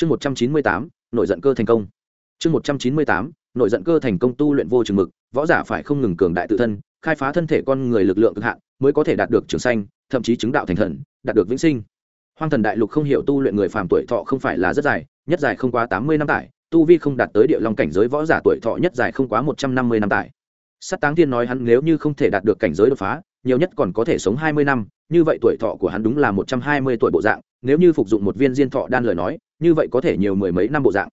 chương một trăm chín mươi tám, nội giận cơ thành công. Chương một trăm chín mươi tám, nội giận cơ thành công tu luyện vô chừng mực, võ giả phải không ngừng cường đại tự thân, khai phá thân thể con người lực lượng cực hạn mới có thể đạt được trường xanh thậm chí chứng đạo thành thần, đạt được vĩnh sinh. Hoang thần đại lục không hiểu tu luyện người phàm tuổi thọ không phải là rất dài, nhất dài không quá tám mươi năm tải, tu vi không đạt tới địa long cảnh giới võ giả tuổi thọ nhất dài không quá một trăm năm mươi năm tải. Sắt táng thiên nói hắn nếu như không thể đạt được cảnh giới đột phá, nhiều nhất còn có thể sống hai mươi năm, như vậy tuổi thọ của hắn đúng là một trăm hai mươi tuổi bộ dạng, nếu như phục dụng một viên diên thọ đan lời nói như vậy có thể nhiều mười mấy năm bộ dạng.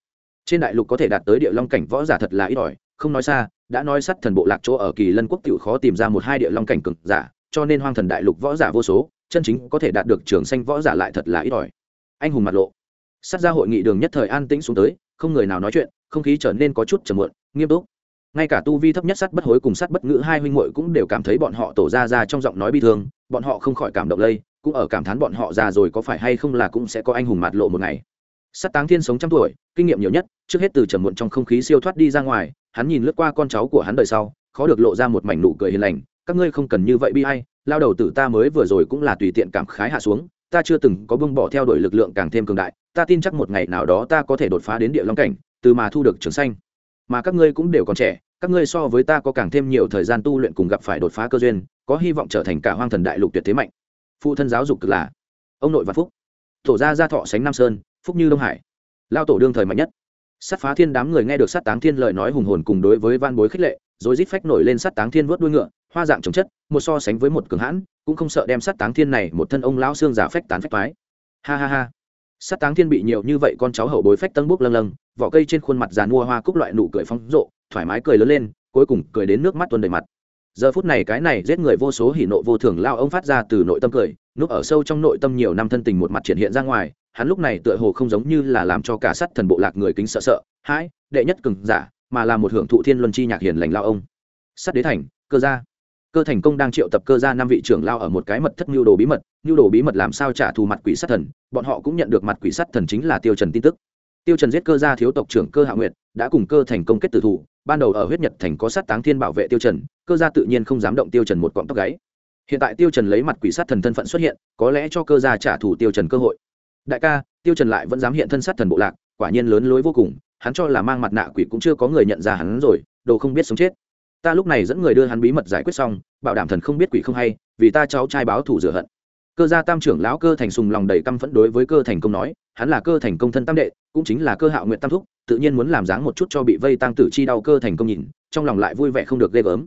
Trên đại lục có thể đạt tới địa long cảnh võ giả thật là ít ỏi, không nói xa, đã nói sắt thần bộ lạc chỗ ở kỳ lân quốc tiểu khó tìm ra một hai địa long cảnh cực giả, cho nên hoang thần đại lục võ giả vô số, chân chính có thể đạt được trường xanh võ giả lại thật là ít ỏi. Anh hùng mặt lộ. Sát ra hội nghị đường nhất thời an tĩnh xuống tới, không người nào nói chuyện, không khí trở nên có chút trầm muộn, nghiêm túc. Ngay cả tu vi thấp nhất sắt bất hối cùng sắt bất ngữ hai huynh muội cũng đều cảm thấy bọn họ tổ ra ra trong giọng nói bi thương, bọn họ không khỏi cảm động lây, cũng ở cảm thán bọn họ già rồi có phải hay không là cũng sẽ có anh hùng mặt lộ một ngày sắt táng thiên sống trăm tuổi, kinh nghiệm nhiều nhất, trước hết từ trầm muộn trong không khí siêu thoát đi ra ngoài, hắn nhìn lướt qua con cháu của hắn đời sau, khó được lộ ra một mảnh nụ cười hiền lành, các ngươi không cần như vậy bi hay lao đầu tử ta mới vừa rồi cũng là tùy tiện cảm khái hạ xuống, ta chưa từng có bưng bỏ theo đuổi lực lượng càng thêm cường đại, ta tin chắc một ngày nào đó ta có thể đột phá đến địa long cảnh, từ mà thu được trường xanh mà các ngươi cũng đều còn trẻ, các ngươi so với ta có càng thêm nhiều thời gian tu luyện cùng gặp phải đột phá cơ duyên, có hy vọng trở thành cả hoang thần đại lục tuyệt thế mạnh. Phụ thân giáo dục cực là, ông nội văn phúc. Tổ gia gia thọ sánh nam sơn phúc như đông hải. Lao tổ đương thời mạnh nhất. Sát phá thiên đám người nghe được sát táng thiên lời nói hùng hồn cùng đối với van bối khích lệ, rồi rít phách nổi lên sát táng thiên vớt đuôi ngựa, hoa dạng trồng chất, một so sánh với một cường hãn, cũng không sợ đem sát táng thiên này một thân ông lão xương giả phách tán phách thoái ha ha ha. Sát táng thiên bị nhiều như vậy con cháu hậu bối phách tân bốc lâng lâng, vỏ cây trên khuôn mặt dàn mua hoa cúc loại nụ cười phong rộ, thoải mái cười lớn lên, cuối cùng cười đến nước mắt tuôn đầy mặt. Giờ phút này cái này giết người vô số hỉ nộ vô thường lao ông phát ra từ nội tâm cười, núp ở sâu trong nội tâm nhiều năm thân tình một mặt triển hiện ra ngoài hắn lúc này tựa hồ không giống như là làm cho cả sắt thần bộ lạc người kính sợ sợ, hãi, đệ nhất cường giả, mà là một hưởng thụ thiên luân chi nhạc hiền lành lao ông. Sắt đế thành, cơ gia. Cơ thành công đang triệu tập cơ gia năm vị trưởng lao ở một cái mật thất nhu đồ bí mật nhu đồ bí mật làm sao trả thù mặt quỷ sát thần, bọn họ cũng nhận được mặt quỷ sát thần chính là tiêu trần tin tức. Tiêu trần giết cơ gia thiếu tộc trưởng cơ hạ nguyệt, đã cùng cơ thành công kết tử thủ ban đầu ở huyết nhật thành có sát táng thiên bảo vệ tiêu trần, cơ gia tự nhiên không dám động tiêu trần một cọng tóc gáy. Hiện tại tiêu trần lấy mặt quỷ sát thần thân phận xuất hiện, có lẽ cho cơ gia trả thù tiêu trần cơ hội đại ca, tiêu trần lại vẫn dám hiện thân sát thần bộ lạc, quả nhiên lớn lối vô cùng, hắn cho là mang mặt nạ quỷ cũng chưa có người nhận ra hắn rồi, đồ không biết sống chết. Ta lúc này dẫn người đưa hắn bí mật giải quyết xong, bảo đảm thần không biết quỷ không hay, vì ta cháu trai báo thủ rửa hận. Cơ gia tam trưởng lão cơ thành sùng lòng đầy căm phẫn đối với cơ thành công nói, hắn là cơ thành công thân tam đệ, cũng chính là cơ hạo nguyện tam thúc, tự nhiên muốn làm dáng một chút cho bị vây tăng tử chi đau cơ thành công nhìn, trong lòng lại vui vẻ không được ghê gớm.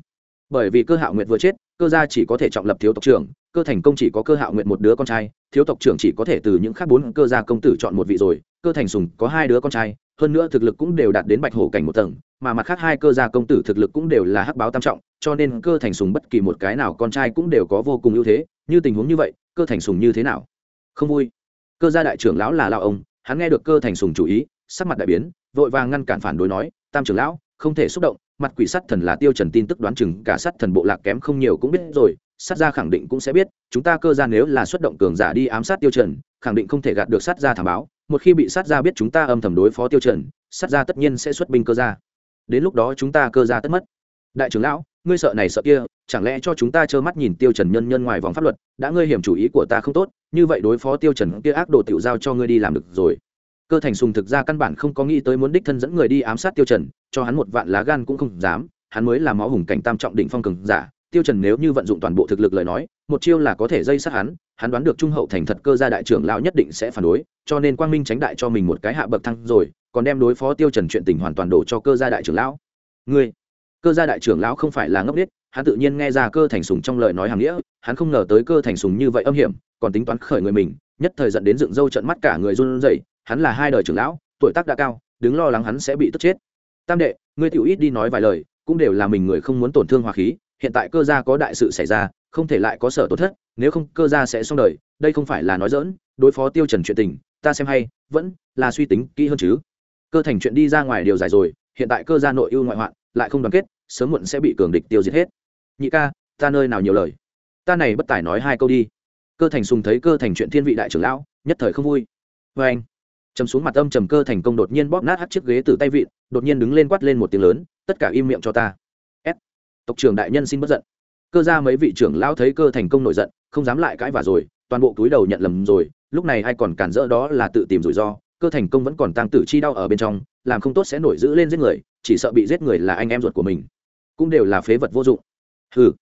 Bởi vì cơ hạo nguyện vừa chết, cơ gia chỉ có thể trọng lập thiếu tộc trưởng, cơ thành công chỉ có cơ hạo nguyện một đứa con trai thiếu tộc trưởng chỉ có thể từ những khác bốn cơ gia công tử chọn một vị rồi, cơ thành sùng có hai đứa con trai, hơn nữa thực lực cũng đều đạt đến bạch hổ cảnh một tầng, mà mặt khác hai cơ gia công tử thực lực cũng đều là hắc báo tam trọng, cho nên cơ thành sùng bất kỳ một cái nào con trai cũng đều có vô cùng ưu thế, như tình huống như vậy, cơ thành sùng như thế nào? Không vui. Cơ gia đại trưởng lão là lao ông, hắn nghe được cơ thành sùng chủ ý, sắc mặt đại biến, vội vàng ngăn cản phản đối nói, tam trưởng lão, không thể xúc động, mặt quỷ sắt thần là tiêu trần tin tức đoán chừng, cả sắt thần bộ lạc kém không nhiều cũng biết rồi sát gia khẳng định cũng sẽ biết, chúng ta cơ gia nếu là xuất động cường giả đi ám sát tiêu trần, khẳng định không thể gạt được sát gia thảm báo. Một khi bị sát gia biết chúng ta âm thầm đối phó tiêu trần, sát gia tất nhiên sẽ xuất binh cơ gia. Đến lúc đó chúng ta cơ gia tất mất. Đại trưởng lão, ngươi sợ này sợ kia, chẳng lẽ cho chúng ta trơ mắt nhìn tiêu trần nhân nhân ngoài vòng pháp luật, đã ngươi hiểm chủ ý của ta không tốt, như vậy đối phó tiêu trần kia ác đồ tiểu giao cho ngươi đi làm được rồi. Cơ thành sùng thực ra căn bản không có nghĩ tới muốn đích thân dẫn người đi ám sát tiêu trần, cho hắn một vạn lá gan cũng không dám, hắn mới là máu hùng cảnh tam trọng đỉnh phong cường giả tiêu trần nếu như vận dụng toàn bộ thực lực lời nói, một chiêu là có thể dây sát hắn hắn đoán được trung hậu thành thật cơ gia đại trưởng lão nhất định sẽ phản đối, cho nên quang minh tránh đại cho mình một cái hạ bậc thăng rồi, còn đem đối phó tiêu trần chuyện tình hoàn toàn đổ cho cơ gia đại trưởng lão. Ngươi, cơ gia đại trưởng lão không phải là ngốc nghếch, hắn tự nhiên nghe ra cơ thành sùng trong lời nói hàng nghĩa, hắn không ngờ tới cơ thành sùng như vậy âm hiểm, còn tính toán khởi người mình, nhất thời giận đến dựng râu trận mắt cả người run rẩy, hắn là hai đời trưởng lão, tuổi tác đã cao, đứng lo lắng hắn sẽ bị tức chết. Tam đệ, ngươi tiểu ít đi nói vài lời, cũng đều là mình người không muốn tổn thương hòa khí hiện tại cơ gia có đại sự xảy ra, không thể lại có sở tổn thất, nếu không cơ gia sẽ xong đời, đây không phải là nói dỡn đối phó tiêu trần chuyện tình, ta xem hay, vẫn là suy tính kỹ hơn chứ. Cơ thành chuyện đi ra ngoài điều giải rồi, hiện tại cơ gia nội ưu ngoại hoạn, lại không đoàn kết, sớm muộn sẽ bị cường địch tiêu diệt hết. Nhị ca, ta nơi nào nhiều lời? Ta này bất tài nói hai câu đi. Cơ thành sùng thấy cơ thành chuyện thiên vị đại trưởng lão, nhất thời không vui. Với anh. Chấm xuống mặt âm trầm cơ thành công đột nhiên bóp nát hát chiếc ghế từ tay vịn, đột nhiên đứng lên quát lên một tiếng lớn, tất cả im miệng cho ta tộc trưởng đại nhân xin bất giận. Cơ ra mấy vị trưởng lão thấy cơ thành công nổi giận, không dám lại cãi vả rồi, toàn bộ túi đầu nhận lầm rồi, lúc này ai còn cản rỡ đó là tự tìm rủi ro, cơ thành công vẫn còn tăng tử chi đau ở bên trong, làm không tốt sẽ nổi giữ lên giết người, chỉ sợ bị giết người là anh em ruột của mình. Cũng đều là phế vật vô dụng. Ừ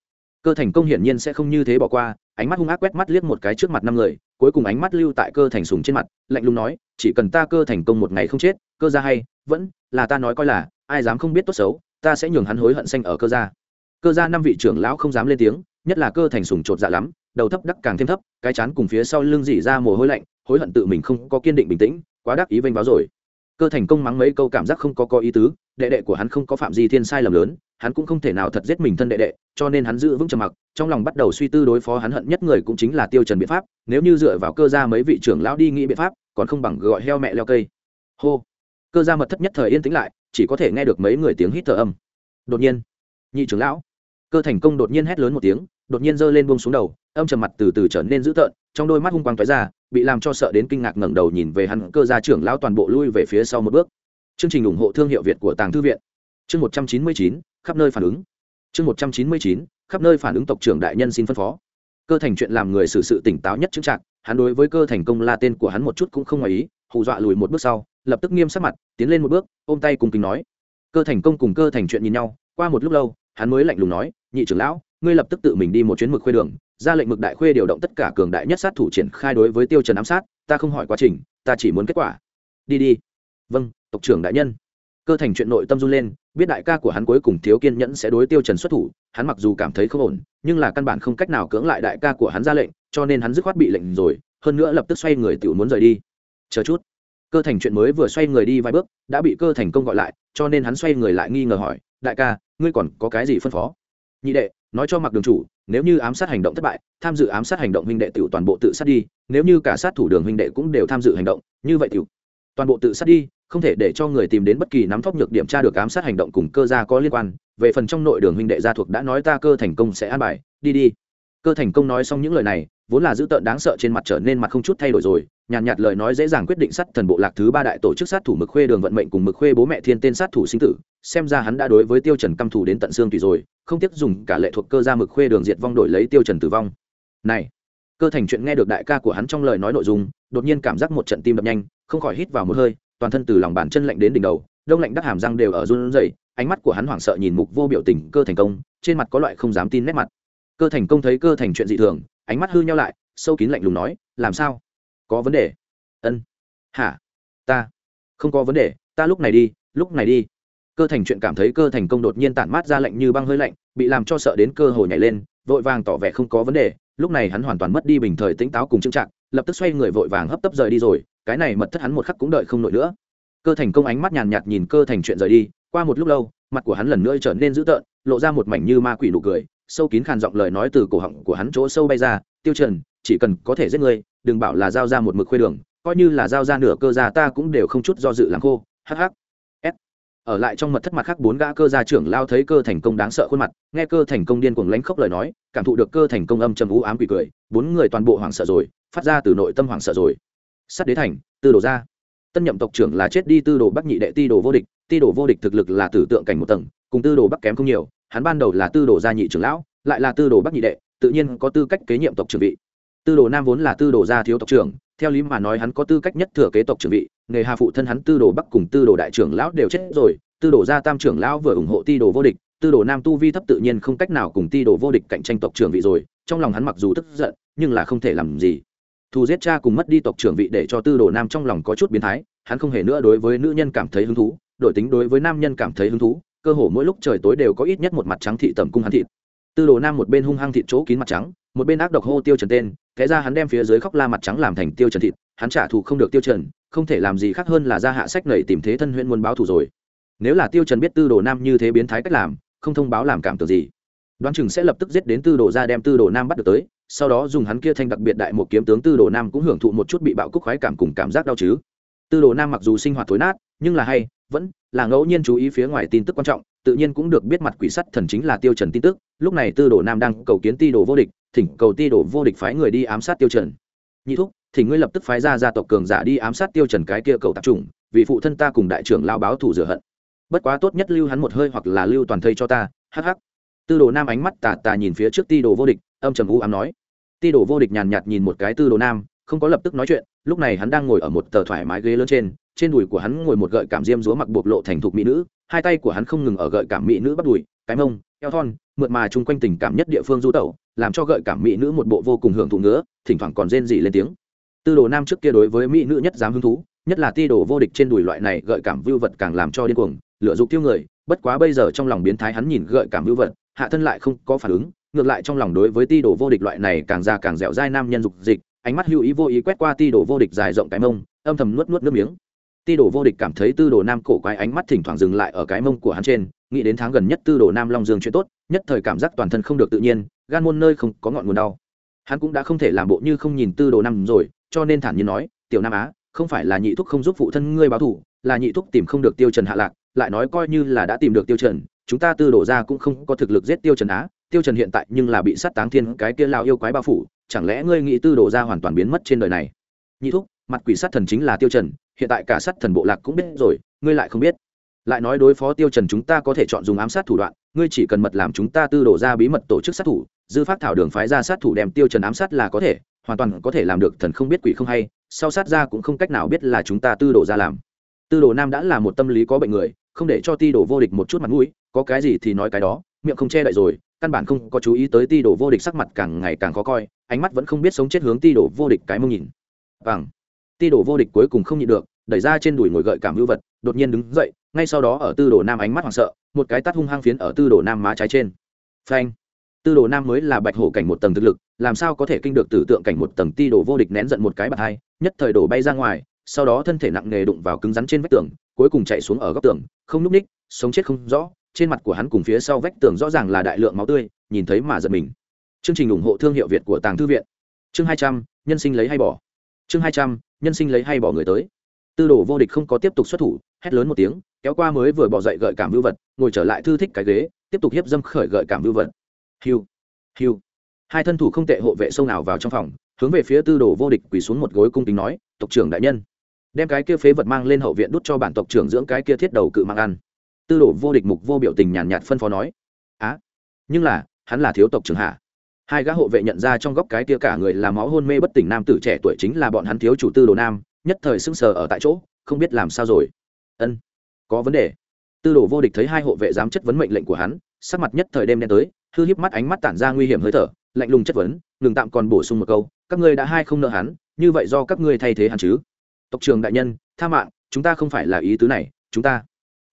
cơ thành công hiển nhiên sẽ không như thế bỏ qua, ánh mắt hung ác quét mắt liếc một cái trước mặt năm người, cuối cùng ánh mắt lưu tại cơ thành sùng trên mặt, lạnh lùng nói, chỉ cần ta cơ thành công một ngày không chết, cơ ra hay, vẫn là ta nói coi là, ai dám không biết tốt xấu, ta sẽ nhường hắn hối hận xanh ở cơ gia cơ gia năm vị trưởng lão không dám lên tiếng, nhất là cơ thành sùng chột dạ lắm, đầu thấp đắc càng thêm thấp, cái chán cùng phía sau lưng dỉ ra mồ hôi lạnh, hối hận tự mình không có kiên định bình tĩnh, quá đắc ý vênh báo rồi. Cơ thành công mắng mấy câu cảm giác không có có ý tứ, đệ đệ của hắn không có phạm gì thiên sai lầm lớn, hắn cũng không thể nào thật giết mình thân đệ đệ, cho nên hắn giữ vững trầm mặc, trong lòng bắt đầu suy tư đối phó hắn hận nhất người cũng chính là tiêu trần biện pháp, nếu như dựa vào cơ gia mấy vị trưởng lão đi nghĩ biện pháp, còn không bằng gọi heo mẹ leo cây. Hô. Cơ gia mật thất nhất thời yên tĩnh lại, chỉ có thể nghe được mấy người tiếng hít thở âm. Đột nhiên, nhị trưởng lão cơ thành công đột nhiên hét lớn một tiếng, đột nhiên giơ lên buông xuống đầu, âm trầm mặt từ từ trở nên dữ tợn, trong đôi mắt hung quang tói ra, bị làm cho sợ đến kinh ngạc ngẩng đầu nhìn về hắn cơ gia trưởng lão toàn bộ lui về phía sau một bước. Chương trình ủng hộ thương hiệu việt của tàng thư viện. Chương một trăm chín mươi chín, khắp nơi phản ứng. Chương một trăm chín mươi chín, khắp nơi phản ứng tộc trưởng đại nhân xin phân phó. Cơ thành chuyện làm người xử sự tỉnh táo nhất chứng trạng, hắn đối với cơ thành công la tên của hắn một chút cũng không ngoài ý, hù dọa lùi một bước sau, lập tức nghiêm sắc mặt, tiến lên một bước, ôm tay cùng kính nói. Cơ thành công cùng cơ thành chuyện nhìn nhau, qua một lúc lâu, hắn mới lạnh lùng nói nhị trưởng lão, ngươi lập tức tự mình đi một chuyến mực khuê đường, ra lệnh mực đại khuê điều động tất cả cường đại nhất sát thủ triển khai đối với tiêu trần ám sát, ta không hỏi quá trình, ta chỉ muốn kết quả. Đi đi. Vâng tộc trưởng đại nhân. Cơ thành chuyện nội tâm run lên, biết đại ca của hắn cuối cùng thiếu kiên nhẫn sẽ đối tiêu trần xuất thủ, hắn mặc dù cảm thấy không ổn, nhưng là căn bản không cách nào cưỡng lại đại ca của hắn ra lệnh, cho nên hắn dứt khoát bị lệnh rồi, hơn nữa lập tức xoay người tiểu muốn rời đi. Chờ chút. Cơ thành chuyện mới vừa xoay người đi vài bước, đã bị cơ thành công gọi lại, cho nên hắn xoay người lại nghi ngờ hỏi, đại ca, ngươi còn có cái gì phân phó? Nhị đệ, nói cho mặc đường chủ, nếu như ám sát hành động thất bại, tham dự ám sát hành động huynh đệ tiểu toàn bộ tự sát đi, nếu như cả sát thủ đường huynh đệ cũng đều tham dự hành động, như vậy tiểu toàn bộ tự sát đi, không thể để cho người tìm đến bất kỳ nắm thóc nhược điểm tra được ám sát hành động cùng cơ gia có liên quan. Về phần trong nội đường huynh đệ gia thuộc đã nói ta cơ thành công sẽ an bài, đi đi. Cơ thành công nói xong những lời này vốn là dữ tợn đáng sợ trên mặt trở nên mặt không chút thay đổi rồi. Nhàn nhạt, nhạt lời nói dễ dàng quyết định sát thần bộ lạc thứ ba đại tổ chức sát thủ mực khuê đường vận mệnh cùng mực khuê bố mẹ thiên tên sát thủ sinh tử xem ra hắn đã đối với tiêu trần căm thù đến tận xương tùy rồi không tiếc dùng cả lệ thuộc cơ ra mực khuê đường diệt vong đổi lấy tiêu trần tử vong. Này cơ thành chuyện nghe được đại ca của hắn trong lời nói nội dung đột nhiên cảm giác một trận tim đập nhanh không khỏi hít vào một hơi toàn thân từ lòng bàn chân lạnh đến đỉnh đầu đông lạnh đắc hàm răng đều ở run rẩy ánh mắt của hắn hoảng sợ nhìn mục vô biểu tình cơ thành công trên mặt có loại không dám tin nét mặt cơ thành công thấy cơ thành chuyện dị thường, ánh mắt hư nhau lại, sâu kín lạnh lùng nói, làm sao? Có vấn đề? Ân. Hả? Ta? Không có vấn đề, ta lúc này đi, lúc này đi. Cơ thành chuyện cảm thấy cơ thành công đột nhiên tản mát ra lạnh như băng hơi lạnh, bị làm cho sợ đến cơ hồ nhảy lên, vội vàng tỏ vẻ không có vấn đề, lúc này hắn hoàn toàn mất đi bình thời tỉnh táo cùng trưng trạng lập tức xoay người vội vàng hấp tấp rời đi rồi, cái này mật thất hắn một khắc cũng đợi không nổi nữa. Cơ thành công ánh mắt nhàn nhạt nhìn cơ thành chuyện rời đi, qua một lúc lâu, mặt của hắn lần nữa trở nên dữ tợn, lộ ra một mảnh như ma quỷ nụ cười sâu kín khàn giọng lời nói từ cổ họng của hắn chỗ sâu bay ra, tiêu trần, chỉ cần có thể giết ngươi, đừng bảo là giao ra một mực khuê đường, coi như là giao ra nửa cơ gia ta cũng đều không chút do dự làm khô. Hắc s. Ở lại trong mật thất mặt khác bốn gã cơ gia trưởng lao thấy cơ thành công đáng sợ khuôn mặt, nghe cơ thành công điên cuồng lánh khóc lời nói, cảm thụ được cơ thành công âm trầm u ám quỷ cười, bốn người toàn bộ hoảng sợ rồi, phát ra từ nội tâm hoảng sợ rồi. Sắt đế thành, tư đồ gia. Tân nhậm tộc trưởng là chết đi tư đồ bắc nhị đệ, ti đồ vô địch, ti đồ vô địch thực lực là tử tượng cảnh một tầng, cùng tư đồ bắc kém không nhiều hắn ban đầu là tư đồ gia nhị trưởng lão, lại là tư đồ bắc nhị đệ, tự nhiên có tư cách kế nhiệm tộc trưởng vị. Tư đồ nam vốn là tư đồ gia thiếu tộc trưởng, theo lý mà nói hắn có tư cách nhất thừa kế tộc trưởng vị, nghề hà phụ thân hắn tư đồ bắc cùng tư đồ đại trưởng lão đều chết rồi, tư đồ gia tam trưởng lão vừa ủng hộ ti đồ vô địch, tư đồ nam tu vi thấp tự nhiên không cách nào cùng ti đồ vô địch cạnh tranh tộc trưởng vị rồi, trong lòng hắn mặc dù tức giận, nhưng là không thể làm gì. Thù giết cha cùng mất đi tộc trưởng vị để cho tư đồ nam trong lòng có chút biến thái, hắn không hề nữa đối với nữ nhân cảm thấy hứng thú, đổi tính đối với nam nhân cảm thấy hứng thú cơ hồ mỗi lúc trời tối đều có ít nhất một mặt trắng thị tẩm cung hắn thịt. Tư đồ nam một bên hung hăng thịt chỗ kín mặt trắng, một bên ác độc hô tiêu trần tên, thế ra hắn đem phía dưới khóc la mặt trắng làm thành tiêu trần thịt, hắn trả thù không được tiêu trần, không thể làm gì khác hơn là ra hạ sách nảy tìm thế thân huyện muốn báo thù rồi. Nếu là tiêu trần biết tư đồ nam như thế biến thái cách làm, không thông báo làm cảm tưởng gì. Đoán chừng sẽ lập tức giết đến tư đồ ra đem tư đồ nam bắt được tới, sau đó dùng hắn kia thanh đặc biệt đại một kiếm tướng tư đồ nam cũng hưởng thụ một chút bị bạo cúc khoái cảm cùng cảm giác đau chứ tư đồ nam mặc dù sinh hoạt thối nát nhưng là hay vẫn là ngẫu nhiên chú ý phía ngoài tin tức quan trọng tự nhiên cũng được biết mặt quỷ sắt thần chính là tiêu trần tin tức. Lúc này tư đồ nam đang cầu kiến ti đồ vô địch thỉnh cầu ti đồ vô địch phái người đi ám sát tiêu trần. Nhị thúc thì ngươi lập tức phái ra gia tộc cường giả đi ám sát tiêu trần cái kia cầu tập trùng, vì phụ thân ta cùng đại trưởng lao báo thù rửa hận. Bất quá tốt nhất lưu hắn một hơi hoặc là lưu toàn thây cho ta hắc hắc. Tư đồ nam ánh mắt tà tà nhìn phía trước ti đồ vô địch âm trầm u ám nói. Ti đồ vô địch nhàn nhạt nhìn một cái tư đồ nam không có lập tức nói chuyện lúc này hắn đang ngồi ở một tờ thoải mái ghế lớn trên trên đùi của hắn ngồi một gợi cảm diêm dúa mặc bộc lộ thành thục mỹ nữ hai tay của hắn không ngừng ở gợi cảm mỹ nữ bắt đùi cái mông eo thon mượt mà chung quanh tình cảm nhất địa phương du tẩu làm cho gợi cảm mỹ nữ một bộ vô cùng hưởng thụ nữa, thỉnh thoảng còn rên rỉ lên tiếng. Tư đồ nam trước kia đối với mỹ nữ nhất dám hứng thú nhất là ti đồ vô địch trên đùi loại này gợi cảm vưu vật càng làm cho điên cuồng lựa dục tiêu người bất quá bây giờ trong lòng biến thái hắn nhìn gợi cảm vưu vật hạ thân lại không có phản ứng ngược lại trong lòng đối với ti đồ vô địch loại này càng già càng dẻo dai nam nhân dục dịch ánh mắt hữu ý vô ý quét qua ti đồ vô địch dài rộng cái mông, âm thầm nuốt nuốt nước miếng. Ti đồ vô địch cảm thấy tư đồ nam cổ quái ánh mắt thỉnh thoảng dừng lại ở cái mông của hắn trên, nghĩ đến tháng gần nhất tư đồ nam long dương chuyện tốt, nhất thời cảm giác toàn thân không được tự nhiên, gan môn nơi không có ngọn nguồn đau. Hắn cũng đã không thể làm bộ như không nhìn tư đồ nam rồi, cho nên thản nhiên nói, tiểu nam á, không phải là nhị thúc không giúp phụ thân ngươi báo thủ, là nhị thúc tìm không được tiêu trần hạ lạc, lại nói coi như là đã tìm được tiêu trần, chúng ta tư đổ ra cũng không có thực lực giết tiêu trần á, tiêu trần hiện tại nhưng là bị sát táng thiên cái kia lao yêu quái bao phủ chẳng lẽ ngươi nghĩ tư đồ ra hoàn toàn biến mất trên đời này? Nhị thúc, mặt quỷ sát thần chính là tiêu trần, hiện tại cả sát thần bộ lạc cũng biết rồi, ngươi lại không biết. Lại nói đối phó tiêu trần chúng ta có thể chọn dùng ám sát thủ đoạn, ngươi chỉ cần mật làm chúng ta tư đổ ra bí mật tổ chức sát thủ, dư phát thảo đường phái ra sát thủ đem tiêu trần ám sát là có thể, hoàn toàn có thể làm được, thần không biết quỷ không hay, sau sát ra cũng không cách nào biết là chúng ta tư đồ ra làm. Tư đồ nam đã là một tâm lý có bệnh người, không để cho ti đồ vô địch một chút mặt mũi, có cái gì thì nói cái đó, miệng không che đậy rồi căn bản không có chú ý tới ti đồ vô địch sắc mặt càng ngày càng khó coi, ánh mắt vẫn không biết sống chết hướng ti đồ vô địch cái mông nhìn. Vâng. Ti đồ vô địch cuối cùng không nhịn được, đẩy ra trên đùi ngồi gợi cảm hữu vật, đột nhiên đứng dậy, ngay sau đó ở tư đồ nam ánh mắt hoảng sợ, một cái tắt hung hăng phiến ở tư đồ nam má trái trên. Phanh. Tư đồ nam mới là bạch hổ cảnh một tầng thực lực, làm sao có thể kinh được tử tượng cảnh một tầng ti đồ vô địch nén giận một cái bạt hai, nhất thời đổ bay ra ngoài, sau đó thân thể nặng nề đụng vào cứng rắn trên vách tường, cuối cùng chạy xuống ở góc tường, không n ú c ních, sống chết không rõ trên mặt của hắn cùng phía sau vách tường rõ ràng là đại lượng máu tươi, nhìn thấy mà giật mình. Chương trình ủng hộ thương hiệu việt của tàng thư viện. Chương hai trăm, nhân sinh lấy hay bỏ. Chương hai trăm, nhân sinh lấy hay bỏ người tới. Tư đồ vô địch không có tiếp tục xuất thủ, hét lớn một tiếng, kéo qua mới vừa bỏ dậy gợi cảm vưu vật, ngồi trở lại thư thích cái ghế, tiếp tục hiếp dâm khởi gợi cảm vưu vật. Hiu hiu. Hai thân thủ không tệ hộ vệ sâu nào vào trong phòng, hướng về phía tư đồ vô địch quỳ xuống một gối cung kính nói, tộc trưởng đại nhân. Đem cái kia phế vật mang lên hậu viện đút cho bản tộc trưởng dưỡng cái kia thiết đầu cự mang ăn tư đồ vô địch mục vô biểu tình nhàn nhạt, nhạt phân phó nói á nhưng là hắn là thiếu tộc trưởng hạ. Hai gã hộ vệ nhận ra trong góc cái kia cả người là máu hôn mê bất tỉnh nam tử trẻ tuổi chính là bọn hắn thiếu chủ tư đồ nam nhất thời sững sờ ở tại chỗ không biết làm sao rồi. Ân có vấn đề. Tư đồ vô địch thấy hai hộ vệ dám chất vấn mệnh lệnh của hắn sắc mặt nhất thời đêm đen tới hư hiếp mắt ánh mắt tản ra nguy hiểm hơi thở lạnh lùng chất vấn ngừng tạm còn bổ sung một câu các ngươi đã hai không nợ hắn như vậy do các ngươi thay thế hắn chứ? Tộc trường đại nhân tha mạng chúng ta không phải là ý tứ này chúng ta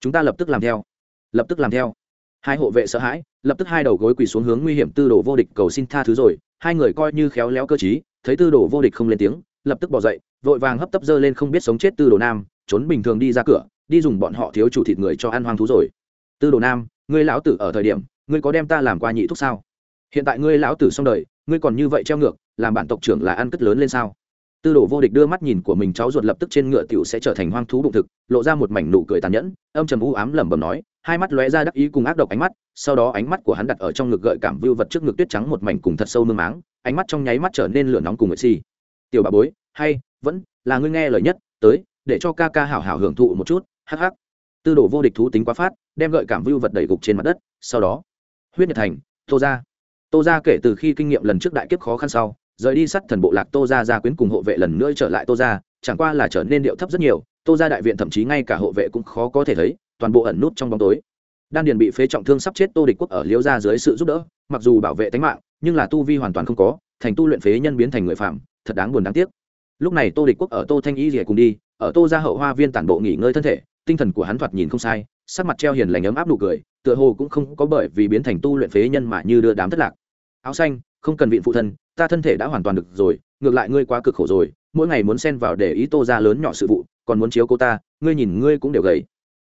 chúng ta lập tức làm theo. Lập tức làm theo. Hai hộ vệ sợ hãi, lập tức hai đầu gối quỳ xuống hướng nguy hiểm tư đồ vô địch cầu xin tha thứ rồi. Hai người coi như khéo léo cơ t thấy tư đồ vô địch không lên tiếng, lập tức bỏ dậy, vội vàng hấp tấp dơ lên không biết sống chết tư đồ nam, trốn bình thường đi ra cửa, đi dùng bọn họ thiếu chủ thịt người cho ăn hoang thú rồi. Tư đồ nam, ngươi lão tử ở thời điểm, ngươi có đem ta làm qua nhị thúc sao? Hiện tại ngươi lão tử xong đời, ngươi còn như vậy treo ngược, làm bản tộc trưởng là ăn cất lớn lên sao? Tư đồ vô địch đưa mắt nhìn của mình, cháu ruột lập tức trên ngựa tiểu sẽ trở thành hoang thú bụng thực, lộ ra một mảnh nụ cười tàn nhẫn, âm trầm u ám lẩm bẩm nói, hai mắt lóe ra đắc ý cùng ác độc ánh mắt, sau đó ánh mắt của hắn đặt ở trong ngực gợi cảm vưu vật trước ngực tuyết trắng một mảnh cùng thật sâu mương máng, ánh mắt trong nháy mắt trở nên lửa nóng cùng ngợi si. Tiểu bà bối, hay, vẫn là ngươi nghe lời nhất, tới, để cho ca ca hảo hảo hưởng thụ một chút, hắc hắc. Tư đồ vô địch thú tính quá phát, đem gợi cảm vưu vật đẩy gục trên mặt đất, sau đó, huyết nhật thành, tô ra tô ra kể từ khi kinh nghiệm lần trước đại kiếp khó khăn sau rời đi sát thần bộ lạc tô ra gia quyến cùng hộ vệ lần nữa trở lại tô ra chẳng qua là trở nên điệu thấp rất nhiều, tô ra đại viện thậm chí ngay cả hộ vệ cũng khó có thể thấy, toàn bộ ẩn nút trong bóng tối. Đan điền bị phế trọng thương sắp chết, tô địch quốc ở liễu ra dưới sự giúp đỡ, mặc dù bảo vệ tính mạng, nhưng là tu vi hoàn toàn không có, thành tu luyện phế nhân biến thành người phạm thật đáng buồn đáng tiếc. Lúc này tô địch quốc ở tô thanh y rìa cùng đi, ở tô ra hậu hoa viên tản bộ nghỉ ngơi thân thể, tinh thần của hắn thoạt nhìn không sai, sắc mặt treo hiền lành ấm áp nụ cười, tựa hồ cũng không có bởi vì biến thành tu luyện phế nhân mà như đưa đám thất lạc. Áo xanh, không cần viện phụ thân ta thân thể đã hoàn toàn được rồi, ngược lại ngươi quá cực khổ rồi, mỗi ngày muốn xen vào để ý tô ra lớn nhỏ sự vụ, còn muốn chiếu cô ta, ngươi nhìn ngươi cũng đều gầy.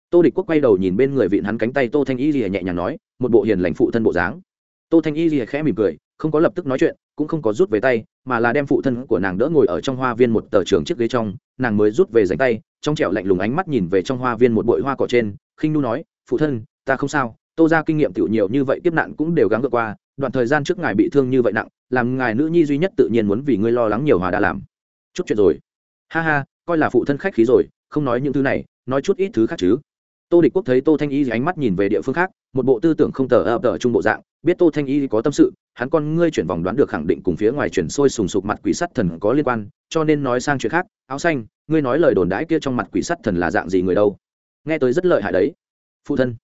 Tô địch quốc quay đầu nhìn bên người vịn hắn cánh tay tô thanh y rìa nhẹ nhàng nói, một bộ hiền lành phụ thân bộ dáng. Tô thanh y rìa khẽ mỉm cười, không có lập tức nói chuyện, cũng không có rút về tay, mà là đem phụ thân của nàng đỡ ngồi ở trong hoa viên một tờ trường chiếc ghế trong, nàng mới rút về dành tay, trong trẻo lạnh lùng ánh mắt nhìn về trong hoa viên một bụi hoa cỏ trên, khinh nu nói, phụ thân, ta không sao, tô ra kinh nghiệm tiểu nhiều như vậy tiếp nạn cũng đều gắng vượt qua, đoạn thời gian trước ngài bị thương như vậy nặng làm ngài nữ nhi duy nhất tự nhiên muốn vì ngươi lo lắng nhiều hòa đã làm. Chút chuyện rồi. Ha ha, coi là phụ thân khách khí rồi, không nói những thứ này, nói chút ít thứ khác chứ. Tô địch quốc thấy tô thanh y ánh mắt nhìn về địa phương khác, một bộ tư tưởng không tờ ập tờ trung bộ dạng, biết tô thanh y có tâm sự, hắn con ngươi chuyển vòng đoán được khẳng định cùng phía ngoài chuyển sôi sùng sục mặt quỷ sắt thần có liên quan, cho nên nói sang chuyện khác, áo xanh, ngươi nói lời đồn đãi kia trong mặt quỷ sắt thần là dạng gì người đâu? Nghe tới rất lợi hại đấy. Phụ thân.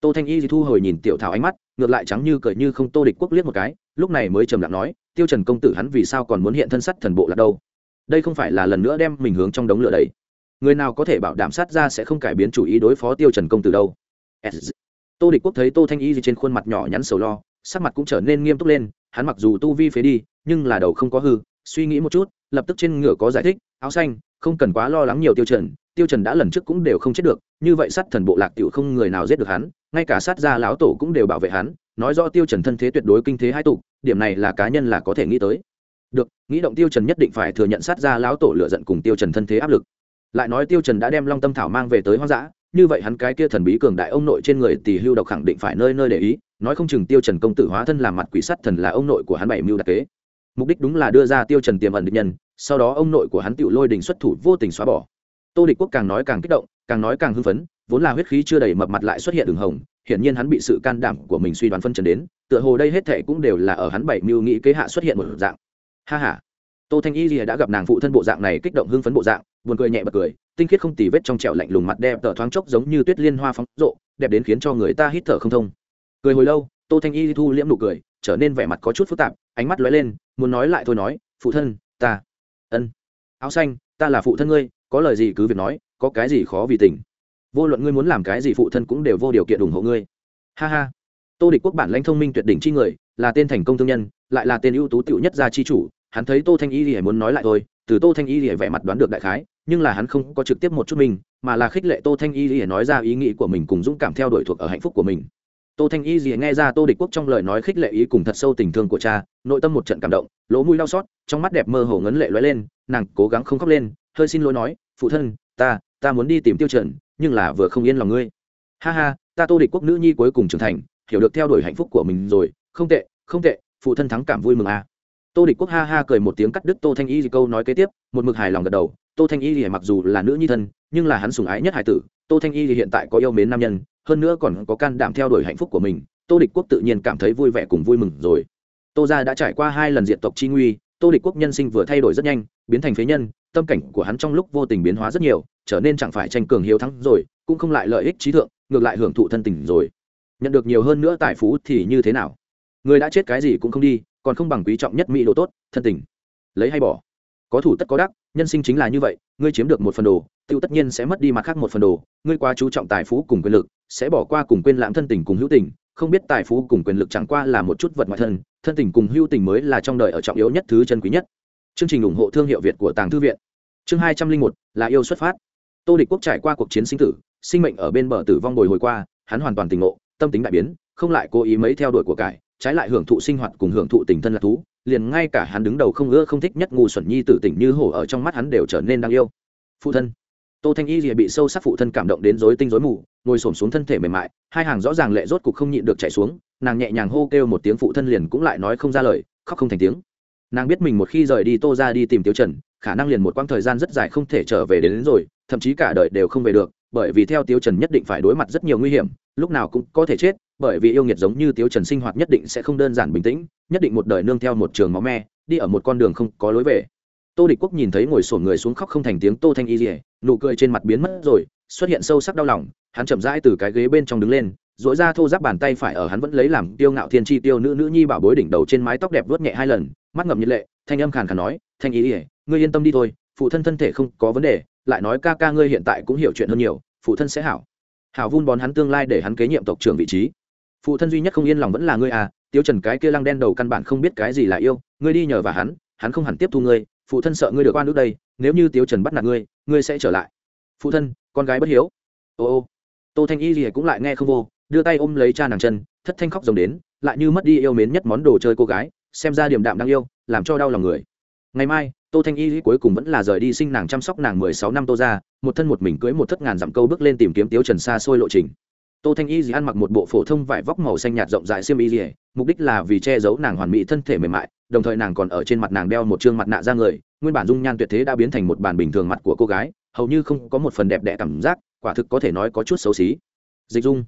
Tô thanh y thì thu hồi nhìn tiểu thảo ánh mắt ngược lại trắng như cười như không tô địch quốc liếc một cái, lúc này mới trầm lặng nói, tiêu trần công tử hắn vì sao còn muốn hiện thân sắt thần bộ là đâu? Đây không phải là lần nữa đem mình hướng trong đống lửa đấy. Người nào có thể bảo đảm sát ra sẽ không cải biến chủ ý đối phó tiêu trần công tử đâu? Tô địch quốc thấy tô thanh y trên khuôn mặt nhỏ nhắn sầu lo, sắc mặt cũng trở nên nghiêm túc lên, hắn mặc dù tu vi phế đi, nhưng là đầu không có hư, suy nghĩ một chút, lập tức trên ngựa có giải thích, áo xanh, không cần quá lo lắng nhiều tiêu trần tiêu trần đã lần trước cũng đều không chết được, như vậy sát thần bộ lạc tiểu không người nào giết được hắn ngay cả sát gia lão tổ cũng đều bảo vệ hắn, nói rõ tiêu trần thân thế tuyệt đối kinh thế hai tụ, điểm này là cá nhân là có thể nghĩ tới. Được, nghĩ động tiêu trần nhất định phải thừa nhận sát gia lão tổ lựa giận cùng tiêu trần thân thế áp lực. Lại nói tiêu trần đã đem long tâm thảo mang về tới hoang dã, như vậy hắn cái kia thần bí cường đại ông nội trên người tỷ hưu độc khẳng định phải nơi nơi để ý, nói không chừng tiêu trần công tử hóa thân làm mặt quỷ sắt thần là ông nội của hắn bảy mưu đặc kế. Mục đích đúng là đưa ra tiêu trần tiềm ẩn địch nhân, sau đó ông nội của hắn tự lôi đình xuất thủ vô tình xóa bỏ. Tô địch quốc càng nói càng kích động càng nói càng hưng phấn, vốn là huyết khí chưa đầy mập mặt lại xuất hiện đường hồng, hiển nhiên hắn bị sự can đảm của mình suy đoán phân trần đến, tựa hồ đây hết thệ cũng đều là ở hắn bảy mưu nghĩ kế hạ xuất hiện một dạng. Ha ha. Tô thanh y lìa đã gặp nàng phụ thân bộ dạng này kích động hưng phấn bộ dạng, buồn cười nhẹ bật cười, tinh khiết không tì vết trong trẻo lạnh lùng mặt đẹp tờ thoáng chốc giống như tuyết liên hoa phóng rộ, đẹp đến khiến cho người ta hít thở không thông. Cười hồi lâu, tô thanh y thu liễm nụ cười, trở nên vẻ mặt có chút phức tạp, ánh mắt lóe lên, muốn nói lại thôi nói, phụ thân, ta. Ân. Áo xanh, ta là phụ thân ngươi, có lời gì cứ việc nói có cái gì khó vì tình. Vô luận ngươi muốn làm cái gì phụ thân cũng đều vô điều kiện ủng hộ ngươi. Ha ha. Tô địch quốc bản lãnh thông minh tuyệt đỉnh chi người, là tên thành công thương nhân, lại là tên ưu tú tiểu nhất gia chi chủ, hắn thấy tô thanh y thì muốn nói lại thôi, từ tô thanh y thì vẻ mặt đoán được đại khái, nhưng là hắn không có trực tiếp một chút mình, mà là khích lệ tô thanh y thì nói ra ý nghĩ của mình cùng dũng cảm theo đuổi thuộc ở hạnh phúc của mình. Tô thanh y gì nghe ra tô địch quốc trong lời nói khích lệ ý cùng thật sâu tình thương của cha, nội tâm một trận cảm động, lỗ mũi đau xót, trong mắt đẹp mơ hồ ngấn lệ lóe lên, nàng cố gắng không khóc lên, hơi xin lỗi nói, phụ thân, ta ta muốn đi tìm tiêu trần, nhưng là vừa không yên lòng ngươi. Ha ha ta tô địch quốc nữ nhi cuối cùng trưởng thành hiểu được theo đuổi hạnh phúc của mình rồi. Không tệ không tệ phụ thân thắng cảm vui mừng à. tô địch quốc ha ha cười một tiếng cắt đứt tô thanh y gì câu nói kế tiếp một mực hài lòng gật đầu. Tô thanh y thì mặc dù là nữ nhi thân nhưng là hắn sủng ái nhất hải tử. Tô thanh y thì hiện tại có yêu mến nam nhân hơn nữa còn có can đảm theo đuổi hạnh phúc của mình. Tô địch quốc tự nhiên cảm thấy vui vẻ cùng vui mừng rồi. Tô gia đã trải qua hai lần diện tộc chi nguy tô địch quốc nhân sinh vừa thay đổi rất nhanh biến thành phế nhân tâm cảnh của hắn trong lúc vô tình biến hóa rất nhiều, trở nên chẳng phải tranh cường hiếu thắng rồi, cũng không lại lợi ích trí thượng, ngược lại hưởng thụ thân tình rồi. Nhận được nhiều hơn nữa tài phú thì như thế nào? Người đã chết cái gì cũng không đi, còn không bằng quý trọng nhất mỹ đồ tốt, thân tình. Lấy hay bỏ. Có thủ tất có đắc, nhân sinh chính là như vậy, ngươi chiếm được một phần đồ, tiêu tất nhiên sẽ mất đi mặt khác một phần đồ, ngươi quá chú trọng tài phú cùng quyền lực, sẽ bỏ qua cùng quên lãng thân tình cùng hữu tình, không biết tài phú cùng quyền lực chẳng qua là một chút vật ngoại thân thân tình cùng hữu tình mới là trong đời ở trọng yếu nhất thứ chân quý nhất chương trình ủng hộ thương hiệu việt của tàng thư viện. Chương hai trăm linh một, là yêu xuất phát. Tô địch quốc trải qua cuộc chiến sinh tử, sinh mệnh ở bên bờ tử vong bồi hồi qua, hắn hoàn toàn tỉnh ngộ, tâm tính đại biến, không lại cố ý mấy theo đuổi của cải, trái lại hưởng thụ sinh hoạt cùng hưởng thụ tình thân là thú, liền ngay cả hắn đứng đầu không ưa không thích nhất ngu xuẩn nhi tử tỉnh như hổ ở trong mắt hắn đều trở nên đáng yêu. Phụ thân. Tô thanh y rìa bị sâu sắc phụ thân cảm động đến rối tinh rối mù, ngồi xổm xuống thân thể mềm mại, hai hàng rõ ràng lệ rốt cục không nhịn được chạy xuống, nàng nhẹ nhàng hô kêu một tiếng phụ thân liền cũng lại nói không ra lời, khóc không thành tiếng nàng biết mình một khi rời đi tô ra đi tìm tiêu trần khả năng liền một quãng thời gian rất dài không thể trở về đến, đến rồi thậm chí cả đời đều không về được bởi vì theo tiêu trần nhất định phải đối mặt rất nhiều nguy hiểm lúc nào cũng có thể chết bởi vì yêu nghiệt giống như tiêu trần sinh hoạt nhất định sẽ không đơn giản bình tĩnh nhất định một đời nương theo một trường máu me đi ở một con đường không có lối về. Tô địch quốc nhìn thấy ngồi sổn người xuống khóc không thành tiếng tô thanh y rỉa nụ cười trên mặt biến mất rồi xuất hiện sâu sắc đau lòng hắn chậm rãi từ cái ghế bên trong đứng lên dỗi ra thô giáp bàn tay phải ở hắn vẫn lấy làm tiêu ngạo thiên chi tiêu nữ nữ nhi bảo bối đỉnh đầu trên mái tóc đẹp vuốt nhẹ hai lần, mắt ngậm nhiệt lệ, thanh âm khàn khàn nói, thanh ý ỉa ngươi yên tâm đi thôi, phụ thân thân thể không có vấn đề, lại nói ca ca ngươi hiện tại cũng hiểu chuyện hơn nhiều, phụ thân sẽ hảo. Hảo vun bón hắn tương lai để hắn kế nhiệm tộc trưởng vị trí. Phụ thân duy nhất không yên lòng vẫn là ngươi à tiêu trần cái kia lăng đen đầu căn bản không biết cái gì là yêu, ngươi đi nhờ và hắn hắn không hẳn tiếp thu ngươi, phụ thân sợ ngươi được oan nước đây, nếu như tiêu trần bắt nạt ngươi ngươi sẽ trở lại. Phụ thân, con gái bất hiếu. Ô ô. Tô thanh y gì cũng lại nghe không vô đưa tay ôm lấy cha nàng chân, thất thanh khóc rồng đến, lại như mất đi yêu mến nhất món đồ chơi cô gái, xem ra điểm đạm đang yêu, làm cho đau lòng người. Ngày mai, tô thanh y cuối cùng vẫn là rời đi sinh nàng chăm sóc nàng mười sáu năm tô ra một thân một mình cưới một thất ngàn dặm câu bước lên tìm kiếm tiếu trần xa xôi lộ trình. Tô thanh y gì ăn mặc một bộ phổ thông vải vóc màu xanh nhạt rộng rãi xiêm y gì mục đích là vì che giấu nàng hoàn mỹ thân thể mềm mại, đồng thời nàng còn ở trên mặt nàng đeo một chương mặt nạ ra người, nguyên bản dung nhan tuyệt thế đã biến thành một bản bình thường mặt của cô gái, hầu như không có một phần đẹp đẽ cảm giác, quả thực có thể nói có chút xấu xí. Dịch dung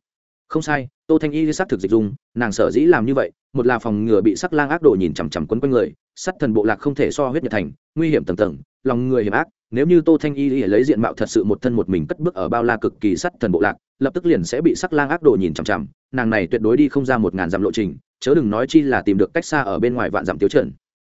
không sai, tô thanh y xác thực dịch dung, nàng sở dĩ làm như vậy, một là phòng ngừa bị sắc lang ác đồ nhìn chằm chằm quấn quanh người, sắt thần bộ lạc không thể so huyết nhật thành, nguy hiểm tầng tầng, lòng người hiểm ác. Nếu như tô thanh y lấy diện mạo thật sự một thân một mình cất bước ở bao la cực kỳ sắt thần bộ lạc, lập tức liền sẽ bị sắc lang ác đồ nhìn chằm chằm. Nàng này tuyệt đối đi không ra một ngàn dặm lộ trình, chớ đừng nói chi là tìm được cách xa ở bên ngoài vạn dặm tiêu chuẩn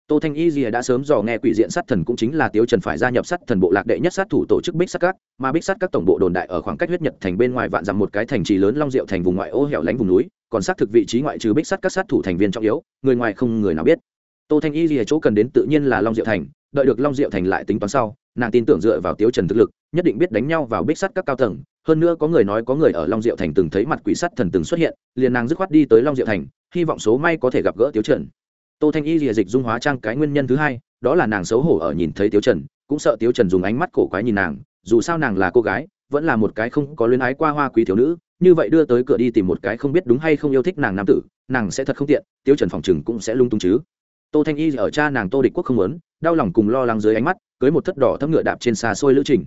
tô thanh y Dìa đã sớm dò nghe quỷ diện sát thần cũng chính là tiếu trần phải gia nhập sát thần bộ lạc đệ nhất sát thủ tổ chức bích sát các, mà bích sát các tổng bộ đồn đại ở khoảng cách huyết nhật thành bên ngoài vạn dặm một cái thành trì lớn long diệu thành vùng ngoại ô hẻo lánh vùng núi, còn xác thực vị trí ngoại trừ bích sát các sát thủ thành viên trọng yếu, người ngoài không người nào biết. Tô thanh y Dìa chỗ cần đến tự nhiên là long diệu thành, đợi được long diệu thành lại tính toán sau, nàng tin tưởng dựa vào tiếu trần thực lực, nhất định biết đánh nhau vào bích sắt các cao tầng. Hơn nữa có người nói có người ở long diệu thành từng thấy mặt quỷ sắt thần từng xuất hiện, liền nàng dứt khoát đi tới long diệu thành, hy vọng số may có thể gặp gỡ tiếu trần tô thanh y rìa dịch dung hóa trang cái nguyên nhân thứ hai, đó là nàng xấu hổ ở nhìn thấy tiếu trần, cũng sợ tiếu trần dùng ánh mắt cổ quái nhìn nàng, dù sao nàng là cô gái, vẫn là một cái không có luyến ái qua hoa quý thiếu nữ, như vậy đưa tới cửa đi tìm một cái không biết đúng hay không yêu thích nàng nam tử, nàng sẽ thật không tiện, tiếu trần phòng chừng cũng sẽ lung tung chứ. Tô thanh y ở cha nàng tô địch quốc không muốn, đau lòng cùng lo lắng dưới ánh mắt, cưới một thất đỏ thấp ngựa đạp trên xa xôi lữ trình.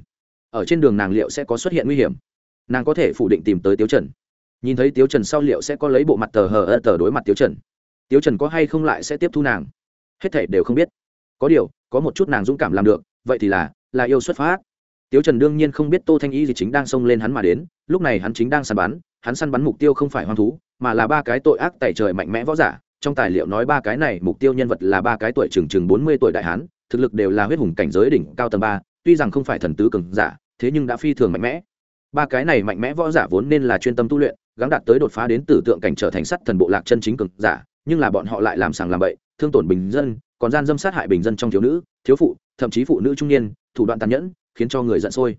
Ở trên đường nàng liệu sẽ có xuất hiện nguy hiểm? Nàng có thể phủ định tìm tới tiếu trần. Nhìn thấy tiếu trần sau liệu sẽ có lấy bộ mặt tờ hờ ơ tờ đối mặt tiếu trần tiếu trần có hay không lại sẽ tiếp thu nàng? Hết thể đều không biết. Có điều, có một chút nàng dũng cảm làm được, vậy thì là là yêu xuất phát. Tiếu trần đương nhiên không biết tô thanh y gì chính đang xông lên hắn mà đến, lúc này hắn chính đang săn bắn, hắn săn bắn mục tiêu không phải hoang thú, mà là ba cái tội ác tại trời mạnh mẽ võ giả. Trong tài liệu nói ba cái này, mục tiêu nhân vật là ba cái tuổi chừng chừng bốn mươi tuổi đại hán, thực lực đều là huyết hùng cảnh giới đỉnh cao tầng ba, tuy rằng không phải thần tứ cường giả, thế nhưng đã phi thường mạnh mẽ. Ba cái này mạnh mẽ võ giả vốn nên là chuyên tâm tu luyện, gắng đạt tới đột phá đến tử tượng cảnh trở thành sắt thần bộ lạc chân chính cường giả nhưng là bọn họ lại làm sàng làm bậy thương tổn bình dân còn gian dâm sát hại bình dân trong thiếu nữ thiếu phụ thậm chí phụ nữ trung niên thủ đoạn tàn nhẫn khiến cho người giận sôi.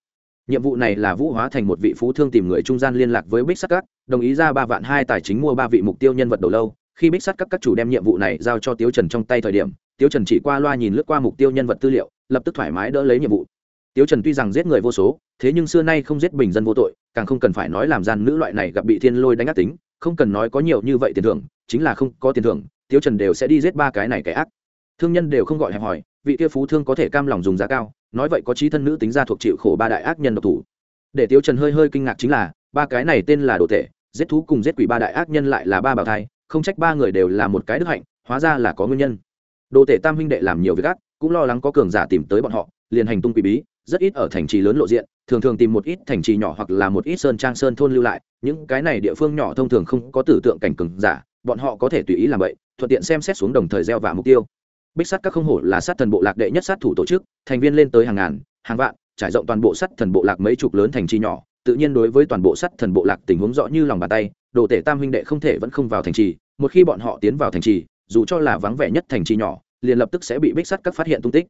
Nhiệm vụ này là vũ hóa thành một vị phú thương tìm người trung gian liên lạc với bích sắt Cắt, đồng ý ra ba vạn hai tài chính mua ba vị mục tiêu nhân vật đầu lâu. Khi bích sắt các các chủ đem nhiệm vụ này giao cho tiếu trần trong tay thời điểm tiếu trần chỉ qua loa nhìn lướt qua mục tiêu nhân vật tư liệu lập tức thoải mái đỡ lấy nhiệm vụ. Tiếu trần tuy rằng giết người vô số thế nhưng xưa nay không giết bình dân vô tội càng không cần phải nói làm gian nữ loại này gặp bị thiên lôi đánh ác tính không cần nói có nhiều như vậy tiền thưởng, chính là không có tiền thưởng tiêu trần đều sẽ đi giết ba cái này kẻ ác. Thương nhân đều không gọi hẹp hỏi vị kia phú thương có thể cam lòng dùng giá cao, nói vậy có trí thân nữ tính ra thuộc chịu khổ ba đại ác nhân độc thủ. Để tiêu trần hơi hơi kinh ngạc chính là, ba cái này tên là đồ tể, giết thú cùng giết quỷ ba đại ác nhân lại là ba bảo thai, không trách ba người đều là một cái đức hạnh, hóa ra là có nguyên nhân. Đồ tể tam huynh đệ làm nhiều việc ác, cũng lo lắng có cường giả tìm tới bọn họ, liền hành tung quỷ bí rất ít ở thành trì lớn lộ diện, thường thường tìm một ít thành trì nhỏ hoặc là một ít sơn trang sơn thôn lưu lại. Những cái này địa phương nhỏ thông thường không có tử tượng cảnh cường giả, bọn họ có thể tùy ý làm vậy, thuận tiện xem xét xuống đồng thời gieo và mục tiêu. Bích sắt các không hổ là sát thần bộ lạc đệ nhất sát thủ tổ chức, thành viên lên tới hàng ngàn, hàng vạn, trải rộng toàn bộ sắt thần bộ lạc mấy chục lớn thành trì nhỏ, tự nhiên đối với toàn bộ sắt thần bộ lạc tình huống rõ như lòng bàn tay, đồ tể tam huynh đệ không thể vẫn không vào thành trì, một khi bọn họ tiến vào thành trì, dù cho là vắng vẻ nhất thành trì nhỏ, liền lập tức sẽ bị bích sắt các phát hiện tung tích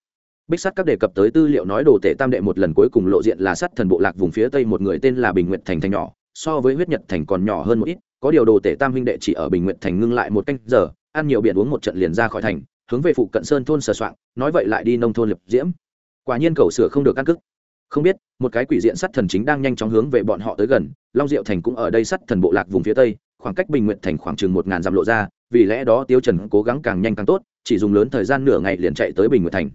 bích sắt các đề cập tới tư liệu nói đồ tể tam đệ một lần cuối cùng lộ diện là sắt thần bộ lạc vùng phía tây một người tên là bình nguyện thành thành nhỏ, so với huyết nhật thành còn nhỏ hơn một ít, có điều đồ tể tam huynh đệ chỉ ở bình nguyện thành ngưng lại một canh giờ, ăn nhiều biển uống một trận liền ra khỏi thành, hướng về phụ cận sơn thôn sờ soạng, nói vậy lại đi nông thôn lập diễm. Quả nhiên cầu sửa không được căn cức không biết, một cái quỷ diện sắt thần chính đang nhanh chóng hướng về bọn họ tới gần, long diệu thành cũng ở đây sắt thần bộ lạc vùng phía tây, khoảng cách bình nguyện thành khoảng chừng một ngàn dặm lộ ra, vì lẽ đó tiêu trần cố gắng càng nhanh càng tốt, chỉ dùng lớn thời gian nửa ngày liền chạy tới bình nguyện thành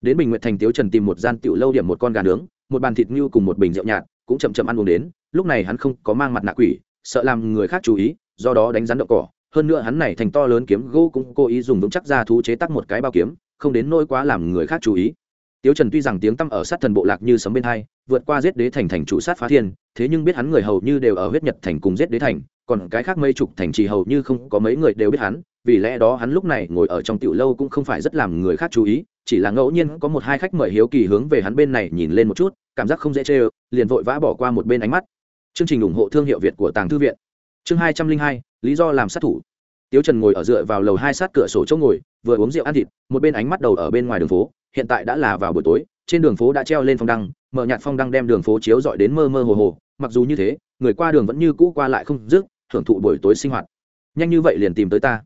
đến bình nguyện thành tiếu trần tìm một gian tiểu lâu điểm một con gà nướng, một bàn thịt như cùng một bình rượu nhạt, cũng chậm chậm ăn uống đến. Lúc này hắn không có mang mặt nạ quỷ, sợ làm người khác chú ý, do đó đánh rắn đậu cỏ. Hơn nữa hắn này thành to lớn kiếm gỗ cũng cố ý dùng vững chắc ra thú chế tác một cái bao kiếm, không đến nỗi quá làm người khác chú ý. Tiếu trần tuy rằng tiếng tăm ở sát thần bộ lạc như sấm bên hai, vượt qua giết đế thành thành chủ sát phá thiên, thế nhưng biết hắn người hầu như đều ở huyết nhật thành cùng giết đế thành còn cái khác mấy chục thành trì hầu như không có mấy người đều biết hắn, vì lẽ đó hắn lúc này ngồi ở trong tiểu lâu cũng không phải rất làm người khác chú ý, chỉ là ngẫu nhiên có một hai khách mời hiếu kỳ hướng về hắn bên này nhìn lên một chút, cảm giác không dễ chê, liền vội vã bỏ qua một bên ánh mắt. Chương trình ủng hộ thương hiệu việt của tàng thư viện. Chương hai trăm linh hai, lý do làm sát thủ. Tiếu trần ngồi ở dựa vào lầu hai sát cửa sổ chỗ ngồi, vừa uống rượu ăn thịt, một bên ánh mắt đầu ở bên ngoài đường phố, hiện tại đã là vào buổi tối, trên đường phố đã treo lên phong đăng, mở nhạt phong đăng đem đường phố chiếu dọi đến mơ mơ hồ hồ, mặc dù như thế, người qua đường vẫn như cũ qua lại không dứt thưởng thụ buổi tối sinh hoạt. Nhanh như vậy liền tìm tới ta.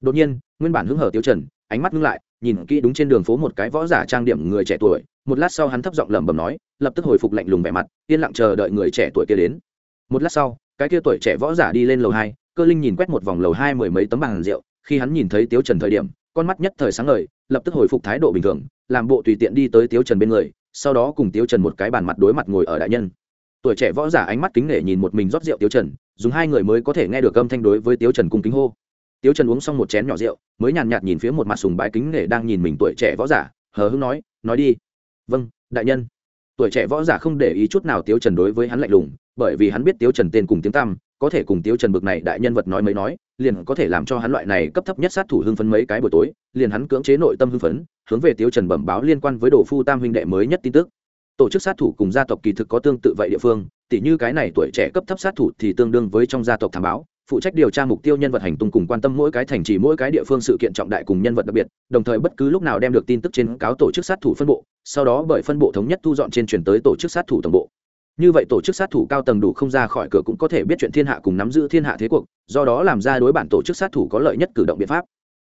Đột nhiên, nguyên bản hứng hở tiêu trần, ánh mắt ngưng lại, nhìn kỹ đúng trên đường phố một cái võ giả trang điểm người trẻ tuổi. Một lát sau hắn thấp giọng lẩm bẩm nói, lập tức hồi phục lạnh lùng vẻ mặt, yên lặng chờ đợi người trẻ tuổi kia đến. Một lát sau, cái kia tuổi trẻ võ giả đi lên lầu hai, cơ linh nhìn quét một vòng lầu hai mười mấy tấm bàn rượu. Khi hắn nhìn thấy tiếu trần thời điểm, con mắt nhất thời sáng ngời, lập tức hồi phục thái độ bình thường, làm bộ tùy tiện đi tới tiếu trần bên người, sau đó cùng tiếu trần một cái bàn mặt đối mặt ngồi ở đại nhân tuổi trẻ võ giả ánh mắt kính nể nhìn một mình rót rượu tiếu trần, dùng hai người mới có thể nghe được âm thanh đối với tiếu trần cung kính hô. Tiếu trần uống xong một chén nhỏ rượu, mới nhàn nhạt nhìn phía một mặt sùng bái kính nể đang nhìn mình tuổi trẻ võ giả, hờ hững nói nói đi. Vâng đại nhân. Tuổi trẻ võ giả không để ý chút nào tiếu trần đối với hắn lạnh lùng, bởi vì hắn biết tiếu trần tên cùng tiếng tăm, có thể cùng tiếu trần bực này đại nhân vật nói mấy nói, liền có thể làm cho hắn loại này cấp thấp nhất sát thủ hưng phấn mấy cái buổi tối, liền hắn cưỡng chế nội tâm hưng phấn, hướng về tiếu trần bẩm báo liên quan với đồ phu tam huynh đệ mới nhất tin tức tổ chức sát thủ cùng gia tộc kỳ thực có tương tự vậy địa phương, tỉ như cái này tuổi trẻ cấp thấp sát thủ thì tương đương với trong gia tộc thảm báo, phụ trách điều tra mục tiêu nhân vật hành tung cùng quan tâm mỗi cái thành trì, mỗi cái địa phương sự kiện trọng đại cùng nhân vật đặc biệt, đồng thời bất cứ lúc nào đem được tin tức trên cáo tổ chức sát thủ phân bộ, sau đó bởi phân bộ thống nhất thu dọn trên chuyển tới tổ chức sát thủ tổng bộ. Như vậy tổ chức sát thủ cao tầng đủ không ra khỏi cửa cũng có thể biết chuyện thiên hạ cùng nắm giữ thiên hạ thế cuộc, do đó làm ra đối bản tổ chức sát thủ có lợi nhất cử động biện pháp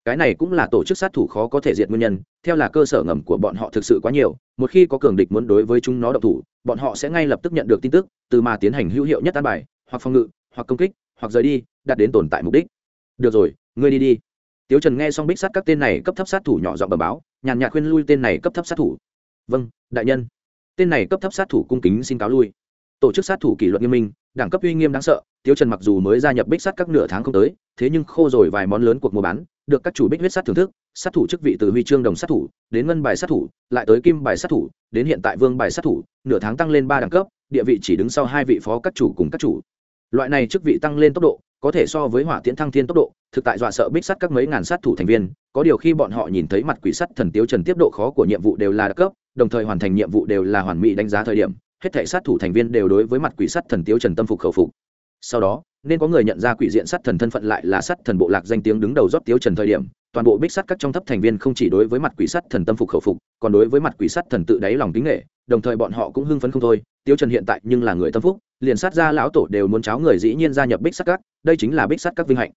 cái này cũng là tổ chức sát thủ khó có thể diệt nguyên nhân, theo là cơ sở ngầm của bọn họ thực sự quá nhiều, một khi có cường địch muốn đối với chúng nó độc thủ, bọn họ sẽ ngay lập tức nhận được tin tức, từ mà tiến hành hữu hiệu nhất an bài, hoặc phòng ngự, hoặc công kích, hoặc rời đi, đạt đến tồn tại mục đích. Được rồi, ngươi đi đi. Tiếu trần nghe xong bích sát các tên này cấp thấp sát thủ nhỏ giọng bờ báo, nhàn nhạt khuyên lui tên này cấp thấp sát thủ. Vâng đại nhân. Tên này cấp thấp sát thủ cung kính xin cáo lui. Tổ chức sát thủ kỷ luật nghiêm minh, đẳng cấp uy nghiêm đáng sợ, tiếu trần mặc dù mới gia nhập bích sát các nửa tháng không tới, thế nhưng khô rồi vài món lớn cuộc mua bán được các chủ bích huyết sát thưởng thức, sát thủ chức vị từ huy chương đồng sát thủ, đến ngân bài sát thủ, lại tới kim bài sát thủ, đến hiện tại vương bài sát thủ, nửa tháng tăng lên ba đẳng cấp, địa vị chỉ đứng sau hai vị phó các chủ cùng các chủ. Loại này chức vị tăng lên tốc độ, có thể so với hỏa tiễn thăng thiên tốc độ, thực tại dọa sợ bích sắt các mấy ngàn sát thủ thành viên, có điều khi bọn họ nhìn thấy mặt quỷ sắt thần tiếu trần tiếp độ khó của nhiệm vụ đều là đặc cấp, đồng thời hoàn thành nhiệm vụ đều là hoàn mỹ đánh giá thời điểm, hết thể sát thủ thành viên đều đối với mặt quỷ sắt thần tiếu trần tâm phục khẩu phục sau đó, nên có người nhận ra quỷ diện sát thần thân phận lại là sát thần bộ lạc danh tiếng đứng đầu rót tiếu trần thời điểm, toàn bộ bích sắt các trong thấp thành viên không chỉ đối với mặt quỷ sắt thần tâm phục khẩu phục, còn đối với mặt quỷ sắt thần tự đáy lòng kính nghệ, đồng thời bọn họ cũng hưng phấn không thôi. Tiếu trần hiện tại nhưng là người tâm phúc, liền sát ra lão tổ đều muốn cháo người dĩ nhiên gia nhập bích sắt các, đây chính là bích sắt các vinh hạnh.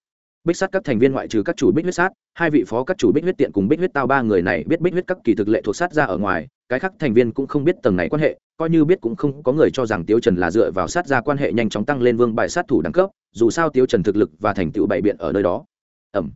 Bích sắt các thành viên ngoại trừ các chủ bích huyết sát, hai vị phó các chủ bích huyết tiện cùng bích huyết tao ba người này biết bích huyết các kỳ thực lệ thuộc sát ra ở ngoài cái khác thành viên cũng không biết tầng này quan hệ, coi như biết cũng không có người cho rằng tiếu trần là dựa vào sát ra quan hệ nhanh chóng tăng lên vương bài sát thủ đẳng cấp, dù sao tiếu trần thực lực và thành tựu bảy biện ở nơi đó. Ẩm.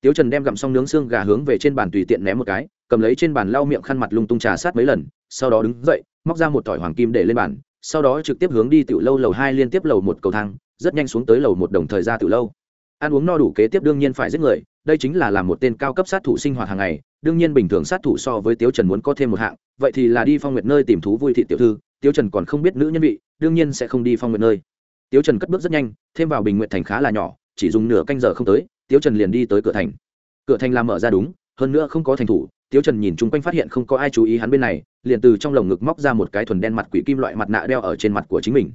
Tiếu trần đem gặm xong nướng xương gà hướng về trên bàn tùy tiện ném một cái, cầm lấy trên bàn lau miệng khăn mặt lung tung trà sát mấy lần, sau đó đứng dậy, móc ra một tỏi hoàng kim để lên bàn, sau đó trực tiếp hướng đi tiểu lâu lầu hai liên tiếp lầu một cầu thang, rất nhanh xuống tới lầu một đồng thời ra tiểu lâu. Ăn uống no đủ kế tiếp đương nhiên phải giết người, đây chính là làm một tên cao cấp sát thủ sinh hoạt hàng ngày đương nhiên bình thường sát thủ so với tiếu trần muốn có thêm một hạng, vậy thì là đi phong nguyệt nơi tìm thú vui thị tiểu thư, tiếu trần còn không biết nữ nhân vị, đương nhiên sẽ không đi phong nguyệt nơi. Tiếu trần cất bước rất nhanh, thêm vào bình nguyện thành khá là nhỏ, chỉ dùng nửa canh giờ không tới, tiếu trần liền đi tới cửa thành. Cửa thành làm mở ra đúng, hơn nữa không có thành thủ, tiếu trần nhìn chung quanh phát hiện không có ai chú ý hắn bên này, liền từ trong lồng ngực móc ra một cái thuần đen mặt quỷ kim loại mặt nạ đeo ở trên mặt của chính mình.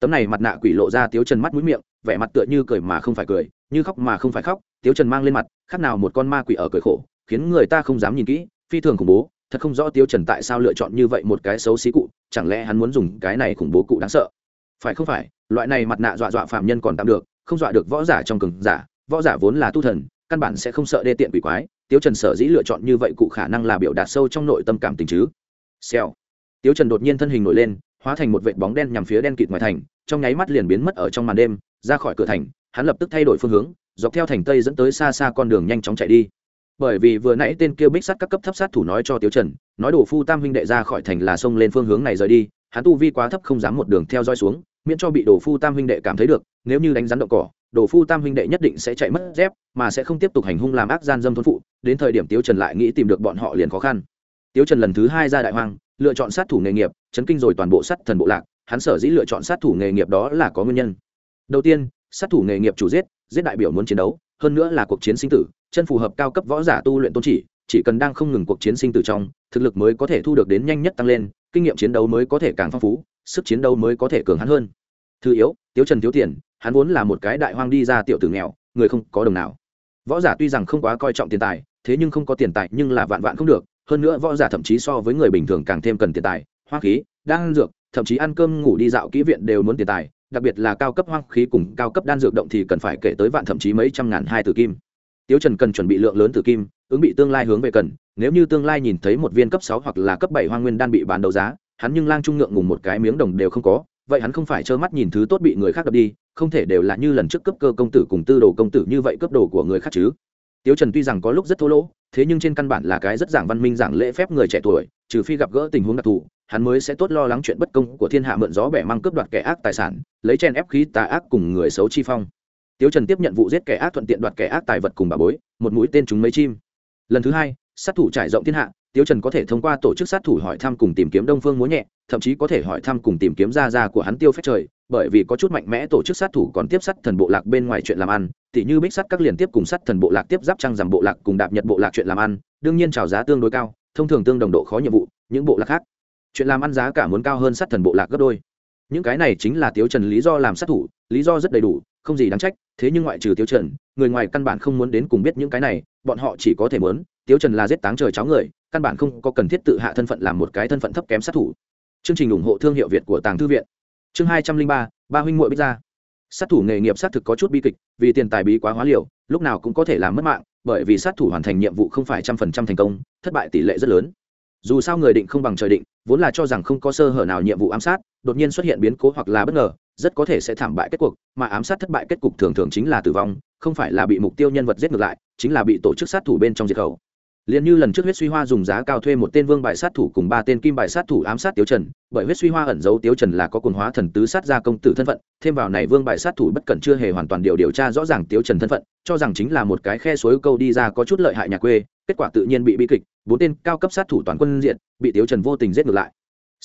Tấm này mặt nạ quỷ lộ ra tiếu trần mắt mũi miệng, vẻ mặt tựa như cười mà không phải cười, như khóc mà không phải khóc, tiếu trần mang lên mặt, khác nào một con ma quỷ ở cười khổ khiến người ta không dám nhìn kỹ, phi thường khủng bố, thật không rõ Tiêu trần tại sao lựa chọn như vậy một cái xấu xí cụ, chẳng lẽ hắn muốn dùng cái này khủng bố cụ đáng sợ? Phải không phải, loại này mặt nạ dọa dọa phạm nhân còn tạm được, không dọa được võ giả trong cường giả, võ giả vốn là tu thần, căn bản sẽ không sợ đê tiện quỷ quái Tiêu trần sở dĩ lựa chọn như vậy cụ khả năng là biểu đạt sâu trong nội tâm cảm tình chứ. Xèo. Tiêu trần đột nhiên thân hình nổi lên, hóa thành một vệt bóng đen nhằm phía đen kịt ngoài thành, trong nháy mắt liền biến mất ở trong màn đêm, ra khỏi cửa thành, hắn lập tức thay đổi phương hướng, dọc theo thành tây dẫn tới xa xa con đường nhanh chóng chạy đi bởi vì vừa nãy tên kia bích sắt các cấp thấp sát thủ nói cho tiếu trần, nói đổ phu tam huynh đệ ra khỏi thành là xông lên phương hướng này rời đi, hắn tu vi quá thấp không dám một đường theo dõi xuống, miễn cho bị đổ phu tam huynh đệ cảm thấy được, nếu như đánh rắn động cỏ đổ phu tam huynh đệ nhất định sẽ chạy mất dép, mà sẽ không tiếp tục hành hung làm ác gian dâm thôn phụ, đến thời điểm tiếu trần lại nghĩ tìm được bọn họ liền khó khăn. Tiếu trần lần thứ hai ra đại hoang, lựa chọn sát thủ nghề nghiệp, chấn kinh rồi toàn bộ sát thần bộ lạc, hắn sở dĩ lựa chọn sát thủ nghề nghiệp đó là có nguyên nhân. Đầu tiên, sát thủ nghề nghiệp chủ giết giết đại biểu muốn chiến đấu, hơn nữa là cuộc chiến sinh tử chân phù hợp cao cấp võ giả tu luyện tôn chỉ chỉ cần đang không ngừng cuộc chiến sinh tử trong, thực lực mới có thể thu được đến nhanh nhất tăng lên, kinh nghiệm chiến đấu mới có thể càng phong phú, sức chiến đấu mới có thể cường hắn hơn. Thứ yếu, tiếu trần thiếu tiền, hắn vốn là một cái đại hoang đi ra tiểu tử nghèo, người không có đồng nào. Võ giả tuy rằng không quá coi trọng tiền tài, thế nhưng không có tiền tài nhưng là vạn vạn không được, hơn nữa võ giả thậm chí so với người bình thường càng thêm cần tiền tài hoa khí, đan dược, thậm chí ăn cơm, ngủ đi dạo kỹ viện đều muốn tiền tài, đặc biệt là cao cấp hoang khí cùng cao cấp đan dược động thì cần phải kể tới vạn thậm chí mấy trăm ngàn hai tử kim tiếu trần cần chuẩn bị lượng lớn tử kim, ứng bị tương lai hướng về cần, nếu như tương lai nhìn thấy một viên cấp sáu hoặc là cấp bảy hoang nguyên đan bị bán đấu giá, hắn nhưng lang trung ngượng ngùng một cái miếng đồng đều không có, vậy hắn không phải trơ mắt nhìn thứ tốt bị người khác đập đi, không thể đều là như lần trước cấp cơ công tử cùng tư đồ công tử như vậy cấp đồ của người khác chứ. Tiếu trần tuy rằng có lúc rất thô lỗ, thế nhưng trên căn bản là cái rất giảng văn minh giảng lễ phép người trẻ tuổi, trừ phi gặp gỡ tình huống đặc thù, hắn mới sẽ tốt lo lắng chuyện bất công của thiên hạ mượn gió bẻ mang cướp đoạt kẻ ác tài sản, lấy chen ép khí tà ác cùng người xấu chi phong tiếu trần tiếp nhận vụ giết kẻ ác thuận tiện đoạt kẻ ác tài vật cùng bà bối, một mũi tên chúng mấy chim. Lần thứ hai, sát thủ trải rộng thiên hạ, tiếu trần có thể thông qua tổ chức sát thủ hỏi thăm cùng tìm kiếm đông phương múa nhẹ, thậm chí có thể hỏi thăm cùng tìm kiếm Ra Ra của hắn tiêu phép trời, bởi vì có chút mạnh mẽ tổ chức sát thủ còn tiếp sát thần bộ lạc bên ngoài chuyện làm ăn, tỉ như bích sắt các liên tiếp cùng sát thần bộ lạc tiếp giáp trăng giảm bộ lạc cùng đạp nhật bộ lạc chuyện làm ăn, đương nhiên trào giá tương đối cao, thông thường tương đồng độ khó nhiệm vụ, những bộ lạc khác. Chuyện làm ăn giá cả muốn cao hơn sát thần bộ lạc gấp đôi. Những cái này chính là tiếu trần lý do làm sát thủ lý do rất đầy đủ, không gì đáng trách, thế nhưng ngoại trừ tiêu trần, người ngoài căn bản không muốn đến cùng biết những cái này, bọn họ chỉ có thể muốn tiêu trần là giết táng trời cháo người, căn bản không có cần thiết tự hạ thân phận làm một cái thân phận thấp kém sát thủ. Chương trình ủng hộ thương hiệu việt của tàng thư viện. Chương hai trăm linh ba ba huynh muội bích ra sát thủ nghề nghiệp sát thực có chút bi kịch, vì tiền tài bí quá hóa liều, lúc nào cũng có thể làm mất mạng, bởi vì sát thủ hoàn thành nhiệm vụ không phải trăm phần trăm thành công, thất bại tỷ lệ rất lớn. Dù sao người định không bằng trời định, vốn là cho rằng không có sơ hở nào nhiệm vụ ám sát, đột nhiên xuất hiện biến cố hoặc là bất ngờ rất có thể sẽ thảm bại kết cuộc, mà ám sát thất bại kết cục thường thường chính là tử vong, không phải là bị mục tiêu nhân vật giết ngược lại, chính là bị tổ chức sát thủ bên trong diệt khẩu. Liền như lần trước huyết suy hoa dùng giá cao thuê một tên vương bài sát thủ cùng ba tên kim bài sát thủ ám sát tiếu trần, bởi huyết suy hoa ẩn giấu tiếu trần là có quần hóa thần tứ sát gia công tử thân phận, thêm vào này vương bài sát thủ bất cẩn chưa hề hoàn toàn điều điều tra rõ ràng tiếu trần thân phận, cho rằng chính là một cái khe suối câu đi ra có chút lợi hại nhà quê, kết quả tự nhiên bị bi kịch, bốn tên cao cấp sát thủ toàn quân diện bị tiếu trần vô tình giết ngược lại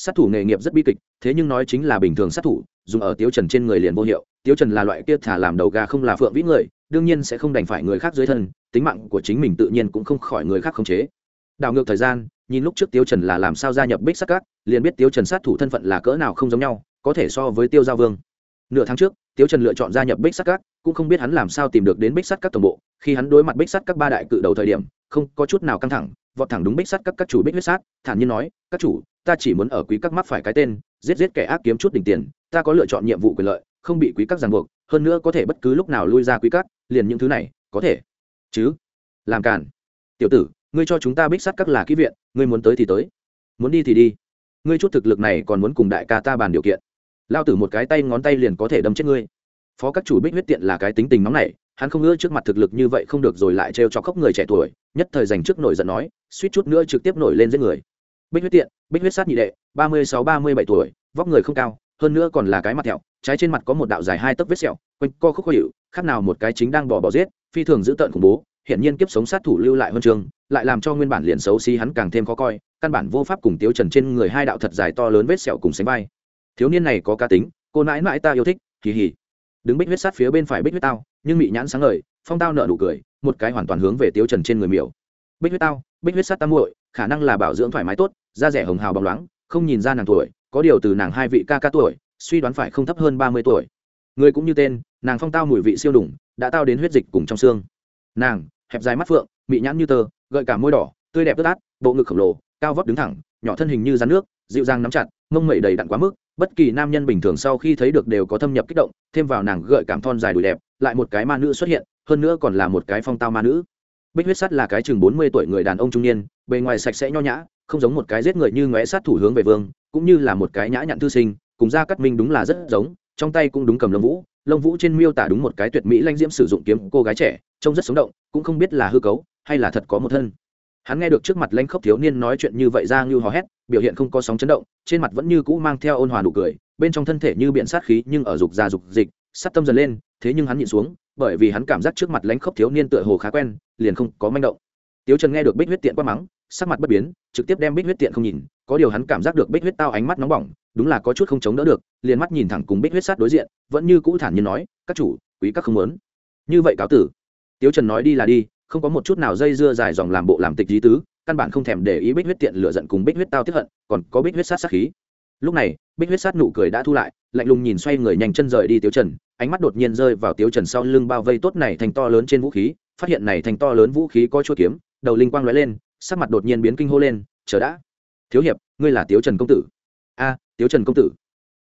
sát thủ nghề nghiệp rất bi kịch, thế nhưng nói chính là bình thường sát thủ, dùng ở Tiêu trần trên người liền vô hiệu. Tiêu trần là loại kia thả làm đầu gà không là phượng vĩ người, đương nhiên sẽ không đành phải người khác dưới thân, tính mạng của chính mình tự nhiên cũng không khỏi người khác khống chế. Đảo ngược thời gian, nhìn lúc trước tiêu trần là làm sao gia nhập bích sát các, liền biết tiêu trần sát thủ thân phận là cỡ nào không giống nhau, có thể so với tiêu giao vương. Nửa tháng trước tiêu trần lựa chọn gia nhập bích sát các, cũng không biết hắn làm sao tìm được đến bích sát các tổng bộ. Khi hắn đối mặt bích sát các ba đại cự đầu thời điểm, không có chút nào căng thẳng, vọt thẳng đúng bích sát các các chủ bích huyết sát, thản nhiên nói, các chủ ta chỉ muốn ở quý các mắc phải cái tên, giết giết kẻ ác kiếm chút đỉnh tiền, ta có lựa chọn nhiệm vụ quyền lợi, không bị quý các ràng buộc, hơn nữa có thể bất cứ lúc nào lui ra quý các, liền những thứ này, có thể. Chứ? Làm cản tiểu tử, ngươi cho chúng ta bích sắt các là kỹ viện, ngươi muốn tới thì tới. Muốn đi thì đi. Ngươi chút thực lực này còn muốn cùng đại ca ta bàn điều kiện. Lao tử một cái tay ngón tay liền có thể đâm chết ngươi. Phó các chủ bích huyết tiện là cái tính tình nóng này hắn không ngỡ trước mặt thực lực như vậy không được rồi lại trêu cho khóc người trẻ tuổi, nhất thời dành trước nổi giận nói, suýt chút nữa trực tiếp nổi lên giết người bích huyết tiện bích huyết sát nhị đệ ba mươi sáu ba mươi bảy tuổi vóc người không cao hơn nữa còn là cái mặt thẹo trái trên mặt có một đạo dài hai tấc vết sẹo quanh co khúc khó hiệu khác nào một cái chính đang bỏ bỏ giết phi thường giữ tợn khủng bố hiện nhiên kiếp sống sát thủ lưu lại huân trường, lại làm cho nguyên bản liền xấu xí hắn càng thêm khó coi căn bản vô pháp cùng tiếu trần trên người hai đạo thật dài to lớn vết sẹo cùng sánh vai. Thiếu niên này có cá tính cô nãi nãi ta yêu thích kỳ hỉ đứng bích huyết sát phía bên phải bích huyết tao nhưng bị nhãn sáng ngời phong tao nợ nụ cười một cái hoàn toàn hướng về tiếu trần trên người miểu. Bích huyết tao bích huyết sát tam muội khả năng là bảo dưỡng thoải mái tốt da rẻ hồng hào bóng loáng, không nhìn ra nàng tuổi, có điều từ nàng hai vị ca ca tuổi, suy đoán phải không thấp hơn ba mươi tuổi. Người cũng như tên, nàng phong tao mùi vị siêu đủng, đã tao đến huyết dịch cùng trong xương. Nàng, hẹp dài mắt phượng, mị nhãn như tơ, gợi cả môi đỏ, tươi đẹp tức át, bộ ngực khổng lồ, cao vóc đứng thẳng, nhỏ thân hình như rắn nước, dịu dàng nắm chặt, mông mẩy đầy đặn quá mức, bất kỳ nam nhân bình thường sau khi thấy được đều có thâm nhập kích động, thêm vào nàng gợi cảm thon dài đùi đẹp, lại một cái ma nữ xuất hiện, hơn nữa còn là một cái phong tao ma nữ. Bích huyết sắt là cái chừng bốn mươi tuổi người đàn ông trung niên, bề ngoài sạch sẽ nho nhã không giống một cái giết người như ngóe sát thủ hướng về vương, cũng như là một cái nhã nhặn thư sinh, cùng ra cắt minh đúng là rất giống, trong tay cũng đúng cầm lông vũ lông vũ trên miêu tả đúng một cái tuyệt mỹ lanh diễm sử dụng kiếm cô gái trẻ, trông rất sống động, cũng không biết là hư cấu, hay là thật có một thân. Hắn nghe được trước mặt lãnh khốc thiếu niên nói chuyện như vậy ra như hò hét, biểu hiện không có sóng chấn động, trên mặt vẫn như cũ mang theo ôn hòa nụ cười, bên trong thân thể như biện sát khí nhưng ở dục già dục dịch sát tâm dần lên, thế nhưng hắn nhịn xuống, bởi vì hắn cảm giác trước mặt lãnh khốc thiếu niên tựa hồ khá quen, liền không có manh động tiếu trần nghe được bích huyết tiện quát mắng, sắc mặt bất biến, trực tiếp đem bích huyết tiện không nhìn, có điều hắn cảm giác được bích huyết tao ánh mắt nóng bỏng, đúng là có chút không chống đỡ được, liền mắt nhìn thẳng cùng bích huyết sát đối diện, vẫn như cũ thản nhiên nói, các chủ, quý các không muốn. Như vậy cáo tử. Tiếu trần nói đi là đi, không có một chút nào dây dưa dài dòng làm bộ làm tịch lý tứ, căn bản không thèm để ý bích huyết tiện lựa giận cùng bích huyết tao tiếp hận, còn có bích huyết sát sát khí. Lúc này, bích huyết sát nụ cười đã thu lại, lạnh lùng nhìn xoay người nhanh chân rời đi tiếu trần, ánh mắt đột nhiên rơi vào tiếu trần sau lưng bao vây tốt này thành to lớn trên vũ khí, phát hiện này thành to lớn vũ khí có chuôi kiếm đầu linh quang lóe lên, sắc mặt đột nhiên biến kinh hô lên, chờ đã. Thiếu hiệp, ngươi là tiếu trần công tử. A, tiếu trần công tử.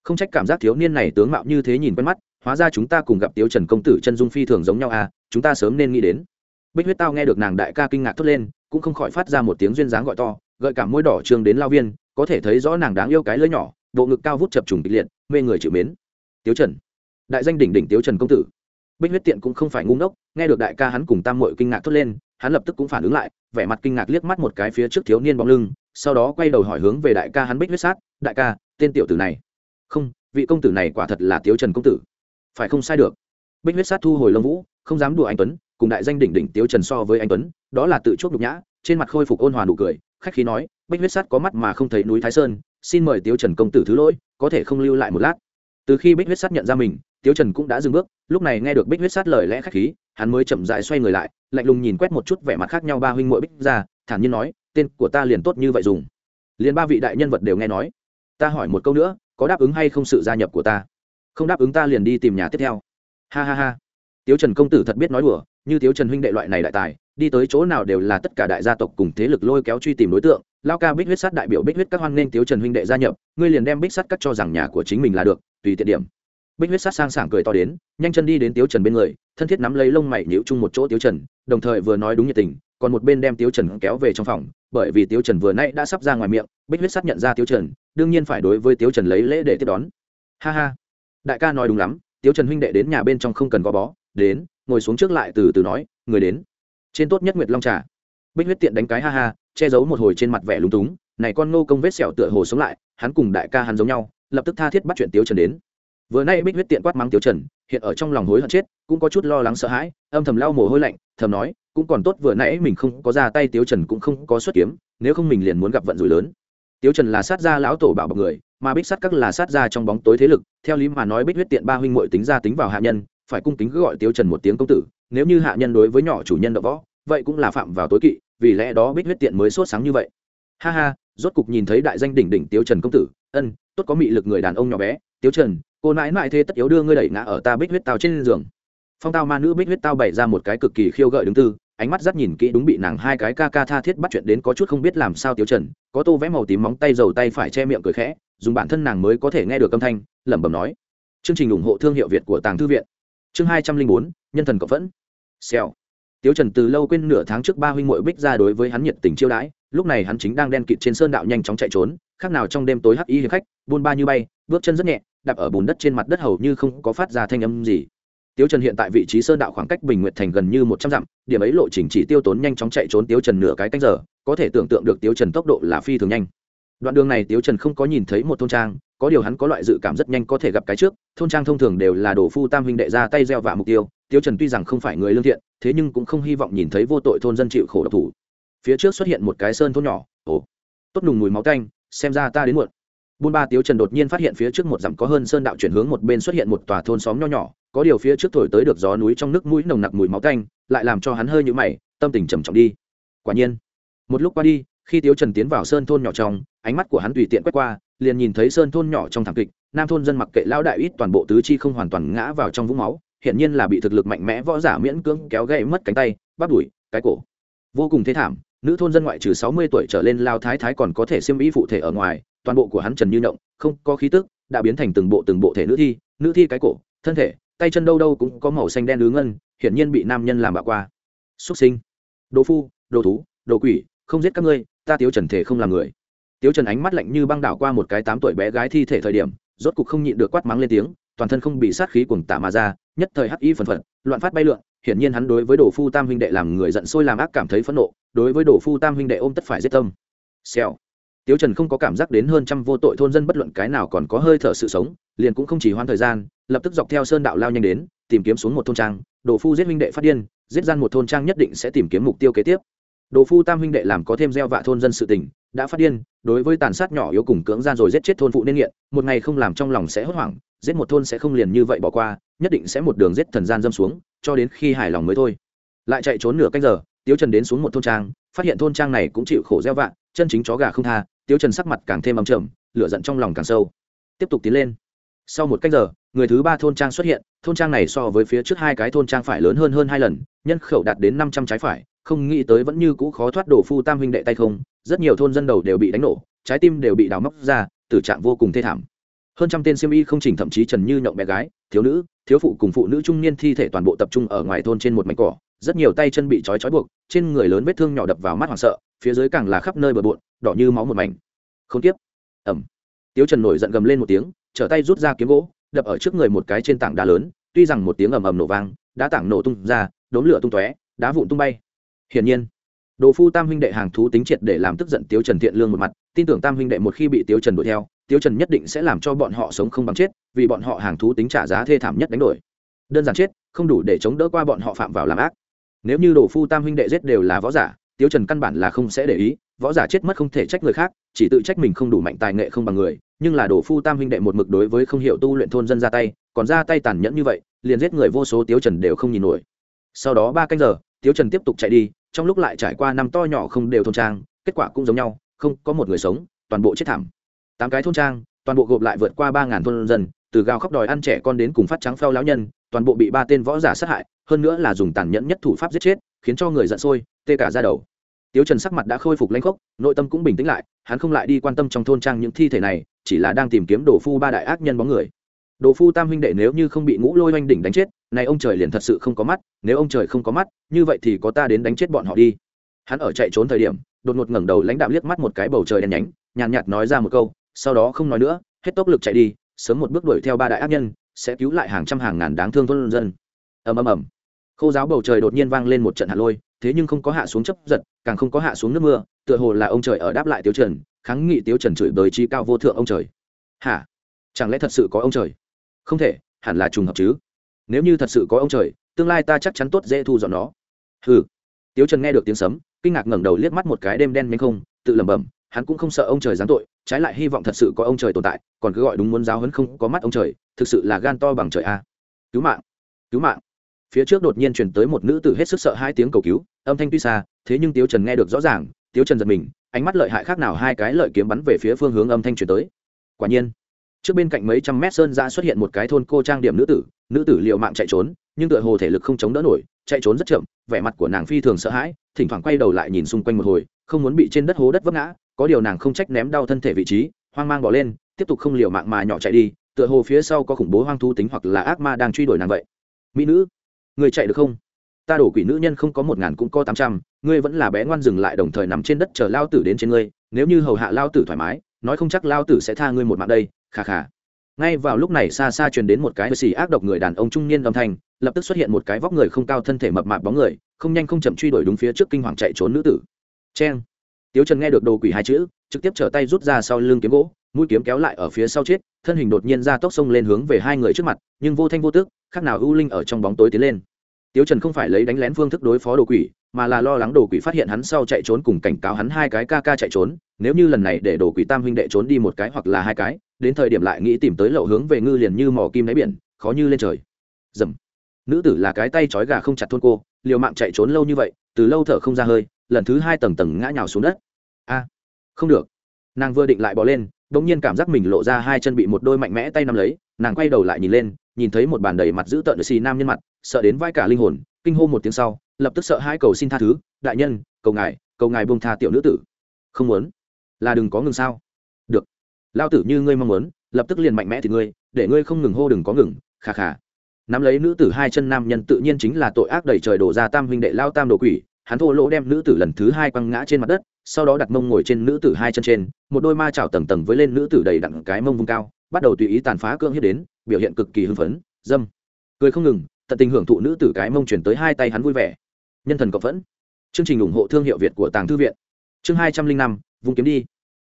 Không trách cảm giác thiếu niên này tướng mạo như thế nhìn quen mắt, hóa ra chúng ta cùng gặp tiếu trần công tử chân dung phi thường giống nhau à chúng ta sớm nên nghĩ đến. Bích huyết tao nghe được nàng đại ca kinh ngạc thốt lên, cũng không khỏi phát ra một tiếng duyên dáng gọi to, gợi cảm môi đỏ trường đến lao viên, có thể thấy rõ nàng đáng yêu cái lưỡi nhỏ, bộ ngực cao vút chập trùng kịch liệt, mê người chịu mến. Tiếu trần, đại danh đỉnh đỉnh tiếu trần công tử. Bích huyết tiện cũng không phải ngu ngốc, nghe được đại ca hắn cùng tam mội kinh ngạc thốt lên hắn lập tức cũng phản ứng lại, vẻ mặt kinh ngạc liếc mắt một cái phía trước thiếu niên bóng lưng, sau đó quay đầu hỏi hướng về đại ca hắn bích huyết sát, đại ca, tên tiểu tử này. Không, vị công tử này quả thật là tiếu trần công tử. Phải không sai được. Bích huyết sát thu hồi lông vũ, không dám đùa anh tuấn, cùng đại danh đỉnh đỉnh tiếu trần so với anh tuấn, đó là tự chuốc nhục nhã, trên mặt khôi phục ôn hòa nụ cười, khách khí nói, bích huyết sát có mắt mà không thấy núi thái sơn, xin mời tiếu trần công tử thứ lỗi, có thể không lưu lại một lát. Từ khi bích huyết sát nhận ra mình, tiếu trần cũng đã dừng bước, lúc này nghe được bích huyết sát lời lẽ khách khí hắn mới chậm dại xoay người lại, lạnh lùng nhìn quét một chút vẻ mặt khác nhau ba huynh muội bích ra thản nhiên nói, tên của ta liền tốt như vậy dùng. Liền ba vị đại nhân vật đều nghe nói. Ta hỏi một câu nữa, có đáp ứng hay không sự gia nhập của ta? Không đáp ứng ta liền đi tìm nhà tiếp theo. Ha ha ha. Tiếu trần công tử thật biết nói đùa, như tiếu trần huynh đệ loại này đại tài, đi tới chỗ nào đều là tất cả đại gia tộc cùng thế lực lôi kéo truy tìm đối tượng. Lao ca bích huyết sát đại biểu bích huyết các hoan nghênh tiếu trần huynh đệ gia nhập, ngươi liền đem bích sát cắt cho rằng nhà của chính mình là được, tùy tiện điểm bích huyết sát sang sảng cười to đến, nhanh chân đi đến tiếu trần bên người, thân thiết nắm lấy lông mày nhịu chung một chỗ tiếu trần, đồng thời vừa nói đúng nhiệt tình, còn một bên đem tiếu trần kéo về trong phòng, bởi vì tiếu trần vừa nay đã sắp ra ngoài miệng, bích huyết sát nhận ra tiếu trần, đương nhiên phải đối với tiếu trần lấy lễ để tiếp đón. Ha ha. Đại ca nói đúng lắm, tiếu trần huynh đệ đến nhà bên trong không cần gò bó, đến, ngồi xuống trước lại từ từ nói, người đến. Trên tốt nhất nguyệt long trà. Bích huyết tiện đánh cái ha ha, che giấu một hồi trên mặt vẻ lúng túng, này con ngô công vết sẹo tựa hồ sống lại, hắn cùng đại ca hắn giống nhau, lập tức tha thiết bắt chuyện tiếu trần đến vừa nay bích huyết tiện quát mắng tiêu trần, hiện ở trong lòng hối hận chết, cũng có chút lo lắng sợ hãi, âm thầm lau mồ hôi lạnh, thầm nói, cũng còn tốt vừa nãy mình không có ra tay tiêu trần cũng không có xuất kiếm, nếu không mình liền muốn gặp vận rủi lớn. Tiêu trần là sát gia lão tổ bảo bọc người, mà bích sát các là sát gia trong bóng tối thế lực, theo lý mà nói bích huyết tiện ba huynh muội tính ra tính vào hạ nhân, phải cung kính cứ gọi tiêu trần một tiếng công tử, nếu như hạ nhân đối với nhỏ chủ nhân đỡ võ, vậy cũng là phạm vào tối kỵ, vì lẽ đó bích huyết tiện mới sốt sáng như vậy. Ha ha, rốt cục nhìn thấy đại danh đỉnh đỉnh tiêu trần công tử, ân, tốt có mị lực người đàn ông nhỏ bé tiêu trần cô nãi nãi thế tất yếu đưa ngươi đẩy ngã ở ta bích huyết tao trên giường. Phong tao ma nữ bích huyết tao bày ra một cái cực kỳ khiêu gợi đứng tư, ánh mắt rất nhìn kỹ đúng bị nàng hai cái ca ca tha thiết bắt chuyện đến có chút không biết làm sao tiêu trần, có tô vẽ màu tím móng tay dầu tay phải che miệng cười khẽ, dùng bản thân nàng mới có thể nghe được âm thanh, lẩm bẩm nói. Chương trình ủng hộ thương hiệu việt của tàng thư viện. Chương hai trăm linh bốn, nhân thần cộng phẫn. Xèo. Tiêu trần từ lâu quên nửa tháng trước ba huynh muội bích ra đối với hắn nhiệt tình chiêu đãi, lúc này hắn chính đang đen kịt trên sơn đạo nhanh chóng chạy trốn, khác nào trong đêm tối hắc y hiệp khách, buôn ba như bay, bước chân rất nhẹ đạp ở bùn đất trên mặt đất hầu như không có phát ra thanh âm gì Tiếu Trần hiện tại vị trí sơn đạo khoảng cách Bình Nguyệt thành gần như một trăm dặm, điểm ấy lộ trình chỉ tiêu tốn nhanh chóng chạy trốn Tiếu Trần nửa cái canh giờ, có thể tưởng tượng được Tiếu Trần tốc độ là phi thường nhanh. Đoạn đường này Tiếu Trần không có nhìn thấy một thôn trang, có điều hắn có loại dự cảm rất nhanh có thể gặp cái trước, thôn trang thông thường đều là đồ phu tam huynh đệ ra tay gieo vạ mục tiêu, Tiếu Trần tuy rằng không phải người lương thiện, thế nhưng cũng không hy vọng nhìn thấy vô tội thôn dân chịu khổ độc thủ. Phía trước xuất hiện một cái sơn thôn nhỏ, ồ, tốt nùng mùi máu tanh, xem ra ta đến muộn. Buôn ba Tiếu Trần đột nhiên phát hiện phía trước một dặm có hơn sơn đạo chuyển hướng một bên xuất hiện một tòa thôn xóm nho nhỏ, có điều phía trước thổi tới được gió núi trong nước mũi nồng nặc mùi máu tanh lại làm cho hắn hơi nhũ mày tâm tình trầm trọng đi. Quả nhiên một lúc qua đi khi tiếu trần tiến vào sơn thôn nhỏ trong ánh mắt của hắn tùy tiện quét qua liền nhìn thấy sơn thôn nhỏ trong thảm kịch nam thôn dân mặc kệ lão đại ít toàn bộ tứ chi không hoàn toàn ngã vào trong vũng máu hiện nhiên là bị thực lực mạnh mẽ võ giả miễn cưỡng kéo gãy mất cánh tay bắp đùi cái cổ. Vô cùng thế thảm nữ thôn dân ngoại trừ sáu mươi tuổi trở lên lao thái thái còn có thể xiêm y phụ thể ở ngoài, toàn bộ của hắn trần như động không có khí tức, đã biến thành từng bộ từng bộ thể nữ thi nữ thi cái cổ, thân thể, tay chân đâu đâu cũng có màu xanh đen ứ ngân, hiển nhiên bị nam nhân làm bạo qua. Xuất sinh. Đồ phu, đồ thú, đồ quỷ, không giết các ngươi, ta tiếu trần thể không làm người. Tiếu trần ánh mắt lạnh như băng đảo qua một cái tám tuổi bé gái thi thể thời điểm, rốt cục không nhịn được quát mắng lên tiếng, toàn thân không bị sát khí cuồng tả mà ra, nhất thời hắc y phần phật loạn phát bay lượn hiển nhiên hắn đối với đồ phu tam huynh đệ làm người giận sôi làm ác cảm thấy phẫn nộ, đối với đồ phu tam huynh đệ ôm tất phải giết tâm. Xèo. Tiếu trần không có cảm giác đến hơn trăm vô tội thôn dân bất luận cái nào còn có hơi thở sự sống, liền cũng không chỉ hoãn thời gian, lập tức dọc theo sơn đạo lao nhanh đến, tìm kiếm xuống một thôn trang, đồ phu giết huynh đệ phát điên, giết gian một thôn trang nhất định sẽ tìm kiếm mục tiêu kế tiếp. Đồ phu tam huynh đệ làm có thêm gieo vạ thôn dân sự tình, đã phát điên, đối với tàn sát nhỏ yếu cùng cưỡng gian rồi giết chết thôn phụ nên nghiện, một ngày không làm trong lòng sẽ hốt hoảng, giết một thôn sẽ không liền như vậy bỏ qua, nhất định sẽ một đường giết thần gian dâm xuống cho đến khi hài lòng mới thôi. Lại chạy trốn nửa canh giờ, tiếu trần đến xuống một thôn trang, phát hiện thôn trang này cũng chịu khổ gieo vạ, chân chính chó gà không tha, tiếu trần sắc mặt càng thêm ấm trầm, lửa giận trong lòng càng sâu. Tiếp tục tiến lên. Sau một cách giờ, người thứ ba thôn trang xuất hiện, thôn trang này so với phía trước hai cái thôn trang phải lớn hơn hơn hai lần, nhân khẩu đạt đến năm trăm trái phải, không nghĩ tới vẫn như cũ khó thoát đổ phu tam huynh đệ tay không, rất nhiều thôn dân đầu đều bị đánh nổ, trái tim đều bị đào móc ra, tử trạng vô cùng thê thảm. Hơn trăm tên siêu y không chỉnh thậm chí trần như nhậu bé gái, thiếu nữ thiếu phụ cùng phụ nữ trung niên thi thể toàn bộ tập trung ở ngoài thôn trên một mảnh cỏ, rất nhiều tay chân bị trói trói buộc, trên người lớn vết thương nhỏ đập vào mắt hoảng sợ, phía dưới càng là khắp nơi bờ bộn, đỏ như máu một mảnh. Không tiếp. Ẩm tiếu trần nổi giận gầm lên một tiếng, trở tay rút ra kiếm gỗ, đập ở trước người một cái trên tảng đá lớn, tuy rằng một tiếng ầm ầm nổ vang, đá tảng nổ tung ra đốn lửa tung tóe, đá vụn tung bay. Hiển nhiên, đồ phu tam huynh đệ hàng thú tính triệt để làm tức giận tiếu trần thiện lương một mặt, tin tưởng tam huynh đệ một khi bị tiếu trần đuổi theo Tiêu trần nhất định sẽ làm cho bọn họ sống không bằng chết, vì bọn họ hàng thú tính trả giá thê thảm nhất đánh đổi. Đơn giản chết, không đủ để chống đỡ qua bọn họ phạm vào làm ác. Nếu như đồ phu tam huynh đệ giết đều là võ giả Tiêu trần căn bản là không sẽ để ý, võ giả chết mất không thể trách người khác, chỉ tự trách mình không đủ mạnh tài nghệ không bằng người, nhưng là đồ phu tam huynh đệ một mực đối với không hiểu tu luyện thôn dân ra tay, còn ra tay tàn nhẫn như vậy, liền giết người vô số Tiêu trần đều không nhìn nổi. Sau đó ba canh giờ Tiêu trần tiếp tục chạy đi, trong lúc lại trải qua năm to nhỏ không đều thôn trang, kết quả cũng giống nhau, không có một người sống, toàn bộ chết thảm tám cái thôn trang, toàn bộ gộp lại vượt qua ba ngàn thôn dân, từ gào khóc đòi ăn trẻ con đến cùng phát trắng phao lão nhân, toàn bộ bị ba tên võ giả sát hại, hơn nữa là dùng tàn nhẫn nhất thủ pháp giết chết, khiến cho người giận sôi, tê cả ra đầu. Tiếu trần sắc mặt đã khôi phục lãnh khốc, nội tâm cũng bình tĩnh lại, hắn không lại đi quan tâm trong thôn trang những thi thể này, chỉ là đang tìm kiếm đồ phu ba đại ác nhân bóng người. Đồ phu tam huynh đệ nếu như không bị ngũ lôi oanh đỉnh đánh chết, này ông trời liền thật sự không có mắt, nếu ông trời không có mắt, như vậy thì có ta đến đánh chết bọn họ đi. Hắn ở chạy trốn thời điểm, đột ngột ngẩng đầu lãnh đạo liếc mắt một cái bầu trời đen nhánh, nhàn nhạt nói ra một câu sau đó không nói nữa, hết tốc lực chạy đi, sớm một bước đuổi theo ba đại ác nhân, sẽ cứu lại hàng trăm hàng ngàn đáng thương thôn dân. Ầm ầm ầm. Khô giáo bầu trời đột nhiên vang lên một trận hạ lôi, thế nhưng không có hạ xuống chấp giật, càng không có hạ xuống nước mưa, tựa hồ là ông trời ở đáp lại tiêu trần, kháng nghị tiêu trần chửi bới trí cao vô thượng ông trời. Hả? Chẳng lẽ thật sự có ông trời? Không thể, hẳn là trùng hợp chứ. Nếu như thật sự có ông trời, tương lai ta chắc chắn tốt dễ thu dọn nó. Hừ. Tiêu trần nghe được tiếng sấm, kinh ngạc ngẩng đầu liếc mắt một cái đêm đen mênh không, tự lẩm bẩm hắn cũng không sợ ông trời giáng tội, trái lại hy vọng thật sự có ông trời tồn tại, còn cứ gọi đúng muốn giáo hấn không có mắt ông trời, thực sự là gan to bằng trời a. Cứu mạng cứu mạng. Phía trước đột nhiên truyền tới một nữ tử hết sức sợ hai tiếng cầu cứu, âm thanh tuy xa, thế nhưng tiếu trần nghe được rõ ràng, tiếu trần giật mình, ánh mắt lợi hại khác nào hai cái lợi kiếm bắn về phía phương hướng âm thanh truyền tới. Quả nhiên, trước bên cạnh mấy trăm mét sơn ra xuất hiện một cái thôn cô trang điểm nữ tử nữ tử liệu mạng chạy trốn, nhưng tựa hồ thể lực không chống đỡ nổi, chạy trốn rất chậm, vẻ mặt của nàng phi thường sợ hãi, thỉnh thoảng quay đầu lại nhìn xung quanh một hồi, không muốn bị trên đất hố đất vấp ngã có điều nàng không trách ném đau thân thể vị trí, hoang mang bỏ lên, tiếp tục không liều mạng mà nhỏ chạy đi, tựa hồ phía sau có khủng bố hoang thú tính hoặc là ác ma đang truy đuổi nàng vậy. Mỹ nữ, người chạy được không? Ta đổ quỷ nữ nhân không có một ngàn cũng có tám trăm, ngươi vẫn là bé ngoan dừng lại đồng thời nằm trên đất chờ lao tử đến trên ngươi, nếu như hầu hạ lao tử thoải mái, nói không chắc lao tử sẽ tha ngươi một mạng đây khà khà ngay vào lúc này xa xa truyền đến một cái xì ác độc người đàn ông trung niên âm thanh, lập tức xuất hiện một cái vóc người không cao thân thể mập mạp bóng người, không nhanh không chậm truy đuổi đúng phía trước kinh hoàng chạy trốn nữ tử. Cheng tiếu trần nghe được đồ quỷ hai chữ, trực tiếp trở tay rút ra sau lưng kiếm gỗ, mũi kiếm kéo lại ở phía sau chết, thân hình đột nhiên ra tốc sông lên hướng về hai người trước mặt, nhưng vô thanh vô tức, khác nào ưu linh ở trong bóng tối tiến lên. Tiếu trần không phải lấy đánh lén phương thức đối phó đồ quỷ, mà là lo lắng đồ quỷ phát hiện hắn sau chạy trốn cùng cảnh cáo hắn hai cái ca ca chạy trốn, nếu như lần này để đồ quỷ tam huynh đệ trốn đi một cái hoặc là hai cái, đến thời điểm lại nghĩ tìm tới lậu hướng về ngư liền như mò kim đáy biển, khó như lên trời. Dầm. Nữ tử là cái tay trói gà không chặt thôn cô, liều mạng chạy trốn lâu như vậy, từ lâu thở không ra hơi lần thứ hai tầng tầng ngã nhào xuống đất. A, không được. Nàng vừa định lại bỏ lên đ ỗ n g nhiên cảm giác mình lộ ra hai chân bị một đôi mạnh mẽ tay nắm lấy, nàng quay đầu lại nhìn lên, nhìn thấy một bàn đầy mặt giữ tợn xì nam nhân mặt, sợ đến vai cả linh hồn, kinh hô một tiếng sau, lập tức sợ hai cầu xin tha thứ, đại nhân, cầu ngài cầu ngài buông tha tiểu nữ tử. Không muốn. Là đừng có ngừng sao? Được. Lao tử như ngươi mong muốn, lập tức liền mạnh mẽ thì ngươi, để ngươi không ngừng hô đừng có ngừng, khà khà. Nắm lấy nữ tử hai chân nam nhân tự nhiên chính là tội ác đầy trời đổ ra tam huynh đệ lao tam đồ quỷ hắn thô lỗ đem nữ tử lần thứ hai quăng ngã trên mặt đất, sau đó đặt mông ngồi trên nữ tử hai chân trên, một đôi ma chảo tầng tầng với lên nữ tử đầy đặn cái mông vung cao, bắt đầu tùy ý tàn phá cưỡng hiếp đến, biểu hiện cực kỳ hưng phấn, dâm. Cười không ngừng, tận tình hưởng thụ nữ tử cái mông chuyển tới hai tay hắn vui vẻ. Nhân thần cộng phẫn. Chương trình ủng hộ thương hiệu việt của tàng thư viện. Chương hai trăm linh năm, vung kiếm đi.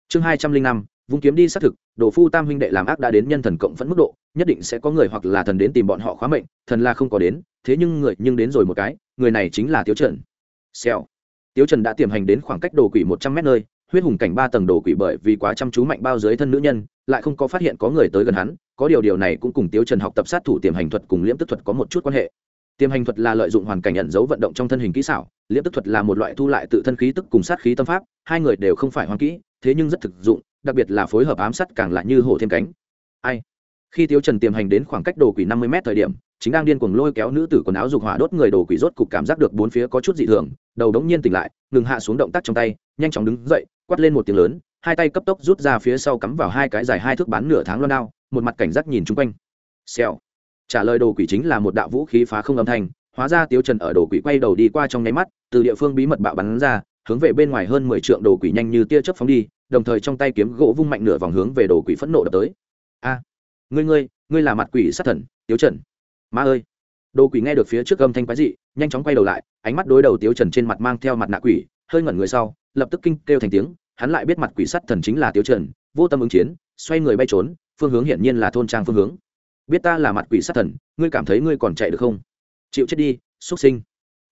Chương hai trăm linh năm, vung kiếm đi xác thực, đồ phu tam huynh đệ làm ác đã đến nhân thần cộng phẫn mức độ, nhất định sẽ có người hoặc là thần đến tìm bọn họ khóa mệnh, thần là không có đến, thế nhưng người nhưng đến rồi một cái, người này chính là tiếu trần xèo. Tiếu trần đã tiềm hành đến khoảng cách đồ quỷ một trăm mét nơi, huyết hùng cảnh ba tầng đồ quỷ bởi vì quá chăm chú mạnh bao dưới thân nữ nhân, lại không có phát hiện có người tới gần hắn, có điều điều này cũng cùng tiếu trần học tập sát thủ tiềm hành thuật cùng liễm tức thuật có một chút quan hệ. Tiềm hành thuật là lợi dụng hoàn cảnh ẩn dấu vận động trong thân hình kỹ xảo, liễm tức thuật là một loại thu lại tự thân khí tức cùng sát khí tâm pháp, hai người đều không phải hoang kỹ, thế nhưng rất thực dụng, đặc biệt là phối hợp ám sát càng lại như hổ thêm cánh. Ai? Khi tiếu trần tiềm hành đến khoảng cách đồ quỷ năm mươi m thời điểm chính đang điên cuồng lôi kéo nữ tử quần áo dục hỏa đốt người đồ quỷ rốt cục cảm giác được bốn phía có chút dị thường, đầu đống nhiên tỉnh lại, ngừng hạ xuống động tác trong tay, nhanh chóng đứng dậy, quát lên một tiếng lớn, hai tay cấp tốc rút ra phía sau cắm vào hai cái dài hai thước bán nửa tháng loan đao, một mặt cảnh giác nhìn chung quanh. Xèo. Trả lời đồ quỷ chính là một đạo vũ khí phá không âm thanh, hóa ra tiếu trần ở đồ quỷ quay đầu đi qua trong nháy mắt, từ địa phương bí mật bạo bắn ra, hướng về bên ngoài hơn mười trượng đồ quỷ nhanh như tia chớp phóng đi, đồng thời trong tay kiếm gỗ vung mạnh nửa vòng hướng về đồ quỷ phẫn nộ đập tới. A. Ngươi ngươi ngươi là mặt quỷ sát thần, tiếu trần ma ơi! Đồ quỷ nghe được phía trước âm thanh quái dị, nhanh chóng quay đầu lại, ánh mắt đối đầu tiếu trần trên mặt mang theo mặt nạ quỷ, hơi ngẩn người sau, lập tức kinh kêu thành tiếng, hắn lại biết mặt quỷ sắt thần chính là tiếu trần, vô tâm ứng chiến, xoay người bay trốn, phương hướng hiển nhiên là thôn trang phương hướng. Biết ta là mặt quỷ sát thần, ngươi cảm thấy ngươi còn chạy được không? Chịu chết đi xuất sinh.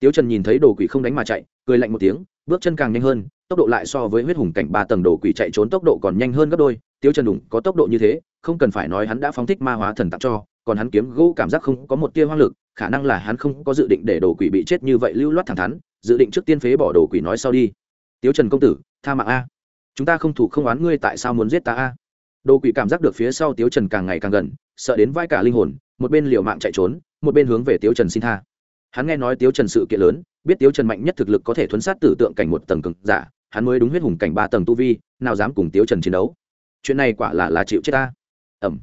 Tiếu trần nhìn thấy đồ quỷ không đánh mà chạy, cười lạnh một tiếng, bước chân càng nhanh hơn, tốc độ lại so với huyết hùng cảnh ba tầng đồ quỷ chạy trốn tốc độ còn nhanh hơn gấp đôi. Tiếu trần đủng có tốc độ như thế, không cần phải nói hắn đã phóng thích ma hóa thần tặng cho còn hắn kiếm gỗ cảm giác không có một tia hoang lực, khả năng là hắn không có dự định để đồ quỷ bị chết như vậy lưu loát thẳng thắn, dự định trước tiên phế bỏ đồ quỷ nói sau đi. Tiếu trần công tử, tha mạng a. Chúng ta không thủ không oán ngươi tại sao muốn giết ta a? Đồ quỷ cảm giác được phía sau tiếu trần càng ngày càng gần, sợ đến vai cả linh hồn, một bên liều mạng chạy trốn, một bên hướng về tiếu trần xin tha. Hắn nghe nói tiếu trần sự kiện lớn, biết tiếu trần mạnh nhất thực lực có thể thuấn sát tử tượng cảnh một tầng cực giả, hắn mới đúng huyết hùng cảnh ba tầng tu vi, nào dám cùng tiếu trần chiến đấu. Chuyện này quả là là chịu chết ta. Ẩm.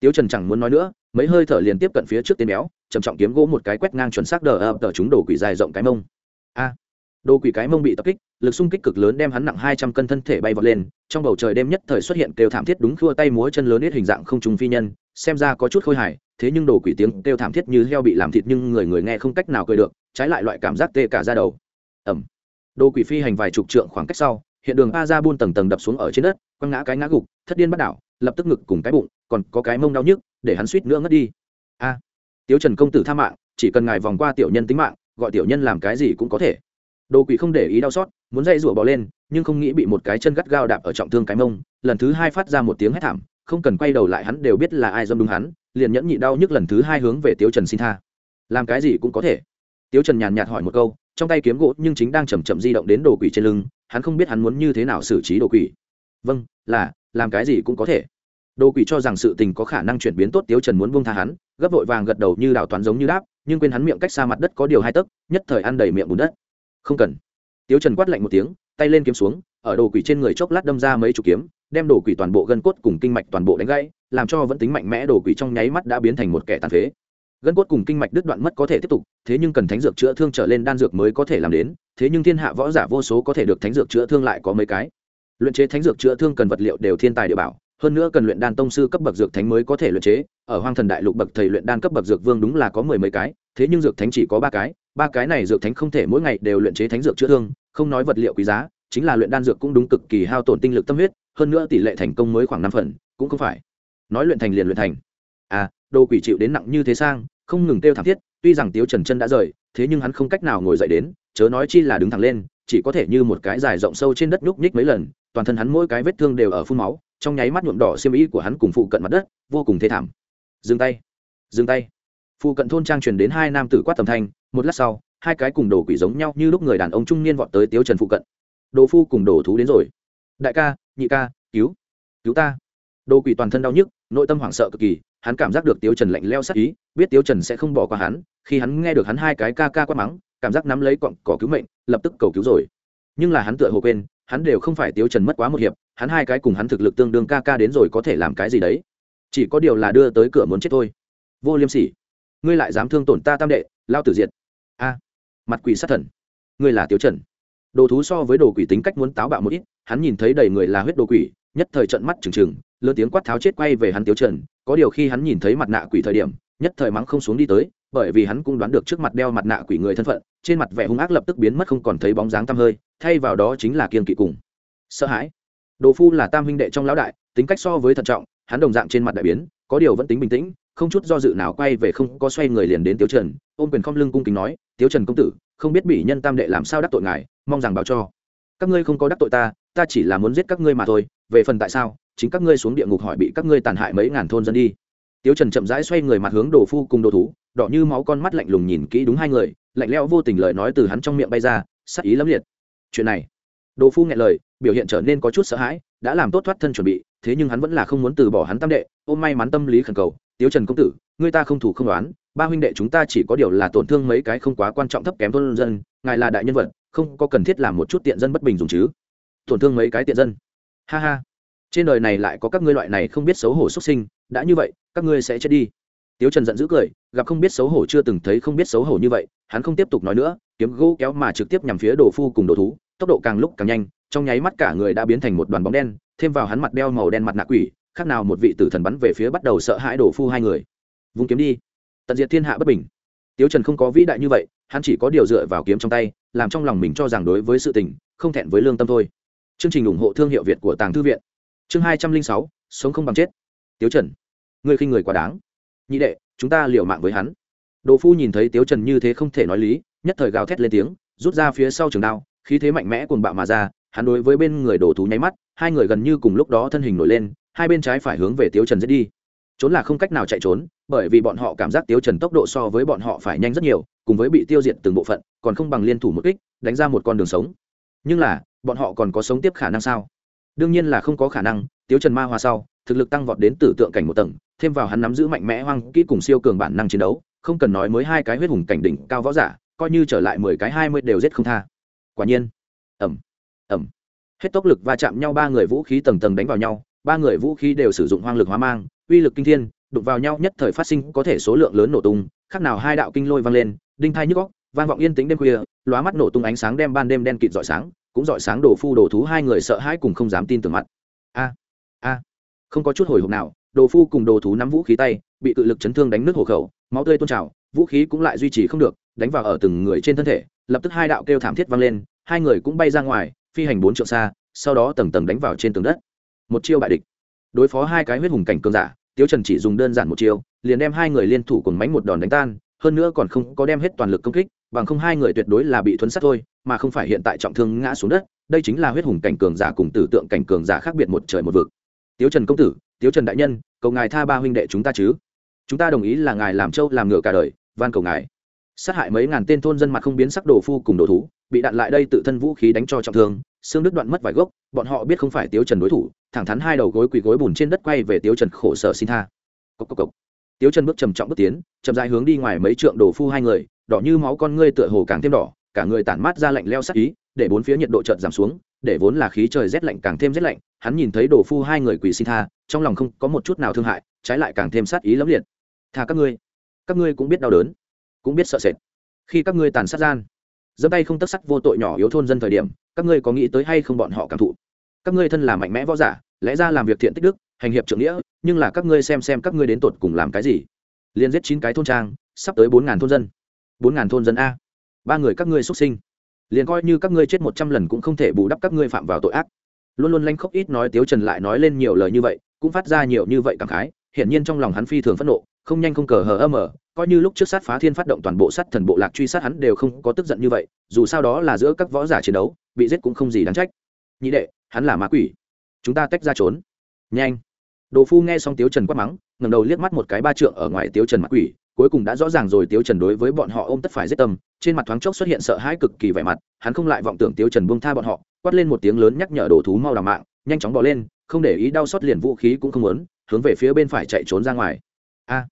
Tiếu trần chẳng muốn nói nữa mấy hơi thở liền tiếp cận phía trước tên béo, trầm trọng kiếm gỗ một cái quét ngang chuẩn xác đờ ập tờ chúng đổ quỷ dài rộng cái mông. A! Đồ quỷ cái mông bị tập kích, lực xung kích cực lớn đem hắn nặng hai trăm cân thân thể bay vọt lên, trong bầu trời đêm nhất thời xuất hiện kêu thảm thiết đúng khua tay múa chân lớn ít hình dạng không trùng phi nhân, xem ra có chút khôi hài, thế nhưng đồ quỷ tiếng kêu thảm thiết như heo bị làm thịt nhưng người người nghe không cách nào cười được, trái lại loại cảm giác tê cả ra đầu. Ẩm đồ quỷ phi hành vài chục trượng khoảng cách sau, hiện đường a ra buôn tầng tầng đập xuống ở trên đất, quăng ngã cái ngã gục, thất điên bắt đảo lập tức ngực cùng cái bụng còn có cái mông đau nhức để hắn suýt nữa ngất đi. A à, tiếu trần công tử tha mạng chỉ cần ngài vòng qua tiểu nhân tính mạng gọi tiểu nhân làm cái gì cũng có thể. Đồ quỷ không để ý đau xót muốn dây rủa bỏ lên nhưng không nghĩ bị một cái chân gắt gao đạp ở trọng thương cái mông lần thứ hai phát ra một tiếng hét thảm không cần quay đầu lại hắn đều biết là ai dâm đúng hắn liền nhẫn nhị đau nhức lần thứ hai hướng về tiếu trần xin tha. Làm cái gì cũng có thể. Tiếu trần nhàn nhạt hỏi một câu trong tay kiếm gỗ nhưng chính đang chầm chậm di động đến đồ quỷ trên lưng hắn không biết hắn muốn như thế nào xử trí đồ quỷ. Vâng là làm cái gì cũng có thể. Đồ quỷ cho rằng sự tình có khả năng chuyển biến tốt, tiếu trần muốn buông tha hắn, gấp vội vàng gật đầu như đảo toán giống như đáp, nhưng quên hắn miệng cách xa mặt đất có điều hai tấc, nhất thời ăn đầy miệng bùn đất. Không cần. Tiếu trần quát lạnh một tiếng, tay lên kiếm xuống, ở đồ quỷ trên người chốc lát đâm ra mấy chục kiếm, đem đồ quỷ toàn bộ gân cốt cùng kinh mạch toàn bộ đánh gãy, làm cho vẫn tính mạnh mẽ đồ quỷ trong nháy mắt đã biến thành một kẻ tàn phế. Gân cốt cùng kinh mạch đứt đoạn mất có thể tiếp tục, thế nhưng cần thánh dược chữa thương trở lên đan dược mới có thể làm đến, thế nhưng thiên hạ võ giả vô số có thể được thánh dược chữa thương lại có mấy cái luyện chế thánh dược chữa thương cần vật liệu đều thiên tài địa bảo, hơn nữa cần luyện đan tông sư cấp bậc dược thánh mới có thể luyện chế, ở hoang thần đại lục bậc thầy luyện đan cấp bậc dược vương đúng là có mười mấy cái, thế nhưng dược thánh chỉ có ba cái ba cái này dược thánh không thể mỗi ngày đều luyện chế thánh dược chữa thương, không nói vật liệu quý giá, chính là luyện đan dược cũng đúng cực kỳ hao tổn tinh lực tâm huyết, hơn nữa tỷ lệ thành công mới khoảng năm phần, cũng không phải. Nói luyện thành liền luyện thành. À đồ quỷ chịu đến nặng như thế sang, không ngừng tiêu thảm thiết, tuy rằng tiếu trần chân đã rời, thế nhưng hắn không cách nào ngồi dậy đến, chớ nói chi là đứng thẳng lên, chỉ có thể như một cái dài rộng sâu trên đất nhúc nhích mấy lần toàn thân hắn mỗi cái vết thương đều ở phun máu, trong nháy mắt nhuộm đỏ xiêm y của hắn cùng phụ cận mặt đất, vô cùng thê thảm. Dừng tay dừng tay. Phụ cận thôn trang truyền đến hai nam tử quát tầm thanh, một lát sau, hai cái cùng đồ quỷ giống nhau như lúc người đàn ông trung niên vọt tới tiếu trần phụ cận. Đồ phu cùng đồ thú đến rồi. Đại ca, nhị ca, cứu cứu ta. Đồ quỷ toàn thân đau nhức, nội tâm hoảng sợ cực kỳ, hắn cảm giác được tiếu trần lạnh leo sắc ý, biết tiếu trần sẽ không bỏ qua hắn, khi hắn nghe được hắn hai cái ca ca quát mắng, cảm giác nắm lấy cọng cỏ cứu mệnh, lập tức cầu cứu rồi. Nhưng là hắn tựa hồ quên hắn đều không phải tiêu trần mất quá một hiệp, hắn hai cái cùng hắn thực lực tương đương ca ca đến rồi có thể làm cái gì đấy. Chỉ có điều là đưa tới cửa muốn chết thôi. Vô liêm sỉ, ngươi lại dám thương tổn ta tam đệ, lao tử diệt. A, mặt quỷ sát thần, ngươi là tiêu trần. Đồ thú so với đồ quỷ tính cách muốn táo bạo một ít, hắn nhìn thấy đầy người là huyết đồ quỷ, nhất thời trận mắt trừng trừng, lớn tiếng quát tháo chết quay về hắn tiêu trần, có điều khi hắn nhìn thấy mặt nạ quỷ thời điểm, nhất thời mắng không xuống đi tới bởi vì hắn cũng đoán được trước mặt đeo mặt nạ quỷ người thân phận, trên mặt vẻ hung ác lập tức biến mất không còn thấy bóng dáng tăm hơi, thay vào đó chính là kiên kỵ cùng. Sợ hãi. Đồ phu là tam huynh đệ trong lão đại, tính cách so với thận trọng, hắn đồng dạng trên mặt đại biến, có điều vẫn tính bình tĩnh, không chút do dự nào quay về không có xoay người liền đến tiếu trần, ôm quyền không lưng cung kính nói, tiếu trần công tử, không biết bị nhân tam đệ làm sao đắc tội ngài, mong rằng báo cho. Các ngươi không có đắc tội ta ta chỉ là muốn giết các ngươi mà thôi, về phần tại sao, chính các ngươi xuống địa ngục hỏi bị các ngươi tàn hại mấy ngàn thôn dân đi. Tiếu trần chậm rãi xoay người mặt hướng đồ phu cùng đồ thú đỏ như máu con mắt lạnh lùng nhìn kỹ đúng hai người, lạnh lẽo vô tình lời nói từ hắn trong miệng bay ra, sắc ý lắm liệt. Chuyện này, đồ phu nghe lời, biểu hiện trở nên có chút sợ hãi, đã làm tốt thoát thân chuẩn bị, thế nhưng hắn vẫn là không muốn từ bỏ hắn tam đệ, ôm may mắn tâm lý khẩn cầu, tiếu trần công tử, ngươi ta không thủ không đoán, ba huynh đệ chúng ta chỉ có điều là tổn thương mấy cái không quá quan trọng thấp kém thôn dân, ngài là đại nhân vật, không có cần thiết làm một chút tiện dân bất bình dùng chứ. Tổn thương mấy cái tiện dân? Ha ha. Trên đời này lại có các ngươi loại này không biết xấu hổ xuất sinh, đã như vậy, các ngươi sẽ chết đi tiếu trần giận dữ cười, gặp không biết xấu hổ chưa từng thấy không biết xấu hổ như vậy, hắn không tiếp tục nói nữa, kiếm gỗ kéo mà trực tiếp nhằm phía đồ phu cùng đồ thú, tốc độ càng lúc càng nhanh, trong nháy mắt cả người đã biến thành một đoàn bóng đen, thêm vào hắn mặt đeo màu đen mặt nạ quỷ, khác nào một vị tử thần bắn về phía bắt đầu sợ hãi đồ phu hai người. Vung kiếm đi. Tận diệt thiên hạ bất bình. Tiếu trần không có vĩ đại như vậy, hắn chỉ có điều dựa vào kiếm trong tay, làm trong lòng mình cho rằng đối với sự tình, không thẹn với lương tâm thôi. Chương trình ủng hộ thương hiệu việt của tàng thư viện. Chương hai trăm linh sáu, sống không bằng chết. Tiếu trần người khi người quá đáng nhị đệ, chúng ta liều mạng với hắn. Đồ phu nhìn thấy tiếu trần như thế không thể nói lý, nhất thời gào thét lên tiếng, rút ra phía sau trường đao, khí thế mạnh mẽ cùng bạo mà ra, hắn đối với bên người đồ thú nháy mắt, hai người gần như cùng lúc đó thân hình nổi lên, hai bên trái phải hướng về tiếu trần giết đi. Trốn là không cách nào chạy trốn, bởi vì bọn họ cảm giác tiếu trần tốc độ so với bọn họ phải nhanh rất nhiều, cùng với bị tiêu diệt từng bộ phận, còn không bằng liên thủ một kích, đánh ra một con đường sống. Nhưng là, bọn họ còn có sống tiếp khả năng sao? Đương nhiên là không có khả năng, tiếu trần ma hoa sau thực lực tăng vọt đến tử tượng cảnh một tầng, thêm vào hắn nắm giữ mạnh mẽ hoang kỹ cùng siêu cường bản năng chiến đấu, không cần nói mới hai cái huyết hùng cảnh đỉnh cao võ giả, coi như trở lại mười cái hai mươi đều giết không tha. Quả nhiên. Ẩm ẩm hết tốc lực va chạm nhau, ba người vũ khí tầng tầng đánh vào nhau, ba người vũ khí đều sử dụng hoang lực hóa mang, uy lực kinh thiên, đụng vào nhau nhất thời phát sinh có thể số lượng lớn nổ tung khác nào hai đạo kinh lôi vang lên, đinh thai nhức góc vang vọng yên tĩnh đêm khuya, lóa mắt nổ tung ánh sáng đem ban đêm đen kịt rọi sáng, cũng rọi sáng đồ phu đồ thú, hai người sợ hãi cùng không dám tin tưởng mặt. A a không có chút hồi hộp nào, đồ phu cùng đồ thú nắm vũ khí tay, bị tự lực chấn thương đánh nước hộ khẩu, máu tươi tôn trào, vũ khí cũng lại duy trì không được, đánh vào ở từng người trên thân thể, lập tức hai đạo kêu thảm thiết vang lên, hai người cũng bay ra ngoài, phi hành bốn trượng xa, sau đó tầng tầng đánh vào trên tường đất. Một chiêu bại địch. Đối phó hai cái huyết hùng cảnh cường giả, tiếu trần chỉ dùng đơn giản một chiêu, liền đem hai người liên thủ cùng mánh một đòn đánh tan, hơn nữa còn không có đem hết toàn lực công kích, bằng không hai người tuyệt đối là bị thuấn sát thôi, mà không phải hiện tại trọng thương ngã xuống đất, đây chính là huyết hùng cảnh cường giả cùng tử tượng cảnh cường giả khác biệt một trời một vực tiếu trần công tử, tiếu trần đại nhân, cầu ngài tha ba huynh đệ chúng ta chứ. Chúng ta đồng ý là ngài làm trâu, làm ngựa cả đời, van cầu ngài. Sát hại mấy ngàn tên thôn dân mặt không biến sắc đồ phu cùng đồ thú, bị đạn lại đây tự thân vũ khí đánh cho trọng thương, xương đứt đoạn mất vài gốc, bọn họ biết không phải tiếu trần đối thủ, thẳng thắn hai đầu gối quỳ gối bùn trên đất quay về tiếu trần khổ sở xin tha. Cốc cốc cốc. tiếu trần bước trầm trọng bước tiến, chậm dài hướng đi ngoài mấy trượng đồ phu hai người, đỏ như máu con ngươi tựa hồ càng thêm đỏ, cả người tản mát ra lạnh leo sắc ý, để bốn phía nhiệt độ chợt giảm xuống để vốn là khí trời rét lạnh càng thêm rét lạnh, hắn nhìn thấy đồ phu hai người quỳ xin tha, trong lòng không có một chút nào thương hại, trái lại càng thêm sát ý lẫm liệt. Tha các ngươi các ngươi cũng biết đau đớn, cũng biết sợ sệt. Khi các ngươi tàn sát gian dẫm tay không tất sắt vô tội nhỏ yếu thôn dân thời điểm, các ngươi có nghĩ tới hay không bọn họ cảm thụ? Các ngươi thân là mạnh mẽ võ giả, lẽ ra làm việc thiện tích đức, hành hiệp trưởng nghĩa, nhưng là các ngươi xem xem các ngươi đến tột cùng làm cái gì? Liên giết chín cái thôn trang, sắp tới bốn ngàn thôn dân. Bốn ngàn thôn dân a, ba người các ngươi xuất sinh liền coi như các ngươi chết một trăm lần cũng không thể bù đắp các ngươi phạm vào tội ác. Luôn luôn lanh khóc ít nói tiếu trần lại nói lên nhiều lời như vậy, cũng phát ra nhiều như vậy cảm khái, hiển nhiên trong lòng hắn phi thường phẫn nộ, không nhanh không cờ hờ âm ở coi như lúc trước sát phá thiên phát động toàn bộ sát thần bộ lạc truy sát hắn đều không có tức giận như vậy, dù sao đó là giữa các võ giả chiến đấu, bị giết cũng không gì đáng trách. Nhị đệ, hắn là ma quỷ. Chúng ta tách ra trốn. Nhanh. Đồ phu nghe xong tiếu trần quát mắng ngầm đầu liếc mắt một cái ba trượng ở ngoài tiếu trần ma quỷ cuối cùng đã rõ ràng rồi tiếu trần đối với bọn họ ôm tất phải giết tâm, trên mặt thoáng chốc xuất hiện sợ hãi cực kỳ vẻ mặt, hắn không lại vọng tưởng tiếu trần buông tha bọn họ, quát lên một tiếng lớn nhắc nhở đồ thú mau đào mạng, nhanh chóng bỏ lên, không để ý đau xót liền vũ khí cũng không muốn, hướng về phía bên phải chạy trốn ra ngoài. A!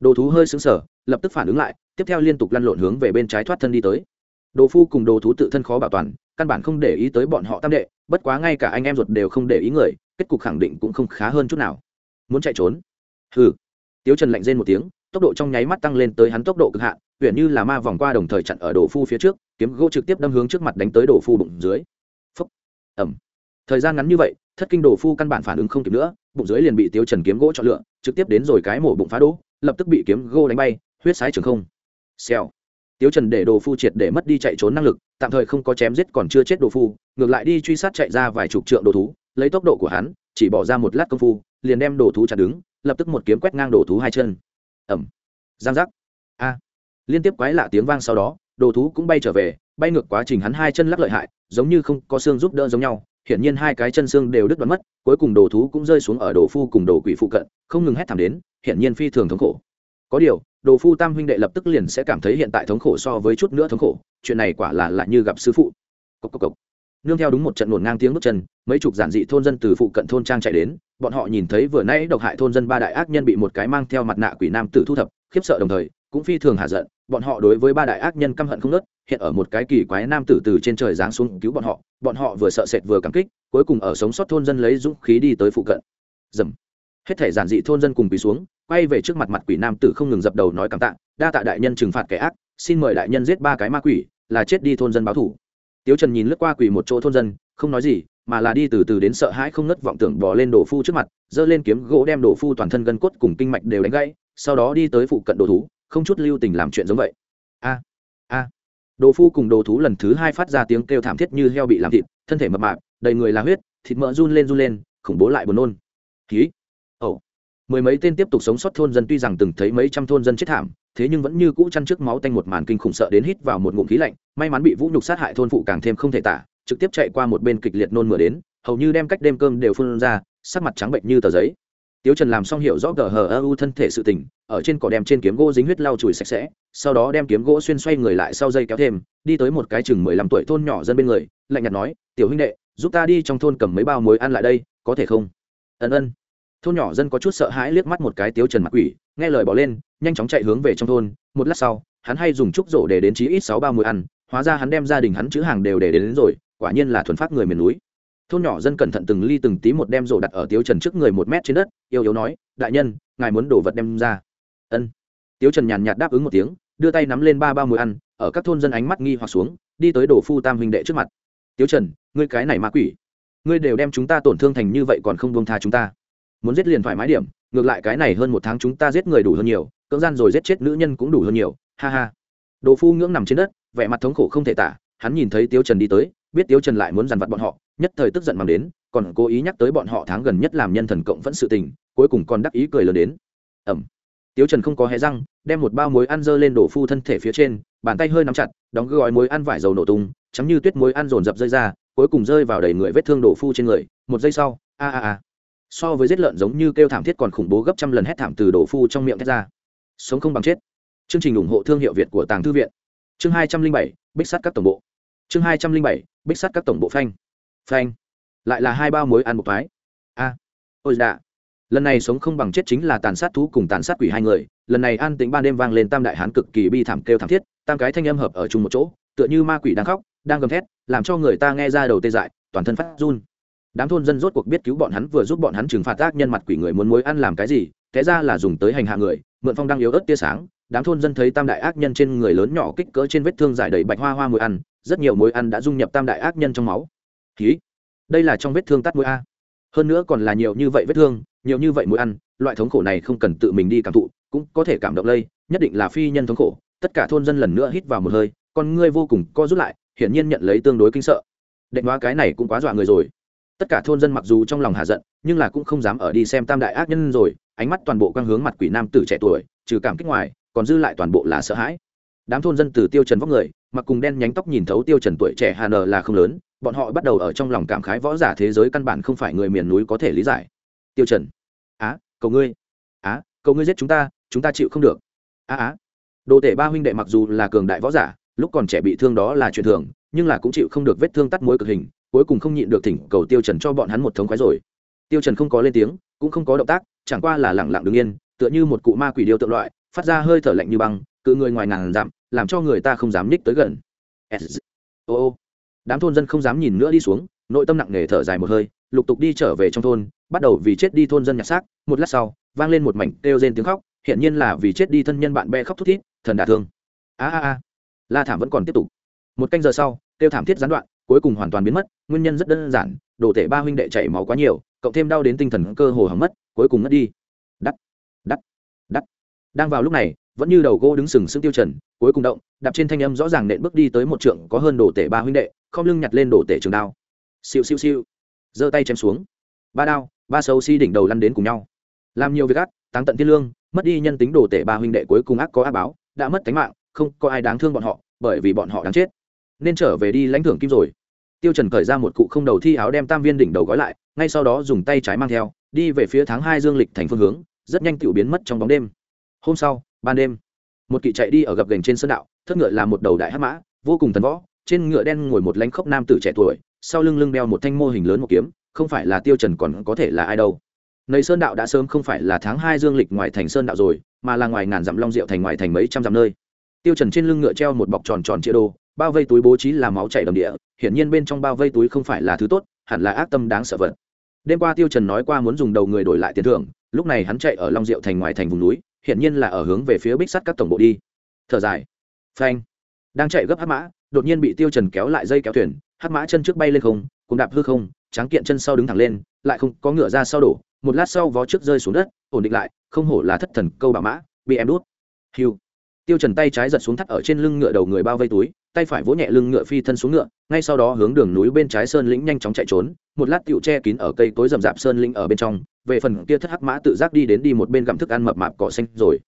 Đồ thú hơi sững sờ, lập tức phản ứng lại, tiếp theo liên tục lăn lộn hướng về bên trái thoát thân đi tới. Đồ phu cùng đồ thú tự thân khó bảo toàn, căn bản không để ý tới bọn họ tam đệ, bất quá ngay cả anh em ruột đều không để ý người, kết cục khẳng định cũng không khá hơn chút nào. Muốn chạy trốn? Hừ. Tiếu trần lạnh rên một tiếng tốc độ trong nháy mắt tăng lên tới hắn tốc độ cực hạn huyện như là ma vòng qua đồng thời chặn ở đồ phu phía trước, kiếm gỗ trực tiếp đâm hướng trước mặt đánh tới đồ phu bụng dưới. Phấp ẩm thời gian ngắn như vậy, thất kinh đồ phu căn bản phản ứng không kịp nữa, bụng dưới liền bị tiêu trần kiếm gỗ chọn lựa, trực tiếp đến rồi cái mổ bụng phá đỗ, lập tức bị kiếm gỗ đánh bay, huyết sái trường không. Xèo. Tiêu trần để đồ phu triệt để mất đi chạy trốn năng lực, tạm thời không có chém giết còn chưa chết đồ phu, ngược lại đi truy sát chạy ra vài chục trượng đồ thú, lấy tốc độ của hắn, chỉ bỏ ra một lát công phu, liền đem đồ thú chặt đứng, lập tức một kiếm quét ngang đồ thú hai chân ẩm. Giang giác. A. Liên tiếp quái lạ tiếng vang sau đó, đồ thú cũng bay trở về, bay ngược quá trình hắn hai chân lắc lợi hại, giống như không có xương giúp đỡ giống nhau, hiển nhiên hai cái chân xương đều đứt đoạn mất, cuối cùng đồ thú cũng rơi xuống ở đồ phu cùng đồ quỷ phụ cận, không ngừng hét thảm đến, hiển nhiên phi thường thống khổ. Có điều, đồ phu tam huynh đệ lập tức liền sẽ cảm thấy hiện tại thống khổ so với chút nữa thống khổ, chuyện này quả là lại như gặp sư phụ. Cốc cốc cốc nương theo đúng một trận nổn ngang tiếng bước chân, mấy chục giản dị thôn dân từ phụ cận thôn trang chạy đến, bọn họ nhìn thấy vừa nãy độc hại thôn dân ba đại ác nhân bị một cái mang theo mặt nạ quỷ nam tử thu thập, khiếp sợ đồng thời, cũng phi thường hạ giận, bọn họ đối với ba đại ác nhân căm hận không nớt hiện ở một cái kỳ quái nam tử từ trên trời giáng xuống cứu bọn họ bọn họ vừa sợ sệt vừa cảm kích, cuối cùng ở sống sót thôn dân lấy dũng khí đi tới phụ cận. Dầm. Hết thể giản dị thôn dân cùng quỳ xuống, quay về trước mặt mặt quỷ nam tử không ngừng dập đầu nói cảm tạ, đa tạ đại nhân trừng phạt kẻ ác, xin mời đại nhân giết ba cái ma quỷ, là chết đi thôn dân báo thủ tiếu trần nhìn lướt qua quỷ một chỗ thôn dân, không nói gì, mà là đi từ từ đến sợ hãi không ngất vọng tưởng bỏ lên đổ phu trước mặt, giơ lên kiếm gỗ đem đổ phu toàn thân gân cốt cùng kinh mạch đều đánh gãy, sau đó đi tới phụ cận đồ thú, không chút lưu tình làm chuyện giống vậy. A a. Đồ phu cùng đồ thú lần thứ hai phát ra tiếng kêu thảm thiết như heo bị làm thịt, thân thể mập mạp, đầy người là huyết, thịt mỡ run lên run lên, khủng bố lại buồn nôn. Ký mười mấy tên tiếp tục sống sót thôn dân tuy rằng từng thấy mấy trăm thôn dân chết thảm, thế nhưng vẫn như cũ chăn trước máu tanh một màn kinh khủng sợ đến hít vào một ngụm khí lạnh, may mắn bị vũ nhục sát hại thôn phụ càng thêm không thể tả, trực tiếp chạy qua một bên kịch liệt nôn mửa đến, hầu như đem cách đêm cơm đều phun ra, sắc mặt trắng bệnh như tờ giấy. Tiếu trần làm xong hiểu rõ gờ hờ ơ u thân thể sự tình, ở trên cỏ đem trên kiếm gỗ dính huyết lau chùi sạch sẽ, sau đó đem kiếm gỗ xuyên xoay người lại sau dây kéo thêm, đi tới một cái chừng mười lăm tuổi thôn nhỏ dân bên người, lạnh nhạt nói, tiểu huynh đệ, giúp ta đi trong thôn cầm mấy bao muối ăn lại đây, có thể không? Ân ân thôn nhỏ dân có chút sợ hãi liếc mắt một cái tiếu trần mặc quỷ nghe lời bỏ lên nhanh chóng chạy hướng về trong thôn. Một lát sau hắn hay dùng trúc rổ để đến chí ít sáu bao muối ăn hóa ra hắn đem gia đình hắn chữ hàng đều để đến, đến rồi quả nhiên là thuần phát người miền núi. Thôn nhỏ dân cẩn thận từng ly từng tí một đem rổ đặt ở tiếu trần trước người một mét trên đất yêu yếu nói đại nhân ngài muốn đổ vật đem ra. Ân. Tiếu trần nhàn nhạt đáp ứng một tiếng đưa tay nắm lên ba bao muối ăn ở các thôn dân ánh mắt nghi hoặc xuống đi tới đổ phu tam huynh đệ trước mặt. Tiếu trần ngươi cái này ma quỷ ngươi đều đem chúng ta tổn thương thành như vậy còn không buông tha chúng ta muốn giết liền thoải mái điểm, ngược lại cái này hơn một tháng chúng ta giết người đủ hơn nhiều, cưỡng gian rồi giết chết nữ nhân cũng đủ hơn nhiều, ha ha. Đồ phu ngưỡng nằm trên đất, vẻ mặt thống khổ không thể tả, hắn nhìn thấy Tiêu trần đi tới, biết Tiêu trần lại muốn dằn vặt bọn họ, nhất thời tức giận mang đến, còn cố ý nhắc tới bọn họ tháng gần nhất làm nhân thần cộng vẫn sự tình, cuối cùng còn đắc ý cười lớn đến. Ẩm. Tiêu trần không có hé răng, đem một bao muối ăn dơ lên đổ phu thân thể phía trên, bàn tay hơi nắm chặt, đóng gói muối ăn vải dầu nổ tung chắm như tuyết muối ăn rồn rập rơi ra, cuối cùng rơi vào đầy người vết thương đổ phu trên người, một giây sau, a a a so với giết lợn giống như kêu thảm thiết còn khủng bố gấp trăm lần hét thảm từ đổ phu trong miệng thét ra. Sống không bằng chết. Chương trình ủng hộ thương hiệu việt của tàng thư viện. Chương hai trăm linh bảy, bích sắt các tổng bộ. Chương hai trăm linh bảy, bích sắt các tổng bộ phanh. Phanh. Lại là hai bao muối ăn một thoái. A. Ôi đạ lần này sống không bằng chết chính là tàn sát thú cùng tàn sát quỷ hai người. Lần này an tĩnh ban đêm vang lên tam đại hán cực kỳ bi thảm kêu thảm thiết. Tam cái thanh âm hợp ở chung một chỗ, tựa như ma quỷ đang khóc, đang gầm thét, làm cho người ta nghe ra đầu tê dại, toàn thân phát run đám thôn dân rốt cuộc biết cứu bọn hắn, vừa giúp bọn hắn trừng phạt ác nhân mặt quỷ người muốn mối ăn làm cái gì thế ra là dùng tới hành hạ người, mượn phong đang yếu ớt tia sáng. Đám thôn dân thấy tam đại ác nhân trên người lớn nhỏ kích cỡ trên vết thương giải đầy bạch hoa hoa muối ăn, rất nhiều mối ăn đã dung nhập tam đại ác nhân trong máu. Ký đây là trong vết thương tắt muối a. Hơn nữa còn là nhiều như vậy vết thương, nhiều như vậy muối ăn, loại thống khổ này không cần tự mình đi cảm thụ, cũng có thể cảm động lây, nhất định là phi nhân thống khổ. Tất cả thôn dân lần nữa hít vào một hơi, con ngươi vô cùng co rút lại, hiển nhiên nhận lấy tương đối kinh sợ. Định hóa cái này cũng quá dọa người rồi tất cả thôn dân mặc dù trong lòng hạ giận, nhưng là cũng không dám ở đi xem tam đại ác nhân rồi, ánh mắt toàn bộ quang hướng mặt quỷ nam tử trẻ tuổi, trừ cảm kích ngoài, còn dư lại toàn bộ là sợ hãi. Đám thôn dân từ tiêu trần vóc người, mặc cùng đen nhánh tóc nhìn thấu tiêu trần tuổi trẻ hà nờ là không lớn, bọn họ bắt đầu ở trong lòng cảm khái võ giả thế giới căn bản không phải người miền núi có thể lý giải. Tiêu trần, á, cầu ngươi, á, cầu ngươi giết chúng ta chúng ta chịu không được. Á á. Đồ tể ba huynh đệ mặc dù là cường đại võ giả, lúc còn trẻ bị thương đó là chuyện thường, nhưng là cũng chịu không được vết thương tắt muối cực hình cuối cùng không nhịn được thỉnh cầu tiêu trần cho bọn hắn một thống khoái rồi. Tiêu trần không có lên tiếng, cũng không có động tác, chẳng qua là lặng lặng đứng yên, tựa như một cụ ma quỷ điêu tượng loại, phát ra hơi thở lạnh như băng, cự người ngoài ngàn dặm, làm cho người ta không dám nhích tới gần. Ô ô. Đám thôn dân không dám nhìn nữa đi xuống, nội tâm nặng nề thở dài một hơi, lục tục đi trở về trong thôn, bắt đầu vì chết đi thôn dân nhặt xác, một lát sau, vang lên một mảnh kêu rên tiếng khóc hiện nhiên là vì chết đi thân nhân bạn bè khóc thút thít, thần đả thương. A a a. La thảm vẫn còn tiếp tục. Một canh giờ sau, kêu thảm thiết gián đoạn cuối cùng hoàn toàn biến mất, nguyên nhân rất đơn giản, đồ tể ba huynh đệ chảy máu quá nhiều, cộng thêm đau đến tinh thần cơ hồ hỏng mất, cuối cùng ngất đi. Đắt đắt đắt. Đang vào lúc này, vẫn như đầu gỗ đứng sừng sững tiêu trần, cuối cùng động, đạp trên thanh âm rõ ràng nện bước đi tới một trượng có hơn đồ tể ba huynh đệ không lưng nhặt lên đồ tể trường đao. Siêu siêu siêu. Giơ tay chém xuống. Ba đao, ba sâu si đỉnh đầu lăn đến cùng nhau. Làm nhiều việc ác, táng tận thiên lương, mất đi nhân tính đồ tể ba huynh đệ cuối cùng ác có ác báo, đã mất tính mạng, không có ai đáng thương bọn họ, bởi vì bọn họ đáng chết nên trở về đi lãnh thưởng kim rồi. Tiêu trần cởi ra một cụ không đầu thi áo đem tam viên đỉnh đầu gói lại, ngay sau đó dùng tay trái mang theo, đi về phía tháng hai dương lịch thành phương hướng, rất nhanh tiểu biến mất trong bóng đêm. Hôm sau, ban đêm, một kỵ chạy đi ở gập gành trên sơn đạo, thất ngựa là một đầu đại hắc mã, vô cùng thần võ, trên ngựa đen ngồi một lãnh khốc nam tử trẻ tuổi, sau lưng lưng đeo một thanh mô hình lớn một kiếm, không phải là tiêu trần còn có thể là ai đâu. Nầy sơn đạo đã sớm không phải là tháng hai dương lịch ngoài thành sơn đạo rồi, mà là ngoài ngàn dặm long diệu thành ngoài thành mấy trăm dặm nơi. Tiêu trần trên lưng ngựa treo một bọc tròn tròn chia đồ bao vây túi bố trí là máu chảy đầm địa, hiển nhiên bên trong bao vây túi không phải là thứ tốt, hẳn là ác tâm đáng sợ vật. Đêm qua tiêu trần nói qua muốn dùng đầu người đổi lại tiền thưởng, lúc này hắn chạy ở long diệu thành ngoài thành vùng núi, hiển nhiên là ở hướng về phía bích sắt các tổng bộ đi. Thở dài. Phanh. Đang chạy gấp hắc mã, đột nhiên bị tiêu trần kéo lại dây kéo thuyền, hắc mã chân trước bay lên không, cùng đạp hư không, tráng kiện chân sau đứng thẳng lên, lại không có ngựa ra sau đổ, một lát sau vó trước rơi xuống đất, ổn định lại, không hổ là thất thần câu bà mã, bị em đút. Hiu tiêu trần tay trái giật xuống thắt ở trên lưng ngựa đầu người bao vây túi, tay phải vỗ nhẹ lưng ngựa phi thân xuống ngựa, ngay sau đó hướng đường núi bên trái sơn lĩnh nhanh chóng chạy trốn, một lát tiệu che kín ở cây tối rậm rạp sơn lĩnh ở bên trong, về phần kia thất hắc mã tự giác đi đến đi một bên gặm thức ăn mập mạp cỏ xanh rồi.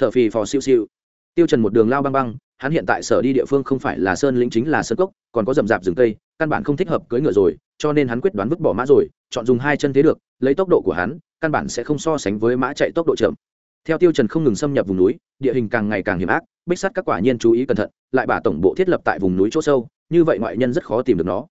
Thở phì phò siêu siêu tiêu trần một đường lao băng băng, hắn hiện tại sở đi địa phương không phải là sơn lĩnh chính là sơn cốc, còn có rậm rạp rừng cây, căn bản không thích hợp cưỡi ngựa rồi, cho nên hắn quyết đoán vứt bỏ mã rồi, chọn dùng hai chân thế được, lấy tốc độ của hắn, căn bản sẽ không so sánh với mã chạy tốc độ chậm theo tiêu trần không ngừng xâm nhập vùng núi, địa hình càng ngày càng hiểm ác, bích sắt các quả nhiên chú ý cẩn thận, lại bẻ tổng bộ thiết lập tại vùng núi chỗ sâu, như vậy ngoại nhân rất khó tìm được nó.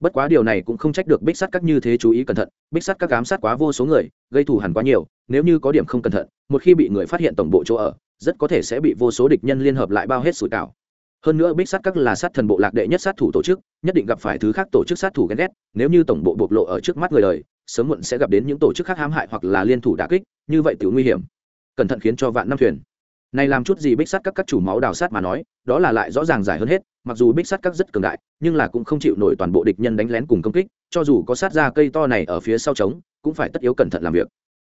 Bất quá điều này cũng không trách được bích sắt các như thế chú ý cẩn thận, bích sắt các giám sát quá vô số người, gây thù hằn quá nhiều, nếu như có điểm không cẩn thận, một khi bị người phát hiện tổng bộ chỗ ở, rất có thể sẽ bị vô số địch nhân liên hợp lại bao hết sủi cảo. Hơn nữa bích Sát các là sát thần bộ lạc đệ nhất sát thủ tổ chức, nhất định gặp phải thứ khác tổ chức sát thủ ghen ghét, nếu như tổng bộ bộc lộ ở trước mắt người đời, sớm muộn sẽ gặp đến những tổ chức khác hãm hại hoặc là liên thủ đả kích, như vậy tiểu nguy hiểm cẩn thận khiến cho vạn năm thuyền. Này làm chút gì bích sắt các các chủ máu đào sát mà nói, đó là lại rõ ràng giải hơn hết, mặc dù bích sắt các rất cường đại, nhưng là cũng không chịu nổi toàn bộ địch nhân đánh lén cùng công kích, cho dù có sát ra cây to này ở phía sau trống, cũng phải tất yếu cẩn thận làm việc.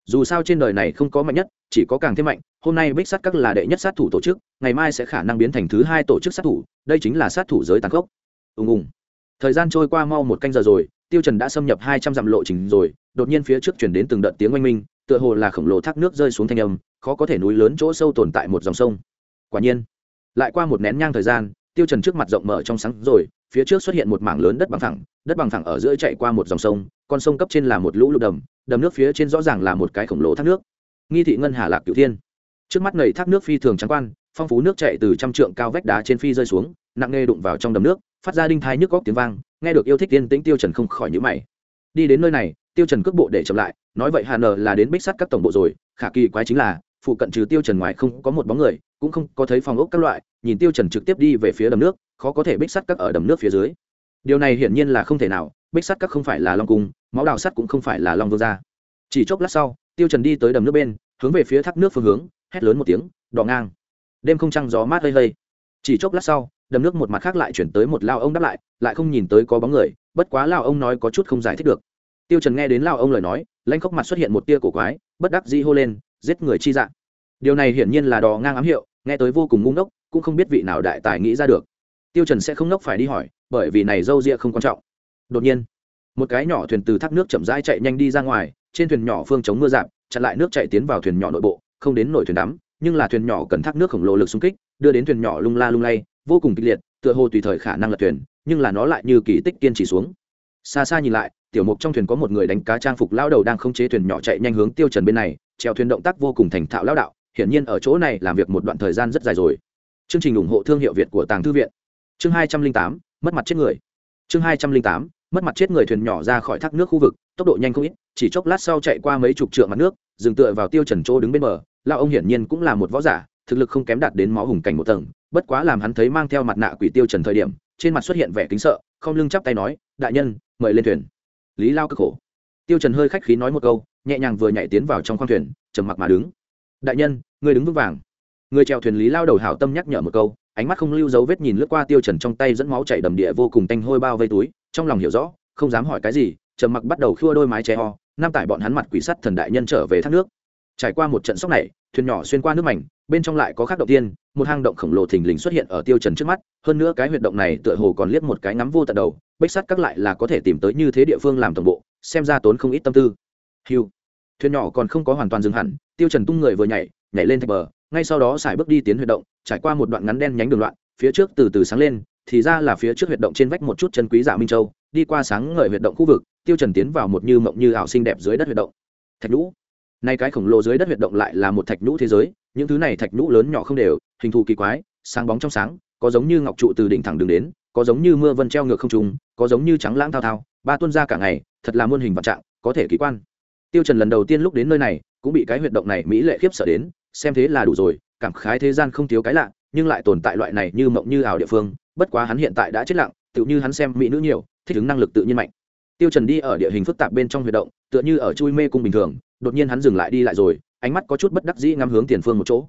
Dù sao trên đời này không có mạnh nhất, chỉ có càng thêm mạnh, hôm nay bích sắt các là đệ nhất sát thủ tổ chức, ngày mai sẽ khả năng biến thành thứ hai tổ chức sát thủ, đây chính là sát thủ giới tàn khốc. Ùng ùng. Thời gian trôi qua mau một canh giờ rồi, tiêu trần đã xâm nhập hai trăm dặm lộ trình rồi, đột nhiên phía trước chuyển đến từng đợt tiếng oanh minh, tựa hồ là khổng lồ thác nước rơi xuống thanh âm khó có thể núi lớn chỗ sâu tồn tại một dòng sông. Quả nhiên, lại qua một nén nhang thời gian, tiêu trần trước mặt rộng mở trong sáng rồi, phía trước xuất hiện một mảng lớn đất bằng thẳng đất bằng thẳng ở giữa chạy qua một dòng sông, con sông cấp trên là một lũ lụt đầm đầm nước phía trên rõ ràng là một cái khổng lồ thác nước. Nghi thị ngân hà lạc cửu thiên. Trước mắt nầy thác nước phi thường trắng quan, phong phú nước chạy từ trăm trượng cao vách đá trên phi rơi xuống, nặng nề đụng vào trong đầm nước, phát ra đinh thai nhức góc tiếng vang, nghe được yêu thích tiên tĩnh tiêu trần không khỏi nhíu mày. Đi đến nơi này, tiêu trần cước bộ để chậm lại, nói vậy hà nờ là đến bích sắt các tổng bộ rồi, khả kỳ quái chính là phụ cận trừ tiêu trần ngoài không có một bóng người, cũng không có thấy phòng ốc các loại, nhìn tiêu trần trực tiếp đi về phía đầm nước, khó có thể bích sắt các ở đầm nước phía dưới. Điều này hiển nhiên là không thể nào, bích sắt các không phải là long cung, máu đào sắt cũng không phải là long vương gia. Chỉ chốc lát sau, tiêu trần đi tới đầm nước bên, hướng về phía thác nước phương hướng, hét lớn một tiếng, đỏ ngang. Đêm không trăng gió mát lây lây. Chỉ chốc lát sau, đầm nước một mặt khác lại chuyển tới một lao ông đáp lại lại không nhìn tới có bóng người, bất quá lao ông nói có chút không giải thích được. Tiêu trần nghe đến lao ông lời nói lanh khóc mặt xuất hiện một tia cổ quái, bất đắc dĩ hô lên giết người chi dạng. Điều này hiển nhiên là đò ngang ám hiệu, nghe tới vô cùng ngu ngốc, cũng không biết vị nào đại tài nghĩ ra được. Tiêu trần sẽ không ngốc phải đi hỏi, bởi vì này dâu ria không quan trọng. Đột nhiên, một cái nhỏ thuyền từ thác nước chậm rãi chạy nhanh đi ra ngoài, trên thuyền nhỏ phương chống mưa giảm chặn lại nước chạy tiến vào thuyền nhỏ nội bộ, không đến nổi thuyền đắm, nhưng là thuyền nhỏ cần thác nước khổng lồ lực xung kích, đưa đến thuyền nhỏ lung la lung lay, vô cùng kịch liệt, tựa hồ tùy thời khả năng lật thuyền, nhưng là nó lại như kỳ tích kiên trì xuống xa xa nhìn lại, tiểu mục trong thuyền có một người đánh cá trang phục lao đầu đang không chế thuyền nhỏ chạy nhanh hướng tiêu trần bên này, treo thuyền động tác vô cùng thành thạo lao đạo, hiển nhiên ở chỗ này làm việc một đoạn thời gian rất dài rồi. Chương trình ủng hộ thương hiệu việt của tàng thư viện. Chương hai trăm linh tám, mất mặt chết người. Chương hai trăm linh tám, mất mặt chết người thuyền nhỏ ra khỏi thác nước khu vực, tốc độ nhanh không ít, chỉ chốc lát sau chạy qua mấy chục trượng mặt nước, dừng tựa vào tiêu trần chỗ đứng bên bờ lao ông hiển nhiên cũng là một võ giả, thực lực không kém đạt đến máu hùng cảnh một tầng, bất quá làm hắn thấy mang theo mặt nạ quỷ tiêu trần thời điểm, trên mặt xuất hiện vẻ kính sợ, không lưng chắp tay nói, đại nhân mời lên thuyền. Lý lao cực khổ. Tiêu trần hơi khách khí nói một câu, nhẹ nhàng vừa nhảy tiến vào trong khoang thuyền, trầm mặc mà đứng. Đại nhân, người đứng vững vàng. Người chèo thuyền lý lao đầu hảo tâm nhắc nhở một câu, ánh mắt không lưu dấu vết nhìn lướt qua tiêu trần trong tay dẫn máu chảy đầm địa vô cùng tanh hôi bao vây túi, trong lòng hiểu rõ, không dám hỏi cái gì, trầm mặc bắt đầu khua đôi mái che ho, nam tải bọn hắn mặt quỷ sắt thần đại nhân trở về thác nước. Trải qua một trận sóc này, thuyền nhỏ xuyên qua nước mảnh, bên trong lại có khác động tiên, một hang động khổng lồ thình lình xuất hiện ở tiêu trần trước mắt, hơn nữa cái huyệt động này tựa hồ còn liếc một cái ngắm vô tận đầu bích sắt các lại là có thể tìm tới như thế địa phương làm tổng bộ, xem ra tốn không ít tâm tư. Hiu thuyền nhỏ còn không có hoàn toàn dừng hẳn, tiêu trần tung người vừa nhảy nhảy lên thạch bờ, ngay sau đó xài bước đi tiến huyệt động, trải qua một đoạn ngắn đen nhánh đường loạn, phía trước từ từ sáng lên, thì ra là phía trước huyệt động trên vách một chút chân quý dạ minh châu, đi qua sáng ngời huyệt động khu vực, tiêu trần tiến vào một như mộng như ảo xinh đẹp dưới đất huyệt động. Thạch nhũ. Nay cái khổng lồ dưới đất huyệt động lại là một thạch nhũ thế giới, những thứ này thạch nhũ lớn nhỏ không đều, hình thù kỳ quái, sáng bóng trong sáng, có giống như ngọc trụ từ đỉnh thẳng đường đến có giống như mưa vân treo ngược không trùng có giống như trắng lãng thao thao, ba tuôn ra cả ngày, thật là muôn hình vạn trạng, có thể kỳ quan. Tiêu trần lần đầu tiên lúc đến nơi này, cũng bị cái huyệt động này mỹ lệ khiếp sợ đến, xem thế là đủ rồi, cảm khái thế gian không thiếu cái lạ, nhưng lại tồn tại loại này như mộng như ảo địa phương, bất quá hắn hiện tại đã chết lặng tự như hắn xem mỹ nữ nhiều, thích ứng năng lực tự nhiên mạnh. Tiêu trần đi ở địa hình phức tạp bên trong huyệt động, tựa như ở chui mê cung bình thường, đột nhiên hắn dừng lại đi lại rồi, ánh mắt có chút bất đắc dĩ ngắm hướng tiền phương một chỗ.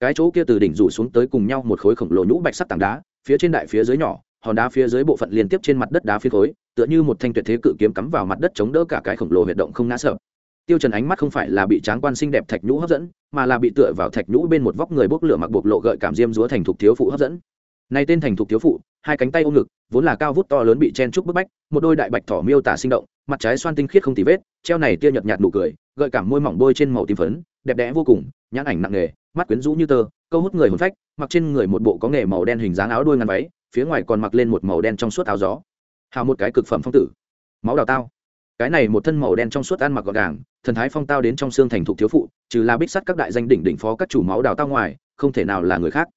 Cái chỗ kia từ đỉnh rủ xuống tới cùng nhau một khối khổng lồ nhũ bạch sắt tảng đá, phía trên đại phía dưới nhỏ hòn đá phía dưới bộ phận liên tiếp trên mặt đất đá phía khối, tựa như một thanh tuyệt thế cự kiếm cắm vào mặt đất chống đỡ cả cái khổng lồ huyệt động không ngã sợ tiêu trần ánh mắt không phải là bị tráng quan xinh đẹp thạch nhũ hấp dẫn, mà là bị tựa vào thạch nhũ bên một vóc người bốc lửa mặc bộc lộ gợi cảm diêm dúa thành thục thiếu phụ hấp dẫn. Nay tên thành thục thiếu phụ, hai cánh tay ôm ngực, vốn là cao vút to lớn bị chen trúc bức bách, một đôi đại bạch thỏ miêu tả sinh động, mặt trái xoan tinh khiết không tì vết, treo này tia nhợt nhạt nụ cười, gợi cảm môi mỏng bôi trên màu tím phấn, đẹp đẽ vô cùng, nhãn ảnh nặng nề, mắt quyến rũ như tơ, câu hút người hồn phách, mặc trên người một bộ có nghề màu đen hình dáng áo đuôi ngắn váy phía ngoài còn mặc lên một màu đen trong suốt áo gió. Hào một cái cực phẩm phong tử. Máu đào tao. Cái này một thân màu đen trong suốt ăn mặc gọn gàng, thần thái phong tao đến trong xương thành thục thiếu phụ, trừ là bích sắt các đại danh đỉnh đỉnh phó các chủ máu đào tao ngoài, không thể nào là người khác.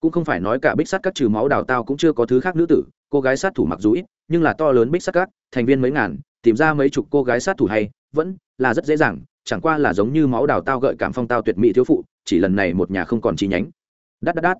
Cũng không phải nói cả bích sắt các trừ máu đào tao cũng chưa có thứ khác nữ tử, cô gái sát thủ mặc dù ít, nhưng là to lớn bích sắt các, thành viên mấy ngàn, tìm ra mấy chục cô gái sát thủ hay, vẫn là rất dễ dàng, chẳng qua là giống như máu đào tao gợi cảm phong tao tuyệt mỹ thiếu phụ, chỉ lần này một nhà không còn chi nhánh. Đắt đắt đắt.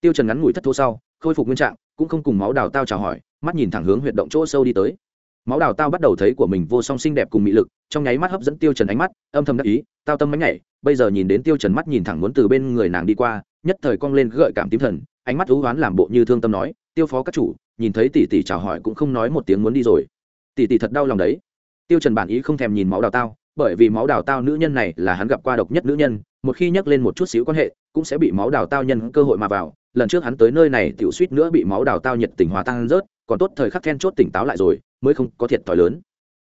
Tiêu trần ngắn ngủi thất thu sau, khôi phục nguyên trạng cũng không cùng máu đào tao chào hỏi, mắt nhìn thẳng hướng huyệt động chỗ sâu đi tới. Máu đào tao bắt đầu thấy của mình vô song xinh đẹp cùng mỹ lực, trong nháy mắt hấp dẫn tiêu trần ánh mắt, âm thầm đắc ý, tao tâm mánh nhảy, bây giờ nhìn đến tiêu trần mắt nhìn thẳng muốn từ bên người nàng đi qua, nhất thời cong lên gợi cảm tím thần, ánh mắt thú hoán làm bộ như thương tâm nói, tiêu phó các chủ, nhìn thấy tỷ tỷ chào hỏi cũng không nói một tiếng muốn đi rồi. Tỷ tỷ thật đau lòng đấy. Tiêu trần bản ý không thèm nhìn máu đào tao, bởi vì máu đào tao nữ nhân này là hắn gặp qua độc nhất nữ nhân, một khi nhắc lên một chút xíu quan hệ, cũng sẽ bị máu đào tao nhân cơ hội mà vào lần trước hắn tới nơi này tiểu suýt nữa bị máu đào tao nhiệt tình hòa tan rớt, còn tốt thời khắc then chốt tỉnh táo lại rồi, mới không có thiệt thòi lớn.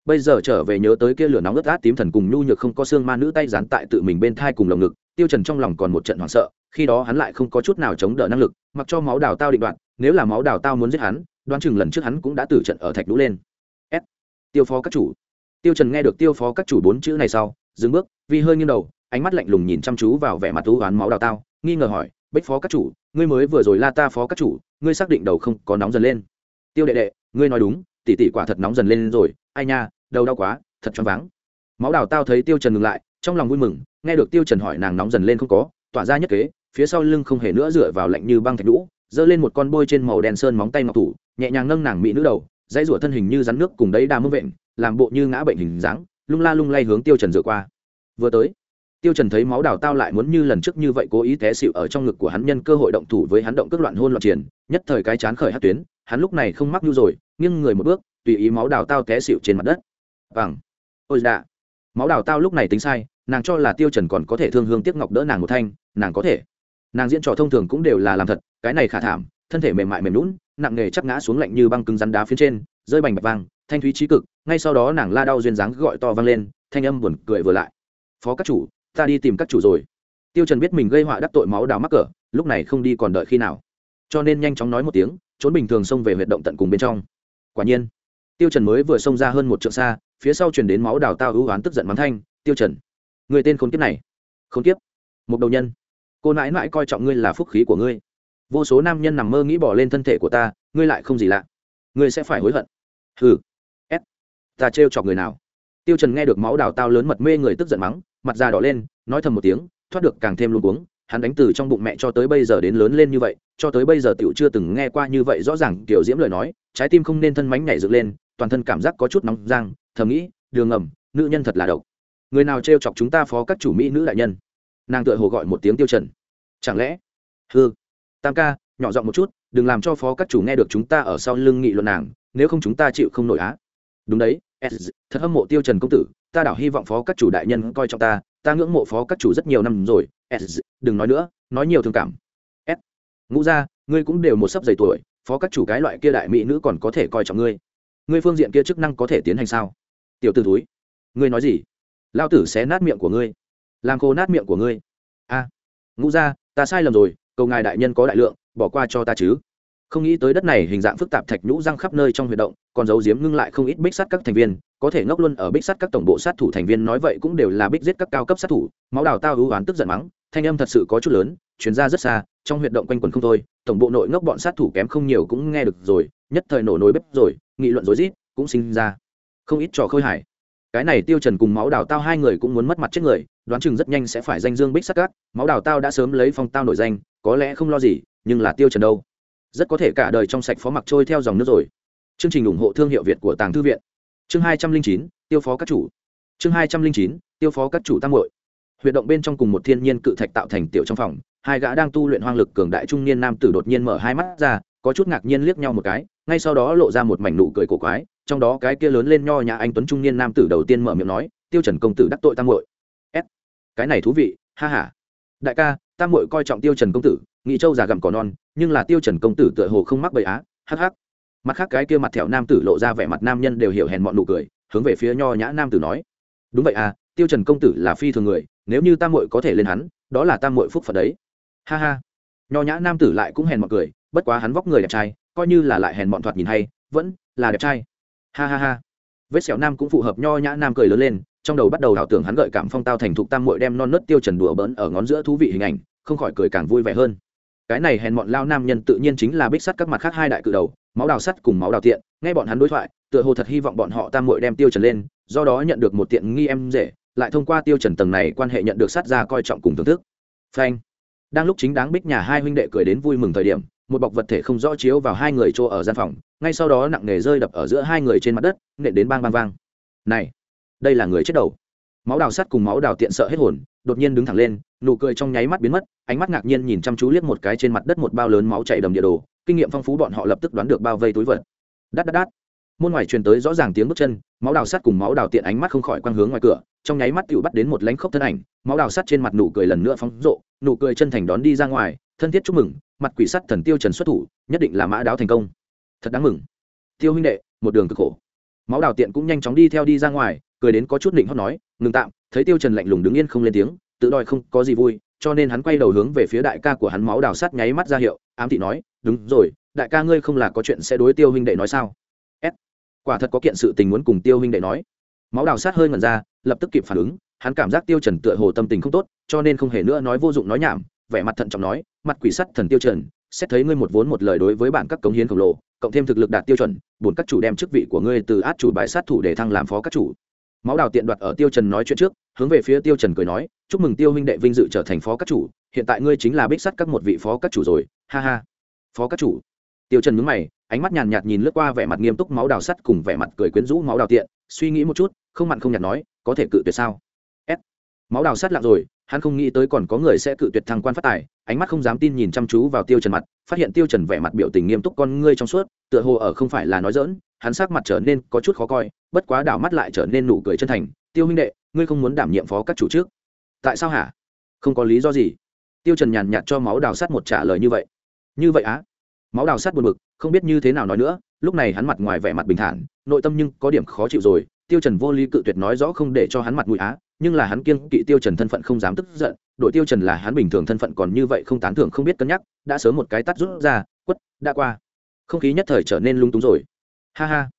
Bây giờ trở về nhớ tới kia lửa nóng ướt át tím thần cùng nhu nhược không có xương ma nữ tay dán tại tự mình bên thai cùng lồng ngực, tiêu trần trong lòng còn một trận hoảng sợ, khi đó hắn lại không có chút nào chống đỡ năng lực, mặc cho máu đào tao định đoạn nếu là máu đào tao muốn giết hắn, đoán chừng lần trước hắn cũng đã tử trận ở thạch đũ lên. S. Tiêu phó các chủ. Tiêu trần nghe được tiêu phó các chủ bốn chữ này sau, dừng bước vì hơi nghiêng đầu, ánh mắt lạnh lùng nhìn chăm chú vào vẻ mặt thú oán máu đào tao, nghi ngờ hỏi bích phó các chủ, ngươi mới vừa rồi la ta phó các chủ, ngươi xác định đầu không có nóng dần lên. Tiêu đệ đệ, ngươi nói đúng, tỷ tỷ quả thật nóng dần lên rồi, ai nha, đầu đau quá, thật choáng váng. Máu đào tao thấy tiêu trần ngừng lại, trong lòng vui mừng, nghe được tiêu trần hỏi nàng nóng dần lên không có, tỏa ra nhất kế, phía sau lưng không hề nữa dựa vào lạnh như băng thạch đũ giơ lên một con bôi trên màu đen sơn móng tay ngọc thủ, nhẹ nhàng nâng nàng mỹ nữ đầu, dãy rủa thân hình như rắn nước cùng đấy đa mướn vện, làm bộ như ngã bệnh hình dáng, lung la lung lay hướng tiêu trần dựa qua. Vừa tới tiêu trần thấy máu đào tao lại muốn như lần trước như vậy cố ý té xịu ở trong ngực của hắn nhân cơ hội động thủ với hắn động cước loạn hôn loạn triển, nhất thời cái chán khởi hát tuyến, hắn lúc này không mắc nhu rồi, nghiêng người một bước, tùy ý máu đào tao té xịu trên mặt đất. Vàng ôi dạ. Máu đào tao lúc này tính sai, nàng cho là tiêu trần còn có thể thương hương tiếc ngọc đỡ nàng một thanh, nàng có thể. Nàng diễn trò thông thường cũng đều là làm thật, cái này khả thảm, thân thể mềm mại mềm lún nặng nề chắc ngã xuống lạnh như băng cứng rắn đá phía trên, rơi bành bạch vang, thanh thúy trí cực, ngay sau đó nàng la đau duyên dáng gọi to vang lên, thanh âm buồn cười vừa lại. Phó các chủ ta đi tìm các chủ rồi. Tiêu trần biết mình gây họa đắc tội máu đào mắc cỡ, lúc này không đi còn đợi khi nào. Cho nên nhanh chóng nói một tiếng, trốn bình thường xông về huyệt động tận cùng bên trong. Quả nhiên, tiêu trần mới vừa xông ra hơn một trượng xa, phía sau truyền đến máu đào tao ưu ám tức giận mắng thanh, tiêu trần, người tên khốn kiếp này. Khốn kiếp? Một đầu nhân, cô nãi nãi coi trọng ngươi là phúc khí của ngươi. Vô số nam nhân nằm mơ nghĩ bỏ lên thân thể của ta, ngươi lại không gì lạ. Ngươi sẽ phải hối hận. Hừ s ta trêu chọc người nào? Tiêu trần nghe được máu đào tao lớn mật mê người tức giận mắng mặt da đỏ lên, nói thầm một tiếng, thoát được càng thêm luôn uống hắn đánh từ trong bụng mẹ cho tới bây giờ đến lớn lên như vậy, cho tới bây giờ tiểu chưa từng nghe qua như vậy rõ ràng tiểu diễm lời nói, trái tim không nên thân mánh nhảy dựng lên, toàn thân cảm giác có chút nóng rang, thầm nghĩ, đường ngầm, nữ nhân thật là độc. Người nào trêu chọc chúng ta phó các chủ mỹ nữ đại nhân? Nàng tựa hồ gọi một tiếng tiêu trần. Chẳng lẽ? Hư tam ca, nhỏ giọng một chút, đừng làm cho phó các chủ nghe được chúng ta ở sau lưng nghị luận nàng, nếu không chúng ta chịu không nổi á. Đúng đấy thật hâm mộ tiêu trần công tử ta đảo hy vọng phó các chủ đại nhân coi trọng ta ta ngưỡng mộ phó các chủ rất nhiều năm rồi. Đừng nói nữa, nói nhiều thương cảm. S, ngũ ra ngươi cũng đều một sấp dày tuổi, phó các chủ cái loại kia đại mỹ nữ còn có thể coi trọng ngươi. Ngươi phương diện kia chức năng có thể tiến hành sao? Tiểu t ử túi ngươi nói gì? Lao tử xé nát miệng của ngươi. Làm khô nát miệng của ngươi. A, ngũ ra ta sai lầm rồi, cầu ngài đại nhân có đại lượng, bỏ qua cho ta chứ không nghĩ tới đất này hình dạng phức tạp thạch nhũ răng khắp nơi trong huy động, còn giấu giếm ngưng lại không ít bích sắt các thành viên, có thể ngốc luôn ở bích sắt các tổng bộ sát thủ thành viên nói vậy cũng đều là bích giết các cao cấp sát thủ, máu đào tao hữu oán tức giận mắng, thanh âm thật sự có chút lớn chuyến ra rất xa, trong huy động quanh quần không thôi, tổng bộ nội ngốc bọn sát thủ kém không nhiều cũng nghe được rồi, nhất thời nổ nối bếp rồi, nghị luận rối rít cũng sinh ra không ít trò khơi hải cái này tiêu trần cùng máu đào tao hai người cũng muốn mất mặt chết người, đoán chừng rất nhanh sẽ phải danh dương bích sắt các, máu đào tao đã sớm lấy phong tao nổi danh, có lẽ không lo gì, nhưng là tiêu trần đâu? Rất có thể cả đời trong sạch phó mặc trôi theo dòng nước rồi. Chương trình ủng hộ thương hiệu việt của tàng thư viện. Chương hai trăm linh chín, tiêu phó các chủ. Chương hai trăm linh chín, tiêu phó các chủ tam hội huyệt động bên trong cùng một thiên nhiên cự thạch tạo thành tiểu trong phòng, hai gã đang tu luyện hoang lực cường đại trung niên nam tử đột nhiên mở hai mắt ra, có chút ngạc nhiên liếc nhau một cái, ngay sau đó lộ ra một mảnh nụ cười cổ quái, trong đó cái kia lớn lên nho nhà anh tuấn trung niên nam tử đầu tiên mở miệng nói, tiêu trần công tử đắc tội tam muội. S cái này thú vị, ha ha. Đại ca tam muội coi trọng tiêu trần công tử, nghị châu già gặm cỏ non, nhưng là tiêu trần công tử tựa hồ không mắc bầy á, hắc hắc. Mặt khác cái kia mặt thẹo nam tử lộ ra vẻ mặt nam nhân đều hiểu hèn mọn nụ cười, hướng về phía nho nhã nam tử nói. Đúng vậy à tiêu trần công tử là phi thường người, nếu như tam muội có thể lên hắn, đó là tam muội phúc phật đấy. Ha ha. Nho nhã nam tử lại cũng hèn mọn cười, bất quá hắn vóc người đẹp trai, coi như là lại hèn mọn thoạt nhìn hay, vẫn là đẹp trai. Ha ha ha vết sẹo nam cũng phù hợp nho nhã nam cười lớn lên, trong đầu bắt đầu ảo tưởng hắn gợi cảm phong tao thành thục tam muội đem non nớt tiêu trần đùa bỡn ở ngón giữa thú vị hình ảnh, không khỏi cười càng vui vẻ hơn. Cái này hèn mọn lao nam nhân tự nhiên chính là bích sắt các mặt khác hai đại cự đầu, máu đào sắt cùng máu đào tiện, nghe bọn hắn đối thoại, tựa hồ thật hy vọng bọn họ tam muội đem tiêu trần lên, do đó nhận được một tiện nghi em rể, lại thông qua tiêu trần tầng này quan hệ nhận được sát ra coi trọng cùng thưởng thức. Phanh. Đang lúc chính đáng bích nhà hai huynh đệ cười đến vui mừng thời điểm một bọc vật thể không rõ chiếu vào hai người chỗ ở gian phòng, ngay sau đó nặng nề rơi đập ở giữa hai người trên mặt đất, nện đến bang bang vang. Này, đây là người chết đầu. Máu đào sắt cùng máu đào tiện sợ hết hồn, đột nhiên đứng thẳng lên, nụ cười trong nháy mắt biến mất, ánh mắt ngạc nhiên nhìn chăm chú liếc một cái trên mặt đất một bao lớn máu chảy đầm địa đồ, kinh nghiệm phong phú bọn họ lập tức đoán được bao vây túi vật. Đắt đắt đắt môn ngoài truyền tới rõ ràng tiếng bước chân, máu đào sắt cùng máu đào tiện ánh mắt không khỏi quang hướng ngoài cửa, trong nháy mắt tựu bắt đến một lánh khốc thân ảnh, máu đào sắt trên mặt nụ cười lần nữa phóng rộ, nụ cười chân thành đón đi ra ngoài thân thiết chúc mừng, mặt quỷ sắt thần tiêu trần xuất thủ, nhất định là mã đáo thành công. Thật đáng mừng. Tiêu huynh đệ, một đường cực khổ. Máu đào tiện cũng nhanh chóng đi theo đi ra ngoài, cười đến có chút định hót nói, ngừng tạm. Thấy tiêu trần lạnh lùng đứng yên không lên tiếng, tự đòi không có gì vui, cho nên hắn quay đầu hướng về phía đại ca của hắn máu đào sắt nháy mắt ra hiệu, ám thị nói, đúng rồi, đại ca ngươi không là có chuyện sẽ đối tiêu huynh đệ nói sao? S. Quả thật có kiện sự tình muốn cùng tiêu huynh đệ nói. Máu đào sát hơi ngẩn ra, lập tức kịp phản ứng, hắn cảm giác tiêu trần tựa hồ tâm tình không tốt, cho nên không hề nữa nói vô dụng nói nhảm vẻ mặt thận trọng nói, mặt quỷ sắt thần tiêu trần xét thấy ngươi một vốn một lời đối với bản các cống hiến khổng lồ, cộng thêm thực lực đạt tiêu chuẩn bổn các chủ đem chức vị của ngươi từ át chủ bài sát thủ để thăng làm phó các chủ. Máu đào tiện đoạt ở tiêu trần nói chuyện trước, hướng về phía tiêu trần cười nói, chúc mừng tiêu huynh đệ vinh dự trở thành phó các chủ, hiện tại ngươi chính là bích sắt các một vị phó các chủ rồi, ha ha. Phó các chủ? Tiêu trần nhướng mày, ánh mắt nhàn nhạt nhìn lướt qua vẻ mặt nghiêm túc máu đào sắt cùng vẻ mặt cười quyến rũ máu đào tiện, suy nghĩ một chút, không mặn không nhạt nói, có thể cự tuyệt sao? Máu đào sát lặng rồi, hắn không nghĩ tới còn có người sẽ cự tuyệt thăng quan phát tài, ánh mắt không dám tin nhìn chăm chú vào tiêu trần mặt, phát hiện tiêu trần vẻ mặt biểu tình nghiêm túc con ngươi trong suốt, tựa hồ ở không phải là nói dỡn hắn sắc mặt trở nên có chút khó coi, bất quá đảo mắt lại trở nên nụ cười chân thành, tiêu huynh đệ, ngươi không muốn đảm nhiệm phó các chủ trước? Tại sao hả? Không có lý do gì. Tiêu trần nhàn nhạt cho máu đào sát một trả lời như vậy. Như vậy á? Máu đào sát buồn bực, không biết như thế nào nói nữa, lúc này hắn mặt ngoài vẻ mặt bình thản, nội tâm nhưng có điểm khó chịu rồi, tiêu trần vô lý cự tuyệt nói rõ không để cho hắn mặt mũi á nhưng là hắn kiêng kỵ tiêu trần thân phận không dám tức giận, đội tiêu trần là hắn bình thường thân phận còn như vậy không tán thưởng không biết cân nhắc, đã sớm một cái tắt rút ra, quất, đã qua. Không khí nhất thời trở nên lung túng rồi. Ha ha.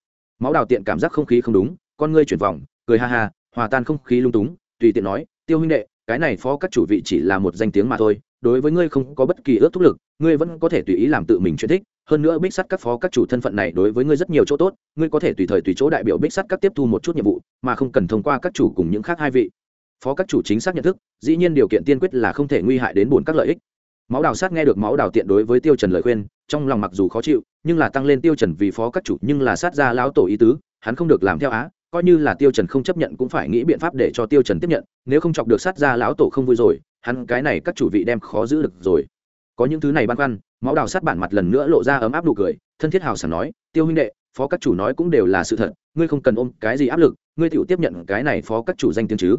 Máu đào tiện cảm giác không khí không đúng, con ngươi chuyển vòng, cười ha ha, hòa tan không khí lung túng, tùy tiện nói, tiêu huynh đệ, cái này phó các chủ vị chỉ là một danh tiếng mà thôi đối với ngươi không có bất kỳ ước thúc lực, ngươi vẫn có thể tùy ý làm tự mình chuyện thích. Hơn nữa bích sắt các phó các chủ thân phận này đối với ngươi rất nhiều chỗ tốt, ngươi có thể tùy thời tùy chỗ đại biểu bích sắt các tiếp thu một chút nhiệm vụ, mà không cần thông qua các chủ cùng những khác hai vị. Phó các chủ chính xác nhận thức, dĩ nhiên điều kiện tiên quyết là không thể nguy hại đến bổn các lợi ích. Máu đào sát nghe được máu đào tiện đối với tiêu trần lời khuyên, trong lòng mặc dù khó chịu, nhưng là tăng lên tiêu trần vì phó các chủ nhưng là sát ra lão tổ ý tứ, hắn không được làm theo á, coi như là tiêu trần không chấp nhận cũng phải nghĩ biện pháp để cho tiêu trần tiếp nhận, nếu không chọc được sát ra lão tổ không vui rồi hắn cái này các chủ vị đem khó giữ được rồi. Có những thứ này băn khoăn, máu đào sát bản mặt lần nữa lộ ra ấm áp nụ cười, thân thiết hào sảng nói, tiêu huynh đệ, phó các chủ nói cũng đều là sự thật, ngươi không cần ôm cái gì áp lực, ngươi tự tiếp nhận cái này phó các chủ danh tiếng chứ.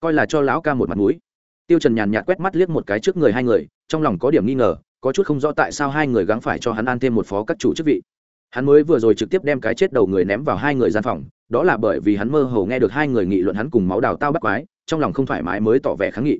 Coi là cho lão ca một mặt mũi. Tiêu trần nhàn nhạt quét mắt liếc một cái trước người hai người, trong lòng có điểm nghi ngờ, có chút không rõ tại sao hai người gắng phải cho hắn an thêm một phó các chủ chức vị. Hắn mới vừa rồi trực tiếp đem cái chết đầu người ném vào hai người gian phòng, đó là bởi vì hắn mơ hồ nghe được hai người nghị luận hắn cùng máu đào tao bắt quái, trong lòng không thoải mái mới tỏ vẻ kháng nghị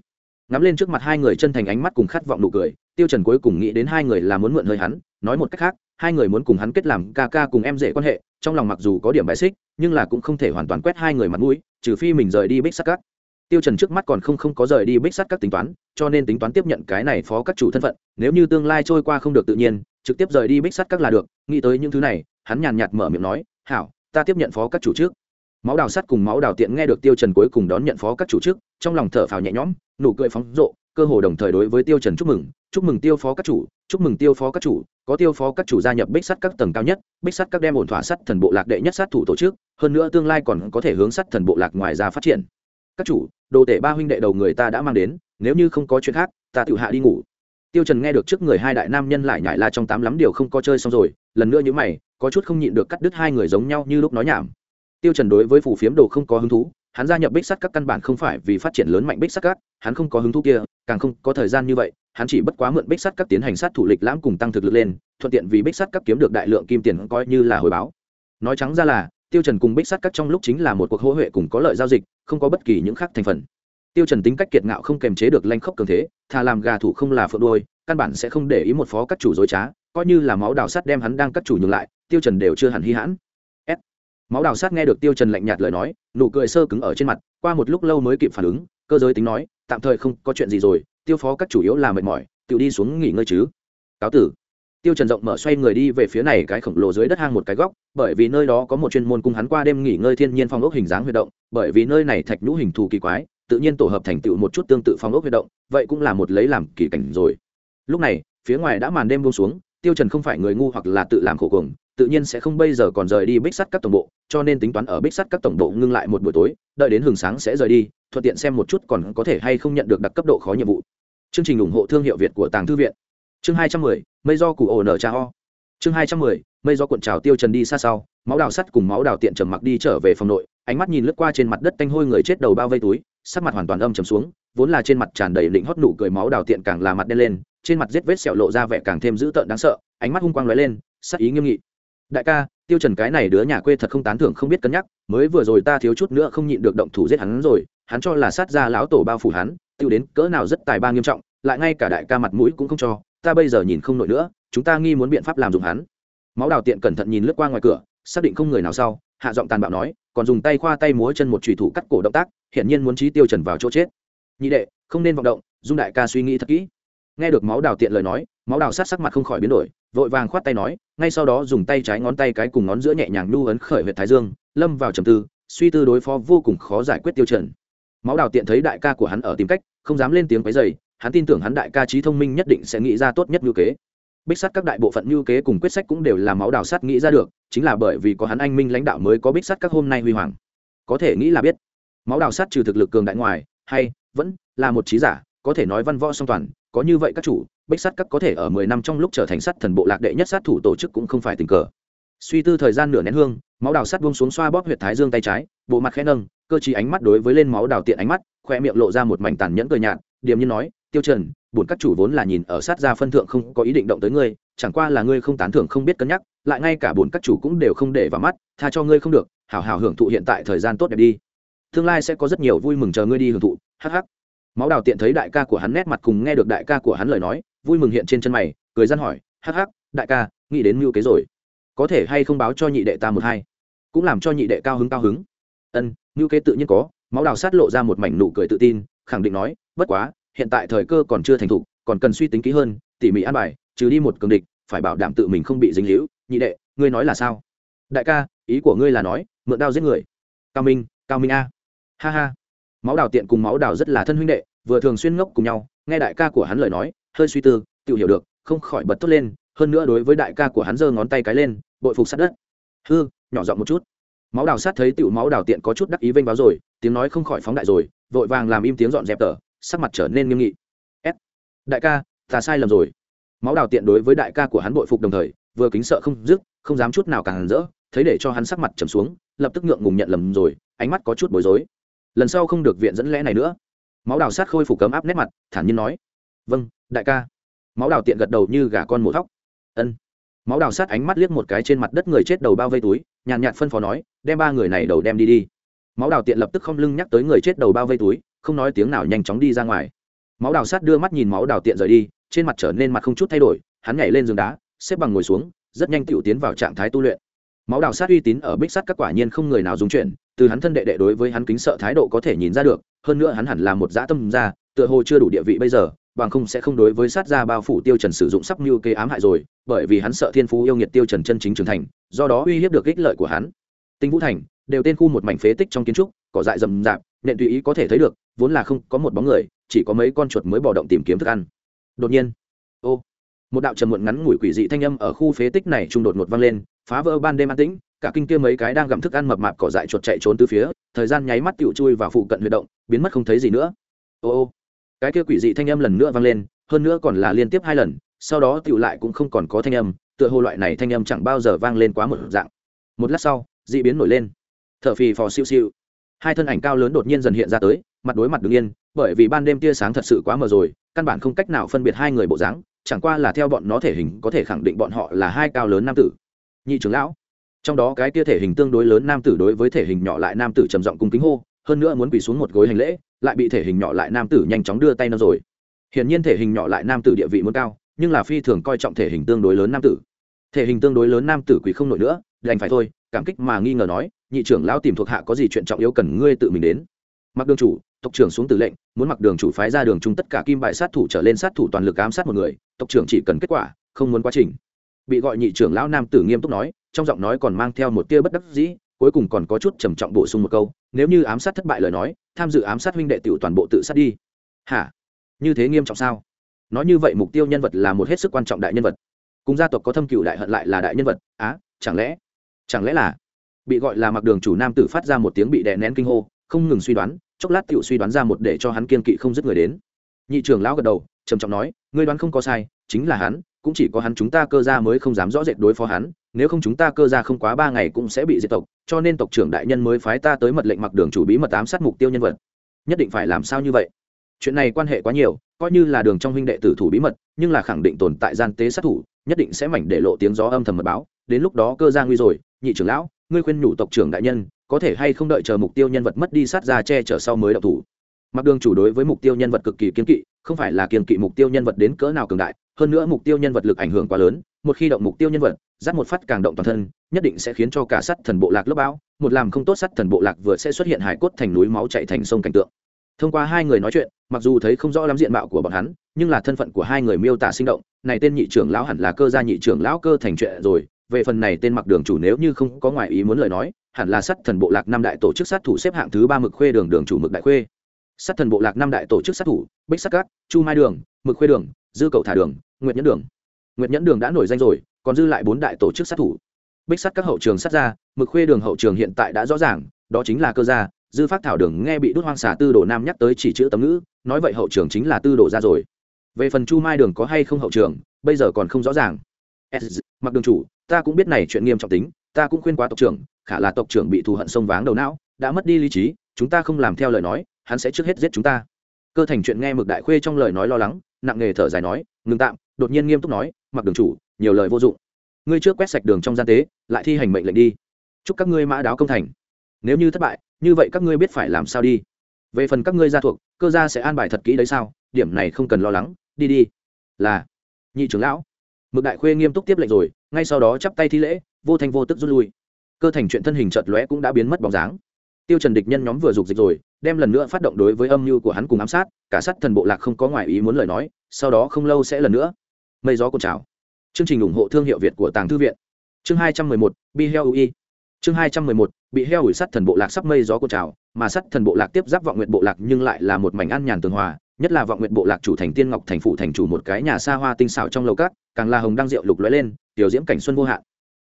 ngắm lên trước mặt hai người chân thành ánh mắt cùng khát vọng nụ cười, tiêu trần cuối cùng nghĩ đến hai người là muốn mượn hơi hắn, nói một cách khác, hai người muốn cùng hắn kết làm ca ca cùng em rể quan hệ, trong lòng mặc dù có điểm bài xích, nhưng là cũng không thể hoàn toàn quét hai người mặt mũi, trừ phi mình rời đi bích sắt cắt tiêu trần trước mắt còn không không có rời đi bích sắt các tính toán, cho nên tính toán tiếp nhận cái này phó các chủ thân phận, nếu như tương lai trôi qua không được tự nhiên, trực tiếp rời đi bích sắt các là được, nghĩ tới những thứ này, hắn nhàn nhạt mở miệng nói, hảo, ta tiếp nhận phó các chủ trước máu đào sắt cùng máu đào tiện nghe được tiêu trần cuối cùng đón nhận phó các chủ trước trong lòng thở phào nhẹ nhõm, nụ cười phóng rộ, cơ hồ đồng thời đối với tiêu trần chúc mừng chúc mừng tiêu phó các chủ, chúc mừng tiêu phó các chủ, có tiêu phó các chủ gia nhập bích sắt các tầng cao nhất, bích sắt các đem ổn thỏa sắt thần bộ lạc đệ nhất sát thủ tổ chức, hơn nữa tương lai còn có thể hướng sắt thần bộ lạc ngoài ra phát triển. Các chủ, đồ tể ba huynh đệ đầu người ta đã mang đến, nếu như không có chuyện khác, ta tự hạ đi ngủ. Tiêu trần nghe được trước người hai đại nam nhân lại nhảy la trong tám lắm điều không có chơi xong rồi, lần nữa như mày, có chút không nhịn được cắt đứt hai người giống nhau như lúc nói nhảm tiêu trần đối với phủ phiếm đồ không có hứng thú, hắn gia nhập bích sắt các căn bản không phải vì phát triển lớn mạnh bích sắt các, hắn không có hứng thú kia, càng không có thời gian như vậy, hắn chỉ bất quá mượn bích sắt các tiến hành sát thủ lịch lãm cùng tăng thực lực lên, thuận tiện vì bích sắt các kiếm được đại lượng kim tiền coi như là hồi báo. Nói trắng ra là, tiêu trần cùng bích sắt các trong lúc chính là một cuộc hỗ huệ cùng có lợi giao dịch, không có bất kỳ những khác thành phần. Tiêu trần tính cách kiệt ngạo không kềm chế được lanh khốc cường thế, thà làm gà thủ không là phượng đuôi, căn bản sẽ không để ý một phó các chủ dối trá, coi như là máu đào sắt đem hắn đang các chủ nhường lại, tiêu trần đều chưa hẳn hi hãn máu đào Sát nghe được tiêu trần lạnh nhạt lời nói, nụ cười sơ cứng ở trên mặt, qua một lúc lâu mới kịp phản ứng, cơ giới tính nói, tạm thời không có chuyện gì rồi, tiêu phó các chủ yếu là mệt mỏi tự đi xuống nghỉ ngơi chứ. Cáo tử. Tiêu trần rộng mở xoay người đi về phía này cái khổng lồ dưới đất hang một cái góc, bởi vì nơi đó có một chuyên môn cung hắn qua đêm nghỉ ngơi thiên nhiên phong ốc hình dáng huy động, bởi vì nơi này thạch nhũ hình thù kỳ quái, tự nhiên tổ hợp thành tựu một chút tương tự phong ốc huy động, vậy cũng là một lấy làm kỳ cảnh rồi. Lúc này, phía ngoài đã màn đêm buông xuống tiêu trần không phải người ngu hoặc là tự làm khổ cùng tự nhiên sẽ không bây giờ còn rời đi bích sắt các tổng bộ, cho nên tính toán ở bích sắt các tổng bộ ngưng lại một buổi tối, đợi đến hừng sáng sẽ rời đi, thuận tiện xem một chút còn có thể hay không nhận được đặc cấp độ khó nhiệm vụ. Chương trình ủng hộ thương hiệu việt của tàng thư viện. Chương hai trăm mười, mây do cụ ổ nở cha ho chương hai trăm mười, mây do cuộn trào tiêu trần đi xa sau, máu đào sắt cùng máu đào tiện trầm mặc đi trở về phòng nội, ánh mắt nhìn lướt qua trên mặt đất tanh hôi người chết đầu bao vây túi, sắc mặt hoàn toàn âm trầm xuống, vốn là trên mặt tràn đầy định hót nụ cười máu đào tiện càng là mặt đen lên trên mặt giết vết sẹo lộ ra vẻ càng thêm dữ tợn đáng sợ, ánh mắt hung quang lóe lên, sắc ý nghiêm nghị. Đại ca, tiêu trần cái này đứa nhà quê thật không tán thưởng không biết cân nhắc, mới vừa rồi ta thiếu chút nữa không nhịn được động thủ giết hắn rồi, hắn cho là sát ra lão tổ bao phủ hắn, tiêu đến cỡ nào rất tài ba nghiêm trọng, lại ngay cả đại ca mặt mũi cũng không cho, ta bây giờ nhìn không nổi nữa, chúng ta nghi muốn biện pháp làm dụng hắn. Máu đào tiện cẩn thận nhìn lướt qua ngoài cửa, xác định không người nào sau, hạ giọng tàn bạo nói, còn dùng tay khoa tay múa chân một chùy thủ cắt cổ động tác hiện nhiên muốn trí tiêu trần vào chỗ chết. Nhị đệ, không nên vọng động, dung đại ca suy nghĩ thật kỹ nghe được máu đào tiện lời nói máu đào sát sắc mặt không khỏi biến đổi vội vàng khoát tay nói ngay sau đó dùng tay trái ngón tay cái cùng ngón giữa nhẹ nhàng nhu ấn khởi huyệt thái dương lâm vào trầm tư suy tư đối phó vô cùng khó giải quyết tiêu trần. Máu đào tiện thấy đại ca của hắn ở tìm cách không dám lên tiếng quấy dày, hắn tin tưởng hắn đại ca trí thông minh nhất định sẽ nghĩ ra tốt nhất như kế. Bích sắt các đại bộ phận như kế cùng quyết sách cũng đều là máu đào sắt nghĩ ra được chính là bởi vì có hắn anh minh lãnh đạo mới có bích sắt các hôm nay huy hoàng. Có thể nghĩ là biết máu đào sắt trừ thực lực cường đại ngoài hay vẫn là một trí giả có thể nói văn võ song toàn, có như vậy các chủ, bích sắt các có thể ở mười năm trong lúc trở thành sắt thần bộ lạc đệ nhất sát thủ tổ chức cũng không phải tình cờ. Suy tư thời gian nửa nén hương, máu đào sắt buông xuống xoa bóp huyệt thái dương tay trái, bộ mặt khẽ nâng, cơ chí ánh mắt đối với lên máu đào tiện ánh mắt, khoe miệng lộ ra một mảnh tàn nhẫn cười nhạt, điềm như nói, tiêu trần bùn các chủ vốn là nhìn ở sát gia phân thượng không có ý định động tới ngươi, chẳng qua là ngươi không tán thưởng không biết cân nhắc, lại ngay cả bùn các chủ cũng đều không để vào mắt, tha cho ngươi không được, hảo hảo hưởng thụ hiện tại thời gian tốt đẹp đi. Tương lai sẽ có rất nhiều vui mừng chờ ngươi đi hưởng thụ, hắc hắc máu đào tiện thấy đại ca của hắn nét mặt cùng nghe được đại ca của hắn lời nói, vui mừng hiện trên chân mày, cười gian hỏi, hắc hắc, đại ca, nghĩ đến mưu kế rồi. Có thể hay không báo cho nhị đệ ta một hai? Cũng làm cho nhị đệ cao hứng cao hứng. Ân, mưu kế tự nhiên có. Máu đào sát lộ ra một mảnh nụ cười tự tin, khẳng định nói, bất quá, hiện tại thời cơ còn chưa thành thục, còn cần suy tính kỹ hơn, tỉ mỉ an bài, trừ đi một cường địch, phải bảo đảm tự mình không bị dính líu. Nhị đệ, ngươi nói là sao? Đại ca, ý của ngươi là nói, mượn đao giết người. Cao minh cao minh a. Ha ha máu đào tiện cùng máu đào rất là thân huynh đệ, vừa thường xuyên ngốc cùng nhau, nghe đại ca của hắn lời nói, hơi suy tư, tự hiểu được, không khỏi bật tốt lên, hơn nữa đối với đại ca của hắn giơ ngón tay cái lên, bội phục sát đất. Hư, nhỏ giọng một chút. Máu đào sát thấy tiểu máu đào tiện có chút đắc ý vênh báo rồi, tiếng nói không khỏi phóng đại rồi, vội vàng làm im tiếng dọn dẹp tờ, sắc mặt trở nên nghiêm nghị. S. Đại ca, ta sai lầm rồi. Máu đào tiện đối với đại ca của hắn bội phục đồng thời, vừa kính sợ không dứt, không dám chút nào càng rỡ, thấy để cho hắn sắc mặt trầm xuống, lập tức ngượng ngùng nhận lầm rồi, ánh mắt có chút bối rối lần sau không được viện dẫn lẽ này nữa. Máu đào sát khôi phục cấm áp nét mặt, thản nhiên nói. Vâng đại ca. Máu đào tiện gật đầu như gà con mổ thóc ân. Máu đào sát ánh mắt liếc một cái trên mặt đất người chết đầu bao vây túi, nhàn nhạt phân phó nói, đem ba người này đầu đem đi đi. Máu đào tiện lập tức không lưng nhắc tới người chết đầu bao vây túi, không nói tiếng nào nhanh chóng đi ra ngoài. Máu đào sát đưa mắt nhìn máu đào tiện rời đi, trên mặt trở nên mặt không chút thay đổi, hắn nhảy lên giường đá, xếp bằng ngồi xuống, rất nhanh tựu tiến vào trạng thái tu luyện máu đào sát uy tín ở bích sắt các quả nhiên không người nào dùng chuyện từ hắn thân đệ đệ đối với hắn kính sợ thái độ có thể nhìn ra được, hơn nữa hắn hẳn là một dã tâm gia, tựa hồ chưa đủ địa vị bây giờ, bằng không sẽ không đối với sát gia bao phủ tiêu trần sử dụng sắp mưu kế ám hại rồi, bởi vì hắn sợ thiên phú yêu nghiệt tiêu trần chân chính trưởng thành, do đó uy hiếp được ích lợi của hắn. Tinh vũ thành, đều tên khu một mảnh phế tích trong kiến trúc, cỏ dại rậm rạp, nện tùy ý có thể thấy được, vốn là không có một bóng người, chỉ có mấy con chuột mới bỏ động tìm kiếm thức ăn. Đột nhiên, ô một đạo trầm muộn ngắn ngủi quỷ dị thanh âm ở khu phế tích này trung đột một vang lên, phá vỡ ban đêm an tĩnh, cả kinh kia mấy cái đang gặm thức ăn mập mạp cỏ dại chuột chạy trốn từ phía, thời gian nháy mắt tựu chui vào phụ cận huy động, biến mất không thấy gì nữa. Ô ô, cái kia quỷ dị thanh âm lần nữa vang lên, hơn nữa còn là liên tiếp hai lần, sau đó tựu lại cũng không còn có thanh âm, tựa hồ loại này thanh âm chẳng bao giờ vang lên quá một dạng. Một lát sau, dị biến nổi lên. Thở phì phò siêu siêu hai thân ảnh cao lớn đột nhiên dần hiện ra tới, mặt đối mặt đứng yên, bởi vì ban đêm tia sáng thật sự quá mờ rồi, căn bản không cách nào phân biệt hai người bộ dáng chẳng qua là theo bọn nó thể hình có thể khẳng định bọn họ là hai cao lớn nam tử. Nhị trưởng lão, trong đó cái kia thể hình tương đối lớn nam tử đối với thể hình nhỏ lại nam tử trầm giọng cung kính hô, hơn nữa muốn quỳ xuống một gối hành lễ, lại bị thể hình nhỏ lại nam tử nhanh chóng đưa tay nó rồi. Hiển nhiên thể hình nhỏ lại nam tử địa vị muốn cao, nhưng là phi thường coi trọng thể hình tương đối lớn nam tử. Thể hình tương đối lớn nam tử quỳ không nổi nữa, đành phải thôi, cảm kích mà nghi ngờ nói, nhị trưởng lão tìm thuộc hạ có gì chuyện trọng yếu cần ngươi tự mình đến. Mặc đường chủ, tộc trưởng xuống tử lệnh, muốn mặc đường chủ phái ra đường chung tất cả kim bài sát thủ trở lên sát thủ toàn lực ám sát một người tộc trưởng chỉ cần kết quả, không muốn quá trình. Bị gọi nhị trưởng lão nam tử nghiêm túc nói, trong giọng nói còn mang theo một tia bất đắc dĩ, cuối cùng còn có chút trầm trọng bổ sung một câu, nếu như ám sát thất bại lời nói, tham dự ám sát huynh đệ tiểu toàn bộ tự sát đi. Hả? Như thế nghiêm trọng sao? Nói như vậy mục tiêu nhân vật là một hết sức quan trọng đại nhân vật. Cùng gia tộc có thâm cựu đại hận lại là đại nhân vật, á, chẳng lẽ chẳng lẽ là, bị gọi là mặc đường chủ nam tử phát ra một tiếng bị đè nén kinh hô, không ngừng suy đoán, chốc lát tiểu suy đoán ra một để cho hắn kiên kỵ không dứt người đến. Nhị trưởng lão gật đầu, trầm trọng nói ngươi đoán không có sai, chính là hắn, cũng chỉ có hắn chúng ta cơ gia mới không dám rõ rệt đối phó hắn, nếu không chúng ta cơ gia không quá ba ngày cũng sẽ bị diệt tộc, cho nên tộc trưởng đại nhân mới phái ta tới mật lệnh mặc đường chủ bí mật ám sát mục tiêu nhân vật. Nhất định phải làm sao như vậy? Chuyện này quan hệ quá nhiều, coi như là đường trong huynh đệ tử thủ bí mật, nhưng là khẳng định tồn tại gian tế sát thủ, nhất định sẽ mảnh để lộ tiếng gió âm thầm mật báo. Đến lúc đó cơ gia nguy rồi, nhị trưởng lão, ngươi khuyên nhủ tộc trưởng đại nhân, có thể hay không đợi chờ mục tiêu nhân vật mất đi sát ra che chở sau mới đậu thủ. Mặc đường chủ đối với mục tiêu nhân vật cực kỳ kiên kỵ không phải là kiên kỵ mục tiêu nhân vật đến cỡ nào cường đại, hơn nữa mục tiêu nhân vật lực ảnh hưởng quá lớn, một khi động mục tiêu nhân vật dắt một phát càng động toàn thân, nhất định sẽ khiến cho cả sắt thần bộ lạc lớp bão, một làm không tốt sắt thần bộ lạc vừa sẽ xuất hiện hải cốt thành núi máu chạy thành sông cảnh tượng. Thông qua hai người nói chuyện, mặc dù thấy không rõ lắm diện mạo của bọn hắn, nhưng là thân phận của hai người miêu tả sinh động, này tên nhị trưởng lão hẳn là cơ gia nhị trưởng lão cơ thành chuyện rồi, về phần này tên mặc đường chủ nếu như không có ngoại ý muốn lời nói, hẳn là sắt thần bộ lạc năm đại tổ chức sát thủ xếp hạng thứ ba mực khuê đường đường chủ mực đại khuê. Sát thần bộ lạc năm đại tổ chức sát thủ, bích sắc cát, chu mai đường, mực khuê đường, dư cầu thả đường, nguyệt nhẫn đường. Nguyệt nhẫn đường đã nổi danh rồi, còn dư lại bốn đại tổ chức sát thủ. Bích sắt các hậu trường sát ra, mực khuê đường hậu trường hiện tại đã rõ ràng, đó chính là cơ gia, dư phát thảo đường nghe bị đốt hoang xà tư đồ nam nhắc tới chỉ chữ tấm ngữ, nói vậy hậu trường chính là tư đồ ra rồi. Về phần chu mai đường có hay không hậu trường, bây giờ còn không rõ ràng. Mặc đường chủ, ta cũng biết này chuyện nghiêm trọng tính, ta cũng khuyên quá tộc trưởng, khả là tộc trưởng bị thù hận sông váng đầu não, đã mất đi lý trí, chúng ta không làm theo lời nói hắn sẽ trước hết giết chúng ta. Cơ thành chuyện nghe mực đại khuê trong lời nói lo lắng, nặng nghề thở dài nói, ngừng tạm. Đột nhiên nghiêm túc nói, mặc đường chủ, nhiều lời vô dụng. Ngươi trước quét sạch đường trong gian tế, lại thi hành mệnh lệnh đi. Chúc các ngươi mã đáo công thành. Nếu như thất bại, như vậy các ngươi biết phải làm sao đi. Về phần các ngươi gia thuộc, cơ gia sẽ an bài thật kỹ đấy sao? Điểm này không cần lo lắng. Đi đi. Là. Nhị trưởng lão. Mực đại khuê nghiêm túc tiếp lệnh rồi, ngay sau đó chắp tay thi lễ, vô thanh vô tức rút lui. Cơ thành chuyện thân hình chợt lóe cũng đã biến mất bóng dáng tiêu trần địch nhân nhóm vừa dục dịch rồi, đem lần nữa phát động đối với âm mưu của hắn cùng ám sát, cả sát thần bộ lạc không có ngoại ý muốn lời nói, sau đó không lâu sẽ lần nữa. Mây gió cột trào. Chương trình ủng hộ thương hiệu việt của tàng thư viện. Chương hai trăm mười một, bi heo ui chương hai trăm mười một bị heo ủi sắt thần bộ lạc sắp mây gió cột trào, mà sắt thần bộ lạc tiếp giáp vọng nguyện bộ lạc nhưng lại là một mảnh ăn nhàn tường hòa, nhất là vọng nguyện bộ lạc chủ thành tiên ngọc thành phụ thành chủ một cái nhà xa hoa tinh xảo trong lầu cát, càng là hồng đăng rượu lục lóe lên, tiểu diễm cảnh xuân vô hạn.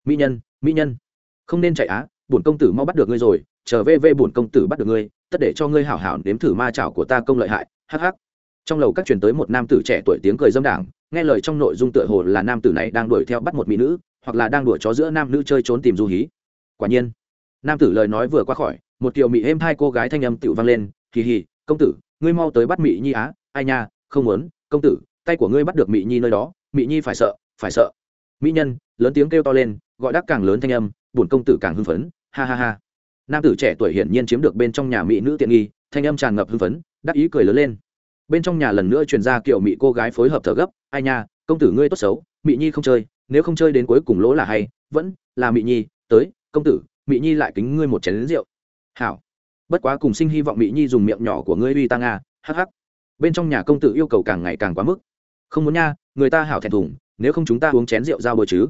Mỹ nhân mỹ nhân, không nên chạy á, bổn công tử mau bắt được ngươi rồi chờ vê vê bổn công tử bắt được ngươi, tất để cho ngươi hảo hảo nếm thử ma chảo của ta công lợi hại, hắc hắc. Trong lầu các truyền tới một nam tử trẻ tuổi tiếng cười dâm đảng, nghe lời trong nội dung tựa hồ là nam tử này đang đuổi theo bắt một mỹ nữ, hoặc là đang đuổi chó giữa nam nữ chơi trốn tìm du hí. Quả nhiên, nam tử lời nói vừa qua khỏi, một kiều mỹ êm hai cô gái thanh âm tựu vang lên, kỳ hì, công tử, ngươi mau tới bắt mỹ nhi á, ai nha, không muốn, công tử, tay của ngươi bắt được mỹ nhi nơi đó, mỹ nhi phải sợ phải sợ. Mỹ nhân, lớn tiếng kêu to lên, gọi đắc càng lớn thanh âm, bổn công tử càng hưng phấn, ha ha ha nam tử trẻ tuổi hiển nhiên chiếm được bên trong nhà mỹ nữ tiện nghi, thanh âm tràn ngập hưng phấn, đắc ý cười lớn lên. Bên trong nhà lần nữa truyền ra kiểu mỹ cô gái phối hợp thở gấp, ai nha, công tử ngươi tốt xấu mỹ nhi không chơi, nếu không chơi đến cuối cùng lỗ là hay, vẫn là mỹ nhi, tới, công tử mỹ nhi lại kính ngươi một chén lính rượu. Hảo. Bất quá cùng sinh hy vọng mỹ nhi dùng miệng nhỏ của ngươi uy ta nga, hắc hắc. Bên trong nhà công tử yêu cầu càng ngày càng quá mức. Không muốn nha, người ta hảo thẹn thùng, nếu không chúng ta uống chén rượu giao bồi chứ.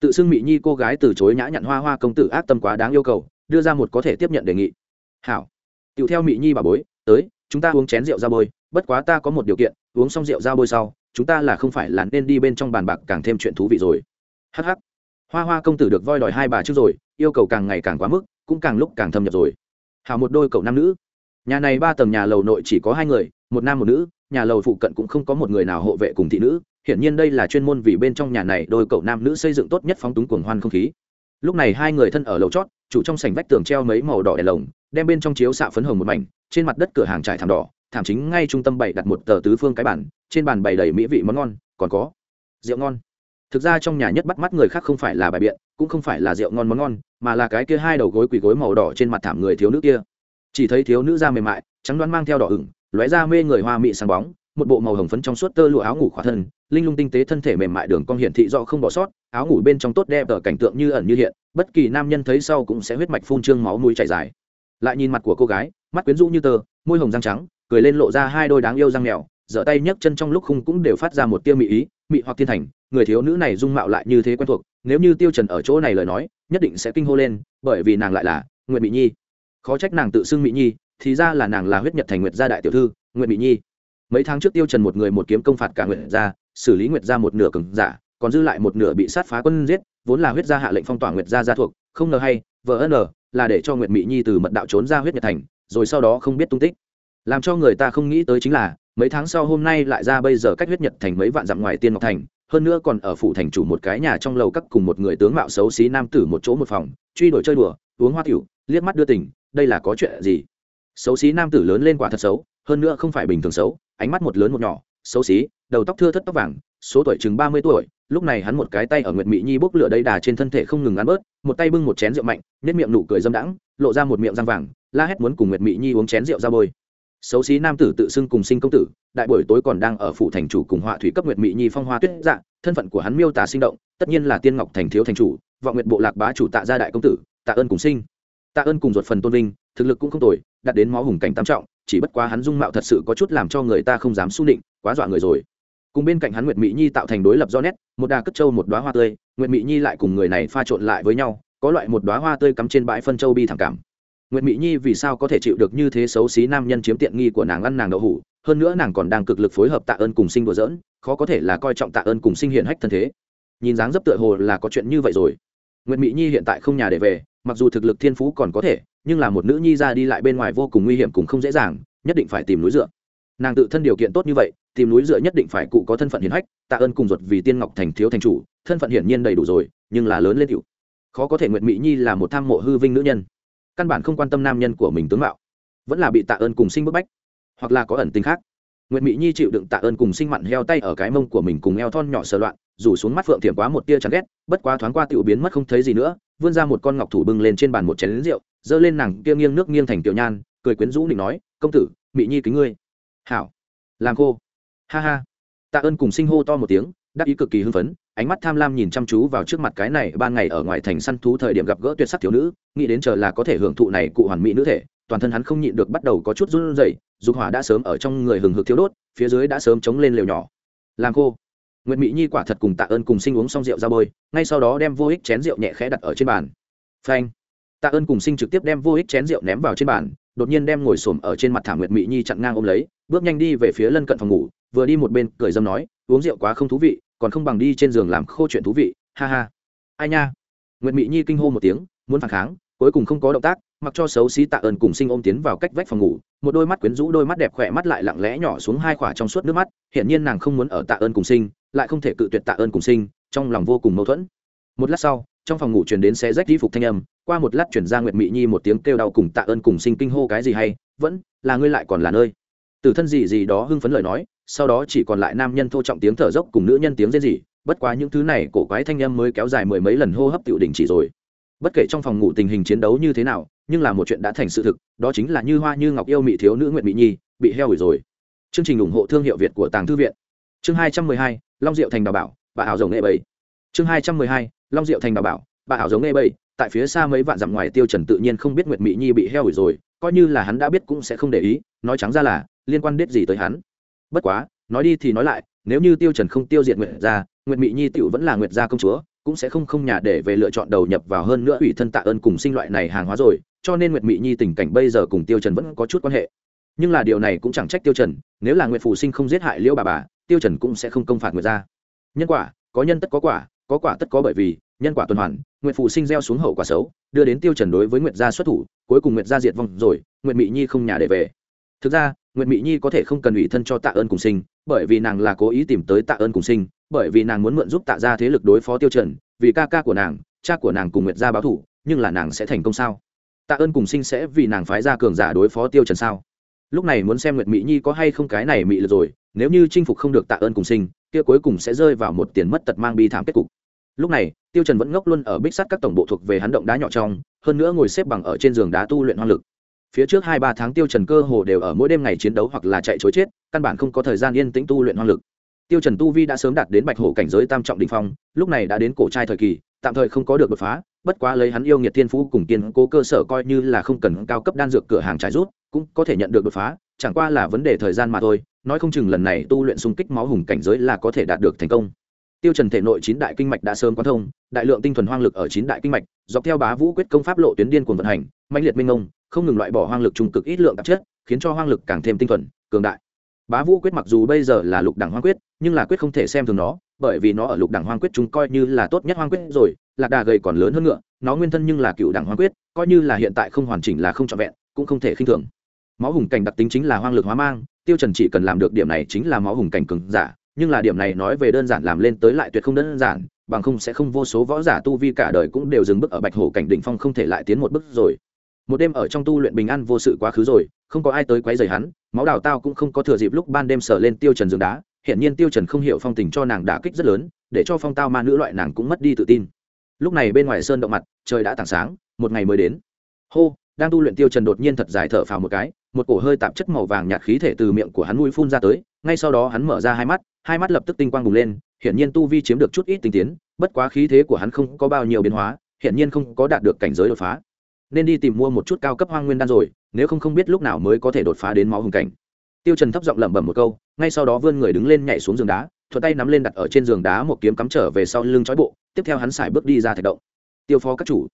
Tự xưng mỹ nhi cô gái từ chối nhã nhặn hoa hoa công tử ác tâm quá đáng yêu cầu đưa ra một có thể tiếp nhận đề nghị. Hảo. Tựu theo mỹ nhi bà bối, tới, chúng ta uống chén rượu ra bôi, bất quá ta có một điều kiện, uống xong rượu ra bôi sau, chúng ta là không phải là nên đi bên trong bàn bạc càng thêm chuyện thú vị rồi. Hh hoa hoa công tử được voi đòi hai bà trước rồi, yêu cầu càng ngày càng quá mức, cũng càng lúc càng thâm nhập rồi. Hảo một đôi cậu nam nữ. Nhà này ba tầng nhà lầu nội chỉ có hai người, một nam một nữ, nhà lầu phụ cận cũng không có một người nào hộ vệ cùng thị nữ. Hiển nhiên đây là chuyên môn vì bên trong nhà này đôi cậu nam nữ xây dựng tốt nhất phóng túng cuồng hoan không khí. Lúc này hai người thân ở lầu chót chủ trong sảnh vách tường treo mấy màu đỏ đèn lồng, đem bên trong chiếu xạ phấn hồng một mảnh, trên mặt đất cửa hàng trải thảm đỏ, thảm chính ngay trung tâm bày đặt một tờ tứ phương cái bản trên bàn bày đầy mỹ vị món ngon, còn có rượu ngon. Thực ra trong nhà nhất bắt mắt người khác không phải là bài biện, cũng không phải là rượu ngon món ngon, mà là cái kia hai đầu gối quỳ gối màu đỏ trên mặt thảm người thiếu nữ kia. Chỉ thấy thiếu nữ da mềm mại, trắng đoán mang theo đỏ ửng, lóe ra mê người hoa mị sáng bóng, một bộ màu hồng phấn trong suốt tơ lụa áo ngủ khỏa thân, linh lung tinh tế thân thể mềm mại đường cong hiển thị rõ không bỏ sót, áo ngủ bên trong tốt đẹp ở cảnh tượng như ẩn như hiện bất kỳ nam nhân thấy sau cũng sẽ huyết mạch phun trương máu mũi chảy dài. Lại nhìn mặt của cô gái mắt quyến rũ như tờ, môi hồng răng trắng cười lên lộ ra hai đôi đáng yêu răng mèo giở tay nhấc chân trong lúc khung cũng đều phát ra một tia mị ý mị hoặc thiên thành người thiếu nữ này dung mạo lại như thế quen thuộc nếu như tiêu trần ở chỗ này lời nói nhất định sẽ kinh hô lên bởi vì nàng lại là nguyệt mỹ nhi. Khó trách nàng tự xưng mỹ nhi thì ra là nàng là huyết nhật thành nguyệt gia đại tiểu thư nguyệt mỹ nhi. Mấy tháng trước tiêu trần một người một kiếm công phạt cả nguyệt gia xử lý nguyệt gia một nửa cường giả còn dư lại một nửa bị sát phá quân giết vốn là huyết gia hạ lệnh phong tỏa nguyệt gia gia thuộc, không ngờ hay vợ n là để cho nguyệt mỹ nhi từ mật đạo trốn ra huyết nhật thành, rồi sau đó không biết tung tích. Làm cho người ta không nghĩ tới chính là, mấy tháng sau hôm nay lại ra bây giờ cách huyết nhật thành mấy vạn dặm ngoài tiên ngọc thành, hơn nữa còn ở phủ thành chủ một cái nhà trong lầu các cùng một người tướng mạo xấu xí nam tử một chỗ một phòng, truy đuổi chơi đùa, uống hoa tiểu, liếc mắt đưa tình, đây là có chuyện gì? Xấu xí nam tử lớn lên quả thật xấu, hơn nữa không phải bình thường xấu, ánh mắt một lớn một nhỏ, xấu xí, đầu tóc thưa thất tóc vàng, số tuổi chừng ba mươi tuổi lúc này hắn một cái tay ở nguyệt mỹ nhi bốc lửa đầy đà trên thân thể không ngừng ngắn bớt, một tay bưng một chén rượu mạnh nếp miệng nụ cười dâm đãng, lộ ra một miệng răng vàng, la hét muốn cùng nguyệt mỹ nhi uống chén rượu ra bôi. Xấu xí nam tử tự xưng cùng sinh công tử, đại buổi tối còn đang ở phủ thành chủ cùng họa thủy cấp nguyệt mỹ nhi phong hoa tuyết dạ thân phận của hắn miêu tả sinh động, tất nhiên là tiên ngọc thành thiếu thành chủ, vọng Nguyệt bộ lạc bá chủ tạ gia đại công tử, tạ ơn cùng sinh. Tạ ơn cùng ruột phần tôn vinh, thực lực cũng không tồi, đạt đến máu hùng cảnh tam trọng, chỉ bất quá hắn dung mạo thật sự có chút làm cho người ta không dám xu định nịnh quá dọa người rồi cùng bên cạnh hắn nguyệt mỹ nhi tạo thành đối lập do nét, một đà cất trâu, một đoá hoa tươi. Nguyệt mỹ nhi lại cùng người này pha trộn lại với nhau, có loại một đoá hoa tươi cắm trên bãi phân châu bi thẳng cảm. Nguyệt mỹ nhi vì sao có thể chịu được như thế xấu xí nam nhân chiếm tiện nghi của nàng ăn nàng đậu hủ? Hơn nữa nàng còn đang cực lực phối hợp tạ ơn cùng sinh đùa dỡn khó có thể là coi trọng tạ ơn cùng sinh hiện hách thân thế. Nhìn dáng dấp tựa hồ là có chuyện như vậy rồi. Nguyệt mỹ nhi hiện tại không nhà để về, mặc dù thực lực thiên phú còn có thể, nhưng là một nữ nhi ra đi lại bên ngoài vô cùng nguy hiểm cùng không dễ dàng, nhất định phải tìm núi dựa. Nàng tự thân điều kiện tốt như vậy tìm núi dựa nhất định phải cụ có thân phận hiển hách, tạ ơn cùng ruột vì tiên ngọc thành thiếu thành chủ, thân phận hiển nhiên đầy đủ rồi, nhưng là lớn lên hiệu khó có thể nguyệt mỹ nhi là một tham mộ hư vinh nữ nhân. Căn bản không quan tâm nam nhân của mình tướng mạo. Vẫn là bị tạ ơn cùng sinh bức bách, hoặc là có ẩn tình khác. Nguyệt mỹ nhi chịu đựng tạ ơn cùng sinh mặn heo tay ở cái mông của mình cùng eo thon nhỏ sờ loạn, rủ xuống mắt phượng thiểm quá một tia chán ghét, bất quá thoáng qua tiểu biến mất không thấy gì nữa, vươn ra một con ngọc thủ bưng lên trên bàn một chén lính rượu, giơ lên nàng kia nghiêng nước nghiêng thành tiểu nhan, cười quyến rũ định nói, công tử, mỹ nhi kính ngươi. Hảo. Làm cô ha ha. Tạ ơn cùng sinh hô to một tiếng, đắc ý cực kỳ hưng phấn, ánh mắt tham lam nhìn chăm chú vào trước mặt cái này ban ngày ở ngoài thành săn thú thời điểm gặp gỡ tuyệt sắc thiếu nữ, nghĩ đến chờ là có thể hưởng thụ này cụ hoàn mỹ nữ thể, toàn thân hắn không nhịn được bắt đầu có chút run rẩy, dục hỏa đã sớm ở trong người hừng hực thiếu đốt, phía dưới đã sớm chống lên lều nhỏ. Làm khô nguyệt mỹ nhi quả thật cùng tạ ơn cùng sinh uống xong rượu ra bơi ngay sau đó đem vô ích chén rượu nhẹ khẽ đặt ở trên bàn. Phanh. Tạ ơn cùng sinh trực tiếp đem vô ích chén rượu ném vào trên bàn, đột nhiên đem ngồi xổm ở trên mặt thảm nguyệt mỹ nhi chặn ngang ôm lấy, bước nhanh đi về phía lân cận phòng ngủ vừa đi một bên cười dâm nói, uống rượu quá không thú vị, còn không bằng đi trên giường làm khô chuyện thú vị, ha ha. Ai nha? Nguyệt Mị nhi kinh hô một tiếng, muốn phản kháng, cuối cùng không có động tác, mặc cho xấu xí tạ ơn cùng sinh ôm tiến vào cách vách phòng ngủ, một đôi mắt quyến rũ, đôi mắt đẹp khỏe mắt lại lặng lẽ nhỏ xuống hai khỏa trong suốt nước mắt, hiển nhiên nàng không muốn ở tạ ơn cùng sinh, lại không thể cự tuyệt tạ ơn cùng sinh, trong lòng vô cùng mâu thuẫn. Một lát sau, trong phòng ngủ truyền đến xe rách đi phục thanh âm, qua một lát chuyển ra nguyệt Mị nhi một tiếng kêu đau cùng tạ ơn cùng sinh kinh hô cái gì hay, vẫn là ngươi lại còn là nơi. Từ thân gì gì đó hưng phấn lời nói sau đó chỉ còn lại nam nhân thô trọng tiếng thở dốc cùng nữ nhân tiếng rên rỉ, bất quá những thứ này cổ quái thanh âm mới kéo dài mười mấy lần hô hấp tiểu đình chỉ rồi. Bất kể trong phòng ngủ tình hình chiến đấu như thế nào, nhưng là một chuyện đã thành sự thực, đó chính là như hoa như ngọc yêu mỹ thiếu nữ nguyệt mỹ nhi, bị heo hủy rồi. Chương trình ủng hộ thương hiệu việt của tàng thư viện. Chương hai trăm mười hai, long diệu thành đào bảo, bà hảo rồng nghệ bảy. Chương hai trăm mười hai, long diệu thành đào bảo, bà hảo giống nghệ bảy, tại phía xa mấy vạn dặm ngoài tiêu trần tự nhiên không biết nguyệt mỹ nhi bị heo hủy rồi, coi như là hắn đã biết cũng sẽ không để ý, nói trắng ra là, liên quan đến gì tới hắn bất quá, nói đi thì nói lại, nếu như tiêu trần không tiêu diệt nguyệt gia, nguyệt mỹ nhi tiểu vẫn là nguyệt gia công chúa, cũng sẽ không không nhà để về lựa chọn đầu nhập vào hơn nữa ủy thân tạ ơn cùng sinh loại này hàng hóa rồi, cho nên nguyệt mỹ nhi tình cảnh bây giờ cùng tiêu trần vẫn có chút quan hệ. Nhưng là điều này cũng chẳng trách tiêu trần, nếu là nguyệt phù sinh không giết hại liễu bà bà, tiêu trần cũng sẽ không công phạt nguyệt gia. Nhân quả, có nhân tất có quả có quả tất có bởi vì, nhân quả tuần hoàn, nguyệt phù sinh gieo xuống hậu quả xấu, đưa đến tiêu trần đối với nguyệt gia xuất thủ, cuối cùng nguyệt gia diệt vong rồi, nguyệt mỹ nhi không nhà để về. Thực ra nguyệt Mị nhi có thể không cần ủy thân cho tạ ơn cùng sinh, bởi vì nàng là cố ý tìm tới tạ ơn cùng sinh, bởi vì nàng muốn mượn giúp tạ gia thế lực đối phó tiêu trần, vì ca ca của nàng, cha của nàng cùng nguyệt gia báo thủ, nhưng là nàng sẽ thành công sao? Tạ ơn cùng sinh sẽ vì nàng phái ra cường giả đối phó tiêu trần sao? Lúc này muốn xem nguyệt Mị nhi có hay không cái này mị lực rồi, nếu như chinh phục không được tạ ơn cùng sinh, kia cuối cùng sẽ rơi vào một tiền mất tật mang bi thảm kết cục. Lúc này, tiêu trần vẫn ngốc luôn ở bích sắt các tổng bộ thuộc về hắn động đá nhỏ trong, hơn nữa ngồi xếp bằng ở trên giường đá tu luyện hoang lực phía trước hai ba tháng tiêu trần cơ hồ đều ở mỗi đêm ngày chiến đấu hoặc là chạy chối chết, căn bản không có thời gian yên tĩnh tu luyện hoang lực. Tiêu trần tu vi đã sớm đạt đến bạch hổ cảnh giới tam trọng đỉnh phong, lúc này đã đến cổ trai thời kỳ, tạm thời không có được đột phá, bất quá lấy hắn yêu nghiệt thiên phú cùng kiên cố cơ sở coi như là không cần cao cấp đan dược cửa hàng trải rút, cũng có thể nhận được đột phá, chẳng qua là vấn đề thời gian mà thôi, nói không chừng lần này tu luyện xung kích máu hùng cảnh giới là có thể đạt được thành công tiêu trần thể nội chín đại kinh mạch đã sớm quán thông, đại lượng tinh thuần hoang lực ở chín đại kinh mạch, dọc theo bá vũ quyết công pháp lộ tuyến điên cuồng vận hành, mãnh liệt minh ngông không ngừng loại bỏ hoang lực trung cực ít lượng tạp chất, khiến cho hoang lực càng thêm tinh thuần, cường đại. Bá vũ quyết mặc dù bây giờ là lục đẳng hoang quyết, nhưng là quyết không thể xem thường nó, bởi vì nó ở lục đẳng hoang quyết chúng coi như là tốt nhất hoang quyết rồi, lạc đà gầy còn lớn hơn ngựa, nó nguyên thân nhưng là cựu đẳng hoang quyết, coi như là hiện tại không hoàn chỉnh là không trọn vẹn, cũng không thể khinh thường. Máu hùng cảnh đặc tính chính là hoang lực hóa mang, tiêu trần chỉ cần làm được điểm này chính là máu hùng cảnh cường giả nhưng là điểm này nói về đơn giản làm lên tới lại tuyệt không đơn giản, bằng không sẽ không vô số võ giả tu vi cả đời cũng đều dừng bước ở bạch hổ cảnh đỉnh phong không thể lại tiến một bước rồi. Một đêm ở trong tu luyện bình an vô sự quá khứ rồi, không có ai tới quấy rầy hắn, máu đào tao cũng không có thừa dịp lúc ban đêm sờ lên tiêu trần giường đá hiện nhiên tiêu trần không hiểu phong tình cho nàng đả kích rất lớn, để cho phong tao ma nữ loại nàng cũng mất đi tự tin. Lúc này bên ngoài sơn động mặt, trời đã tảng sáng, một ngày mới đến. Hô, đang tu luyện tiêu trần đột nhiên thật dài thở phào một cái, một cổ hơi tạp chất màu vàng nhạt khí thể từ miệng của hắn mũi phun ra tới ngay sau đó hắn mở ra hai mắt hai mắt lập tức tinh quang bùng lên, hiển nhiên tu vi chiếm được chút ít tinh tiến, bất quá khí thế của hắn không có bao nhiêu biến hóa, hiển nhiên không có đạt được cảnh giới đột phá. Nên đi tìm mua một chút cao cấp hoang nguyên đan rồi, nếu không không biết lúc nào mới có thể đột phá đến máu hùng cảnh. Tiêu trần thấp giọng lẩm bẩm một câu, ngay sau đó vươn người đứng lên nhảy xuống giường đá, thuận tay nắm lên đặt ở trên giường đá một kiếm cắm trở về sau lưng chói bộ, tiếp theo hắn xài bước đi ra thạch động. Tiêu phó các chủ,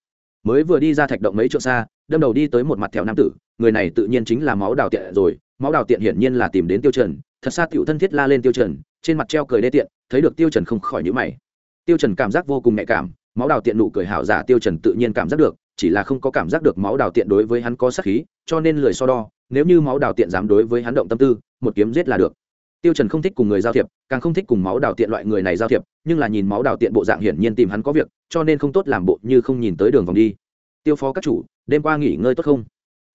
mới vừa đi ra thạch động mấy chỗ xa, đâm đầu đi tới một mặt thèo nam tử, người này tự nhiên chính là máu đào tiện rồi, máu đào tiện hiển nhiên là tìm đến tiêu trần thật xa tiểu thân thiết la lên tiêu trần, trên mặt treo cười đê tiện, thấy được tiêu trần không khỏi nhíu mày. Tiêu trần cảm giác vô cùng nhạy cảm, máu đào tiện nụ cười hảo giả tiêu trần tự nhiên cảm giác được, chỉ là không có cảm giác được máu đào tiện đối với hắn có sát khí, cho nên lười so đo, nếu như máu đào tiện dám đối với hắn động tâm tư, một kiếm giết là được. Tiêu trần không thích cùng người giao thiệp, càng không thích cùng máu đào tiện loại người này giao thiệp, nhưng là nhìn máu đào tiện bộ dạng hiển nhiên tìm hắn có việc, cho nên không tốt làm bộ như không nhìn tới đường vòng đi. Tiêu phó các chủ, đêm qua nghỉ ngơi tốt không?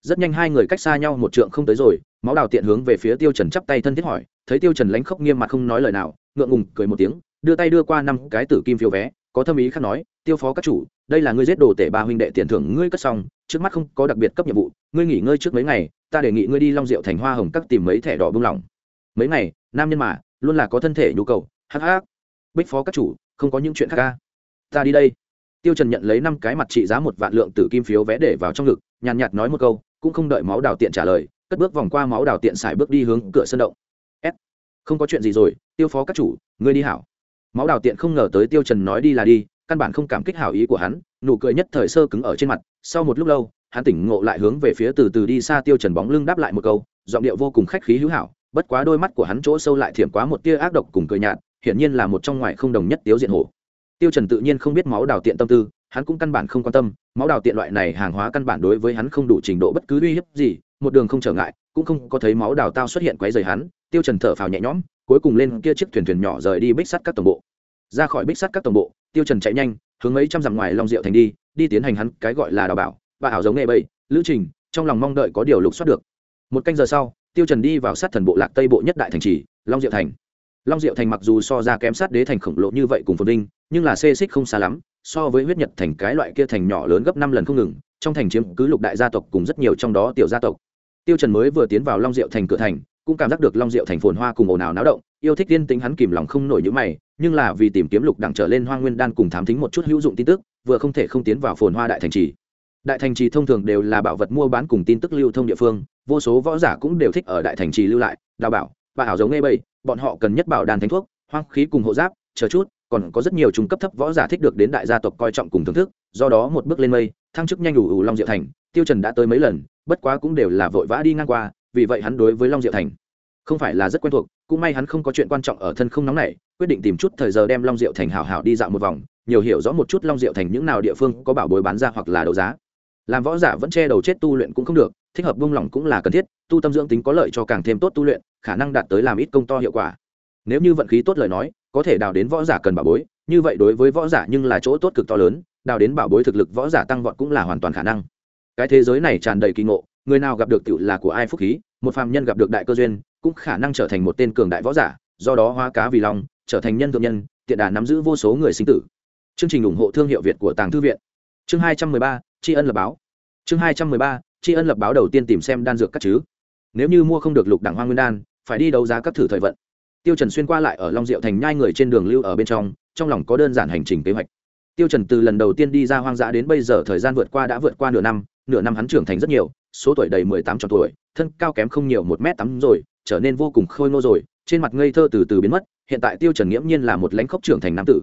Rất nhanh hai người cách xa nhau một trượng không tới rồi, máu đào tiện hướng về phía tiêu trần chắp tay thân thiết hỏi, thấy tiêu trần lánh khóc nghiêm mặt không nói lời nào, ngượng ngùng cười một tiếng, đưa tay đưa qua năm cái tử kim phiếu vé, có thâm ý khác nói, tiêu phó các chủ, đây là ngươi giết đồ tể ba huynh đệ tiền thưởng ngươi cất xong, trước mắt không có đặc biệt cấp nhiệm vụ, ngươi nghỉ ngơi trước mấy ngày, ta đề nghị ngươi đi long diệu thành hoa hồng các tìm mấy thẻ đỏ bưng lỏng. Mấy ngày? Nam nhân mà, luôn là có thân thể nhu cầu. Hắc hắc. Bích phó các chủ, không có những chuyện khác ca ta đi đây. Tiêu trần nhận lấy năm cái mặt trị giá một vạn lượng tử kim phiếu vé để vào trong ngực, nhàn nhạt nói một câu cũng không đợi máu đào tiện trả lời, cất bước vòng qua máu đào tiện xài bước đi hướng cửa sân động. S. Không có chuyện gì rồi, tiêu phó các chủ, ngươi đi hảo. Máu đào tiện không ngờ tới tiêu trần nói đi là đi, căn bản không cảm kích hảo ý của hắn, nụ cười nhất thời sơ cứng ở trên mặt, sau một lúc lâu, hắn tỉnh ngộ lại hướng về phía từ từ đi xa tiêu trần bóng lưng đáp lại một câu, giọng điệu vô cùng khách khí hữu hảo, bất quá đôi mắt của hắn chỗ sâu lại thiểm quá một tia ác độc cùng cười nhạt, hiển nhiên là một trong ngoài không đồng nhất tiếu diện hổ. Tiêu trần tự nhiên không biết máu đào tiện tâm tư, hắn cũng căn bản không quan tâm máu đào tiện loại này hàng hóa căn bản đối với hắn không đủ trình độ bất cứ uy hiếp gì, một đường không trở ngại, cũng không có thấy máu đào tao xuất hiện quấy rầy hắn, tiêu trần thở phào nhẹ nhõm, cuối cùng lên kia chiếc thuyền thuyền nhỏ rời đi bích sắt các tổng bộ. Ra khỏi bích sắt các tổng bộ, tiêu trần chạy nhanh, hướng mấy trăm dặm ngoài long diệu thành đi đi tiến hành hắn cái gọi là đào bảo, và hảo giống nghề bầy, lữ trình, trong lòng mong đợi có điều lục soát được. Một canh giờ sau, tiêu trần đi vào sát thần bộ lạc tây bộ nhất đại thành trì, long diệu thành. Long diệu thành mặc dù so ra kém sát đế thành khổng lồ như vậy cùng phồn vinh, nhưng là xê xích không xa lắm so với huyết nhật thành cái loại kia thành nhỏ lớn gấp năm lần không ngừng, trong thành chiếm cứ lục đại gia tộc cùng rất nhiều trong đó tiểu gia tộc. Tiêu trần mới vừa tiến vào long diệu thành cửa thành, cũng cảm giác được long diệu thành phồn hoa cùng ồn ào náo động, yêu thích tiên tính hắn kìm lòng không nổi những mày, nhưng là vì tìm kiếm lục đẳng trở lên hoa nguyên đan cùng thám thính một chút hữu dụng tin tức, vừa không thể không tiến vào phồn hoa đại thành trì. Đại thành trì thông thường đều là bảo vật mua bán cùng tin tức lưu thông địa phương, vô số võ giả cũng đều thích ở đại thành trì lưu lại, đào bảo, và ảo giống nghe bầy bọn họ cần nhất bảo đàn thánh thuốc, hoang khí cùng hộ giáp, chờ chút còn có rất nhiều trung cấp thấp võ giả thích được đến đại gia tộc coi trọng cùng thưởng thức, do đó một bước lên mây, thăng chức nhanh đủ ủ long diệu thành, tiêu trần đã tới mấy lần, bất quá cũng đều là vội vã đi ngang qua, vì vậy hắn đối với long diệu thành không phải là rất quen thuộc, cũng may hắn không có chuyện quan trọng ở thân không nóng này, quyết định tìm chút thời giờ đem long diệu thành hảo hảo đi dạo một vòng, nhiều hiểu rõ một chút long diệu thành những nào địa phương có bảo bối bán ra hoặc là đấu giá. Làm võ giả vẫn che đầu chết tu luyện cũng không được, thích hợp buông lỏng cũng là cần thiết, tu tâm dưỡng tính có lợi cho càng thêm tốt tu luyện, khả năng đạt tới làm ít công to hiệu quả. Nếu như vận khí tốt lời nói có thể đào đến võ giả cần bảo bối, như vậy đối với võ giả nhưng là chỗ tốt cực to lớn, đào đến bảo bối thực lực võ giả tăng vọt cũng là hoàn toàn khả năng. Cái thế giới này tràn đầy kỳ ngộ, người nào gặp được tựu là của ai phúc khí, một phàm nhân gặp được đại cơ duyên, cũng khả năng trở thành một tên cường đại võ giả, do đó hóa cá vì lòng trở thành nhân thượng nhân, tiện đà nắm giữ vô số người sinh tử. Chương trình ủng hộ thương hiệu việt của tàng thư viện. Chương hai trăm mười ba, tri ân lập báo. Chương hai trăm mười ba, tri ân lập báo đầu tiên tìm xem đan dược các chứ. Nếu như mua không được lục đẳng hoa nguyên đan, phải đi đấu giá các thử thời vận tiêu trần xuyên qua lại ở long diệu thành nhai người trên đường lưu ở bên trong trong lòng có đơn giản hành trình kế hoạch. Tiêu trần từ lần đầu tiên đi ra hoang dã đến bây giờ thời gian vượt qua đã vượt qua nửa năm nửa năm hắn trưởng thành rất nhiều, số tuổi đầy mười tám tròn tuổi, thân cao kém không nhiều một m tám rồi, trở nên vô cùng khôi ngô rồi, trên mặt ngây thơ từ từ biến mất, hiện tại tiêu trần nghiễm nhiên là một lãnh khốc trưởng thành nam tử.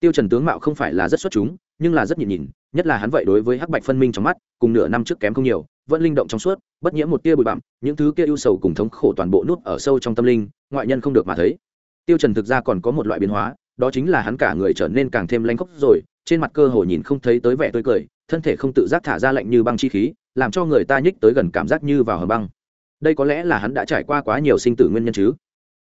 Tiêu trần tướng mạo không phải là rất xuất chúng, nhưng là rất nhịn nhìn nhất là hắn vậy đối với hắc bạch phân minh trong mắt, cùng nửa năm trước kém không nhiều, vẫn linh động trong suốt, bất nhiễm một tia bụi bặm, những thứ kia ưu sầu cùng thống khổ toàn bộ nút ở sâu trong tâm linh ngoại nhân không được mà thấy. Tiêu trần thực ra còn có một loại biến hóa, đó chính là hắn cả người trở nên càng thêm lanh khốc rồi, trên mặt cơ hồ nhìn không thấy tới vẻ tươi cười, thân thể không tự giác thả ra lạnh như băng chi khí, làm cho người ta nhích tới gần cảm giác như vào hầm băng. Đây có lẽ là hắn đã trải qua quá nhiều sinh tử nguyên nhân chứ.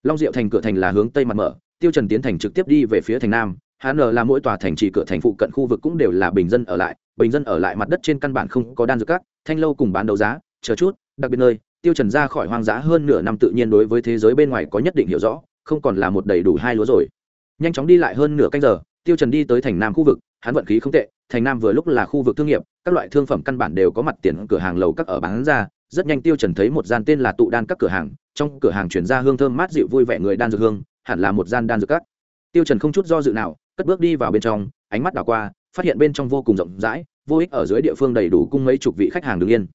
Long diệu thành cửa thành là hướng tây mặt mở, tiêu trần tiến thành trực tiếp đi về phía thành nam, hắn ở là mỗi tòa thành trì cửa thành phụ cận khu vực cũng đều là bình dân ở lại, bình dân ở lại mặt đất trên căn bản không có đan dược cát thanh lâu cùng bán đấu giá, chờ chút, đặc biệt nơi tiêu trần ra khỏi hoang dã hơn nửa năm tự nhiên đối với thế giới bên ngoài có nhất định hiểu rõ, không còn là một đầy đủ hai lúa rồi. Nhanh chóng đi lại hơn nửa canh giờ, tiêu trần đi tới thành nam khu vực, hắn vận khí không tệ, thành nam vừa lúc là khu vực thương nghiệp, các loại thương phẩm căn bản đều có mặt tiền cửa hàng lầu các ở bán ra, rất nhanh tiêu trần thấy một gian tên là tụ đan các cửa hàng, trong cửa hàng chuyển ra hương thơm mát dịu vui vẻ người đan dược hương, hẳn là một gian đan dược các. Tiêu trần không chút do dự nào, cất bước đi vào bên trong, ánh mắt đảo qua, phát hiện bên trong vô cùng rộng rãi, vô ích ở dưới địa phương đầy đủ cung mấy chục vị khách hàng đứng yên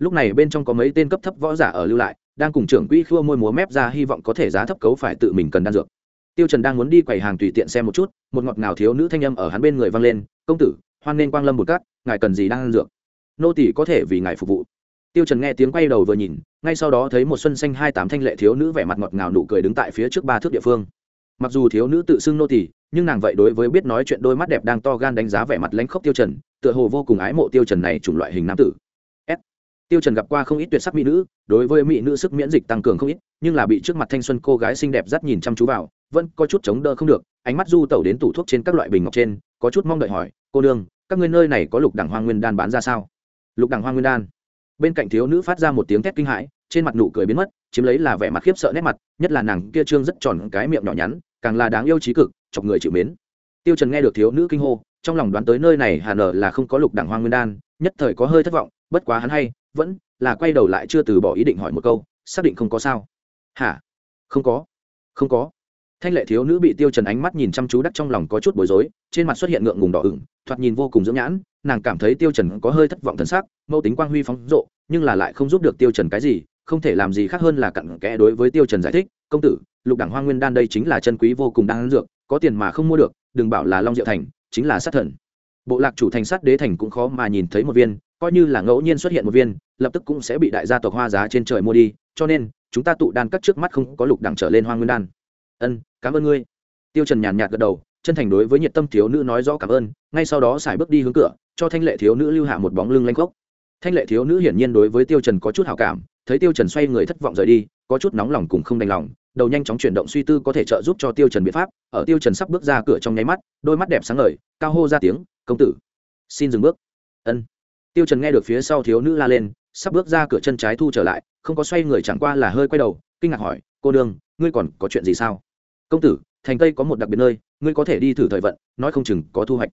lúc này bên trong có mấy tên cấp thấp võ giả ở lưu lại, đang cùng trưởng quỹ khua môi múa mép ra hy vọng có thể giá thấp cấu phải tự mình cần đan dược. Tiêu trần đang muốn đi quầy hàng tùy tiện xem một chút, một ngọt ngào thiếu nữ thanh âm ở hắn bên người vang lên, công tử, hoan nên quang lâm một cát, ngài cần gì đang ăn dược? Nô tỳ có thể vì ngài phục vụ. Tiêu trần nghe tiếng quay đầu vừa nhìn, ngay sau đó thấy một xuân xanh hai tám thanh lệ thiếu nữ vẻ mặt ngọt ngào nụ cười đứng tại phía trước ba thước địa phương. Mặc dù thiếu nữ tự xưng nô tỳ, nhưng nàng vậy đối với biết nói chuyện đôi mắt đẹp đang to gan đánh giá vẻ mặt lãnh khốc tiêu trần, tựa hồ vô cùng ái mộ tiêu trần này chủng loại hình nam tử tiêu trần gặp qua không ít tuyệt sắc mỹ nữ, đối với mỹ nữ sức miễn dịch tăng cường không ít, nhưng là bị trước mặt thanh xuân cô gái xinh đẹp dắt nhìn chăm chú vào, vẫn có chút chống đỡ không được, ánh mắt du tẩu đến tủ thuốc trên các loại bình ngọc trên, có chút mong đợi hỏi, cô đương các ngươi nơi này có lục đẳng hoang nguyên đan bán ra sao? Lục đẳng hoang nguyên đan? Bên cạnh thiếu nữ phát ra một tiếng thét kinh hãi, trên mặt nụ cười biến mất, chiếm lấy là vẻ mặt khiếp sợ nét mặt, nhất là nàng kia trương rất tròn cái miệng nhỏ nhắn, càng là đáng yêu trí cực, chọc người chịu mến. Tiêu trần nghe được thiếu nữ kinh hô, trong lòng đoán tới nơi này hà nở là không có lục đẳng hoang nguyên đan, nhất thời có hơi thất vọng, bất quá hắn hay vẫn là quay đầu lại chưa từ bỏ ý định hỏi một câu, xác định không có sao. Hả? Không có. Không có. Thanh lệ thiếu nữ bị tiêu trần ánh mắt nhìn chăm chú đắc trong lòng có chút bối rối, trên mặt xuất hiện ngượng ngùng đỏ ửng, thoạt nhìn vô cùng dưỡng nhãn, nàng cảm thấy tiêu trần có hơi thất vọng thần sắc, mâu tính quang huy phóng rộ, nhưng là lại không giúp được tiêu trần cái gì, không thể làm gì khác hơn là cặn kẽ đối với tiêu trần giải thích, công tử, lục đẳng hoang nguyên đan đây chính là chân quý vô cùng đáng dược, có tiền mà không mua được, đừng bảo là long diệu thành, chính là sát thần. Bộ lạc chủ thành sát đế thành cũng khó mà nhìn thấy một viên coi như là ngẫu nhiên xuất hiện một viên, lập tức cũng sẽ bị đại gia tộc hoa giá trên trời mua đi, cho nên, chúng ta tụ đan cắt trước mắt không có lục đẳng trở lên hoa nguyên đan. Ân, cảm ơn ngươi. Tiêu trần nhàn nhạt gật đầu, chân thành đối với nhiệt tâm thiếu nữ nói rõ cảm ơn, ngay sau đó xài bước đi hướng cửa, cho thanh lệ thiếu nữ lưu hạ một bóng lưng lanh khốc. Thanh lệ thiếu nữ hiển nhiên đối với tiêu trần có chút hảo cảm, thấy tiêu trần xoay người thất vọng rời đi, có chút nóng lòng cùng không đành lòng, đầu nhanh chóng chuyển động suy tư có thể trợ giúp cho tiêu trần biện pháp, ở tiêu trần sắp bước ra cửa trong nháy mắt, đôi mắt đẹp sáng ngời, cao hô ra tiếng, công tử, xin dừng bước. Ân tiêu trần nghe được phía sau thiếu nữ la lên, sắp bước ra cửa chân trái thu trở lại, không có xoay người chẳng qua là hơi quay đầu, kinh ngạc hỏi, cô đương ngươi còn có chuyện gì sao? Công tử, thành tây có một đặc biệt nơi, ngươi có thể đi thử thời vận, nói không chừng có thu hoạch.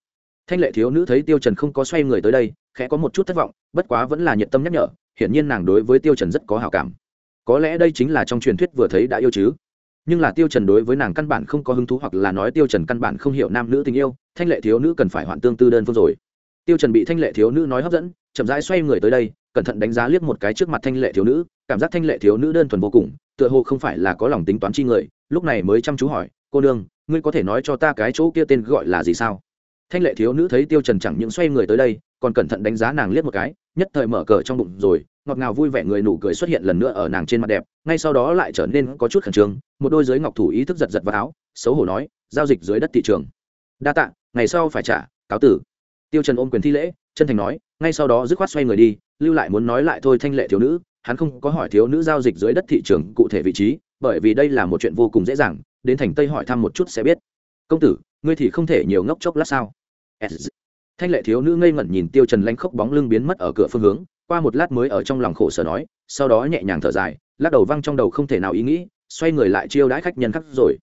Thanh lệ thiếu nữ thấy tiêu trần không có xoay người tới đây, khẽ có một chút thất vọng, bất quá vẫn là nhiệt tâm nhắc nhở, hiển nhiên nàng đối với tiêu trần rất có hảo cảm. Có lẽ đây chính là trong truyền thuyết vừa thấy đã yêu chứ. Nhưng là tiêu trần đối với nàng căn bản không có hứng thú hoặc là nói tiêu trần căn bản không hiểu nam nữ tình yêu, thanh lệ thiếu nữ cần phải hoạn tương tư đơn phương rồi tiêu trần bị thanh lệ thiếu nữ nói hấp dẫn, chậm rãi xoay người tới đây, cẩn thận đánh giá liếc một cái trước mặt thanh lệ thiếu nữ, cảm giác thanh lệ thiếu nữ đơn thuần vô cùng, tựa hồ không phải là có lòng tính toán chi người, lúc này mới chăm chú hỏi, cô đương ngươi có thể nói cho ta cái chỗ kia tên gọi là gì sao? Thanh lệ thiếu nữ thấy tiêu trần chẳng những xoay người tới đây, còn cẩn thận đánh giá nàng liếc một cái, nhất thời mở cờ trong bụng rồi, ngọt ngào vui vẻ người nụ cười xuất hiện lần nữa ở nàng trên mặt đẹp, ngay sau đó lại trở nên có chút khẩn trương, một đôi giới ngọc thủ ý thức giật giật vào áo, xấu hổ nói, giao dịch dưới đất thị trường. Đa tạ, ngày sau phải trả, cáo tử tiêu trần ôm quyền thi lễ, chân thành nói, ngay sau đó dứt khoát xoay người đi, lưu lại muốn nói lại thôi thanh lệ thiếu nữ. Hắn không có hỏi thiếu nữ giao dịch dưới đất thị trường cụ thể vị trí, bởi vì đây là một chuyện vô cùng dễ dàng, đến thành tây hỏi thăm một chút sẽ biết. Công tử, ngươi thì không thể nhiều ngốc chốc lát sao? Thanh lệ thiếu nữ ngây ngẩn nhìn tiêu trần lanh khốc bóng lưng biến mất ở cửa phương hướng, qua một lát mới ở trong lòng khổ sở nói, sau đó nhẹ nhàng thở dài, lắc đầu văng trong đầu không thể nào ý nghĩ, xoay người lại chiêu đãi khách nhân khác rồi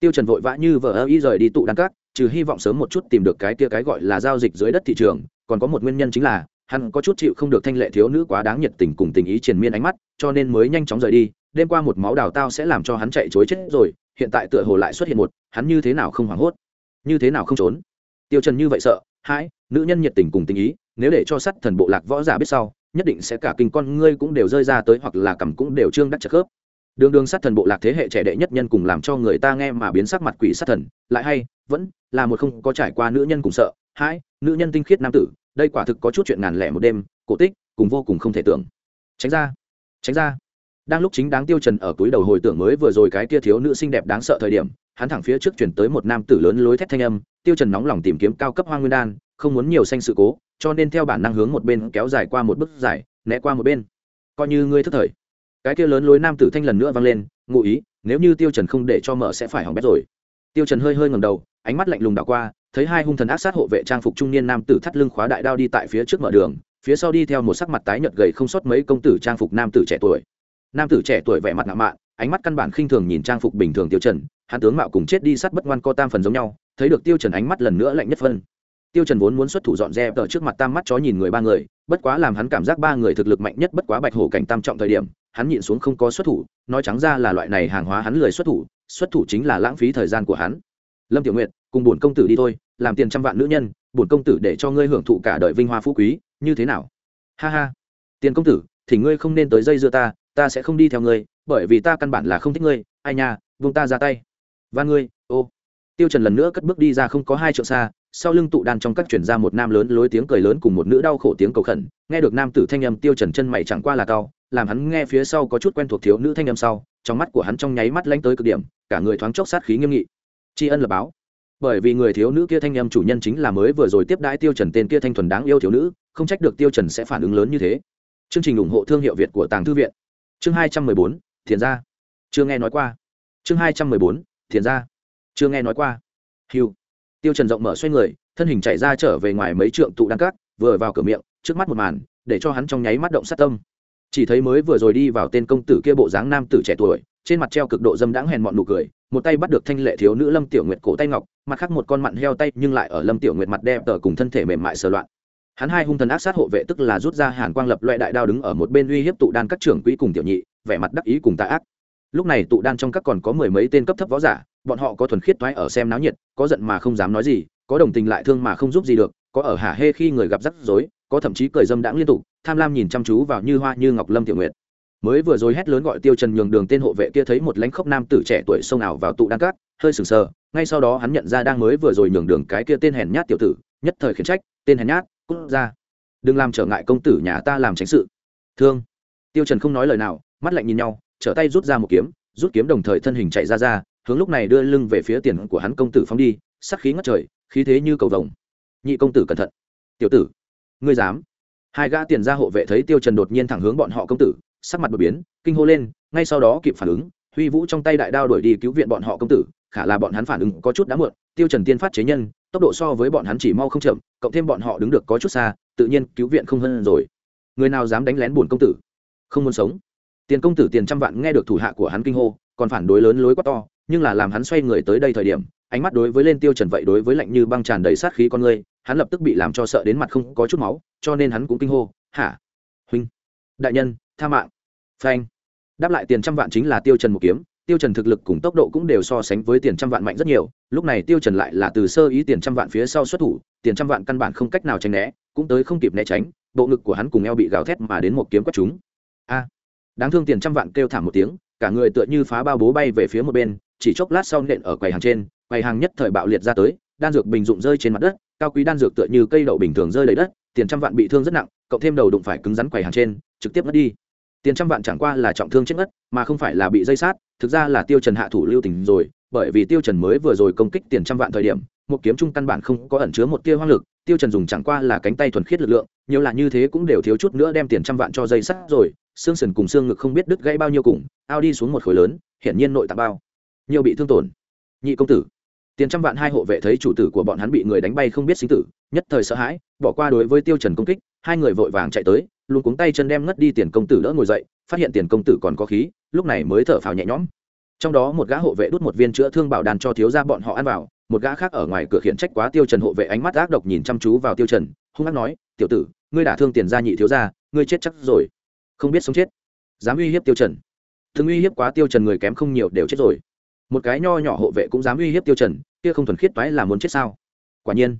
tiêu trần vội vã như vợ ơ ý rời đi tụ đăng cát trừ hy vọng sớm một chút tìm được cái kia cái gọi là giao dịch dưới đất thị trường, còn có một nguyên nhân chính là, hắn có chút chịu không được thanh lệ thiếu nữ quá đáng nhiệt tình cùng tình ý triền miên ánh mắt, cho nên mới nhanh chóng rời đi, đêm qua một máu đào tao sẽ làm cho hắn chạy chối chết rồi, hiện tại tựa hồ lại xuất hiện một, hắn như thế nào không hoảng hốt, như thế nào không trốn. Tiêu trần như vậy sợ, hãi, nữ nhân nhiệt tình cùng tình ý, nếu để cho sắt thần bộ lạc võ giả biết sau, nhất định sẽ cả kinh con ngươi cũng đều rơi ra tới hoặc là cầm cũng đều trương đắc trợ khớp đường đường sát thần bộ lạc thế hệ trẻ đệ nhất nhân cùng làm cho người ta nghe mà biến sắc mặt quỷ sát thần, lại hay, vẫn là một không có trải qua nữ nhân cùng sợ, hãi, nữ nhân tinh khiết nam tử, đây quả thực có chút chuyện ngàn lẻ một đêm, cổ tích, cùng vô cùng không thể tưởng. Tránh ra tránh ra. Đang lúc chính đáng tiêu trần ở túi đầu hồi tưởng mới vừa rồi cái kia thiếu nữ xinh đẹp đáng sợ thời điểm, hắn thẳng phía trước chuyển tới một nam tử lớn lối thét thanh âm, tiêu trần nóng lòng tìm kiếm cao cấp hoang nguyên đan, không muốn nhiều xanh sự cố, cho nên theo bản năng hướng một bên kéo dài qua một bước dài, né qua một bên. Coi như ngươi thức thời cái kia lớn lối nam tử thanh lần nữa vang lên, ngụ ý, nếu như tiêu trần không để cho mở sẽ phải hỏng bét rồi. Tiêu trần hơi hơi ngẩng đầu, ánh mắt lạnh lùng đảo qua, thấy hai hung thần ác sát hộ vệ trang phục trung niên nam tử thắt lưng khóa đại đao đi tại phía trước mở đường, phía sau đi theo một sắc mặt tái nhợt gầy không sót mấy công tử trang phục nam tử trẻ tuổi. Nam tử trẻ tuổi vẻ mặt ngạo mạn, ánh mắt căn bản khinh thường nhìn trang phục bình thường tiêu trần, hắn tướng mạo cùng chết đi sát bất ngoan co tam phần giống nhau, thấy được tiêu trần ánh mắt lần nữa lạnh nhất phân. Tiêu trần vốn muốn xuất thủ dọn dẹp ở trước mặt tam mắt chó nhìn người ba người, bất quá làm hắn cảm giác ba người thực lực mạnh nhất bất quá bạch hổ cảnh tam trọng thời điểm hắn nhịn xuống không có xuất thủ, nói trắng ra là loại này hàng hóa hắn lười xuất thủ xuất thủ chính là lãng phí thời gian của hắn. Lâm tiểu nguyệt, cùng bổn công tử đi thôi, làm tiền trăm vạn nữ nhân, bổn công tử để cho ngươi hưởng thụ cả đời vinh hoa phú quý, như thế nào? Ha ha. Tiền công tử, thì ngươi không nên tới dây dưa ta ta sẽ không đi theo ngươi, bởi vì ta căn bản là không thích ngươi, ai nha vung ta ra tay. Và ngươi, ô. Tiêu trần lần nữa cất bước đi ra không có hai trượng xa, sau lưng tụ đan trong các chuyển ra một nam lớn lối tiếng cười lớn cùng một nữ đau khổ tiếng cầu khẩn, nghe được nam tử thanh âm tiêu trần chân mày chẳng qua là cao làm hắn nghe phía sau có chút quen thuộc thiếu nữ thanh âm sau, trong mắt của hắn trong nháy mắt lanh tới cực điểm, cả người thoáng chốc sát khí nghiêm nghị. Tri ân là báo. Bởi vì người thiếu nữ kia thanh âm chủ nhân chính là mới vừa rồi tiếp đãi tiêu trần tên kia thanh thuần đáng yêu thiếu nữ, không trách được tiêu trần sẽ phản ứng lớn như thế. Chương trình ủng hộ thương hiệu việt của tàng thư viện. Chương hai trăm mười bốn, thiền gia. Chưa nghe nói qua. Chương hai trăm mười bốn, thiền gia. Chưa nghe nói qua. Hiu tiêu trần rộng mở xoay người, thân hình chạy ra trở về ngoài mấy trượng tụ đan cát vừa vào cửa miệng, trước mắt một màn, để cho hắn trong nháy mắt động sát tâm chỉ thấy mới vừa rồi đi vào tên công tử kia bộ dáng nam tử trẻ tuổi, trên mặt treo cực độ dâm đãng hèn mọn nụ cười, một tay bắt được thanh lệ thiếu nữ lâm tiểu nguyệt cổ tay ngọc, mặt khác một con mặn heo tay nhưng lại ở lâm tiểu nguyệt mặt đẹp tờ cùng thân thể mềm mại sờ loạn. Hắn hai hung thần ác sát hộ vệ tức là rút ra hàn quang lập loại đại đao đứng ở một bên uy hiếp tụ đan các trưởng quỹ cùng tiểu nhị, vẻ mặt đắc ý cùng tạ ác. Lúc này tụ đan trong các còn có mười mấy tên cấp thấp võ giả, bọn họ có thuần khiết thoái ở xem náo nhiệt, có giận mà không dám nói gì, có đồng tình lại thương mà không giúp gì được, có ở hả hê khi người gặp rắc rối, có thậm chí cười dâm đãng liên tục tham lam nhìn chăm chú vào như hoa như ngọc lâm tiểu nguyệt. Mới vừa rồi hét lớn gọi tiêu trần nhường đường tên hộ vệ kia thấy một lãnh khốc nam tử trẻ tuổi xông ảo vào tụ đan cát hơi sừng sờ, ngay sau đó hắn nhận ra đang mới vừa rồi nhường đường cái kia tên hèn nhát tiểu tử, nhất thời khiển trách, tên hèn nhát, cút ra. Đừng làm trở ngại công tử nhà ta làm tránh sự. Thương. Tiêu trần không nói lời nào, mắt lạnh nhìn nhau, trở tay rút ra một kiếm, rút kiếm đồng thời thân hình chạy ra ra, hướng lúc này đưa lưng về phía tiền của hắn công tử phóng đi, sắc khí ngất trời, khí thế như cầu vồng. Nhị công tử cẩn thận. Tiểu tử, ngươi dám hai gã tiền gia hộ vệ thấy tiêu trần đột nhiên thẳng hướng bọn họ công tử, sắc mặt đột biến, kinh hô lên, ngay sau đó kịp phản ứng, huy vũ trong tay đại đao đuổi đi cứu viện bọn họ công tử, khả là bọn hắn phản ứng có chút đã muộn, tiêu trần tiên phát chế nhân, tốc độ so với bọn hắn chỉ mau không chậm, cộng thêm bọn họ đứng được có chút xa, tự nhiên cứu viện không hơn rồi. Người nào dám đánh lén bổn công tử? Không muốn sống. Tiền công tử tiền trăm vạn nghe được thủ hạ của hắn kinh hô, còn phản đối lớn lối quá to, nhưng là làm hắn xoay người tới đây thời điểm, ánh mắt đối với lên tiêu trần vậy đối với lạnh như băng tràn đầy sát khí con người hắn lập tức bị làm cho sợ đến mặt không có chút máu, cho nên hắn cũng kinh hô, hả? Huynh, đại nhân, tha mạng. Phanh. Đáp lại tiền trăm vạn chính là tiêu trần một kiếm, tiêu trần thực lực cùng tốc độ cũng đều so sánh với tiền trăm vạn mạnh rất nhiều, lúc này tiêu trần lại là từ sơ ý tiền trăm vạn phía sau xuất thủ, tiền trăm vạn căn bản không cách nào tránh né, cũng tới không kịp né tránh, bộ ngực của hắn cùng eo bị gào thét mà đến một kiếm quét chúng a. Đáng thương tiền trăm vạn kêu thảm một tiếng, cả người tựa như phá bao bố bay về phía một bên, chỉ chốc lát sau nện ở quầy hàng trên, quầy hàng nhất thời bạo liệt ra tới, đan dược bình dụng rơi trên mặt đất cao quý đan dược tựa như cây đậu bình thường rơi đầy đất, tiền trăm vạn bị thương rất nặng, cộng thêm đầu đụng phải cứng rắn quầy hàng trên, trực tiếp mất đi. Tiền trăm vạn chẳng qua là trọng thương chết ngất mà không phải là bị dây sát, thực ra là tiêu trần hạ thủ lưu tình rồi, bởi vì tiêu trần mới vừa rồi công kích tiền trăm vạn thời điểm, một kiếm trung căn bản không có ẩn chứa một tia hoang lực, tiêu trần dùng chẳng qua là cánh tay thuần khiết lực lượng, nhiều là như thế cũng đều thiếu chút nữa đem tiền trăm vạn cho dây sắt rồi, xương sườn cùng xương ngực không biết đứt gãy bao nhiêu cùng, ao đi xuống một khối lớn, hiển nhiên nội tạng bao, nhiều bị thương tổn. Nhị công tử tiền trăm vạn hai hộ vệ thấy chủ tử của bọn hắn bị người đánh bay không biết sinh tử, nhất thời sợ hãi, bỏ qua đối với tiêu trần công kích, hai người vội vàng chạy tới, luôn cuống tay chân đem ngất đi tiền công tử đỡ ngồi dậy, phát hiện tiền công tử còn có khí, lúc này mới thở phào nhẹ nhõm. Trong đó một gã hộ vệ đút một viên chữa thương bảo đàn cho thiếu gia bọn họ ăn vào, một gã khác ở ngoài cửa khiển trách quá tiêu trần hộ vệ ánh mắt ác độc nhìn chăm chú vào tiêu trần, hung ác nói, tiểu tử, ngươi đả thương tiền gia nhị thiếu gia, ngươi chết chắc rồi. Không biết sống chết. Dám uy hiếp tiêu trần. Thường uy hiếp quá tiêu trần người kém không nhiều đều chết rồi. Một cái nho nhỏ hộ vệ cũng dám uy hiếp tiêu trần kia không thuần khiết toái là muốn chết sao? Quả nhiên.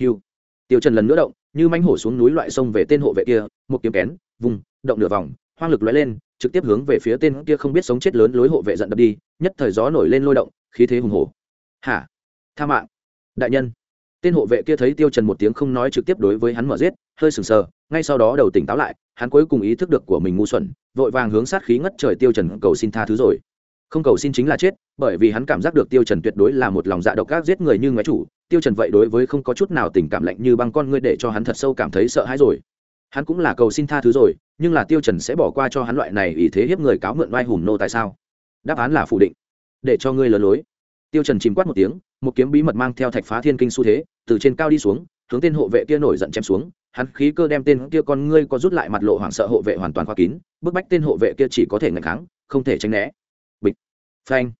Hiu tiêu trần lần nữa động, như manh hổ xuống núi loại sông về tên hộ vệ kia, một kiếm kén, vùng, động nửa vòng, hoang lực lóe lên, trực tiếp hướng về phía tên kia không biết sống chết lớn lối hộ vệ giận đập đi, nhất thời gió nổi lên lôi động, khí thế hùng hổ. Hả? Tha mạng. Đại nhân. Tên hộ vệ kia thấy tiêu trần một tiếng không nói trực tiếp đối với hắn mở giết, hơi sừng sờ, ngay sau đó đầu tỉnh táo lại, hắn cuối cùng ý thức được của mình ngu xuẩn, vội vàng hướng sát khí ngất trời tiêu trần cầu xin tha thứ rồi không cầu xin chính là chết, bởi vì hắn cảm giác được tiêu trần tuyệt đối là một lòng dạ độc ác giết người như ngoái chủ. Tiêu trần vậy đối với không có chút nào tình cảm lạnh như băng con ngươi để cho hắn thật sâu cảm thấy sợ hãi rồi. Hắn cũng là cầu xin tha thứ rồi, nhưng là tiêu trần sẽ bỏ qua cho hắn loại này ý thế hiếp người cáo mượn oai hùng nô tại sao? Đáp án là phủ định. Để cho ngươi lừa lối. Tiêu trần chìm quát một tiếng, một kiếm bí mật mang theo thạch phá thiên kinh xu thế, từ trên cao đi xuống, hướng tên hộ vệ kia nổi giận chém xuống. Hắn khí cơ đem tên kia con ngươi có rút lại mặt lộ hoảng sợ hộ vệ hoàn toàn khóa kín, bức bách tên hộ vệ kia chỉ có thể ngăn kháng, không thể tránh né phanh.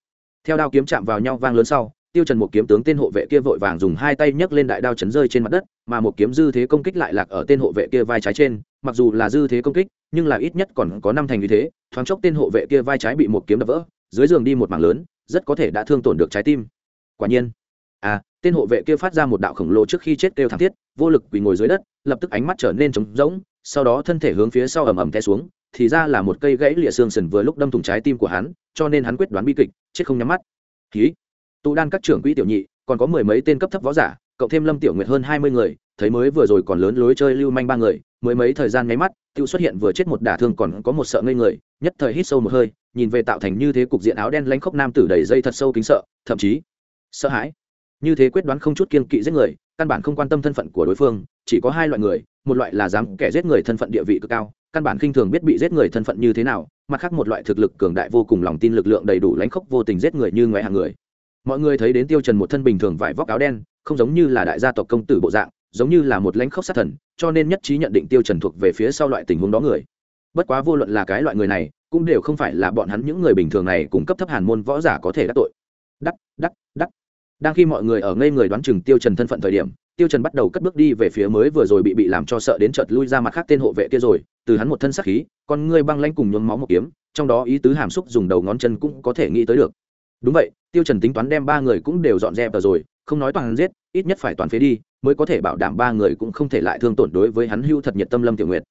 Theo đao kiếm chạm vào nhau vang lớn sau, tiêu trần một kiếm tướng tên hộ vệ kia vội vàng dùng hai tay nhấc lên đại đao chấn rơi trên mặt đất, mà một kiếm dư thế công kích lại lạc ở tên hộ vệ kia vai trái trên. Mặc dù là dư thế công kích, nhưng là ít nhất còn có năm thành như thế, thoáng chốc tên hộ vệ kia vai trái bị một kiếm đập vỡ, dưới giường đi một mảng lớn, rất có thể đã thương tổn được trái tim. Quả nhiên à tên hộ vệ kia phát ra một đạo khổng lồ trước khi chết kêu thảm thiết, vô lực quỳ ngồi dưới đất, lập tức ánh mắt trở nên trống rỗng, sau đó thân thể hướng phía sau ầm ầm té xuống thì ra là một cây gãy lịa xương sần vừa lúc đâm thủng trái tim của hắn, cho nên hắn quyết đoán bi kịch, chết không nhắm mắt. Ký tụ đan các trưởng quỹ tiểu nhị, còn có mười mấy tên cấp thấp võ giả, cộng thêm lâm tiểu nguyệt hơn hai mươi người, thấy mới vừa rồi còn lớn lối chơi lưu manh ba người, mười mấy thời gian nháy mắt, tiêu xuất hiện vừa chết một đả thương còn có một sợ ngây người, nhất thời hít sâu một hơi, nhìn về tạo thành như thế cục diện áo đen lanh khốc nam tử đầy dây thật sâu kính sợ, thậm chí sợ hãi. Như thế quyết đoán không chút kiên kỵ giết người, căn bản không quan tâm thân phận của đối phương, chỉ có hai loại người, một loại là dám kẻ giết người thân phận địa vị cực cao căn bản khinh thường biết bị giết người thân phận như thế nào, mặt khác một loại thực lực cường đại vô cùng lòng tin lực lượng đầy đủ lãnh khốc vô tình giết người như ngoại hàng người. Mọi người thấy đến tiêu trần một thân bình thường vải vóc áo đen, không giống như là đại gia tộc công tử bộ dạng, giống như là một lãnh khốc sát thần, cho nên nhất trí nhận định tiêu trần thuộc về phía sau loại tình huống đó người. Bất quá vô luận là cái loại người này, cũng đều không phải là bọn hắn những người bình thường này cung cấp thấp hàn môn võ giả có thể đắc tội. Đắc đắc đắc. Đang khi mọi người ở ngây người đoán chừng tiêu trần thân phận thời điểm tiêu trần bắt đầu cất bước đi về phía mới vừa rồi bị bị làm cho sợ đến chợt lui ra mặt khác tên hộ vệ kia rồi, từ hắn một thân sắc khí, con ngươi băng lãnh cùng nhuốm máu một kiếm, trong đó ý tứ hàm xúc dùng đầu ngón chân cũng có thể nghĩ tới được. Đúng vậy, tiêu trần tính toán đem ba người cũng đều dọn dẹp rồi, không nói toàn giết, ít nhất phải toàn phế đi, mới có thể bảo đảm ba người cũng không thể lại thương tổn đối với hắn hưu thật nhiệt tâm lâm tiểu nguyệt.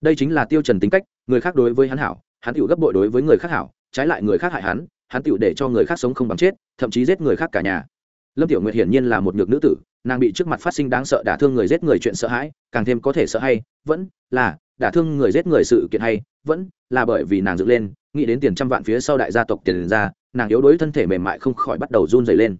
Đây chính là tiêu trần tính cách, người khác đối với hắn hảo, hắn tiểu gấp bội đối với người khác hảo, trái lại người khác hại hắn hắn tiểu để cho người khác sống không bằng chết, thậm chí giết người khác cả nhà lâm tiểu nguyệt hiển nhiên là một nhược nữ tử, nàng bị trước mặt phát sinh đáng sợ đả thương người giết người chuyện sợ hãi, càng thêm có thể sợ hay, vẫn là đả thương người giết người sự kiện hay, vẫn là bởi vì nàng dựng lên, nghĩ đến tiền trăm vạn phía sau đại gia tộc tiền ra, nàng yếu đuối thân thể mềm mại không khỏi bắt đầu run dày lên.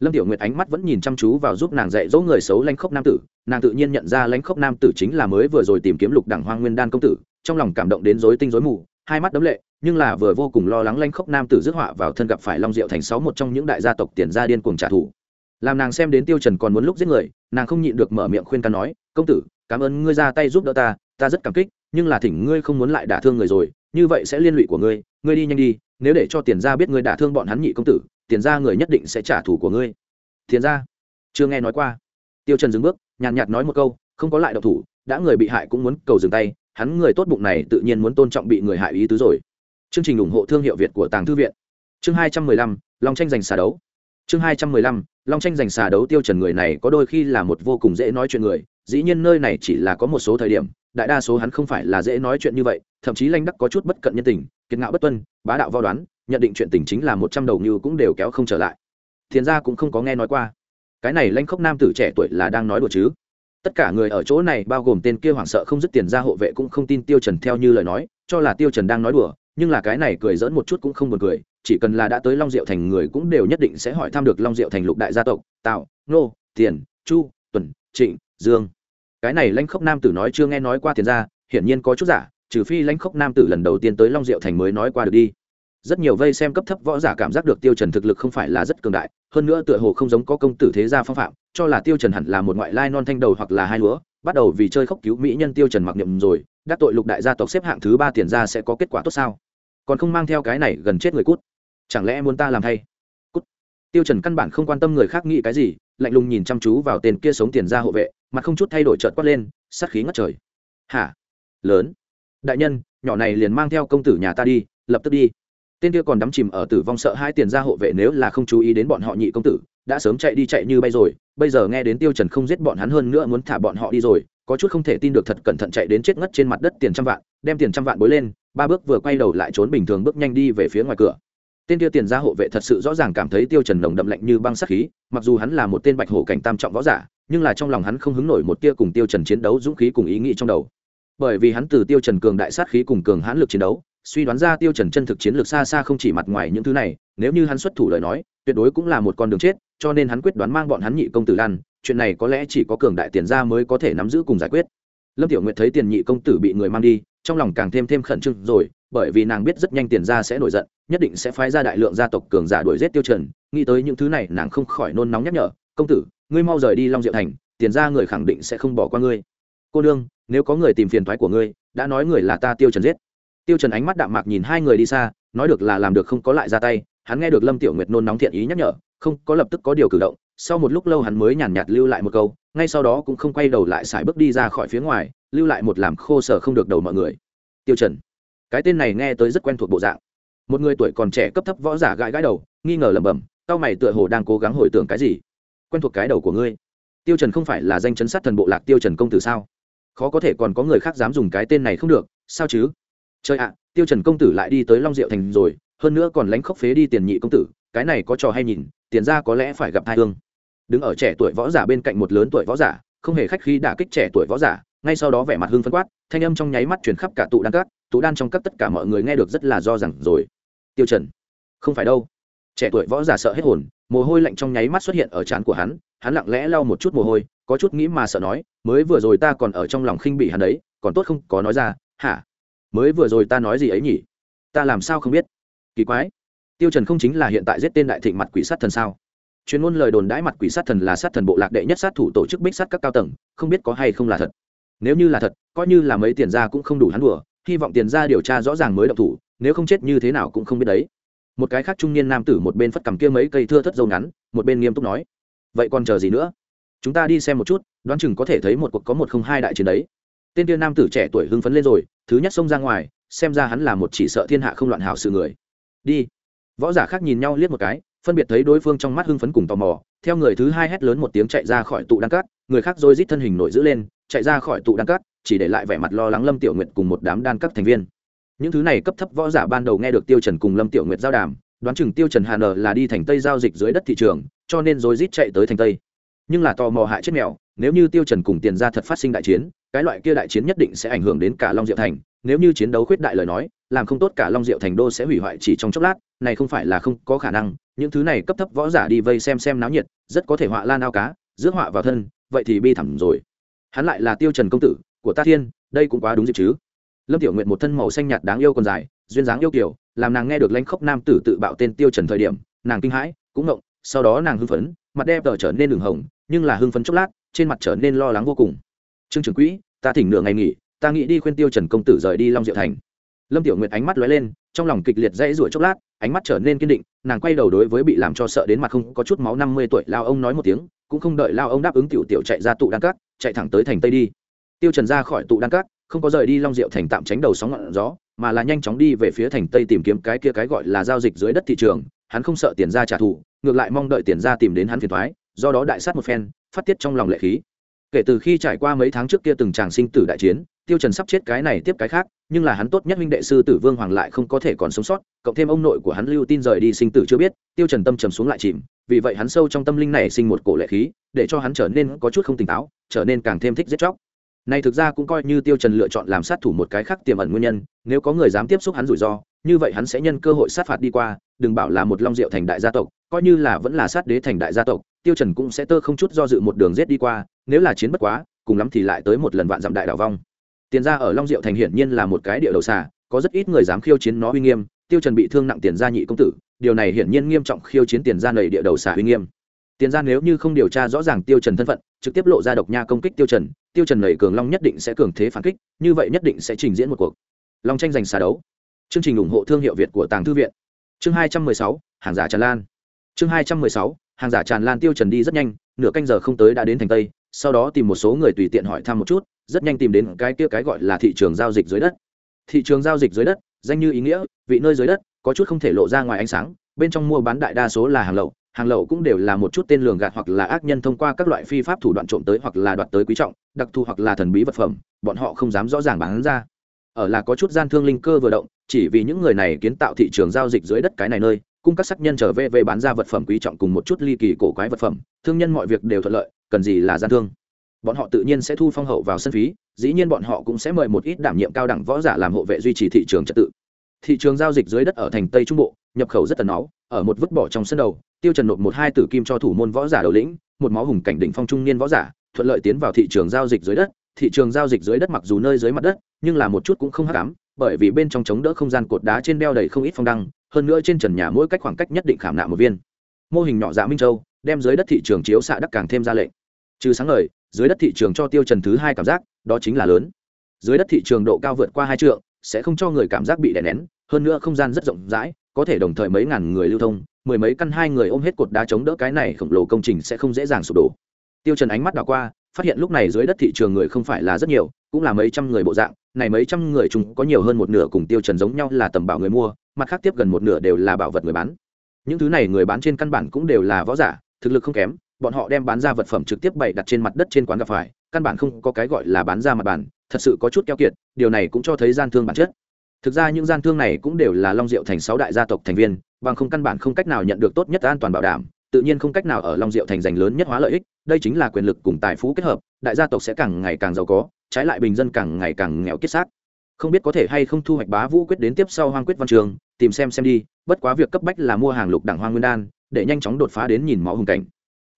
Lâm tiểu nguyệt ánh mắt vẫn nhìn chăm chú vào giúp nàng dạy dỗ người xấu lanh khốc nam tử, nàng tự nhiên nhận ra lanh khốc nam tử chính là mới vừa rồi tìm kiếm lục đẳng hoang nguyên đan công tử, trong lòng cảm động đến rối tinh rối mù, hai mắt đấm lệ nhưng là vừa vô cùng lo lắng lanh khốc nam tử rước họa vào thân gặp phải long diệu thành sáu một trong những đại gia tộc tiền gia điên cuồng trả thù. Làm nàng xem đến tiêu trần còn muốn lúc giết người, nàng không nhịn được mở miệng khuyên can nói, công tử, cảm ơn ngươi ra tay giúp đỡ ta ta rất cảm kích, nhưng là thỉnh ngươi không muốn lại đả thương người rồi, như vậy sẽ liên lụy của ngươi ngươi đi nhanh đi, nếu để cho tiền gia biết ngươi đả thương bọn hắn nhị công tử, tiền gia người nhất định sẽ trả thù của ngươi. Tiền gia? Chưa nghe nói qua. Tiêu trần dừng bước, nhàn nhạt nói một câu, không có lại độc thủ, đã người bị hại cũng muốn cầu dừng tay, hắn người tốt bụng này tự nhiên muốn tôn trọng bị người hại ý tứ rồi chương trình ủng hộ thương hiệu việt của tàng thư viện. Chương hai trăm mười lăm, long tranh giành xà đấu. Chương hai trăm mười lăm, long tranh giành xà đấu tiêu trần người này có đôi khi là một vô cùng dễ nói chuyện người, dĩ nhiên nơi này chỉ là có một số thời điểm, đại đa số hắn không phải là dễ nói chuyện như vậy, thậm chí lanh đắc có chút bất cận nhân tình, kiệt ngạo bất tuân, bá đạo vo đoán, nhận định chuyện tình chính là một trăm đầu như cũng đều kéo không trở lại. Thiền gia cũng không có nghe nói qua. Cái này lanh khốc nam tử trẻ tuổi là đang nói đùa chứ? Tất cả người ở chỗ này, bao gồm tên kia hoảng sợ không dứt tiền ra hộ vệ cũng không tin tiêu trần theo như lời nói, cho là tiêu trần đang nói đùa nhưng là cái này cười giỡn một chút cũng không buồn cười, chỉ cần là đã tới long diệu thành người cũng đều nhất định sẽ hỏi thăm được long diệu thành lục đại gia tộc, Tào, nô, tiền, chu, tuần, trịnh, dương. Cái này lãnh khốc nam tử nói chưa nghe nói qua tiền ra, hiển nhiên có chút giả, trừ phi lãnh khốc nam tử lần đầu tiên tới long diệu thành mới nói qua được đi. Rất nhiều vây xem cấp thấp võ giả cảm giác được tiêu trần thực lực không phải là rất cường đại, hơn nữa tựa hồ không giống có công tử thế gia phong phạm, cho là tiêu trần hẳn là một ngoại lai non thanh đầu hoặc là hai lúa, bắt đầu vì chơi khóc cứu mỹ nhân tiêu trần mặc niệm rồi đắc tội lục đại gia tộc xếp hạng thứ ba tiền ra sẽ có kết quả tốt sao? Còn không mang theo cái này gần chết người cút. Chẳng lẽ muốn ta làm thay? Cút. Tiêu trần căn bản không quan tâm người khác nghĩ cái gì, lạnh lùng nhìn chăm chú vào tên kia sống tiền ra hộ vệ, mặt không chút thay đổi chợt quát lên, sát khí ngất trời. Hả? Lớn. Đại nhân, nhỏ này liền mang theo công tử nhà ta đi, lập tức đi. Tên kia còn đắm chìm ở tử vong sợ hai tiền gia hộ vệ nếu là không chú ý đến bọn họ nhị công tử, đã sớm chạy đi chạy như bay rồi, bây giờ nghe đến tiêu trần không giết bọn hắn hơn nữa muốn thả bọn họ đi rồi có chút không thể tin được thật cẩn thận chạy đến chết ngất trên mặt đất tiền trăm vạn, đem tiền trăm vạn bối lên, ba bước vừa quay đầu lại trốn bình thường bước nhanh đi về phía ngoài cửa. Tên tiêu tiền gia hộ vệ thật sự rõ ràng cảm thấy tiêu trần nồng đậm lạnh như băng sát khí, mặc dù hắn là một tên bạch hổ cảnh tam trọng võ giả, nhưng là trong lòng hắn không hứng nổi một tia cùng tiêu trần chiến đấu dũng khí cùng ý nghĩ trong đầu. Bởi vì hắn từ tiêu trần cường đại sát khí cùng cường hãn lực chiến đấu, suy đoán ra tiêu trần chân thực chiến lược xa xa không chỉ mặt ngoài những thứ này, nếu như hắn xuất thủ lời nói, tuyệt đối cũng là một con đường chết, cho nên hắn quyết đoán mang bọn hắn nhị công tử lan chuyện này có lẽ chỉ có cường đại tiền gia mới có thể nắm giữ cùng giải quyết. Lâm tiểu nguyệt thấy tiền nhị công tử bị người mang đi, trong lòng càng thêm thêm khẩn trương rồi, bởi vì nàng biết rất nhanh tiền gia sẽ nổi giận, nhất định sẽ phái ra đại lượng gia tộc cường giả đuổi giết tiêu trần, nghĩ tới những thứ này nàng không khỏi nôn nóng nhắc nhở, công tử, ngươi mau rời đi long diệu thành, tiền gia người khẳng định sẽ không bỏ qua ngươi. Cô đương nếu có người tìm phiền toái của ngươi, đã nói người là ta tiêu trần giết. Tiêu trần ánh mắt đạm mạc nhìn hai người đi xa, nói được là làm được không có lại ra tay hắn nghe được lâm tiểu nguyệt nôn nóng thiện ý nhắc nhở, không có lập tức có điều cử động, sau một lúc lâu hắn mới nhàn nhạt lưu lại một câu, ngay sau đó cũng không quay đầu lại xài bước đi ra khỏi phía ngoài, lưu lại một làm khô sở không được đầu mọi người. Tiêu trần, cái tên này nghe tới rất quen thuộc bộ dạng. Một người tuổi còn trẻ cấp thấp võ giả gãi gãi đầu, nghi ngờ lẩm bẩm, tao mày tựa hồ đang cố gắng hồi tưởng cái gì? Quen thuộc cái đầu của ngươi. Tiêu trần không phải là danh chấn sát thần bộ lạc tiêu trần công tử sao? Khó có thể còn có người khác dám dùng cái tên này không được, sao chứ? Chơi ạ, tiêu trần công tử lại đi tới long diệu thành rồi hơn nữa còn lánh khóc phế đi tiền nhị công tử, cái này có trò hay nhìn, tiền ra có lẽ phải gặp thai thương đứng ở trẻ tuổi võ giả bên cạnh một lớn tuổi võ giả, không hề khách khí đả kích trẻ tuổi võ giả, ngay sau đó vẻ mặt hưng phấn quát, thanh âm trong nháy mắt truyền khắp cả tụ đan các, tụ đan trong các tất cả mọi người nghe được rất là do rằng rồi. Tiêu trần, không phải đâu. Trẻ tuổi võ giả sợ hết hồn, mồ hôi lạnh trong nháy mắt xuất hiện ở trán của hắn hắn lặng lẽ lau một chút mồ hôi, có chút nghĩ mà sợ nói, mới vừa rồi ta còn ở trong lòng khinh bị hắn đấy, còn tốt không, có nói ra, hả? Mới vừa rồi ta nói gì ấy nhỉ? Ta làm sao không biết? Kỳ quái. Tiêu trần không chính là hiện tại giết tên đại thịnh mặt quỷ sát thần sao? Chuyên môn lời đồn đãi mặt quỷ sát thần là sát thần bộ lạc đệ nhất sát thủ tổ chức bích sát các cao tầng, không biết có hay không là thật. Nếu như là thật, coi như là mấy tiền ra cũng không đủ hắn đùa, hy vọng tiền ra điều tra rõ ràng mới động thủ, nếu không chết như thế nào cũng không biết đấy. Một cái khác trung niên nam tử một bên phất cầm kia mấy cây thưa thất dâu ngắn, một bên nghiêm túc nói, vậy còn chờ gì nữa? Chúng ta đi xem một chút, đoán chừng có thể thấy một cuộc có một không hai đại chiến đấy. Tên tiên nam tử trẻ tuổi hưng phấn lên rồi, thứ nhất xông ra ngoài, xem ra hắn là một chỉ sợ thiên hạ không loạn hảo sự người đi. Võ giả khác nhìn nhau liếc một cái, phân biệt thấy đối phương trong mắt hưng phấn cùng tò mò, theo người thứ hai hét lớn một tiếng chạy ra khỏi tụ đăng cát, người khác rồi rít thân hình nổi giữ lên, chạy ra khỏi tụ đăng cát, chỉ để lại vẻ mặt lo lắng lâm tiểu nguyệt cùng một đám đan các thành viên. Những thứ này cấp thấp võ giả ban đầu nghe được tiêu trần cùng lâm tiểu nguyệt giao đàm, đoán chừng tiêu trần hà nở là đi thành tây giao dịch dưới đất thị trường, cho nên rồi rít chạy tới thành tây. Nhưng là tò mò hại chết mèo, nếu như tiêu trần cùng tiền gia thật phát sinh đại chiến, cái loại kia đại chiến nhất định sẽ ảnh hưởng đến cả long diệu thành nếu như chiến đấu khuyết đại lời nói, làm không tốt cả long diệu thành đô sẽ hủy hoại chỉ trong chốc lát, này không phải là không có khả năng, những thứ này cấp thấp võ giả đi vây xem xem náo nhiệt, rất có thể họa lan ao cá, rước họa vào thân, vậy thì bi thẳm rồi. Hắn lại là tiêu trần công tử của ta thiên, đây cũng quá đúng dịp chứ. Lâm tiểu nguyện một thân màu xanh nhạt đáng yêu còn dài, duyên dáng yêu kiều, làm nàng nghe được lãnh khốc nam tử tự bạo tên tiêu trần thời điểm, nàng kinh hãi, cũng ngộng, sau đó nàng hưng phấn, mặt đẹp tờ trở nên đường hồng, nhưng là hưng phấn chốc lát, trên mặt trở nên lo lắng vô cùng. Trương trưởng quỹ, ta thỉnh nửa ngày nghỉ ta nghĩ đi khuyên tiêu trần công tử rời đi long diệu thành lâm tiểu nguyệt ánh mắt lóe lên trong lòng kịch liệt dãy rủa chốc lát ánh mắt trở nên kiên định nàng quay đầu đối với bị làm cho sợ đến mặt không có chút máu năm mươi tuổi lao ông nói một tiếng cũng không đợi lao ông đáp ứng tiểu tiểu chạy ra tụ đan cát chạy thẳng tới thành tây đi tiêu trần ra khỏi tụ đan cát không có rời đi long diệu thành tạm tránh đầu sóng ngọn gió mà là nhanh chóng đi về phía thành tây tìm kiếm cái kia cái gọi là giao dịch dưới đất thị trường hắn không sợ tiền ra trả thù ngược lại mong đợi tiền ra tìm đến hắn phiền toái do đó đại sát một phen phát tiết trong lòng lệ khí kể từ khi trải qua mấy tháng trước kia từng tràng sinh tử đại chiến tiêu trần sắp chết cái này tiếp cái khác, nhưng là hắn tốt nhất huynh đệ sư tử vương hoàng lại không có thể còn sống sót, cộng thêm ông nội của hắn lưu tin rời đi sinh tử chưa biết, tiêu trần tâm trầm xuống lại chìm, vì vậy hắn sâu trong tâm linh này sinh một cổ lệ khí, để cho hắn trở nên có chút không tỉnh táo, trở nên càng thêm thích giết chóc. Này thực ra cũng coi như tiêu trần lựa chọn làm sát thủ một cái khác tiềm ẩn nguyên nhân, nếu có người dám tiếp xúc hắn rủi ro, như vậy hắn sẽ nhân cơ hội sát phạt đi qua, đừng bảo là một long diệu thành đại gia tộc, coi như là vẫn là sát đế thành đại gia tộc, tiêu trần cũng sẽ tơ không chút do dự một đường giết đi qua, nếu là chiến bất quá, cùng lắm thì lại tới một lần vạn dặm đại đảo vong tiền ra ở long diệu thành hiển nhiên là một cái địa đầu xà, có rất ít người dám khiêu chiến nó uy nghiêm, tiêu trần bị thương nặng tiền gia nhị công tử, điều này hiển nhiên nghiêm trọng khiêu chiến tiền gia nầy địa đầu xà uy nghiêm. Tiền gia nếu như không điều tra rõ ràng tiêu trần thân phận, trực tiếp lộ ra độc nha công kích tiêu trần tiêu trần nầy cường long nhất định sẽ cường thế phản kích, như vậy nhất định sẽ trình diễn một cuộc. Long tranh giành xả đấu. Chương trình ủng hộ thương hiệu việt của tàng thư viện. Chương hai trăm mười sáu, hàng giả tràn lan. Chương hai trăm mười sáu, hàng giả tràn lan tiêu trần đi rất nhanh, nửa canh giờ không tới đã đến thành tây sau đó tìm một số người tùy tiện hỏi thăm một chút, rất nhanh tìm đến cái kia cái gọi là thị trường giao dịch dưới đất. Thị trường giao dịch dưới đất, danh như ý nghĩa, vị nơi dưới đất, có chút không thể lộ ra ngoài ánh sáng, bên trong mua bán đại đa số là hàng lậu hàng lậu cũng đều là một chút tên lường gạt hoặc là ác nhân thông qua các loại phi pháp thủ đoạn trộm tới hoặc là đoạt tới quý trọng, đặc thù hoặc là thần bí vật phẩm, bọn họ không dám rõ ràng bán ra. Ở là có chút gian thương linh cơ vừa động, chỉ vì những người này kiến tạo thị trường giao dịch dưới đất cái này nơi, cung các sắc nhân trở về về bán ra vật phẩm quý trọng cùng một chút ly kỳ cổ quái vật phẩm, thương nhân mọi việc đều thuận lợi cần gì là gian thương. Bọn họ tự nhiên sẽ thu phong hậu vào sân phí, dĩ nhiên bọn họ cũng sẽ mời một ít đảm nhiệm cao đẳng võ giả làm hộ vệ duy trì thị trường trật tự. Thị trường giao dịch dưới đất ở thành tây trung bộ, nhập khẩu rất tần máu ở một vứt bỏ trong sân đầu, tiêu trần nộp một hai tử kim cho thủ môn võ giả đầu lĩnh, một máu hùng cảnh đỉnh phong trung niên võ giả, thuận lợi tiến vào thị trường giao dịch dưới đất. Thị trường giao dịch dưới đất mặc dù nơi dưới mặt đất, nhưng là một chút cũng không hắc ám, bởi vì bên trong chống đỡ không gian cột đá trên đeo đầy không ít phong đăng, hơn nữa trên trần nhà mỗi cách khoảng cách nhất định khảm nạm một viên. Mô hình nhỏ dạ minh châu đem dưới đất thị trường chiếu xạ đắc càng thêm ra lệnh. Trừ sáng lời dưới đất thị trường cho tiêu trần thứ hai cảm giác, đó chính là lớn. Dưới đất thị trường độ cao vượt qua hai trượng, sẽ không cho người cảm giác bị đè nén, hơn nữa không gian rất rộng rãi, có thể đồng thời mấy ngàn người lưu thông, mười mấy căn hai người ôm hết cột đá chống đỡ cái này khổng lồ công trình sẽ không dễ dàng sụp đổ. Tiêu trần ánh mắt đảo qua, phát hiện lúc này dưới đất thị trường người không phải là rất nhiều, cũng là mấy trăm người bộ dạng, này mấy trăm người chúng có nhiều hơn một nửa cùng tiêu trần giống nhau là tầm bảo người mua, mặt khác tiếp gần một nửa đều là bảo vật người bán. Những thứ này người bán trên căn bản cũng đều là võ giả thực lực không kém, bọn họ đem bán ra vật phẩm trực tiếp bày đặt trên mặt đất trên quán gặp phải, căn bản không có cái gọi là bán ra mặt bàn, thật sự có chút keo kiệt, điều này cũng cho thấy gian thương bản chất. Thực ra những gian thương này cũng đều là long diệu thành sáu đại gia tộc thành viên, bằng không căn bản không cách nào nhận được tốt nhất an toàn bảo đảm, tự nhiên không cách nào ở long diệu thành giành lớn nhất hóa lợi ích, đây chính là quyền lực cùng tài phú kết hợp, đại gia tộc sẽ càng ngày càng giàu có, trái lại bình dân càng ngày càng nghèo kết xác. Không biết có thể hay không thu hoạch bá vũ quyết đến tiếp sau hoang quyết văn trường, tìm xem xem đi, bất quá việc cấp bách là mua hàng lục đẳng hoang nguyên đan để nhanh chóng đột phá đến nhìn máu hùng cảnh.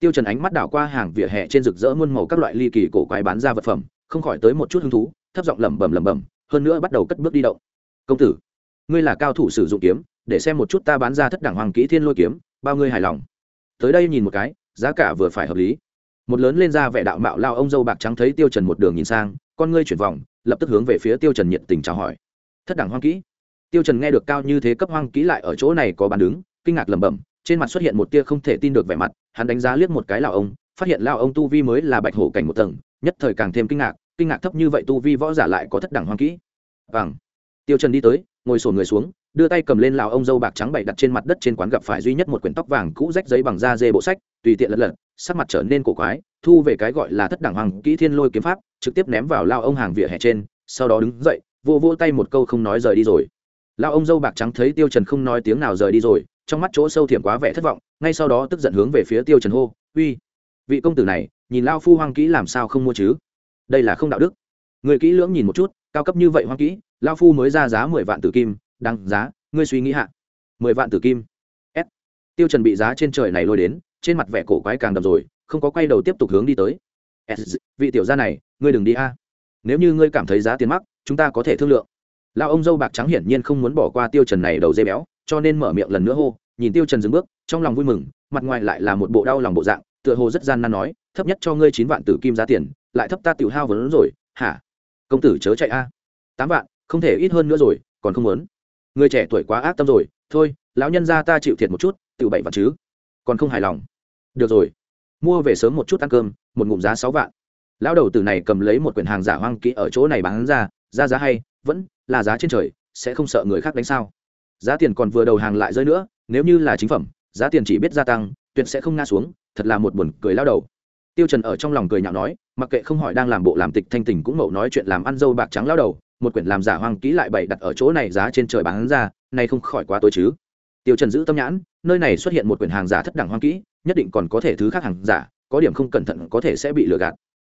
Tiêu trần ánh mắt đảo qua hàng vỉa hè trên rực rỡ muôn màu các loại ly kỳ cổ quái bán ra vật phẩm, không khỏi tới một chút hứng thú, thấp giọng lẩm bẩm lẩm bẩm, hơn nữa bắt đầu cất bước đi động. Công tử, ngươi là cao thủ sử dụng kiếm, để xem một chút ta bán ra thất đẳng hoàng kỹ thiên lôi kiếm, bao ngươi hài lòng? Tới đây nhìn một cái, giá cả vừa phải hợp lý. Một lớn lên ra vẻ đạo mạo lao ông dâu bạc trắng thấy tiêu trần một đường nhìn sang, con ngươi chuyển vòng, lập tức hướng về phía tiêu trần nhiệt tình chào hỏi. Thất đẳng hoang kỹ? Tiêu trần nghe được cao như thế cấp hoang kỹ lại ở chỗ này có bán đứng, kinh ngạc lẩm bẩm trên mặt xuất hiện một tia không thể tin được vẻ mặt, hắn đánh giá liếc một cái lão ông, phát hiện lão ông tu vi mới là bạch hổ cảnh một tầng, nhất thời càng thêm kinh ngạc kinh ngạc thấp như vậy tu vi võ giả lại có thất đẳng hoang kỹ. Vàng tiêu trần đi tới, ngồi sổ người xuống, đưa tay cầm lên lão ông dâu bạc trắng bày đặt trên mặt đất trên quán gặp phải duy nhất một quyển tóc vàng cũ rách giấy bằng da dê bộ sách, tùy tiện lật lật, sắc mặt trở nên cổ quái, thu về cái gọi là thất đẳng hoàng kỹ thiên lôi kiếm pháp, trực tiếp ném vào lao ông hàng vỉa hè trên, sau đó đứng dậy vô vô tay một câu không nói rời đi rồi. Lao ông dâu bạc trắng thấy tiêu trần không nói tiếng nào rời đi rồi trong mắt chỗ sâu thiểm quá vẻ thất vọng, ngay sau đó tức giận hướng về phía tiêu trần hô, uy, vị công tử này, nhìn lao phu hoang kỹ làm sao không mua chứ? Đây là không đạo đức. Người kỹ lưỡng nhìn một chút, cao cấp như vậy hoang kỹ lao phu mới ra giá mười vạn tử kim, đăng giá, ngươi suy nghĩ hạ. Mười vạn tử kim. S. Tiêu trần bị giá trên trời này lôi đến, trên mặt vẻ cổ quái càng đậm rồi, không có quay đầu tiếp tục hướng đi tới. S. Vị tiểu gia này, ngươi đừng đi a. Nếu như ngươi cảm thấy giá tiền mắc, chúng ta có thể thương lượng. Lão ông dâu bạc trắng hiển nhiên không muốn bỏ qua tiêu trần này đầu dây béo cho nên mở miệng lần nữa hô, nhìn tiêu trần dừng bước, trong lòng vui mừng, mặt ngoài lại là một bộ đau lòng bộ dạng, tựa hồ rất gian nan nói, thấp nhất cho ngươi chín vạn tử kim giá tiền, lại thấp ta tiểu hao vốn rồi, hả? Công tử chớ chạy a. Tám vạn, không thể ít hơn nữa rồi, còn không muốn. Người trẻ tuổi quá ác tâm rồi, thôi, lão nhân gia ta chịu thiệt một chút, tiểu bảy vạn chứ. Còn không hài lòng. Được rồi. Mua về sớm một chút ăn cơm, một ngụm giá sáu vạn. Lão đầu tử này cầm lấy một quyển hàng giả hoang kỹ ở chỗ này bán ra ra giá hay, vẫn là giá trên trời, sẽ không sợ người khác đánh sao giá tiền còn vừa đầu hàng lại rơi nữa, nếu như là chính phẩm, giá tiền chỉ biết gia tăng, tuyệt sẽ không ngã xuống, thật là một buồn cười lao đầu. Tiêu trần ở trong lòng cười nhạo nói, mặc kệ không hỏi đang làm bộ làm tịch thanh tình cũng mậu nói chuyện làm ăn dâu bạc trắng lao đầu, một quyển làm giả hoang kỹ lại bày đặt ở chỗ này giá trên trời bán ra, này không khỏi quá tối chứ. Tiêu trần giữ tâm nhãn, nơi này xuất hiện một quyển hàng giả thất đẳng hoang kỹ, nhất định còn có thể thứ khác hàng giả, có điểm không cẩn thận có thể sẽ bị lừa gạt.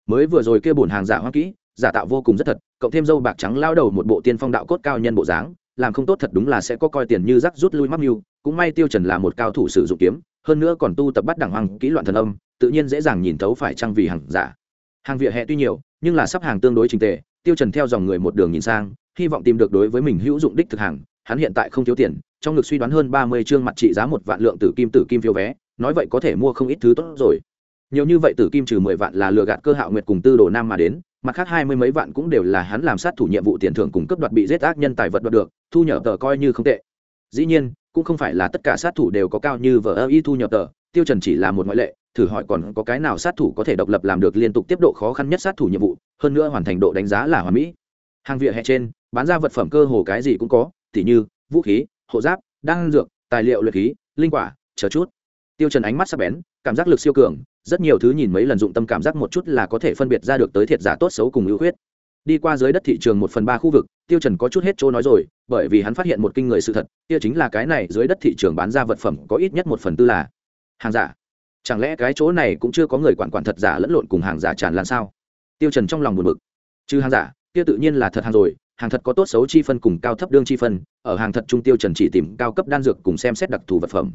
Mới vừa rồi kia bổn hàng giả hoang kỹ, giả tạo vô cùng rất thật, cộng thêm dâu bạc trắng lao đầu một bộ tiên phong đạo cốt cao nhân bộ dáng làm không tốt thật đúng là sẽ có coi tiền như rắc rút lui mắc mưu, cũng may tiêu trần là một cao thủ sử dụng kiếm, hơn nữa còn tu tập bắt đẳng hoang kỹ loạn thần âm, tự nhiên dễ dàng nhìn thấu phải trang vì hàng giả. Hàng vỉa hè tuy nhiều, nhưng là sắp hàng tương đối trình tề, tiêu trần theo dòng người một đường nhìn sang, hy vọng tìm được đối với mình hữu dụng đích thực hàng, hắn hiện tại không thiếu tiền, trong ngực suy đoán hơn ba mươi chương mặt trị giá một vạn lượng tử kim tử kim phiếu vé, nói vậy có thể mua không ít thứ tốt rồi. Nhiều như vậy tử kim trừ mười vạn là lừa gạt cơ hạo nguyệt cùng tư đồ nam mà đến mặt khác hai mươi mấy vạn cũng đều là hắn làm sát thủ nhiệm vụ tiền thưởng cùng cấp đoạt bị giết ác nhân tài vật đoạt được, thu nhập tờ coi như không tệ. Dĩ nhiên, cũng không phải là tất cả sát thủ đều có cao như vờ ơ y thu nhập tờ, tiêu trần chỉ là một ngoại lệ, thử hỏi còn có cái nào sát thủ có thể độc lập làm được liên tục tiếp độ khó khăn nhất sát thủ nhiệm vụ, hơn nữa hoàn thành độ đánh giá là hoàn mỹ. Hàng vỉa hè trên, bán ra vật phẩm cơ hồ cái gì cũng có, tỉ như vũ khí, hộ giáp, đan dược, tài liệu luyện khí, linh quả, chờ chút tiêu trần ánh mắt sắc bén, cảm giác lực siêu cường, rất nhiều thứ nhìn mấy lần dụng tâm cảm giác một chút là có thể phân biệt ra được tới thiệt giả tốt xấu cùng ưu khuyết. Đi qua dưới đất thị trường một phần ba khu vực, tiêu trần có chút hết chỗ nói rồi, bởi vì hắn phát hiện một kinh người sự thật, kia chính là cái này dưới đất thị trường bán ra vật phẩm có ít nhất một phần tư là hàng giả. Chẳng lẽ cái chỗ này cũng chưa có người quản quản thật giả lẫn lộn cùng hàng giả tràn lan sao? Tiêu trần trong lòng buồn bực. Chứ hàng giả, kia tự nhiên là thật hàng rồi, hàng thật có tốt xấu chi phân cùng cao thấp đương chi phân, ở hàng thật trung tiêu trần chỉ tìm cao cấp đan dược cùng xem xét đặc thù vật phẩm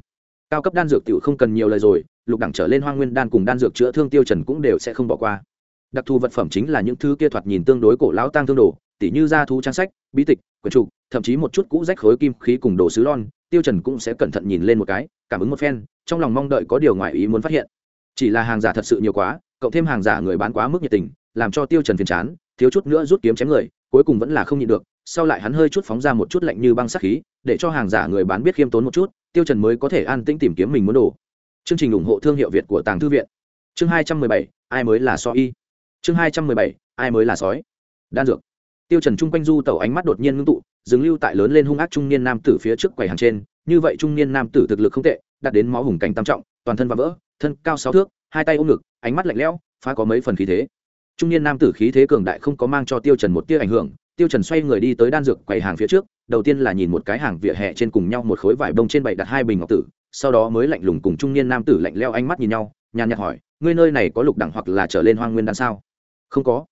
cao cấp đan dược tiểu không cần nhiều lời rồi, lục đẳng trở lên hoang nguyên đan cùng đan dược chữa thương tiêu trần cũng đều sẽ không bỏ qua. Đặc thù vật phẩm chính là những thứ kia thoạt nhìn tương đối cổ lão tang thương đồ, tỉ như gia thú trang sách, bí tịch, quyển trục, thậm chí một chút cũ rách khối kim khí cùng đồ sứ lon, tiêu trần cũng sẽ cẩn thận nhìn lên một cái, cảm ứng một phen, trong lòng mong đợi có điều ngoài ý muốn phát hiện. Chỉ là hàng giả thật sự nhiều quá, cộng thêm hàng giả người bán quá mức nhiệt tình, làm cho tiêu trần phiền chán, thiếu chút nữa rút kiếm chém người, cuối cùng vẫn là không nhịn được, sau lại hắn hơi chút phóng ra một chút lạnh như băng sắc khí, để cho hàng giả người bán biết khiêm tốn một chút tiêu trần mới có thể an tĩnh tìm kiếm mình muốn đồ. Chương trình ủng hộ thương hiệu việt của tàng thư viện. Chương hai trăm mười bảy, ai mới là so y chương hai trăm mười bảy, ai mới là sói? Đan dược. Tiêu trần trung quanh du tẩu ánh mắt đột nhiên ngưng tụ, dừng lưu tại lớn lên hung ác trung niên nam tử phía trước quầy hàng trên. Như vậy trung niên nam tử thực lực không tệ, đạt đến máu hùng cảnh tam trọng, toàn thân và vỡ, thân cao sáu thước, hai tay ôm ngực, ánh mắt lạnh lẽo, phá có mấy phần khí thế. Trung niên nam tử khí thế cường đại không có mang cho tiêu trần một tia ảnh hưởng. Tiêu trần xoay người đi tới đan dược quầy hàng phía trước đầu tiên là nhìn một cái hàng vỉa hè trên cùng nhau một khối vải bông trên bày đặt hai bình ngọc tử, sau đó mới lạnh lùng cùng trung niên nam tử lạnh leo ánh mắt nhìn nhau, nhàn nhạt hỏi, ngươi nơi này có lục đẳng hoặc là trở lên hoang nguyên đan sao? Không có.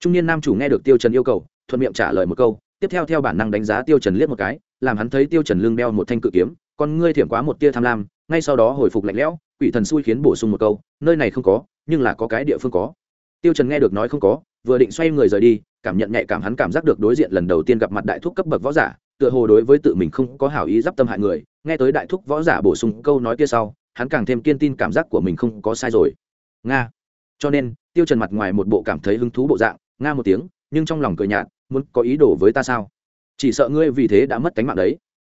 Trung niên nam chủ nghe được tiêu trần yêu cầu, thuận miệng trả lời một câu, tiếp theo theo bản năng đánh giá tiêu trần liếc một cái, làm hắn thấy tiêu trần lưng đeo một thanh cự kiếm, con ngươi thiểm quá một tia tham lam. Ngay sau đó hồi phục lạnh lẽo, quỷ thần xui khiến bổ sung một câu, nơi này không có, nhưng là có cái địa phương có. Tiêu trần nghe được nói không có, vừa định xoay người rời đi cảm nhận nhạy cảm hắn cảm giác được đối diện lần đầu tiên gặp mặt đại thúc cấp bậc võ giả, tựa hồ đối với tự mình không có hảo ý giáp tâm hại người. Nghe tới đại thúc võ giả bổ sung câu nói kia sau, hắn càng thêm kiên tin cảm giác của mình không có sai rồi. Nga. Cho nên, tiêu trần mặt ngoài một bộ cảm thấy hứng thú bộ dạng, nga một tiếng, nhưng trong lòng cười nhạt, muốn có ý đồ với ta sao? Chỉ sợ ngươi vì thế đã mất cánh mạng đấy.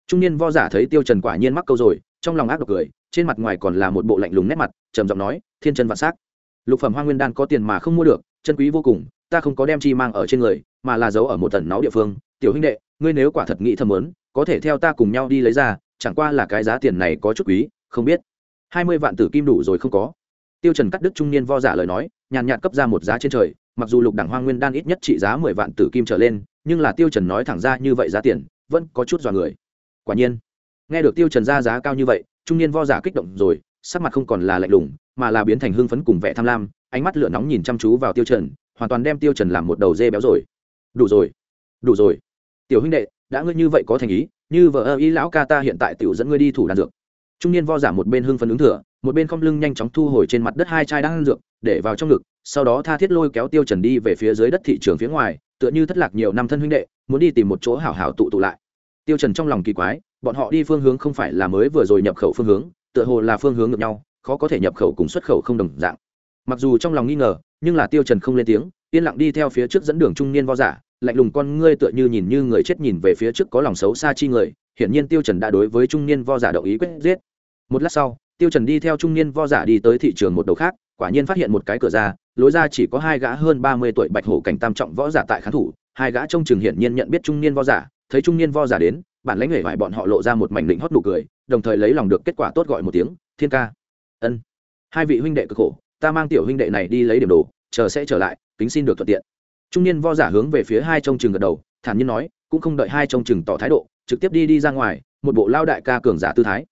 Trung niên võ giả thấy tiêu trần quả nhiên mắc câu rồi, trong lòng ác độc cười, trên mặt ngoài còn là một bộ lạnh lùng nét mặt, trầm giọng nói, thiên chân vạn sắc lục phẩm hoa nguyên đan có tiền mà không mua được, chân quý vô cùng ta không có đem chi mang ở trên người, mà là giấu ở một tần náu địa phương. Tiểu huynh đệ, ngươi nếu quả thật nghĩ thầm muốn, có thể theo ta cùng nhau đi lấy ra, chẳng qua là cái giá tiền này có chút quý, không biết. Hai mươi vạn tử kim đủ rồi không có. Tiêu trần cắt Đức trung niên vo giả lời nói, nhàn nhạt cấp ra một giá trên trời, mặc dù lục đẳng hoang nguyên đan ít nhất trị giá mười vạn tử kim trở lên, nhưng là tiêu trần nói thẳng ra như vậy giá tiền, vẫn có chút dọa người. Quả nhiên, nghe được tiêu trần ra giá cao như vậy, trung niên vo giả kích động rồi, sắc mặt không còn là lạnh lùng, mà là biến thành hưng phấn cùng vẻ tham lam, ánh mắt lửa nóng nhìn chăm chú vào tiêu trần hoàn toàn đem tiêu trần làm một đầu dê béo rồi. Đủ rồi. Đủ rồi. Tiểu huynh đệ, đã ngươi như vậy có thành ý, như vợ ơ ý lão ca ta hiện tại tiểu dẫn ngươi đi thủ đan dược. Trung niên vo giả một bên hưng phấn ứng thừa, một bên không lưng nhanh chóng thu hồi trên mặt đất hai chai đan dược, để vào trong ngực, sau đó tha thiết lôi kéo tiêu trần đi về phía dưới đất thị trường phía ngoài, tựa như thất lạc nhiều năm thân huynh đệ, muốn đi tìm một chỗ hảo hảo tụ tụ lại. Tiêu trần trong lòng kỳ quái, bọn họ đi phương hướng không phải là mới vừa rồi nhập khẩu phương hướng, tựa hồ là phương hướng ngược nhau, khó có thể nhập khẩu cùng xuất khẩu không đồng dạng mặc dù trong lòng nghi ngờ, nhưng là tiêu trần không lên tiếng, yên lặng đi theo phía trước dẫn đường trung niên võ giả, lạnh lùng con ngươi tựa như nhìn như người chết nhìn về phía trước có lòng xấu xa chi người, hiển nhiên tiêu trần đã đối với trung niên võ giả đồng ý quyết giết. Một lát sau, tiêu trần đi theo trung niên võ giả đi tới thị trường một đầu khác, quả nhiên phát hiện một cái cửa ra, lối ra chỉ có hai gã hơn ba mươi tuổi bạch hổ cảnh tam trọng võ giả tại khán thủ, hai gã trong trường hiển nhiên nhận biết trung niên võ giả, thấy trung niên võ giả đến, bản lãnh hề vải bọn họ lộ ra một mảnh lĩnh hót nụ cười, đồng thời lấy lòng được kết quả tốt gọi một tiếng, thiên ca. Ân. Hai vị huynh đệ cực khổ ta mang tiểu huynh đệ này đi lấy điểm đồ, chờ sẽ trở lại, kính xin được thuận tiện trung niên vo giả hướng về phía hai trông chừng gật đầu, thản nhiên nói, cũng không đợi hai trông chừng tỏ thái độ, trực tiếp đi đi ra ngoài, một bộ lao đại ca cường giả tư thái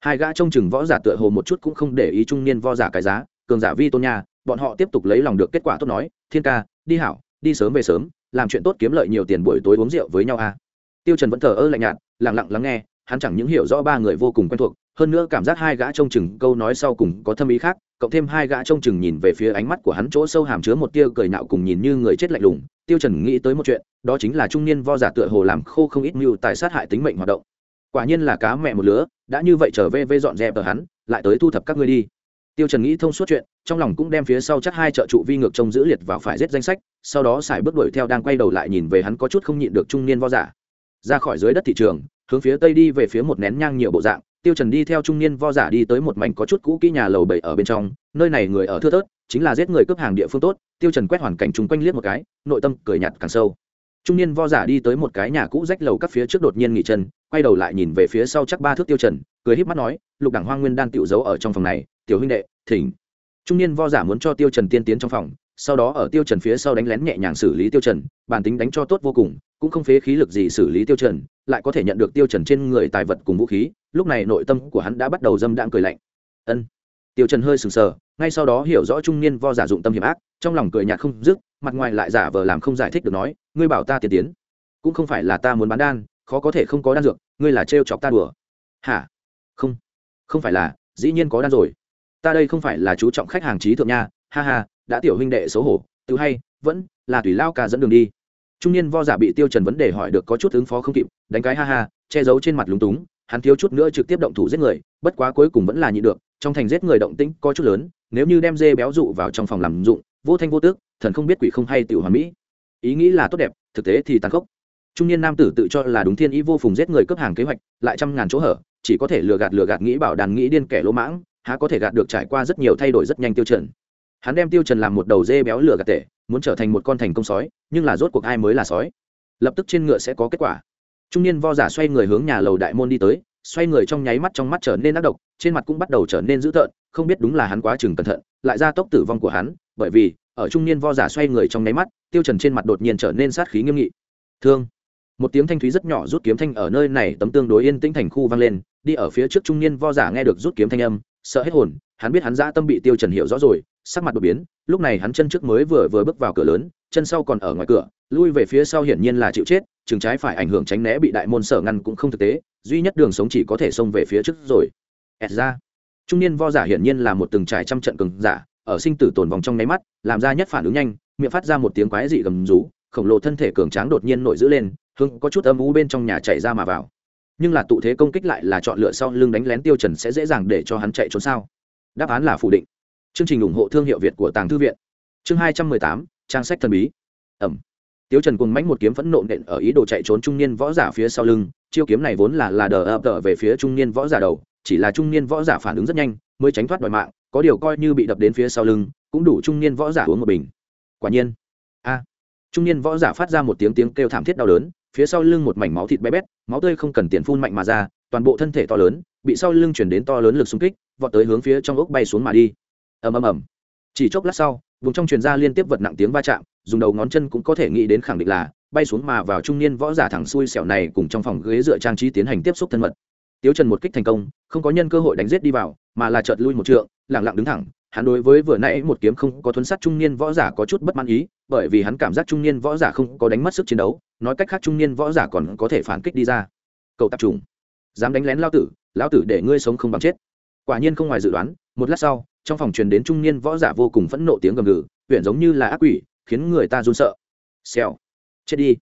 hai gã trông chừng võ giả tựa hồ một chút cũng không để ý trung niên vo giả cái giá, cường giả vi tôn nha, bọn họ tiếp tục lấy lòng được kết quả tốt nói, thiên ca, đi hảo, đi sớm về sớm, làm chuyện tốt kiếm lợi nhiều tiền buổi tối uống rượu với nhau a à. tiêu trần vẫn thờ ơ lạnh nhạt, lặng lặng lắng nghe, hắn chẳng những hiểu rõ ba người vô cùng quen thuộc hơn nữa cảm giác hai gã trông chừng câu nói sau cùng có thâm ý khác, cộng thêm hai gã trông chừng nhìn về phía ánh mắt của hắn chỗ sâu hàm chứa một tia cười nạo cùng nhìn như người chết lạnh lùng, tiêu trần nghĩ tới một chuyện, đó chính là trung niên vo giả tựa hồ làm khô không ít mưu tài sát hại tính mệnh hoạt động. Quả nhiên là cá mẹ một lứa, đã như vậy trở về vê dọn dẹp ở hắn, lại tới thu thập các ngươi đi. Tiêu trần nghĩ thông suốt chuyện, trong lòng cũng đem phía sau chắc hai trợ trụ vi ngược trông giữ liệt vào phải giết danh sách, sau đó xài bước đuổi theo đang quay đầu lại nhìn về hắn có chút không nhịn được trung niên vo giả. Ra khỏi dưới đất thị trường, hướng phía tây đi về phía một nén nhang nhiều bộ dạng tiêu trần đi theo trung niên vo giả đi tới một mảnh có chút cũ kỹ nhà lầu bảy ở bên trong, nơi này người ở thưa thớt, chính là giết người cướp hàng địa phương tốt, tiêu trần quét hoàn cảnh chung quanh liếc một cái, nội tâm cười nhạt càng sâu. Trung niên vo giả đi tới một cái nhà cũ rách lầu các phía trước đột nhiên nghỉ chân, quay đầu lại nhìn về phía sau chắc ba thước tiêu trần, cười híp mắt nói, lục đẳng hoang nguyên đang tiểu giấu ở trong phòng này, tiểu huynh đệ, thỉnh. Trung niên vo giả muốn cho tiêu trần tiên tiến trong phòng, sau đó ở tiêu trần phía sau đánh lén nhẹ nhàng xử lý tiêu trần, bản tính đánh cho tốt vô cùng cũng không phế khí lực gì xử lý tiêu trần, lại có thể nhận được tiêu trần trên người tài vật cùng vũ khí, lúc này nội tâm của hắn đã bắt đầu dâm đãng cười lạnh. Ân. Tiêu trần hơi sừng sờ, ngay sau đó hiểu rõ trung niên vo giả dụng tâm hiểm ác, trong lòng cười nhạt không dứt, mặt ngoài lại giả vờ làm không giải thích được nói, ngươi bảo ta tiến tiến, cũng không phải là ta muốn bán đan, khó có thể không có đan dược, ngươi là trêu chọc ta đùa. Hả? Không không phải là, dĩ nhiên có đan rồi. Ta đây không phải là chú trọng khách hàng trí thượng nha, ha ha, đã tiểu huynh đệ xấu hổ, tự hay, vẫn là tùy lao ca dẫn đường đi trung niên vo giả bị tiêu trần vấn đề hỏi được có chút ứng phó không kịp, đánh cái ha ha, che giấu trên mặt lúng túng, hắn thiếu chút nữa trực tiếp động thủ giết người, bất quá cuối cùng vẫn là nhịn được, trong thành giết người động tĩnh có chút lớn, nếu như đem dê béo dụ vào trong phòng làm dụng, vô thanh vô tước, thần không biết quỷ không hay tiểu hòa mỹ. Ý nghĩ là tốt đẹp, thực tế thì tàn khốc. Trung niên nam tử tự cho là đúng thiên ý vô phùng giết người cướp hàng kế hoạch, lại trăm ngàn chỗ hở, chỉ có thể lừa gạt lừa gạt nghĩ bảo đàn nghĩ điên kẻ lỗ mãng, há có thể gạt được trải qua rất nhiều thay đổi rất nhanh tiêu trần. Hắn đem tiêu trần làm một đầu dê béo lừa gạt tệ muốn trở thành một con thành công sói, nhưng là rốt cuộc ai mới là sói? Lập tức trên ngựa sẽ có kết quả. Trung niên vo giả xoay người hướng nhà lầu đại môn đi tới, xoay người trong nháy mắt trong mắt trở nên ác độc, trên mặt cũng bắt đầu trở nên dữ tợn, không biết đúng là hắn quá chừng cẩn thận, lại ra tốc tử vong của hắn, bởi vì, ở trung niên vo giả xoay người trong nháy mắt, tiêu trần trên mặt đột nhiên trở nên sát khí nghiêm nghị. Thương. Một tiếng thanh thúy rất nhỏ rút kiếm thanh ở nơi này tấm tương đối yên tĩnh thành khu vang lên, đi ở phía trước trung niên vo giả nghe được rút kiếm thanh âm, sợ hết hồn, hắn biết hắn dã tâm bị tiêu trần hiểu rõ rồi sắc mặt đột biến, lúc này hắn chân trước mới vừa vừa bước vào cửa lớn, chân sau còn ở ngoài cửa, lui về phía sau hiển nhiên là chịu chết, chừng trái phải ảnh hưởng tránh né bị đại môn sở ngăn cũng không thực tế, duy nhất đường sống chỉ có thể xông về phía trước rồi. Ẹt ra. Trung niên vo giả hiển nhiên là một từng trải trăm trận cường giả, ở sinh tử tồn vòng trong nháy mắt, làm ra nhất phản ứng nhanh, miệng phát ra một tiếng quái dị gầm rú, khổng lồ thân thể cường tráng đột nhiên nổi giữ lên hưng có chút âm u bên trong nhà chạy ra mà vào. Nhưng là tụ thế công kích lại là chọn lựa sau lưng đánh lén tiêu trần sẽ dễ dàng để cho hắn chạy trốn sao? Đáp án là phủ định chương trình ủng hộ thương hiệu việt của tàng thư viện. Chương hai trăm mười tám, trang sách thần bí. Ẩm. Tiếu trần cùng mánh một kiếm phẫn nộ nện ở ý đồ chạy trốn trung niên võ giả phía sau lưng, chiêu kiếm này vốn là là đờ ập đờ về phía trung niên võ giả đầu, chỉ là trung niên võ giả phản ứng rất nhanh, mới tránh thoát đòi mạng, có điều coi như bị đập đến phía sau lưng, cũng đủ trung niên võ giả uống một bình. Quả nhiên. A. Trung niên võ giả phát ra một tiếng tiếng kêu thảm thiết đau đớn, phía sau lưng một mảnh máu thịt bé bét, máu tươi không cần tiền phun mạnh mà ra, toàn bộ thân thể to lớn, bị sau lưng chuyển đến to lớn lực xung kích, vọt tới hướng phía trong ốc bay xuống mà đi ầm ầm ầm. Chỉ chốc lát sau vùng trong truyền ra liên tiếp vật nặng tiếng va chạm dùng đầu ngón chân cũng có thể nghĩ đến khẳng định là bay xuống mà vào trung niên võ giả thẳng xuôi xẻo này cùng trong phòng ghế dựa trang trí tiến hành tiếp xúc thân mật. Tiếu trần một kích thành công không có nhân cơ hội đánh giết đi vào mà là chợt lui một trượng lẳng lặng đứng thẳng. Hắn đối với vừa nãy một kiếm không có thuấn sát trung niên võ giả có chút bất mãn ý bởi vì hắn cảm giác trung niên võ giả không có đánh mất sức chiến đấu nói cách khác trung niên võ giả còn có thể phản kích đi ra. Cậu tập trùng, dám đánh lén lao tử lão tử để ngươi sống không bằng chết. Quả nhiên không ngoài dự đoán một lát sau, trong phòng truyền đến trung niên võ giả vô cùng phẫn nộ tiếng gầm gừ, huyện giống như là ác quỷ, khiến người ta run sợ. Xèo. Chết đi.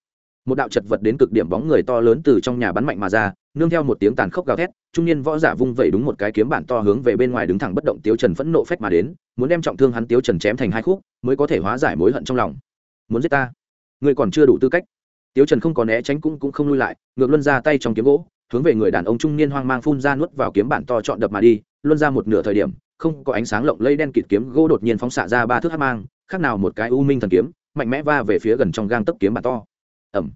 Một đạo chật vật đến cực điểm bóng người to lớn từ trong nhà bắn mạnh mà ra, nương theo một tiếng tàn khốc gào thét, trung niên võ giả vung vẩy đúng một cái kiếm bản to hướng về bên ngoài đứng thẳng bất động tiếu trần phẫn nộ phách mà đến, muốn đem trọng thương hắn tiếu trần chém thành hai khúc, mới có thể hóa giải mối hận trong lòng. Muốn giết ta? Ngươi còn chưa đủ tư cách. Tiếu trần không có né tránh cũng cũng không lui lại, ngược luân ra tay trong kiếm gỗ, hướng về người đàn ông trung niên hoang mang phun ra nuốt vào kiếm bản to chọn đập mà đi luân ra một nửa thời điểm, không có ánh sáng lộng lây đen kịt kiếm gỗ đột nhiên phóng xạ ra ba thước hát mang, khác nào một cái u minh thần kiếm, mạnh mẽ va về phía gần trong gang tấp kiếm bản to. Ẩm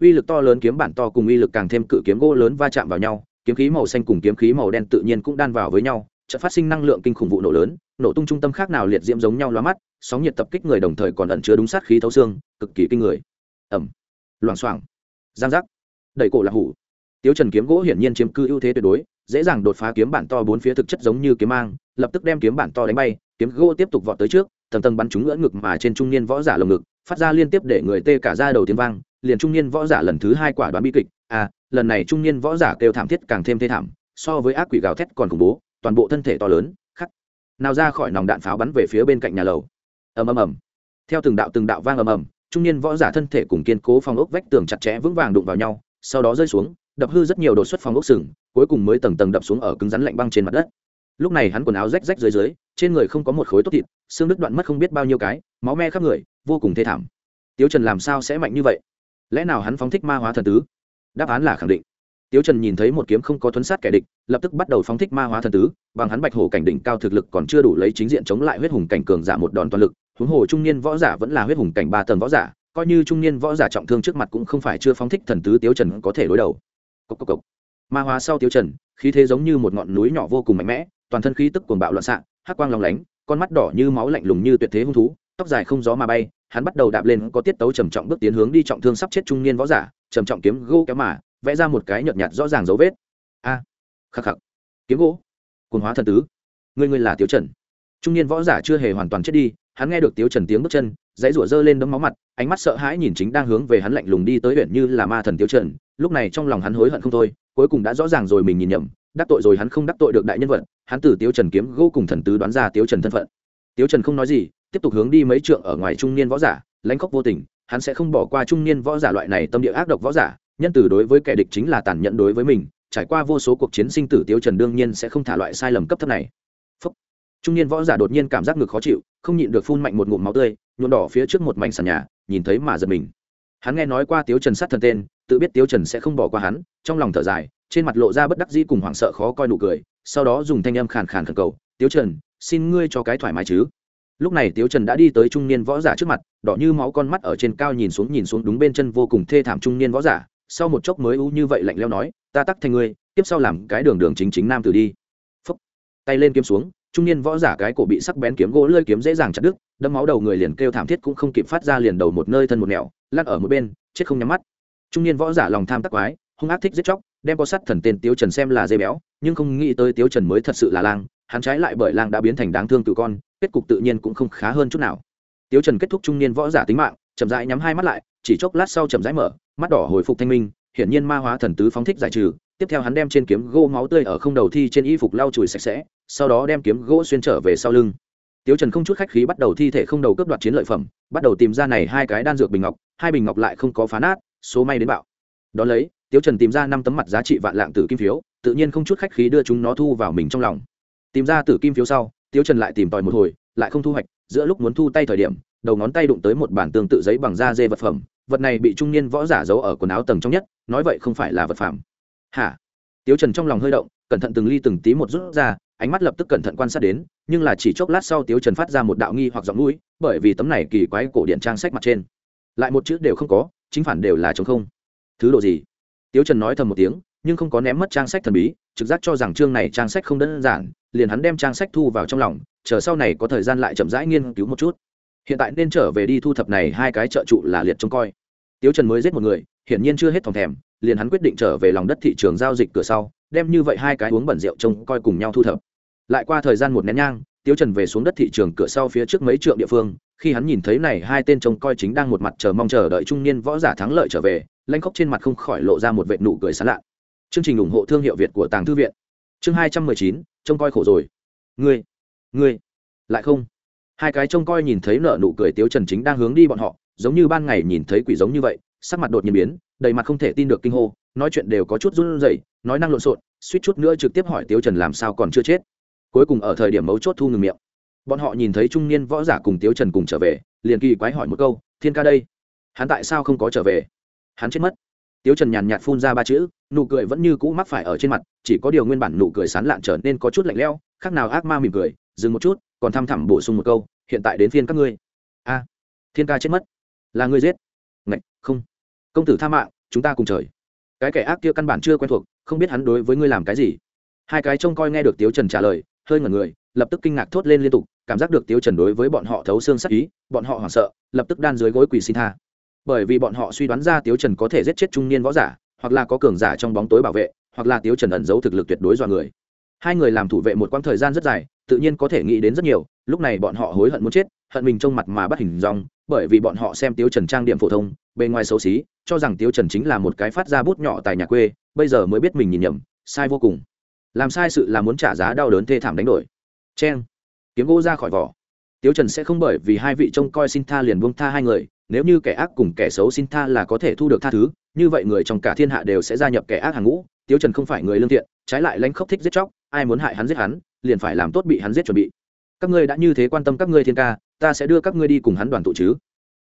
uy lực to lớn kiếm bản to cùng uy lực càng thêm cự kiếm gỗ lớn va chạm vào nhau, kiếm khí màu xanh cùng kiếm khí màu đen tự nhiên cũng đan vào với nhau, chợt phát sinh năng lượng kinh khủng vụ nổ lớn, nổ tung trung tâm khác nào liệt diễm giống nhau loa mắt, sóng nhiệt tập kích người đồng thời còn ẩn chứa đúng sát khí thấu xương, cực kỳ kinh người. Ẩm loảng xoảng. Giang giác. Đẩy cổ là hủ. Tiếu trần kiếm gỗ hiển nhiên chiếm cư ưu thế tuyệt đối dễ dàng đột phá kiếm bản to bốn phía thực chất giống như kiếm mang, lập tức đem kiếm bản to đánh bay, kiếm gỗ tiếp tục vọt tới trước, tầng tầng bắn trúng ngỡ ngực mà trên trung niên võ giả lồng ngực, phát ra liên tiếp để người tê cả ra đầu tiếng vang, liền trung niên võ giả lần thứ hai quả đoán bi kịch à lần này trung niên võ giả kêu thảm thiết càng thêm thê thảm, so với ác quỷ gào thét còn khủng bố, toàn bộ thân thể to lớn, khắc, nào ra khỏi nòng đạn pháo bắn về phía bên cạnh nhà lầu. Ầm ầm ầm. Theo từng đạo từng đạo vang ầm ầm, trung niên võ giả thân thể cùng kiên cố phòng ốc vách tường chặt chẽ vững vàng đụng vào nhau, sau đó rơi xuống đập hư rất nhiều đột xuất phòng ốc sừng, cuối cùng mới tầng tầng đập xuống ở cứng rắn lạnh băng trên mặt đất. Lúc này hắn quần áo rách rách dưới dưới, trên người không có một khối tốt thịt, xương đứt đoạn mất không biết bao nhiêu cái, máu me khắp người, vô cùng thê thảm. Tiếu trần làm sao sẽ mạnh như vậy? Lẽ nào hắn phóng thích ma hóa thần tứ? Đáp án là khẳng định. Tiếu trần nhìn thấy một kiếm không có thuấn sát kẻ địch, lập tức bắt đầu phóng thích ma hóa thần tứ, bằng hắn bạch hổ cảnh đỉnh cao thực lực còn chưa đủ lấy chính diện chống lại huyết hùng cảnh cường giả một đòn toàn lực, huống hồ trung niên võ giả vẫn là huyết hùng cảnh ba tầng võ giả, coi như trung niên võ giả trọng thương trước mặt cũng không phải chưa phóng thích thần tứ tiếu trần có thể đối đầu cốc cốc cốc. ma hóa sau tiêu trần, khí thế giống như một ngọn núi nhỏ vô cùng mạnh mẽ, toàn thân khí tức cuồng bạo loạn xạ, hắc quang lóng lánh, con mắt đỏ như máu lạnh lùng như tuyệt thế hung thú, tóc dài không gió mà bay, hắn bắt đầu đạp lên có tiết tấu trầm trọng bước tiến hướng đi trọng thương sắp chết trung niên võ giả, trầm trọng kiếm gỗ kéo mà, vẽ ra một cái nhợt nhạt rõ ràng dấu vết. A, khắc khắc. Kiếm gỗ. Cuồng hóa thần tứ. Ngươi ngươi là tiêu trần. Trung niên võ giả chưa hề hoàn toàn chết đi, hắn nghe được tiêu trần tiếng bước chân, dãy rủa dơ lên đấm máu mặt, ánh mắt sợ hãi nhìn chính đang hướng về hắn lạnh lùng đi tới huyện như là ma thần tiêu trần lúc này trong lòng hắn hối hận không thôi, cuối cùng đã rõ ràng rồi mình nhìn nhầm, đắc tội rồi hắn không đắc tội được đại nhân vật, hắn từ tiếu trần kiếm gỗ cùng thần tứ đoán ra tiếu trần thân phận. Tiếu trần không nói gì, tiếp tục hướng đi mấy trượng ở ngoài trung niên võ giả, lãnh khóc vô tình, hắn sẽ không bỏ qua trung niên võ giả loại này tâm địa ác độc võ giả, nhân từ đối với kẻ địch chính là tàn nhẫn đối với mình, trải qua vô số cuộc chiến sinh tử tiêu trần đương nhiên sẽ không thả loại sai lầm cấp thấp này. Phúc. trung niên võ giả đột nhiên cảm giác ngực khó chịu, không nhịn được phun mạnh một ngụm máu tươi, nhuộm đỏ phía trước một mảnh sàn nhà, nhìn thấy mà giật mình. Hắn nghe nói qua tiếu trần sát thần tên tự biết tiếu trần sẽ không bỏ qua hắn, trong lòng thở dài, trên mặt lộ ra bất đắc dĩ cùng hoảng sợ khó coi nụ cười, sau đó dùng thanh âm khàn khàn khẩn cầu, tiếu trần, xin ngươi cho cái thoải mái chứ. Lúc này tiếu trần đã đi tới trung niên võ giả trước mặt, đỏ như máu con mắt ở trên cao nhìn xuống nhìn xuống đúng bên chân vô cùng thê thảm trung niên võ giả, sau một chốc mới u như vậy lạnh leo nói, ta tắc thành ngươi, tiếp sau làm cái đường đường chính chính nam tử đi. Phúc. Tay lên kiếm xuống, trung niên võ giả cái cổ bị sắc bén kiếm gỗ lơi kiếm dễ dàng chặt đứt đâm máu đầu người liền kêu thảm thiết cũng không kịp phát ra liền đầu một nơi thân một nẻo, lăn ở một bên, chết không nhắm mắt trung niên võ giả lòng tham tắc quái, hung ác thích giết chóc, đem có sắt thần tên tiếu trần xem là dây béo, nhưng không nghĩ tới tiếu trần mới thật sự là lang, hắn trái lại bởi lang đã biến thành đáng thương tự con, kết cục tự nhiên cũng không khá hơn chút nào. Tiếu trần kết thúc trung niên võ giả tính mạng, chậm rãi nhắm hai mắt lại, chỉ chốc lát sau chậm rãi mở, mắt đỏ hồi phục thanh minh, hiển nhiên ma hóa thần tứ phóng thích giải trừ, tiếp theo hắn đem trên kiếm gỗ máu tươi ở không đầu thi trên y phục lau chùi sạch sẽ, sau đó đem kiếm gỗ xuyên trở về sau lưng. Tiếu trần không chút khách khí bắt đầu thi thể không đầu cướp đoạt chiến lợi phẩm, bắt đầu tìm ra này hai cái đan dược bình ngọc, hai bình ngọc lại không có phá nát số may đến bạo. Đ ó lấy, tiếu trần tìm ra năm tấm mặt giá trị vạn lạng tử kim phiếu, tự nhiên không chút khách khí đưa chúng nó thu vào mình trong lòng. Tìm ra tử kim phiếu sau, tiếu trần lại tìm tòi một hồi, lại không thu hoạch, giữa lúc muốn thu tay thời điểm, đầu ngón tay đụng tới một bản tương tự giấy bằng da dê vật phẩm, vật này bị trung niên võ giả giấu ở quần áo tầng trong nhất, nói vậy không phải là vật phẩm. Hả? Tiếu trần trong lòng hơi động, cẩn thận từng ly từng tí một rút ra, ánh mắt lập tức cẩn thận quan sát đến, nhưng là chỉ chốc lát sau tiếu trần phát ra một đạo nghi hoặc giọng mũi, bởi vì tấm này kỳ quái cổ điện trang sách mặt trên. Lại một chữ đều không có chính phản đều là chống không. Thứ độ gì? Tiếu trần nói thầm một tiếng, nhưng không có ném mất trang sách thần bí, trực giác cho rằng chương này trang sách không đơn giản, liền hắn đem trang sách thu vào trong lòng, chờ sau này có thời gian lại chậm rãi nghiên cứu một chút. Hiện tại nên trở về đi thu thập này hai cái trợ trụ là liệt trông coi. Tiếu trần mới giết một người, hiển nhiên chưa hết phòng thèm, liền hắn quyết định trở về lòng đất thị trường giao dịch cửa sau, đem như vậy hai cái uống bẩn rượu trông coi cùng nhau thu thập. Lại qua thời gian một nén nhang, tiếu trần về xuống đất thị trường cửa sau phía trước mấy trượng địa phương khi hắn nhìn thấy này hai tên trông coi chính đang một mặt chờ mong chờ đợi trung niên võ giả thắng lợi trở về, lanh khóc trên mặt không khỏi lộ ra một vệ nụ cười sán lạ. Chương trình ủng hộ thương hiệu việt của tàng thư viện. Chương hai trăm mười chín, trông coi khổ rồi. Ngươi ngươi, lại không? Hai cái trông coi nhìn thấy nợ nụ cười tiếu trần chính đang hướng đi bọn họ, giống như ban ngày nhìn thấy quỷ giống như vậy, sắc mặt đột nhiên biến, đầy mặt không thể tin được kinh hô, nói chuyện đều có chút run rẩy, nói năng lộn xộn, suýt chút nữa trực tiếp hỏi tiếu trần làm sao còn chưa chết. Cuối cùng ở thời điểm mấu chốt thu ngừng miệng bọn họ nhìn thấy trung niên võ giả cùng tiếu trần cùng trở về, liền kỳ quái hỏi một câu, thiên ca đây, hắn tại sao không có trở về? Hắn chết mất. Tiếu trần nhàn nhạt phun ra ba chữ, nụ cười vẫn như cũ mắc phải ở trên mặt, chỉ có điều nguyên bản nụ cười sán lạn trở nên có chút lạnh lẽo, khác nào ác ma mỉm cười, dừng một chút, còn thăm thẳm bổ sung một câu, hiện tại đến phiên các ngươi. A, thiên ca chết mất. Là ngươi giết. Ngạch, không. Công tử tha mạng, chúng ta cùng trời. Cái kẻ ác kia căn bản chưa quen thuộc, không biết hắn đối với ngươi làm cái gì. Hai cái trông coi nghe được tiếu trần trả lời, hơi ngẩn người, lập tức kinh ngạc thốt lên liên tục cảm giác được tiếu trần đối với bọn họ thấu xương sắc ý, bọn họ hoảng sợ, lập tức đan dưới gối quỳ xin tha. Bởi vì bọn họ suy đoán ra tiếu trần có thể giết chết trung niên võ giả, hoặc là có cường giả trong bóng tối bảo vệ, hoặc là tiếu trần ẩn giấu thực lực tuyệt đối do người. Hai người làm thủ vệ một quãng thời gian rất dài, tự nhiên có thể nghĩ đến rất nhiều, lúc này bọn họ hối hận muốn chết, hận mình trong mặt mà bắt hình dong, bởi vì bọn họ xem tiếu trần trang điểm phổ thông, bề ngoài xấu xí, cho rằng tiếu trần chính là một cái phát ra bút nhỏ tại nhà quê, bây giờ mới biết mình nhìn nhầm, sai vô cùng. Làm sai sự là muốn trả giá đau đớn thê thảm đánh đổi. C kiếm gỗ ra khỏi vỏ. Tiếu trần sẽ không bởi vì hai vị trông coi xin tha liền buông tha hai người, nếu như kẻ ác cùng kẻ xấu xin tha là có thể thu được tha thứ, như vậy người trong cả thiên hạ đều sẽ gia nhập kẻ ác hàng ngũ. Tiếu trần không phải người lương thiện, trái lại lãnh khốc thích giết chóc, ai muốn hại hắn giết hắn, liền phải làm tốt bị hắn giết chuẩn bị. Các ngươi đã như thế quan tâm các ngươi thiên ca, ta sẽ đưa các ngươi đi cùng hắn đoàn tụ chứ.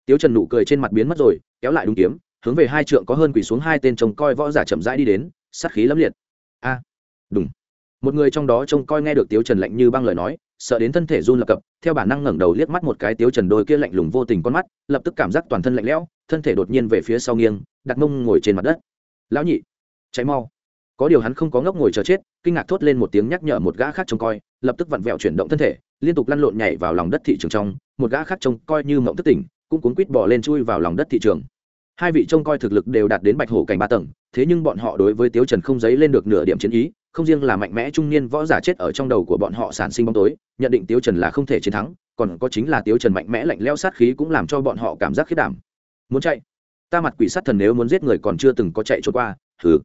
Tiếu trần nụ cười trên mặt biến mất rồi, kéo lại đúng kiếm, hướng về hai trượng có hơn quỷ xuống hai tên trông coi võ giả chậm rãi đi đến, sát khí lẫm liệt. A đúng một người trong đó trông coi nghe được tiếu trần lạnh như băng lời nói sợ đến thân thể run lập cập, theo bản năng ngẩng đầu liếc mắt một cái tiếu trần đôi kia lạnh lùng vô tình con mắt, lập tức cảm giác toàn thân lạnh lẽo, thân thể đột nhiên về phía sau nghiêng, đặt mông ngồi trên mặt đất. Lão nhị cháy mau. Có điều hắn không có ngốc ngồi chờ chết, kinh ngạc thốt lên một tiếng nhắc nhở một gã khác trông coi, lập tức vặn vẹo chuyển động thân thể, liên tục lăn lộn nhảy vào lòng đất thị trường trong, một gã khác trông coi như mộng thất tỉnh, cũng cuốn quít bỏ lên chui vào lòng đất thị trường. Hai vị trông coi thực lực đều đạt đến bạch hổ cảnh ba tầng, thế nhưng bọn họ đối với tiếu trần không dấy lên được nửa điểm chiến ý không riêng là mạnh mẽ trung niên võ giả chết ở trong đầu của bọn họ sản sinh bóng tối, nhận định tiếu trần là không thể chiến thắng, còn có chính là tiếu trần mạnh mẽ lạnh leo sát khí cũng làm cho bọn họ cảm giác khiết đảm. Muốn chạy? Ta mặt quỷ sát thần nếu muốn giết người còn chưa từng có chạy trốn qua thử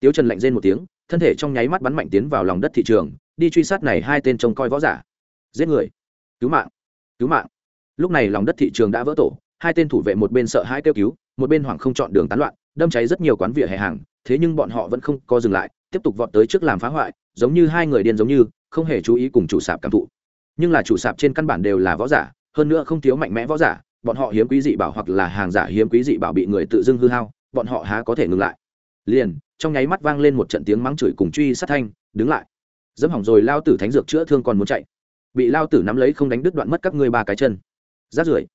tiếu trần lạnh rên một tiếng, thân thể trong nháy mắt bắn mạnh tiến vào lòng đất thị trường, đi truy sát này hai tên trông coi võ giả. Giết người. Cứu mạng. Cứu mạng. Lúc này lòng đất thị trường đã vỡ tổ, hai tên thủ vệ một bên sợ hãi kêu cứu, một bên hoảng không chọn đường tán loạn, đâm cháy rất nhiều quán vỉa hè hàng, thế nhưng bọn họ vẫn không có dừng lại tiếp tục vọt tới trước làm phá hoại, giống như hai người điên giống như, không hề chú ý cùng chủ sạp cảm thụ. Nhưng là chủ sạp trên căn bản đều là võ giả, hơn nữa không thiếu mạnh mẽ võ giả, bọn họ hiếm quý dị bảo hoặc là hàng giả hiếm quý dị bảo bị người tự dưng hư hao, bọn họ há có thể ngừng lại. Liền, trong nháy mắt vang lên một trận tiếng mắng chửi cùng truy sát thanh, đứng lại! Dẫm hỏng rồi lao tử thánh dược chữa thương còn muốn chạy. Bị lao tử nắm lấy không đánh đứt đoạn mất các ngươi ba cái chân. Rát rưởi.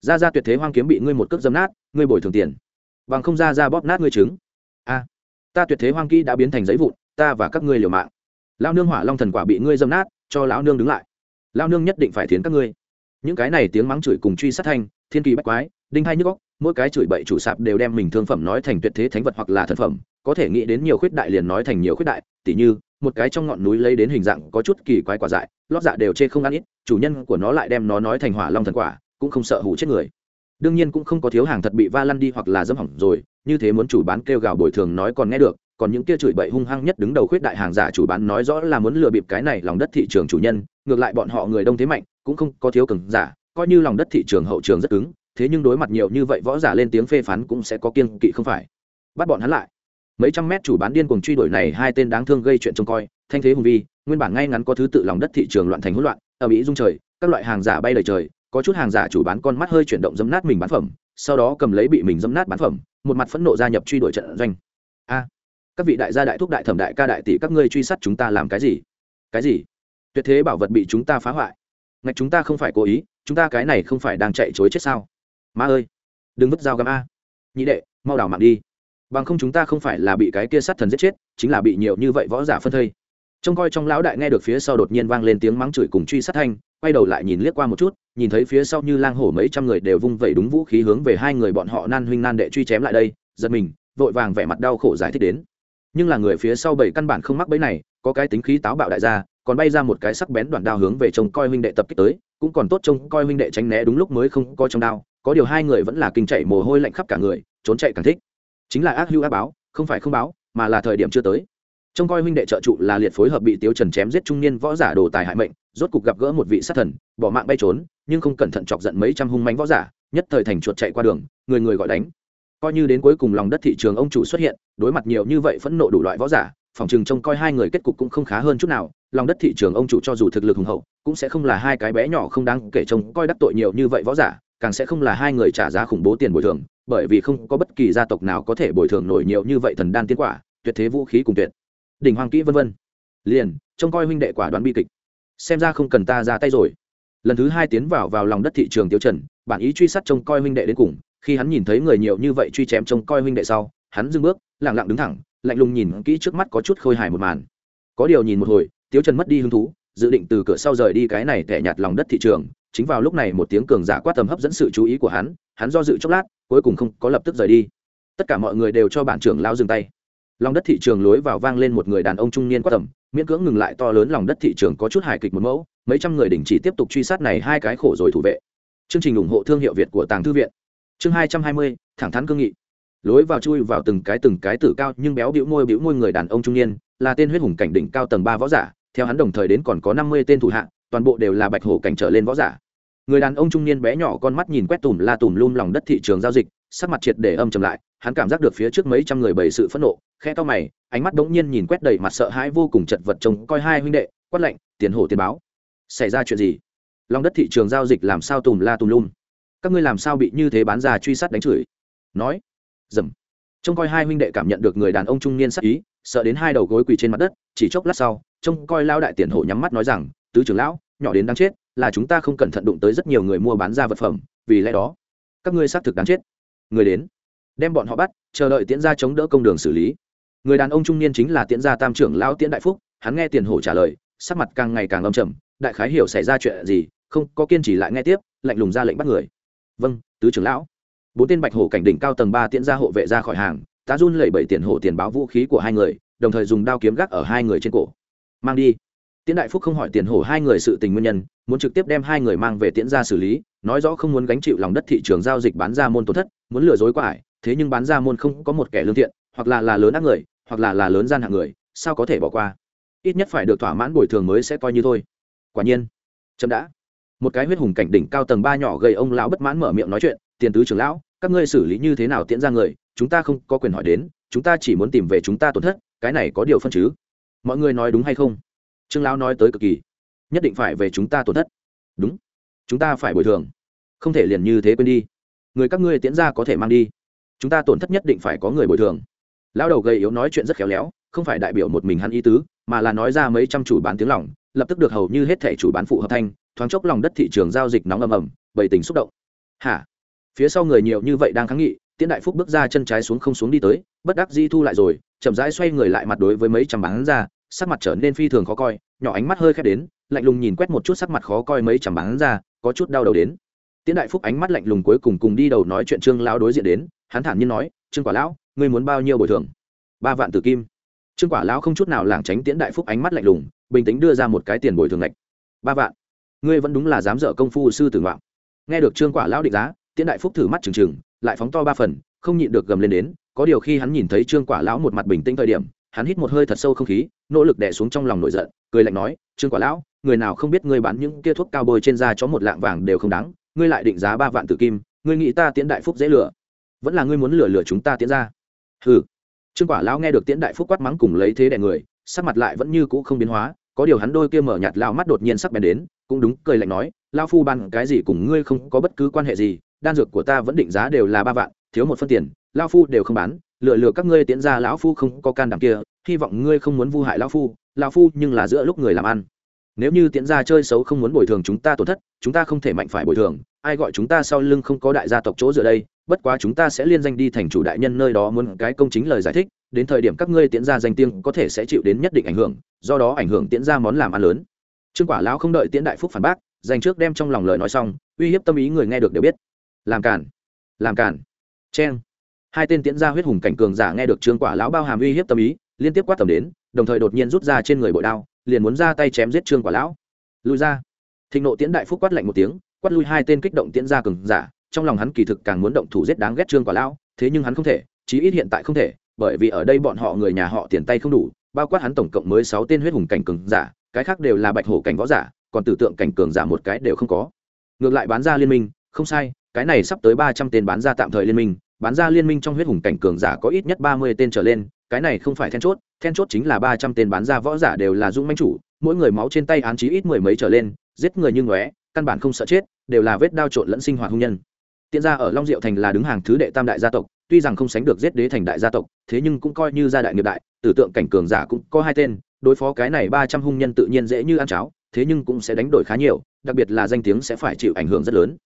Ra ra tuyệt thế hoang kiếm bị ngươi một cước dấm nát, ngươi bồi thường tiền. Bằng không ra ra bóp nát ngươi trứng ta tuyệt thế hoang kỹ đã biến thành giấy vụn, ta và các ngươi liều mạng. Lao nương hỏa long thần quả bị ngươi dâm nát, cho lão nương đứng lại. Lao nương nhất định phải thiến các ngươi. Những cái này tiếng mắng chửi cùng truy sát thanh, thiên kỳ bách quái, đinh hai nhức góc mỗi cái chửi bậy chủ sạp đều đem mình thương phẩm nói thành tuyệt thế thánh vật hoặc là thần phẩm, có thể nghĩ đến nhiều khuyết đại liền nói thành nhiều khuyết đại, tỉ như, một cái trong ngọn núi lấy đến hình dạng có chút kỳ quái quả dại, lót dạ đều chê không ăn ít, chủ nhân của nó lại đem nó nói thành hỏa long thần quả, cũng không sợ hủ chết người đương nhiên cũng không có thiếu hàng thật bị va lăn đi hoặc là dâm hỏng rồi, như thế muốn chủ bán kêu gào bồi thường nói còn nghe được, còn những kia chửi bậy hung hăng nhất đứng đầu khuyết đại hàng giả chủ bán nói rõ là muốn lừa bịp cái này lòng đất thị trường chủ nhân, ngược lại bọn họ người đông thế mạnh, cũng không có thiếu cường giả, coi như lòng đất thị trường hậu trường rất cứng, thế nhưng đối mặt nhiều như vậy võ giả lên tiếng phê phán cũng sẽ có kiên kỵ không phải. Bắt bọn hắn lại. Mấy trăm mét chủ bán điên cuồng truy đuổi này hai tên đáng thương gây chuyện trông coi, thanh thế hùng vi, nguyên bản ngay ngắn có thứ tự lòng đất thị trường loạn thành hỗn loạn ở mỹ dung trời, các loại hàng giả bay lời trời có chút hàng giả chủ bán con mắt hơi chuyển động dấm nát mình bán phẩm, sau đó cầm lấy bị mình dấm nát bán phẩm, một mặt phẫn nộ gia nhập truy đuổi trận doanh. A, các vị đại gia đại thúc đại thẩm đại ca đại tỷ các ngươi truy sát chúng ta làm cái gì? Cái gì? Tuyệt thế bảo vật bị chúng ta phá hoại. Ngạch chúng ta không phải cố ý, chúng ta cái này không phải đang chạy chối chết sao? Ma ơi, đừng vứt dao găm a. Nhị đệ, mau đảo mạng đi. Bằng không chúng ta không phải là bị cái kia sát thần giết chết, chính là bị nhiều như vậy võ giả phân thây. Trông coi trong lão đại nghe được phía sau đột nhiên vang lên tiếng mắng chửi cùng truy sát thanh, quay đầu lại nhìn liếc qua một chút nhìn thấy phía sau như lang hổ mấy trăm người đều vung vẩy đúng vũ khí hướng về hai người bọn họ nan huynh nan đệ truy chém lại đây, giật mình, vội vàng vẻ mặt đau khổ giải thích đến. Nhưng là người phía sau bảy căn bản không mắc bẫy này, có cái tính khí táo bạo đại gia, còn bay ra một cái sắc bén đoạn đao hướng về trông coi huynh đệ tập kích tới, cũng còn tốt trông coi huynh đệ tránh né đúng lúc mới không coi trong đao, có điều hai người vẫn là kinh chạy mồ hôi lạnh khắp cả người, trốn chạy càng thích. Chính là ác hưu ác báo, không phải không báo, mà là thời điểm chưa tới. Trông coi huynh đệ trợ trụ là liệt phối hợp bị tiếu trần chém giết trung niên võ giả đồ tài hại mệnh rốt cục gặp gỡ một vị sát thần, bỏ mạng bay trốn, nhưng không cẩn thận chọc giận mấy trăm hung mánh võ giả, nhất thời thành chuột chạy qua đường, người người gọi đánh. Coi như đến cuối cùng lòng đất thị trường ông chủ xuất hiện, đối mặt nhiều như vậy phẫn nộ đủ loại võ giả, phòng chừng trông coi hai người kết cục cũng không khá hơn chút nào, lòng đất thị trường ông chủ cho dù thực lực hùng hậu, cũng sẽ không là hai cái bé nhỏ không đáng kể trông coi đắc tội nhiều như vậy võ giả, càng sẽ không là hai người trả giá khủng bố tiền bồi thường, bởi vì không có bất kỳ gia tộc nào có thể bồi thường nổi nhiều như vậy thần đan tiến quả, tuyệt thế vũ khí cùng tuyệt. Đỉnh hoàng kỹ vân vân. Liền, trông coi huynh đệ quả đoán bi kịch xem ra không cần ta ra tay rồi. Lần thứ hai tiến vào vào lòng đất thị trường tiêu trần, bản ý truy sát trông coi huynh đệ đến cùng, khi hắn nhìn thấy người nhiều như vậy truy chém trông coi huynh đệ sau, hắn dừng bước, lặng lặng đứng thẳng, lạnh lùng nhìn kỹ trước mắt có chút khôi hài một màn. Có điều nhìn một hồi tiêu trần mất đi hứng thú, dự định từ cửa sau rời đi cái này tẻ nhạt lòng đất thị trường, chính vào lúc này một tiếng cường giả quát tầm hấp dẫn sự chú ý của hắn hắn do dự chốc lát, cuối cùng không có lập tức rời đi. Tất cả mọi người đều cho bản trưởng lao dừng tay. Lòng đất thị trường lối vào vang lên một người đàn ông trung niên quát tầm miễn cưỡng ngừng lại to lớn lòng đất thị trường có chút hài kịch một mẫu, mấy trăm người đình chỉ tiếp tục truy sát này hai cái khổ rồi thủ vệ. Chương trình ủng hộ thương hiệu việt của tàng thư viện. Chương hai trăm hai mươi, thẳng thắn cương nghị. Lối vào chui vào từng cái từng cái tử cao nhưng béo bĩu môi bĩu môi người đàn ông trung niên, là tên huyết hùng cảnh đỉnh cao tầng ba võ giả, theo hắn đồng thời đến còn có năm mươi tên thủ hạ, toàn bộ đều là bạch hổ cảnh trở lên võ giả. Người đàn ông trung niên bé nhỏ con mắt nhìn quét tùm la tùm lum lòng đất thị trường giao dịch, sắc mặt triệt để âm trầm lại hắn cảm giác được phía trước mấy trăm người bày sự phẫn nộ khe to mày, ánh mắt bỗng nhiên nhìn quét đầy mặt sợ hãi vô cùng chật vật trông coi hai huynh đệ, quát lạnh, tiền hổ, tiền báo, xảy ra chuyện gì? Lòng đất thị trường giao dịch làm sao tùm la tùm lum? Các ngươi làm sao bị như thế bán ra truy sát đánh chửi? Nói, dầm. Trông coi hai huynh đệ cảm nhận được người đàn ông trung niên sắc ý, sợ đến hai đầu gối quỳ trên mặt đất, chỉ chốc lát sau, trông coi lao đại tiền hổ nhắm mắt nói rằng, tứ trưởng lão, nhỏ đến đáng chết, là chúng ta không cẩn thận đụng tới rất nhiều người mua bán ra vật phẩm, vì lẽ đó, các ngươi xác thực đáng chết. Người đến đem bọn họ bắt, chờ đợi tiễn ra chống đỡ công đường xử lý. Người đàn ông trung niên chính là tiễn gia tam trưởng lão tiễn đại phúc, hắn nghe tiền hổ trả lời, sắc mặt càng ngày càng âm trầm, đại khái hiểu xảy ra chuyện gì, không, có kiên trì lại nghe tiếp, lạnh lùng ra lệnh bắt người. Vâng tứ trưởng lão. Bốn tên bạch hổ cảnh đỉnh cao tầng ba tiễn ra hộ vệ ra khỏi hàng, tá run lẩy bẩy tiền hổ tiền báo vũ khí của hai người, đồng thời dùng đao kiếm gác ở hai người trên cổ. Mang đi. Tiễn đại phúc không hỏi tiền hổ hai người sự tình nguyên nhân, muốn trực tiếp đem hai người mang về tiễn ra xử lý, nói rõ không muốn gánh chịu lòng đất thị trường giao dịch bán ra môn tổn thất, muốn lừa dối quải thế nhưng bán ra môn không có một kẻ lương thiện, hoặc là là lớn ác người, hoặc là là lớn gian hạng người, sao có thể bỏ qua? Ít nhất phải được thỏa mãn bồi thường mới sẽ coi như thôi. Quả nhiên, chậm đã. Một cái huyết hùng cảnh đỉnh cao tầng ba nhỏ gây ông lão bất mãn mở miệng nói chuyện, tiền tứ trưởng lão, các ngươi xử lý như thế nào tiễn ra người, chúng ta không có quyền hỏi đến, chúng ta chỉ muốn tìm về chúng ta tổn thất, cái này có điều phân chứ? Mọi người nói đúng hay không? Trương lão nói tới cực kỳ. Nhất định phải về chúng ta tổn thất. Đúng, chúng ta phải bồi thường, không thể liền như thế quên đi. Người các ngươi tiễn ra có thể mang đi chúng ta tổn thất nhất định phải có người bồi thường. Lão đầu gầy yếu nói chuyện rất khéo léo, không phải đại biểu một mình hắn ý tứ, mà là nói ra mấy trăm chủ bán tiếng lòng, lập tức được hầu như hết thẻ chủ bán phụ hợp thanh, thoáng chốc lòng đất thị trường giao dịch nóng ầm ầm, bầy tình xúc động. Hả? Phía sau người nhiều như vậy đang kháng nghị, tiễn đại phúc bước ra chân trái xuống không xuống đi tới, bất đắc di thu lại rồi, chậm rãi xoay người lại mặt đối với mấy trăm bán ra, sắc mặt trở nên phi thường khó coi, nhỏ ánh mắt hơi khép đến, lạnh lùng nhìn quét một chút sắc mặt khó coi mấy trăm bán ra, có chút đau đầu đến. Tiễn đại phúc ánh mắt lạnh lùng cuối cùng cùng đi đầu nói chuyện trương lão đối diện đến hắn thản nhiên nói, trương quả lão, ngươi muốn bao nhiêu bồi thường? Ba vạn tử kim. Trương quả lão không chút nào lảng tránh tiễn đại phúc ánh mắt lạnh lùng, bình tĩnh đưa ra một cái tiền bồi thường lệch. Ba vạn? Ngươi vẫn đúng là dám dở công phu sư tử ngoạn. Nghe được trương quả lão định giá, tiễn đại phúc thử mắt trừng trừng, lại phóng to ba phần, không nhịn được gầm lên đến, có điều khi hắn nhìn thấy trương quả lão một mặt bình tĩnh thời điểm, hắn hít một hơi thật sâu không khí, nỗ lực đè xuống trong lòng nổi giận, cười lạnh nói, trương quả lão, người nào không biết ngươi bán những kia thuốc cao bôi trên da cho một lạng vàng đều không đáng, ngươi lại định giá ba vạn tử kim, ngươi nghĩ ta tiễn đại phúc dễ lừa? Vẫn là ngươi muốn lừa lừa chúng ta tiễn ra. Hừ. Trương quả lão nghe được tiễn đại phúc quát mắng cùng lấy thế đè người, sắc mặt lại vẫn như cũ không biến hóa, có điều hắn đôi kia mở nhạt lao mắt đột nhiên sắc bén đến, cũng đúng, cười lạnh nói lao phu ban cái gì cùng ngươi không có bất cứ quan hệ gì, đan dược của ta vẫn định giá đều là ba vạn, thiếu một phân tiền lao phu đều không bán lựa lựa các ngươi tiến ra lão phu không có can đảm kia, hy vọng ngươi không muốn vu hại lão phu lão phu nhưng là giữa lúc người làm ăn. Nếu như tiến ra chơi xấu không muốn bồi thường chúng ta tổn thất, chúng ta không thể mạnh phải bồi thường, ai gọi chúng ta sau lưng không có đại gia tộc chỗ dựa đây bất quá chúng ta sẽ liên danh đi thành chủ đại nhân nơi đó muốn cái công chính lời giải thích, đến thời điểm các ngươi tiến ra danh tiếng có thể sẽ chịu đến nhất định ảnh hưởng, do đó ảnh hưởng tiến ra món làm ăn lớn. Trương quả lão không đợi tiễn đại phúc phản bác, dành trước đem trong lòng lời nói xong, uy hiếp tâm ý người nghe được đều biết. Làm cản làm cản cheng. Hai tên tiễn ra huyết hùng cảnh cường giả nghe được trương quả lão bao hàm uy hiếp tâm ý, liên tiếp quát tầm đến, đồng thời đột nhiên rút ra trên người bội đao, liền muốn ra tay chém giết trương quả lão. Lùi ra. Thịnh nộ tiễn đại phúc quát lạnh một tiếng, quát lui hai tên kích động tiễn ra cường giả trong lòng hắn kỳ thực càng muốn động thủ giết đáng ghét trương quả lão, thế nhưng hắn không thể, chí ít hiện tại không thể, bởi vì ở đây bọn họ người nhà họ tiền tay không đủ, bao quát hắn tổng cộng mới sáu tên huyết hùng cảnh cường giả, cái khác đều là bạch hổ cảnh võ giả, còn tử tượng cảnh cường giả một cái đều không có. Ngược lại bán ra liên minh, không sai, cái này sắp tới ba trăm tên bán ra tạm thời liên minh, bán ra liên minh trong huyết hùng cảnh cường giả có ít nhất ba mươi tên trở lên, cái này không phải then chốt then chốt chính là ba trăm tên bán ra võ giả đều là dũng manh chủ, mỗi người máu trên tay án chí ít mười mấy trở lên, giết người như ngóe, căn bản không sợ chết, đều là vết đao trộn lẫn sinh hoạt hung nhân tiện ra ở long diệu thành là đứng hàng thứ đệ tam đại gia tộc, tuy rằng không sánh được giết đế thành đại gia tộc, thế nhưng cũng coi như gia đại nghiệp đại, tử tượng cảnh cường giả cũng có hai tên, đối phó cái này ba trăm hung nhân tự nhiên dễ như ăn cháo, thế nhưng cũng sẽ đánh đổi khá nhiều, đặc biệt là danh tiếng sẽ phải chịu ảnh hưởng rất lớn.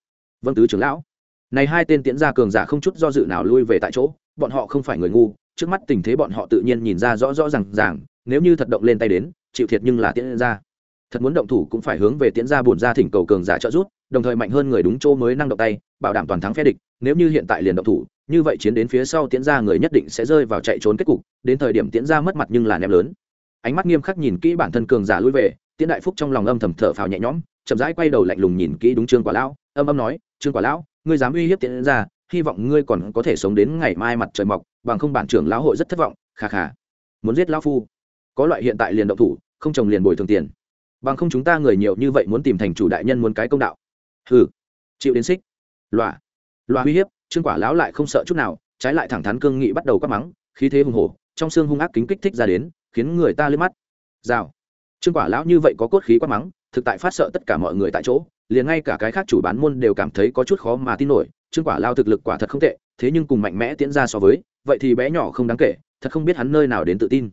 Vâng tứ trưởng lão. Này hai tên tiễn gia cường giả không chút do dự nào lui về tại chỗ, bọn họ không phải người ngu, trước mắt tình thế bọn họ tự nhiên nhìn ra rõ rõ r à n g ràng, nếu như thật động lên tay đến, chịu thiệt nhưng là tiễn gia. Thật muốn động thủ cũng phải hướng về tiễn gia bổn ra thỉnh cầu cường giả trợ giúp đồng thời mạnh hơn người đúng chỗ mới năng động tay, bảo đảm toàn thắng phe địch, nếu như hiện tại liền động thủ, như vậy chiến đến phía sau tiễn gia người nhất định sẽ rơi vào chạy trốn kết cục, đến thời điểm tiễn gia mất mặt nhưng là ném lớn. Ánh mắt nghiêm khắc nhìn kỹ bản thân cường giả lui về, tiễn đại phúc trong lòng âm thầm thở phào nhẹ nhõm, chậm rãi quay đầu lạnh lùng nhìn kỹ đúng trương quả lão, âm âm nói, trương quả lão, ngươi dám uy hiếp tiễn ra, hy vọng ngươi còn có thể sống đến ngày mai mặt trời mọc, bằng không bản trưởng lão hội rất thất vọng khà khà muốn giết lão phu, có loại hiện tại liền động thủ, không trồng liền bồi thường tiền. Bằng không chúng ta người nhiều như vậy muốn tìm thành chủ đại nhân muốn cái công đạo hừ, chịu đến xích. Loạ loạ uy hiếp, trương quả lão lại không sợ chút nào, trái lại thẳng thắn cương nghị bắt đầu quát mắng, khí thế hùng hổ, trong xương hung ác kính kích thích ra đến, khiến người ta liếc mắt. Rào. Trương quả lão như vậy có cốt khí quát mắng, thực tại phát sợ tất cả mọi người tại chỗ, liền ngay cả cái khác chủ bán môn đều cảm thấy có chút khó mà tin nổi, trương quả lao thực lực quả thật không tệ, thế nhưng cùng mạnh mẽ tiến ra so với, vậy thì bé nhỏ không đáng kể, thật không biết hắn nơi nào đến tự tin.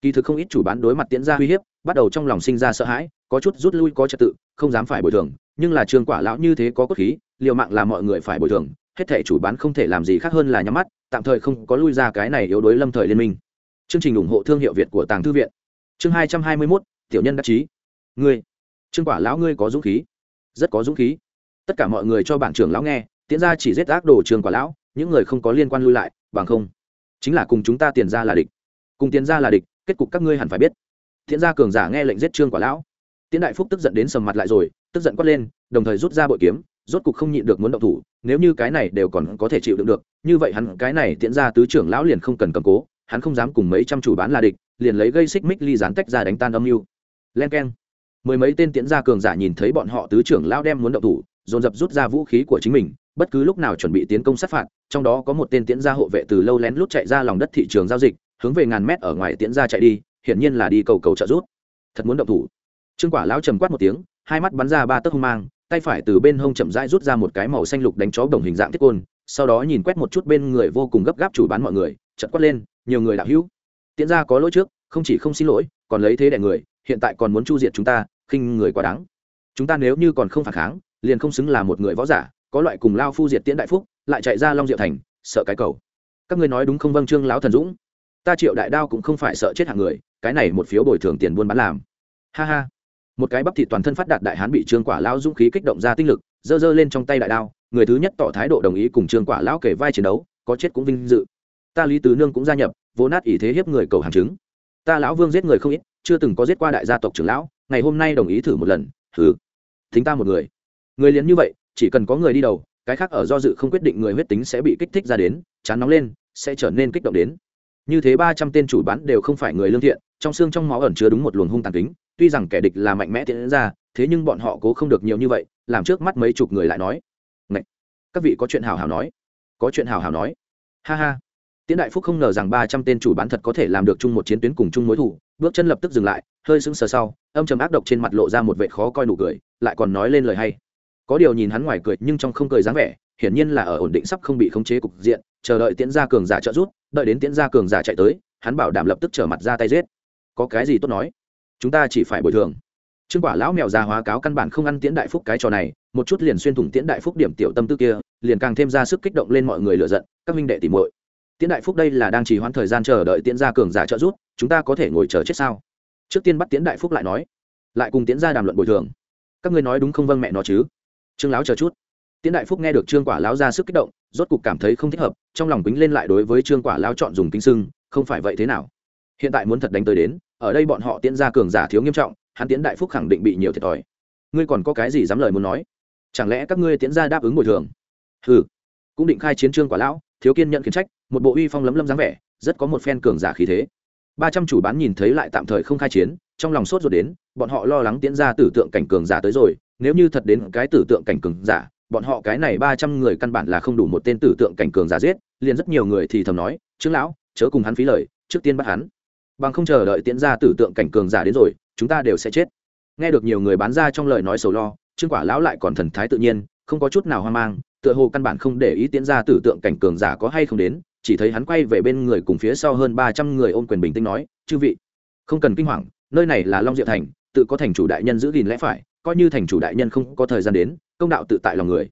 Kỳ thực không ít chủ bán đối mặt tiến ra uy hiếp, bắt đầu trong lòng sinh ra sợ hãi, có chút rút lui có trật tự, không dám phải bồi thường nhưng là trương quả lão như thế có cốt khí, liều mạng là mọi người phải bồi thường, hết thể chủ bán không thể làm gì khác hơn là nhắm mắt, tạm thời không có lui ra cái này yếu đối lâm thời liên minh. Chương trình ủng hộ thương hiệu việt của tàng thư viện. Chương hai trăm hai mươi mốt, tiểu nhân đắc chí. Ngươi, trương quả lão ngươi có dũng khí. Rất có dũng khí. Tất cả mọi người cho bản trưởng lão nghe, tiễn ra chỉ giết ác đồ trường quả lão, những người không có liên quan lui lại, bằng không, chính là cùng chúng ta tiền ra là địch. Cùng tiền ra là địch, kết cục các ngươi hẳn phải biết. Tiễn gia cường giả nghe lệnh giết trương quả lão. Tiễn đại phúc tức giận đến sầm mặt lại rồi tức giận quát lên, đồng thời rút ra bội kiếm, rốt cục không nhịn được muốn động thủ, nếu như cái này đều còn có thể chịu đựng được, như vậy hắn cái này tiễn ra tứ trưởng lão liền không cần cầm cố, hắn không dám cùng mấy trăm chủ bán là địch, liền lấy gây xích mích ly dán tách ra đánh tan âm mưu. Len k mười mấy tên tiễn gia cường giả nhìn thấy bọn họ tứ trưởng lão đem muốn động thủ, dồn dập rút ra vũ khí của chính mình, bất cứ lúc nào chuẩn bị tiến công sát phạt, trong đó có một tên tiễn gia hộ vệ từ lâu lén lút chạy ra lòng đất thị trường giao dịch, hướng về ngàn mét ở ngoài tiễn gia chạy đi, hiển nhiên là đi cầu cầu trợ rút thật muốn động thủ. Trương quả lão trầm quát một tiếng hai mắt bắn ra ba tấc hung mang, tay phải từ bên hông chậm rãi rút ra một cái màu xanh lục đánh chó đồng hình dạng thiết côn, sau đó nhìn quét một chút bên người vô cùng gấp gáp chủ bán mọi người chật quát lên, nhiều người đạo hữu, tiễn gia có lỗi trước, không chỉ không xin lỗi, còn lấy thế đẻ người, hiện tại còn muốn chu diệt chúng ta, khinh người quá đáng. Chúng ta nếu như còn không phản kháng, liền không xứng là một người võ giả, có loại cùng lao phu diệt tiễn đại phúc, lại chạy ra long diệu thành, sợ cái cầu. Các ngươi nói đúng không vâng trương lão thần dũng? Ta triệu đại đao cũng không phải sợ chết hạng người, cái này một phiếu bồi thường tiền buôn bán làm. Ha ha một cái bắp thịt toàn thân phát đạt đại hán bị trương quả lão dũng khí kích động ra tinh lực, giơ giơ lên trong tay đại đao, người thứ nhất tỏ thái độ đồng ý cùng trương quả lão kể vai chiến đấu, có chết cũng vinh dự. Ta lý tứ nương cũng gia nhập vỗ nát ý thế hiếp người cầu hàng chứng. Ta lão vương giết người không ít, chưa từng có giết qua đại gia tộc trưởng lão, ngày hôm nay đồng ý thử một lần thử thính ta một người. Người liền như vậy, chỉ cần có người đi đầu, cái khác ở do dự không quyết định người huyết tính sẽ bị kích thích ra đến, chán nóng lên, sẽ trở nên kích động đến. Như thế ba trăm tên chủ bán đều không phải người lương thiện, trong xương trong máu ẩn chứa đúng một luồng hung tàn tính tuy rằng kẻ địch là mạnh mẽ tiến ra, thế nhưng bọn họ cố không được nhiều như vậy, làm trước mắt mấy chục người lại nói. Ngậy! các vị có chuyện hào hào nói. Có chuyện hào hào nói. Ha ha. Tiến đại phúc không ngờ rằng ba trăm tên chủ bán thật có thể làm được chung một chiến tuyến cùng chung mối thủ, bước chân lập tức dừng lại, hơi sững sờ sau, âm trầm ác độc trên mặt lộ ra một vệ khó coi nụ cười, lại còn nói lên lời hay. Có điều nhìn hắn ngoài cười nhưng trong không cười dáng vẻ, hiển nhiên là ở ổn định sắp không bị khống chế cục diện, chờ đợi tiễn gia cường giả trợ rút đợi đến tiễn gia cường giả chạy tới, hắn bảo đảm lập tức trở mặt ra tay giết. Có cái gì tốt nói? Chúng ta chỉ phải bồi thường. Trương quả lão mèo già hóa cáo căn bản không ăn tiễn đại phúc cái trò này, một chút liền xuyên thủng tiễn đại phúc điểm tiểu tâm tư kia, liền càng thêm ra sức kích động lên mọi người lựa giận, các minh đệ tìm muội, tiễn đại phúc đây là đang trì hoãn thời gian chờ đợi tiễn gia cường giả trợ rút chúng ta có thể ngồi chờ chết sao? Trước tiên bắt tiễn đại phúc lại nói, lại cùng tiễn gia đàm luận bồi thường. Các ngươi nói đúng không vâng mẹ nó chứ? Trương lão chờ chút. Tiễn đại phúc nghe được trương quả lão ra sức kích động, rốt cục cảm thấy không thích hợp, trong lòng quýnh lên lại đối với trương quả lão chọn dùng kính sưng, không phải vậy thế nào? Hiện tại muốn thật đánh tới đến ở đây bọn họ tiễn gia cường giả thiếu nghiêm trọng, hắn tiễn đại phúc khẳng định bị nhiều thiệt thòi. Ngươi còn có cái gì dám lời muốn nói? Chẳng lẽ các ngươi tiễn gia đáp ứng bồi thường? Ừ cũng định khai chiến trương quả lão, thiếu kiên nhận khiển trách, một bộ uy phong lấm lấm dáng vẻ, rất có một phen cường giả khí thế. Ba trăm chủ bán nhìn thấy lại tạm thời không khai chiến, trong lòng sốt ruột đến, bọn họ lo lắng tiễn ra tử tượng cảnh cường giả tới rồi, nếu như thật đến cái tử tượng cảnh cường giả, bọn họ cái này ba trăm người căn bản là không đủ một tên tử tượng cảnh cường giả giết, liền rất nhiều người thì thầm nói, trương lão, chớ cùng hắn phí lời, trước tiên bắt hắn bằng không chờ đợi tiến ra tử tượng cảnh cường giả đến rồi, chúng ta đều sẽ chết. Nghe được nhiều người bán ra trong lời nói sầu lo, trương quả lão lại còn thần thái tự nhiên, không có chút nào hoang mang, tựa hồ căn bản không để ý tiến ra tử tượng cảnh cường giả có hay không đến, chỉ thấy hắn quay về bên người cùng phía sau hơn ba trăm người ôm quyền bình tĩnh nói, chư vị, không cần kinh hoàng, nơi này là long diệu thành, tự có thành chủ đại nhân giữ gìn lẽ phải, coi như thành chủ đại nhân không có thời gian đến, công đạo tự tại lòng người.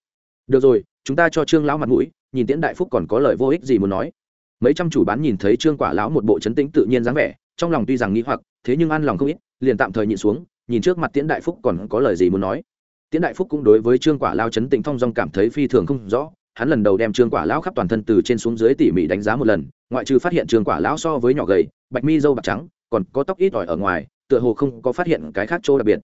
Được rồi, chúng ta cho trương lão mặt mũi, nhìn tiễn đại phúc còn có lời vô ích gì muốn nói. Mấy trăm chủ bán nhìn thấy trương quả lão một bộ chấn tĩnh tự nhiên dáng vẻ trong lòng tuy rằng nghĩ hoặc, thế nhưng an lòng không ít, liền tạm thời nhịn xuống, nhìn trước mặt tiễn đại phúc còn có lời gì muốn nói. Tiễn đại phúc cũng đối với trương quả lao chấn tĩnh thong dong cảm thấy phi thường không rõ, hắn lần đầu đem trương quả lão khắp toàn thân từ trên xuống dưới tỉ mỉ đánh giá một lần, ngoại trừ phát hiện trương quả lão so với nhỏ gầy, bạch mi dâu bạc trắng, còn có tóc ít ỏi ở ngoài, tựa hồ không có phát hiện cái khác chỗ đặc biệt.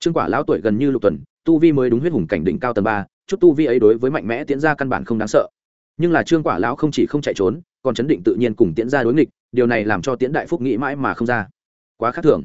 Trương quả lão tuổi gần như lục tuần, tu vi mới đúng huyết hùng cảnh đỉnh cao tầng ba, chút tu vi ấy đối với mạnh mẽ tiến ra căn bản không đáng sợ. Nhưng là trương quả lão không chỉ không chạy trốn, còn chấn định tự nhiên cùng tiến ra đối nghịch điều này làm cho Tiễn đại phúc nghĩ mãi mà không ra. Quá khác thường.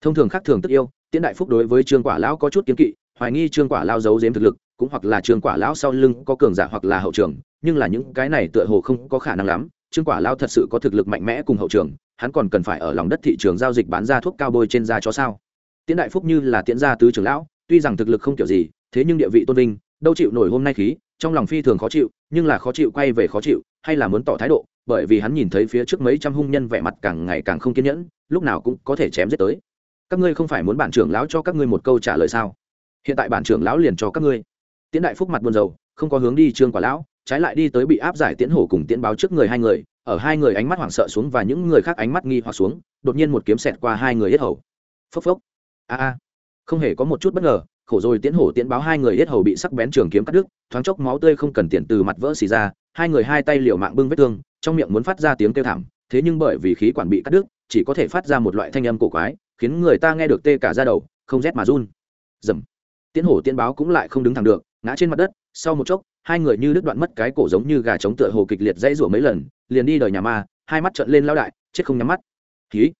Thông thường khác thường tức yêu, Tiễn đại phúc đối với trương quả lão có chút kiến kỵ, hoài nghi trương quả lao giấu giếm thực lực, cũng hoặc là trương quả lão sau lưng có cường giả hoặc là hậu trường, nhưng là những cái này tựa hồ không có khả năng lắm. Trương quả lão thật sự có thực lực mạnh mẽ cùng hậu trường, hắn còn cần phải ở lòng đất thị trường giao dịch bán ra thuốc cao bôi trên da cho sao? Tiễn đại phúc như là tiễn gia tứ trưởng lão, tuy rằng thực lực không kiểu gì, thế nhưng địa vị tôn vinh, đâu chịu nổi hôm nay khí, trong lòng phi thường khó chịu, nhưng là khó chịu quay về khó chịu, hay là muốn tỏ thái độ bởi vì hắn nhìn thấy phía trước mấy trăm hung nhân vẻ mặt càng ngày càng không kiên nhẫn, lúc nào cũng có thể chém giết tới. Các ngươi không phải muốn bản trưởng lão cho các ngươi một câu trả lời sao? Hiện tại bản trưởng lão liền cho các ngươi. Tiễn đại phúc mặt buồn rầu, không có hướng đi trương quả lão, trái lại đi tới bị áp giải tiễn hổ cùng tiễn báo trước người hai người, ở hai người ánh mắt hoảng sợ xuống và những người khác ánh mắt nghi hoặc xuống, đột nhiên một kiếm xẹt qua hai người yết hầu. Phốc phốc. A a. Không hề có một chút bất ngờ, khổ rồi tiễn hổ tiễn báo hai người yết hầu bị sắc bén trường kiếm cắt đứt, thoáng chốc máu tươi không cần tiền từ mặt vỡ xì ra, hai người hai tay liều mạng bưng vết thương trong miệng muốn phát ra tiếng kêu thảm, thế nhưng bởi vì khí quản bị cắt đứt, chỉ có thể phát ra một loại thanh âm cổ quái, khiến người ta nghe được tê cả ra đầu, không rét mà run. Dầm. Tiễn hổ tiễn báo cũng lại không đứng thẳng được, ngã trên mặt đất, sau một chốc, hai người như đứt đoạn mất cái cổ giống như gà trống tựa hồ kịch liệt dãy rủa mấy lần, liền đi đời nhà ma, hai mắt trợn lên lao đại, chết không nhắm mắt. Khí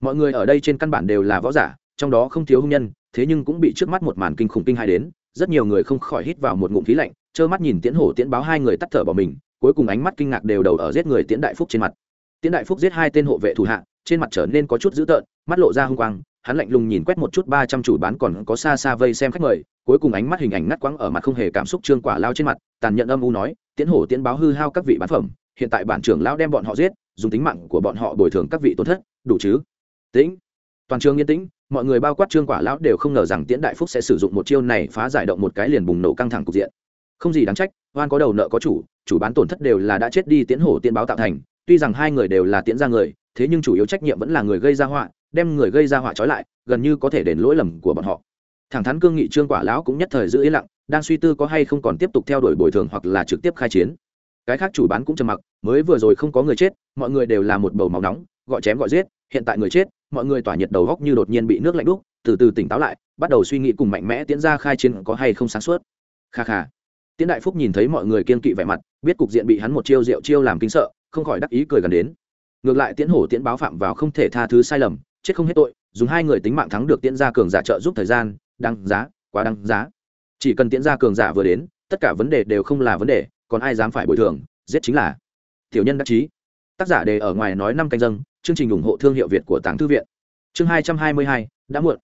mọi người ở đây trên căn bản đều là võ giả, trong đó không thiếu hung nhân, thế nhưng cũng bị trước mắt một màn kinh khủng kinh hai đến, rất nhiều người không khỏi hít vào một ngụm khí lạnh trơ mắt nhìn tiễn hổ tiễn báo hai người tắt thở bỏ mình, cuối cùng ánh mắt kinh ngạc đều đầu ở giết người tiễn đại phúc trên mặt. Tiễn đại phúc giết hai tên hộ vệ thủ hạ, trên mặt trở nên có chút dữ tợn, mắt lộ ra hung quang, hắn lạnh lùng nhìn quét một chút ba trăm chủ bán còn có xa xa vây xem khách mời, cuối cùng ánh mắt hình ảnh ngắt quãng ở mặt không hề cảm xúc trương quả lao trên mặt, tàn nhận âm u nói, tiễn hổ tiễn báo hư hao các vị bán phẩm, hiện tại bản trưởng lão đem bọn họ giết, dùng tính mạng của bọn họ bồi thường các vị tổn thất, đủ chứ? Tĩnh. Toàn trường yên tĩnh, mọi người bao quát trương quả lão đều không ngờ rằng tiễn đại phúc sẽ sử dụng một chiêu này phá giải động một cái liền bùng nổ căng thẳng cục diện không gì đáng trách, oan có đầu nợ có chủ chủ bán tổn thất đều là đã chết đi tiễn hổ tiên báo tạo thành, tuy rằng hai người đều là tiễn ra người, thế nhưng chủ yếu trách nhiệm vẫn là người gây ra họa, đem người gây ra họa trói lại, gần như có thể đền lỗi lầm của bọn họ. Thẳng thắn cương nghị trương quả lão cũng nhất thời giữ yên lặng, đang suy tư có hay không còn tiếp tục theo đuổi bồi thường hoặc là trực tiếp khai chiến. Cái khác chủ bán cũng trầm mặc, mới vừa rồi không có người chết, mọi người đều là một bầu máu nóng, gọi chém gọi giết, hiện tại người chết, mọi người tỏa nhiệt đầu góc như đột nhiên bị nước lạnh đúc, từ từ tỉnh táo lại, bắt đầu suy nghĩ cùng mạnh mẽ tiến ra khai chiến có hay không sáng suốt. Kha kha. Tiễn đại phúc nhìn thấy mọi người kiên kỵ vẻ mặt, biết cục diện bị hắn một chiêu rượu chiêu làm kinh sợ, không khỏi đắc ý cười gần đến. Ngược lại Tiễn hổ Tiễn báo phạm vào không thể tha thứ sai lầm, chết không hết tội, dùng hai người tính mạng thắng được Tiễn gia cường giả trợ giúp thời gian đăng giá, quá đăng giá. Chỉ cần Tiễn gia cường giả vừa đến, tất cả vấn đề đều không là vấn đề, còn ai dám phải bồi thường, giết chính là tiểu nhân đắc chí. Tác giả đề ở ngoài nói năm canh dâng chương trình ủng hộ thương hiệu việt của tàng thư viện. Chương hai trăm hai mươi hai, đã muộn.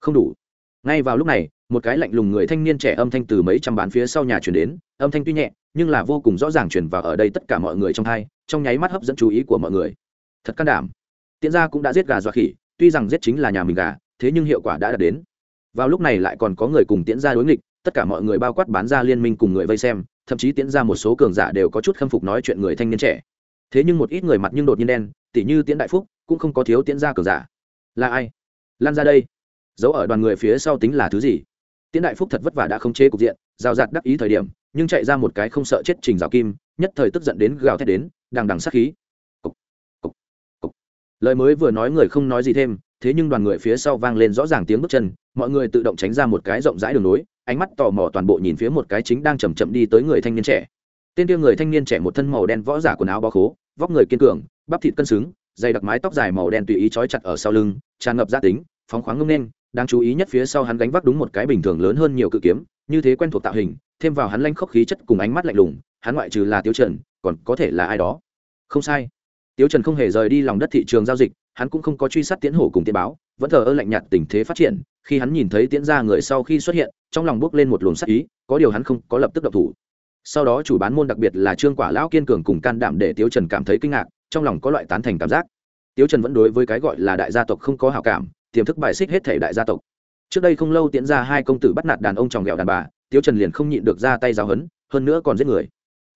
Không đủ. Ngay vào lúc này một cái lạnh lùng người thanh niên trẻ âm thanh từ mấy trăm bán phía sau nhà chuyển đến, âm thanh tuy nhẹ, nhưng là vô cùng rõ ràng chuyển vào ở đây tất cả mọi người trong hai, trong nháy mắt hấp dẫn chú ý của mọi người. Thật can đảm. Tiễn gia cũng đã giết gà dọa khỉ, tuy rằng giết chính là nhà mình gà, thế nhưng hiệu quả đã đạt đến. Vào lúc này lại còn có người cùng tiễn gia đối nghịch, tất cả mọi người bao quát bán ra liên minh cùng người vây xem, thậm chí tiễn ra một số cường giả đều có chút khâm phục nói chuyện người thanh niên trẻ. Thế nhưng một ít người mặt nhưng đột nhiên đen, tỉ như tiễn đại phúc, cũng không có thiếu tiễn ra cường giả. Là ai? Lan ra đây. Giấu ở đoàn người phía sau tính là thứ gì? Tiễn đại phúc thật vất vả đã không chế cục diện rào rạt đắc ý thời điểm nhưng chạy ra một cái không sợ chết trình rào kim nhất thời tức giận đến gào thét đến đằng đằng sát khí cục, cục, cục. lời mới vừa nói người không nói gì thêm thế nhưng đoàn người phía sau vang lên rõ ràng tiếng bước chân mọi người tự động tránh ra một cái rộng rãi đường nối ánh mắt tò mò toàn bộ nhìn phía một cái chính đang chầm chậm đi tới người thanh niên trẻ tên kia người thanh niên trẻ một thân màu đen võ giả quần áo bó khố vóc người kiên cường bắp thịt cân xứng dày đặc mái tóc dài màu đen tùy ý trói chặt ở sau lưng tràn ngập gia tính phóng khoáng ngông nên đáng chú ý nhất phía sau hắn gánh vác đúng một cái bình thường lớn hơn nhiều cự kiếm, như thế quen thuộc tạo hình, thêm vào hắn lanh khốc khí chất cùng ánh mắt lạnh lùng, hắn ngoại trừ là tiêu trần, còn có thể là ai đó? Không sai. Tiêu trần không hề rời đi lòng đất thị trường giao dịch, hắn cũng không có truy sát tiễn hổ cùng tiễn báo, vẫn thờ ơ lạnh nhạt tình thế phát triển, khi hắn nhìn thấy Tiễn ra người sau khi xuất hiện, trong lòng bước lên một luồng sắc ý, có điều hắn không có lập tức độc thủ. Sau đó chủ bán môn đặc biệt là trương quả lão kiên cường cùng can đảm để Tiêu trần cảm thấy kinh ngạc, trong lòng có loại tán thành cảm giác. Tiêu trần vẫn đối với cái gọi là đại gia tộc không có hảo cảm tiềm thức bài xích hết thể đại gia tộc. Trước đây không lâu tiễn ra hai công tử bắt nạt đàn ông tròng ghẹo đàn bà, tiếu trần liền không nhịn được ra tay giáo hấn hơn nữa còn giết người.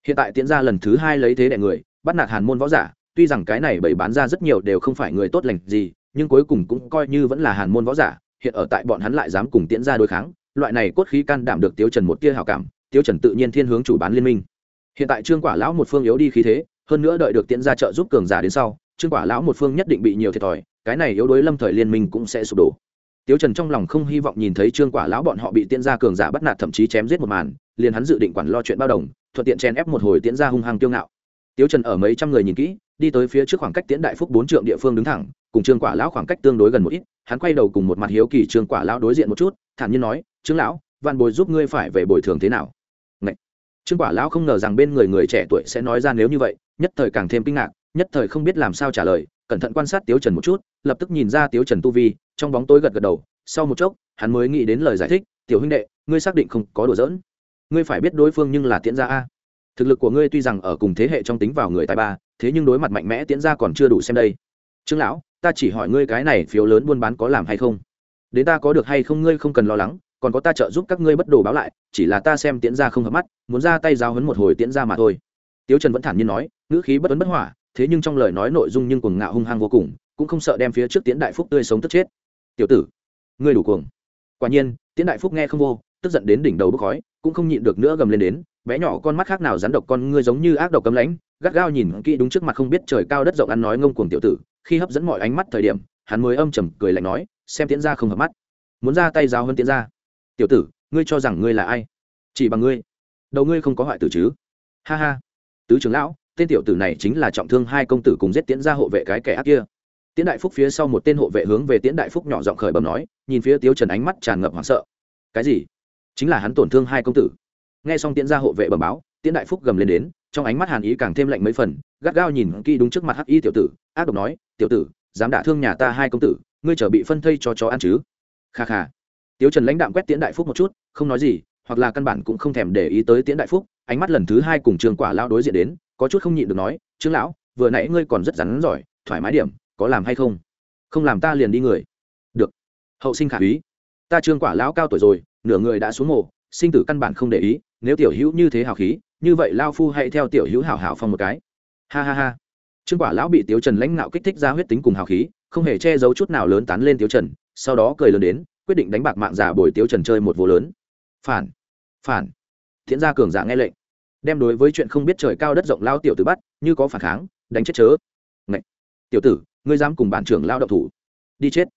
Hiện tại tiễn ra lần thứ hai lấy thế đẻ người, bắt nạt hàn môn võ giả, tuy rằng cái này bày bán ra rất nhiều đều không phải người tốt lành gì, nhưng cuối cùng cũng coi như vẫn là hàn môn võ giả, hiện ở tại bọn hắn lại dám cùng tiễn ra đối kháng, loại này cốt khí can đảm được tiếu trần một tia hảo cảm, tiếu trần tự nhiên thiên hướng chủ bán liên minh. Hiện tại trương quả lão một phương yếu đi khí thế, hơn nữa đợi được tiễn ra trợ giúp cường giả đến sau trương quả lão một phương nhất định bị nhiều thiệt thòi, cái này yếu đuối lâm thời liên minh cũng sẽ sụp đổ. Tiếu trần trong lòng không hy vọng nhìn thấy trương quả lão bọn họ bị tiễn ra cường giả bắt nạt thậm chí chém giết một màn, liền hắn dự định quản lo chuyện bao đồng, thuận tiện chen ép một hồi tiễn ra hung hăng kiêu ngạo. Tiếu trần ở mấy trăm người nhìn kỹ, đi tới phía trước khoảng cách tiễn đại phúc bốn trượng địa phương đứng thẳng, cùng trương quả lão khoảng cách tương đối gần một ít, hắn quay đầu cùng một mặt hiếu kỳ trương quả lão đối diện một chút, thản nhiên nói, trương lão văn bồi giúp ngươi phải về bồi thường thế nào? Ngậy! trương quả lão không ngờ rằng bên người người trẻ tuổi sẽ nói ra nếu như vậy, nhất thời càng thêm kinh ngạc nhất thời không biết làm sao trả lời, cẩn thận quan sát tiếu trần một chút, lập tức nhìn ra tiếu trần tu vi, trong bóng tối gật gật đầu. Sau một chốc, hắn mới nghĩ đến lời giải thích, tiểu huynh đệ, ngươi xác định không có đùa giỡn. Ngươi phải biết đối phương nhưng là tiễn gia a. Thực lực của ngươi tuy rằng ở cùng thế hệ trong tính vào người tài ba, thế nhưng đối mặt mạnh mẽ tiễn gia còn chưa đủ xem đây. Trương lão, ta chỉ hỏi ngươi cái này phiếu lớn buôn bán có làm hay không? Đến ta có được hay không ngươi không cần lo lắng, còn có ta trợ giúp các ngươi bất đồ báo lại, chỉ là ta xem tiễn gia không hợp mắt, muốn ra tay giao hấn một hồi tiễn gia mà thôi. Tiếu trần vẫn thản nhiên nói, ngữ khí bất ấn bất hỏa thế nhưng trong lời nói nội dung nhưng cuồng ngạo hung hăng vô cùng, cũng không sợ đem phía trước tiễn đại phúc tươi sống tức chết. Tiểu tử, ngươi đủ cuồng. Quả nhiên, tiễn đại phúc nghe không vô, tức giận đến đỉnh đầu bốc khói, cũng không nhịn được nữa gầm lên đến, bé nhỏ, con mắt khác nào rắn độc con ngươi giống như ác độc cấm lãnh? Gắt gao nhìn kỹ đúng trước mặt không biết trời cao đất rộng ăn nói ngông cuồng tiểu tử, khi hấp dẫn mọi ánh mắt thời điểm, hắn mới âm trầm cười lạnh nói, xem tiễn ra không hợp mắt. Muốn ra tay giáo hơn tiễn ra tiểu tử, ngươi cho rằng ngươi là ai? Chỉ bằng ngươi. Đầu ngươi không có hoại tử chứ. Ha ha. Tứ trưởng lão tên tiểu tử này chính là trọng thương hai công tử cùng giết tiễn ra hộ vệ cái kẻ ác kia. Tiễn đại phúc phía sau một tên hộ vệ hướng về tiễn đại phúc nhỏ giọng khởi bầm nói, nhìn phía tiếu trần ánh mắt tràn ngập hoảng sợ. Cái gì? Chính là hắn tổn thương hai công tử. Nghe xong tiễn ra hộ vệ bẩm báo, tiễn đại phúc gầm lên đến, trong ánh mắt hàn ý càng thêm lạnh mấy phần, gắt gao nhìn kỹ đúng trước mặt hắc y tiểu tử, ác độc nói, tiểu tử, dám đả thương nhà ta hai công tử, ngươi trở bị phân thây cho chó ăn chứ? Kha kha. Tiếu trần lãnh đạm quét tiễn đại phúc một chút, không nói gì, hoặc là căn bản cũng không thèm để ý tới tiễn đại phúc, ánh mắt lần thứ hai cùng trường quả lao đối diện đến có chút không nhịn được nói, trương lão, vừa nãy ngươi còn rất rắn giỏi, thoải mái điểm, có làm hay không? Không làm ta liền đi người. Được. Hậu sinh khả úy. Ta trương quả lão cao tuổi rồi, nửa người đã xuống mồ, sinh tử căn bản không để ý, nếu tiểu hữu như thế hào khí, như vậy lao phu hãy theo tiểu hữu hảo hảo phong một cái. Ha ha ha. Trương quả lão bị tiếu trần lãnh nạo kích thích ra huyết tính cùng hào khí, không hề che giấu chút nào lớn tán lên tiếu trần, sau đó cười lớn đến, quyết định đánh bạc mạng giả bồi tiếu trần chơi một vô lớn. Phản phản. Thiện gia cường giả nghe lệnh đem đối với chuyện không biết trời cao đất rộng lao tiểu tử bắt, như có phản kháng, đánh chết chớ. Ngậy! tiểu tử, ngươi dám cùng bản trưởng lao động thủ. Đi chết.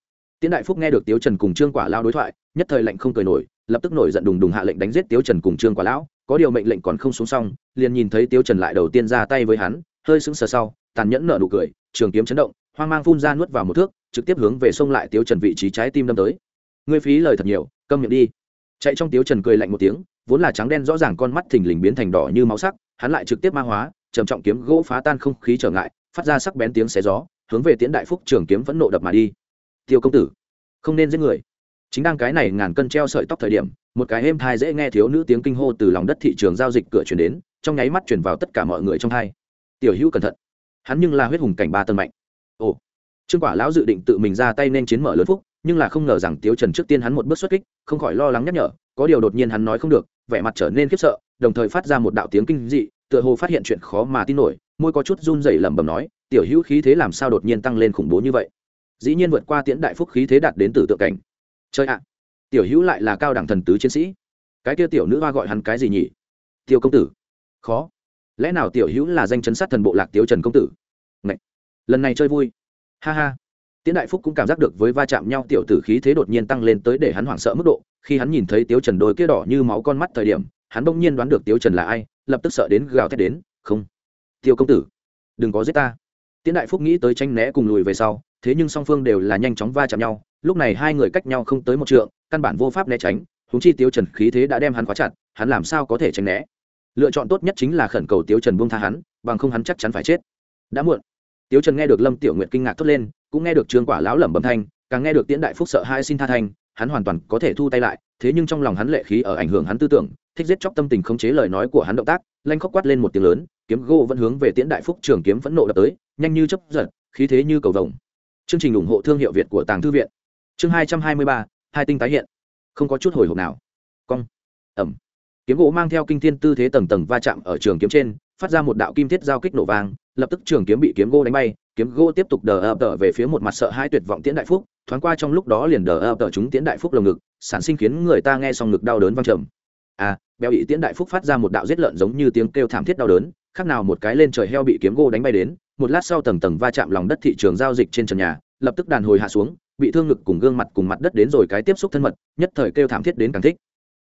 Tiễn đại phúc nghe được tiếu trần cùng trương quả lao đối thoại, nhất thời lệnh không cười nổi, lập tức nổi giận đùng đùng hạ lệnh đánh giết tiếu trần cùng trương quả lão. Có điều mệnh lệnh còn không xuống xong, liền nhìn thấy tiếu trần lại đầu tiên ra tay với hắn, hơi sững sờ sau, tàn nhẫn nở nụ cười, trường kiếm chấn động, hoang mang phun ra nuốt vào một thước, trực tiếp hướng về sông lại tiếu trần vị trí trái tim đâm tới. Ngươi phí lời thật nhiều, câm miệng đi. Chạy trong tiếu trần cười lạnh một tiếng vốn là trắng đen rõ ràng con mắt thình lình biến thành đỏ như máu sắc, hắn lại trực tiếp ma hóa, trầm trọng kiếm gỗ phá tan không khí trở ngại, phát ra sắc bén tiếng xé gió, hướng về tiễn đại phúc trường kiếm vẫn nộ đập mà đi. Tiêu công tử, không nên giết người. Chính đang cái này ngàn cân treo sợi tóc thời điểm, một cái êm thai dễ nghe thiếu nữ tiếng kinh hô từ lòng đất thị trường giao dịch cửa chuyển đến, trong nháy mắt chuyển vào tất cả mọi người trong hai. Tiểu hữu cẩn thận, hắn nhưng là huyết hùng cảnh ba tân mạnh. Ồ. Trương quả lão dự định tự mình ra tay nên chiến mở lớn phúc, nhưng là không ngờ rằng tiếu trần trước tiên hắn một bước xuất kích, không khỏi lo lắng nhắc nhở, có điều đột nhiên hắn nói không được vẻ mặt trở nên khiếp sợ, đồng thời phát ra một đạo tiếng kinh dị, tựa hồ phát hiện chuyện khó mà tin nổi, môi có chút run rẩy lẩm bẩm nói, tiểu hữu khí thế làm sao đột nhiên tăng lên khủng bố như vậy? Dĩ nhiên vượt qua tiễn đại phúc khí thế đạt đến từ tượng cảnh. Chơi ạ, tiểu hữu lại là cao đẳng thần tứ chiến sĩ. Cái kia tiểu nữ hoa gọi hắn cái gì nhỉ? Tiêu công tử. Khó. Lẽ nào tiểu hữu là danh chấn sát thần bộ lạc tiêu trần công tử? Ngậy. lần này chơi vui. Ha ha. Tiễn đại phúc cũng cảm giác được với va chạm nhau, tiểu tử khí thế đột nhiên tăng lên tới để hắn hoảng sợ mức độ khi hắn nhìn thấy tiếu trần đôi kia đỏ như máu con mắt thời điểm, hắn bỗng nhiên đoán được tiếu trần là ai, lập tức sợ đến gào thét đến, không, tiêu công tử, đừng có giết ta. Tiễn đại phúc nghĩ tới tranh né cùng lùi về sau, thế nhưng song phương đều là nhanh chóng va chạm nhau, lúc này hai người cách nhau không tới một trượng, căn bản vô pháp né tránh húng chi tiếu trần khí thế đã đem hắn khóa chặt, hắn làm sao có thể tránh né? Lựa chọn tốt nhất chính là khẩn cầu tiếu trần buông tha hắn, bằng không hắn chắc chắn phải chết. Đã muộn. Tiếu trần nghe được lâm tiểu nguyệt kinh ngạc thốt lên, cũng nghe được trương quả lão lẩm bẩm thanh, càng nghe được tiễn đại phúc sợ hai xin tha thành hắn hoàn toàn có thể thu tay lại, thế nhưng trong lòng hắn lệ khí ở ảnh hưởng hắn tư tưởng, thích giết chóc tâm tình khống chế lời nói của hắn động tác, lanh khóc quát lên một tiếng lớn, kiếm gỗ vẫn hướng về tiễn đại phúc trường kiếm phẫn nộ đập tới, nhanh như chấp giật, khí thế như cầu vồng. Chương trình ủng hộ thương hiệu việt của tàng thư viện. Chương hai trăm hai mươi ba, hai tinh tái hiện. Không có chút hồi hộp nào. Cong. Ẩm. Kiếm gỗ mang theo kinh thiên tư thế tầng tầng va chạm ở trường kiếm trên, phát ra một đạo kim thiết giao kích nổ vang, lập tức trường kiếm bị kiếm gỗ đánh bay kiếm gỗ tiếp tục đờ ập tờ về phía một mặt sợ hai tuyệt vọng tiễn đại phúc, thoáng qua trong lúc đó liền đờ ập tờ chúng tiễn đại phúc lồng ngực, sản sinh khiến người ta nghe xong ngực đau đớn văng trầm. À béo bị tiễn đại phúc phát ra một đạo giết lợn giống như tiếng kêu thảm thiết đau đớn, khác nào một cái lên trời heo bị kiếm gỗ đánh bay đến, một lát sau tầng tầng va chạm lòng đất thị trường giao dịch trên trần nhà, lập tức đàn hồi hạ xuống, bị thương ngực cùng gương mặt cùng mặt đất đến rồi cái tiếp xúc thân mật, nhất thời kêu thảm thiết đến càng thích.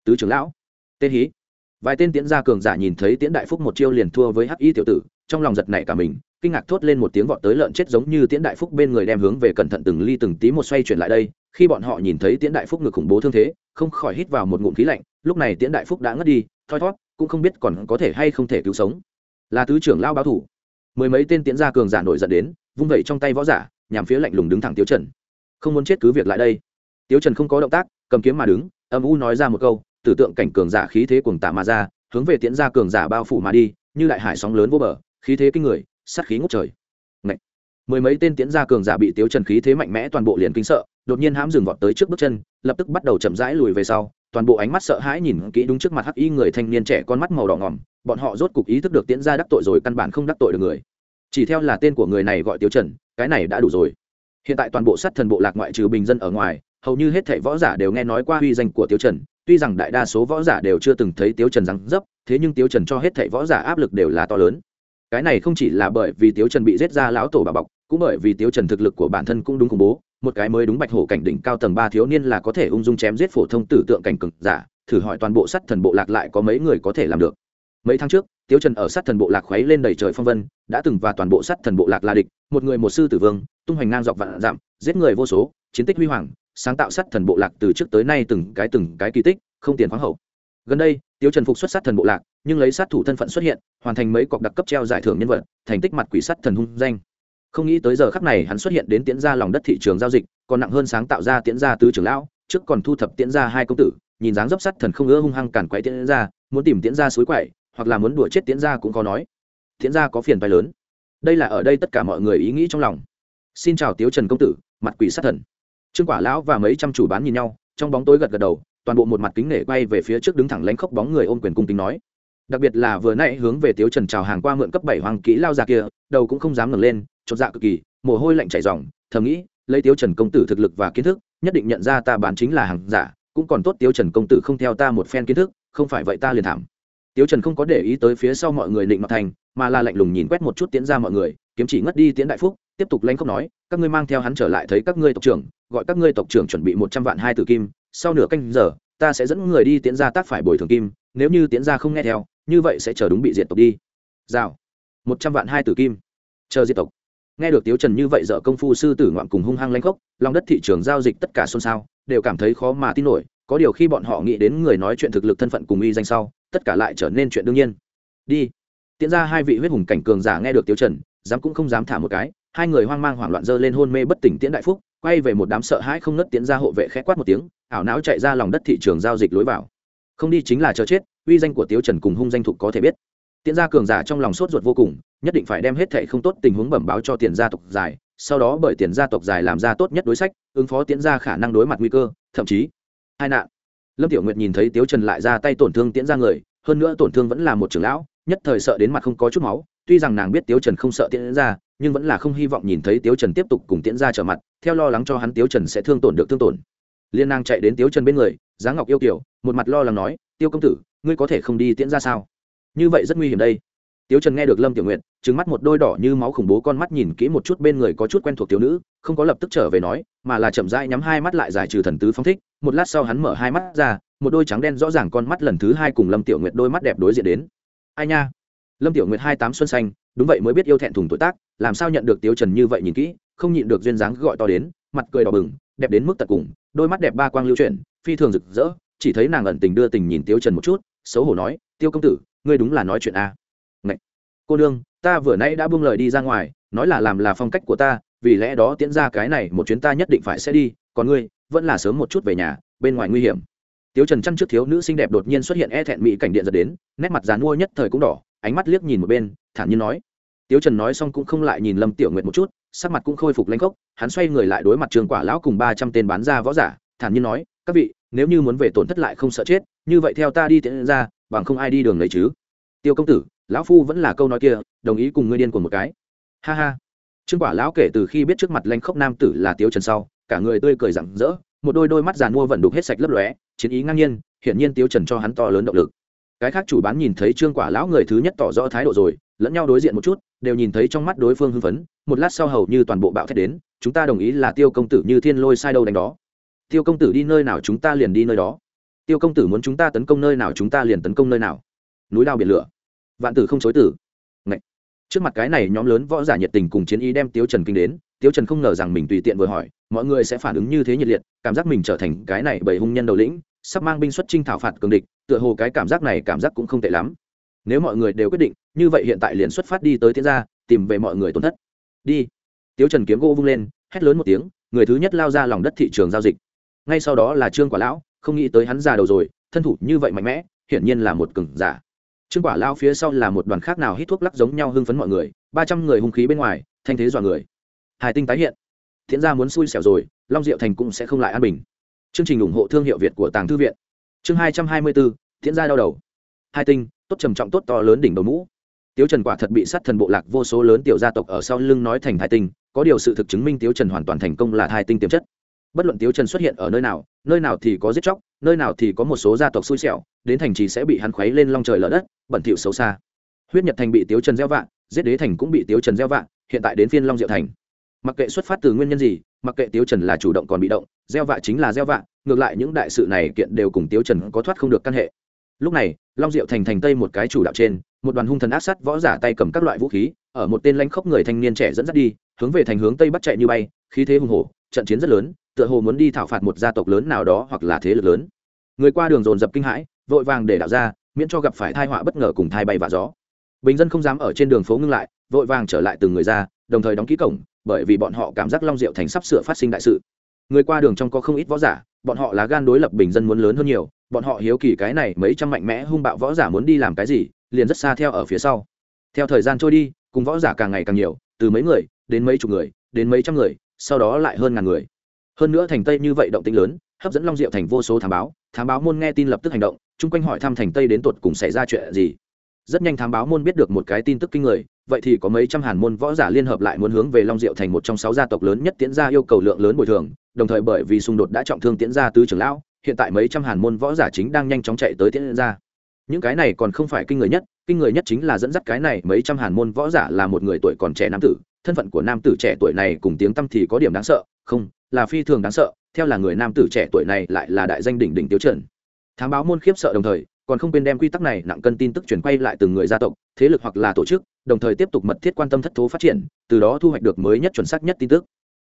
Tứ trưởng lão, tên hí. Vài tên tiễn gia cường giả nhìn thấy tiễn đại phúc một chiêu liền thua với hắc y tiểu tử, trong lòng giật nảy cả mình kinh ngạc thốt lên một tiếng vọt tới lợn chết giống như tiễn đại phúc bên người đem hướng về cẩn thận từng ly từng tí một xoay chuyển lại đây, khi bọn họ nhìn thấy tiễn đại phúc ngực khủng bố thương thế, không khỏi hít vào một ngụm khí lạnh, lúc này tiễn đại phúc đã ngất đi, thoi thót, cũng không biết còn có thể hay không thể cứu sống. Là tứ trưởng lao báo thủ. Mười mấy tên tiễn gia cường giả nổi giận đến, vung vẩy trong tay võ giả, nhằm phía lạnh lùng đứng thẳng tiêu trần. Không muốn chết cứ việc lại đây. Tiêu trần không có động tác, cầm kiếm mà đứng, âm u nói ra một câu, tử tượng cảnh cường giả khí thế cuồng tả mà ra, hướng về tiễn gia cường giả bao phủ mà đi, như đại hải sóng lớn vô bờ, khí thế kinh người sát khí ngút trời. Ngậy! mười mấy tên tiễn gia cường giả bị tiếu trần khí thế mạnh mẽ toàn bộ liền kinh sợ, đột nhiên hãm dừng vọt tới trước bước chân, lập tức bắt đầu chậm rãi lùi về sau, toàn bộ ánh mắt sợ hãi nhìn kỹ đúng trước mặt hắc y người thanh niên trẻ con mắt màu đỏ ngỏm, bọn họ rốt cục ý thức được tiễn gia đắc tội rồi căn bản không đắc tội được người. Chỉ theo là tên của người này gọi tiếu trần, cái này đã đủ rồi. Hiện tại toàn bộ sát thần bộ lạc ngoại trừ bình dân ở ngoài, hầu như hết thảy võ giả đều nghe nói qua uy danh của tiếu trần, tuy rằng đại đa số võ giả đều chưa từng thấy tiếu trần răng dấp, thế nhưng tiếu trần cho hết thảy võ giả áp lực đều là to lớn cái này không chỉ là bởi vì tiếu trần bị giết ra lão tổ bà bọc, cũng bởi vì tiếu trần thực lực của bản thân cũng đúng khủng bố. Một cái mới đúng bạch hổ cảnh đỉnh cao tầng ba thiếu niên là có thể ung dung chém giết phổ thông tử tượng cảnh cực giả, thử hỏi toàn bộ sắt thần bộ lạc lại có mấy người có thể làm được. Mấy tháng trước, tiếu trần ở sát thần bộ lạc khuấy lên đầy trời phong vân, đã từng và toàn bộ sát thần bộ lạc là địch, một người một sư tử vương, tung hoành ngang dọc vạn dặm, giết người vô số, chiến tích huy hoàng, sáng tạo sát thần bộ lạc từ trước tới nay từng cái từng cái kỳ tích, không tiền khoáng hậu. Gần đây tiếu trần phục xuất sát thần bộ lạc, nhưng lấy sát thủ thân phận xuất hiện, hoàn thành mấy cọc đặc cấp treo giải thưởng nhân vật, thành tích mặt quỷ sát thần hung danh. Không nghĩ tới giờ khắc này hắn xuất hiện đến tiễn ra lòng đất thị trường giao dịch, còn nặng hơn sáng tạo ra tiễn ra tứ trưởng lão, trước còn thu thập tiễn ra hai công tử, nhìn dáng dấp sắt thần không ưa hung hăng cản quậy tiễn ra, muốn tìm tiễn ra suối quậy, hoặc là muốn đùa chết tiễn ra cũng có nói. Tiễn ra có phiền phái lớn. Đây là ở đây tất cả mọi người ý nghĩ trong lòng. Xin chào tiếu trần công tử, mặt quỷ sát thần. Trương quả lão và mấy trăm chủ bán nhìn nhau, trong bóng tối gật gật đầu toàn bộ một mặt kính nể quay về phía trước đứng thẳng lánh khóc bóng người ôm quyền cung kính nói. Đặc biệt là vừa nãy hướng về tiếu trần chào hàng qua mượn cấp bảy hoàng kỹ lao ra kia, đầu cũng không dám ngẩng lên, chột dạ cực kỳ, mồ hôi lạnh chảy ròng, thầm nghĩ, lấy tiếu trần công tử thực lực và kiến thức, nhất định nhận ra ta bán chính là hàng giả, cũng còn tốt tiếu trần công tử không theo ta một phen kiến thức, không phải vậy ta liền thảm. Tiếu trần không có để ý tới phía sau mọi người định mặt thành, mà là lạnh lùng nhìn quét một chút tiễn ra mọi người, kiếm chỉ ngất đi tiễn đại phúc, tiếp tục lanh khóc nói, các ngươi mang theo hắn trở lại thấy các ngươi tộc trưởng, gọi các ngươi tộc trưởng chuẩn bị một trăm vạn hai tử kim sau nửa canh giờ, ta sẽ dẫn người đi tiễn ra tác phải bồi thường kim, nếu như tiễn ra không nghe theo, như vậy sẽ chờ đúng bị diệt tộc đi. Rào. Một trăm vạn hai tử kim. Chờ diệt tộc. Nghe được tiếu trần như vậy dở công phu sư tử ngoạn cùng hung hăng lanh khốc, lòng đất thị trường giao dịch tất cả xôn xao, đều cảm thấy khó mà tin nổi, có điều khi bọn họ nghĩ đến người nói chuyện thực lực thân phận cùng uy danh sau, tất cả lại trở nên chuyện đương nhiên. Đi. Tiễn ra hai vị huyết hùng cảnh cường giả nghe được tiếu trần, dám cũng không dám thả một cái, hai người hoang mang hoảng loạn dơ lên hôn mê bất tỉnh tiễn đại phúc, quay về một đám sợ hãi không nứt tiễn ra hộ vệ khẽ quát một tiếng ảo não chạy ra lòng đất thị trường giao dịch lối vào. Không đi chính là chờ chết, uy danh của tiếu trần cùng hung danh thục có thể biết. Tiễn gia cường giả trong lòng sốt ruột vô cùng, nhất định phải đem hết thệ không tốt tình huống bẩm báo cho tiền gia tộc dài sau đó bởi tiền gia tộc dài làm ra tốt nhất đối sách, ứng phó tiễn gia khả năng đối mặt nguy cơ, thậm chí hai nạn. Lâm tiểu nguyệt nhìn thấy tiếu trần lại ra tay tổn thương tiễn ra người, hơn nữa tổn thương vẫn là một trưởng lão, nhất thời sợ đến mặt không có chút máu, tuy rằng nàng biết tiếu trần không sợ tiễn ra nhưng vẫn là không hy vọng nhìn thấy tiếu trần tiếp tục cùng tiễn ra trở mặt, theo lo lắng cho hắn tiếu trần sẽ thương tổn được thương tổn liên nàng chạy đến tiếu trần bên người giá ngọc yêu kiểu một mặt lo lắng nói, tiêu công tử, ngươi có thể không đi tiễn ra sao? Như vậy rất nguy hiểm đây. Tiếu trần nghe được lâm tiểu nguyện trứng mắt một đôi đỏ như máu khủng bố con mắt nhìn kỹ một chút bên người có chút quen thuộc thiếu nữ, không có lập tức trở về nói, mà là chậm rãi nhắm hai mắt lại giải trừ thần tứ phong thích. Một lát sau hắn mở hai mắt ra, một đôi trắng đen rõ ràng con mắt lần thứ hai cùng lâm tiểu nguyệt đôi mắt đẹp đối diện đến. Ai nha? Lâm tiểu nguyệt hai tám xuân xanh, đúng vậy mới biết yêu thẹn thùng tuổi tác, làm sao nhận được tiếu trần như vậy nhìn kỹ, không nhịn được duyên dáng gọi to đến, mặt cười đỏ bừng, đẹp đến mức tận cùng đôi mắt đẹp ba quang lưu chuyển, phi thường rực rỡ, chỉ thấy nàng ẩn tình đưa tình nhìn Tiêu trần một chút, xấu hổ nói, tiêu công tử, ngươi đúng là nói chuyện a à. Ngậy! cô nương, ta vừa nãy đã buông lời đi ra ngoài, nói là làm là phong cách của ta, vì lẽ đó tiễn ra cái này một chuyến ta nhất định phải sẽ đi, còn ngươi, vẫn là sớm một chút về nhà, bên ngoài nguy hiểm Tiêu trần chăn trước thiếu nữ xinh đẹp đột nhiên xuất hiện e thẹn mỹ cảnh điện giật đến, nét mặt giàn mua nhất thời cũng đỏ, ánh mắt liếc nhìn một bên, thản nhiên nói Tiêu trần nói xong cũng không lại nhìn lâm tiểu nguyệt một chút sắc mặt cũng khôi phục lãnh khốc, hắn xoay người lại đối mặt trường quả lão cùng ba trăm tên bán ra võ giả, thản nhiên nói, các vị, nếu như muốn về tổn thất lại không sợ chết, như vậy theo ta đi tiễn ra, bằng không ai đi đường lấy chứ? Tiêu công tử, lão phu vẫn là câu nói kia, đồng ý cùng ngươi điên của một cái. Ha ha. Trương quả lão kể từ khi biết trước mặt lanh khốc nam tử là tiếu trần sau, cả người tươi cười rặng rỡ, một đôi đôi mắt giàn mua vẫn đục hết sạch lấp lóe, chiến ý ngang nhiên, hiển nhiên tiếu trần cho hắn to lớn động lực. Cái khác chủ bán nhìn thấy trương quả lão người thứ nhất tỏ rõ thái độ rồi, lẫn nhau đối diện một chút, đều nhìn thấy trong mắt đối phương hưng phấn một lát sau hầu như toàn bộ bạo thét đến, chúng ta đồng ý là tiêu công tử như thiên lôi sai đâu đánh đó. Tiêu công tử đi nơi nào chúng ta liền đi nơi đó. Tiêu công tử muốn chúng ta tấn công nơi nào chúng ta liền tấn công nơi nào. Núi đao biển lửa. Vạn tử không chối tử. Ngậy. trước mặt cái này nhóm lớn võ giả nhiệt tình cùng chiến ý đem tiêu trần kinh đến tiêu trần không ngờ rằng mình tùy tiện vừa hỏi, mọi người sẽ phản ứng như thế nhiệt liệt, cảm giác mình trở thành cái này bởi hung nhân đầu lĩnh, sắp mang binh xuất chinh thảo phạt cường địch, tựa hồ cái cảm giác này cảm giác cũng không tệ lắm. Nếu mọi người đều quyết định, như vậy hiện tại liền xuất phát đi tới thiên gia, tìm về mọi người tổn thất đi. Tiếu trần kiếm gỗ vung lên, hét lớn một tiếng, người thứ nhất lao ra lòng đất thị trường giao dịch. Ngay sau đó là trương quả lão, không nghĩ tới hắn già đầu rồi, thân thủ như vậy mạnh mẽ, hiển nhiên là một cừng giả. Trương quả lao phía sau là một đoàn khác nào hít thuốc lắc giống nhau hưng phấn mọi người, ba trăm người hung khí bên ngoài, thanh thế dọa người. Hải tinh tái hiện. Thiện ra muốn xui xẻo rồi, long diệu thành cũng sẽ không lại an bình. Chương trình ủng hộ thương hiệu việt của tàng thư viện. Chương hai trăm hai mươi bốn, thiện ra đau đầu. Hai tinh, tốt trầm trọng tốt to lớn đỉnh đầu mũ tiếu trần quả thật bị sát thần bộ lạc vô số lớn tiểu gia tộc ở sau lưng nói thành thái tinh có điều sự thực chứng minh tiếu trần hoàn toàn thành công là thái tinh tiềm chất. Bất luận tiếu trần xuất hiện ở nơi nào nơi nào thì có giết chóc nơi nào thì có một số gia tộc xui xẻo đến thành trì sẽ bị hắn khuấy lên long trời lở đất bẩn thỉu xấu xa. Huyết nhật thành bị tiếu trần gieo vạ, giết đế thành cũng bị tiếu trần gieo vạ. hiện tại đến phiên long diệu thành. Mặc kệ xuất phát từ nguyên nhân gì mặc kệ tiếu trần là chủ động còn bị động gieo vạ chính là gieo vạ ngược lại những đại sự này kiện đều cùng tiếu trần có thoát không được căn hệ. Lúc này long diệu thành thành tây một cái chủ đạo trên một đoàn hung thần ác sát võ giả tay cầm các loại vũ khí, ở một tên lãnh khốc người thanh niên trẻ dẫn dắt đi, hướng về thành hướng tây bắt chạy như bay, khí thế hùng hổ, trận chiến rất lớn, tựa hồ muốn đi thảo phạt một gia tộc lớn nào đó hoặc là thế lực lớn. Người qua đường dồn dập kinh hãi, vội vàng để đạo ra, miễn cho gặp phải thai họa bất ngờ cùng thai bay và gió. Bình dân không dám ở trên đường phố ngưng lại, vội vàng trở lại từng người ra, đồng thời đóng ký cổng, bởi vì bọn họ cảm giác long diệu thành sắp sửa phát sinh đại sự. Người qua đường trong có không ít võ giả, bọn họ là gan đối lập bình dân muốn lớn hơn nhiều bọn họ hiếu kỳ cái này mấy trăm mạnh mẽ hung bạo võ giả muốn đi làm cái gì, liền rất xa theo ở phía sau. Theo thời gian trôi đi, cùng võ giả càng ngày càng nhiều, từ mấy người, đến mấy chục người, đến mấy trăm người, sau đó lại hơn ngàn người. Hơn nữa thành tây như vậy động tĩnh lớn, hấp dẫn long diệu thành vô số thám báo thám báo môn nghe tin lập tức hành động, chung quanh hỏi thăm thành tây đến tột cùng xảy ra chuyện gì. Rất nhanh thám báo môn biết được một cái tin tức kinh người, vậy thì có mấy trăm hàn môn võ giả liên hợp lại muốn hướng về long diệu thành một trong sáu gia tộc lớn nhất tiễn ra yêu cầu lượng lớn bồi thường, đồng thời bởi vì xung đột đã trọng thương tiễn ra tứ trưởng lão hiện tại mấy trăm hàn môn võ giả chính đang nhanh chóng chạy tới tiễn ra. Những cái này còn không phải kinh người nhất, kinh người nhất chính là dẫn dắt cái này mấy trăm hàn môn võ giả là một người tuổi còn trẻ nam tử, thân phận của nam tử trẻ tuổi này cùng tiếng tâm thì có điểm đáng sợ, không, là phi thường đáng sợ, theo là người nam tử trẻ tuổi này lại là đại danh đỉnh đỉnh tiêu trần thám báo môn khiếp sợ đồng thời, còn không quên đem quy tắc này nặng cân tin tức chuyển quay lại từng người gia tộc, thế lực hoặc là tổ chức, đồng thời tiếp tục mật thiết quan tâm thất thố phát triển, từ đó thu hoạch được mới nhất chuẩn xác nhất tin tức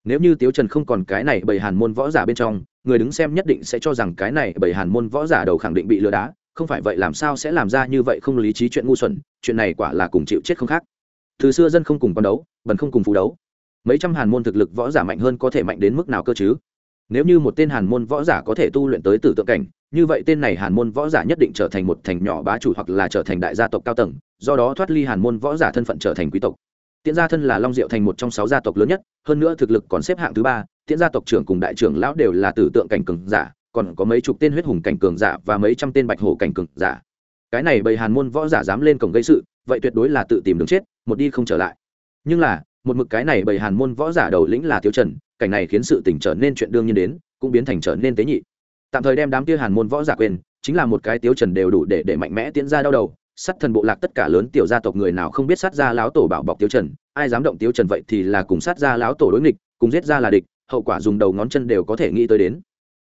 nếu như tiếu trần không còn cái này bởi hàn môn võ giả bên trong, người đứng xem nhất định sẽ cho rằng cái này bởi hàn môn võ giả đầu khẳng định bị lừa đá. Không phải vậy làm sao sẽ làm ra như vậy không lý trí chuyện ngu xuẩn, chuyện này quả là cùng chịu chết không khác. Từ xưa dân không cùng con đấu, bần không cùng phú đấu. Mấy trăm hàn môn thực lực võ giả mạnh hơn có thể mạnh đến mức nào cơ chứ? Nếu như một tên hàn môn võ giả có thể tu luyện tới tử tượng cảnh, như vậy tên này hàn môn võ giả nhất định trở thành một thành nhỏ bá chủ hoặc là trở thành đại gia tộc cao tầng, do đó thoát ly hàn môn võ giả thân phận trở thành quý tộc tiễn gia thân là long diệu thành một trong sáu gia tộc lớn nhất, hơn nữa thực lực còn xếp hạng thứ ba, tiễn gia tộc trưởng cùng đại trưởng lão đều là tử tượng cảnh cường giả, còn có mấy chục tên huyết hùng cảnh cường giả và mấy trăm tên bạch hổ cảnh cường giả. Cái này bầy hàn môn võ giả dám lên cổng gây sự, vậy tuyệt đối là tự tìm đường chết, một đi không trở lại. Nhưng là, một mực cái này bầy hàn môn võ giả đầu lĩnh là tiêu trần, cảnh này khiến sự tình trở nên chuyện đương nhiên đến, cũng biến thành trở nên tế nhị. Tạm thời đem đám kia hàn môn võ giả quên, chính là một cái tiêu trần đều đủ để để mạnh mẽ tiến ra đau đầu sát thần bộ lạc tất cả lớn tiểu gia tộc người nào không biết sát gia lão tổ bảo bọc tiêu trần, ai dám động tiêu trần vậy thì là cùng sát gia lão tổ đối nghịch, cùng giết ra là địch, hậu quả dùng đầu ngón chân đều có thể nghĩ tới đến.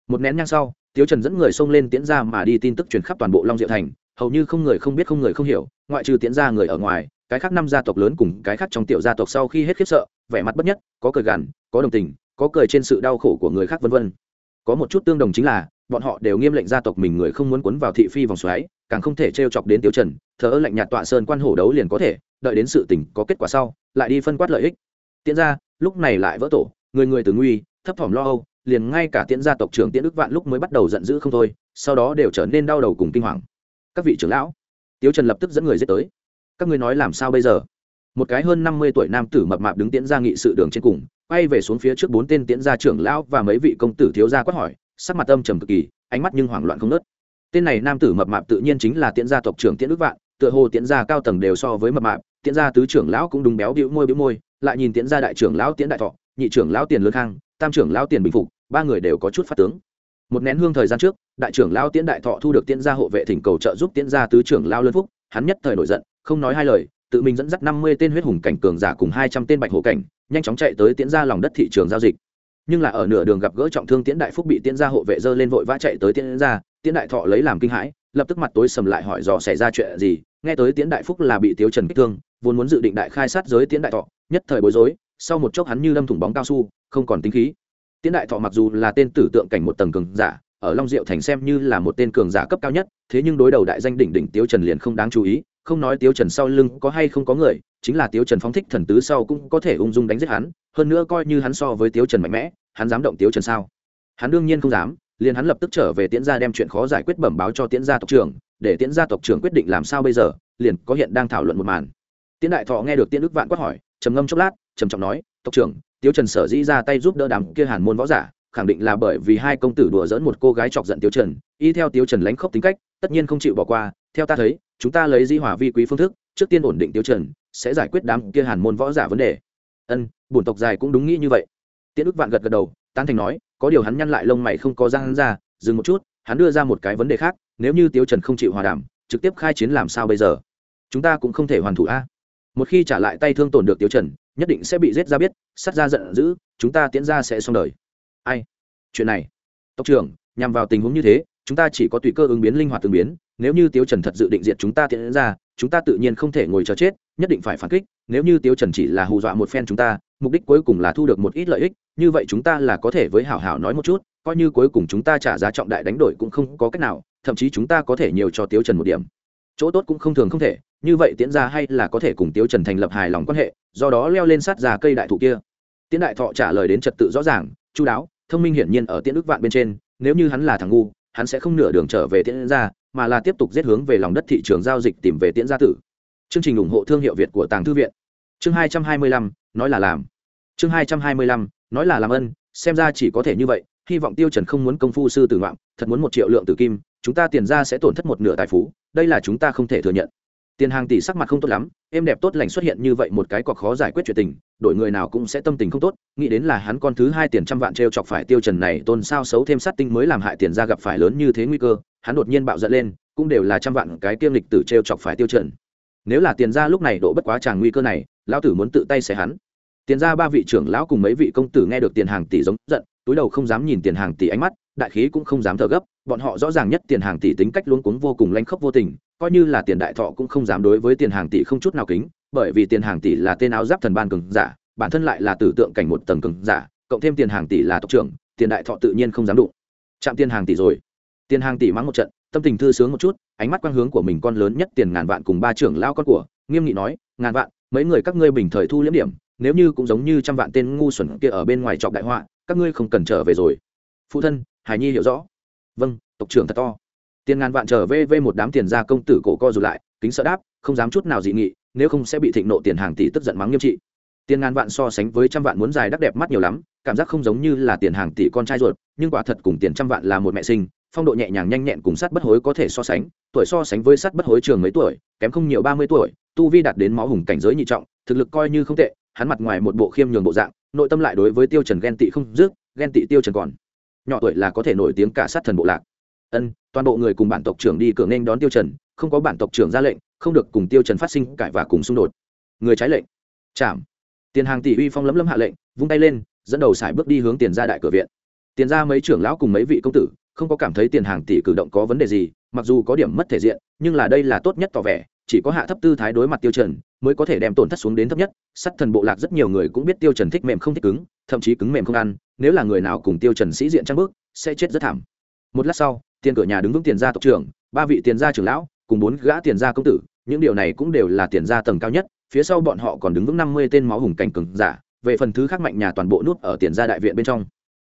Một nén nhang sau tiêu trần dẫn người xông lên Tiễn ra mà đi tin tức truyền khắp toàn bộ long diệu thành, hầu như không người không biết không người không hiểu, ngoại trừ Tiễn ra người ở ngoài, cái khác năm gia tộc lớn cùng cái khác trong tiểu gia tộc sau khi hết khiếp sợ, vẻ mặt bất nhất, có cười gằn, có đồng tình, có cười trên sự đau khổ của người khác vân vân. Có một chút tương đồng chính là, bọn họ đều nghiêm lệnh gia tộc mình người không muốn cuốn vào thị phi vòng xoáy, càng không thể t chọc đến tiêu trần thờ ơ lạnh nhạt tọa sơn quan hổ đấu liền có thể, đợi đến sự tình có kết quả sau, lại đi phân quát lợi ích. Tiễn ra lúc này lại vỡ tổ, người người từ nguy, thấp thỏm lo âu, liền ngay cả tiễn gia tộc trưởng tiễn đức vạn lúc mới bắt đầu giận dữ không thôi, sau đó đều trở nên đau đầu cùng kinh hoàng. Các vị trưởng lão, tiếu trần lập tức dẫn người giết tới. Các ngươi nói làm sao bây giờ? Một cái hơn năm mươi tuổi nam tử mập mạp đứng tiễn ra nghị sự đường trên cùng, quay về xuống phía trước bốn tên tiễn gia trưởng lão và mấy vị công tử thiếu gia quát hỏi, sắc mặt âm trầm cực kỳ, ánh mắt nhưng hoảng loạn không nớt tên này nam tử mập mạp tự nhiên chính là tiễn gia tộc trưởng tiễn đức vạn tựa hồ tiễn gia cao tầng đều so với mập mạp, tiễn gia tứ trưởng lão cũng đúng béo bĩu môi bĩu môi, lại nhìn tiễn gia đại trưởng lão tiễn đại thọ, nhị trưởng lão tiền lương khang, tam trưởng lão tiền bình phục, ba người đều có chút phát tướng. Một nén hương thời gian trước, đại trưởng lão tiễn đại thọ thu được tiễn gia hộ vệ thỉnh cầu trợ giúp tiễn gia tứ trưởng lão lân phúc, hắn nhất thời nổi giận, không nói hai lời, tự mình dẫn dắt năm mươi tên huyết hùng cảnh cường giả cùng hai trăm tên bạch hổ cảnh, nhanh chóng chạy tới tiễn gia lòng đất thị trường giao dịch. Nhưng là ở nửa đường gặp gỡ trọng thương tiễn đại phúc bị tiễn gia hộ vệ dơ lên vội vã chạy tới tiễn gia, tiễn đại thọ lấy làm kinh hãi lập tức mặt tối sầm lại hỏi dò xảy ra chuyện gì, nghe tới tiễn đại phúc là bị tiếu trần kích thương, vốn muốn dự định đại khai sát giới tiễn đại thọ, nhất thời bối rối, sau một chốc hắn như lâm thủng bóng cao su, không còn tính khí. Tiễn đại thọ mặc dù là tên tử tượng cảnh một tầng cường giả, ở long diệu thành xem như là một tên cường giả cấp cao nhất, thế nhưng đối đầu đại danh đỉnh đỉnh tiếu trần liền không đáng chú ý, không nói tiếu trần sau lưng có hay không có người, chính là tiếu trần phóng thích thần tứ sau cũng có thể ung dung đánh giết hắn, hơn nữa coi như hắn so với tiếu trần mạnh mẽ, hắn dám động tiếu trần sao? Hắn đương nhiên không dám liền hắn lập tức trở về tiễn gia đem chuyện khó giải quyết bẩm báo cho tiễn gia tộc trưởng, để tiễn gia tộc trưởng quyết định làm sao bây giờ, liền có hiện đang thảo luận một màn. Tiễn đại thọ nghe được tiễn đức vạn quát hỏi, trầm ngâm chốc lát, trầm trọng nói, tộc trưởng, tiếu trần sở dĩ ra tay giúp đỡ đám kia hàn môn võ giả, khẳng định là bởi vì hai công tử đùa dỡn một cô gái chọc giận tiếu trần, y theo tiếu trần lánh khốc tính cách, tất nhiên không chịu bỏ qua, theo ta thấy, chúng ta lấy di hòa vi quý phương thức, trước tiên ổn định tiếu trần, sẽ giải quyết đám kia hàn môn võ giả vấn đề. Ân, bổn tộc dài cũng đúng nghĩ như vậy. Tiễn đức vạn gật gật đầu, tán thành nói có điều hắn nhăn lại lông mày không có răng hắn ra, dừng một chút, hắn đưa ra một cái vấn đề khác, nếu như tiêu trần không chịu hòa đàm, trực tiếp khai chiến làm sao bây giờ? Chúng ta cũng không thể hoàn thủ a. Một khi trả lại tay thương tổn được tiêu trần, nhất định sẽ bị giết ra biết, sát ra giận dữ, chúng ta tiến ra sẽ xong đời. Ai? Chuyện này. Tộc trưởng, nhằm vào tình huống như thế, chúng ta chỉ có tùy cơ ứng biến linh hoạt tương biến, nếu như tiêu trần thật dự định diệt chúng ta tiến ra, chúng ta tự nhiên không thể ngồi chờ chết, nhất định phải phản kích, nếu như tiêu trần chỉ là hù dọa một phen chúng ta, mục đích cuối cùng là thu được một ít lợi ích như vậy chúng ta là có thể với hảo hảo nói một chút, coi như cuối cùng chúng ta trả giá trọng đại đánh đổi cũng không có cách nào, thậm chí chúng ta có thể nhiều cho tiếu trần một điểm. Chỗ tốt cũng không thường không thể, như vậy tiễn ra hay là có thể cùng tiếu trần thành lập hài lòng quan hệ, do đó leo lên sát ra cây đại thụ kia. Tiễn đại thọ trả lời đến trật tự rõ ràng chú đáo, thông minh hiển nhiên ở tiễn ước vạn bên trên, nếu như hắn là thằng ngu, hắn sẽ không nửa đường trở về tiễn ra mà là tiếp tục giết hướng về lòng đất thị trường giao dịch tìm về tiễn gia tử. Chương trình ủng hộ thương hiệu việt của tàng thư viện. Chương hai trăm hai mươi lăm, nói là làm. Chương hai trăm hai mươi lăm nói là làm ân, xem ra chỉ có thể như vậy, hy vọng tiêu trần không muốn công phu sư tử ngoạm thật muốn một triệu lượng tử kim, chúng ta tiền ra sẽ tổn thất một nửa tài phú, đây là chúng ta không thể thừa nhận. Tiền hàng tỷ sắc mặt không tốt lắm em đẹp tốt lành xuất hiện như vậy một cái cọc khó giải quyết chuyện tình đội người nào cũng sẽ tâm tình không tốt, nghĩ đến là hắn con thứ hai tiền trăm vạn t r e o chọc phải tiêu trần này, tôn sao xấu thêm sát tinh mới làm hại tiền ra gặp phải lớn như thế nguy cơ, hắn đột nhiên bạo giận lên, cũng đều là trăm vạn cái kiêm lịch tử t r e o chọc phải tiêu trần. Nếu là tiền ra lúc này độ bất quá tràng nguy cơ này, lão tử muốn tự tay sẽ hắn tiền ra ba vị trưởng lão cùng mấy vị công tử nghe được tiền hàng tỷ giống giận, túi đầu không dám nhìn tiền hàng tỷ ánh mắt, đại khí cũng không dám thở gấp, bọn họ rõ ràng nhất tiền hàng tỷ tính cách luôn cuống vô cùng lanh khốc vô tình, coi như là tiền đại thọ cũng không dám đối với tiền hàng tỷ không chút nào kính, bởi vì tiền hàng tỷ là tên áo giáp thần ban cường giả, bản thân lại là tử tượng cảnh một tầng cường giả, cộng thêm tiền hàng tỷ là tộc trưởng, tiền đại thọ tự nhiên không dám đụng. Chạm tiền hàng tỷ rồi. Tiền hàng tỷ mắng một trận, tâm tình thư sướng một chút, ánh mắt quang hướng của mình con lớn nhất tiền ngàn vạn cùng ba trưởng lao con của, nghiêm nghị nói, ngàn vạn, mấy người các ngươi bình thời thu liễm điểm nếu như cũng giống như trăm vạn tên ngu xuẩn kia ở bên ngoài trọc đại họa, các ngươi không cần trở về rồi. Phụ thân, hải nhi hiểu rõ. Vâng tộc trưởng thật to. Tiền ngàn vạn trở về vê một đám tiền ra công tử cổ co dù lại, kính sợ đáp, không dám chút nào dị nghị, nếu không sẽ bị thịnh nộ tiền hàng tỷ tức giận mắng nghiêm trị. Tiền ngàn vạn so sánh với trăm vạn muốn dài đắc đẹp mắt nhiều lắm, cảm giác không giống như là tiền hàng tỷ con trai ruột, nhưng quả thật cùng tiền trăm vạn là một mẹ sinh, phong độ nhẹ nhàng nhanh nhẹn cùng sắt bất hối có thể so sánh, tuổi so sánh với sắt bất hối trường mấy tuổi, kém không nhiều ba mươi tuổi, tu vi đạt đến máu hùng cảnh giới nhị trọng, thực lực coi như không tệ hắn mặt ngoài một bộ khiêm nhường bộ dạng, nội tâm lại đối với tiêu trần ghen tị không dứt, ghen tị tiêu trần còn. Nhỏ tuổi là có thể nổi tiếng cả sát thần bộ lạc. Ân, toàn bộ người cùng bản tộc trưởng đi cửa nghênh đón tiêu trần, không có bản tộc trưởng ra lệnh, không được cùng tiêu trần phát sinh cãi và cùng xung đột. Người trái lệnh. Chạm tiền hàng tỷ uy phong lấm lấm hạ lệnh, vung tay lên, dẫn đầu xài bước đi hướng tiền gia đại cửa viện. Tiền gia mấy trưởng lão cùng mấy vị công tử, không có cảm thấy tiền hàng tỷ cử động có vấn đề gì, mặc dù có điểm mất thể diện, nhưng là đây là tốt nhất tỏ vẻ chỉ có hạ thấp tư thái đối mặt tiêu trần mới có thể đem tổn thất xuống đến thấp nhất. Sắt thần bộ lạc rất nhiều người cũng biết tiêu trần thích mềm không thích cứng, thậm chí cứng mềm không ăn. Nếu là người nào cùng tiêu trần sĩ diện trang bước, sẽ chết rất thảm. Một lát sau, tiền cửa nhà đứng vững tiền gia tộc trưởng, ba vị tiền gia trưởng lão, cùng bốn gã tiền gia công tử. Những điều này cũng đều là tiền gia tầng cao nhất. Phía sau bọn họ còn đứng vững năm mươi tên máu hùng cảnh cường giả. Về phần thứ khác mạnh nhà toàn bộ nút ở tiền gia đại viện bên trong.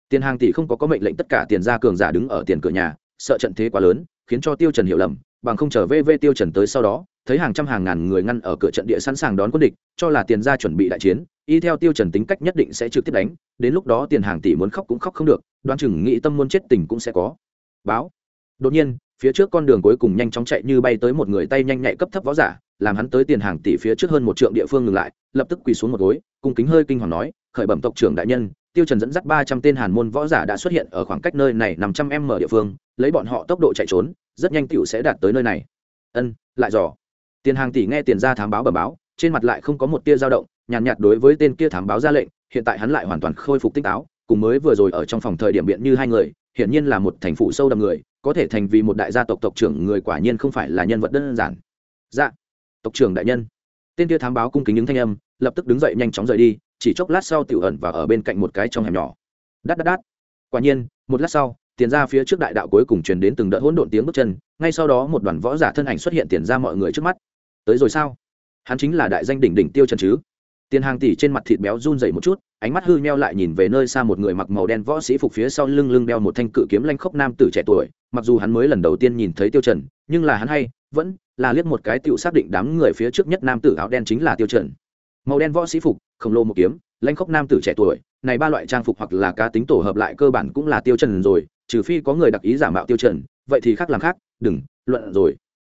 Tiền hàng tỷ không có có mệnh lệnh tất cả tiền gia cường giả đứng ở tiền cửa nhà, sợ trận thế quá lớn, khiến cho tiêu trần hiểu lầm, bằng không trở về vê tiêu trần tới sau đó thấy hàng trăm hàng ngàn người ngăn ở cửa trận địa sẵn sàng đón quân địch, cho là tiền gia chuẩn bị đại chiến, y theo tiêu trần tính cách nhất định sẽ trực tiếp đánh, đến lúc đó tiền hàng tỷ muốn khóc cũng khóc không được, đoán chừng nghĩ tâm muốn chết tình cũng sẽ có. Báo. Đột nhiên, phía trước con đường cuối cùng nhanh chóng chạy như bay tới một người tay nhanh nhạy cấp thấp võ giả, làm hắn tới tiền hàng tỷ phía trước hơn một trượng địa phương ngừng lại, lập tức quỳ xuống một gối, cung kính hơi kinh hoàng nói, khởi bẩm tộc trưởng đại nhân, tiêu trần dẫn dắt ba trăm tên hàn môn võ giả đã xuất hiện ở khoảng cách nơi này năm trăm em mở địa phương, lấy bọn họ tốc độ chạy trốn, rất nhanh tiểu sẽ đạt tới nơi này. Ân, lại dò tiền hàng tỷ nghe tiền ra thám báo bẩm báo trên mặt lại không có một tia dao động nhàn nhạt, nhạt đối với tên kia thám báo ra lệnh hiện tại hắn lại hoàn toàn khôi phục tinh táo cùng mới vừa rồi ở trong phòng thời điểm biện như hai người hiển nhiên là một thành phủ sâu đậm người có thể thành vì một đại gia tộc tộc trưởng người quả nhiên không phải là nhân vật đơn giản. Dạ tộc trưởng đại nhân. Tên kia thám báo cung kính những thanh âm lập tức đứng dậy nhanh chóng rời đi chỉ chốc lát sau tiểu ẩn và ở bên cạnh một cái trong hẻm nhỏ. Đắt đắt đắt quả nhiên một lát sau tiền ra phía trước đại đạo cuối cùng truyền đến từng đợt hỗn độn tiếng bước chân ngay sau đó một đoàn võ giả thân ảnh xuất hiện tiền ra mọi người trước mắt tới rồi sao? Hắn chính là đại danh đỉnh đỉnh tiêu trần chứ? Tiền hàng tỷ trên mặt thịt béo run dậy một chút, ánh mắt hư meo lại nhìn về nơi xa một người mặc màu đen võ sĩ phục phía sau lưng lưng đeo một thanh cự kiếm lanh khốc nam tử trẻ tuổi. Mặc dù hắn mới lần đầu tiên nhìn thấy tiêu trần, nhưng là hắn hay, vẫn là liếc một cái tựu xác định đám người phía trước nhất nam tử áo đen chính là tiêu trần. Màu đen võ sĩ phục, khổng lồ một kiếm, lanh khốc nam tử trẻ tuổi, này ba loại trang phục hoặc là cá tính tổ hợp lại cơ bản cũng là tiêu trần rồi, trừ phi có người đặc ý giả mạo tiêu trần, vậy thì khác làm khác, đừng luận rồi.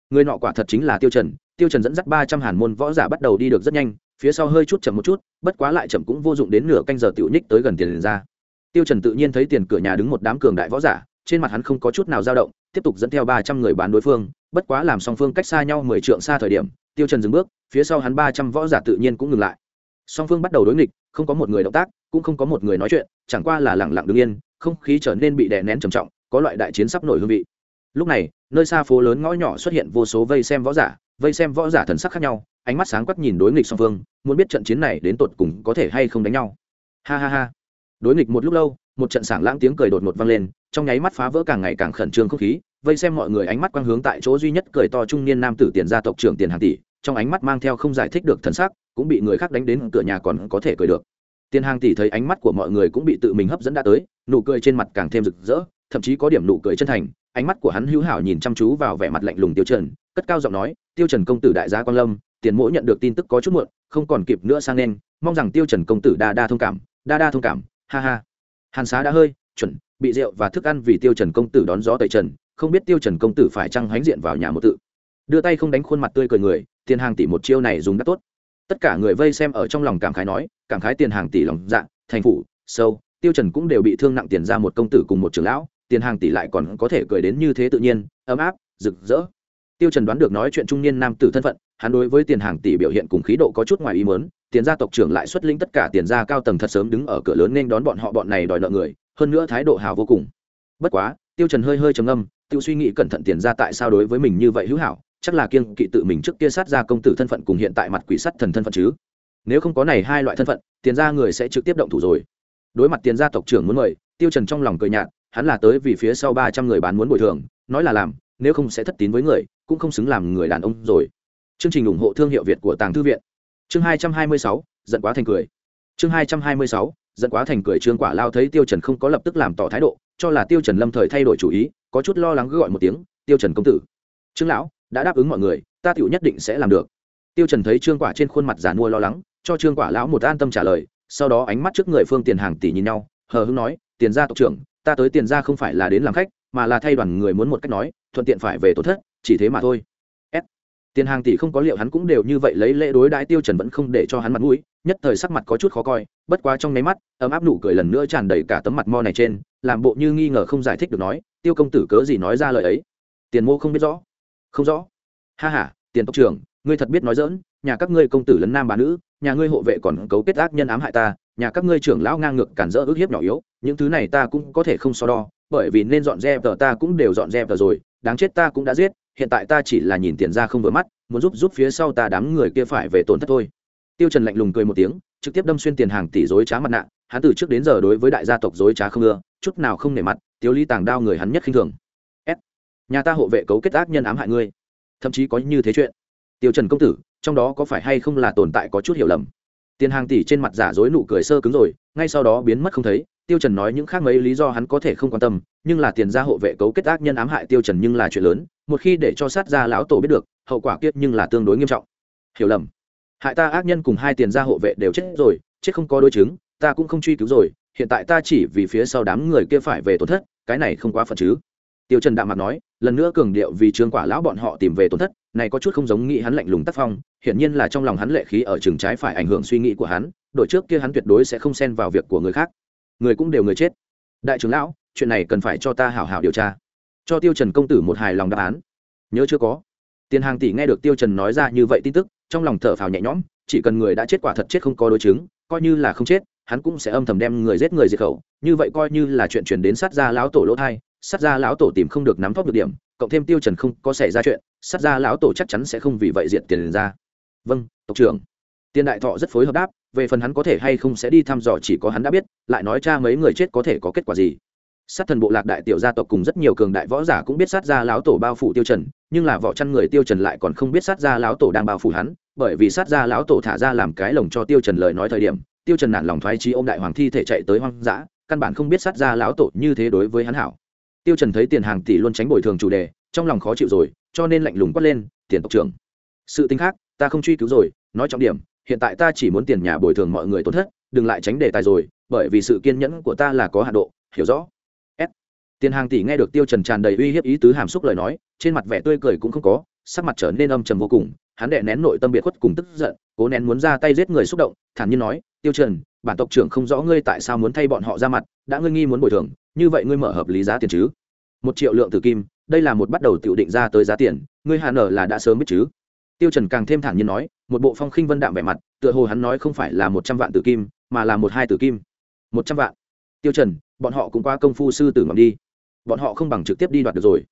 Người nọ quả thật chính là tiêu trần tiêu trần dẫn dắt ba trăm hàn môn võ giả bắt đầu đi được rất nhanh, phía sau hơi chút chậm một chút, bất quá lại chậm cũng vô dụng đến nửa canh giờ tiểu nhích tới gần tiền liền ra. Tiêu trần tự nhiên thấy tiền cửa nhà đứng một đám cường đại võ giả, trên mặt hắn không có chút nào dao động, tiếp tục dẫn theo ba trăm người bán đối phương, bất quá làm song phương cách xa nhau mười trượng xa thời điểm, tiêu trần dừng bước, phía sau hắn ba trăm võ giả tự nhiên cũng ngừng lại. Song phương bắt đầu đối nghịch, không có một người động tác, cũng không có một người nói chuyện, chẳng qua là lặng lặng đứng yên, không khí trở nên bị đè nén trầm trọng, có loại đại chiến sắp nổi hương vị. Lúc này, nơi xa phố lớn ngõ nhỏ xuất hiện vô số vây xem võ giả vây xem võ giả thần sắc khác nhau, ánh mắt sáng quắc nhìn đối nghịch song phương, muốn biết trận chiến này đến tột cùng có thể hay không đánh nhau. Ha ha ha. Đối nghịch một lúc lâu, một trận sảng lãng tiếng cười đột ngột vang lên, trong nháy mắt phá vỡ càng ngày càng khẩn trương không khí, vây xem mọi người ánh mắt quang hướng tại chỗ duy nhất cười to trung niên nam tử tiền gia tộc trưởng tiền hàng tỷ, trong ánh mắt mang theo không giải thích được thần sắc, cũng bị người khác đánh đến cửa nhà còn có thể cười được. Tiền hàng tỷ thấy ánh mắt của mọi người cũng bị tự mình hấp dẫn đã tới, nụ cười trên mặt càng thêm rực rỡ thậm chí có điểm nụ cười chân thành, ánh mắt của hắn hữu hảo nhìn chăm chú vào vẻ mặt lạnh lùng tiêu trần, cất cao giọng nói, tiêu trần công tử đại gia quan lâm, tiền mỗi nhận được tin tức có chút muộn, không còn kịp nữa sang nên, mong rằng tiêu trần công tử đa đa thông cảm, đa đa thông cảm, ha ha. Hàn xá đã hơi chuẩn, bị rượu và thức ăn vì tiêu trần công tử đón gió tẩy trần, không biết tiêu trần công tử phải chăng hánh diện vào nhà một tự. Đưa tay không đánh khuôn mặt tươi cười người, tiền hàng tỷ một chiêu này dùng đã tốt. Tất cả người vây xem ở trong lòng cảm khái nói, cảm khái tiền hàng tỷ lòng dạ thành phủ, sâu, tiêu trần cũng đều bị thương nặng tiền ra một công tử cùng một trưởng lão tiền hàng tỷ lại còn có thể cười đến như thế tự nhiên, ấm áp, rực rỡ. Tiêu trần đoán được nói chuyện trung niên nam tử thân phận, hắn đối với tiền hàng tỷ biểu hiện cùng khí độ có chút ngoài ý muốn, tiền gia tộc trưởng lại xuất lĩnh tất cả tiền gia cao tầng thật sớm đứng ở cửa lớn nên đón bọn họ bọn này đòi nợ người, hơn nữa thái độ hào vô cùng. Bất quá, tiêu trần hơi hơi trầm ngâm tiêu suy nghĩ cẩn thận tiền gia tại sao đối với mình như vậy hữu hảo, chắc là kiêng kỵ tự mình trước kia sát ra công tử thân phận cùng hiện tại mặt quỷ sắt thần thân phận chứ. Nếu không có này hai loại thân phận, tiền gia người sẽ trực tiếp động thủ rồi. Đối mặt tiền gia tộc trưởng muốn mời, tiêu trần trong lòng cười nhạt hắn là tới vì phía sau ba trăm người bán muốn bồi thường, nói là làm, nếu không sẽ thất tín với người, cũng không xứng làm người đàn ông rồi. Chương trình ủng hộ thương hiệu việt của tàng thư viện. Chương hai trăm hai mươi sáu, giận quá thành cười. Chương hai trăm hai mươi sáu, giận quá thành cười trương quả lao thấy tiêu trần không có lập tức làm tỏ thái độ, cho là tiêu trần lâm thời thay đổi chủ ý, có chút lo lắng gọi một tiếng, tiêu trần công tử. Trương lão, đã đáp ứng mọi người, ta tiểu nhất định sẽ làm được. Tiêu trần thấy trương quả trên khuôn mặt giàn mua lo lắng, cho trương quả lão một an tâm trả lời, sau đó ánh mắt trước người phương tiền hàng tỷ nhìn nhau, hờ hững nói, tiền gia tộc trưởng ta tới tiền gia không phải là đến làm khách, mà là thay đoàn người muốn một cách nói, thuận tiện phải về tổn thất, chỉ thế mà thôi. S. Tiền hàng tỷ không có liệu hắn cũng đều như vậy lấy lễ đối đãi tiêu trần vẫn không để cho hắn mặt mũi, nhất thời sắc mặt có chút khó coi, bất quá trong nấy mắt, ấm áp nụ cười lần nữa tràn đầy cả tấm mặt mo này trên, làm bộ như nghi ngờ không giải thích được nói, tiêu công tử cớ gì nói ra lời ấy? Tiền mô không biết rõ. Không rõ. Ha ha, tiền tộc trưởng, ngươi thật biết nói dỡn nhà các ngươi công tử lấn nam bà nữ, nhà ngươi hộ vệ còn cấu kết ác nhân ám hại ta nhà các ngươi trưởng lão ngang ngược cản rỡ ức hiếp nhỏ yếu, những thứ này ta cũng có thể không so đo, bởi vì nên dọn dẹp tờ ta cũng đều dọn dẹp tờ rồi, đáng chết ta cũng đã giết, hiện tại ta chỉ là nhìn tiền ra không vừa mắt, muốn giúp giúp phía sau ta đám người kia phải về tổn thất thôi. Tiêu trần lạnh lùng cười một tiếng, trực tiếp đâm xuyên tiền hàng tỷ dối trá mặt nạ, hắn từ trước đến giờ đối với đại gia tộc dối trá không ưa, chút nào không nể mặt, tiêu ly tàng đao người hắn nhất khinh thường. S nhà ta hộ vệ cấu kết ác nhân ám hại ngươi. Thậm chí có như thế chuyện. Tiêu trần công tử, trong đó có phải hay không là tồn tại có chút hiểu lầm? Tiền hàng tỷ trên mặt giả dối nụ cười sơ cứng rồi, ngay sau đó biến mất không thấy. Tiêu trần nói những khác mấy lý do hắn có thể không quan tâm, nhưng là tiền gia hộ vệ cấu kết ác nhân ám hại tiêu trần nhưng là chuyện lớn, một khi để cho sát gia lão tổ biết được, hậu quả kiếp nhưng là tương đối nghiêm trọng. Hiểu lầm. Hại ta ác nhân cùng hai tiền gia hộ vệ đều chết rồi, chết không có đối chứng, ta cũng không truy cứu rồi, hiện tại ta chỉ vì phía sau đám người kia phải về tổn thất, cái này không quá phận chứ tiêu trần đạm mặt nói, lần nữa cường điệu vì trương quả lão bọn họ tìm về tổn thất, này có chút không giống nghĩ hắn lạnh lùng tác phong, hiển nhiên là trong lòng hắn lệ khí ở trường trái phải ảnh hưởng suy nghĩ của hắn đội trước kia hắn tuyệt đối sẽ không xen vào việc của người khác. Người cũng đều người chết. Đại trưởng lão, chuyện này cần phải cho ta hảo hảo điều tra. Cho tiêu trần công tử một hài lòng đáp án. Nhớ chưa có? Tiền hàng tỷ nghe được tiêu trần nói ra như vậy tin tức, trong lòng thở phào nhẹ nhõm, chỉ cần người đã chết quả thật chết không có đối chứng, coi như là không chết, hắn cũng sẽ âm thầm đem người giết người diệt khẩu, như vậy coi như là chuyện truyền đến sát gia lão tổ lỗ thai sát gia lão tổ tìm không được nắm thóp được điểm, cộng thêm tiêu trần không có xảy ra chuyện, sát gia lão tổ chắc chắn sẽ không vì vậy diệt tiền ra. Vâng tộc trưởng. Tiền đại thọ rất phối hợp đáp, về phần hắn có thể hay không sẽ đi thăm dò chỉ có hắn đã biết, lại nói cha mấy người chết có thể có kết quả gì. Sát thần bộ lạc đại tiểu gia tộc cùng rất nhiều cường đại võ giả cũng biết sát gia lão tổ bao phủ tiêu trần, nhưng là võ chăn người tiêu trần lại còn không biết sát gia lão tổ đang bao phủ hắn, bởi vì sát gia lão tổ thả ra làm cái lồng cho tiêu trần lời nói thời điểm, tiêu trần nản lòng thoái chí ôm đại hoàng thi thể chạy tới hoang dã, căn bản không biết sát gia lão tổ như thế đối với hắn hảo tiêu trần thấy tiền hàng tỷ luôn tránh bồi thường chủ đề, trong lòng khó chịu rồi, cho nên lạnh lùng quát lên, tiền tộc trưởng, sự tính khác, ta không truy cứu rồi, nói trọng điểm, hiện tại ta chỉ muốn tiền nhà bồi thường mọi người tổn thất, đừng lại tránh đề tài rồi, bởi vì sự kiên nhẫn của ta là có hạn độ, hiểu rõ? S. Tiền hàng tỷ nghe được tiêu trần tràn đầy uy hiếp ý tứ hàm xúc lời nói, trên mặt vẻ tươi cười cũng không có, sắc mặt trở nên âm trầm vô cùng, hắn đệ nén nội tâm biệt khuất cùng tức giận, cố nén muốn ra tay giết người xúc động, thản nhiên nói, tiêu trần, bản tộc trưởng không rõ ngươi tại sao muốn thay bọn họ ra mặt, đã ngươi nghi muốn bồi thường như vậy ngươi mở hợp lý giá tiền chứ? Một triệu lượng tử kim, đây là một bắt đầu tự định ra tới giá tiền, ngươi hà nở là đã sớm biết chứ? Tiêu trần càng thêm thản nhiên nói, một bộ phong khinh vân đạm vẻ mặt, tựa hồ hắn nói không phải là một trăm vạn tử kim, mà là một hai tử kim. Một trăm vạn. Tiêu trần, bọn họ cũng qua công phu sư tử ngầm đi. Bọn họ không bằng trực tiếp đi đoạt được rồi.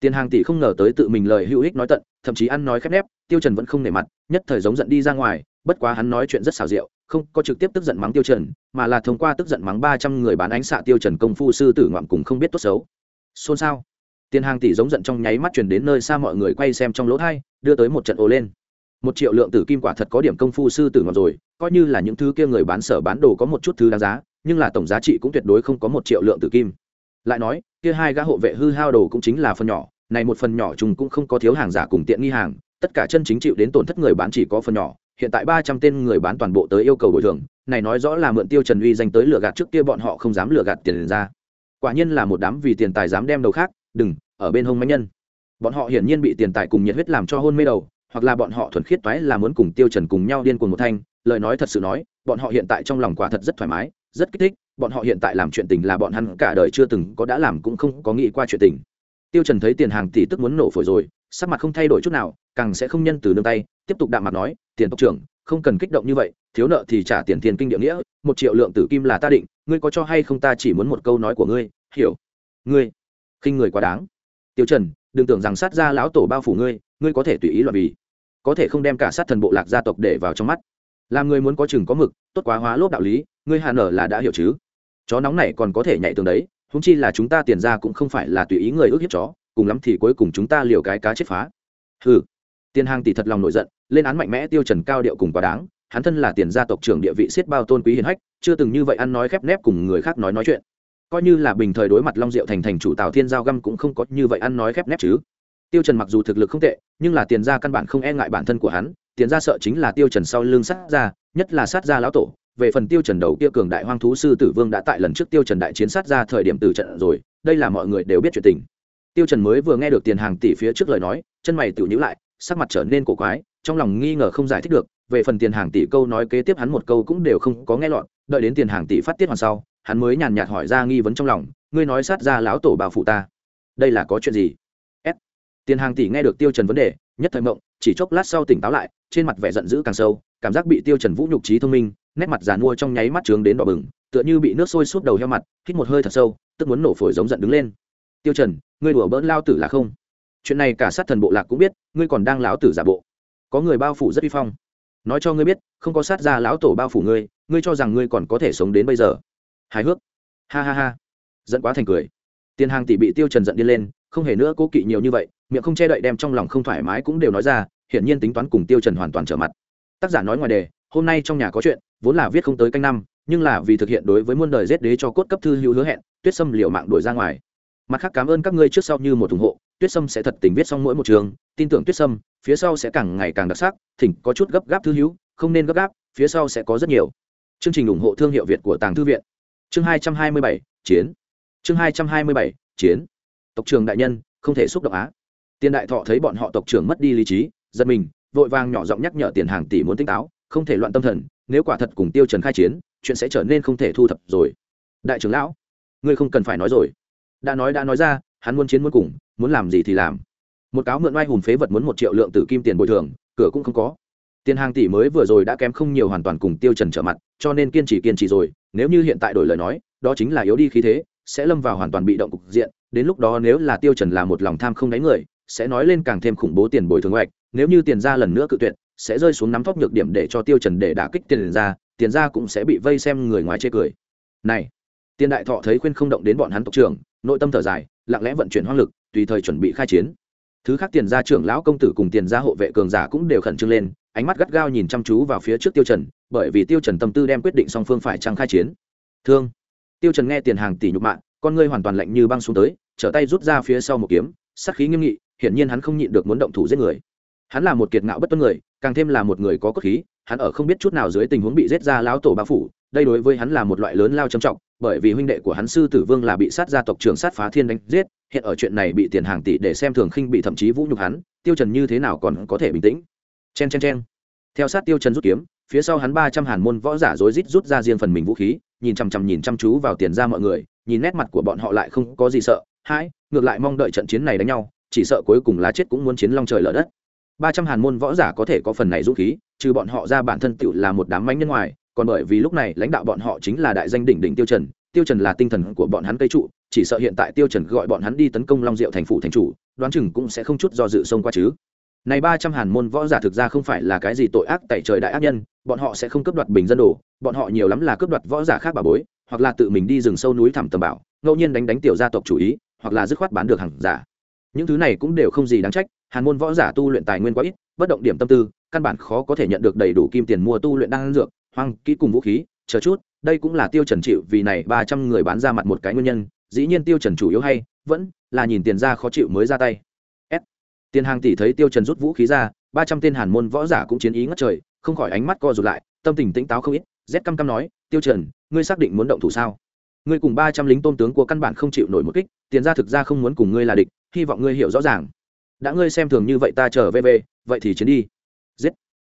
Tiền hàng tỷ không ngờ tới tự mình lời hữu ích nói tận, thậm chí ăn nói khép nép tiêu trần vẫn không nể mặt, nhất thời giống giận đi ra ngoài, bất quá hắn nói chuyện rất xảo diệu, không có trực tiếp tức giận mắng tiêu trần, mà là thông qua tức giận mắng ba trăm người bán ánh xạ tiêu trần công phu sư tử ngoạm cùng không biết tốt xấu. Xôn xao. Tiền hàng tỷ giống giận trong nháy mắt truyền đến nơi xa mọi người quay xem trong lỗ thay đưa tới một trận ồ lên. Một triệu lượng tử kim quả thật có điểm công phu sư tử ngọt rồi, coi như là những thứ kia người bán sở bán đồ có một chút thứ đáng giá, nhưng là tổng giá trị cũng tuyệt đối không có một triệu lượng tử kim. Lại nói, kia hai gã hộ vệ hư hao đồ cũng chính là phần nhỏ, này một phần nhỏ chúng cũng không có thiếu hàng giả cùng tiện nghi hàng tất cả chân chính chịu đến tổn thất người bán chỉ có phần nhỏ, hiện tại ba trăm tên người bán toàn bộ tới yêu cầu bồi thường, này nói rõ là mượn tiêu trần uy danh tới lừa gạt trước kia bọn họ không dám lừa gạt tiền ra. Quả nhiên là một đám vì tiền tài dám đem đầu khác, đừng, ở bên hông mánh nhân. Bọn họ hiển nhiên bị tiền tài cùng nhiệt huyết làm cho hôn mê đầu, hoặc là bọn họ thuần khiết toái là muốn cùng tiêu trần cùng nhau điên cuồng một thanh, lời nói thật sự nói, bọn họ hiện tại trong lòng quả thật rất thoải mái, rất kích thích, bọn họ hiện tại làm chuyện tình là bọn hắn cả đời chưa từng có đã làm cũng không có nghĩ qua chuyện tình tiêu trần thấy tiền hàng tỷ tức muốn nổ phổi rồi, sắc mặt không thay đổi chút nào, càng sẽ không nhân từ nương tay, tiếp tục đạm mặt nói, tiền tộc trưởng, không cần kích động như vậy, thiếu nợ thì trả tiền tiền kinh địa nghĩa, một triệu lượng tử kim là ta định, ngươi có cho hay không ta chỉ muốn một câu nói của ngươi, hiểu, ngươi, khinh người quá đáng. Tiêu trần, đừng tưởng rằng sát gia lão tổ bao phủ ngươi ngươi có thể tùy ý loạn vì, có thể không đem cả sát thần bộ lạc gia tộc để vào trong mắt. Làm người muốn có chừng có mực, tốt quá hóa lốp đạo lý, ngươi hà nở là đã hiểu chứ? Chó nóng này còn có thể nhảy tường đấy húng chi là chúng ta tiền ra cũng không phải là tùy ý người ước hiếp chó, cùng lắm thì cuối cùng chúng ta liều cái cá chết phá. Hừ. Tiền hàng tỷ thật lòng nổi giận, lên án mạnh mẽ tiêu trần cao điệu cùng quá đáng, hắn thân là tiền gia tộc trưởng địa vị siết bao tôn quý hiền hách, chưa từng như vậy ăn nói khép nép cùng người khác nói nói chuyện. Coi như là bình thời đối mặt long diệu thành thành chủ tào thiên giao găm cũng không có như vậy ăn nói khép nép chứ. Tiêu trần mặc dù thực lực không tệ, nhưng là tiền gia căn bản không e ngại bản thân của hắn, tiền gia sợ chính là tiêu trần sau lưng sát gia nhất là sát gia lão tổ về phần tiêu trần đầu kia cường đại hoang thú sư tử vương đã tại lần trước tiêu trần đại chiến sát gia thời điểm tử trận rồi, đây là mọi người đều biết chuyện tình. Tiêu trần mới vừa nghe được tiền hàng tỷ phía trước lời nói, chân mày tiểu nhíu lại, sắc mặt trở nên cổ quái, trong lòng nghi ngờ không giải thích được, về phần tiền hàng tỷ câu nói kế tiếp hắn một câu cũng đều không có nghe lọt, đợi đến tiền hàng tỷ phát tiết hoàn sau, hắn mới nhàn nhạt hỏi ra nghi vấn trong lòng, ngươi nói sát ra lão tổ bảo phụ ta, đây là có chuyện gì? S. Tiền hàng tỷ nghe được tiêu trần vấn đề, nhất thời mộng, chỉ chốc lát sau tỉnh táo lại, trên mặt vẻ giận dữ càng sâu, cảm giác bị tiêu trần vũ nhục trí thông minh nét mặt giàn mua trong nháy mắt trướng đến đỏ bừng, tựa như bị nước sôi súp đầu heo mặt, hít một hơi thật sâu, tức muốn nổ phổi giống giận đứng lên. Tiêu trần, ngươi đùa bỡn lao tử là không? Chuyện này cả sát thần bộ lạc cũng biết, ngươi còn đang lão tử giả bộ. Có người bao phủ rất uy phong. Nói cho ngươi biết, không có sát ra lão tổ bao phủ ngươi ngươi cho rằng ngươi còn có thể sống đến bây giờ. Hài hước. Ha ha ha. Giận quá thành cười. Tiền hàng tỷ bị tiêu trần giận đi lên, không hề nữa cố kỵ nhiều như vậy, miệng không che đậy đem trong lòng không thoải mái cũng đều nói ra, hiển nhiên tính toán cùng tiêu trần hoàn toàn trở mặt. Tác giả nói ngoài đề hôm nay trong nhà có chuyện, vốn là viết không tới canh năm, nhưng là vì thực hiện đối với muôn đời giết đế cho cốt cấp thư hữu hứa hẹn, tuyết sâm liều mạng đuổi ra ngoài. Mặt khác cảm ơn các ngươi trước sau như một ủng hộ, tuyết sâm sẽ thật tình viết xong mỗi một trường, tin tưởng tuyết sâm, phía sau sẽ càng ngày càng đặc sắc, thỉnh có chút gấp gáp thư hữu, không nên gấp gáp, phía sau sẽ có rất nhiều. Chương trình ủng hộ thương hiệu việt của tàng thư viện. Chương hai trăm hai mươi bảy, chiến. Chương hai trăm hai mươi bảy, chiến. Tộc trưởng đại nhân, không thể xúc động á. Tiền đại thọ thấy bọn họ tộc trưởng mất đi lý trí, giật mình, vội vàng nhỏ giọng nhắc nhở tiền hàng tỷ muốn tinh táo không thể loạn tâm thần, nếu quả thật cùng tiêu trần khai chiến, chuyện sẽ trở nên không thể thu thập rồi. Đại trưởng lão, ngươi không cần phải nói rồi. Đã nói đã nói ra, hắn muốn chiến muốn cùng, muốn làm gì thì làm. Một cáo mượn oai hùng phế vật muốn một triệu lượng tử kim tiền bồi thường, cửa cũng không có. Tiền hàng tỷ mới vừa rồi đã kém không nhiều hoàn toàn cùng tiêu trần trở mặt, cho nên kiên trì kiên trì rồi. Nếu như hiện tại đổi lời nói, đó chính là yếu đi khí thế, sẽ lâm vào hoàn toàn bị động cục diện. Đến lúc đó nếu là tiêu trần là một lòng tham không đáy người, sẽ nói lên càng thêm khủng bố tiền bồi thường hoạch. Nếu như tiền ra lần nữa cự tuyệt sẽ rơi xuống nắm thóc nhược điểm để cho tiêu trần để đả kích tiền ra tiền ra cũng sẽ bị vây xem người ngoài chê cười. Này, tiền đại thọ thấy khuyên không động đến bọn hắn tộc trưởng, nội tâm thở dài, lặng lẽ vận chuyển hoang lực, tùy thời chuẩn bị khai chiến. Thứ khác tiền gia trưởng lão công tử cùng tiền gia hộ vệ cường giả cũng đều khẩn trương lên, ánh mắt gắt gao nhìn chăm chú vào phía trước tiêu trần, bởi vì tiêu trần tâm tư đem quyết định song phương phải trang khai chiến. Thương. Tiêu trần nghe tiền hàng tỷ nhục mạng con ngươi hoàn toàn lạnh như băng xuống tới, trở tay rút ra phía sau một kiếm, sát khí nghiêm nghị, hiển nhiên hắn không nhịn được muốn động thủ giết người. Hắn là một kiệt ngạo bất tuân người càng thêm là một người có cốt khí, hắn ở không biết chút nào dưới tình huống bị giết ra lão tổ bá phủ, đây đối với hắn là một loại lớn lao trầm trọng, bởi vì huynh đệ của hắn sư tử vương là bị sát gia tộc trưởng sát phá thiên đánh giết, hiện ở chuyện này bị tiền hàng tỷ để xem thường khinh bị thậm chí vũ nhục hắn, tiêu trần như thế nào còn có thể bình tĩnh. Chen chen chen. Theo sát tiêu trần rút kiếm, phía sau hắn ba trăm hàn môn võ giả rối rít rút ra riêng phần mình vũ khí, nhìn chăm chăm nhìn chăm chú vào tiền ra mọi người, nhìn nét mặt của bọn họ lại không có gì sợ, hãi, ngược lại mong đợi trận chiến này đánh nhau, chỉ sợ cuối cùng lá chết cũng muốn chiến long trời lở đất ba trăm hàn môn võ giả có thể có phần này dũng khí, trừ bọn họ ra bản thân tựu là một đám manh nhân ngoài, còn bởi vì lúc này lãnh đạo bọn họ chính là đại danh đỉnh đỉnh tiêu trần tiêu trần là tinh thần của bọn hắn cây trụ, chỉ sợ hiện tại tiêu trần gọi bọn hắn đi tấn công long diệu thành phủ thành chủ, đoán chừng cũng sẽ không chút do dự xông qua chứ. Này ba trăm hàn môn võ giả thực ra không phải là cái gì tội ác tại trời đại ác nhân, bọn họ sẽ không cướp đoạt bình dân đồ, bọn họ nhiều lắm là cướp đoạt võ giả khác bà bối, hoặc là tự mình đi rừng sâu núi thẳm tầm bảo, ngẫu nhiên đánh đánh tiểu gia tộc chủ ý, hoặc là dứt khoát bán được hàng giả. Những thứ này cũng đều không gì đáng trách hàn môn võ giả tu luyện tài nguyên quá ít, bất động điểm tâm tư, căn bản khó có thể nhận được đầy đủ kim tiền mua tu luyện đan dược, hoang kỹ cùng vũ khí, chờ chút, đây cũng là tiêu trần chịu vì này ba trăm người bán ra mặt một cái nguyên nhân, dĩ nhiên tiêu trần chủ yếu hay, vẫn là nhìn tiền ra khó chịu mới ra tay. S. tiền hàng tỷ thấy tiêu trần rút vũ khí ra, ba trăm tên hàn môn võ giả cũng chiến ý ngất trời, không khỏi ánh mắt co rụt lại, tâm tình tĩnh táo không ít, z căm căm nói, tiêu trần, ngươi xác định muốn động thủ sao? Ngươi cùng ba trăm lính tôn tướng của căn bản không chịu nổi một kích, tiền ra thực ra không muốn cùng ngươi là địch, hy vọng ngươi hiểu rõ ràng đã ngươi xem thường như vậy ta trở về về, vậy thì chiến đi. Giết.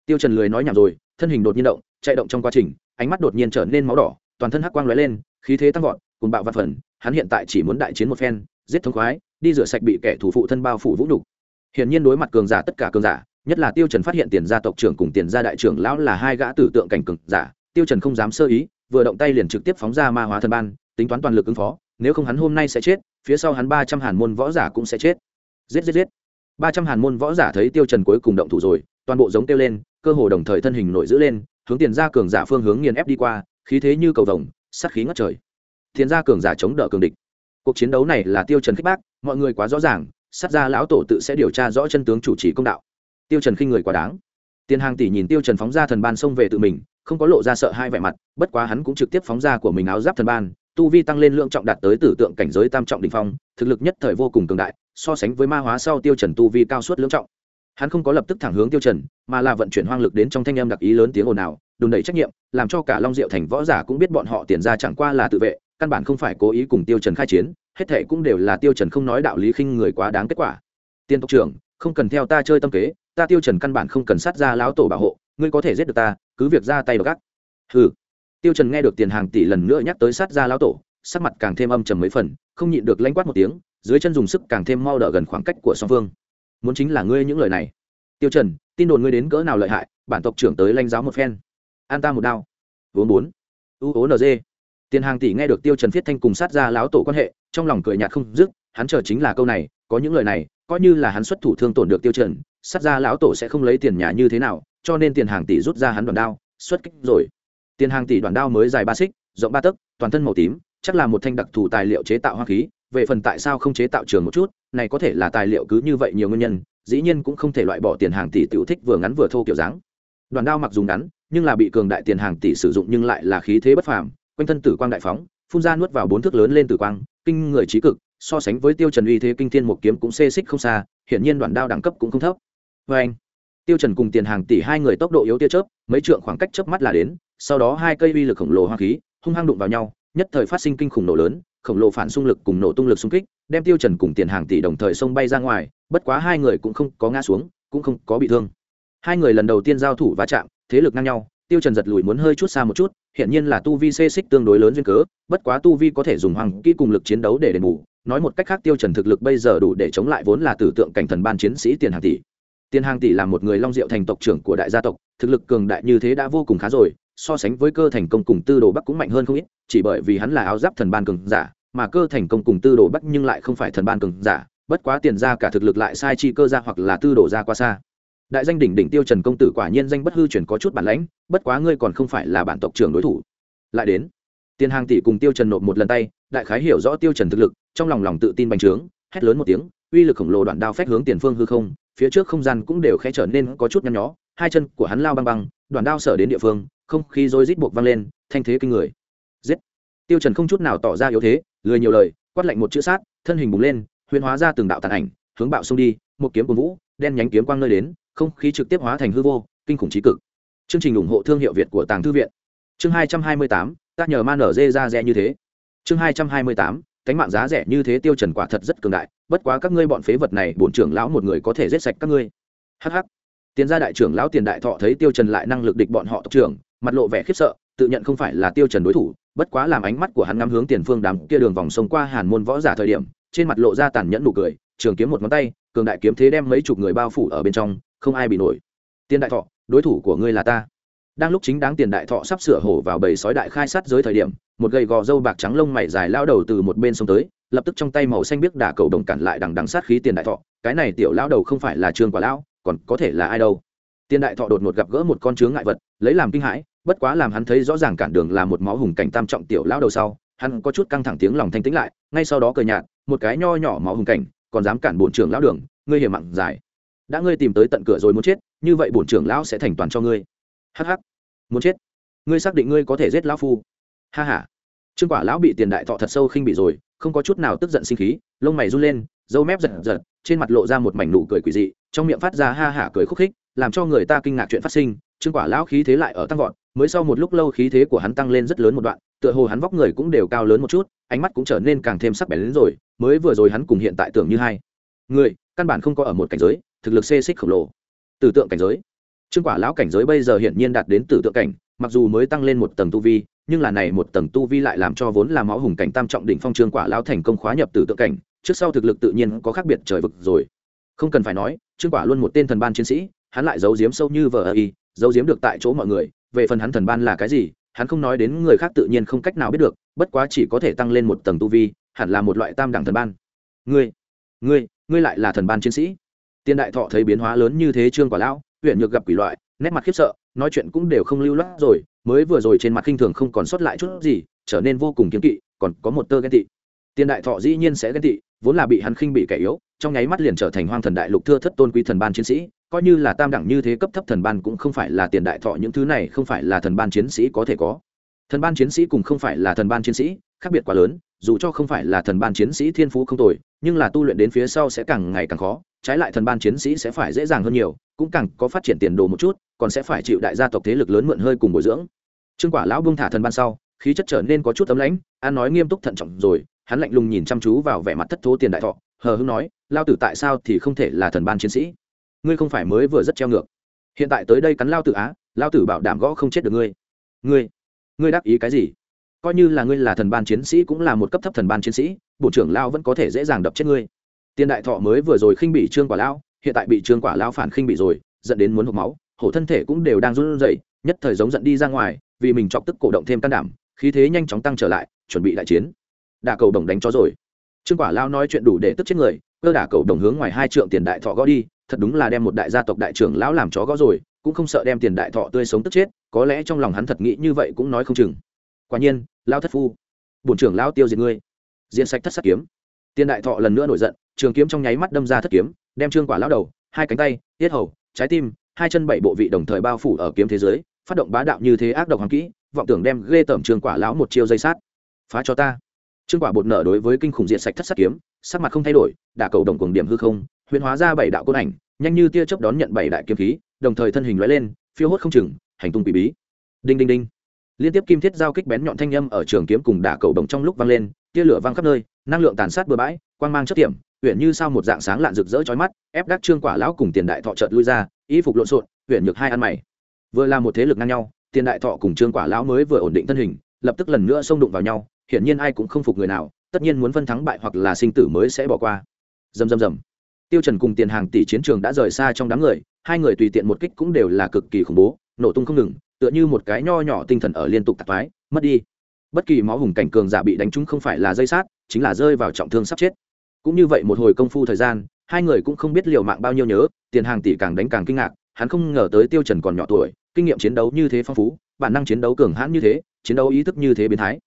Tiêu trần lười nói nhảm rồi, thân hình đột nhiên động, chạy động trong quá trình, ánh mắt đột nhiên trở nên máu đỏ, toàn thân hắc quang lóe lên, khí thế tăng vọt cùng bạo văn phần, hắn hiện tại chỉ muốn đại chiến một phen, giết thống khoái, đi rửa sạch bị kẻ thủ phụ thân bao phủ vũ nhục. Hiển nhiên đối mặt cường giả tất cả cường giả, nhất là tiêu trần phát hiện tiền gia tộc trưởng cùng tiền gia đại trưởng lão là hai gã tử tượng cảnh cường giả, tiêu trần không dám sơ ý, vừa động tay liền trực tiếp phóng ra ma hóa thần ban, tính toán toàn lực ứng phó, nếu không hắn hôm nay sẽ chết, phía sau hắn ba trăm hàn môn võ giả cũng sẽ chết. Giết giết giết ba trăm hàn môn võ giả thấy tiêu trần cuối cùng động thủ rồi, toàn bộ giống tiêu lên, cơ hồ đồng thời thân hình nổi giữ lên, hướng tiền gia cường giả phương hướng nghiền ép đi qua, khí thế như cầu vồng, sát khí ngất trời. Tiền gia cường giả chống đỡ cường địch. Cuộc chiến đấu này là tiêu trần khích bác, mọi người quá rõ ràng, sát gia lão tổ tự sẽ điều tra rõ chân tướng chủ trì công đạo. Tiêu trần khinh người quá đáng. Tiền hàng tỷ nhìn tiêu trần phóng ra thần ban xông về tự mình, không có lộ ra sợ hai vẻ mặt, bất quá hắn cũng trực tiếp phóng ra của mình áo giáp thần ban, tu vi tăng lên lượng trọng đạt tới tử tượng cảnh giới tam trọng đỉnh phong, thực lực nhất thời vô cùng cường đại so sánh với ma hóa sau tiêu trần tu vi cao suất lưỡng trọng. Hắn không có lập tức thẳng hướng tiêu trần, mà là vận chuyển hoang lực đến trong thanh âm đặc ý lớn tiếng ồn ào, đùn đẩy trách nhiệm, làm cho cả long diệu thành võ giả cũng biết bọn họ tiền ra chẳng qua là tự vệ, căn bản không phải cố ý cùng tiêu trần khai chiến, hết thề cũng đều là tiêu trần không nói đạo lý khinh người quá đáng kết quả. Tiên tộc trưởng, không cần theo ta chơi tâm kế, ta tiêu trần căn bản không cần sát ra lão tổ bảo hộ, ngươi có thể giết được ta, cứ việc ra tay độc ác. Hừ. Tiêu trần nghe được tiền hàng tỷ lần nữa nhắc tới sát ra lão tổ, sắc mặt càng thêm âm trầm mấy phần, không nhịn được lãnh quát một tiếng dưới chân dùng sức càng thêm mau đỡ gần khoảng cách của song phương. Muốn chính là ngươi những lời này. Tiêu trần, tin đồn ngươi đến cỡ nào lợi hại, bản tộc trưởng tới lãnh giáo một phen. An ta một đao. Vốn bốn. U ố nd tiền hàng tỷ nghe được tiêu trần thiết thanh cùng sát ra lão tổ quan hệ, trong lòng cười nhạt không dứt, hắn chờ chính là câu này, có những lời này, coi như là hắn xuất thủ thương tổn được tiêu trần, sát ra lão tổ sẽ không lấy tiền nhà như thế nào, cho nên tiền hàng tỷ rút ra hắn đoàn đao, xuất kích rồi. Tiền hàng tỷ đoàn đao mới dài ba xích, rộng ba tấc, toàn thân màu tím, chắc là một thanh đặc thù tài liệu chế tạo hoa khí về phần tại sao không chế tạo trường một chút, này có thể là tài liệu cứ như vậy nhiều nguyên nhân, dĩ nhiên cũng không thể loại bỏ tiền hàng tỷ tiểu thích vừa ngắn vừa thô kiểu dáng. Đoàn đao mặc dù ngắn, nhưng là bị cường đại tiền hàng tỷ sử dụng nhưng lại là khí thế bất phàm, quanh thân tử quang đại phóng, phun ra nuốt vào bốn thước lớn lên tử quang, kinh người trí cực, so sánh với tiêu trần uy thế kinh thiên một kiếm cũng xê xích không xa, hiển nhiên đoàn đao đẳng cấp cũng không thấp. Với anh, tiêu trần cùng tiền hàng tỷ hai người tốc độ yếu tia chớp, mấy trượng khoảng cách chớp mắt là đến, sau đó hai cây uy lực khổng lồ hoa khí, hung hăng đụng vào nhau, nhất thời phát sinh kinh khủng nổ lớn khổng lồ phản xung lực cùng nổ tung lực xung kích, đem tiêu trần cùng tiền hàng tỷ đồng thời xông bay ra ngoài, bất quá hai người cũng không có ngã xuống, cũng không có bị thương. Hai người lần đầu tiên giao thủ va chạm, thế lực ngang nhau, tiêu trần giật lùi muốn hơi chút xa một chút hiện nhiên là tu vi xê xích tương đối lớn duyên cớ, bất quá tu vi có thể dùng hoàng kỹ cùng lực chiến đấu để đền bù, nói một cách khác tiêu trần thực lực bây giờ đủ để chống lại vốn là tử tượng cảnh thần ban chiến sĩ tiền hàng tỷ. Tiền hàng tỷ là một người long diệu thành tộc trưởng của đại gia tộc, thực lực cường đại như thế đã vô cùng khá rồi so sánh với cơ thành công cùng tư đồ bắc cũng mạnh hơn không ít, chỉ bởi vì hắn là áo giáp thần ban cường giả, mà cơ thành công cùng tư đồ bắc nhưng lại không phải thần ban cường giả, bất quá tiền ra cả thực lực lại sai chi cơ ra hoặc là tư đồ ra qua xa. Đại danh đỉnh đỉnh tiêu trần công tử quả nhiên danh bất hư truyền có chút bản lãnh, bất quá ngươi còn không phải là bản tộc trưởng đối thủ. Lại đến tiền hàng tỷ cùng tiêu trần nộp một lần tay, đại khái hiểu rõ tiêu trần thực lực, trong lòng lòng tự tin bành trướng, hét lớn một tiếng, uy lực khổng lồ đoạn đao phách hướng tiền phương hư không, phía trước không gian cũng đều khẽ trở nên có chút nhăn nhó, hai chân của hắn lao băng băng, đoạn đao sở đến địa phương không khí rối rít buộc văng lên thanh thế kinh người. Giết! Tiêu trần không chút nào tỏ ra yếu thế lười nhiều lời quát lạnh một chữ sát thân hình bùng lên huyễn hóa ra từng đạo tàn ảnh hướng bạo xông đi một kiếm cuồng vũ đen nhánh kiếm quang nơi đến không khí trực tiếp hóa thành hư vô kinh khủng trí cực. Chương trình ủng hộ thương hiệu việt của tàng thư viện. Chương hai trăm hai mươi tám nhờ man ở dê ra rẻ như thế. Chương hai trăm hai mươi tám cánh mạng giá rẻ như thế tiêu trần quả thật rất cường đại bất quá các ngươi bọn phế vật này bổn trưởng lão một người có thể giết sạch các ngươi. Hắc hắc, tiền gia đại trưởng lão tiền đại thọ thấy tiêu trần lại năng lực địch bọn họ tộc trưởng mặt lộ vẻ khiếp sợ, tự nhận không phải là tiêu trần đối thủ, bất quá làm ánh mắt của hắn ngắm hướng tiền phương đám kia đường vòng sông qua hàn môn võ giả thời điểm, trên mặt lộ ra tàn nhẫn nụ cười, trường kiếm một ngón tay, cường đại kiếm thế đem mấy chục người bao phủ ở bên trong, không ai bị nổi. Tiền đại thọ, đối thủ của ngươi là ta. Đang lúc chính đáng tiền đại thọ sắp sửa hổ vào bầy sói đại khai sát giới thời điểm, một gầy gò râu bạc trắng lông mày dài lao đầu từ một bên sông tới, lập tức trong tay màu xanh biếc đả cầu đồng cản lại đằng đằng sát khí tiền đại thọ, cái này tiểu lao đầu không phải là trương quả lão, còn có thể là ai đâu. Tiền đại thọ đột ngột gặp gỡ một con chướng ngại vật, lấy làm kinh hãi bất quá làm hắn thấy rõ ràng cản đường là một máu hùng cảnh tam trọng tiểu lão đầu sau, hắn có chút căng thẳng tiếng lòng thanh tĩnh lại, ngay sau đó cười nhạt, một cái nho nhỏ máu hùng cảnh, còn dám cản bổn trưởng lão đường, ngươi hiểm mặn dài đã ngươi tìm tới tận cửa rồi muốn chết, như vậy bổn trưởng lão sẽ thành toàn cho ngươi. Hắc hắc. Muốn chết? Ngươi xác định ngươi có thể giết lão phu? Ha ha. Trương quả lão bị tiền đại thọ thật sâu khinh bị rồi, không có chút nào tức giận sinh khí, lông mày run lên dâu mép giật giật, trên mặt lộ ra một mảnh nụ cười quỷ dị, trong miệng phát ra ha hả cười khúc khích, làm cho người ta kinh ngạc chuyện phát sinh trương quả lão khí thế lại ở tăng vọt, mới sau một lúc lâu khí thế của hắn tăng lên rất lớn một đoạn, tựa hồ hắn vóc người cũng đều cao lớn một chút, ánh mắt cũng trở nên càng thêm sắc bén đến rồi, mới vừa rồi hắn cùng hiện tại tưởng như hai. Người, căn bản không có ở một cảnh giới, thực lực xê xích khổng lồ. Tử tượng cảnh giới. Trương quả lão cảnh giới bây giờ hiển nhiên đạt đến tử tượng cảnh, mặc dù mới tăng lên một tầng tu vi, nhưng là này một tầng tu vi lại làm cho vốn là máu hùng cảnh tam trọng đỉnh phong trương quả lão thành công khóa nhập tử tượng cảnh, trước sau thực lực tự nhiên có khác biệt trời vực rồi. Không cần phải nói, trương quả luôn một tên thần ban chiến sĩ, hắn lại giấu giếm sâu như vờ y giấu giếm được tại chỗ mọi người, về phần hắn thần ban là cái gì, hắn không nói đến người khác tự nhiên không cách nào biết được, bất quá chỉ có thể tăng lên một tầng tu vi, hẳn là một loại tam đẳng thần ban. Ngươi ngươi ngươi lại là thần ban chiến sĩ. Tiên đại thọ thấy biến hóa lớn như thế trương quả lão, huyện nhược gặp quỷ loại, nét mặt khiếp sợ, nói chuyện cũng đều không lưu loát rồi, mới vừa rồi trên mặt khinh thường không còn sót lại chút gì, trở nên vô cùng kiếm kỵ, còn có một tơ ghen tị. Tiên đại thọ dĩ nhiên sẽ ghen tị, vốn là bị hắn khinh bị kẻ yếu, trong nháy mắt liền trở thành hoang thần đại lục thưa thất tôn quý thần ban chiến sĩ coi như là tam đẳng như thế cấp thấp thần ban cũng không phải là tiền đại thọ, những thứ này không phải là thần ban chiến sĩ có thể có. Thần ban chiến sĩ cùng không phải là thần ban chiến sĩ khác biệt quá lớn, dù cho không phải là thần ban chiến sĩ thiên phú không tồi, nhưng là tu luyện đến phía sau sẽ càng ngày càng khó, trái lại thần ban chiến sĩ sẽ phải dễ dàng hơn nhiều, cũng càng có phát triển tiền đồ một chút, còn sẽ phải chịu đại gia tộc thế lực lớn mượn hơi cùng bồi dưỡng. Trương quả lão bông thả thần ban sau, khí chất trở nên có chút tấm lãnh, an nói nghiêm túc thận trọng rồi, hắn lạnh lùng nhìn chăm chú vào vẻ mặt thất thố tiền đại thọ, hờ hưng nói lao tử tại sao thì không thể là thần ban chiến sĩ? Ngươi không phải mới vừa rất treo ngược. Hiện tại tới đây cắn lao tử á, lao tử bảo đảm gõ không chết được ngươi. Ngươi ngươi đắc ý cái gì? Coi như là ngươi là thần ban chiến sĩ cũng là một cấp thấp thần ban chiến sĩ, bộ trưởng lao vẫn có thể dễ dàng đập chết ngươi. Tiền đại thọ mới vừa rồi khinh bị trương quả lao hiện tại bị trương quả lao phản khinh bị rồi, dẫn đến muốn hộp máu, hổ thân thể cũng đều đang run rẩy, nhất thời giống giận đi ra ngoài, vì mình chọc tức cổ động thêm can đảm, khí thế nhanh chóng tăng trở lại, chuẩn bị đại chiến. Đà cầu đồng đánh chó rồi. Trương quả lao nói chuyện đủ để tức chết người, cơ đà cầu đồng hướng ngoài hai trượng tiền đại thọ gõ đi thật đúng là đem một đại gia tộc đại trưởng lão làm chó gõ rồi, cũng không sợ đem tiền đại thọ tươi sống tức chết, có lẽ trong lòng hắn thật nghĩ như vậy cũng nói không chừng. Quả nhiên lao thất phu, bổn trưởng lão tiêu diệt ngươi. Diện sạch thất sát kiếm. Tiền đại thọ lần nữa nổi giận, trường kiếm trong nháy mắt đâm ra thất kiếm, đem trương quả lão đầu, hai cánh tay, tiết hầu, trái tim, hai chân bảy bộ vị đồng thời bao phủ ở kiếm thế giới, phát động bá đạo như thế ác độc hoàng kỹ, vọng tưởng đem ghê tởm trương quả lão một chiêu dây sát. Phá cho ta. Trương quả bột nở đối với kinh khủng diện sạch thất sát kiếm, sắc mặt không thay đổi, đả cầu đồng cuồng điểm hư không huyền hóa ra bảy đạo côn ảnh, nhanh như tia chớp đón nhận bảy đại kiếm khí, đồng thời thân hình lóe lên, phiêu hốt không chừng, hành tung quỷ bí. Đinh đinh đinh. Liên tiếp kim thiết giao kích bén nhọn thanh âm ở trường kiếm cùng đả cầu đồng trong lúc vang lên, tia lửa vang khắp nơi, năng lượng tàn sát bừa bãi, quang mang chất tiệm huyện như sao một dạng sáng lạn rực rỡ chói mắt, ép đắc trương quả lão cùng tiền đại thọ chợt lui ra, y phục lộn xộn huyện nhược hai ăn mày. Vừa là một thế lực ngang nhau, tiền đại thọ cùng trương quả lão mới vừa ổn định thân hình, lập tức lần nữa xông đụng vào nhau, hiển nhiên ai cũng không phục người nào, tất nhiên muốn phân thắng bại hoặc là sinh tử mới sẽ bỏ qua. Dầm dầm dầm tiêu trần cùng tiền hàng tỷ chiến trường đã rời xa trong đám người, hai người tùy tiện một kích cũng đều là cực kỳ khủng bố, nổ tung không ngừng, tựa như một cái nho nhỏ tinh thần ở liên tục tạc toái, mất đi. Bất kỳ máu hùng cảnh cường giả bị đánh trúng không phải là dây sát, chính là rơi vào trọng thương sắp chết. Cũng như vậy một hồi công phu thời gian, hai người cũng không biết liều mạng bao nhiêu nhớ, tiền hàng tỷ càng đánh càng kinh ngạc, hắn không ngờ tới tiêu trần còn nhỏ tuổi, kinh nghiệm chiến đấu như thế phong phú, bản năng chiến đấu cường hãn như thế, chiến đấu ý thức như thế biến thái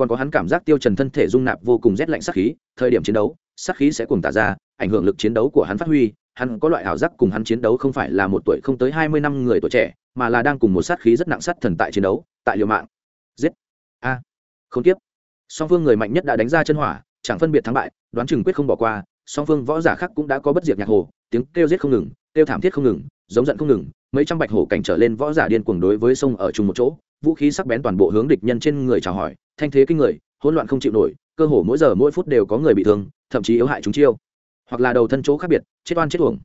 còn có hắn cảm giác tiêu trần thân thể dung nạp vô cùng rét lạnh sát khí, thời điểm chiến đấu, sát khí sẽ cùng tả ra, ảnh hưởng lực chiến đấu của hắn phát huy. Hắn có loại ảo giác cùng hắn chiến đấu không phải là một tuổi không tới hai mươi năm người tuổi trẻ, mà là đang cùng một sát khí rất nặng sát thần tại chiến đấu, tại liều mạng. Giết. A. Không tiếp. Song phương người mạnh nhất đã đánh ra chân hỏa, chẳng phân biệt thắng bại, đoán chừng quyết không bỏ qua. Song phương võ giả khác cũng đã có bất diệt nhạc hồ, tiếng kêu giết không ngừng, kêu thảm thiết không ngừng, giống giận không ngừng. Mấy trăm bạch hổ cảnh trở lên võ giả điên cuồng đối với sông ở chung một chỗ vũ khí sắc bén toàn bộ hướng địch nhân trên người chào hỏi, thanh thế kinh người, hỗn loạn không chịu nổi, cơ hồ mỗi giờ mỗi phút đều có người bị thương, thậm chí yếu hại chúng chiêu. Hoặc là đầu thân chỗ khác biệt, chết oan chết uổng.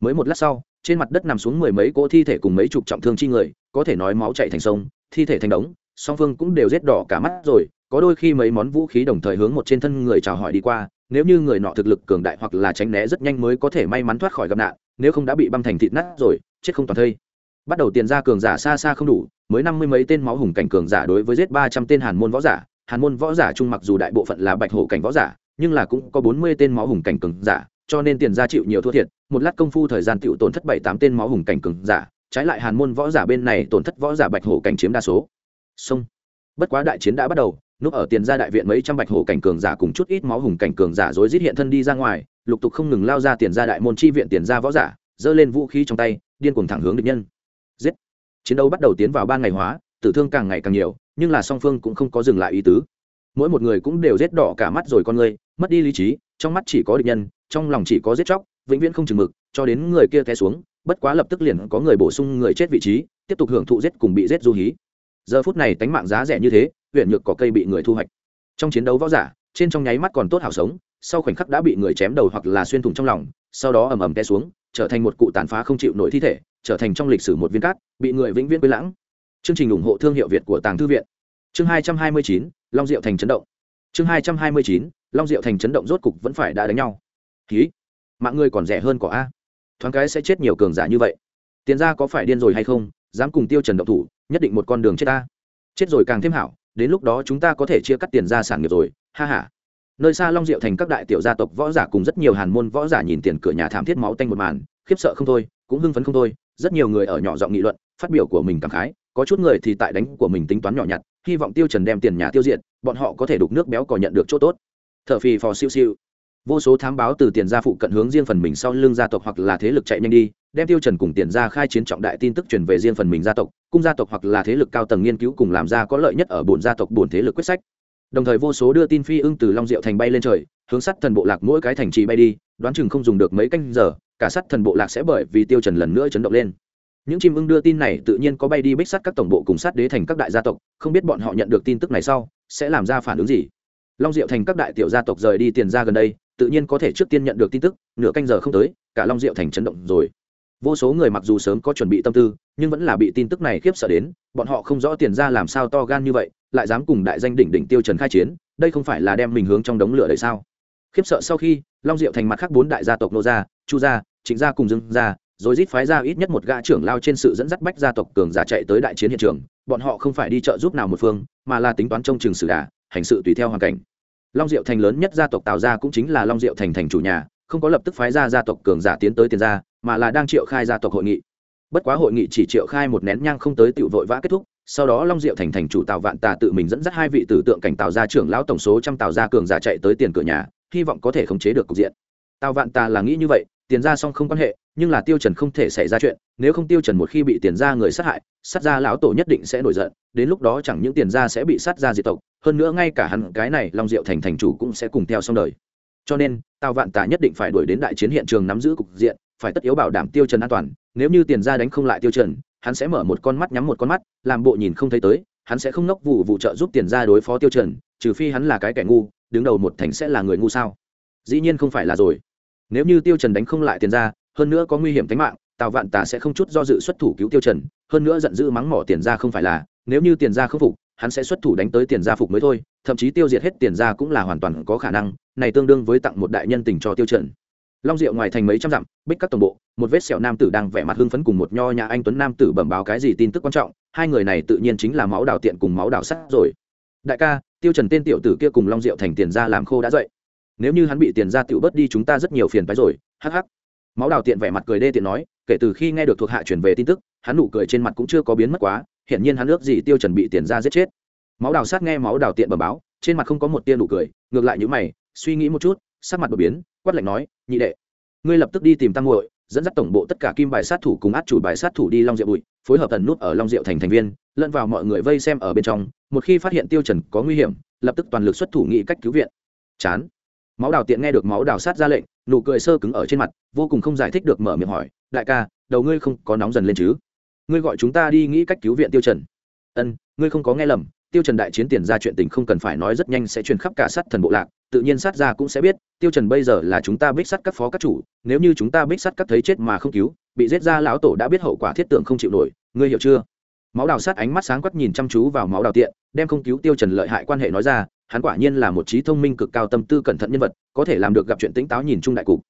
Mới một lát sau, trên mặt đất nằm xuống mười mấy cỗ thi thể cùng mấy chục trọng thương chi người, có thể nói máu chạy thành sông, thi thể thành đống, song phương cũng đều rét đỏ cả mắt rồi, có đôi khi mấy món vũ khí đồng thời hướng một trên thân người chào hỏi đi qua, nếu như người nọ thực lực cường đại hoặc là tránh né rất nhanh mới có thể may mắn thoát khỏi gặp nạn, nếu không đã bị băm thành thịt nát rồi, chết không toàn thây bắt đầu tiền ra cường giả xa xa không đủ, mới năm mươi mấy tên máu hùng cảnh cường giả đối với giết ba trăm tên hàn môn võ giả. Hàn môn võ giả chung mặc dù đại bộ phận là bạch hổ cảnh võ giả, nhưng là cũng có bốn mươi tên máu hùng cảnh cường giả, cho nên tiền ra chịu nhiều thua thiệt. Một lát công phu thời gian tựu tổn thất bảy tám tên máu hùng cảnh cường giả, trái lại hàn môn võ giả bên này tổn thất võ giả bạch hổ cảnh chiếm đa số. Sông bất quá đại chiến đã bắt đầu, núp ở tiền gia đại viện mấy trăm bạch hổ cảnh cường giả cùng chút ít máu hùng cảnh cường giả rối rít hiện thân đi ra ngoài, lục tục không ngừng lao ra tiền gia đại môn chi viện tiền gia võ giả, giơ lên vũ khí trong tay, điên cuồng thẳng hướng địch nhân giết. Chiến đấu bắt đầu tiến vào ban ngày hóa, tử thương càng ngày càng nhiều, nhưng là song phương cũng không có dừng lại ý tứ. Mỗi một người cũng đều giết đỏ cả mắt rồi con người, mất đi lý trí, trong mắt chỉ có địch nhân, trong lòng chỉ có giết chóc, vĩnh viễn không chừng mực, cho đến người kia té xuống, bất quá lập tức liền có người bổ sung người chết vị trí, tiếp tục hưởng thụ giết cùng bị giết du hí. Giờ phút này tánh mạng giá rẻ như thế, huyện nhược có cây bị người thu hoạch. Trong chiến đấu võ giả, trên trong nháy mắt còn tốt hảo sống, sau khoảnh khắc đã bị người chém đầu hoặc là xuyên thủng trong lòng, sau đó ầm ầm té xuống trở thành một cụ tàn phá không chịu nổi thi thể, trở thành trong lịch sử một viên cát, bị người vĩnh viễn quên lãng. Chương trình ủng hộ thương hiệu việt của tàng thư viện. Chương hai trăm hai mươi chín, long diệu thành chấn động. Chương hai trăm hai mươi chín, long diệu thành chấn động rốt cục vẫn phải đã đánh nhau. Ký mạng người còn rẻ hơn cỏ a. Thoáng cái sẽ chết nhiều cường giả như vậy. Tiền ra có phải điên rồi hay không, dám cùng tiêu trần động thủ, nhất định một con đường chết ta. Chết rồi càng thêm hảo, đến lúc đó chúng ta có thể chia cắt tiền ra sản nghiệp rồi, ha ha nơi xa long diệu thành các đại tiểu gia tộc võ giả cùng rất nhiều hàn môn võ giả nhìn tiền cửa nhà thảm thiết máu tanh một màn, khiếp sợ không thôi, cũng hưng phấn không thôi. Rất nhiều người ở nhỏ giọng nghị luận, phát biểu của mình cảm khái, có chút người thì tại đánh của mình tính toán nhỏ nhặt, hy vọng tiêu trần đem tiền nhà tiêu diệt, bọn họ có thể đục nước béo cò nhận được chỗ tốt. Thở phì phò siêu siêu. Vô số thám báo từ tiền gia phụ cận hướng riêng phần mình sau lưng gia tộc hoặc là thế lực chạy nhanh đi, đem tiêu trần cùng tiền gia khai chiến trọng đại tin tức truyền về riêng phần mình gia tộc, cung gia tộc hoặc là thế lực cao tầng nghiên cứu cùng làm ra có lợi nhất ở bổn gia tộc bổn thế lực quyết sách đồng thời vô số đưa tin phi ưng từ long diệu thành bay lên trời, hướng sắt thần bộ lạc mỗi cái thành trì bay đi, đoán chừng không dùng được mấy canh giờ, cả sắt thần bộ lạc sẽ bởi vì tiêu trần lần nữa chấn động lên. Những chim ưng đưa tin này tự nhiên có bay đi bích sắt các tổng bộ cùng sát đế thành các đại gia tộc, không biết bọn họ nhận được tin tức này sau, sẽ làm ra phản ứng gì. Long diệu thành các đại tiểu gia tộc rời đi tiền ra gần đây, tự nhiên có thể trước tiên nhận được tin tức, nửa canh giờ không tới, cả long diệu thành chấn động rồi. Vô số người mặc dù sớm có chuẩn bị tâm tư, nhưng vẫn là bị tin tức này khiếp sợ đến, bọn họ không rõ tiền ra làm sao to gan như vậy lại dám cùng đại danh đỉnh đỉnh tiêu trần khai chiến, đây không phải là đem mình hướng trong đống lửa đấy sao? Khiếp sợ sau khi, long diệu thành mặt khác bốn đại gia tộc nô gia, chu gia, trịnh gia cùng dương gia, rồi rít phái ra ít nhất một gã trưởng lao trên sự dẫn dắt bách gia tộc cường giả chạy tới đại chiến hiện trường. Bọn họ không phải đi trợ giúp nào một phương, mà là tính toán trong trường xử đà, hành sự tùy theo hoàn cảnh. Long diệu thành lớn nhất gia tộc tào gia cũng chính là long diệu thành thành chủ nhà, không có lập tức phái ra gia tộc cường giả tiến tới tiền gia, mà là đang triệu khai gia tộc hội nghị. Bất quá hội nghị chỉ triệu khai một nén nhang không tới tiểu vội vã kết thúc sau đó long diệu thành thành chủ tào vạn tà tự mình dẫn dắt hai vị tử tượng cảnh tào gia trưởng lão tổng số trăm tào gia cường giả chạy tới tiền cửa nhà, hy vọng có thể khống chế được cục diện. Tào vạn tà là nghĩ như vậy, tiền ra xong không quan hệ, nhưng là tiêu trần không thể xảy ra chuyện, nếu không tiêu trần một khi bị tiền ra người sát hại, sát gia lão tổ nhất định sẽ nổi giận, đến lúc đó chẳng những tiền ra sẽ bị sát gia diệt tộc, hơn nữa ngay cả hắn, cái này long diệu thành thành chủ cũng sẽ cùng theo xong đời. Cho nên, tào vạn tà nhất định phải đuổi đến đại chiến hiện trường nắm giữ cục diện, phải tất yếu bảo đảm tiêu trần an toàn, nếu như tiền ra đánh không lại tiêu trần hắn sẽ mở một con mắt nhắm một con mắt, làm bộ nhìn không thấy tới, hắn sẽ không nốc vụ vụ trợ giúp tiền ra đối phó tiêu trần, trừ phi hắn là cái kẻ ngu, đứng đầu một thành sẽ là người ngu sao? Dĩ nhiên không phải là rồi. Nếu như tiêu trần đánh không lại tiền ra, hơn nữa có nguy hiểm tính mạng, tào vạn tà sẽ không chút do dự xuất thủ cứu tiêu trần, hơn nữa giận dữ mắng mỏ tiền ra không phải là, nếu như tiền ra không phục, hắn sẽ xuất thủ đánh tới tiền gia phục mới thôi, thậm chí tiêu diệt hết tiền ra cũng là hoàn toàn có khả năng, này tương đương với tặng một đại nhân tình cho tiêu trần long diệu ngoài thành mấy trăm dặm, bích các tổng bộ, một vết sẹo nam tử đang vẻ mặt hưng phấn cùng một nho nhà anh tuấn nam tử bẩm báo cái gì tin tức quan trọng, hai người này tự nhiên chính là máu đào tiện cùng máu đào sắt rồi. Đại ca, tiêu trần tên tiểu tử kia cùng long diệu thành tiền ra làm khô đã dậy. Nếu như hắn bị tiền ra tiểu bớt đi chúng ta rất nhiều phiền phái rồi, hắc hắc. Máu đào tiện vẻ mặt cười đê tiện nói, kể từ khi nghe được thuộc hạ truyền về tin tức, hắn nụ cười trên mặt cũng chưa có biến mất quá hiện nhiên hắn ước gì tiêu trần bị tiền ra giết chết. Máu đào sát nghe máu đào tiện bẩm báo, trên mặt không có một tia nụ cười, ngược lại những mày, suy nghĩ một chút sắc mặt đột biến, quát lạnh nói, nhị đệ, ngươi lập tức đi tìm tam muội, dẫn dắt tổng bộ tất cả kim bài sát thủ cùng át chủ bài sát thủ đi long diệu bụi, phối hợp tần nút ở long diệu thành thành viên, lẫn vào mọi người vây xem ở bên trong, một khi phát hiện tiêu trần có nguy hiểm, lập tức toàn lực xuất thủ nghị cách cứu viện. Chán. Máu đào tiện nghe được máu đào sát ra lệnh, nụ cười sơ cứng ở trên mặt, vô cùng không giải thích được mở miệng hỏi, đại ca, đầu ngươi không có nóng dần lên chứ? Ngươi gọi chúng ta đi nghĩ cách cứu viện tiêu trần. Ân, ngươi không có nghe lầm, tiêu trần đại chiến tiền ra chuyện tình không cần phải nói rất nhanh sẽ truyền khắp cả sát thần bộ lạc tự nhiên sát ra cũng sẽ biết, tiêu trần bây giờ là chúng ta bích sát các phó các chủ, nếu như chúng ta bích sát các thấy chết mà không cứu, bị giết ra lão tổ đã biết hậu quả thiết tượng không chịu nổi, ngươi hiểu chưa? Máu đào sát ánh mắt sáng quắc nhìn chăm chú vào máu đào tiện, đem không cứu tiêu trần lợi hại quan hệ nói ra, hắn quả nhiên là một trí thông minh cực cao tâm tư cẩn thận nhân vật, có thể làm được gặp chuyện tĩnh táo nhìn chung đại cục.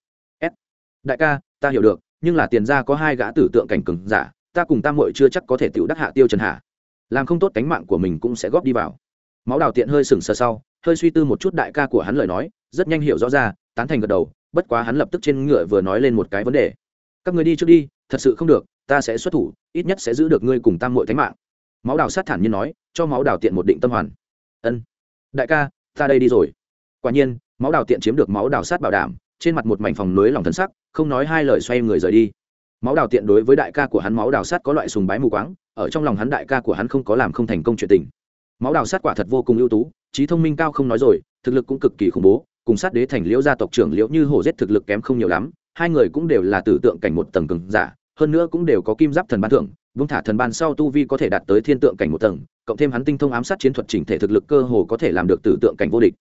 S. Đại ca, ta hiểu được, nhưng là tiền ra có hai gã tử tượng cảnh cường giả, ta cùng tam muội chưa chắc có thể tiểu đắc hạ tiêu trần hạ. Làm không tốt cánh mạng của mình cũng sẽ góp đi vào. Máu đào tiện hơi sừng sờ sau hơi suy tư một chút đại ca của hắn lời nói, rất nhanh hiểu rõ ra, tán thành gật đầu, bất quá hắn lập tức trên ngựa vừa nói lên một cái vấn đề. Các người đi trước đi, thật sự không được, ta sẽ xuất thủ, ít nhất sẽ giữ được ngươi cùng tam muội thánh mạng. Máu đào sát thản nhiên nói, cho máu đào tiện một định tâm hoàn. Ân. Đại ca, ta đây đi rồi. Quả nhiên, máu đào tiện chiếm được máu đào sát bảo đảm, trên mặt một mảnh phòng lưới lòng thân sắc, không nói hai lời xoay người rời đi. Máu đào tiện đối với đại ca của hắn máu đào sát có loại sùng bái mù quáng, ở trong lòng hắn đại ca của hắn không có làm không thành công chuyện tình máu đào sát quả thật vô cùng ưu tú, trí thông minh cao không nói rồi, thực lực cũng cực kỳ khủng bố, cùng sát đế thành liễu gia tộc trưởng liễu như hổ giết thực lực kém không nhiều lắm, hai người cũng đều là tử tượng cảnh một tầng cường giả, hơn nữa cũng đều có kim giáp thần ban thưởng, vương thả thần ban sau tu vi có thể đạt tới thiên tượng cảnh một tầng, cộng thêm hắn tinh thông ám sát chiến thuật chỉnh thể thực lực cơ hồ có thể làm được tử tượng cảnh vô địch.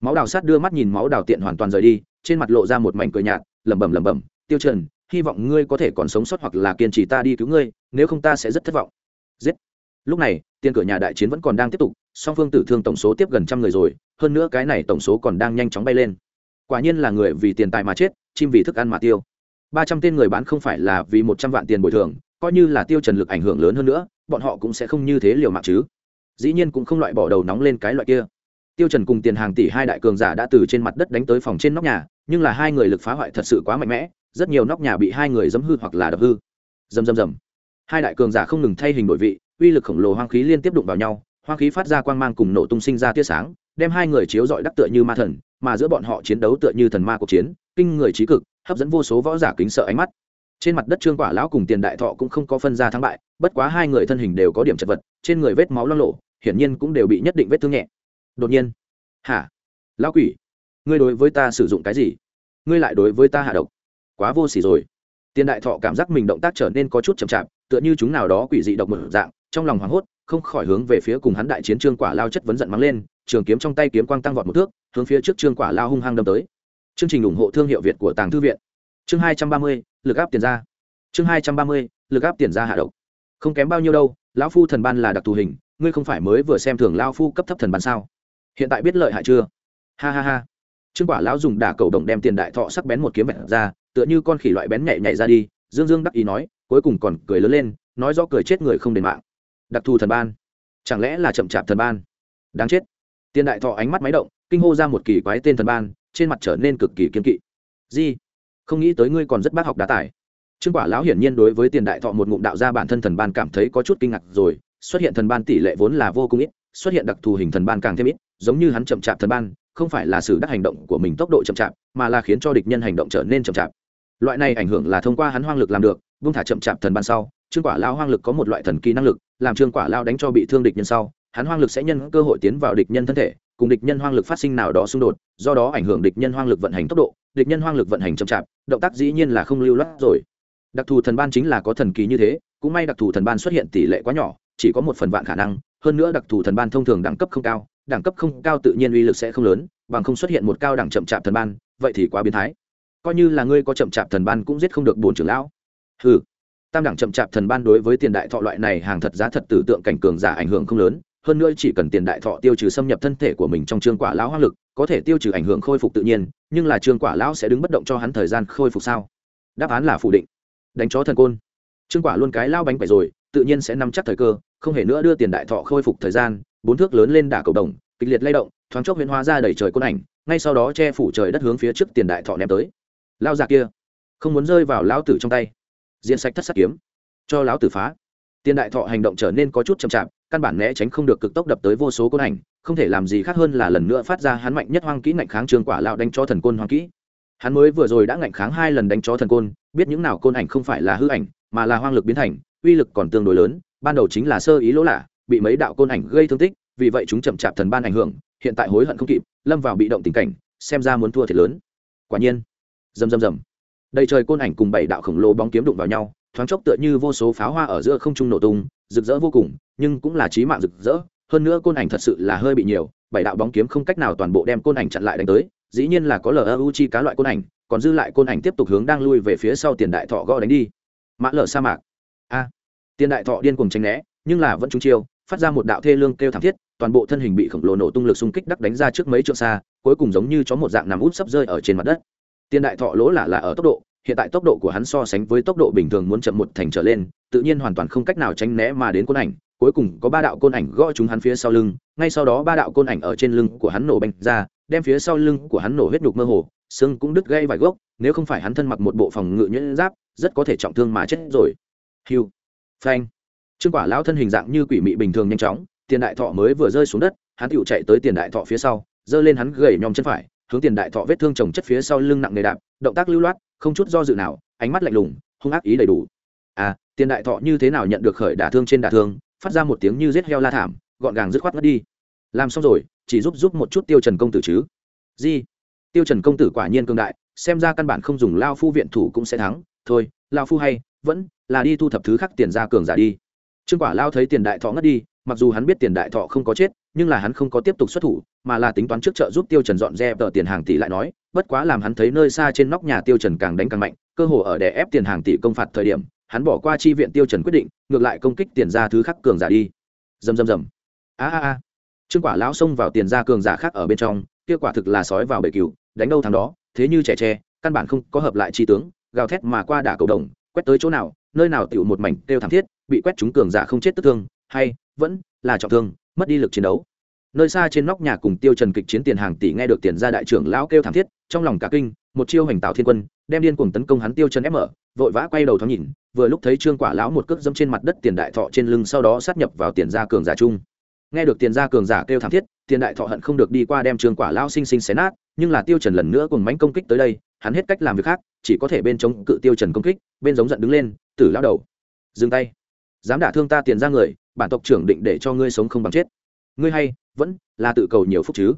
Máu đào sát đưa mắt nhìn máu đào tiện hoàn toàn rời đi, trên mặt lộ ra một mảnh cười nhạt, lẩm bẩm lẩm bẩm, tiêu trần, hy vọng ngươi có thể còn sống sót hoặc là kiên trì ta đi cứu ngươi, nếu không ta sẽ rất thất vọng. Giết lúc này, tiền cửa nhà đại chiến vẫn còn đang tiếp tục, song phương tử thương tổng số tiếp gần trăm người rồi, hơn nữa cái này tổng số còn đang nhanh chóng bay lên. Quả nhiên là người vì tiền tài mà chết, chim vì thức ăn mà tiêu. Ba trăm tên người bán không phải là vì một trăm vạn tiền bồi thường, coi như là tiêu trần lực ảnh hưởng lớn hơn nữa, bọn họ cũng sẽ không như thế liều mạng chứ. Dĩ nhiên cũng không loại bỏ đầu nóng lên cái loại kia. Tiêu trần cùng tiền hàng tỷ hai đại cường giả đã từ trên mặt đất đánh tới phòng trên nóc nhà, nhưng là hai người lực phá hoại thật sự quá mạnh mẽ, rất nhiều nóc nhà bị hai người dẫm hư hoặc là đập hư. Dầm dầm dầm hai đại cường giả không ngừng thay hình đổi vị, uy lực khổng lồ hoang khí liên tiếp đụng vào nhau, hoang khí phát ra quang mang cùng nổ tung sinh ra tia sáng, đem hai người chiếu dọi đắc tựa như ma thần, mà giữa bọn họ chiến đấu tựa như thần ma cuộc chiến, kinh người trí cực, hấp dẫn vô số võ giả kính sợ ánh mắt. Trên mặt đất trương quả lão cùng tiền đại thọ cũng không có phân ra thắng bại, bất quá hai người thân hình đều có điểm chật vật, trên người vết máu lo lộ hiển nhiên cũng đều bị nhất định vết thương nhẹ. Đột nhiên, hả? Lão quỷ, ngươi đối với ta sử dụng cái gì? Ngươi lại đối với ta hạ độc? Quá vô s ỉ rồi. Tiền đại thọ cảm giác mình động tác trở nên có chút chậm chạp tựa như chúng nào đó quỷ dị độc một dạng, trong lòng hoảng hốt, không khỏi hướng về phía cùng hắn đại chiến trương quả lao chất vấn giận mắng lên, trường kiếm trong tay kiếm quang tăng vọt một thước, hướng phía trước trương quả lao hung hăng đâm tới. Chương trình ủng hộ thương hiệu việt của tàng thư viện. Chương hai trăm ba mươi, lực áp tiền ra. Chương hai trăm ba mươi, lực áp tiền ra hạ độc. Không kém bao nhiêu đâu, lão phu thần ban là đặc thù hình, ngươi không phải mới vừa xem thường lao phu cấp thấp thần ban sao? Hiện tại biết lợi hại chưa? Ha ha ha. Trương quả lão dùng đả cầu đồng đem tiền đại thọ sắc bén một kiếm vẹn ra, tựa như con khỉ loại bén nhảy nhảy ra đi, dương dương đắc ý nói cuối cùng còn cười lớn lên, nói rõ cười chết người không đền mạng. Đặc thù thần ban. Chẳng lẽ là chậm chạp thần ban? Đáng chết. Tiền đại thọ ánh mắt máy động, kinh hô ra một kỳ quái tên thần ban, trên mặt trở nên cực kỳ kiên kỵ. Di không nghĩ tới ngươi còn rất bác học đá tải. trương quả lão hiển nhiên đối với tiền đại thọ một ngụm đạo ra bản thân thần ban cảm thấy có chút kinh ngạc rồi, xuất hiện thần ban tỷ lệ vốn là vô cùng ít, xuất hiện đặc thù hình thần ban càng thêm ít, giống như hắn chậm chạp thần ban, không phải là sự đắc hành động của mình tốc độ chậm chạp, mà là khiến cho địch nhân hành động trở nên chậm chạp. Loại này ảnh hưởng là thông qua hắn hoang lực làm được vung thả chậm chạp thần ban sau, trương quả lao hoang lực có một loại thần kỳ năng lực, làm trương quả lao đánh cho bị thương địch nhân sau, hắn hoang lực sẽ nhân cơ hội tiến vào địch nhân thân thể, cùng địch nhân hoang lực phát sinh nào đó xung đột, do đó ảnh hưởng địch nhân hoang lực vận hành tốc độ, địch nhân hoang lực vận hành chậm chạp, động tác dĩ nhiên là không lưu loát rồi. Đặc thù thần ban chính là có thần kỳ như thế, cũng may đặc thù thần ban xuất hiện tỷ lệ quá nhỏ, chỉ có một phần vạn khả năng, hơn nữa đặc thù thần ban thông thường đẳng cấp không cao, đẳng cấp không cao tự nhiên uy lực sẽ không lớn, bằng không xuất hiện một cao đẳng chậm chạp thần ban, vậy thì quá biến thái. Coi như là ngươi có chậm chạp thần ban cũng giết không được bốn trưởng lão ừ tam đẳng chậm chạp thần ban đối với tiền đại thọ loại này hàng thật giá thật tử tượng cảnh cường giả ảnh hưởng không lớn, hơn nữa chỉ cần tiền đại thọ tiêu trừ xâm nhập thân thể của mình trong trương quả lão hoang lực, có thể tiêu trừ ảnh hưởng khôi phục tự nhiên, nhưng là trương quả lão sẽ đứng bất động cho hắn thời gian khôi phục sao? Đáp án là phủ định. Đánh chó thần côn. Trương quả luôn cái lao bánh quẩy rồi, tự nhiên sẽ nắm chắc thời cơ, không hề nữa đưa tiền đại thọ khôi phục thời gian, bốn thước lớn lên đả cầu đồng, kịch liệt lay động, thoáng chốc huyễn hóa ra đẩy trời côn ảnh, ngay sau đó che phủ trời đất hướng phía trước tiền đại thọ ném tới. Lao già kia, không muốn rơi vào lão tử trong tay diễn sạch thất sát kiếm. Cho lão tử phá. Tiền đại thọ hành động trở nên có chút chậm chạp, căn bản né tránh không được cực tốc đập tới vô số côn ảnh, không thể làm gì khác hơn là lần nữa phát ra hắn mạnh nhất hoang kỹ ngạnh kháng trương quả lão đánh cho thần côn hoang kỹ. Hắn mới vừa rồi đã ngạnh kháng hai lần đánh cho thần côn, biết những nào côn ảnh không phải là hư ảnh, mà là hoang lực biến thành, uy lực còn tương đối lớn, ban đầu chính là sơ ý lỗ lạ, bị mấy đạo côn ảnh gây thương tích, vì vậy chúng chậm chạp thần ban ảnh hưởng, hiện tại hối hận không kịp, lâm vào bị động tình cảnh, xem ra muốn thua thiệt lớn. Quả nhiên, rầm rầm rầm đầy trời côn ảnh cùng bảy đạo khổng lồ bóng kiếm đụng vào nhau, thoáng chốc tựa như vô số pháo hoa ở giữa không trung nổ tung, rực rỡ vô cùng, nhưng cũng là trí mạng rực rỡ. Hơn nữa côn ảnh thật sự là hơi bị nhiều, bảy đạo bóng kiếm không cách nào toàn bộ đem côn ảnh chặn lại đánh tới, dĩ nhiên là có lu chi cá loại côn ảnh, còn dư lại côn ảnh tiếp tục hướng đang lui về phía sau tiền đại thọ gõ đánh đi. Mã lở sa mạc. A. Tiền đại thọ điên cùng tránh né, nhưng là vẫn trúng chiêu, phát ra một đạo thê lương kêu thảm thiết, toàn bộ thân hình bị khổng lồ nổ tung lực xung kích đắc đánh ra trước mấy trượng xa, cuối cùng giống như chó một dạng nằm út sắp rơi ở trên mặt đất tiền đại thọ lỗ là là ở tốc độ, hiện tại tốc độ của hắn so sánh với tốc độ bình thường muốn chậm một thành trở lên, tự nhiên hoàn toàn không cách nào tránh né mà đến côn ảnh, cuối cùng có ba đạo côn ảnh gõ chúng hắn phía sau lưng, ngay sau đó ba đạo côn ảnh ở trên lưng của hắn nổ bành ra, đem phía sau lưng của hắn nổ huyết nhục mơ hồ, xương cũng đứt gây vài gốc, nếu không phải hắn thân mặc một bộ phòng ngự nhuyễn giáp, rất có thể trọng thương mà chết rồi. Hiu, phanh. Trương quả lão thân hình dạng như quỷ mị bình thường nhanh chóng, tiền đại thọ mới vừa rơi xuống đất, hắn tựu chạy tới tiền đại thọ phía sau, giơ lên hắn gầy nhom chân phải hướng tiền đại thọ vết thương chồng chất phía sau lưng nặng nề đạp, động tác lưu loát, không chút do dự nào, ánh mắt lạnh lùng, hung ác ý đầy đủ. À tiền đại thọ như thế nào nhận được khởi đả thương trên đả thương, phát ra một tiếng như giết heo la thảm, gọn gàng dứt khoát ngất đi. Làm xong rồi, chỉ giúp giúp một chút tiêu trần công tử chứ. Gì? Tiêu trần công tử quả nhiên cương đại, xem ra căn bản không dùng lao phu viện thủ cũng sẽ thắng. Thôi, lao phu hay, vẫn là đi thu thập thứ khác tiền ra cường giả đi. Trương quả lao thấy tiền đại thọ ngất đi, mặc dù hắn biết tiền đại thọ không có chết nhưng là hắn không có tiếp tục xuất thủ, mà là tính toán trước chợ giúp tiêu trần dọn dẹp tờ tiền hàng tỷ lại nói, bất quá làm hắn thấy nơi xa trên nóc nhà tiêu trần càng đánh càng mạnh, cơ hồ ở đè ép tiền hàng tỷ công phạt thời điểm, hắn bỏ qua chi viện tiêu trần quyết định, ngược lại công kích tiền ra thứ khác cường giả đi. Rầm rầm rầm. A a a. Trương quả lão xông vào tiền ra cường giả khác ở bên trong, kia quả thực là sói vào bể cừu, đánh đâu thằng đó, thế như trẻ tre, căn bản không có hợp lại chi tướng, gào thét mà qua đả cầu đồng, quét tới chỗ nào, nơi nào tiểu một mảnh tiêu thảm thiết, bị quét chúng cường giả không chết tức thương, hay, vẫn là trọng thương mất đi lực chiến đấu. Nơi xa trên nóc nhà cùng tiêu trần kịch chiến tiền hàng tỷ nghe được tiền gia đại trưởng lão kêu thảm thiết, trong lòng cả kinh, một chiêu hành tạo thiên quân, đem điên cuồng tấn công hắn tiêu trần ép mở, vội vã quay đầu thoáng nhìn, vừa lúc thấy trương quả lão một cước dẫm trên mặt đất tiền đại thọ trên lưng sau đó sát nhập vào tiền gia cường giả chung. Nghe được tiền gia cường giả kêu thảm thiết, tiền đại thọ hận không được đi qua đem trương quả lão sinh sinh xé nát, nhưng là tiêu trần lần nữa cùng mãnh công kích tới đây, hắn hết cách làm việc khác, chỉ có thể bên chống cự tiêu trần công kích, bên giống giận đứng lên, tử lão đầu, dừng tay. Dám đả thương ta tiền gia người bản tộc trưởng định để cho ngươi sống không bằng chết. Ngươi hay, vẫn là tự cầu nhiều phúc chứ.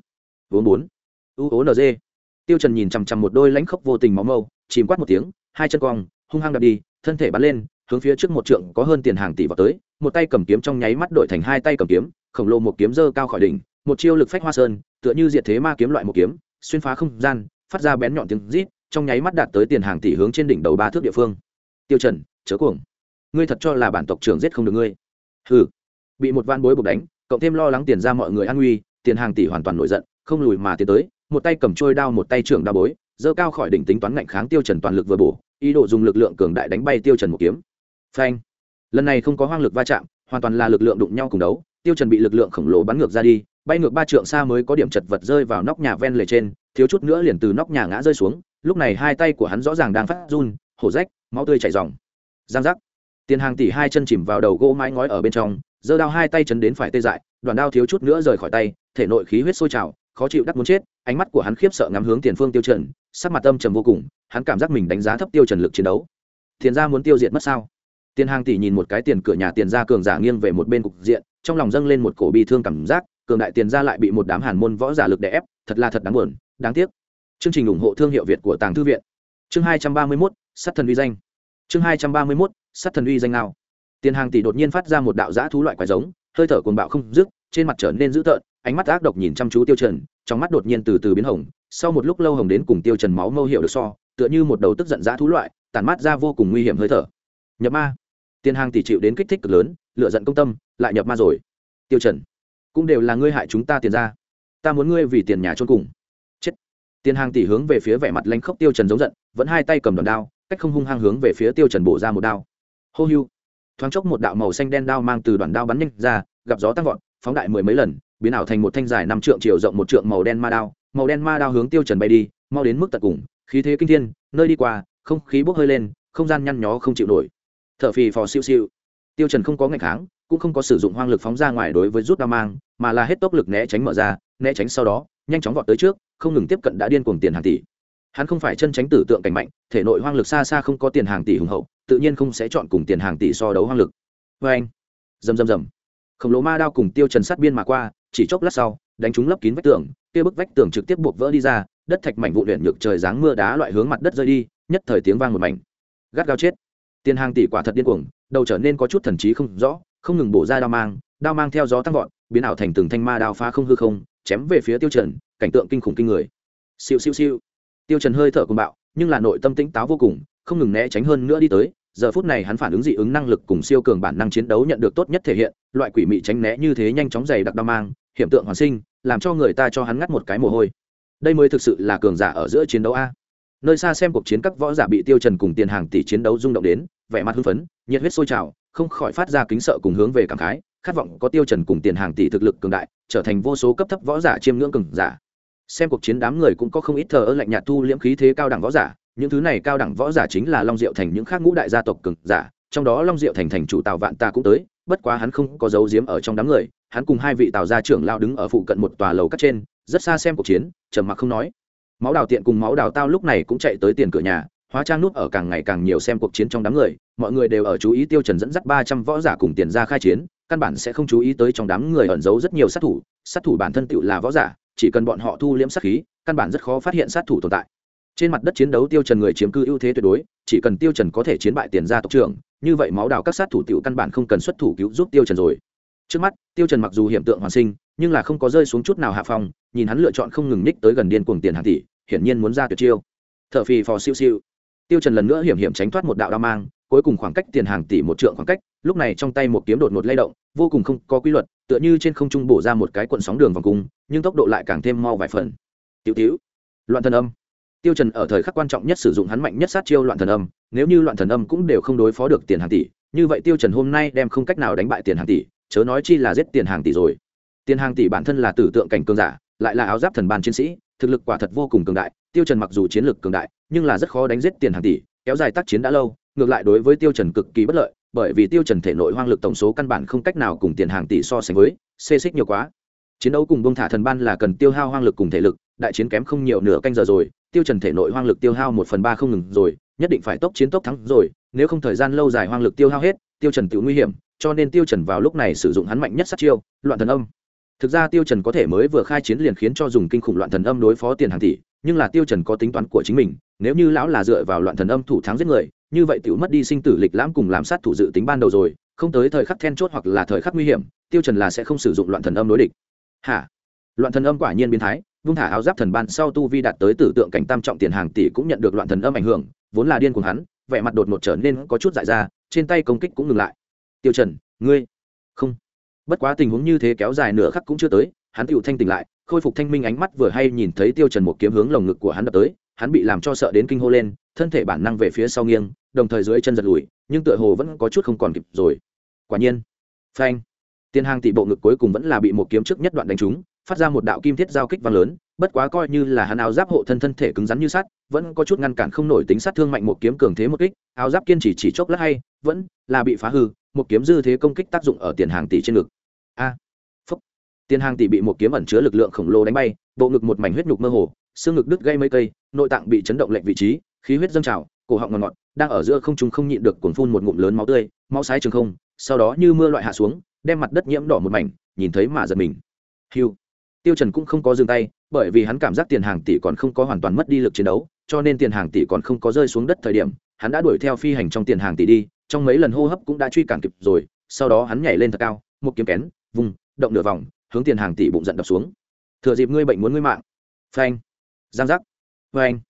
Vốn bốn. U ố nd tiêu trần nhìn chằm chằm một đôi lãnh khốc vô tình máu mâu, chìm quát một tiếng, hai chân cong, hung hăng đập đi, thân thể bắn lên, hướng phía trước một trượng có hơn tiền hàng tỷ vào tới, một tay cầm kiếm trong nháy mắt đổi thành hai tay cầm kiếm, khổng lồ một kiếm dơ cao khỏi đỉnh, một chiêu lực phách hoa sơn, tựa như diệt thế ma kiếm loại một kiếm, xuyên phá không gian, phát ra bén nhọn tiếng rít, trong nháy mắt đạt tới tiền hàng tỷ hướng trên đỉnh đầu ba thước địa phương. Tiêu trần, chớ cuồng. Ngươi thật cho là bản tộc trưởng giết không được ngươi hừ. Bị một van bối buộc đánh, cộng thêm lo lắng tiền ra mọi người an nguy, tiền hàng tỷ hoàn toàn nổi giận, không lùi mà tiến tới, một tay cầm trôi đao một tay trưởng đao bối dơ cao khỏi đỉnh tính toán ngạnh kháng tiêu trần toàn lực vừa bổ, ý đồ dùng lực lượng cường đại đánh bay tiêu trần một kiếm. Phanh. Lần này không có hoang lực va chạm, hoàn toàn là lực lượng đụng nhau cùng đấu, tiêu trần bị lực lượng khổng lồ bắn ngược ra đi, bay ngược ba trượng xa mới có điểm chật vật rơi vào nóc nhà ven lề trên, thiếu chút nữa liền từ nóc nhà ngã rơi xuống, lúc này hai tay của hắn rõ ràng đang phát run, hổ rách, máu tươi chảy ròng. Giang giác tiền hàng tỷ hai chân chìm vào đầu gỗ mái ngói ở bên trong giơ đao hai tay chấn đến phải tê dại đoàn đao thiếu chút nữa rời khỏi tay thể nội khí huyết sôi trào khó chịu đắt muốn chết ánh mắt của hắn khiếp sợ ngắm hướng tiền phương tiêu trần sắc mặt âm trầm vô cùng hắn cảm giác mình đánh giá thấp tiêu trần lực chiến đấu. Tiền gia muốn tiêu diệt mất sao? Tiền hàng tỷ nhìn một cái tiền cửa nhà tiền gia cường giả nghiêng về một bên cục diện trong lòng dâng lên một cổ bi thương cảm giác cường đại tiền gia lại bị một đám hàn môn võ giả lực đè ép thật là thật đáng buồn đáng tiếc. Chương trình ủng hộ thương hiệu việt của tàng thư viện. Chương hai trăm ba mươi 231, sát thần uy danh. Chương hai trăm ba mươi 231, sát thần uy danh nào tiền hàng tỷ đột nhiên phát ra một đạo giã thú loại quái giống, hơi thở cuồng bạo không dứt, trên mặt trở nên dữ tợn, ánh mắt ác độc nhìn chăm chú tiêu trần, trong mắt đột nhiên từ từ biến hồng, sau một lúc lâu hồng đến cùng tiêu trần máu mâu hiểu được so, tựa như một đầu tức giận giã thú loại tàn mắt ra vô cùng nguy hiểm hơi thở. Nhập ma. Tiền hàng tỷ chịu đến kích thích cực lớn lựa giận công tâm, lại nhập ma rồi. Tiêu trần, cũng đều là ngươi hại chúng ta tiền ra ta muốn ngươi vì tiền nhà trôn cùng. Chết. Tiền hàng tỷ hướng về phía vẻ mặt lanh khốc tiêu trần giống giận, vẫn hai tay cầm đòn đao, cách không hung hăng hướng về phía tiêu trần bổ ra một đao hô hưu. Thoáng chốc một đạo màu xanh đen đao mang từ đoạn đao bắn nhanh ra, gặp gió tăng vọt, phóng đại mười mấy lần, biến ảo thành một thanh dài năm trượng chiều rộng một trượng màu đen ma đao, màu đen ma đao hướng tiêu trần bay đi, mau đến mức tận cùng, khí thế kinh thiên, nơi đi qua, không khí bốc hơi lên, không gian nhăn nhó không chịu nổi. Thở phì phò siêu siêu tiêu trần không có ngày kháng, cũng không có sử dụng hoang lực phóng ra ngoài đối với rút đao mang, mà là hết tốc lực né tránh mở ra, né tránh sau đó, nhanh chóng vọt tới trước, không ngừng tiếp cận đã điên cuồng tiền hàng tỷ hắn không phải chân tránh tử tượng cảnh mạnh, thể nội hoang lực xa xa không có tiền hàng tỷ hùng hậu, tự nhiên không sẽ chọn cùng tiền hàng tỷ so đấu hoang lực. Vê anh, rầm rầm rầm. Khổng lồ ma đao cùng tiêu trần sát biên mà qua, chỉ chốc lát sau, đánh trúng lấp kín vách tường, kia bức vách tường trực tiếp buộc vỡ đi ra, đất thạch mảnh vụ luyện nhược trời giáng mưa đá loại hướng mặt đất rơi đi, nhất thời tiếng vang một mảnh. Gắt gao chết. Tiền hàng tỷ quả thật điên cuồng, đầu trở nên có chút thần trí không rõ, không ngừng bổ ra đao mang đao mang theo gió tăng vọt, biến ảo thành từng thanh ma đao phá không hư không, chém về phía tiêu trần, cảnh tượng kinh khủng kinh người. Siêu siêu siêu tiêu trần hơi thở cuồng bạo, nhưng là nội tâm tĩnh táo vô cùng, không ngừng né tránh hơn nữa đi tới, giờ phút này hắn phản ứng dị ứng năng lực cùng siêu cường bản năng chiến đấu nhận được tốt nhất thể hiện, loại quỷ mị tránh né như thế nhanh chóng dày đặc đao mang, hiểm tượng hoàn sinh, làm cho người ta cho hắn ngắt một cái mồ hôi. Đây mới thực sự là cường giả ở giữa chiến đấu a. Nơi xa xem cuộc chiến các võ giả bị tiêu trần cùng tiền hàng tỷ chiến đấu rung động đến, vẻ mặt hưng phấn, nhiệt huyết sôi trào, không khỏi phát ra kính sợ cùng hướng về cảm khái, khát vọng có tiêu trần cùng tiền hàng tỷ thực lực cường đại, trở thành vô số cấp thấp võ giả chiêm ngưỡng cường giả xem cuộc chiến đám người cũng có không ít thờ ơ lạnh nhạt thu liễm khí thế cao đẳng võ giả, những thứ này cao đẳng võ giả chính là long diệu thành những khác ngũ đại gia tộc cường giả, trong đó long diệu thành thành chủ tào vạn ta cũng tới, bất quá hắn không có dấu diếm ở trong đám người, hắn cùng hai vị tào gia trưởng lao đứng ở phụ cận một tòa lầu cắt trên, rất xa xem cuộc chiến, trầm mặc không nói. Máu đào tiện cùng máu đào tao lúc này cũng chạy tới tiền cửa nhà, hóa trang nút ở càng ngày càng nhiều xem cuộc chiến trong đám người, mọi người đều ở chú ý tiêu trần dẫn dắt ba trăm võ giả cùng tiền ra khai chiến, căn bản sẽ không chú ý tới trong đám người ẩn giấu rất nhiều sát thủ sát thủ bản thân tựu là võ giả chỉ cần bọn họ thu liễm sát khí, căn bản rất khó phát hiện sát thủ tồn tại. Trên mặt đất chiến đấu tiêu trần người chiếm cư ưu thế tuyệt đối, chỉ cần tiêu trần có thể chiến bại tiền gia tộc trưởng, như vậy máu đào các sát thủ tiểu căn bản không cần xuất thủ cứu giúp tiêu trần rồi. Trước mắt, tiêu trần mặc dù hiểm tượng hoàn sinh, nhưng là không có rơi xuống chút nào hạ phong, nhìn hắn lựa chọn không ngừng ních tới gần điên cuồng tiền hàng tỷ, hiển nhiên muốn ra tuyệt chiêu. Thở phì phò siêu siêu. Tiêu trần lần nữa hiểm hiểm tránh thoát một đạo đao mang, cuối cùng khoảng cách tiền hàng tỷ một trượng khoảng cách lúc này trong tay một kiếm đột ngột lay động, vô cùng không có quy luật, tựa như trên không trung bổ ra một cái cuộn sóng đường vòng cung, nhưng tốc độ lại càng thêm mau vài phần. Tiểu tiểu, loạn thần âm. Tiêu trần ở thời khắc quan trọng nhất sử dụng hắn mạnh nhất sát chiêu loạn thần âm, nếu như loạn thần âm cũng đều không đối phó được tiền hàng tỷ, như vậy tiêu trần hôm nay đem không cách nào đánh bại tiền hàng tỷ, chớ nói chi là giết tiền hàng tỷ rồi. Tiền hàng tỷ bản thân là tử tượng cảnh cường giả, lại là áo giáp thần ban chiến sĩ, thực lực quả thật vô cùng cường đại, tiêu trần mặc dù chiến lực cường đại, nhưng là rất khó đánh giết tiền hàng tỷ, kéo dài tác chiến đã lâu ngược lại đối với tiêu trần cực kỳ bất lợi, bởi vì tiêu trần thể nội hoang lực tổng số căn bản không cách nào cùng tiền hàng tỷ so sánh với, xê xích nhiều quá. Chiến đấu cùng bông thả thần ban là cần tiêu hao hoang lực cùng thể lực, đại chiến kém không nhiều nửa canh giờ rồi, tiêu trần thể nội hoang lực tiêu hao một phần ba không ngừng rồi, nhất định phải tốc chiến tốc thắng rồi, nếu không thời gian lâu dài hoang lực tiêu hao hết, tiêu trần tự nguy hiểm, cho nên tiêu trần vào lúc này sử dụng hắn mạnh nhất sát chiêu, loạn thần âm. Thực ra tiêu trần có thể mới vừa khai chiến liền khiến cho dùng kinh khủng loạn thần âm đối phó tiền hàng tỷ, nhưng là tiêu trần có tính toán của chính mình nếu như lão là dựa vào loạn thần âm thủ thắng giết người, như vậy tiểu mất đi sinh tử lịch lãm cùng làm sát thủ dự tính ban đầu rồi, không tới thời khắc then chốt hoặc là thời khắc nguy hiểm, tiêu trần là sẽ không sử dụng loạn thần âm đối địch. Hả? Loạn thần âm quả nhiên biến thái, vung thả áo giáp thần ban sau tu vi đạt tới tử tượng cảnh tam trọng tiền hàng tỷ cũng nhận được loạn thần âm ảnh hưởng, vốn là điên cuồng hắn, vẻ mặt đột ngột trở nên có chút dại ra, trên tay công kích cũng ngừng lại. Tiêu trần, ngươi? Không. Bất quá tình huống như thế kéo dài nửa khắc cũng chưa tới, hắn tiểu thanh tỉnh lại, khôi phục thanh minh ánh mắt vừa hay nhìn thấy tiêu trần một kiếm hướng lồng ngực của hắn đập tới hắn bị làm cho sợ đến kinh hô lên, thân thể bản năng về phía sau nghiêng, đồng thời dưới chân giật lùi, nhưng tựa hồ vẫn có chút không còn kịp rồi. Quả nhiên, phanh tiền hàng tỷ bộ ngực cuối cùng vẫn là bị một kiếm trước nhất đoạn đánh trúng, phát ra một đạo kim thiết giao kích vang lớn, bất quá coi như là hắn áo giáp hộ thân thân thể cứng rắn như sắt, vẫn có chút ngăn cản không nổi tính sát thương mạnh một kiếm cường thế một kích, áo giáp kiên trì chỉ chốc lát hay, vẫn là bị phá hư, một kiếm dư thế công kích tác dụng ở tiền hàng tỷ trên ngực. A, phúc. Tiền hàng tỷ bị một kiếm ẩn chứa lực lượng khổng lồ đánh bay, bộ ngực một mảnh huyết nhục mơ hồ, xương ngực đứt gây mấy cây nội tạng bị chấn động lệch vị trí, khí huyết dâng trào, cổ họng ngọt ngọt, đang ở giữa không trung không nhịn được cuồng phun một ngụm lớn máu tươi, máu sái trường không, sau đó như mưa loại hạ xuống, đem mặt đất nhiễm đỏ một mảnh, nhìn thấy mà giật mình. Hiu tiêu trần cũng không có dừng tay, bởi vì hắn cảm giác tiền hàng tỷ còn không có hoàn toàn mất đi lực chiến đấu, cho nên tiền hàng tỷ còn không có rơi xuống đất thời điểm, hắn đã đuổi theo phi hành trong tiền hàng tỷ đi, trong mấy lần hô hấp cũng đã truy cản kịp rồi, sau đó hắn nhảy lên thật cao, một kiếm kén vùng động nửa vòng, hướng tiền hàng tỷ bụng giận đập xuống. Thừa dịp ngươi bệnh muốn ngươi mạng. Phanh. Giang giác phanh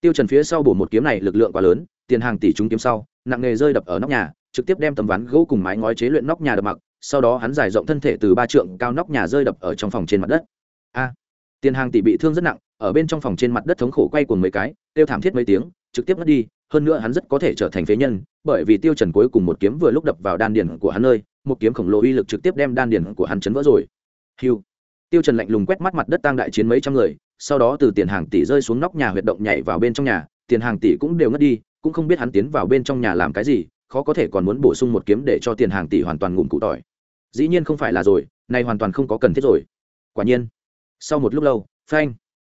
tiêu trần phía sau bổ một kiếm này lực lượng quá lớn, tiền hàng tỷ chúng kiếm sau, nặng nghề rơi đập ở nóc nhà, trực tiếp đem tấm ván gỗ cùng mái ngói chế luyện nóc nhà đập mặc, sau đó hắn giải rộng thân thể từ ba trượng cao nóc nhà rơi đập ở trong phòng trên mặt đất a, tiền hàng tỷ bị thương rất nặng, ở bên trong phòng trên mặt đất thống khổ quay cuồng mấy cái tiêu thảm thiết mấy tiếng, trực tiếp mất đi, hơn nữa hắn rất có thể trở thành phế nhân, bởi vì tiêu trần cuối cùng một kiếm vừa lúc đập vào đan điền của hắn nơi, một kiếm khổng lồ uy lực trực tiếp đem đan điền của hắn chấn vỡ rồi Hưu. tiêu trần lạnh lùng quét mắt mặt đất tang đại chiến mấy trăm người sau đó từ tiền hàng tỷ rơi xuống nóc nhà huyệt động nhảy vào bên trong nhà, tiền hàng tỷ cũng đều ngất đi, cũng không biết hắn tiến vào bên trong nhà làm cái gì, khó có thể còn muốn bổ sung một kiếm để cho tiền hàng tỷ hoàn toàn ngủm cụ tỏi. Dĩ nhiên không phải là rồi, này hoàn toàn không có cần thiết rồi. Quả nhiên, sau một lúc lâu, phanh,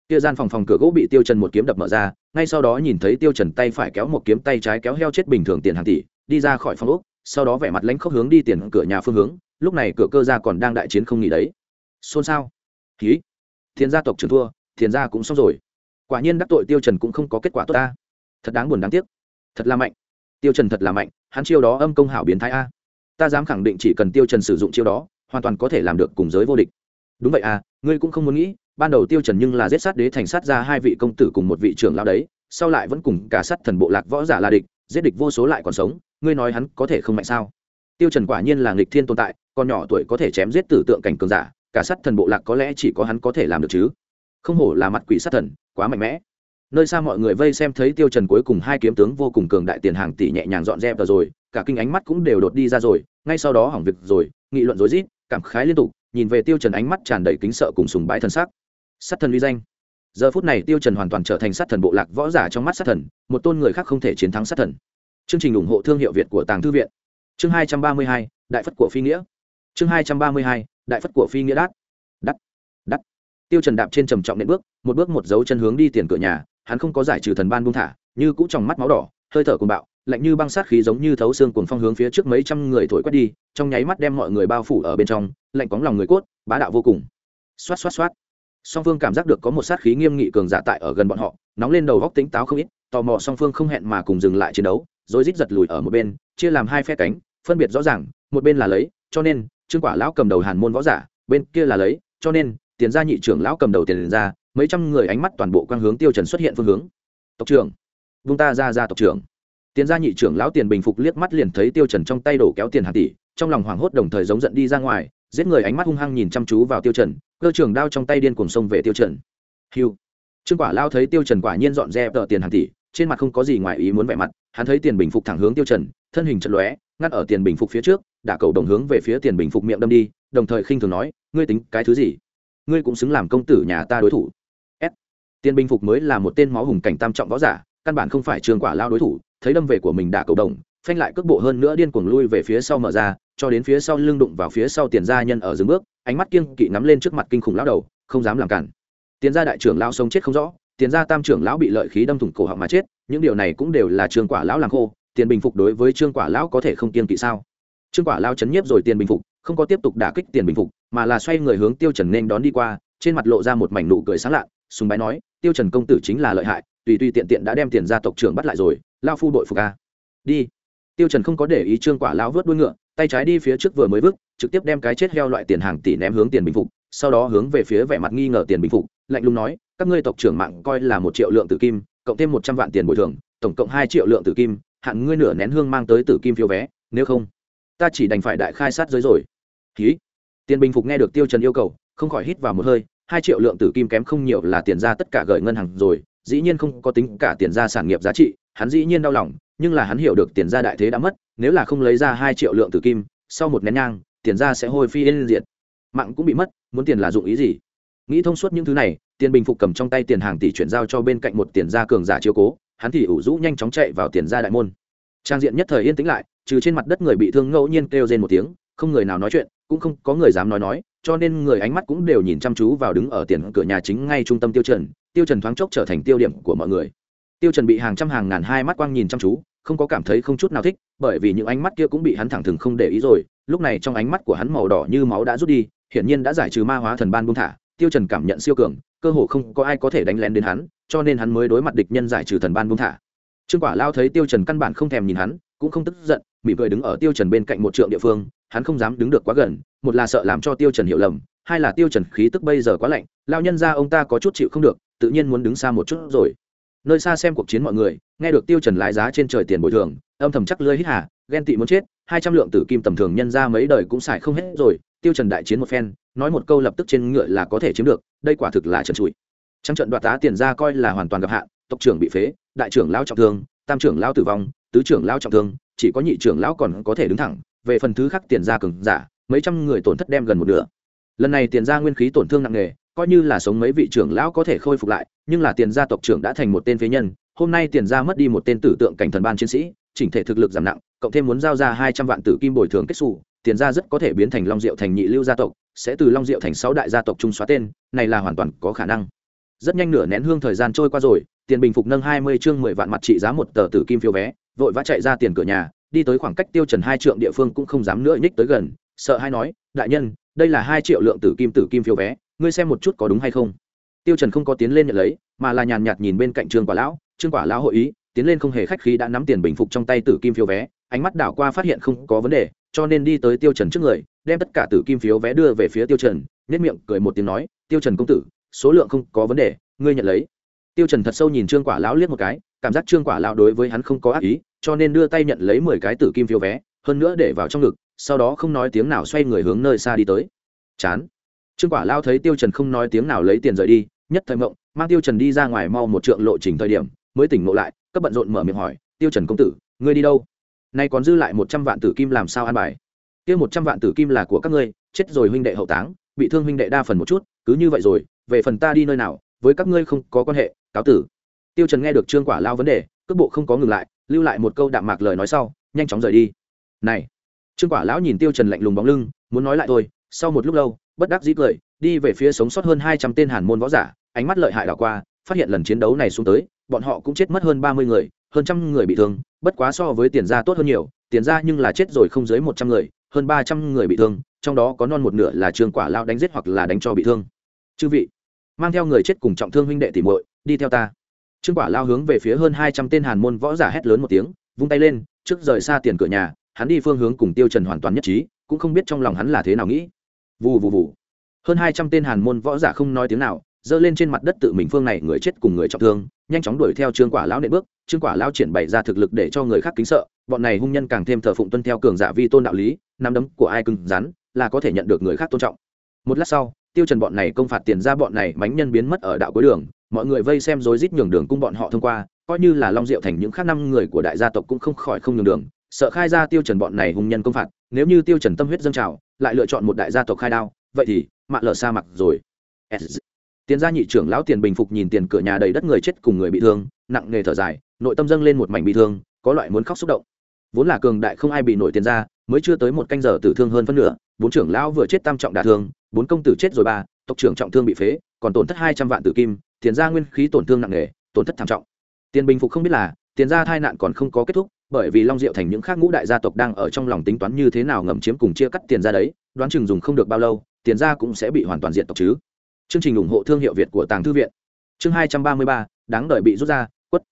kia gian phòng phòng cửa gỗ bị tiêu trần một kiếm đập mở ra, ngay sau đó nhìn thấy tiêu trần tay phải kéo một kiếm tay trái kéo heo chết bình thường tiền hàng tỷ, đi ra khỏi phòng ốc, sau đó vẻ mặt lãnh khốc hướng đi tiền cửa nhà phương hướng, lúc này cửa cơ gia còn đang đại chiến không nghỉ đấy. Xôn xao. Khí thiên gia tộc trưởng thua thiền gia cũng xong rồi. Quả nhiên đắc tội tiêu trần cũng không có kết quả tốt ta. Thật đáng buồn đáng tiếc. Thật là mạnh. Tiêu trần thật là mạnh, hắn chiêu đó âm công hảo biến thái a. Ta dám khẳng định chỉ cần tiêu trần sử dụng chiêu đó, hoàn toàn có thể làm được cùng giới vô địch. Đúng vậy à ngươi cũng không muốn nghĩ, ban đầu tiêu trần nhưng là giết sát đế thành sát ra hai vị công tử cùng một vị trưởng lão đấy, sau lại vẫn cùng cả sát thần bộ lạc võ giả là địch, giết địch vô số lại còn sống, ngươi nói hắn có thể không mạnh sao? Tiêu trần quả nhiên là nghịch thiên tồn tại, con nhỏ tuổi có thể chém giết tử tượng cảnh cường giả, cả sát thần bộ lạc có lẽ chỉ có hắn có thể làm được chứ không hổ là mặt quỷ sát thần, quá mạnh mẽ. Nơi xa mọi người vây xem thấy tiêu trần cuối cùng hai kiếm tướng vô cùng cường đại tiền hàng tỷ nhẹ nhàng dọn dẹp rồi, cả kinh ánh mắt cũng đều đột đi ra rồi, ngay sau đó hỏng việc rồi, nghị luận rối rít, cảm khái liên tục, nhìn về tiêu trần ánh mắt tràn đầy kính sợ cùng sùng bái thần sắc. Sát thần uy danh. Giờ phút này tiêu trần hoàn toàn trở thành sát thần bộ lạc võ giả trong mắt sát thần, một tôn người khác không thể chiến thắng sát thần. Chương trình ủng hộ thương hiệu việt của tàng thư viện. Chương hai trăm ba mươi hai, đại phất của phi nghĩa. Chương hai trăm ba mươi hai, đại phất của phi nghĩa đát tiêu trần đạp trên trầm trọng nện bước, một bước một dấu chân hướng đi tiền cửa nhà, hắn không có giải trừ thần ban buông thả, như cũ trong mắt máu đỏ, hơi thở cuồng bạo, lạnh như băng sát khí giống như thấu xương cuồng phong hướng phía trước mấy trăm người thổi quét đi, trong nháy mắt đem mọi người bao phủ ở bên trong, lạnh cóng lòng người cốt, bá đạo vô cùng. Xoát xoát xoát. Song phương cảm giác được có một sát khí nghiêm nghị cường giả tại ở gần bọn họ, nóng lên đầu góc tính táo không ít, tò mò song phương không hẹn mà cùng dừng lại chiến đấu, rồi rít giật lùi ở một bên, chia làm hai phe cánh, phân biệt rõ ràng, một bên là lấy, cho nên, trương quả lão cầm đầu hàn môn võ giả, bên kia là lấy, cho nên tiền gia nhị trưởng lão cầm đầu tiền ra mấy trăm người ánh mắt toàn bộ quang hướng tiêu trần xuất hiện phương hướng. Tộc trưởng vung ta ra ra tộc trưởng. Tiền gia nhị trưởng lão tiền bình phục liếc mắt liền thấy tiêu trần trong tay đổ kéo tiền hàng tỷ trong lòng hoảng hốt đồng thời giống giận đi ra ngoài giết người ánh mắt hung hăng nhìn chăm chú vào tiêu trần cơ trưởng đao trong tay điên cuồng xông về tiêu trần. Hưu, trương quả lao thấy tiêu trần quả nhiên dọn dẹp tờ tiền hàng tỷ trên mặt không có gì ngoài ý muốn vẻ mặt hắn thấy tiền bình phục thẳng hướng tiêu trần thân hình chật lóe ngắt ở tiền bình phục phía trước đã cầu đồng hướng về phía tiền bình phục miệng đâm đi đồng thời khinh thường nói ngươi tính cái thứ gì? Ngươi cũng xứng làm công tử nhà ta đối thủ. S. Tiên bình phục mới là một tên máu hùng cảnh tam trọng võ giả, căn bản không phải trường quả lao đối thủ, thấy đâm về của mình đã cầu đồng, phanh lại cước bộ hơn nữa điên cuồng lui về phía sau mở ra, cho đến phía sau lưng đụng vào phía sau tiền gia nhân ở dừng bước, ánh mắt kiêng kỵ nắm lên trước mặt kinh khủng lão đầu, không dám làm cản. Tiền gia đại trưởng lão sống chết không rõ, tiền gia tam trưởng lão bị lợi khí đâm thủng cổ họng mà chết, những điều này cũng đều là trương quả lão làm khô, tiền bình phục đối với trương quả lão có thể không kiên kỵ sao? Trương quả lao chấn nhiếp rồi tiền bình phục, không có tiếp tục đả kích tiền bình phục, mà là xoay người hướng tiêu trần nên đón đi qua, trên mặt lộ ra một mảnh nụ cười sáng lạ, sùng bái nói, tiêu trần công tử chính là lợi hại, tùy tùy tiện tiện đã đem tiền gia tộc trưởng bắt lại rồi, lao phu đội phục a. Đi. Tiêu trần không có để ý trương quả lao vớt đuôi ngựa, tay trái đi phía trước vừa mới vứt, trực tiếp đem cái chết heo loại tiền hàng tỷ ném hướng tiền bình phục, sau đó hướng về phía vẻ mặt nghi ngờ tiền bình phục, lạnh lùng nói, các ngươi tộc trưởng mạng coi là một triệu lượng tử kim, cộng thêm một trăm vạn tiền bồi thường, tổng cộng hai triệu lượng tử kim hạn ngươi nửa nén hương mang tới tử kim phiếu vé, nếu không ta chỉ đành phải đại khai sát giới rồi. Ký tiền bình phục nghe được tiêu trần yêu cầu, không khỏi hít vào một hơi, hai triệu lượng tử kim kém không nhiều là tiền ra tất cả gửi ngân hàng rồi, dĩ nhiên không có tính cả tiền ra sản nghiệp giá trị, hắn dĩ nhiên đau lòng, nhưng là hắn hiểu được tiền ra đại thế đã mất, nếu là không lấy ra hai triệu lượng tử kim, sau một nén nhang, tiền ra sẽ hôi phi lên diện mạng cũng bị mất, muốn tiền là dụng ý gì? Nghĩ thông suốt những thứ này tiền bình phục cầm trong tay tiền hàng tỷ chuyển giao cho bên cạnh một tiền gia cường giả chiếu cố, hắn thì ủ rũ nhanh chóng chạy vào tiền gia đại môn trang diện nhất thời yên tĩnh lại, trừ trên mặt đất người bị thương ngẫu nhiên kêu rên một tiếng, không người nào nói chuyện, cũng không có người dám nói nói, cho nên người ánh mắt cũng đều nhìn chăm chú vào đứng ở tiền cửa nhà chính ngay trung tâm tiêu trần. Tiêu trần thoáng chốc trở thành tiêu điểm của mọi người. Tiêu trần bị hàng trăm hàng ngàn hai mắt quang nhìn chăm chú, không có cảm thấy không chút nào thích, bởi vì những ánh mắt kia cũng bị hắn thẳng thừng không để ý rồi. Lúc này trong ánh mắt của hắn màu đỏ như máu đã rút đi, hiển nhiên đã giải trừ ma hóa thần ban buông thả. Tiêu trần cảm nhận siêu cường, cơ hồ không có ai có thể đánh lén đến hắn, cho nên hắn mới đối mặt địch nhân giải trừ thần ban buông thả trương quả lao thấy tiêu trần căn bản không thèm nhìn hắn, cũng không tức giận, mỉm cười đứng ở tiêu trần bên cạnh một trượng địa phương, hắn không dám đứng được quá gần, một là sợ làm cho tiêu trần hiểu lầm, hai là tiêu trần khí tức bây giờ quá lạnh, lao nhân ra ông ta có chút chịu không được, tự nhiên muốn đứng xa một chút rồi. Nơi xa xem cuộc chiến mọi người, nghe được tiêu trần lái giá trên trời tiền bồi thường, âm thầm chắc lưỡi hít hà, ghen tị muốn chết, hai trăm lượng tử kim tầm thường nhân ra mấy đời cũng xài không hết rồi, tiêu trần đại chiến một phen, nói một câu lập tức trên ngựa là có thể chiếm được, đây quả thực là trần trụi. Trong trận đoạt tá tiền ra coi là hoàn toàn gặp hạn tộc trưởng bị phế, đại trưởng lão trọng thương, tam trưởng lão tử vong, tứ trưởng lão trọng thương, chỉ có nhị trưởng lão còn có thể đứng thẳng. Về phần thứ khác tiền ra cường giả, mấy trăm người tổn thất đem gần một nửa. Lần này tiền ra nguyên khí tổn thương nặng nề, coi như là sống mấy vị trưởng lão có thể khôi phục lại, nhưng là tiền gia tộc trưởng đã thành một tên phế nhân. Hôm nay tiền gia mất đi một tên tử tượng cảnh thần ban chiến sĩ, chỉnh thể thực lực giảm nặng, cộng thêm muốn giao ra hai trăm vạn tử kim bồi thường kết xù, tiền gia rất có thể biến thành long diệu thành nhị lưu gia tộc, sẽ từ long diệu thành sáu đại gia tộc trung xóa tên, này là hoàn toàn có khả năng. Rất nhanh nửa nén hương thời gian trôi qua rồi tiền bình phục nâng hai mươi chương mười vạn mặt trị giá một tờ tử kim phiếu vé, vội vã chạy ra tiền cửa nhà, đi tới khoảng cách tiêu trần hai trượng địa phương cũng không dám nữa nhích tới gần, sợ hai nói, đại nhân, đây là hai triệu lượng tử kim tử kim phiếu vé, ngươi xem một chút có đúng hay không? Tiêu trần không có tiến lên nhận lấy, mà là nhàn nhạt nhìn bên cạnh trương quả lão, trương quả lão hội ý, tiến lên không hề khách khí đã nắm tiền bình phục trong tay tử kim phiếu vé, ánh mắt đảo qua phát hiện không có vấn đề, cho nên đi tới tiêu trần trước người, đem tất cả tử kim phiếu vé đưa về phía tiêu trần nét miệng cười một tiếng nói, tiêu trần công tử, số lượng không có vấn đề, ngươi nhận lấy tiêu trần thật sâu nhìn trương quả lão liếc một cái, cảm giác trương quả lão đối với hắn không có ác ý, cho nên đưa tay nhận lấy mười cái tử kim phiếu vé, hơn nữa để vào trong ngực, sau đó không nói tiếng nào xoay người hướng nơi xa đi tới. Chán. Trương quả lao thấy tiêu trần không nói tiếng nào lấy tiền rời đi, nhất thời mộng, mang tiêu trần đi ra ngoài mau một trượng lộ trình thời điểm, mới tỉnh ngộ lại, cấp bận rộn mở miệng hỏi, tiêu trần công tử, ngươi đi đâu? Nay còn dư lại một trăm vạn tử kim làm sao an bài? Kia một trăm vạn tử kim là của các ngươi, chết rồi huynh đệ hậu táng, bị thương huynh đệ đa phần một chút, cứ như vậy rồi, về phần ta đi nơi nào, với các ngươi không có quan hệ cáo tử. Tiêu trần nghe được trương quả lao vấn đề, cước bộ không có ngừng lại, lưu lại một câu đạm mạc lời nói sau, nhanh chóng rời đi. Này. Trương quả lão nhìn tiêu trần lạnh lùng bóng lưng, muốn nói lại thôi, sau một lúc lâu, bất đắc dĩ cười, đi về phía sống sót hơn hai trăm tên hàn môn võ giả, ánh mắt lợi hại đảo qua, phát hiện lần chiến đấu này xuống tới, bọn họ cũng chết mất hơn ba mươi người, hơn trăm người bị thương, bất quá so với tiền gia tốt hơn nhiều, tiền gia nhưng là chết rồi không dưới một trăm người, hơn ba trăm người bị thương, trong đó có non một nửa là trương quả lao đánh giết hoặc là đánh cho bị thương. Chư vị, mang theo người chết cùng trọng thương huynh đệ tỉ muội đi theo ta. Trương quả lao hướng về phía hơn hai trăm tên hàn môn võ giả hét lớn một tiếng, vung tay lên, trước rời xa tiền cửa nhà, hắn đi phương hướng cùng tiêu trần hoàn toàn nhất trí, cũng không biết trong lòng hắn là thế nào nghĩ. Vù vù vù. Hơn hai trăm tên hàn môn võ giả không nói tiếng nào dơ lên trên mặt đất tự mình phương này người chết cùng người trọng thương, nhanh chóng đuổi theo trương quả lão nệ bước. Trương quả lão triển bày ra thực lực để cho người khác kính sợ, bọn này hung nhân càng thêm thờ phụng tuân theo cường giả vi tôn đạo lý, nắm đấm của ai cứng rắn là có thể nhận được người khác tôn trọng. Một lát sau, tiêu trần bọn này công phạt tiền ra bọn này mánh nhân biến mất ở đạo cuối đường mọi người vây xem rối rít nhường đường cung bọn họ thông qua coi như là long diệu thành những khác năm người của đại gia tộc cũng không khỏi không nhường đường sợ khai ra tiêu trần bọn này hung nhân công phạt nếu như tiêu trần tâm huyết dâng trào lại lựa chọn một đại gia tộc khai đao vậy thì mạng lở sa mặc rồi. Tiền gia nhị trưởng lão tiền bình phục nhìn tiền cửa nhà đầy đất người chết cùng người bị thương nặng nề thở dài nội tâm dâng lên một mảnh bị thương có loại muốn khóc xúc động. Vốn là cường đại không ai bị nổi tiền gia, mới chưa tới một canh giờ tử thương hơn phân nửa bốn trưởng lão vừa chết tam trọng đả thương bốn công tử chết rồi ba tộc trưởng trọng thương bị phế còn tổn thất hai trăm vạn tử kim tiền gia nguyên khí tổn thương nặng nề, tổn thất thảm trọng. Tiền bình phục không biết là, tiền gia tai nạn còn không có kết thúc, bởi vì long diệu thành những khác ngũ đại gia tộc đang ở trong lòng tính toán như thế nào ngầm chiếm cùng chia cắt tiền gia đấy, đoán chừng dùng không được bao lâu, tiền gia cũng sẽ bị hoàn toàn diện tộc chứ. Chương trình ủng hộ thương hiệu việt của tàng thư viện. Chương hai trăm ba mươi ba, đáng đợi bị rút ra, quất.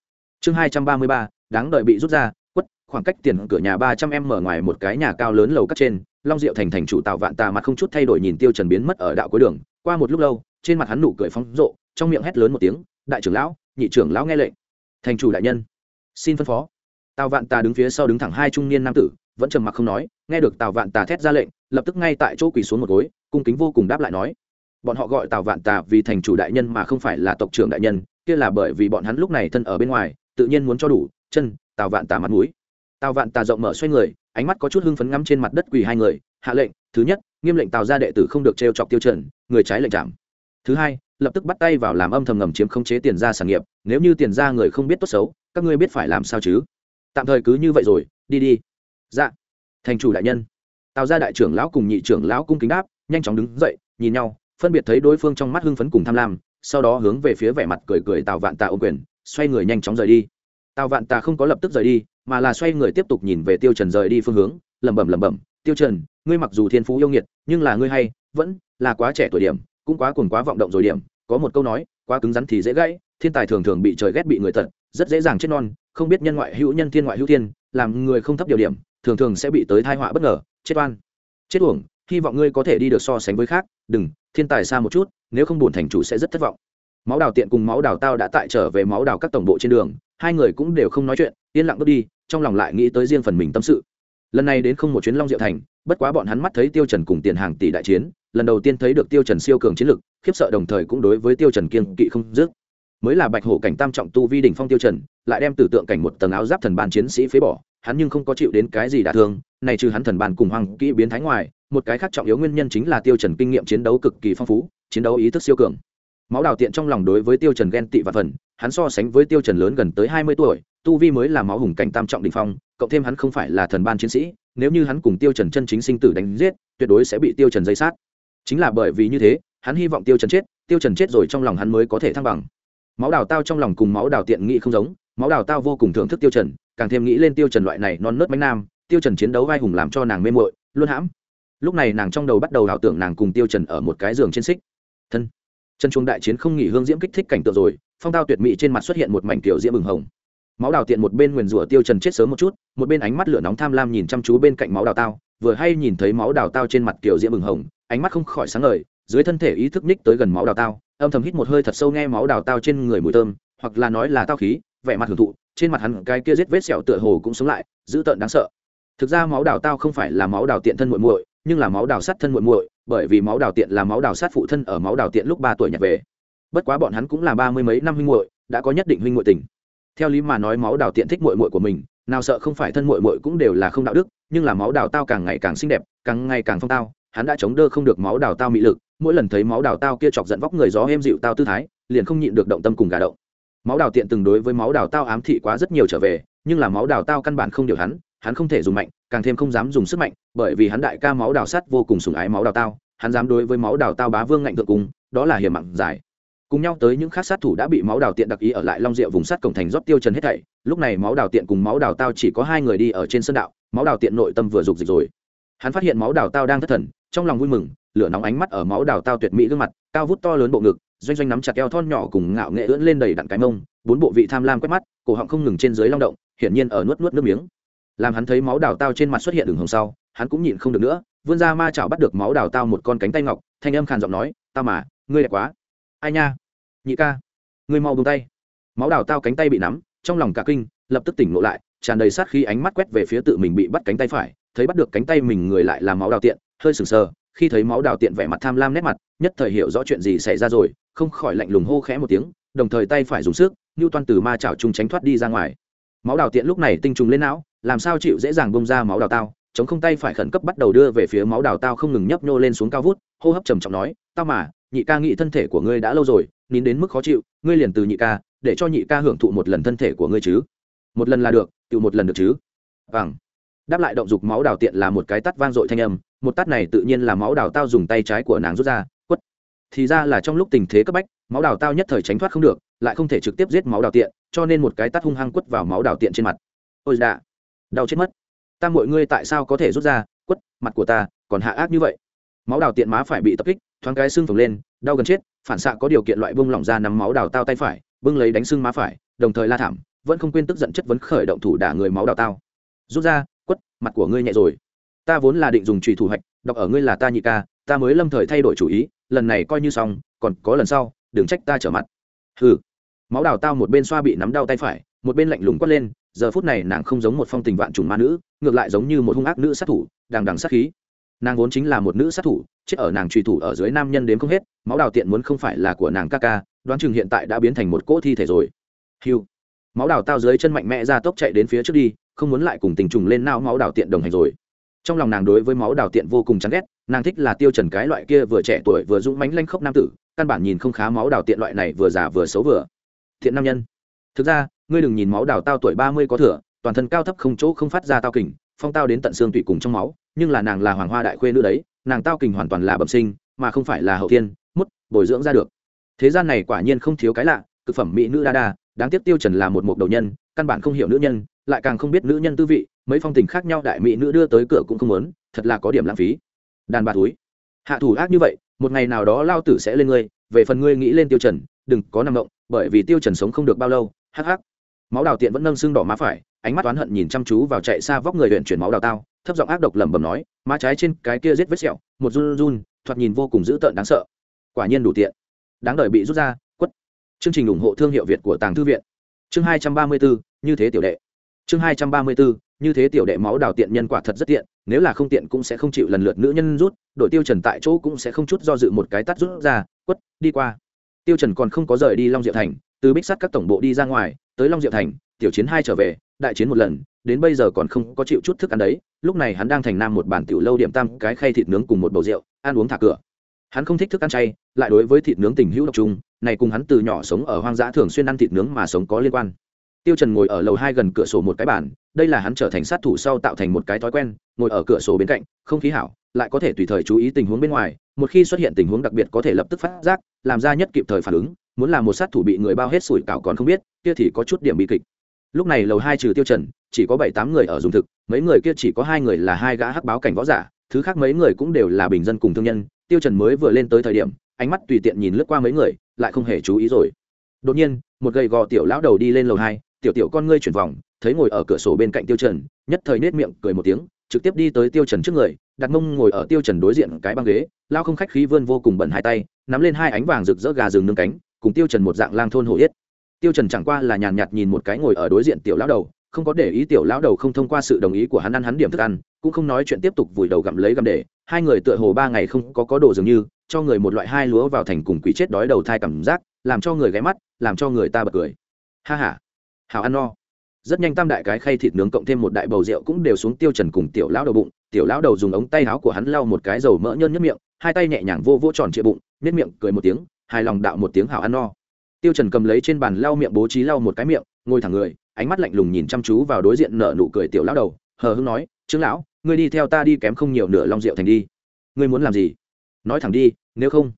Chương hai trăm ba mươi ba, đáng đợi bị rút ra, quất. Khoảng cách tiền cửa nhà ba trăm em mở ngoài một cái nhà cao lớn lầu cắt trên, long diệu thành thành chủ tạo vạn tà mặt không chút thay đổi nhìn tiêu trần biến mất ở đạo cuối đường. Qua một lúc lâu, trên mặt hắn nụ cười phóng rộ trong miệng hét lớn một tiếng đại trưởng lão nhị trưởng lão nghe lệnh. Thành chủ đại nhân xin phân phó. Tào vạn tà đứng phía sau đứng thẳng hai trung niên nam tử vẫn trầm mặc không nói nghe được tào vạn tà thét ra lệnh lập tức ngay tại chỗ quỳ xuống một gối cung kính vô cùng đáp lại nói bọn họ gọi tào vạn tà vì thành chủ đại nhân mà không phải là tộc trưởng đại nhân kia là bởi vì bọn hắn lúc này thân ở bên ngoài tự nhiên muốn cho đủ chân tào vạn tà mặt mũi. Tào vạn tà rộng mở xoay người ánh mắt có chút hưng phấn ngắm trên mặt đất quỳ hai người hạ lệnh thứ nhất nghiêm lệnh tào ra đệ tử không được trêu chọc tiêu chuẩn, người trái lệnh chạm. Thứ hai lập tức bắt tay vào làm âm thầm ngầm chiếm khống chế tiền ra sản nghiệp, nếu như tiền ra người không biết tốt xấu, các ngươi biết phải làm sao chứ? Tạm thời cứ như vậy rồi, đi đi. Dạ. Thành chủ đại nhân. Tào ra đại trưởng lão cùng nhị trưởng lão cung kính đáp, nhanh chóng đứng dậy, nhìn nhau, phân biệt thấy đối phương trong mắt hưng phấn cùng tham lam, sau đó hướng về phía vẻ mặt cười cười tào vạn tà ô quyền, xoay người nhanh chóng rời đi. Tào vạn tà không có lập tức rời đi, mà là xoay người tiếp tục nhìn về tiêu trần rời đi phương hướng, lẩm bẩm lẩm bẩm, tiêu trần, ngươi mặc dù thiên phú yêu nghiệt, nhưng là ngươi hay, vẫn là quá trẻ tuổi điểm cũng quá cuồng quá vọng động rồi điểm, có một câu nói, quá cứng rắn thì dễ gãy, thiên tài thường thường bị trời ghét bị người tận rất dễ dàng chết non, không biết nhân ngoại hữu nhân thiên ngoại hữu thiên, làm người không thấp điều điểm, thường thường sẽ bị tới thai họa bất ngờ, chết oan. Chết uổng, hy vọng ngươi có thể đi được so sánh với khác, đừng, thiên tài xa một chút, nếu không buồn thành chủ sẽ rất thất vọng. Máu đào tiện cùng máu đào tao đã tại trở về máu đào các tổng bộ trên đường, hai người cũng đều không nói chuyện, yên lặng bước đi, trong lòng lại nghĩ tới riêng phần mình tâm sự. Lần này đến không một chuyến long diệu thành, bất quá bọn hắn mắt thấy tiêu trần cùng tiền hàng tỷ đại chiến lần đầu tiên thấy được tiêu trần siêu cường chiến lực, khiếp sợ đồng thời cũng đối với tiêu trần kiên kỵ không dứt. Mới là bạch hổ cảnh tam trọng tu vi đỉnh phong tiêu trần, lại đem tử tượng cảnh một tầng áo giáp thần ban chiến sĩ phế bỏ, hắn nhưng không có chịu đến cái gì đả thương, này trừ hắn thần ban cùng hoàng kỹ biến thái ngoài, một cái khác trọng yếu nguyên nhân chính là tiêu trần kinh nghiệm chiến đấu cực kỳ phong phú, chiến đấu ý thức siêu cường. Máu đào tiện trong lòng đối với tiêu trần ghen tị và phần, hắn so sánh với tiêu trần lớn gần tới hai mươi tuổi, tu vi mới là máu hùng cảnh tam trọng đỉnh phong, cộng thêm hắn không phải là thần ban chiến sĩ, nếu như hắn cùng tiêu trần chân chính sinh tử đánh giết, tuyệt đối sẽ bị tiêu trần dây sát chính là bởi vì như thế, hắn hy vọng tiêu trần chết, tiêu trần chết rồi trong lòng hắn mới có thể thăng bằng. Máu đào tao trong lòng cùng máu đào tiện nghị không giống, máu đào tao vô cùng thưởng thức tiêu trần, càng thêm nghĩ lên tiêu trần loại này non nớt bánh nam, tiêu trần chiến đấu vai hùng làm cho nàng mê muội, luôn hãm. Lúc này nàng trong đầu bắt đầu ảo tưởng nàng cùng tiêu trần ở một cái giường trên xích. Thân. Chân chuông đại chiến không nghỉ hương diễm kích thích cảnh tượng rồi, phong tao tuyệt mỹ trên mặt xuất hiện một mảnh tiểu diễm bừng hồng. Máu đào tiện một bên nguyền rủa tiêu trần chết sớm một chút, một bên ánh mắt lửa nóng tham lam nhìn chăm chú bên cạnh máu đào tao, vừa hay nhìn thấy máu đào tao trên mặt tiểu diễm bừng hồng ánh mắt không khỏi sáng ngời dưới thân thể ý thức ních tới gần máu đào tao âm thầm hít một hơi thật sâu nghe máu đào tao trên người mùi thơm hoặc là nói là tao khí vẻ mặt hưởng thụ trên mặt hắn cái kia giết vết sẹo tựa hồ cũng sống lại dữ tợn đáng sợ thực ra máu đào tao không phải là máu đào tiện thân muội muội nhưng là máu đào sát thân muội muội bởi vì máu đào tiện là máu đào sát phụ thân ở máu đào tiện lúc ba tuổi nhặt về bất quá bọn hắn cũng là ba mươi mấy năm huynh muội đã có nhất định huynh muội tình theo lý mà nói máu đào tiện thích muội muội của mình nào sợ không phải thân muội muội cũng đều là không đạo đức nhưng là máu đào tao càng ngày càng xinh đẹp càng ngày càng phong tao hắn đã chống đỡ không được máu đào tao mị lực mỗi lần thấy máu đào tao kia chọc giận vóc người gió êm dịu tao tư thái liền không nhịn được động tâm cùng gà động máu đào tiện từng đối với máu đào tao ám thị quá rất nhiều trở về nhưng là máu đào tao căn bản không điều hắn hắn không thể dùng mạnh càng thêm không dám dùng sức mạnh bởi vì hắn đại ca máu đào sắt vô cùng sủng ái máu đào tao hắn dám đối với máu đào tao bá vương ngạnh thượng cùng đó là hiểm mặn dài cùng nhau tới những khác sát thủ đã bị máu đào tiện đặc ý ở lại long Diệu vùng sắt cổng thành rót tiêu trần hết thảy lúc này máu đào tiện cùng máu đào tao chỉ có hai người đi ở trên sân đạo máu đào tiện nội tâm vừa dục dịch rồi hắn phát hiện máu đào tao đang thất thần, trong lòng vui mừng, lửa nóng ánh mắt ở máu đào tao tuyệt mỹ gương mặt, cao vút to lớn bộ ngực, doanh doanh nắm chặt eo thon nhỏ cùng ngạo nghệ ưỡn lên đầy đặn cái mông, bốn bộ vị tham lam quét mắt, cổ họng không ngừng trên dưới long động, hiển nhiên ở nuốt nuốt nước miếng. Làm hắn thấy máu đào tao trên mặt xuất hiện đường hồng sau, hắn cũng nhịn không được nữa, vươn ra ma chảo bắt được máu đào tao một con cánh tay ngọc, thanh âm khàn giọng nói, tao mà, ngươi đẹp quá. Ai nha? Nhị ca, ngươi mau buông tay. Máu đào tao cánh tay bị nắm, trong lòng cả kinh, lập tức tỉnh lộ lại, tràn đầy sát khí ánh mắt quét về phía tự mình bị bắt cánh tay phải thấy bắt được cánh tay mình người lại là máu đào tiện, hơi sừng sờ, khi thấy máu đào tiện vẻ mặt tham lam nét mặt, nhất thời hiểu rõ chuyện gì xảy ra rồi, không khỏi lạnh lùng hô khẽ một tiếng, đồng thời tay phải dùng sức như toan từ ma chảo chung tránh thoát đi ra ngoài. Máu đào tiện lúc này tinh trùng lên não, làm sao chịu dễ dàng bông ra máu đào tao, chống không tay phải khẩn cấp bắt đầu đưa về phía máu đào tao không ngừng nhấp nhô lên xuống cao vút, hô hấp trầm trọng nói, tao mà, nhị ca nghĩ thân thể của ngươi đã lâu rồi, nín đến mức khó chịu, ngươi liền từ nhị ca, để cho nhị ca hưởng thụ một lần thân thể của ngươi chứ. Một lần là được tự một lần được chứ. Vâng đáp lại động dục máu đào tiện là một cái tắt vang dội thanh âm, một tắt này tự nhiên là máu đào tao dùng tay trái của nàng rút ra, quất. Thì ra là trong lúc tình thế cấp bách, máu đào tao nhất thời tránh thoát không được, lại không thể trực tiếp giết máu đào tiện, cho nên một cái tắt hung hăng quất vào máu đào tiện trên mặt. Ôi dạ đau chết mất. Ta mọi ngươi tại sao có thể rút ra, quất, mặt của ta còn hạ ác như vậy. Máu đào tiện má phải bị tập kích, thoáng cái xương phồng lên, đau gần chết, phản xạ có điều kiện loại bông lỏng ra nắm máu đào tao tay phải, bưng lấy đánh xương má phải, đồng thời la thảm, vẫn không quên tức giận chất vấn khởi động thủ đả người máu đào tao. Rút ra quất, mặt của ngươi nhẹ rồi. Ta vốn là định dùng trùy thủ hạch, đọc ở ngươi là ta nhị ca, ta mới lâm thời thay đổi chủ ý, lần này coi như xong, còn có lần sau, đừng trách ta trở mặt. Hừ. Máu đào tao một bên xoa bị nắm đau tay phải, một bên lạnh lùng quất lên, giờ phút này nàng không giống một phong tình vạn trùng ma nữ, ngược lại giống như một hung ác nữ sát thủ, đằng đằng sát khí. Nàng vốn chính là một nữ sát thủ, chết ở nàng trùy thủ ở dưới nam nhân đến không hết, máu đào tiện muốn không phải là của nàng ca ca, đoán chừng hiện tại đã biến thành một cỗ thi thể rồi. Hiu máu đào tao dưới chân mạnh mẽ ra tốc chạy đến phía trước đi không muốn lại cùng tình trùng lên nao máu đào tiện đồng hành rồi. Trong lòng nàng đối với máu đào tiện vô cùng chán ghét, nàng thích là tiêu trần cái loại kia vừa trẻ tuổi vừa dũng mãnh lanh khốc nam tử, căn bản nhìn không khá máu đào tiện loại này vừa già vừa xấu vừa. Thiện nam nhân. Thực ra, ngươi đừng nhìn máu đào tao tuổi ba mươi có thừa, toàn thân cao thấp không chỗ không phát ra tao kình, phong tao đến tận xương tủy cùng trong máu, nhưng là nàng là hoàng hoa đại khuê nữ đấy, nàng tao kình hoàn toàn là bẩm sinh, mà không phải là hậu thiên, mút, bồi dưỡng ra được. Thế gian này quả nhiên không thiếu cái lạ, cực phẩm mỹ nữ đa đa, đáng tiếc tiêu trần là một mục đầu nhân, căn bản không hiểu nữ nhân lại càng không biết nữ nhân tư vị, mấy phong tình khác nhau đại mỹ nữ đưa tới cửa cũng không muốn, thật là có điểm lãng phí. Đàn bà túi. Hạ thủ ác như vậy, một ngày nào đó lao tử sẽ lên ngươi, về phần ngươi nghĩ lên tiêu trần, đừng có nằm động, bởi vì tiêu trần sống không được bao lâu, hắc hắc. Máu đào tiện vẫn nâng xương đỏ má phải, ánh mắt oán hận nhìn chăm chú vào chạy xa vóc người huyện chuyển máu đào tao, thấp giọng ác độc lẩm bẩm nói, má trái trên cái kia giết vết sẹo, một run run, thoạt nhìn vô cùng dữ tợn đáng sợ. Quả nhiên đủ tiện. Đáng đợi bị rút ra, quất. Chương trình ủng hộ thương hiệu việt của tàng thư viện. Chương hai trăm ba mươi bốn như thế tiểu đệ chương hai trăm ba mươi bốn như thế tiểu đệ máu đào tiện nhân quả thật rất tiện, nếu là không tiện cũng sẽ không chịu lần lượt nữ nhân rút, đội tiêu trần tại chỗ cũng sẽ không chút do dự một cái tắt rút ra, quất, đi qua. Tiêu trần còn không có rời đi long diệu thành, từ bích sắt các tổng bộ đi ra ngoài, tới long diệu thành, tiểu chiến hai trở về, đại chiến một lần, đến bây giờ còn không có chịu chút thức ăn đấy, lúc này hắn đang thành nam một bản tiểu lâu điểm tam, cái khay thịt nướng cùng một bầu rượu, ăn uống thả cửa. Hắn không thích thức ăn chay, lại đối với thịt nướng tình hữu độc trung này cùng hắn từ nhỏ sống ở hoang dã thường xuyên ăn thịt nướng mà sống có liên quan tiêu trần ngồi ở lầu hai gần cửa sổ một cái bàn, đây là hắn trở thành sát thủ sau tạo thành một cái thói quen, ngồi ở cửa sổ bên cạnh, không khí hảo, lại có thể tùy thời chú ý tình huống bên ngoài, một khi xuất hiện tình huống đặc biệt có thể lập tức phát giác, làm ra nhất kịp thời phản ứng, muốn là một sát thủ bị người bao hết sủi cảo còn không biết, kia thì có chút điểm bi kịch. Lúc này lầu hai trừ tiêu trần, chỉ có bảy tám người ở dùng thực, mấy người kia chỉ có hai người là hai gã hắc báo cảnh võ giả, thứ khác mấy người cũng đều là bình dân cùng thương nhân, tiêu trần mới vừa lên tới thời điểm, ánh mắt tùy tiện nhìn lướt qua mấy người, lại không hề chú ý rồi. Đột nhiên, một gầy gò tiểu lão đầu đi lên lầu hai tiểu tiểu con ngươi chuyển vòng, thấy ngồi ở cửa sổ bên cạnh tiêu trần, nhất thời nết miệng cười một tiếng, trực tiếp đi tới tiêu trần trước người, đặt mông ngồi ở tiêu trần đối diện cái băng ghế, lao không khách khí vươn vô cùng bận hai tay, nắm lên hai ánh vàng rực rỡ gà rừng nương cánh, cùng tiêu trần một dạng lang thôn hổ yết. Tiêu trần chẳng qua là nhàn nhạt nhìn một cái ngồi ở đối diện tiểu lão đầu, không có để ý tiểu lão đầu không thông qua sự đồng ý của hắn ăn hắn điểm thức ăn, cũng không nói chuyện tiếp tục vùi đầu gặm lấy gặm để, hai người tựa hồ ba ngày không có có đồ dường như, cho người một loại hai lúa vào thành cùng quỷ chết đói đầu thai cảm giác, làm cho người ghé mắt, làm cho người ta bật cười. Ha ha hào ăn no. Rất nhanh tam đại cái khay thịt nướng cộng thêm một đại bầu rượu cũng đều xuống tiêu trần cùng tiểu lão đầu bụng. Tiểu lão đầu dùng ống tay áo của hắn lau một cái dầu mỡ nhơn nhất miệng, hai tay nhẹ nhàng vô vô tròn trịa bụng nhất miệng cười một tiếng, hài lòng đạo một tiếng hào ăn no. Tiêu trần cầm lấy trên bàn lau miệng bố trí lau một cái miệng, ngồi thẳng người, ánh mắt lạnh lùng nhìn chăm chú vào đối diện nở nụ cười tiểu lão đầu, hờ hững nói, trương lão, ngươi đi theo ta đi kém không nhiều nửa long rượu thành đi. Ngươi muốn làm gì? Nói thẳng đi, nếu không,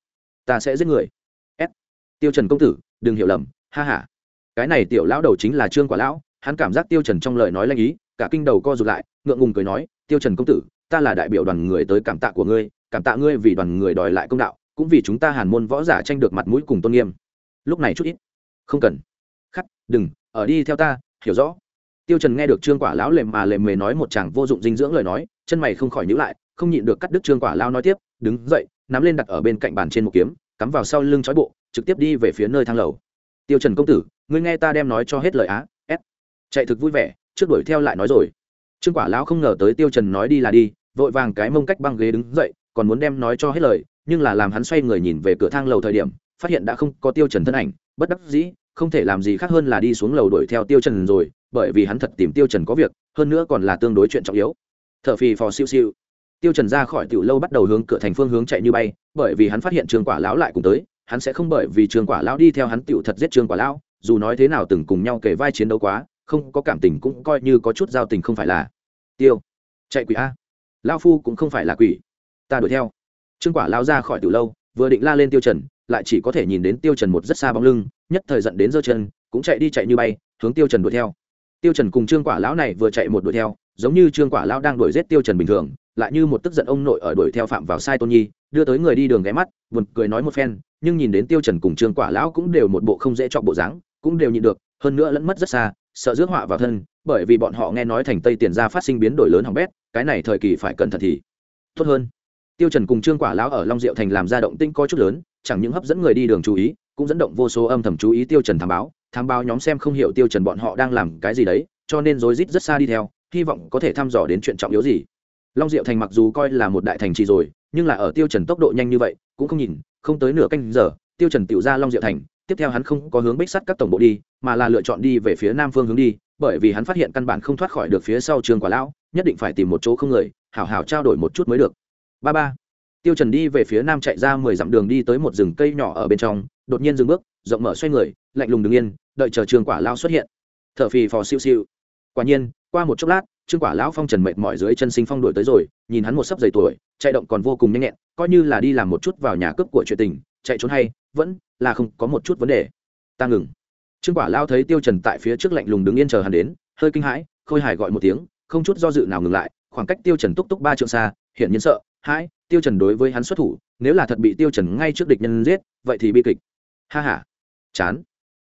ta sẽ giết người. S. Tiêu trần công tử, đừng hiểu lầm, ha ha cái này tiểu lão đầu chính là trương quả lão, hắn cảm giác tiêu trần trong lời nói lanh ý, cả kinh đầu co rụt lại, ngượng ngùng cười nói, tiêu trần công tử, ta là đại biểu đoàn người tới cảm tạ của ngươi, cảm tạ ngươi vì đoàn người đòi lại công đạo, cũng vì chúng ta hàn môn võ giả tranh được mặt mũi cùng tôn nghiêm. Lúc này chút ít. Không cần. Khắc, đừng, ở đi theo ta, hiểu rõ. Tiêu trần nghe được trương quả lão lềm mà lềm mề nói một chàng vô dụng dinh dưỡng lời nói, chân mày không khỏi nhíu lại, không nhịn được cắt đứt trương quả lão nói tiếp, đứng dậy, nắm lên đặt ở bên cạnh bàn trên một kiếm, cắm vào sau lưng chói bộ, trực tiếp đi về phía nơi thang lầu tiêu trần công tử, ngươi nghe ta đem nói cho hết lời á s chạy thực vui vẻ, trước đuổi theo lại nói rồi. Trương quả lão không ngờ tới tiêu trần nói đi là đi, vội vàng cái mông cách băng ghế đứng dậy, còn muốn đem nói cho hết lời, nhưng là làm hắn xoay người nhìn về cửa thang lầu thời điểm, phát hiện đã không có tiêu trần thân ảnh, bất đắc dĩ, không thể làm gì khác hơn là đi xuống lầu đuổi theo tiêu trần rồi, bởi vì hắn thật tìm tiêu trần có việc, hơn nữa còn là tương đối chuyện trọng yếu. Thở phì phò siêu siêu tiêu trần ra khỏi tiểu lâu bắt đầu hướng cửa thành phương hướng chạy như bay, bởi vì hắn phát hiện trương quả lão lại cùng tới hắn sẽ không bởi vì trương quả lão đi theo hắn tiểu thật giết trương quả lão, dù nói thế nào từng cùng nhau kể vai chiến đấu quá, không có cảm tình cũng coi như có chút giao tình không phải là tiêu, chạy quỷ a. Lão phu cũng không phải là quỷ. Ta đuổi theo. Trương quả lão ra khỏi tiểu lâu, vừa định la lên tiêu trần, lại chỉ có thể nhìn đến tiêu trần một rất xa bóng lưng, nhất thời giận đến giơ chân, cũng chạy đi chạy như bay, hướng tiêu trần đuổi theo. Tiêu trần cùng trương quả lão này vừa chạy một đuổi theo giống như trương quả lão đang đuổi giết tiêu trần bình thường, lại như một tức giận ông nội ở đuổi theo phạm vào sai tôn nhi, đưa tới người đi đường ghé mắt, buồn cười nói một phen, nhưng nhìn đến tiêu trần cùng trương quả lão cũng đều một bộ không dễ chọc bộ dáng, cũng đều nhịn được, hơn nữa lẫn mất rất xa, sợ rước họa vào thân, bởi vì bọn họ nghe nói thành tây tiền gia phát sinh biến đổi lớn hỏng bét, cái này thời kỳ phải cẩn thận thì tốt hơn. Tiêu trần cùng trương quả lão ở long diệu thành làm ra động tĩnh có chút lớn, chẳng những hấp dẫn người đi đường chú ý, cũng dẫn động vô số âm thầm chú ý tiêu trần thám báo thám báo nhóm xem không hiểu tiêu trần bọn họ đang làm cái gì đấy, cho nên rối rít rất xa đi theo hy vọng có thể thăm dò đến chuyện trọng yếu gì. Long diệu thành mặc dù coi là một đại thành trì rồi, nhưng là ở tiêu trần tốc độ nhanh như vậy, cũng không nhìn, không tới nửa canh giờ, tiêu trần tiểu ra long diệu thành, tiếp theo hắn không có hướng bích sắt các tổng bộ đi, mà là lựa chọn đi về phía nam phương hướng đi, bởi vì hắn phát hiện căn bản không thoát khỏi được phía sau trường quả lão, nhất định phải tìm một chỗ không người, hảo hảo trao đổi một chút mới được. Ba ba, tiêu trần đi về phía nam chạy ra mười dặm đường đi tới một rừng cây nhỏ ở bên trong, đột nhiên dừng bước, rộng mở xoay người, lạnh lùng đứng yên, đợi chờ trường quả lão xuất hiện. Thở phì phò siêu siêu. Quả nhiên qua một chốc lát, trương quả lão phong trần mệt mỏi dưới chân sinh phong đuổi tới rồi, nhìn hắn một sấp dày tuổi, chạy động còn vô cùng nhanh nhẹn, coi như là đi làm một chút vào nhà cướp của chuyện tình, chạy trốn hay, vẫn là không có một chút vấn đề. Ta ngừng. Trương quả lão thấy tiêu trần tại phía trước lạnh lùng đứng yên chờ hắn đến, hơi kinh hãi, khôi hài gọi một tiếng, không chút do dự nào ngừng lại, khoảng cách tiêu trần túc túc ba trượng xa hiện nhiên sợ, hãi, tiêu trần đối với hắn xuất thủ, nếu là thật bị tiêu trần ngay trước địch nhân giết, vậy thì bi kịch. Ha ha. Chán.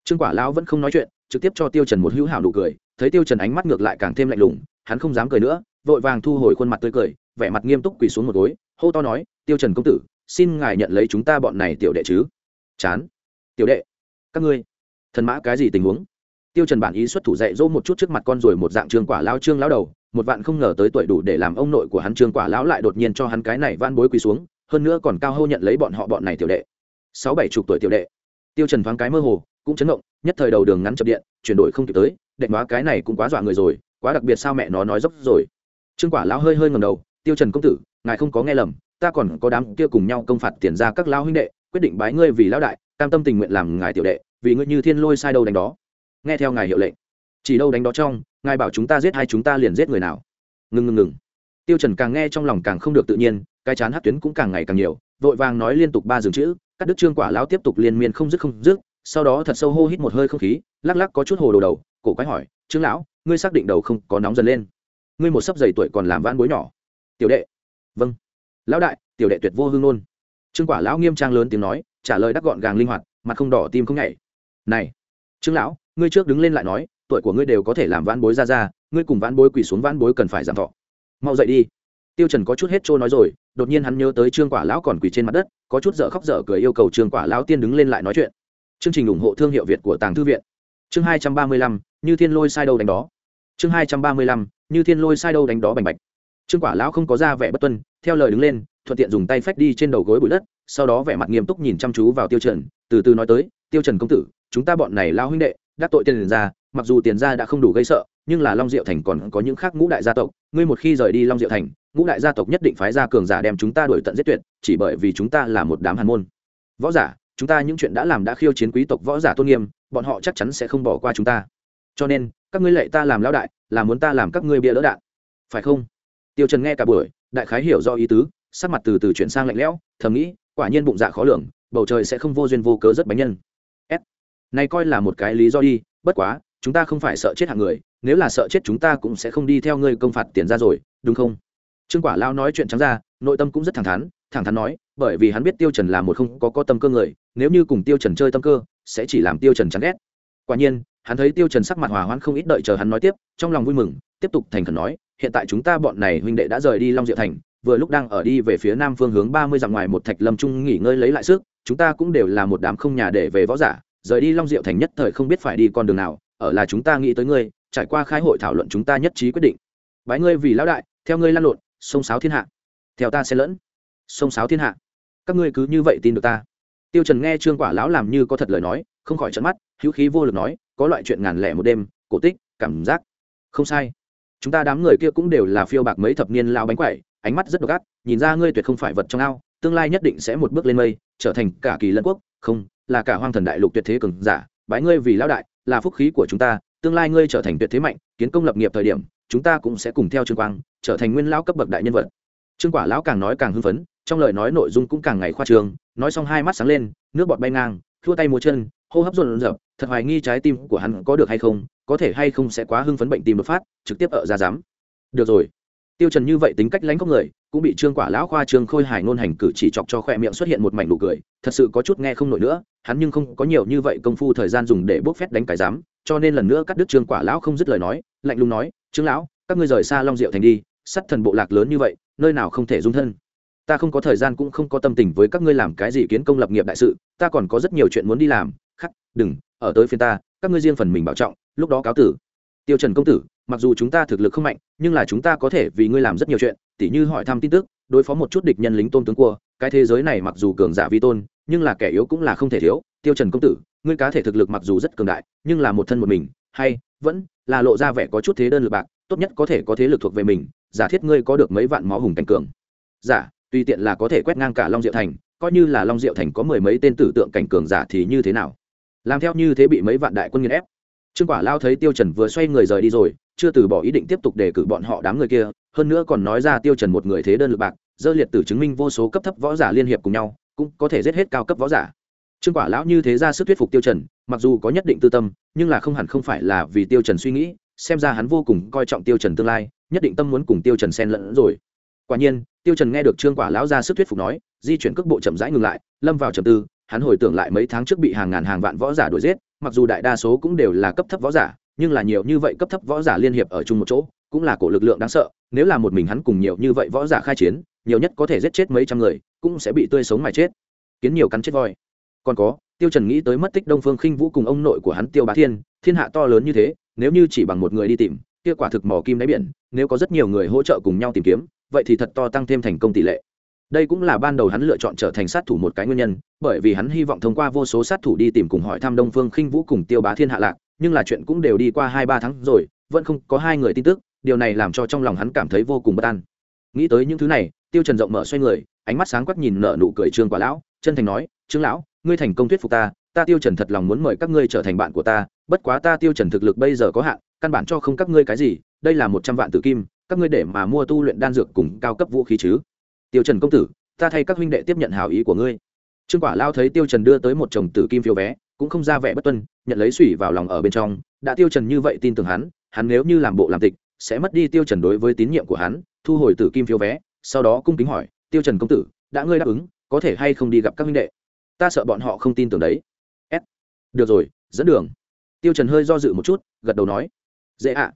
Trương quả lão vẫn không nói chuyện, trực tiếp cho tiêu trần một hữu hảo nụ cười thấy tiêu trần ánh mắt ngược lại càng thêm lạnh lùng, hắn không dám cười nữa, vội vàng thu hồi khuôn mặt tươi cười, vẻ mặt nghiêm túc quỳ xuống một gối, hô to nói, tiêu trần công tử, xin ngài nhận lấy chúng ta bọn này tiểu đệ chứ? Chán. Tiểu đệ, các ngươi, thần mã cái gì tình huống? Tiêu trần bản ý xuất thủ dạy dỗ một chút trước mặt con rồi một dạng trương quả lão trương lão đầu, một vạn không ngờ tới tuổi đủ để làm ông nội của hắn trương quả lão lại đột nhiên cho hắn cái này van bối quỳ xuống, hơn nữa còn cao hô nhận lấy bọn họ bọn này tiểu đệ. Sáu bảy chục tuổi tiểu đệ. Tiêu trần thoáng cái mơ hồ, cũng chấn động, nhất thời đầu đường ngắn chập điện, chuyển đổi không kịp tới đệ hóa cái này cũng quá dọa người rồi, quá đặc biệt sao mẹ nó nói dốc rồi. Trương quả lão hơi hơi ngầm đầu, tiêu trần công tử, ngài không có nghe lầm, ta còn có đám kia cùng nhau công phạt tiền ra các lão huynh đệ, quyết định bái ngươi vì lão đại, cam tâm tình nguyện làm ngài tiểu đệ, vì ngươi như thiên lôi sai đâu đánh đó. Nghe theo ngài hiệu lệnh. Chỉ đâu đánh đó trong, ngài bảo chúng ta giết hay chúng ta liền giết người nào? Ngừng ngừng ngừng tiêu trần càng nghe trong lòng càng không được tự nhiên, cái chán hát tuyến cũng càng ngày càng nhiều, vội vàng nói liên tục ba dừng chữ các đức trương quả lão tiếp tục liên miên không dứt không dứt, sau đó thật sâu hô hít một hơi không khí, lắc lắc có chút hồ đồ đầu cổ quái hỏi, trương lão, ngươi xác định đầu không có nóng dần lên? Ngươi một sấp dày tuổi còn làm van bối nhỏ. Tiểu đệ. Vâng. Lão đại, tiểu đệ tuyệt vô hương nôn trương quả lão nghiêm trang lớn tiếng nói, trả lời đắc gọn gàng linh hoạt, mặt không đỏ tim không nhảy. Này, trương lão, ngươi trước đứng lên lại nói, tuổi của ngươi đều có thể làm van bối ra ra, ngươi cùng van bối quỳ xuống van bối cần phải giảm thọ. Mau dậy đi. Tiêu trần có chút hết trôi nói rồi, đột nhiên hắn nhớ tới trương quả lão còn quỳ trên mặt đất, có chút dở khóc dở cười yêu cầu trương quả lão tiên đứng lên lại nói chuyện. Chương trình ủng hộ thương hiệu việt của tàng thư viện. Chương hai trăm ba mươi lăm như thiên lôi sai đâu đánh đó. Chương hai trăm ba mươi lăm, như thiên lôi sai đâu đánh đó bành bạch. Trương quả lão không có ra vẻ bất tuân, theo lời đứng lên, thuận tiện dùng tay phách đi trên đầu gối bụi đất, sau đó vẻ mặt nghiêm túc nhìn chăm chú vào tiêu trần, từ từ nói tới, tiêu trần công tử, chúng ta bọn này lao huynh đệ, đắc tội tiền ra mặc dù tiền ra đã không đủ gây sợ, nhưng là long diệu thành còn có những khác ngũ đại gia tộc, ngươi một khi rời đi long diệu thành, ngũ đại gia tộc nhất định phái ra cường giả đem chúng ta đuổi tận giết tuyệt, chỉ bởi vì chúng ta là một đám hàn môn. Võ giả, chúng ta những chuyện đã làm đã khiêu chiến quý tộc võ giả tôn nghiêm, bọn họ chắc chắn sẽ không bỏ qua chúng ta cho nên, các ngươi lệ ta làm lão đại, là muốn ta làm các ngươi bia đỡ đạn. Phải không? Tiêu trần nghe cả buổi, đại khái hiểu do ý tứ, sắc mặt từ từ chuyển sang lạnh lẽo, thầm nghĩ, quả nhiên bụng dạ khó lường, bầu trời sẽ không vô duyên vô cớ rất bánh nhân. S. Này coi là một cái lý do đi, bất quá, chúng ta không phải sợ chết hạng người, nếu là sợ chết chúng ta cũng sẽ không đi theo ngươi công phạt tiền ra rồi, đúng không? Trương quả lao nói chuyện trắng ra, nội tâm cũng rất thẳng thắn thẳng thắn nói, bởi vì hắn biết tiêu trần là một không có có tâm cơ người, nếu như cùng tiêu trần chơi tâm cơ, sẽ chỉ làm tiêu trần chán ghét quả nhiên, hắn thấy tiêu trần sắc mặt hòa hoãn không ít đợi chờ hắn nói tiếp, trong lòng vui mừng, tiếp tục thành khẩn nói, hiện tại chúng ta bọn này huynh đệ đã rời đi long diệu thành, vừa lúc đang ở đi về phía nam phương hướng ba mươi dặm ngoài một thạch lâm trung nghỉ ngơi lấy lại sức, chúng ta cũng đều là một đám không nhà để về võ giả, rời đi long diệu thành nhất thời không biết phải đi con đường nào, ở là chúng ta nghĩ tới ngươi, trải qua khai hội thảo luận chúng ta nhất trí quyết định. Bái ngươi vì lão đại, theo ngươi lan lộn, sông sáo thiên hạ. Theo ta sẽ lẫn. Sông sáo thiên hạ. Các ngươi cứ như vậy tin được ta. Tiêu trần nghe trương quả lão làm như có thật lời nói, không khỏi trợn mắt hữu khí vô lực nói, có loại chuyện ngàn lẻ một đêm, cổ tích, cảm giác. Không sai. Chúng ta đám người kia cũng đều là phiêu bạc mấy thập niên lao bánh quẩy, ánh mắt rất độc ác, nhìn ra ngươi tuyệt không phải vật trong ao, tương lai nhất định sẽ một bước lên mây, trở thành cả kỳ lân quốc. Không, là cả hoang thần đại lục tuyệt thế cường giả, bái ngươi vì lão đại, là phúc khí của chúng ta, tương lai ngươi trở thành tuyệt thế mạnh, kiến công lập nghiệp thời điểm, chúng ta cũng sẽ cùng theo trương quang, trở thành nguyên lão cấp bậc đại nhân vật. Trương quả lão càng nói càng hưng phấn, trong lời nói nội dung cũng càng ngày khoa trương, nói xong hai mắt sáng lên, nước bọt bay ngang thua tay múa chân, hô hấp rộn rợp thật hoài nghi trái tim của hắn có được hay không, có thể hay không sẽ quá hưng phấn bệnh tim đột phát, trực tiếp ở ra dám được rồi. Tiêu trần như vậy tính cách lánh khóc người, cũng bị trương quả lão khoa trương khôi hài ngôn hành cử chỉ chọc cho khoe miệng xuất hiện một mảnh nụ cười, thật sự có chút nghe không nổi nữa, hắn nhưng không có nhiều như vậy công phu thời gian dùng để bốc phét đánh cái dám cho nên lần nữa cắt đứt trương quả lão không dứt lời nói, lạnh lùng nói, trương lão, các ngươi rời xa long diệu thành đi, sắt thần bộ lạc lớn như vậy, nơi nào không thể dung thân. Ta không có thời gian cũng không có tâm tình với các ngươi làm cái gì kiến công lập nghiệp đại sự, ta còn có rất nhiều chuyện muốn đi làm, khắc, đừng ở tới phiên ta, các ngươi riêng phần mình bảo trọng, lúc đó cáo tử. Tiêu trần công tử, mặc dù chúng ta thực lực không mạnh, nhưng là chúng ta có thể vì ngươi làm rất nhiều chuyện, tỉ như hỏi thăm tin tức, đối phó một chút địch nhân lính tôn tướng cua, cái thế giới này mặc dù cường giả vi tôn, nhưng là kẻ yếu cũng là không thể thiếu. Tiêu trần công tử, ngươi cá thể thực lực mặc dù rất cường đại, nhưng là một thân một mình, hay vẫn là lộ ra vẻ có chút thế đơn lực bạc, tốt nhất có thể có thế lực thuộc về mình, giả thiết ngươi có được mấy vạn máu hùng cảnh cường. Giả tuy tiện là có thể quét ngang cả long diệu thành, coi như là long diệu thành có mười mấy tên tử tượng cảnh cường giả thì như thế nào? Làm theo như thế bị mấy vạn đại quân nghiền ép. Trương quả lao thấy tiêu trần vừa xoay người rời đi rồi, chưa từ bỏ ý định tiếp tục đề cử bọn họ đám người kia, hơn nữa còn nói ra tiêu trần một người thế đơn lực bạc, dơ liệt tử chứng minh vô số cấp thấp võ giả liên hiệp cùng nhau, cũng có thể giết hết cao cấp võ giả. Trương quả lão như thế ra sức thuyết phục tiêu trần, mặc dù có nhất định tư tâm, nhưng là không hẳn không phải là vì tiêu trần suy nghĩ, xem ra hắn vô cùng coi trọng tiêu trần tương lai, nhất định tâm muốn cùng tiêu trần xen lẫn rồi. Quả nhiên, tiêu trần nghe được trương quả lão ra sức thuyết phục nói, di chuyển cước bộ chậm rãi ngừng lại, lâm vào trầm tư hắn hồi tưởng lại mấy tháng trước bị hàng ngàn hàng vạn võ giả đuổi giết, mặc dù đại đa số cũng đều là cấp thấp võ giả, nhưng là nhiều như vậy cấp thấp võ giả liên hiệp ở chung một chỗ, cũng là cổ lực lượng đáng sợ, nếu là một mình hắn cùng nhiều như vậy võ giả khai chiến, nhiều nhất có thể giết chết mấy trăm người, cũng sẽ bị tươi sống mà chết. Kiến nhiều cắn chết voi. Còn có, tiêu trần nghĩ tới mất tích đông phương khinh vũ cùng ông nội của hắn tiêu bá thiên thiên hạ to lớn như thế, nếu như chỉ bằng một người đi tìm, kia quả thực mỏ kim đáy biển, nếu có rất nhiều người hỗ trợ cùng nhau tìm kiếm, vậy thì thật to tăng thêm thành công tỷ lệ đây cũng là ban đầu hắn lựa chọn trở thành sát thủ một cái nguyên nhân, bởi vì hắn hy vọng thông qua vô số sát thủ đi tìm cùng hỏi thăm đông phương khinh vũ cùng tiêu bá thiên hạ lạc, nhưng là chuyện cũng đều đi qua hai ba tháng rồi, vẫn không có hai người tin tức, điều này làm cho trong lòng hắn cảm thấy vô cùng bất an. Nghĩ tới những thứ này, tiêu trần rộng mở xoay người, ánh mắt sáng quắc nhìn nở nụ cười trương quả lão, chân thành nói, trương lão, ngươi thành công thuyết phục ta ta tiêu trần thật lòng muốn mời các ngươi trở thành bạn của ta, bất quá ta tiêu trần thực lực bây giờ có hạn, căn bản cho không các ngươi cái gì, đây là một trăm vạn tử kim, các ngươi để mà mua tu luyện đan dược cùng cao cấp vũ khí chứ tiêu trần công tử, ta thay các huynh đệ tiếp nhận hảo ý của ngươi. Trương quả lao thấy tiêu trần đưa tới một chồng tử kim phiếu vé, cũng không ra vẻ bất tuân, nhận lấy sủy vào lòng ở bên trong. Đã tiêu trần như vậy tin tưởng hắn hắn nếu như làm bộ làm tịch, sẽ mất đi tiêu trần đối với tín nhiệm của hắn, thu hồi tử kim phiếu vé, sau đó cung kính hỏi, tiêu trần công tử, đã ngươi đáp ứng, có thể hay không đi gặp các huynh đệ? Ta sợ bọn họ không tin tưởng đấy. S được rồi, dẫn đường. Tiêu trần hơi do dự một chút, gật đầu nói, dễ ạ.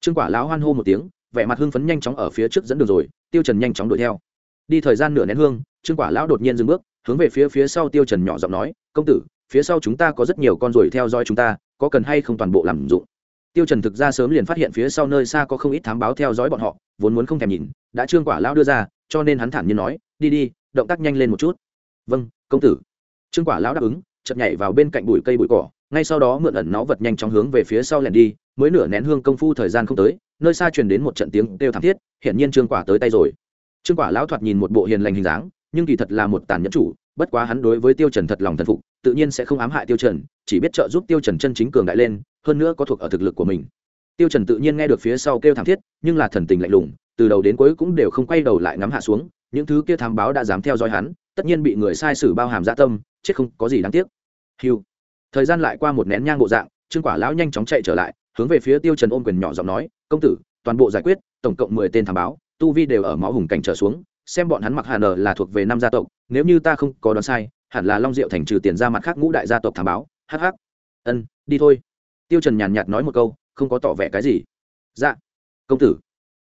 Trương quả lão hoan hô một tiếng, vẻ mặt hưng phấn nhanh chóng ở phía trước dẫn đường rồi, tiêu trần nhanh chóng đuổi theo đi thời gian nửa nén hương, trương quả lão đột nhiên dừng bước, hướng về phía phía sau tiêu trần nhỏ giọng nói, công tử, phía sau chúng ta có rất nhiều con ruồi theo dõi chúng ta, có cần hay không toàn bộ làm dụng? Tiêu trần thực ra sớm liền phát hiện phía sau nơi xa có không ít thám báo theo dõi bọn họ, vốn muốn không thèm nhìn, đã trương quả lão đưa ra, cho nên hắn thản nhiên nói, đi đi, động tác nhanh lên một chút. Vâng công tử. Trương quả lão đáp ứng, chợt nhảy vào bên cạnh bụi cây bụi cỏ, ngay sau đó mượn ẩn nó vật nhanh chóng hướng về phía sau lẻn đi, mới nửa nén hương công phu thời gian không tới, nơi xa truyền đến một trận tiếng kêu thảm thiết, hiển nhiên trương quả tới tay rồi trương quả lão thoạt nhìn một bộ hiền lành hình dáng, nhưng kỳ thật là một tàn nhẫn chủ, bất quá hắn đối với tiêu trần thật lòng thần phục, tự nhiên sẽ không ám hại tiêu trần, chỉ biết trợ giúp tiêu trần chân chính cường đại lên, hơn nữa có thuộc ở thực lực của mình. Tiêu trần tự nhiên nghe được phía sau kêu thảm thiết, nhưng là thần tình lạnh lùng, từ đầu đến cuối cũng đều không quay đầu lại ngắm hạ xuống, những thứ kia thám báo đã dám theo dõi hắn, tất nhiên bị người sai sử bao hàm dạ tâm, chết không có gì đáng tiếc. Hưu. thời gian lại qua một nén nhang bộ dạng, trương quả lão nhanh chóng chạy trở lại, hướng về phía tiêu trần ôm quyền nhỏ giọng nói, công tử, toàn bộ giải quyết, tổng cộng mười tên thám báo tu vi đều ở máu hùng cảnh trở xuống, xem bọn hắn mặc hà nở là thuộc về năm gia tộc, nếu như ta không có đoán sai, hẳn là long diệu thành trừ tiền ra mặt khác ngũ đại gia tộc thảm báo hh ân, đi thôi. Tiêu trần nhàn nhạt nói một câu, không có tỏ vẻ cái gì. Dạ công tử.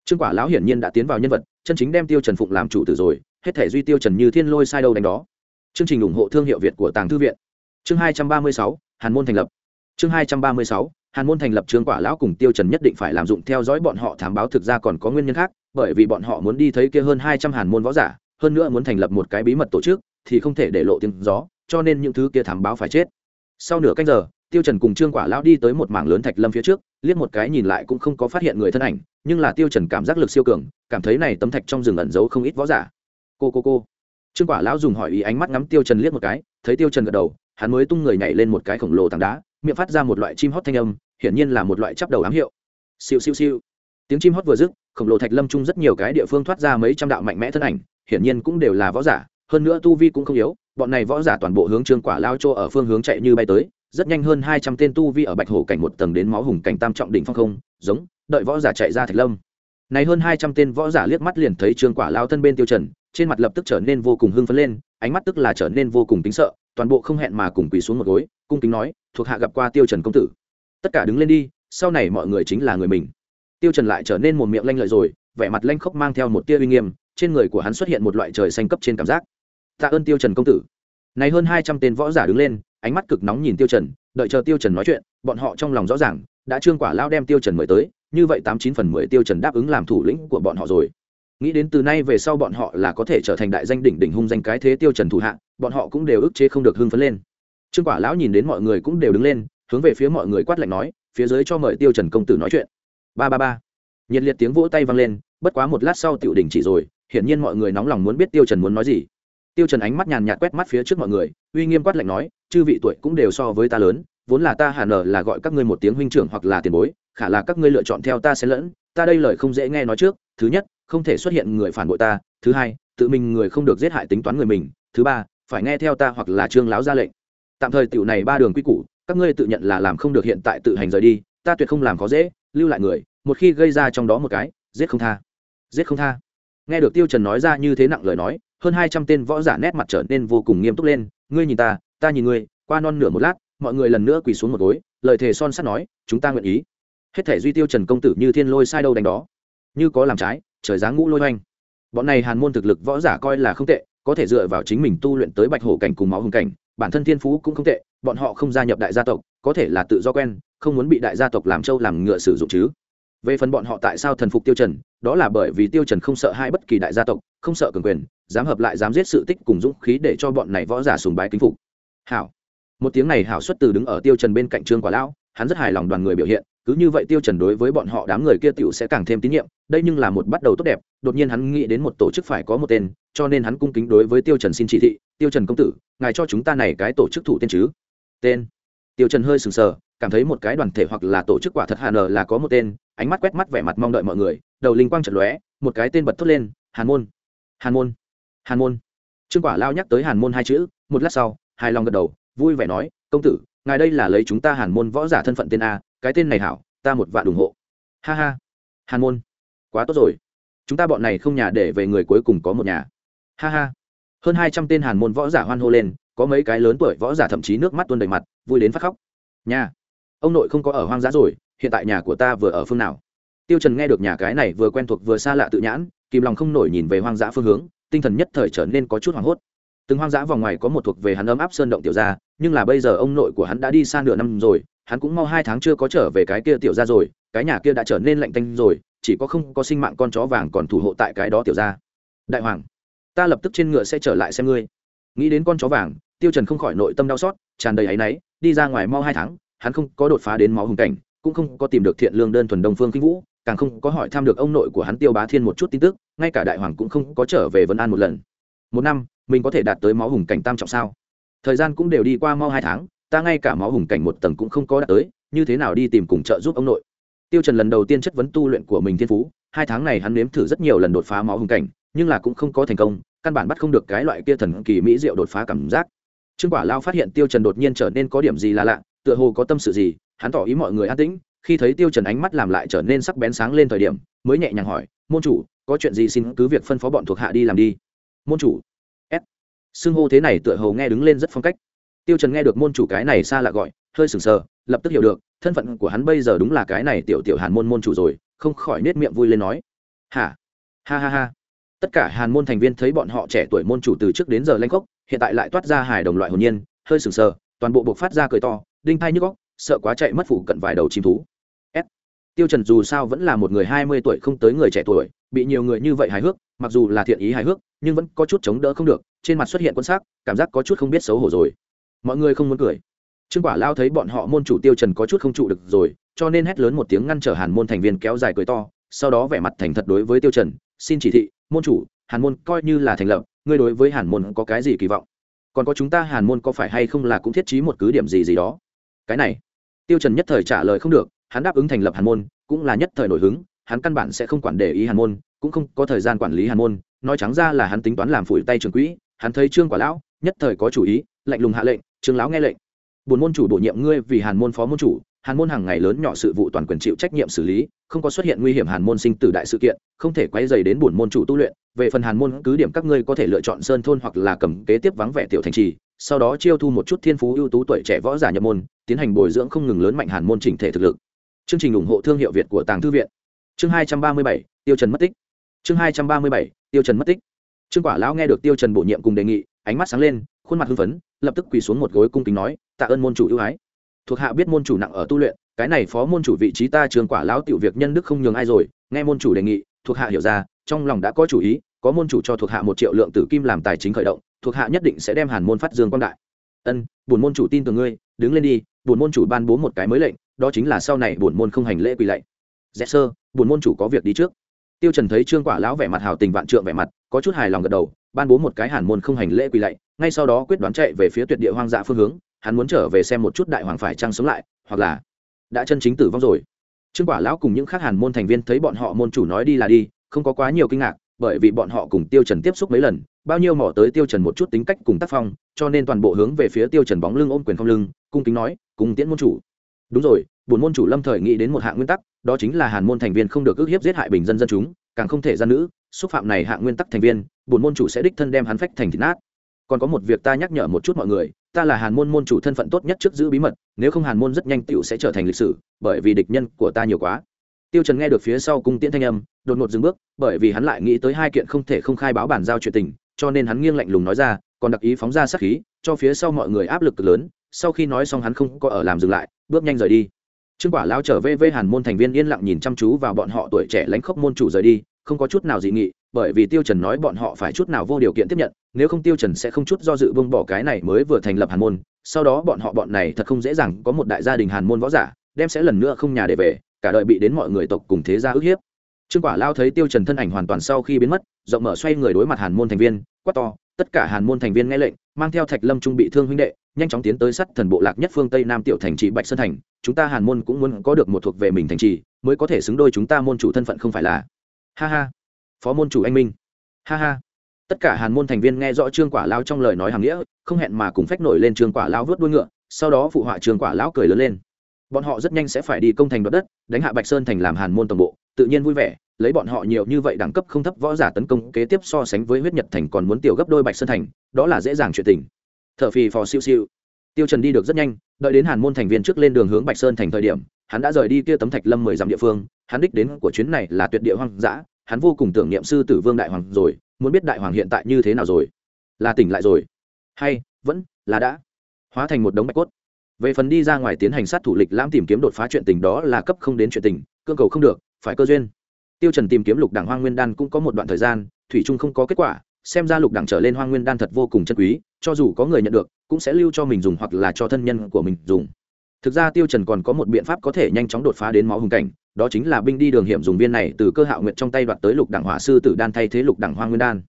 Trương quả lão hiển nhiên đã tiến vào nhân vật, chân chính đem tiêu trần phụng làm chủ tử rồi, hết thể duy tiêu trần như thiên lôi sai đâu đánh đó. Chương trình ủng hộ thương hiệu việt của tàng thư viện. Chương hai trăm ba mươi sáu, hàn môn thành lập. Chương hai trăm ba mươi sáu, hàn môn thành lập trương quả lão cùng tiêu trần nhất định phải làm dụng theo dõi bọn họ thám báo thực ra còn có nguyên nhân khác bởi vì bọn họ muốn đi thấy kia hơn hai trăm hàn môn võ giả, hơn nữa muốn thành lập một cái bí mật tổ chức, thì không thể để lộ tiếng gió, cho nên những thứ kia thám báo phải chết. Sau nửa canh giờ, tiêu trần cùng trương quả lão đi tới một mảng lớn thạch lâm phía trước, liếc một cái nhìn lại cũng không có phát hiện người thân ảnh, nhưng là tiêu trần cảm giác lực siêu cường, cảm thấy này tấm thạch trong rừng ẩn giấu không ít võ giả. Cô cô cô. Trương quả lão dùng hỏi ý ánh mắt ngắm tiêu trần liếc một cái, thấy tiêu trần gật đầu, hắn mới tung người nhảy lên một cái khổng lồ tảng đá, miệng phát ra một loại chim hót thanh âm, hiển nhiên là một loại chắp đầu ám hiệu. Siêu siêu siêu tiếng chim hót vừa dứt, khổng lồ thạch lâm trung rất nhiều cái địa phương thoát ra mấy trăm đạo mạnh mẽ thân ảnh, hiển nhiên cũng đều là võ giả, hơn nữa tu vi cũng không yếu, bọn này võ giả toàn bộ hướng trương quả lao chỗ ở phương hướng chạy như bay tới, rất nhanh hơn hai trăm tên tu vi ở bạch hổ cảnh một tầng đến máu hùng cảnh tam trọng đỉnh phong không, giống, đợi võ giả chạy ra thạch lâm. Này hơn hai trăm tên võ giả liếc mắt liền thấy trương quả lao thân bên tiêu trần, trên mặt lập tức trở nên vô cùng hưng phấn lên, ánh mắt tức là trở nên vô cùng tính sợ, toàn bộ không hẹn mà cùng quỳ xuống một gối, cung kính nói, thuộc hạ gặp qua tiêu trần công tử. Tất cả đứng lên đi, sau này mọi người chính là người mình tiêu trần lại trở nên một miệng lanh lợi rồi, vẻ mặt lanh khốc mang theo một tia uy nghiêm, trên người của hắn xuất hiện một loại trời xanh cấp trên cảm giác. Tạ ơn tiêu trần công tử. Này hơn hai trăm tên võ giả đứng lên, ánh mắt cực nóng nhìn tiêu trần, đợi chờ tiêu trần nói chuyện, bọn họ trong lòng rõ ràng, đã trương quả lao đem tiêu trần mời tới, như vậy tám chín phần mười tiêu trần đáp ứng làm thủ lĩnh của bọn họ rồi. Nghĩ đến từ nay về sau bọn họ là có thể trở thành đại danh đỉnh đỉnh hung danh cái thế tiêu trần thủ hạ, bọn họ cũng đều ức chế không được hưng phấn lên. Trương quả lão nhìn đến mọi người cũng đều đứng lên, hướng về phía mọi người quát lạnh nói, phía dưới cho mời tiêu trần công tử nói chuyện ba ba ba. Nhiệt liệt tiếng vỗ tay vang lên, bất quá một lát sau tiểu đỉnh chỉ rồi, hiển nhiên mọi người nóng lòng muốn biết tiêu trần muốn nói gì. Tiêu trần ánh mắt nhàn nhạt quét mắt phía trước mọi người, uy nghiêm quát lạnh nói, chư vị tuổi cũng đều so với ta lớn, vốn là ta hẳn là gọi các ngươi một tiếng huynh trưởng hoặc là tiền bối, khả là các ngươi lựa chọn theo ta sẽ lẫn, ta đây lời không dễ nghe nói trước, thứ nhất, không thể xuất hiện người phản bội ta, thứ hai, tự mình người không được giết hại tính toán người mình, thứ ba, phải nghe theo ta hoặc là trương láo ra lệnh. Tạm thời tiểu này ba đường quy củ, các ngươi tự nhận là làm không được hiện tại tự hành rời đi, ta tuyệt không làm khó dễ lưu lại người, một khi gây ra trong đó một cái, giết không tha. Giết không tha. Nghe được tiêu trần nói ra như thế nặng lời nói, hơn hai trăm tên võ giả nét mặt trở nên vô cùng nghiêm túc lên. Ngươi nhìn ta ta nhìn ngươi, qua non nửa một lát, mọi người lần nữa quỳ xuống một gối, lời thề son sắt nói, chúng ta nguyện ý. Hết thể duy tiêu trần công tử như thiên lôi sai đâu đánh đó. Như có làm trái, trời giáng ngũ lôi hoành. bọn này hàn môn thực lực võ giả coi là không tệ, có thể dựa vào chính mình tu luyện tới bạch hổ cảnh cùng máu hùng cảnh, bản thân thiên phú cũng không tệ, bọn họ không gia nhập đại gia tộc, có thể là tự do quen không muốn bị đại gia tộc làm trâu làm ngựa sử dụng chứ. Về phần bọn họ tại sao thần phục tiêu trần, đó là bởi vì tiêu trần không sợ hai bất kỳ đại gia tộc, không sợ cường quyền, dám hợp lại dám giết sự tích cùng dũng khí để cho bọn này võ giả sùng bái kính phục. Hảo. Một tiếng này hảo xuất từ đứng ở tiêu trần bên cạnh trương quả lão, hắn rất hài lòng đoàn người biểu hiện, cứ như vậy tiêu trần đối với bọn họ đám người kia tiểu sẽ càng thêm tín nhiệm, đây nhưng là một bắt đầu tốt đẹp, đột nhiên hắn nghĩ đến một tổ chức phải có một tên, cho nên hắn cung kính đối với tiêu trần xin chỉ thị, tiêu trần công tử, ngài cho chúng ta này cái tổ chức thủ tên chứ? Tên? Tiêu trần hơi sừng sờ cảm thấy một cái đoàn thể hoặc là tổ chức quả thật hà nờ là có một tên, ánh mắt quét mắt vẻ mặt mong đợi mọi người, đầu linh quang chật lóe, một cái tên bật thốt lên, hàn môn. Hàn môn. Hàn môn. Trương quả lao nhắc tới hàn môn hai chữ, một lát sau, hài lòng gật đầu, vui vẻ nói, công tử, ngài đây là lấy chúng ta hàn môn võ giả thân phận tên a, cái tên này hảo, ta một vạn ủng hộ. Ha ha. Hàn môn. Quá tốt rồi. Chúng ta bọn này không nhà để về người cuối cùng có một nhà. Ha ha. Hơn hai trăm tên hàn môn võ giả hoan hô lên, có mấy cái lớn tuổi võ giả thậm chí nước mắt tuôn đầy mặt, vui đến phát khóc. Nhà ông nội không có ở hoang dã rồi, hiện tại nhà của ta vừa ở phương nào? Tiêu trần nghe được nhà cái này vừa quen thuộc vừa xa lạ tự nhãn, kìm lòng không nổi nhìn về hoang dã phương hướng, tinh thần nhất thời trở nên có chút hoảng hốt. Từng hoang dã vòng ngoài có một thuộc về hắn ấm áp sơn động tiểu gia, nhưng là bây giờ ông nội của hắn đã đi xa nửa năm rồi, hắn cũng mau hai tháng chưa có trở về cái kia tiểu gia rồi, cái nhà kia đã trở nên lạnh tanh rồi, chỉ có không có sinh mạng con chó vàng còn thủ hộ tại cái đó tiểu gia. Đại hoàng, ta lập tức trên ngựa sẽ trở lại xem ngươi. Nghĩ đến con chó vàng, tiêu trần không khỏi nội tâm đau xót, tràn đầy áy náy, đi ra ngoài mau hai tháng hắn không có đột phá đến máu hùng cảnh, cũng không có tìm được thiện lương đơn thuần đông phương kinh vũ, càng không có hỏi thăm được ông nội của hắn tiêu bá thiên một chút tin tức, ngay cả đại hoàng cũng không có trở về vân an một lần. Một năm, mình có thể đạt tới máu hùng cảnh tam trọng sao? Thời gian cũng đều đi qua mau hai tháng, ta ngay cả máu hùng cảnh một tầng cũng không có đạt tới, như thế nào đi tìm cùng trợ giúp ông nội? Tiêu trần lần đầu tiên chất vấn tu luyện của mình thiên phú, hai tháng này hắn nếm thử rất nhiều lần đột phá máu hùng cảnh, nhưng là cũng không có thành công, căn bản bắt không được cái loại kia thần kỳ mỹ diệu đột phá cảm giác. Trương quả lao phát hiện tiêu trần đột nhiên trở nên có điểm gì là lạ tựa hồ có tâm sự gì, hắn tỏ ý mọi người an tĩnh, khi thấy tiêu trần ánh mắt làm lại trở nên sắc bén sáng lên thời điểm, mới nhẹ nhàng hỏi, môn chủ, có chuyện gì xin cứ việc phân phó bọn thuộc hạ đi làm đi. Môn chủ? S. Xưng hô thế này tựa hồ nghe đứng lên rất phong cách. Tiêu trần nghe được môn chủ cái này xa lạ gọi, hơi sừng sờ, lập tức hiểu được, thân phận của hắn bây giờ đúng là cái này tiểu tiểu hàn môn môn chủ rồi, không khỏi nết miệng vui lên nói. Hả? Ha ha ha. Tất cả hàn môn thành viên thấy bọn họ trẻ tuổi môn chủ từ trước đến giờ lanh khốc, hiện tại lại toát ra hài đồng loại hồn nhiên, hơi sừng sờ, toàn bộ buộc phát ra cười to đinh thai nhức góc, sợ quá chạy mất phủ cận vài đầu chim thú. S. tiêu trần dù sao vẫn là một người hai mươi tuổi không tới người trẻ tuổi, bị nhiều người như vậy hài hước, mặc dù là thiện ý hài hước, nhưng vẫn có chút chống đỡ không được, trên mặt xuất hiện quân sắc, cảm giác có chút không biết xấu hổ rồi. Mọi người không muốn cười. Trương quả lao thấy bọn họ môn chủ tiêu trần có chút không trụ được rồi, cho nên hét lớn một tiếng ngăn trở hàn môn thành viên kéo dài cười to, sau đó vẻ mặt thành thật đối với tiêu trần, xin chỉ thị, môn chủ, hàn môn coi như là thành lập, ngươi đối với hàn môn có cái gì kỳ vọng? Còn có chúng ta hàn môn có phải hay không là cũng thiết trí một cứ điểm gì gì đó? Cái này. Tiêu trần nhất thời trả lời không được, hắn đáp ứng thành lập hàn môn, cũng là nhất thời nổi hứng, hắn căn bản sẽ không quản để ý hàn môn, cũng không có thời gian quản lý hàn môn, nói trắng ra là hắn tính toán làm phủi tay trường quỹ, hắn thấy trương quả lão, nhất thời có chủ ý, lạnh lùng hạ lệnh, trương lão nghe lệnh. Buồn môn chủ bổ nhiệm ngươi vì hàn môn phó môn chủ, hàn môn hàng ngày lớn nhỏ sự vụ toàn quyền chịu trách nhiệm xử lý, không có xuất hiện nguy hiểm hàn môn sinh tử đại sự kiện, không thể quay dày đến buồn môn chủ tu luyện, về phần hàn môn cứ điểm các ngươi có thể lựa chọn sơn thôn hoặc là cầm kế tiếp vắng vẻ tiểu thành trì sau đó chiêu thu một chút thiên phú ưu tú tuổi trẻ võ giả nhập môn, tiến hành bồi dưỡng không ngừng lớn mạnh hàn môn chỉnh thể thực lực. Chương trình ủng hộ thương hiệu việt của tàng thư viện. Chương hai trăm ba mươi bảy, tiêu trần mất tích. Chương hai trăm ba mươi bảy, tiêu trần mất tích. Trương quả lão nghe được tiêu trần bổ nhiệm cùng đề nghị, ánh mắt sáng lên, khuôn mặt hưng phấn, lập tức quỳ xuống một gối cung kính nói, tạ ơn môn chủ ưu ái. Thuộc hạ biết môn chủ nặng ở tu luyện, cái này phó môn chủ vị trí ta trường quả lão tiểu việc nhân đức không nhường ai rồi. Nghe môn chủ đề nghị, thuộc hạ hiểu ra, trong lòng đã có chủ ý, có môn chủ cho thuộc hạ một triệu lượng tử kim làm tài chính khởi động thuộc hạ nhất định sẽ đem hàn môn phát dương quang đại. Ân, bổn môn chủ tin tưởng ngươi, đứng lên đi, bổn môn chủ ban bố một cái mới lệnh, đó chính là sau này bổn môn không hành lễ quỳ lạy. Dễ sơ, bổn môn chủ có việc đi trước. Tiêu trần thấy trương quả lão vẻ mặt hào tình vạn trượng vẻ mặt, có chút hài lòng gật đầu, ban bố một cái hàn môn không hành lễ quỳ lạy, ngay sau đó quyết đoán chạy về phía tuyệt địa hoang dã phương hướng, hắn muốn trở về xem một chút đại hoàng phải trăng sống lại, hoặc là đã chân chính tử vong rồi. Trương quả lão cùng những khác hàn môn thành viên thấy bọn họ môn chủ nói đi là đi, không có quá nhiều kinh ngạc, bởi vì bọn họ cùng tiêu trần tiếp xúc mấy lần bao nhiêu mỏ tới tiêu trần một chút tính cách cùng tác phong, cho nên toàn bộ hướng về phía tiêu trần bóng lưng ôm quyền không lưng, cung kính nói, cùng tiễn môn chủ. Đúng rồi buồn môn chủ lâm thời nghĩ đến một hạng nguyên tắc, đó chính là hàn môn thành viên không được ước hiếp giết hại bình dân dân chúng, càng không thể gian nữ, xúc phạm này hạng nguyên tắc thành viên buồn môn chủ sẽ đích thân đem hắn phách thành thịt nát. Còn có một việc ta nhắc nhở một chút mọi người, ta là hàn môn môn chủ thân phận tốt nhất trước giữ bí mật, nếu không hàn môn rất nhanh tựu sẽ trở thành lịch sử, bởi vì địch nhân của ta nhiều quá. Tiêu trần nghe được phía sau cung tiễn thanh âm, đột ngột dừng bước, bởi vì hắn lại nghĩ tới hai kiện không thể không khai báo bản giao chuyện tình cho nên hắn nghiêng lạnh lùng nói ra, còn đặc ý phóng ra sát khí, cho phía sau mọi người áp lực lớn, sau khi nói xong hắn không có ở làm dừng lại, bước nhanh rời đi. Trương quả lao trở về với hàn môn thành viên yên lặng nhìn chăm chú vào bọn họ tuổi trẻ lãnh khốc môn chủ rời đi, không có chút nào dị nghị, bởi vì tiêu trần nói bọn họ phải chút nào vô điều kiện tiếp nhận, nếu không tiêu trần sẽ không chút do dự buông bỏ cái này mới vừa thành lập hàn môn, sau đó bọn họ bọn này thật không dễ dàng có một đại gia đình hàn môn võ giả, đem sẽ lần nữa không nhà để về, cả đời bị đến mọi người tộc cùng thế gia ức hiếp trương quả lao thấy tiêu trần thân ảnh hoàn toàn sau khi biến mất, rộng mở xoay người đối mặt hàn môn thành viên, quát to, tất cả hàn môn thành viên nghe lệnh, mang theo thạch lâm trung bị thương huynh đệ, nhanh chóng tiến tới sắt thần bộ lạc nhất phương tây nam tiểu thành trì bạch sơn thành, chúng ta hàn môn cũng muốn có được một thuộc về mình thành trì, mới có thể xứng đôi chúng ta môn chủ thân phận không phải là. Ha ha. Phó môn chủ anh minh. Ha ha. Tất cả hàn môn thành viên nghe rõ trương quả lao trong lời nói hàng nghĩa, không hẹn mà cùng phách nổi lên trương quả lao vớt đuôi ngựa, sau đó phụ họa trương quả lão cười lớn lên. Bọn họ rất nhanh sẽ phải đi công thành đoạt đất, đánh hạ bạch sơn thành làm hàn môn toàn bộ tự nhiên vui vẻ, lấy bọn họ nhiều như vậy đẳng cấp không thấp võ giả tấn công kế tiếp so sánh với huyết nhật thành còn muốn tiểu gấp đôi bạch sơn thành, đó là dễ dàng chuyện tình. Thợ phì phò siêu siêu. Tiêu trần đi được rất nhanh, đợi đến hàn môn thành viên trước lên đường hướng bạch sơn thành thời điểm, hắn đã rời đi kia tấm thạch lâm mười dặm địa phương, hắn đích đến của chuyến này là tuyệt địa hoang dã, hắn vô cùng tưởng niệm sư tử vương đại hoàng rồi, muốn biết đại hoàng hiện tại như thế nào rồi. Là tỉnh lại rồi. Hay, vẫn là đã. Hóa thành một đống bạch cốt. Về phần đi ra ngoài tiến hành sát thủ lịch lãm tìm kiếm đột phá chuyện tình đó là cấp không đến chuyện tình cương cầu không được, phải cơ duyên. Tiêu trần tìm kiếm lục đẳng hoang nguyên đan cũng có một đoạn thời gian, thủy trung không có kết quả, xem ra lục đẳng trở lên hoang nguyên đan thật vô cùng chân quý, cho dù có người nhận được, cũng sẽ lưu cho mình dùng hoặc là cho thân nhân của mình dùng. Thực ra tiêu trần còn có một biện pháp có thể nhanh chóng đột phá đến máu hùng cảnh, đó chính là binh đi đường hiểm dùng viên này từ cơ hạo nguyện trong tay đoạt tới lục đẳng hỏa sư tử đan thay thế lục đẳng hoang nguyên đan.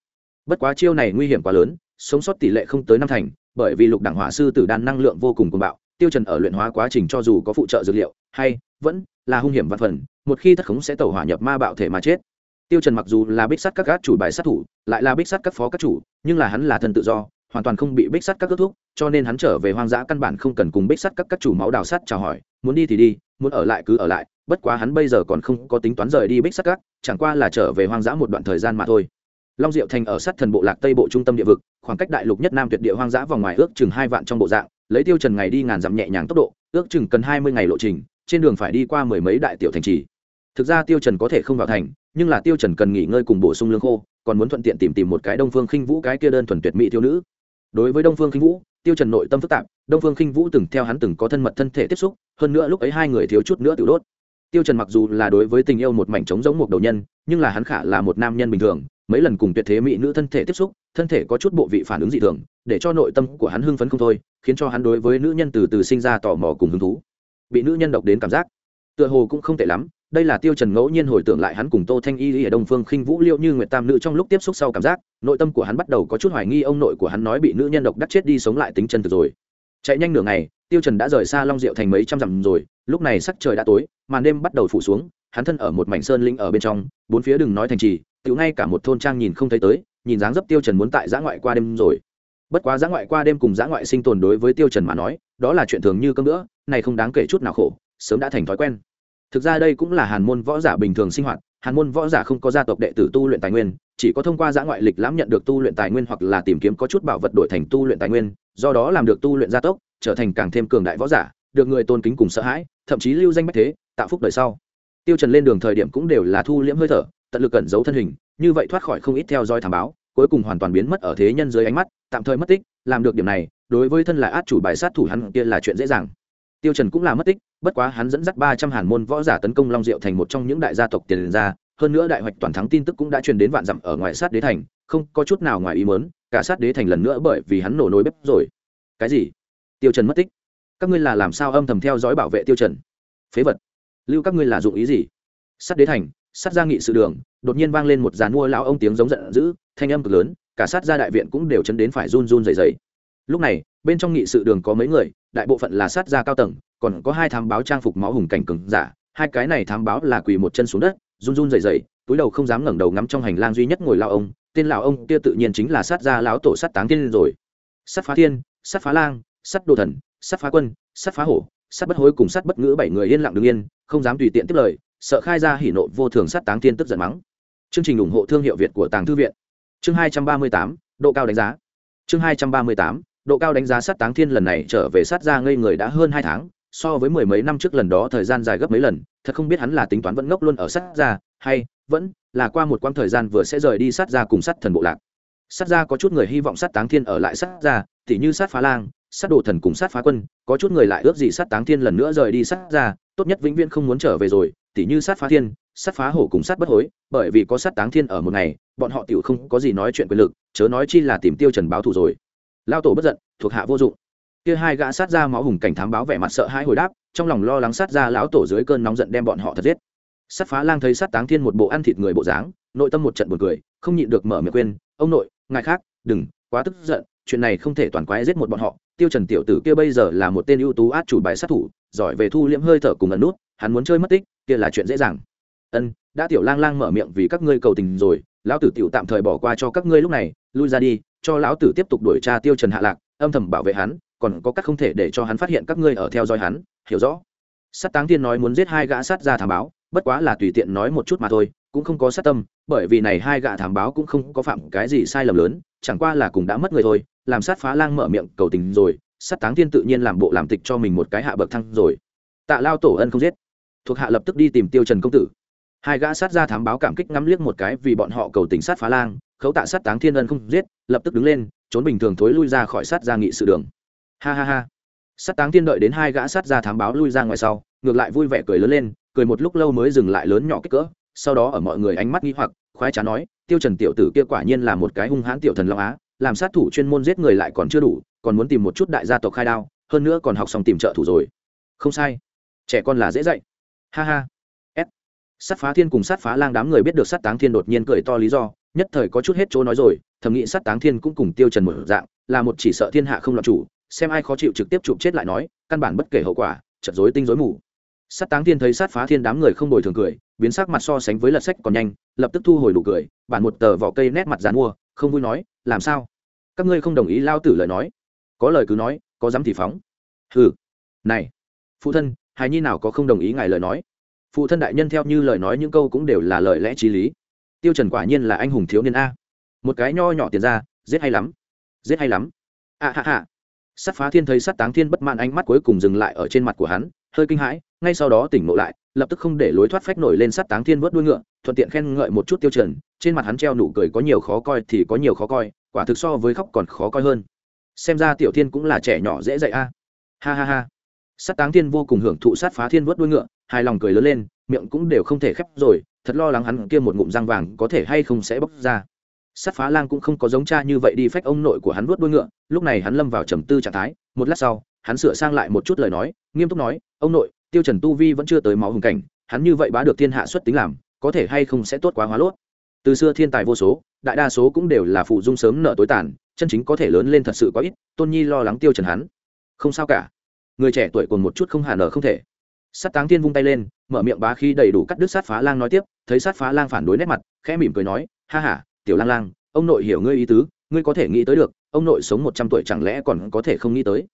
Bất quá chiêu này nguy hiểm quá lớn, sống sót tỷ lệ không tới năm thành, bởi vì lục đẳng hỏa sư tử đan năng lượng vô cùng cuồng bạo, tiêu trần ở luyện hóa quá trình cho dù có phụ trợ dược liệu, hay vẫn là hung hiểm văn phần, một khi thất khống sẽ tẩu hỏa nhập ma bạo thể mà chết. Tiêu trần mặc dù là bích sắt các gác chủ bài sát thủ, lại là bích sắt các phó các chủ, nhưng là hắn là thân tự do, hoàn toàn không bị bích sắt các cướp thuốc, cho nên hắn trở về hoang dã căn bản không cần cùng bích sắt các các chủ máu đào sắt chào hỏi, muốn đi thì đi, muốn ở lại cứ ở lại, bất quá hắn bây giờ còn không có tính toán rời đi bích sắt các, chẳng qua là trở về hoang dã một đoạn thời gian mà thôi. Long diệu thành ở sát thần bộ lạc tây bộ trung tâm địa vực, khoảng cách đại lục nhất nam tuyệt địa hoang dã vòng ngoài ước chừng hai vạn trong bộ dạng, lấy tiêu trần ngày đi ngàn dặm nhẹ nhàng tốc độ, ước chừng cần hai mươi ngày lộ trình trên đường phải đi qua mười mấy đại tiểu thành trì. Thực ra tiêu trần có thể không vào thành, nhưng là tiêu trần cần nghỉ ngơi cùng bổ sung lương khô, còn muốn thuận tiện tìm tìm một cái đông phương khinh vũ cái kia đơn thuần tuyệt mỹ thiếu nữ. Đối với đông phương khinh vũ, tiêu trần nội tâm phức tạp, đông phương khinh vũ từng theo hắn từng có thân mật thân thể tiếp xúc, hơn nữa lúc ấy hai người thiếu chút nữa tiểu đốt. Tiêu trần mặc dù là đối với tình yêu một mảnh trống giống một đầu nhân, nhưng là hắn khả là một nam nhân bình thường, mấy lần cùng tuyệt thế mỹ nữ thân thể tiếp xúc, thân thể có chút bộ vị phản ứng dị thường, để cho nội tâm của hắn hưng phấn không thôi, khiến cho hắn đối với nữ nhân từ từ sinh ra tò mò cùng hứng thú bị nữ nhân độc đến cảm giác. Tựa hồ cũng không tệ lắm, đây là tiêu trần ngẫu nhiên hồi tưởng lại hắn cùng tô thanh y ở đông phương khinh vũ liêu như nguyệt tam nữ trong lúc tiếp xúc sau cảm giác, nội tâm của hắn bắt đầu có chút hoài nghi ông nội của hắn nói bị nữ nhân độc đắc chết đi sống lại tính chân thực rồi. Chạy nhanh nửa ngày, tiêu trần đã rời xa long diệu thành mấy trăm dặm rồi, lúc này sắc trời đã tối, màn đêm bắt đầu phủ xuống, hắn thân ở một mảnh sơn linh ở bên trong, bốn phía đừng nói thành trì tiểu ngay cả một thôn trang nhìn không thấy tới, nhìn dáng dấp tiêu trần muốn tại giã ngoại qua đêm rồi. Bất quá giã ngoại qua đêm cùng giã ngoại sinh tồn đối với tiêu trần mà nói, đó là chuyện thường như cơm nữa này không đáng kể chút nào khổ, sớm đã thành thói quen. Thực ra đây cũng là hàn môn võ giả bình thường sinh hoạt, hàn môn võ giả không có gia tộc đệ tử tu luyện tài nguyên, chỉ có thông qua giã ngoại lịch lãm nhận được tu luyện tài nguyên hoặc là tìm kiếm có chút bảo vật đổi thành tu luyện tài nguyên, do đó làm được tu luyện gia tốc, trở thành càng thêm cường đại võ giả, được người tôn kính cùng sợ hãi, thậm chí lưu danh bách thế, tạo phúc đời sau. Tiêu trần lên đường thời điểm cũng đều là thu liễm hơi thở, tận lực cẩn giấu thân hình, như vậy thoát khỏi không ít theo dõi thám báo, cuối cùng hoàn toàn biến mất ở thế nhân dưới ánh mắt, tạm thời mất tích, làm được điểm này, đối với thân là át chủ bài sát thủ hắn kia là chuyện dễ dàng tiêu trần cũng là mất tích, bất quá hắn dẫn dắt ba trăm hàn môn võ giả tấn công long diệu thành một trong những đại gia tộc tiền gia hơn nữa đại hoạch toàn thắng tin tức cũng đã truyền đến vạn dặm ở ngoài sát đế thành, không có chút nào ngoài ý muốn, cả sát đế thành lần nữa bởi vì hắn nổ nối bếp rồi. Cái gì? Tiêu trần mất tích. Các ngươi là làm sao âm thầm theo dõi bảo vệ tiêu trần? Phế vật. Lưu, các ngươi là dụng ý gì? Sát đế thành, sát gia nghị sự đường, đột nhiên vang lên một dàn mua lão ông tiếng giống giận dữ, thanh âm cực lớn, cả sát gia đại viện cũng đều chấn đến phải run run rẩy rẩy lúc này, bên trong nghị sự đường có mấy người, đại bộ phận là sát gia cao tầng, còn có hai thám báo trang phục máu hùng cảnh cường giả, hai cái này thám báo là quỳ một chân xuống đất, run run rẩy rẩy, túi đầu không dám ngẩng đầu ngắm trong hành lang duy nhất ngồi lao ông, tên lão ông kia tự nhiên chính là sát gia lão tổ sát táng thiên rồi. Sát phá thiên, sát phá lang, sát đồ thần, sát phá quân, sát phá hổ, sát bất hối cùng sát bất ngữ bảy người yên lặng đứng yên, không dám tùy tiện tiếp lời, sợ khai ra hỉ nộ vô thường sát táng thiên tức giận mắng. Chương trình ủng hộ thương hiệu việt của tàng thư viện. Chương hai trăm ba mươi tám, độ cao đánh giá. Chương hai trăm ba mươi tám độ cao đánh giá sát táng thiên lần này trở về sát ra ngây người đã hơn hai tháng, so với mười mấy năm trước lần đó thời gian dài gấp mấy lần, thật không biết hắn là tính toán vẫn ngốc luôn ở sát ra, hay vẫn là qua một quãng thời gian vừa sẽ rời đi sát ra cùng sát thần bộ lạc. Sát ra có chút người hy vọng sát táng thiên ở lại sát ra thì như sát phá lang, sát đồ thần cùng sát phá quân, có chút người lại ước gì sát táng thiên lần nữa rời đi sát ra, tốt nhất vĩnh viễn không muốn trở về rồi, tỉ như sát phá thiên, sát phá hổ cùng sát bất hối, bởi vì có sát táng thiên ở một ngày, bọn họ tiểu không có gì nói chuyện quyền lực, chớ nói chi là tìm tiêu trần báo thù rồi lao tổ bất giận, thuộc hạ vô dụng. Kia hai gã sát ra máu hùng cảnh thám báo vẻ mặt sợ hãi hồi đáp, trong lòng lo lắng sát ra lão tổ dưới cơn nóng giận đem bọn họ thật giết. Sát phá lang thấy sát táng thiên một bộ ăn thịt người bộ dáng, nội tâm một trận buồn cười, không nhịn được mở miệng quên ông nội, ngài khác, đừng, quá tức giận, chuyện này không thể toàn quái giết một bọn họ. Tiêu trần tiểu tử kia bây giờ là một tên ưu tú át chủ bài sát thủ, giỏi về thu liễm hơi thở cùng ẩn nút, hắn muốn chơi mất tích, kia là chuyện dễ dàng. Ân, đã tiểu lang lang mở miệng vì các ngươi cầu tình rồi, lão tử tiểu tạm thời bỏ qua cho các ngươi lúc này, lui ra đi cho lão tử tiếp tục đuổi tra tiêu trần hạ lạc, âm thầm bảo vệ hắn, còn có các không thể để cho hắn phát hiện các ngươi ở theo dõi hắn, hiểu rõ. Sát táng thiên nói muốn giết hai gã sát ra thám báo, bất quá là tùy tiện nói một chút mà thôi, cũng không có sát tâm, bởi vì này hai gã thám báo cũng không có phạm cái gì sai lầm lớn, chẳng qua là cùng đã mất người thôi, làm sát phá lang mở miệng cầu tình rồi, sát táng thiên tự nhiên làm bộ làm tịch cho mình một cái hạ bậc thăng rồi. Tạ lao tổ ân không giết. Thuộc hạ lập tức đi tìm tiêu trần công tử. Hai gã sát ra thám báo cảm kích ngắm liếc một cái vì bọn họ cầu tình sát phá lang khấu tạ sát táng thiên ân không giết, lập tức đứng lên, trốn bình thường thối lui ra khỏi sát ra nghị sự đường. Ha ha ha. Sát táng thiên đợi đến hai gã sát ra thám báo lui ra ngoài sau, ngược lại vui vẻ cười lớn lên, cười một lúc lâu mới dừng lại lớn nhỏ kích cỡ, sau đó ở mọi người ánh mắt nghi hoặc, khoái trá nói, tiêu trần tiểu tử kia quả nhiên là một cái hung hãn tiểu thần long á, làm sát thủ chuyên môn giết người lại còn chưa đủ, còn muốn tìm một chút đại gia tộc khai đao, hơn nữa còn học xong tìm trợ thủ rồi. Không sai. Trẻ con là dễ dạy. Ha ha. S. Sát phá thiên cùng sát phá lang đám người biết được sát táng thiên đột nhiên cười to lý do nhất thời có chút hết chỗ nói rồi, thầm nghĩ sát táng thiên cũng cùng tiêu trần một dạng, là một chỉ sợ thiên hạ không loạn chủ, xem ai khó chịu trực tiếp chụp chết lại nói, căn bản bất kể hậu quả chật rối tinh rối mù. Sát táng thiên thấy sát phá thiên đám người không đổi thường cười, biến sắc mặt so sánh với lật sách còn nhanh, lập tức thu hồi đủ cười, bản một tờ vỏ cây nét mặt giàn mua, không vui nói, làm sao? Các ngươi không đồng ý lao tử lời nói. Có lời cứ nói, có dám thì phóng. Hừ, này, phụ thân, hài nhi nào có không đồng ý ngài lời nói? Phụ thân đại nhân theo như lời nói những câu cũng đều là lời lẽ t r í lý tiêu trần quả nhiên là anh hùng thiếu niên a. Một cái nho nhỏ tiền ra, giết hay lắm, giết hay lắm. A ha ha. Sát phá thiên thấy sát táng thiên bất mãn ánh mắt cuối cùng dừng lại ở trên mặt của hắn, hơi kinh hãi, ngay sau đó tỉnh ngộ lại, lập tức không để lối thoát phách nổi lên sát táng thiên vớt đuôi ngựa, thuận tiện khen ngợi một chút tiêu trần, trên mặt hắn treo nụ cười có nhiều khó coi thì có nhiều khó coi, quả thực so với khóc còn khó coi hơn. Xem ra tiểu thiên cũng là trẻ nhỏ dễ dạy a. Ha ha ha. Sát táng thiên vô cùng hưởng thụ sát phá thiên vớt đuôi ngựa hai lòng cười lớn lên, miệng cũng đều không thể khép rồi thật lo lắng hắn kia một ngụm răng vàng có thể hay không sẽ bốc ra. Sát phá lang cũng không có giống cha như vậy đi phách ông nội của hắn vuốt đuôi ngựa, lúc này hắn lâm vào trầm tư trạng thái, một lát sau, hắn sửa sang lại một chút lời nói, nghiêm túc nói, ông nội, tiêu trần tu vi vẫn chưa tới máu hùng cảnh, hắn như vậy bá được thiên hạ xuất tính làm, có thể hay không sẽ tốt quá hóa lốt? Từ xưa thiên tài vô số, đại đa số cũng đều là phụ dung sớm nợ tối tàn, chân chính có thể lớn lên thật sự quá ít, tôn nhi lo lắng tiêu trần hắn. Không sao cả. Người trẻ tuổi còn một chút không hà nở không thể. Sát táng thiên vung tay lên, mở miệng bá khí đầy đủ cắt đứt sát phá lang nói tiếp thấy sát phá lang phản đối nét mặt, khẽ mỉm cười nói, ha ha, tiểu lang lang, ông nội hiểu ngươi ý tứ, ngươi có thể nghĩ tới được, ông nội sống một trăm tuổi chẳng lẽ còn có thể không nghĩ tới?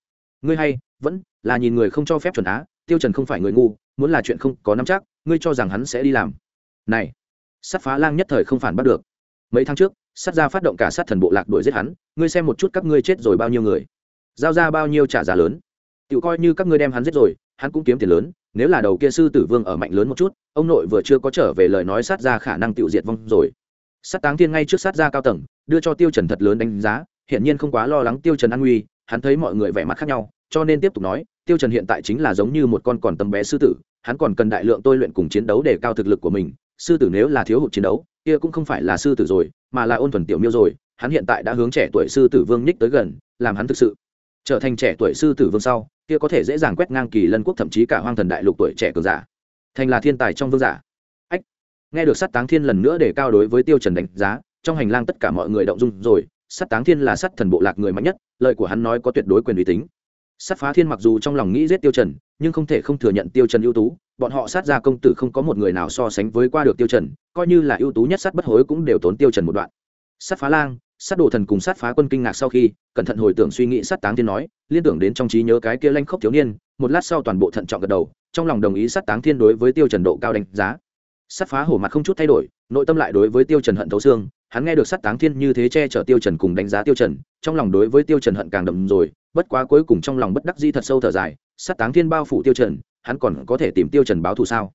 Ngươi hay, vẫn là nhìn người không cho phép chuẩn á, tiêu trần không phải người ngu, muốn là chuyện không có nắm chắc, ngươi cho rằng hắn sẽ đi làm. Này, sát phá lang nhất thời không phản bắt được. Mấy tháng trước, sát gia phát động cả sát thần bộ lạc đuổi giết hắn, ngươi xem một chút các ngươi chết rồi bao nhiêu người. Giao ra bao nhiêu trả giá lớn tự coi như các ngươi đem hắn giết rồi, hắn cũng kiếm tiền lớn, nếu là đầu kia sư tử vương ở mạnh lớn một chút, ông nội vừa chưa có trở về lời nói sát ra khả năng tự diệt vong rồi. Sát táng thiên ngay trước sát ra cao tầng, đưa cho tiêu trần thật lớn đánh giá hiện nhiên không quá lo lắng tiêu trần an nguy, hắn thấy mọi người vẻ mặt khác nhau, cho nên tiếp tục nói, tiêu trần hiện tại chính là giống như một con còn tầm bé sư tử, hắn còn cần đại lượng tôi luyện cùng chiến đấu để cao thực lực của mình, sư tử nếu là thiếu hụt chiến đấu, kia cũng không phải là sư tử rồi, mà là ôn thuần tiểu miêu rồi, hắn hiện tại đã hướng trẻ tuổi sư tử vương nhích tới gần, làm hắn thực sự trở thành trẻ tuổi sư tử vương sau kia có thể dễ dàng quét ngang kỳ lân quốc thậm chí cả hoang thần đại lục tuổi trẻ cường giả. Thành là thiên tài trong vương giả. Ách, nghe được sát táng thiên lần nữa để cao đối với tiêu trần đánh giá, trong hành lang tất cả mọi người động dung rồi sát táng thiên là sát thần bộ lạc người mạnh nhất, lời của hắn nói có tuyệt đối quyền uy tín sát phá thiên mặc dù trong lòng nghĩ giết tiêu trần, nhưng không thể không thừa nhận tiêu trần ưu tú, bọn họ sát ra công tử không có một người nào so sánh với qua được tiêu trần, coi như là ưu tú nhất sát bất hối cũng đều tốn tiêu trần một đoạn. Sát phá lang sát đồ thần cùng sát phá quân kinh ngạc sau khi, cẩn thận hồi tưởng suy nghĩ sát táng thiên nói, liên tưởng đến trong trí nhớ cái kia lanh khốc thiếu niên, một lát sau toàn bộ thận trọng gật đầu, trong lòng đồng ý sát táng thiên đối với tiêu trần độ cao đánh giá. Sát phá hổ mặt không chút thay đổi, nội tâm lại đối với tiêu trần hận thấu xương, hắn nghe được sát táng thiên như thế che chở tiêu trần cùng đánh giá tiêu trần, trong lòng đối với tiêu trần hận càng đậm rồi, bất quá cuối cùng trong lòng bất đắc dĩ thật sâu thở dài, sát táng thiên bao phủ tiêu trần, hắn còn có thể tìm tiêu trần báo thù sao?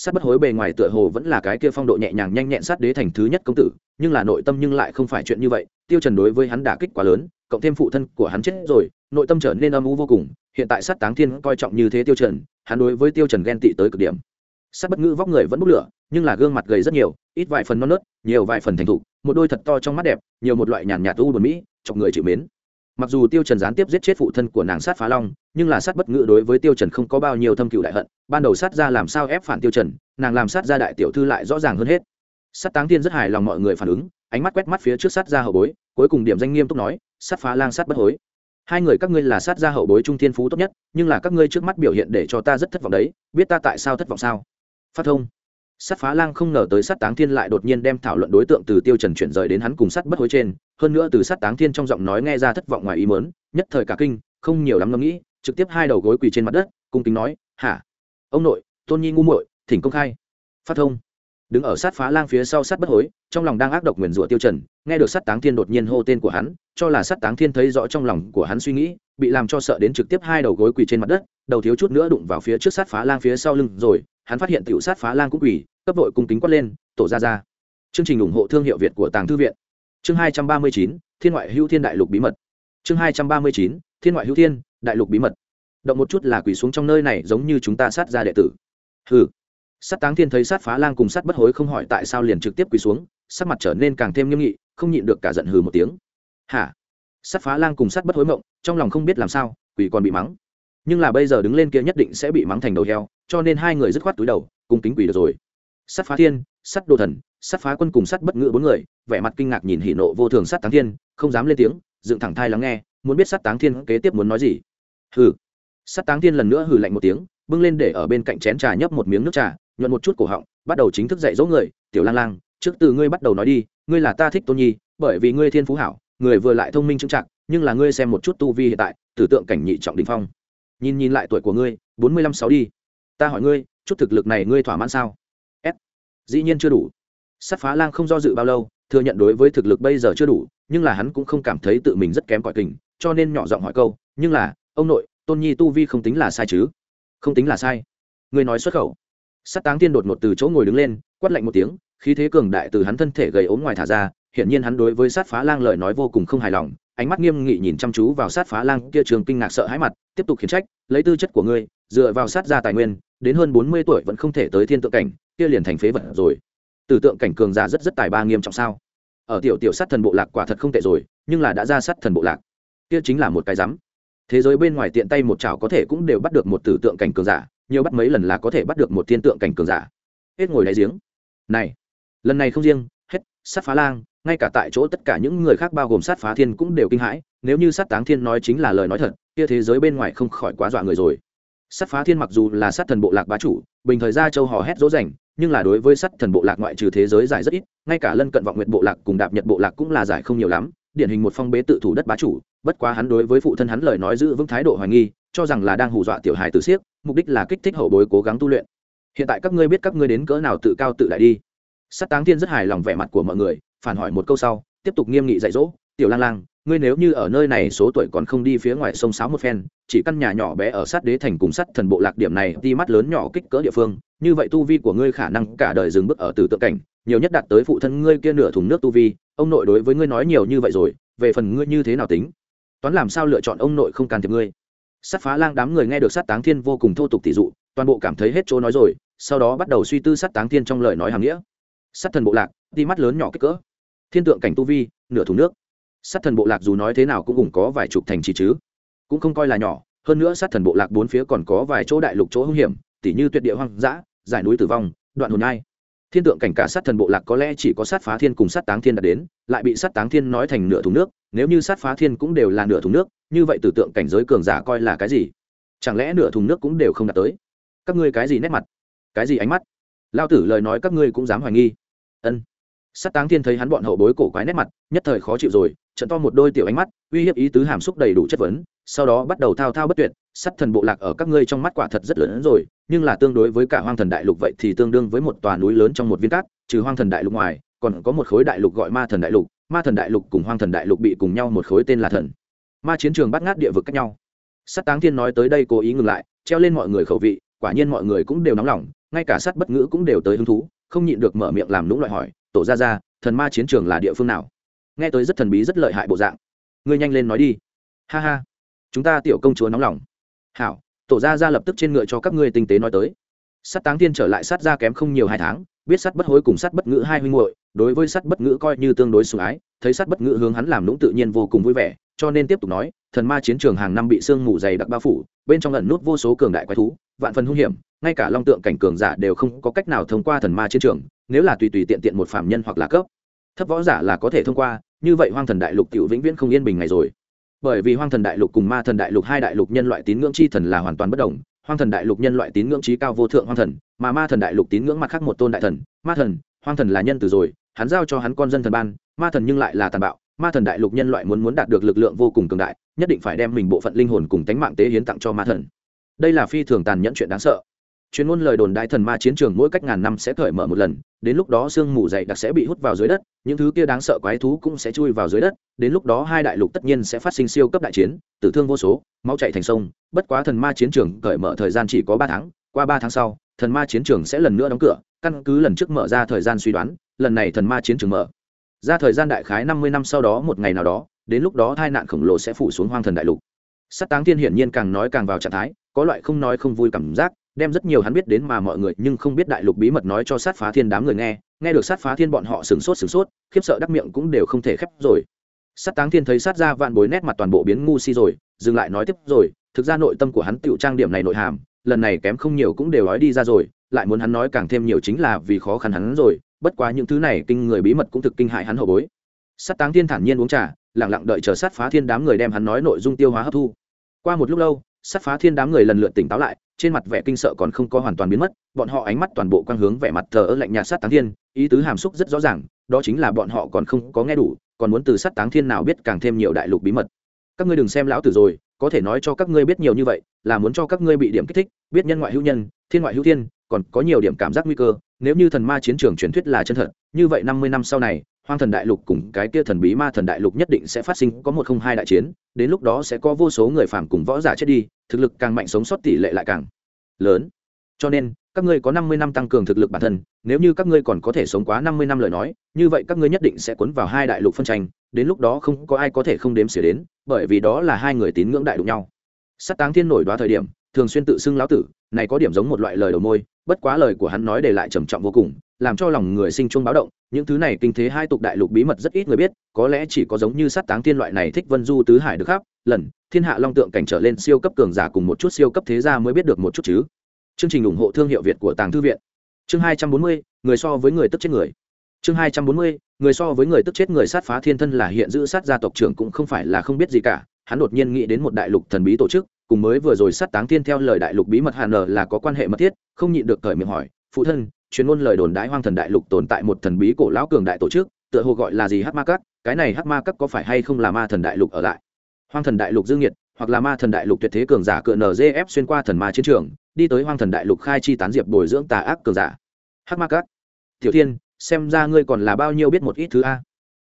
Sát bất hối bề ngoài tựa hồ vẫn là cái kia phong độ nhẹ nhàng nhanh nhẹn sát đế thành thứ nhất công tử, nhưng là nội tâm nhưng lại không phải chuyện như vậy, tiêu trần đối với hắn đả kích quá lớn, cộng thêm phụ thân của hắn chết rồi, nội tâm trở nên âm u vô cùng, hiện tại sát táng thiên coi trọng như thế tiêu trần, hắn đối với tiêu trần ghen tị tới cực điểm. Sát bất ngữ vóc người vẫn bốc lửa, nhưng là gương mặt gầy rất nhiều, ít vài phần non nớt, nhiều vài phần thành thục, một đôi thật to trong mắt đẹp, nhiều một loại nhàn nhạt u buồn mỹ, chọc người chịu mến mặc dù tiêu trần gián tiếp giết chết phụ thân của nàng sát phá long, nhưng là sát bất ngữ đối với tiêu trần không có bao nhiêu thâm cựu đại hận. Ban đầu sát ra làm sao ép phản tiêu trần, nàng làm sát ra đại tiểu thư lại rõ ràng hơn hết. Sát táng thiên rất hài lòng mọi người phản ứng, ánh mắt quét mắt phía trước sát ra hậu bối, cuối cùng điểm danh nghiêm túc nói, sát phá lang, sát bất hối. Hai người các ngươi là sát gia hậu bối trung thiên phú tốt nhất, nhưng là các ngươi trước mắt biểu hiện để cho ta rất thất vọng đấy, biết ta tại sao thất vọng sao? Phát thông sát phá lang không ngờ tới sát táng thiên lại đột nhiên đem thảo luận đối tượng từ tiêu trần chuyển rời đến hắn cùng sát bất hối trên. Hơn nữa từ sát táng thiên trong giọng nói nghe ra thất vọng ngoài ý muốn. nhất thời cả kinh, không nhiều lắm ngẫm nghĩ, trực tiếp hai đầu gối quỳ trên mặt đất, cung kính nói, hả? Ông nội, tôn nhi ngu muội, thỉnh công khai. Phát thông. Đứng ở sát phá lang phía sau sát bất hối, trong lòng đang ác độc nguyền rủa tiêu trần, nghe được sát táng thiên đột nhiên hô tên của hắn, cho là sát táng thiên thấy rõ trong lòng của hắn suy nghĩ, bị làm cho sợ đến trực tiếp hai đầu gối quỳ trên mặt đất, đầu thiếu chút nữa đụng vào phía trước sát phá lang phía sau lưng rồi hắn phát hiện tiểu sát phá lang cũng quỳ, cấp đội cung kính quát lên, tổ ra ra chương trình ủng hộ thương hiệu việt của tàng thư viện. Chương hai trăm ba mươi chín, thiên ngoại hữu thiên đại lục bí mật. Chương hai trăm ba mươi chín, thiên ngoại hữu thiên đại lục bí mật. Động một chút là quỳ xuống trong nơi này giống như chúng ta sát ra đệ tử. Hừ. Sát táng thiên thấy sát phá lang cùng sát bất hối không hỏi tại sao liền trực tiếp quỳ xuống, sắc mặt trở nên càng thêm nghiêm nghị, không nhịn được cả giận hừ một tiếng. Hả? Sát phá lang cùng sát bất hối mộng, trong lòng không biết làm sao, quỳ còn bị mắng nhưng là bây giờ đứng lên kia nhất định sẽ bị mắng thành đầu heo, cho nên hai người dứt khoát túi đầu, cùng kính quỳ được rồi. Sắt phá thiên, sắt đồ thần, sắt phá quân cùng sắt bất ngữ bốn người, vẻ mặt kinh ngạc nhìn hỉ nộ vô thường sắt táng thiên, không dám lên tiếng, dựng thẳng thai lắng nghe, muốn biết sắt táng thiên kế tiếp muốn nói gì. Hừ. Sắt táng thiên lần nữa hừ lạnh một tiếng, bưng lên để ở bên cạnh chén trà nhấp một miếng nước trà, nhuận một chút cổ họng, bắt đầu chính thức dạy dỗ người, tiểu lang lang, trước từ ngươi bắt đầu nói đi, ngươi là ta thích tôn nhi, bởi vì ngươi thiên phú hảo, người vừa lại thông minh trưng trạng nhưng là ngươi xem một chút tu vi hiện tại, tử tượng cảnh nhị trọng đình phong nhìn nhìn lại tuổi của ngươi, bốn mươi lăm sáu đi. Ta hỏi ngươi, chút thực lực này ngươi thỏa mãn sao? S. Dĩ nhiên chưa đủ. Sắt phá lang không do dự bao lâu, thừa nhận đối với thực lực bây giờ chưa đủ, nhưng là hắn cũng không cảm thấy tự mình rất kém cỏi tình cho nên nhỏ giọng hỏi câu, nhưng là, ông nội, tôn nhi tu vi không tính là sai chứ? Không tính là sai. Ngươi nói xuất khẩu. Sắt táng tiên đột ngột từ chỗ ngồi đứng lên, quát lạnh một tiếng, khí thế cường đại từ hắn thân thể gầy ốm ngoài thả ra, hiển nhiên hắn đối với sát phá lang lời nói vô cùng không hài lòng ánh mắt nghiêm nghị nhìn chăm chú vào sát phá lang kia trường kinh ngạc sợ hãi mặt, tiếp tục khiển trách, lấy tư chất của ngươi, dựa vào sát gia tài nguyên, đến hơn bốn mươi tuổi vẫn không thể tới thiên tượng cảnh, kia liền thành phế vật rồi. Tử tượng cảnh cường giả rất rất tài ba nghiêm trọng sao? Ở tiểu tiểu sát thần bộ lạc quả thật không tệ rồi, nhưng là đã ra sát thần bộ lạc. Kia chính là một cái rắm thế giới bên ngoài tiện tay một chảo có thể cũng đều bắt được một tử tượng cảnh cường giả, nhiều bắt mấy lần là có thể bắt được một thiên tượng cảnh cường giả. Hết ngồi đáy giếng. Này, lần này không riêng, hết, sát phá lang ngay cả tại chỗ tất cả những người khác bao gồm sát phá thiên cũng đều kinh hãi, nếu như sát táng thiên nói chính là lời nói thật, kia thế giới bên ngoài không khỏi quá dọa người rồi. Sát phá thiên mặc dù là sát thần bộ lạc bá chủ, bình thời ra châu hò hét dỗ dành, nhưng là đối với sát thần bộ lạc ngoại trừ thế giới giải rất ít, ngay cả lân cận vọng nguyện bộ lạc cùng đạp nhật bộ lạc cũng là giải không nhiều lắm, điển hình một phong bế tự thủ đất bá chủ, bất quá hắn đối với phụ thân hắn lời nói giữ vững thái độ hoài nghi, cho rằng là đang hù dọa tiểu hài tử siếc, mục đích là kích thích hậu bối cố gắng tu luyện. Hiện tại các ngươi biết các ngươi đến cỡ nào tự cao tự đại đi. Sát táng thiên rất hài lòng vẻ mặt của mọi người phản hỏi một câu sau, tiếp tục nghiêm nghị dạy dỗ, tiểu lang lang, ngươi nếu như ở nơi này số tuổi còn không đi phía ngoài sông sáo một phen, chỉ căn nhà nhỏ bé ở sát đế thành cùng sắt thần bộ lạc điểm này, đi mắt lớn nhỏ kích cỡ địa phương, như vậy tu vi của ngươi khả năng cả đời dừng bước ở từ tượng cảnh, nhiều nhất đạt tới phụ thân ngươi kia nửa thùng nước tu vi, ông nội đối với ngươi nói nhiều như vậy rồi, về phần ngươi như thế nào tính? Toán làm sao lựa chọn ông nội không can thiệp ngươi? Sát phá lang đám người nghe được sát táng thiên vô cùng thô tục tỷ dụ, toàn bộ cảm thấy hết chỗ nói rồi, sau đó bắt đầu suy tư sát táng thiên trong lời nói hàm nghĩa. Sát thần bộ lạc, đi mắt lớn nhỏ kích cỡ thiên tượng cảnh tu vi, nửa thùng nước. Sát thần bộ lạc dù nói thế nào cũng cùng có vài chục thành trì chứ. Cũng không coi là nhỏ, hơn nữa sát thần bộ lạc bốn phía còn có vài chỗ đại lục chỗ hung hiểm, tỉ như tuyệt địa hoang dã, giải núi tử vong, đoạn hồn nai thiên tượng cảnh cả sát thần bộ lạc có lẽ chỉ có sát phá thiên cùng sát táng thiên đã đến, lại bị sát táng thiên nói thành nửa thùng nước, nếu như sát phá thiên cũng đều là nửa thùng nước, như vậy tử tượng cảnh giới cường giả coi là cái gì? Chẳng lẽ nửa thùng nước cũng đều không đạt tới? Các ngươi cái gì nét mặt? Cái gì ánh mắt? Lao tử lời nói các ngươi cũng dám hoài nghi. Ân sát táng thiên thấy hắn bọn hậu bối cổ quái nét mặt, nhất thời khó chịu rồi, trận to một đôi tiểu ánh mắt, uy hiếp ý tứ hàm xúc đầy đủ chất vấn, sau đó bắt đầu thao thao bất tuyệt sát thần bộ lạc ở các ngươi trong mắt quả thật rất lớn hơn rồi, nhưng là tương đối với cả hoang thần đại lục vậy thì tương đương với một tòa núi lớn trong một viên cát, trừ hoang thần đại lục ngoài, còn có một khối đại lục gọi ma thần đại lục, ma thần đại lục cùng hoang thần đại lục bị cùng nhau một khối tên là thần. Ma chiến trường bắt ngát địa vực cách nhau. Sắt táng thiên nói tới đây cố ý ngừng lại, treo lên mọi người khẩu vị, quả nhiên mọi người cũng đều nóng lòng, ngay cả sắt bất ngữ cũng đều tới hứng thú, không nhịn được mở miệng làm lũng loại hỏi tổ ra ra thần ma chiến trường là địa phương nào? Nghe tới rất thần bí, rất lợi hại bộ dạng. Ngươi nhanh lên nói đi. Ha ha. Chúng ta tiểu công chúa nóng lòng. Hảo, tổ ra ra lập tức trên ngựa cho các ngươi tinh tế nói tới. Sắt táng tiên trở lại, sát ra kém không nhiều hai tháng, biết sắt bất hối cùng sắt bất ngữ hai huynh muội, đối với sắt bất ngữ coi như tương đối sủng ái, thấy sắt bất ngữ hướng hắn làm lũng tự nhiên vô cùng vui vẻ, cho nên tiếp tục nói, thần ma chiến trường hàng năm bị sương mù dày đặc bao phủ bên trong ẩn nút vô số cường đại quái thú, vạn phần hung hiểm, ngay cả long tượng cảnh cường giả đều không có cách nào thông qua thần ma chiến trường, nếu là tùy tùy tiện tiện một phạm nhân hoặc là cấp. Thấp võ giả là có thể thông qua, như vậy hoang thần đại lục tiểu vĩnh viễn không yên bình ngày rồi. Bởi vì hoang thần đại lục cùng ma thần đại lục hai đại lục nhân loại tín ngưỡng chi thần là hoàn toàn bất đồng, hoang thần đại lục nhân loại tín ngưỡng trí cao vô thượng hoang thần, mà ma thần đại lục tín ngưỡng mặt khác một tôn đại thần, ma thần, hoang thần là nhân từ rồi, hắn giao cho hắn con dân thần ban, ma thần nhưng lại là tàn bạo ma thần đại lục nhân loại muốn muốn đạt được lực lượng vô cùng cường đại, nhất định phải đem mình bộ phận linh hồn cùng tánh mạng tế hiến tặng cho ma thần. Đây là phi thường tàn nhẫn chuyện đáng sợ. Chuyên môn lời đồn đại thần ma chiến trường mỗi cách ngàn năm sẽ cởi mở một lần, đến lúc đó sương mù dày đặc sẽ bị hút vào dưới đất, những thứ kia đáng sợ quái thú cũng sẽ chui vào dưới đất, đến lúc đó hai đại lục tất nhiên sẽ phát sinh siêu cấp đại chiến, tử thương vô số, máu chạy thành sông. Bất quá thần ma chiến trường cởi mở thời gian chỉ có ba tháng, qua ba tháng sau, thần ma chiến trường sẽ lần nữa đóng cửa, căn cứ lần trước mở ra thời gian suy đoán, lần này thần ma chiến trường mở ra thời gian đại khái năm mươi năm sau đó, một ngày nào đó, đến lúc đó tai nạn khổng lồ sẽ phủ xuống hoang thần đại lục. Sắt táng thiên hiển nhiên càng nói càng vào trạng thái, có loại không nói không vui cảm giác, đem rất nhiều hắn biết đến mà mọi người nhưng không biết đại lục bí mật nói cho sát phá thiên đám người nghe nghe được sát phá thiên bọn họ sửng sốt sửng sốt, khiếp sợ đắc miệng cũng đều không thể khép rồi. Sát táng thiên thấy sát ra vạn bối nét mặt toàn bộ biến ngu si rồi, dừng lại nói tiếp rồi, thực ra nội tâm của hắn tựu trang điểm này nội hàm, lần này kém không nhiều cũng đều nói đi ra rồi, lại muốn hắn nói càng thêm nhiều chính là vì khó khăn hắn rồi bất quá những thứ này kinh người bí mật cũng thực kinh hại hắn hậu bối. Sát táng thiên thản nhiên uống trà, lặng lặng đợi chờ sát phá thiên đám người đem hắn nói nội dung tiêu hóa hấp thu. Qua một lúc lâu, sát phá thiên đám người lần lượt tỉnh táo lại, trên mặt vẻ kinh sợ còn không có hoàn toàn biến mất, bọn họ ánh mắt toàn bộ quang hướng vẻ mặt thờ ơ lạnh nhạt sát táng thiên, ý tứ hàm xúc rất rõ ràng, đó chính là bọn họ còn không có nghe đủ, còn muốn từ sát táng thiên nào biết càng thêm nhiều đại lục bí mật. Các ngươi đừng xem lão tử rồi, có thể nói cho các ngươi biết nhiều như vậy, là muốn cho các ngươi bị điểm kích thích, biết nhân ngoại hữu nhân, thiên ngoại hữu thiên, còn có nhiều điểm cảm giác nguy cơ nếu như thần ma chiến trường truyền thuyết là chân thật, như vậy năm mươi năm sau này, hoang thần đại lục cùng cái kia thần bí ma thần đại lục nhất định sẽ phát sinh có một không hai đại chiến, đến lúc đó sẽ có vô số người phàm cùng võ giả chết đi, thực lực càng mạnh sống sót tỷ lệ lại càng lớn. Cho nên, các ngươi có năm mươi năm tăng cường thực lực bản thân, nếu như các ngươi còn có thể sống quá năm mươi năm lời nói, như vậy các ngươi nhất định sẽ cuốn vào hai đại lục phân tranh, đến lúc đó không có ai có thể không đếm xỉa đến, bởi vì đó là hai người tín ngưỡng đại đụng nhau. Sát táng thiên nổi đoá thời điểm thường xuyên tự xưng lão tử, này có điểm giống một loại lời đầu môi, bất quá lời của hắn nói để lại trầm trọng vô cùng, làm cho lòng người sinh chuông báo động, những thứ này kinh thế hai tục đại lục bí mật rất ít người biết, có lẽ chỉ có giống như sát táng thiên loại này thích vân du tứ hải được khắp, lần, thiên hạ long tượng cảnh trở lên siêu cấp cường giả cùng một chút siêu cấp thế gia mới biết được một chút chứ. Chương trình ủng hộ thương hiệu việt của tàng thư viện. Chương hai trăm bốn mươi, người so với người tức chết người. Chương hai trăm bốn mươi, người so với người tức chết người sát phá thiên thân là hiện giữ sát gia tộc trưởng cũng không phải là không biết gì cả, hắn đột nhiên nghĩ đến một đại lục thần bí tổ chức cùng mới vừa rồi sát táng thiên theo lời đại lục bí mật hàn là có quan hệ mật thiết, không nhịn được cởi miệng hỏi, phụ thân, chuyên môn lời đồn đái hoang thần đại lục tồn tại một thần bí cổ lão cường đại tổ chức, tựa hồ gọi là gì hắc ma cắt cái này hắc ma cắt có phải hay không là ma thần đại lục ở lại? Hoang thần đại lục dương nhiệt, hoặc là ma thần đại lục tuyệt thế cường giả cựa nzf xuyên qua thần ma chiến trường, đi tới hoang thần đại lục khai chi tán diệp bồi dưỡng tà ác cường giả. Hắc ma cắt tiểu thiên, xem ra ngươi còn là bao nhiêu biết một ít thứ a.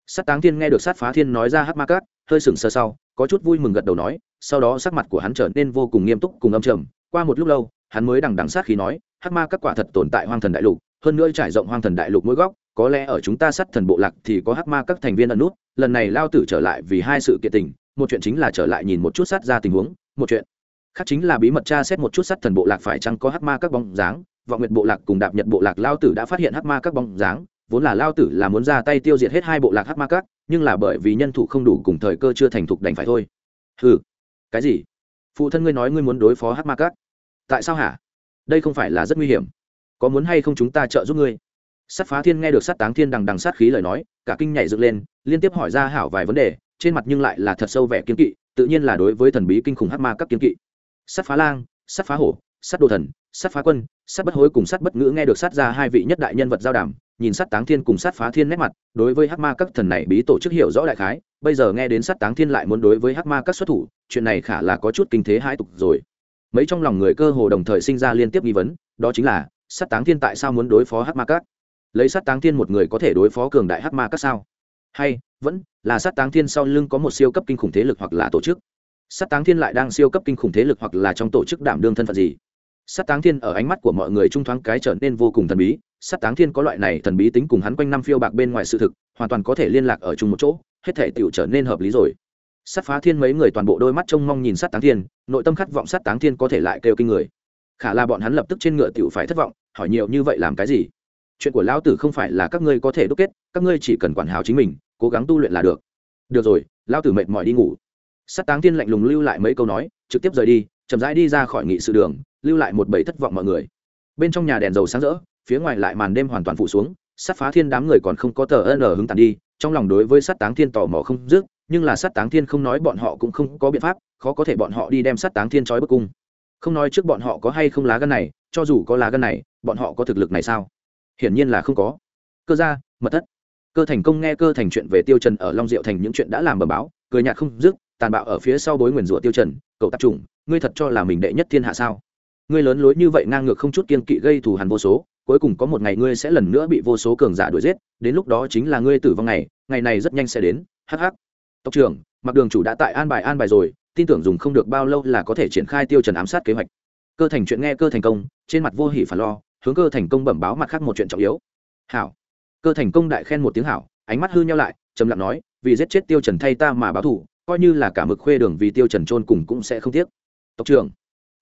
Sát táng thiên nghe được sát phá thiên nói ra hắc ma cắt hơi sừng sờ sau, có chút vui mừng gật đầu nói, sau đó sắc mặt của hắn trở nên vô cùng nghiêm túc cùng âm trầm. Qua một lúc lâu, hắn mới đằng đằng sát khí nói, hắc ma các quả thật tồn tại hoang thần đại lục, hơn nữa trải rộng hoang thần đại lục mỗi góc, có lẽ ở chúng ta sát thần bộ lạc thì có hắc ma các thành viên ẩn nút. Lần này lao tử trở lại vì hai sự kiện tình, một chuyện chính là trở lại nhìn một chút sát ra tình huống, một chuyện khác chính là bí mật tra xét một chút sát thần bộ lạc phải chăng có hắc ma các bóng dáng. Vọng nguyệt bộ lạc cùng đạp nhật bộ lạc lao tử đã phát hiện hắc ma các bóng dáng vốn là lao tử là muốn ra tay tiêu diệt hết hai bộ lạc hát ma các, nhưng là bởi vì nhân thủ không đủ cùng thời cơ chưa thành thục đành phải thôi. Ừ cái gì? Phụ thân ngươi nói ngươi muốn đối phó hát ma các. Tại sao hả? Đây không phải là rất nguy hiểm. Có muốn hay không chúng ta trợ giúp ngươi? Sát phá thiên nghe được sát táng thiên đằng đằng sát khí lời nói, cả kinh nhảy dựng lên, liên tiếp hỏi ra hảo vài vấn đề, trên mặt nhưng lại là thật sâu vẻ kiên kỵ, tự nhiên là đối với thần bí kinh khủng hát ma các kiên kỵ. Sát phá lang, sát phá hổ, sát đồ thần, sát phá quân, sát bất hối cùng sát bất ngữ nghe được sát ra hai vị nhất đại nhân vật giao đàm nhìn sát táng thiên cùng sát phá thiên nét mặt, đối với hắc ma các thần này bí tổ chức hiểu rõ đại khái, bây giờ nghe đến sát táng thiên lại muốn đối với hắc ma các xuất thủ, chuyện này khả là có chút kinh thế hãi tục rồi. Mấy trong lòng người cơ hồ đồng thời sinh ra liên tiếp nghi vấn, đó chính là, sát táng thiên tại sao muốn đối phó hắc ma các? Lấy sát táng thiên một người có thể đối phó cường đại hắc ma các sao? Hay, vẫn là sát táng thiên sau lưng có một siêu cấp kinh khủng thế lực hoặc là tổ chức? Sát táng thiên lại đang siêu cấp kinh khủng thế lực hoặc là trong tổ chức đảm đương thân phận gì? Sát táng thiên ở ánh mắt của mọi người trung thoáng cái trở nên vô cùng thần bí. Sát táng thiên có loại này thần bí tính cùng hắn quanh năm phiêu bạc bên ngoài sự thực, hoàn toàn có thể liên lạc ở chung một chỗ, hết thể tiểu trở nên hợp lý rồi. Sát phá thiên mấy người toàn bộ đôi mắt trông mong nhìn sát táng thiên, nội tâm khát vọng sát táng thiên có thể lại kêu kinh người. Khả là bọn hắn lập tức trên ngựa tiểu phải thất vọng, hỏi nhiều như vậy làm cái gì? Chuyện của lão tử không phải là các ngươi có thể đúc kết, các ngươi chỉ cần quản hảo chính mình, cố gắng tu luyện là được. Được rồi, lão tử mệt mỏi đi ngủ. Sát táng thiên lạnh lùng lưu lại mấy câu nói, trực tiếp rời đi chậm rãi đi ra khỏi nghị sự đường, lưu lại một bầy thất vọng mọi người. Bên trong nhà đèn dầu sáng rỡ, phía ngoài lại màn đêm hoàn toàn phủ xuống, sát phá thiên đám người còn không có tờ ân hứng tàn đi, trong lòng đối với sát táng thiên tò mò không dứt, nhưng là sát táng thiên không nói bọn họ cũng không có biện pháp, khó có thể bọn họ đi đem sát táng thiên trói bức cung. Không nói trước bọn họ có hay không lá gân này, cho dù có lá gân này, bọn họ có thực lực này sao? Hiển nhiên là không có. Cơ gia, mật thất. Cơ thành công nghe cơ thành chuyện về tiêu trần ở long diệu thành những chuyện đã làm bờ báo, cười nhạt không dứt, tàn bạo ở phía sau bối nguyền rủa tiêu trần cậu tạp chủng, ngươi thật cho là mình đệ nhất thiên hạ sao? Ngươi lớn lối như vậy ngang ngược không chút kiên kỵ gây thù hằn vô số, cuối cùng có một ngày ngươi sẽ lần nữa bị vô số cường giả đuổi giết, đến lúc đó chính là ngươi tử vong ngày ngày này rất nhanh sẽ đến, hắc hắc. Tộc trưởng mặc đường chủ đã tại an bài an bài rồi, tin tưởng dùng không được bao lâu là có thể triển khai tiêu trần ám sát kế hoạch. Cơ thành chuyện nghe cơ thành công, trên mặt vô hỉ phản lo, hướng cơ thành công bẩm báo mặt khác một chuyện trọng yếu. Hảo. Cơ thành công đại khen một tiếng hảo, ánh mắt hư nhau lại, trầm lặng nói, vì giết chết tiêu trần thay ta mà báo thù coi như là cả mực khuê đường vì tiêu trần trôn cùng cũng sẽ không tiếc. Tộc trưởng,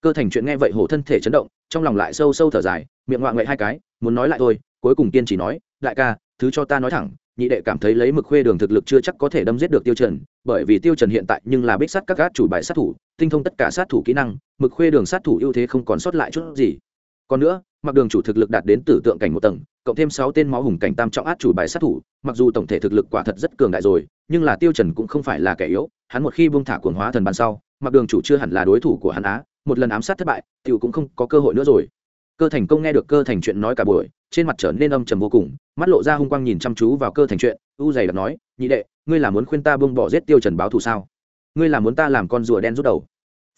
cơ thành chuyện nghe vậy hổ thân thể chấn động, trong lòng lại sâu sâu thở dài, miệng ngoạ ngoại hai cái, muốn nói lại thôi, cuối cùng kiên chỉ nói, đại ca, thứ cho ta nói thẳng, nhị đệ cảm thấy lấy mực khuê đường thực lực chưa chắc có thể đâm giết được tiêu trần, bởi vì tiêu trần hiện tại nhưng là bích sát các gác chủ bài sát thủ, tinh thông tất cả sát thủ kỹ năng, mực khuê đường sát thủ ưu thế không còn sót lại chút gì. Còn nữa mặc đường chủ thực lực đạt đến tử tượng cảnh một tầng, cộng thêm sáu tên máu hùng cảnh tam trọng át chủ bài sát thủ, mặc dù tổng thể thực lực quả thật rất cường đại rồi, nhưng là tiêu trần cũng không phải là kẻ yếu, hắn một khi buông thả cuồng hóa thần bàn sau, mặc đường chủ chưa hẳn là đối thủ của hắn á, một lần ám sát thất bại, tiểu cũng không có cơ hội nữa rồi. Cơ thành công nghe được cơ thành chuyện nói cả buổi, trên mặt trở nên âm trầm vô cùng, mắt lộ ra hung quang nhìn chăm chú vào cơ thành chuyện, u dày đặc nói, nhị đệ, ngươi là muốn khuyên ta buông bỏ giết tiêu trần báo thù sao? Ngươi là muốn ta làm con rùa đen rút đầu,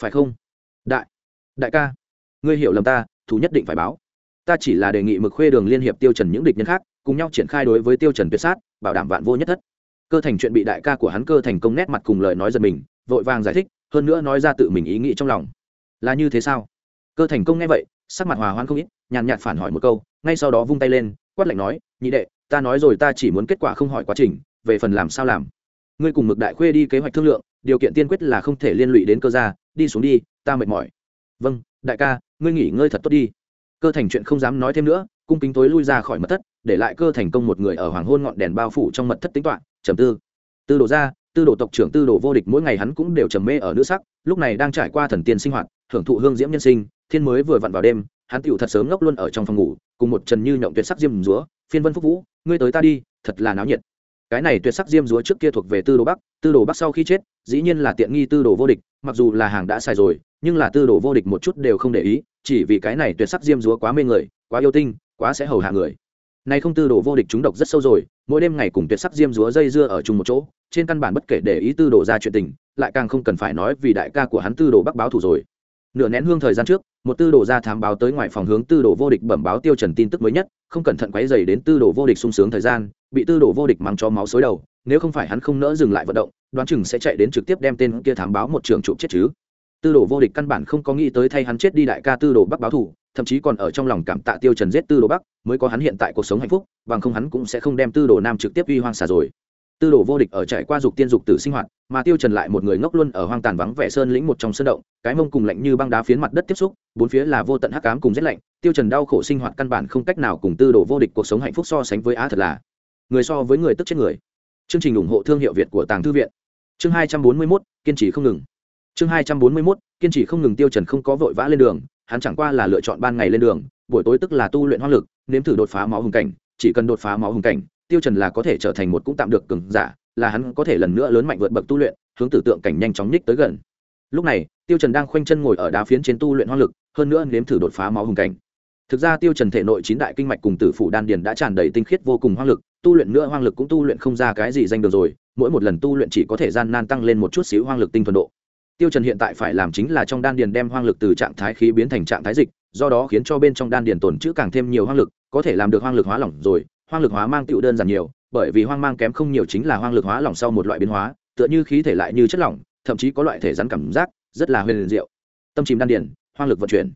phải không? Đại đại ca, ngươi hiểu lầm ta, thù nhất định phải báo ta chỉ là đề nghị mực khuê đường liên hiệp tiêu trần những địch nhân khác, cùng nhau triển khai đối với tiêu trần tuyệt sát, bảo đảm vạn vô nhất thất. Cơ thành chuyện bị đại ca của hắn cơ thành công nét mặt cùng lời nói giật mình, vội vàng giải thích, hơn nữa nói ra tự mình ý nghĩ trong lòng. Là như thế sao? Cơ thành công nghe vậy, sắc mặt hòa hoãn không ít, nhàn nhạt phản hỏi một câu, ngay sau đó vung tay lên, quát lạnh nói, nhị đệ, ta nói rồi ta chỉ muốn kết quả không hỏi quá trình, về phần làm sao làm? Ngươi cùng mực đại khuê đi kế hoạch thương lượng, điều kiện tiên quyết là không thể liên lụy đến cơ gia, đi xuống đi, ta mệt mỏi. Vâng đại ca, ngươi nghỉ ngơi thật tốt đi cơ thành chuyện không dám nói thêm nữa, cung kính tối lui ra khỏi mật thất, để lại cơ thành công một người ở hoàng hôn ngọn đèn bao phủ trong mật thất tính toạ trầm tư. Tư đồ ra tư đồ tộc trưởng tư đồ vô địch mỗi ngày hắn cũng đều trầm mê ở nữ sắc, lúc này đang trải qua thần tiên sinh hoạt thưởng thụ hương diễm nhân sinh, thiên mới vừa vặn vào đêm, hắn tựu thật sớm ngốc luôn ở trong phòng ngủ, cùng một trần như nhộng tuyệt sắc diêm rúa phiên vân phúc vũ, ngươi tới ta đi, thật là náo nhiệt. Cái này tuyệt sắc diêm rúa trước kia thuộc về tư đồ bắc, tư đồ bắc sau khi chết, dĩ nhiên là tiện nghi tư đồ vô địch, mặc dù là hàng đã xài rồi nhưng là tư đồ vô địch một chút đều không để ý, chỉ vì cái này tuyệt sắc diêm dúa quá mê người, quá yêu tinh, quá sẽ hầu hạ người. Nay không tư đồ vô địch chúng độc rất sâu rồi, mỗi đêm ngày cùng tuyệt sắc diêm dúa dây dưa ở chung một chỗ, trên căn bản bất kể để ý tư đồ ra chuyện tình, lại càng không cần phải nói vì đại ca của hắn tư đồ bắc báo thủ rồi. Nửa nén hương thời gian trước, một tư đồ ra thám báo tới ngoài phòng hướng tư đồ vô địch bẩm báo tiêu trần tin tức mới nhất, không cẩn thận quấy dày đến tư đồ vô địch sung sướng thời gian, bị tư đồ vô địch mang cho máu xối đầu, nếu không phải hắn không nỡ dừng lại vận động, đoán chừng sẽ chạy đến trực tiếp đem tên kia thám báo một trường trụ chết chứ tư đồ vô địch căn bản không có nghĩ tới thay hắn chết đi đại ca tư đồ bắc báo thủ thậm chí còn ở trong lòng cảm tạ tiêu trần giết tư đồ bắc mới có hắn hiện tại cuộc sống hạnh phúc bằng không hắn cũng sẽ không đem tư đồ nam trực tiếp uy hoang xả rồi. Tư đồ vô địch ở trải qua dục tiên dục tử sinh hoạt mà tiêu trần lại một người ngốc luôn ở hoang tàn vắng vẻ sơn lĩnh một trong sơn động cái mông cùng lạnh như băng đá phiến mặt đất tiếp xúc bốn phía là vô tận hắc ám cùng rét lạnh tiêu trần đau khổ sinh hoạt căn bản không cách nào cùng tư đồ vô địch cuộc sống hạnh phúc so sánh với á thật là người so với người tức chết người. Chương trình ủng hộ thương hiệu việt của tàng thư viện. Chương 241, kiên trì không ngừng chương 241, kiên trì không ngừng tiêu trần không có vội vã lên đường hắn chẳng qua là lựa chọn ban ngày lên đường buổi tối tức là tu luyện hoang lực nếm thử đột phá máu hùng cảnh chỉ cần đột phá máu hùng cảnh tiêu trần là có thể trở thành một cũng tạm được cường giả là hắn có thể lần nữa lớn mạnh vượt bậc tu luyện hướng tử tượng cảnh nhanh chóng nhích tới gần. Lúc này tiêu trần đang khoanh chân ngồi ở đá phiến trên tu luyện hoang lực hơn nữa nếm thử đột phá máu hùng cảnh. Thực ra tiêu trần thể nội chín đại kinh mạch cùng tử phủ đan điền đã tràn đầy tinh khiết vô cùng hoang lực tu luyện nữa hoang lực cũng tu luyện không ra cái gì danh được rồi mỗi một lần tu luyện chỉ có thể gian nan tăng lên một chút xíu hoang lực tinh thuần độ tiêu trần hiện tại phải làm chính là trong đan điền đem hoang lực từ trạng thái khí biến thành trạng thái dịch, do đó khiến cho bên trong đan điền tồn trữ càng thêm nhiều hoang lực, có thể làm được hoang lực hóa lỏng rồi. Hoang lực hóa mang tựu đơn giản nhiều, bởi vì hoang mang kém không nhiều chính là hoang lực hóa lỏng sau một loại biến hóa, tựa như khí thể lại như chất lỏng, thậm chí có loại thể rắn cảm giác, rất là huyền diệu. Tâm chìm đan điền, hoang lực vận chuyển.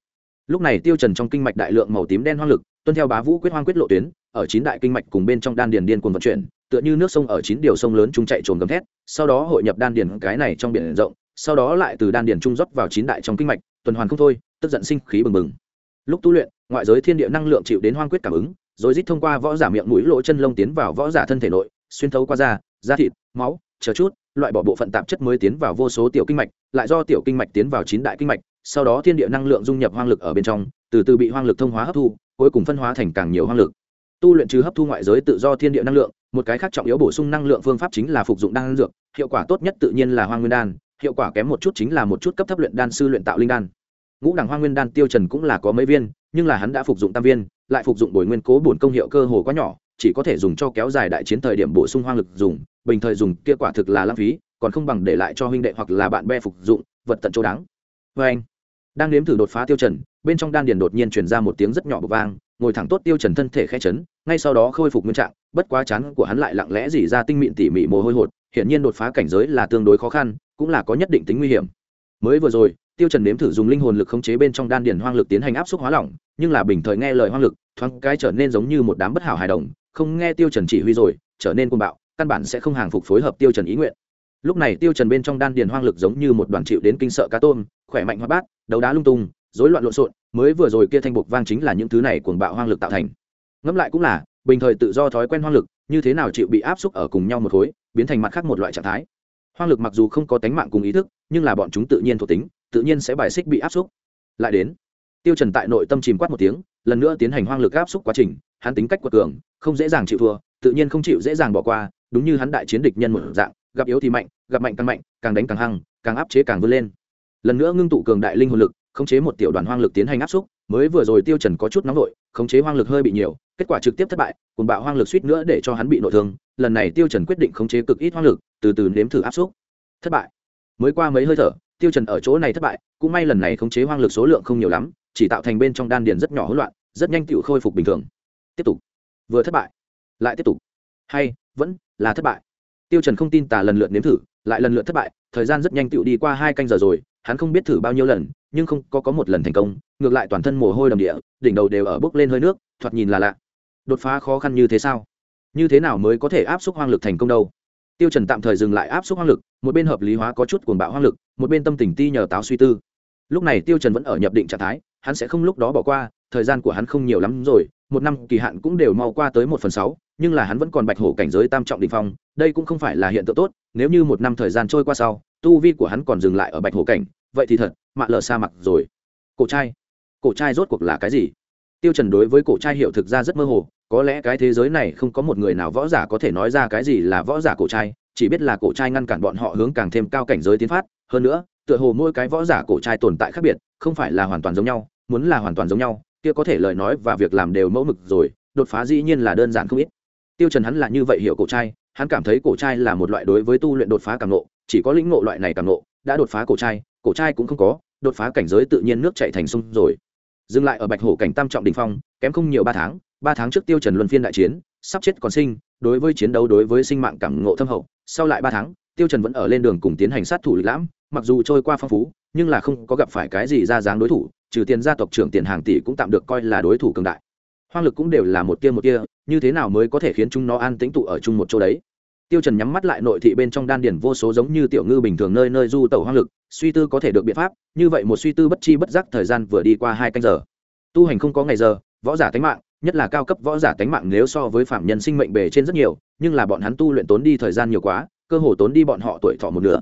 Lúc này tiêu trần trong kinh mạch đại lượng màu tím đen hoang lực, tuân theo bá vũ quyết hoang quyết lộ tuyến, ở chín đại kinh mạch cùng bên trong đan điền điên cuồng vận chuyển, tựa như nước sông ở chín điều sông lớn trung chạy trồn gầm thét, sau đó hội nhập đan điền cái này trong biển rộng sau đó lại từ đan điền trung rót vào chín đại trong kinh mạch, tuần hoàn không thôi, tức giận sinh khí bừng bừng. Lúc tu luyện, ngoại giới thiên địa năng lượng chịu đến hoang quyết cảm ứng, rồi rít thông qua võ giả miệng mũi lỗ chân lông tiến vào võ giả thân thể nội, xuyên thấu qua da da thịt, máu, chờ chút, loại bỏ bộ phận tạp chất mới tiến vào vô số tiểu kinh mạch, lại do tiểu kinh mạch tiến vào chín đại kinh mạch, sau đó thiên địa năng lượng dung nhập hoang lực ở bên trong, từ từ bị hoang lực thông hóa hấp thu, cuối cùng phân hóa thành càng nhiều hoang lực. Tu luyện trừ hấp thu ngoại giới tự do thiên địa năng lượng, một cái khác trọng yếu bổ sung năng lượng phương pháp chính là phục dụng đan dược, hiệu quả tốt nhất tự nhiên là hoang nguyên đan hiệu quả kém một chút chính là một chút cấp thấp luyện đan sư luyện tạo linh đan. Ngũ đẳng hoa nguyên đan tiêu trần cũng là có mấy viên, nhưng là hắn đã phục dụng tam viên, lại phục dụng bồi nguyên cố bổn công hiệu cơ hồ quá nhỏ, chỉ có thể dùng cho kéo dài đại chiến thời điểm bổ sung hoang lực dùng, bình thời dùng, kia quả thực là lãng phí, còn không bằng để lại cho huynh đệ hoặc là bạn bè phục dụng, vật tận chỗ đáng. Vê anh, đang nếm thử đột phá tiêu trần, bên trong đan điền đột nhiên truyền ra một tiếng rất nhỏ bực vang, ngồi thẳng tốt tiêu trần thân thể khẽ chấn, ngay sau đó khôi phục nguyên trạng, bất quá chán của hắn lại lặng lẽ dỉ ra tinh mịn tỉ mỉ mồ hôi hột hiện nhiên đột phá cảnh giới là tương đối khó khăn, cũng là có nhất định tính nguy hiểm. Mới vừa rồi, tiêu trần nếm thử dùng linh hồn lực khống chế bên trong đan điền hoang lực tiến hành áp suất hóa lỏng, nhưng là bình thời nghe lời hoang lực, thoáng cái trở nên giống như một đám bất hảo hài đồng, không nghe tiêu trần chỉ huy rồi, trở nên cuồng bạo, căn bản sẽ không hàng phục phối hợp tiêu trần ý nguyện. Lúc này tiêu trần bên trong đan điền hoang lực giống như một đoàn chịu đến kinh sợ cá tôm, khỏe mạnh hoa bát, đấu đá lung tung, rối loạn lộn xộn, mới vừa rồi kia thanh bục vang chính là những thứ này cuồng bạo hoang lực tạo thành. Ngẫm lại cũng là, bình thời tự do thói quen hoang lực, như thế nào chịu bị áp xúc ở cùng nhau một khối biến thành mặt khác một loại trạng thái. Hoang lực mặc dù không có tánh mạng cùng ý thức, nhưng là bọn chúng tự nhiên thuộc tính, tự nhiên sẽ bài xích bị áp xúc. Lại đến, tiêu trần tại nội tâm chìm quát một tiếng, lần nữa tiến hành hoang lực áp xúc quá trình, hắn tính cách quật cường, không dễ dàng chịu thua, tự nhiên không chịu dễ dàng bỏ qua, đúng như hắn đại chiến địch nhân một dạng, gặp yếu thì mạnh, gặp mạnh càng mạnh, càng đánh càng hăng, càng áp chế càng vươn lên. Lần nữa ngưng tụ cường đại linh hồn lực, khống chế một tiểu đoàn hoang lực tiến hành áp xúc, mới vừa rồi tiêu trần có chút nóng nổi khống chế hoang lực hơi bị nhiều, kết quả trực tiếp thất bại cùng bạo hoang lực suýt nữa để cho hắn bị nội thương lần này tiêu trần quyết định khống chế cực ít hoang lực, từ từ nếm thử áp suất thất bại. Mới qua mấy hơi thở, tiêu trần ở chỗ này thất bại, cũng may lần này khống chế hoang lực số lượng không nhiều lắm, chỉ tạo thành bên trong đan điền rất nhỏ hỗn loạn, rất nhanh tiểu khôi phục bình thường. Tiếp tục. Vừa thất bại, lại tiếp tục. Hay, vẫn là thất bại. Tiêu trần không tin tà lần lượt nếm thử, lại lần lượt thất bại, thời gian rất nhanh tiểu đi qua hai canh giờ rồi, hắn không biết thử bao nhiêu lần, nhưng không có có một lần thành công, ngược lại toàn thân mồ hôi đầm địa, đỉnh đầu đều ở bước lên hơi nước, thoạt nhìn là lạ. Đột phá khó khăn như thế sao? Như thế nào mới có thể áp suất hoang lực thành công đâu? Tiêu trần tạm thời dừng lại áp suất hoang lực, một bên hợp lý hóa có chút cuồng bạo hoang lực, một bên tâm tình ti nhờ táo suy tư. Lúc này tiêu trần vẫn ở nhập định trạng thái, hắn sẽ không lúc đó bỏ qua, thời gian của hắn không nhiều lắm rồi, một năm kỳ hạn cũng đều mau qua tới một phần sáu, nhưng là hắn vẫn còn bạch hổ cảnh giới tam trọng đỉnh phong, đây cũng không phải là hiện tượng tốt, nếu như một năm thời gian trôi qua sau, tu vi của hắn còn dừng lại ở bạch hổ cảnh, vậy thì thật, mạ lờ sa mặc rồi. Cổ trai cổ trai rốt cuộc là cái gì? Tiêu trần đối với cổ trai hiểu thực ra rất mơ hồ có lẽ cái thế giới này không có một người nào võ giả có thể nói ra cái gì là võ giả cổ trai, chỉ biết là cổ trai ngăn cản bọn họ hướng càng thêm cao cảnh giới tiến phát. Hơn nữa, tựa hồ mỗi cái võ giả cổ trai tồn tại khác biệt, không phải là hoàn toàn giống nhau, muốn là hoàn toàn giống nhau, kia có thể lời nói và việc làm đều mẫu mực rồi, đột phá dĩ nhiên là đơn giản không ít. Tiêu trần hắn là như vậy hiểu cổ trai, hắn cảm thấy cổ trai là một loại đối với tu luyện đột phá càng nộ chỉ có lĩnh ngộ loại này càng nộ đã đột phá cổ trai cổ trai cũng không có, đột phá cảnh giới tự nhiên nước chảy thành sông rồi. Dừng lại ở bạch hổ cảnh tam trọng đỉnh phong, kém không nhiều ba tháng ba tháng trước tiêu trần luân phiên đại chiến, sắp chết còn sinh, đối với chiến đấu đối với sinh mạng cảm ngộ thâm hậu, sau lại ba tháng, tiêu trần vẫn ở lên đường cùng tiến hành sát thủ lịch lãm, mặc dù trôi qua phong phú, nhưng là không có gặp phải cái gì ra dáng đối thủ, trừ tiền gia tộc trưởng tiền hàng tỷ cũng tạm được coi là đối thủ cường đại. Hoang lực cũng đều là một tia một tia, như thế nào mới có thể khiến chúng nó an tĩnh tụ ở chung một chỗ đấy? Tiêu trần nhắm mắt lại nội thị bên trong đan điển vô số giống như tiểu ngư bình thường nơi nơi du tẩu hoang lực, suy tư có thể được biện pháp, như vậy một suy tư bất chi bất giác thời gian vừa đi qua hai canh giờ. Tu hành không có ngày giờ, võ giả tánh mạng nhất là cao cấp võ giả tánh mạng nếu so với phạm nhân sinh mệnh bề trên rất nhiều, nhưng là bọn hắn tu luyện tốn đi thời gian nhiều quá, cơ hồ tốn đi bọn họ tuổi thọ một nửa.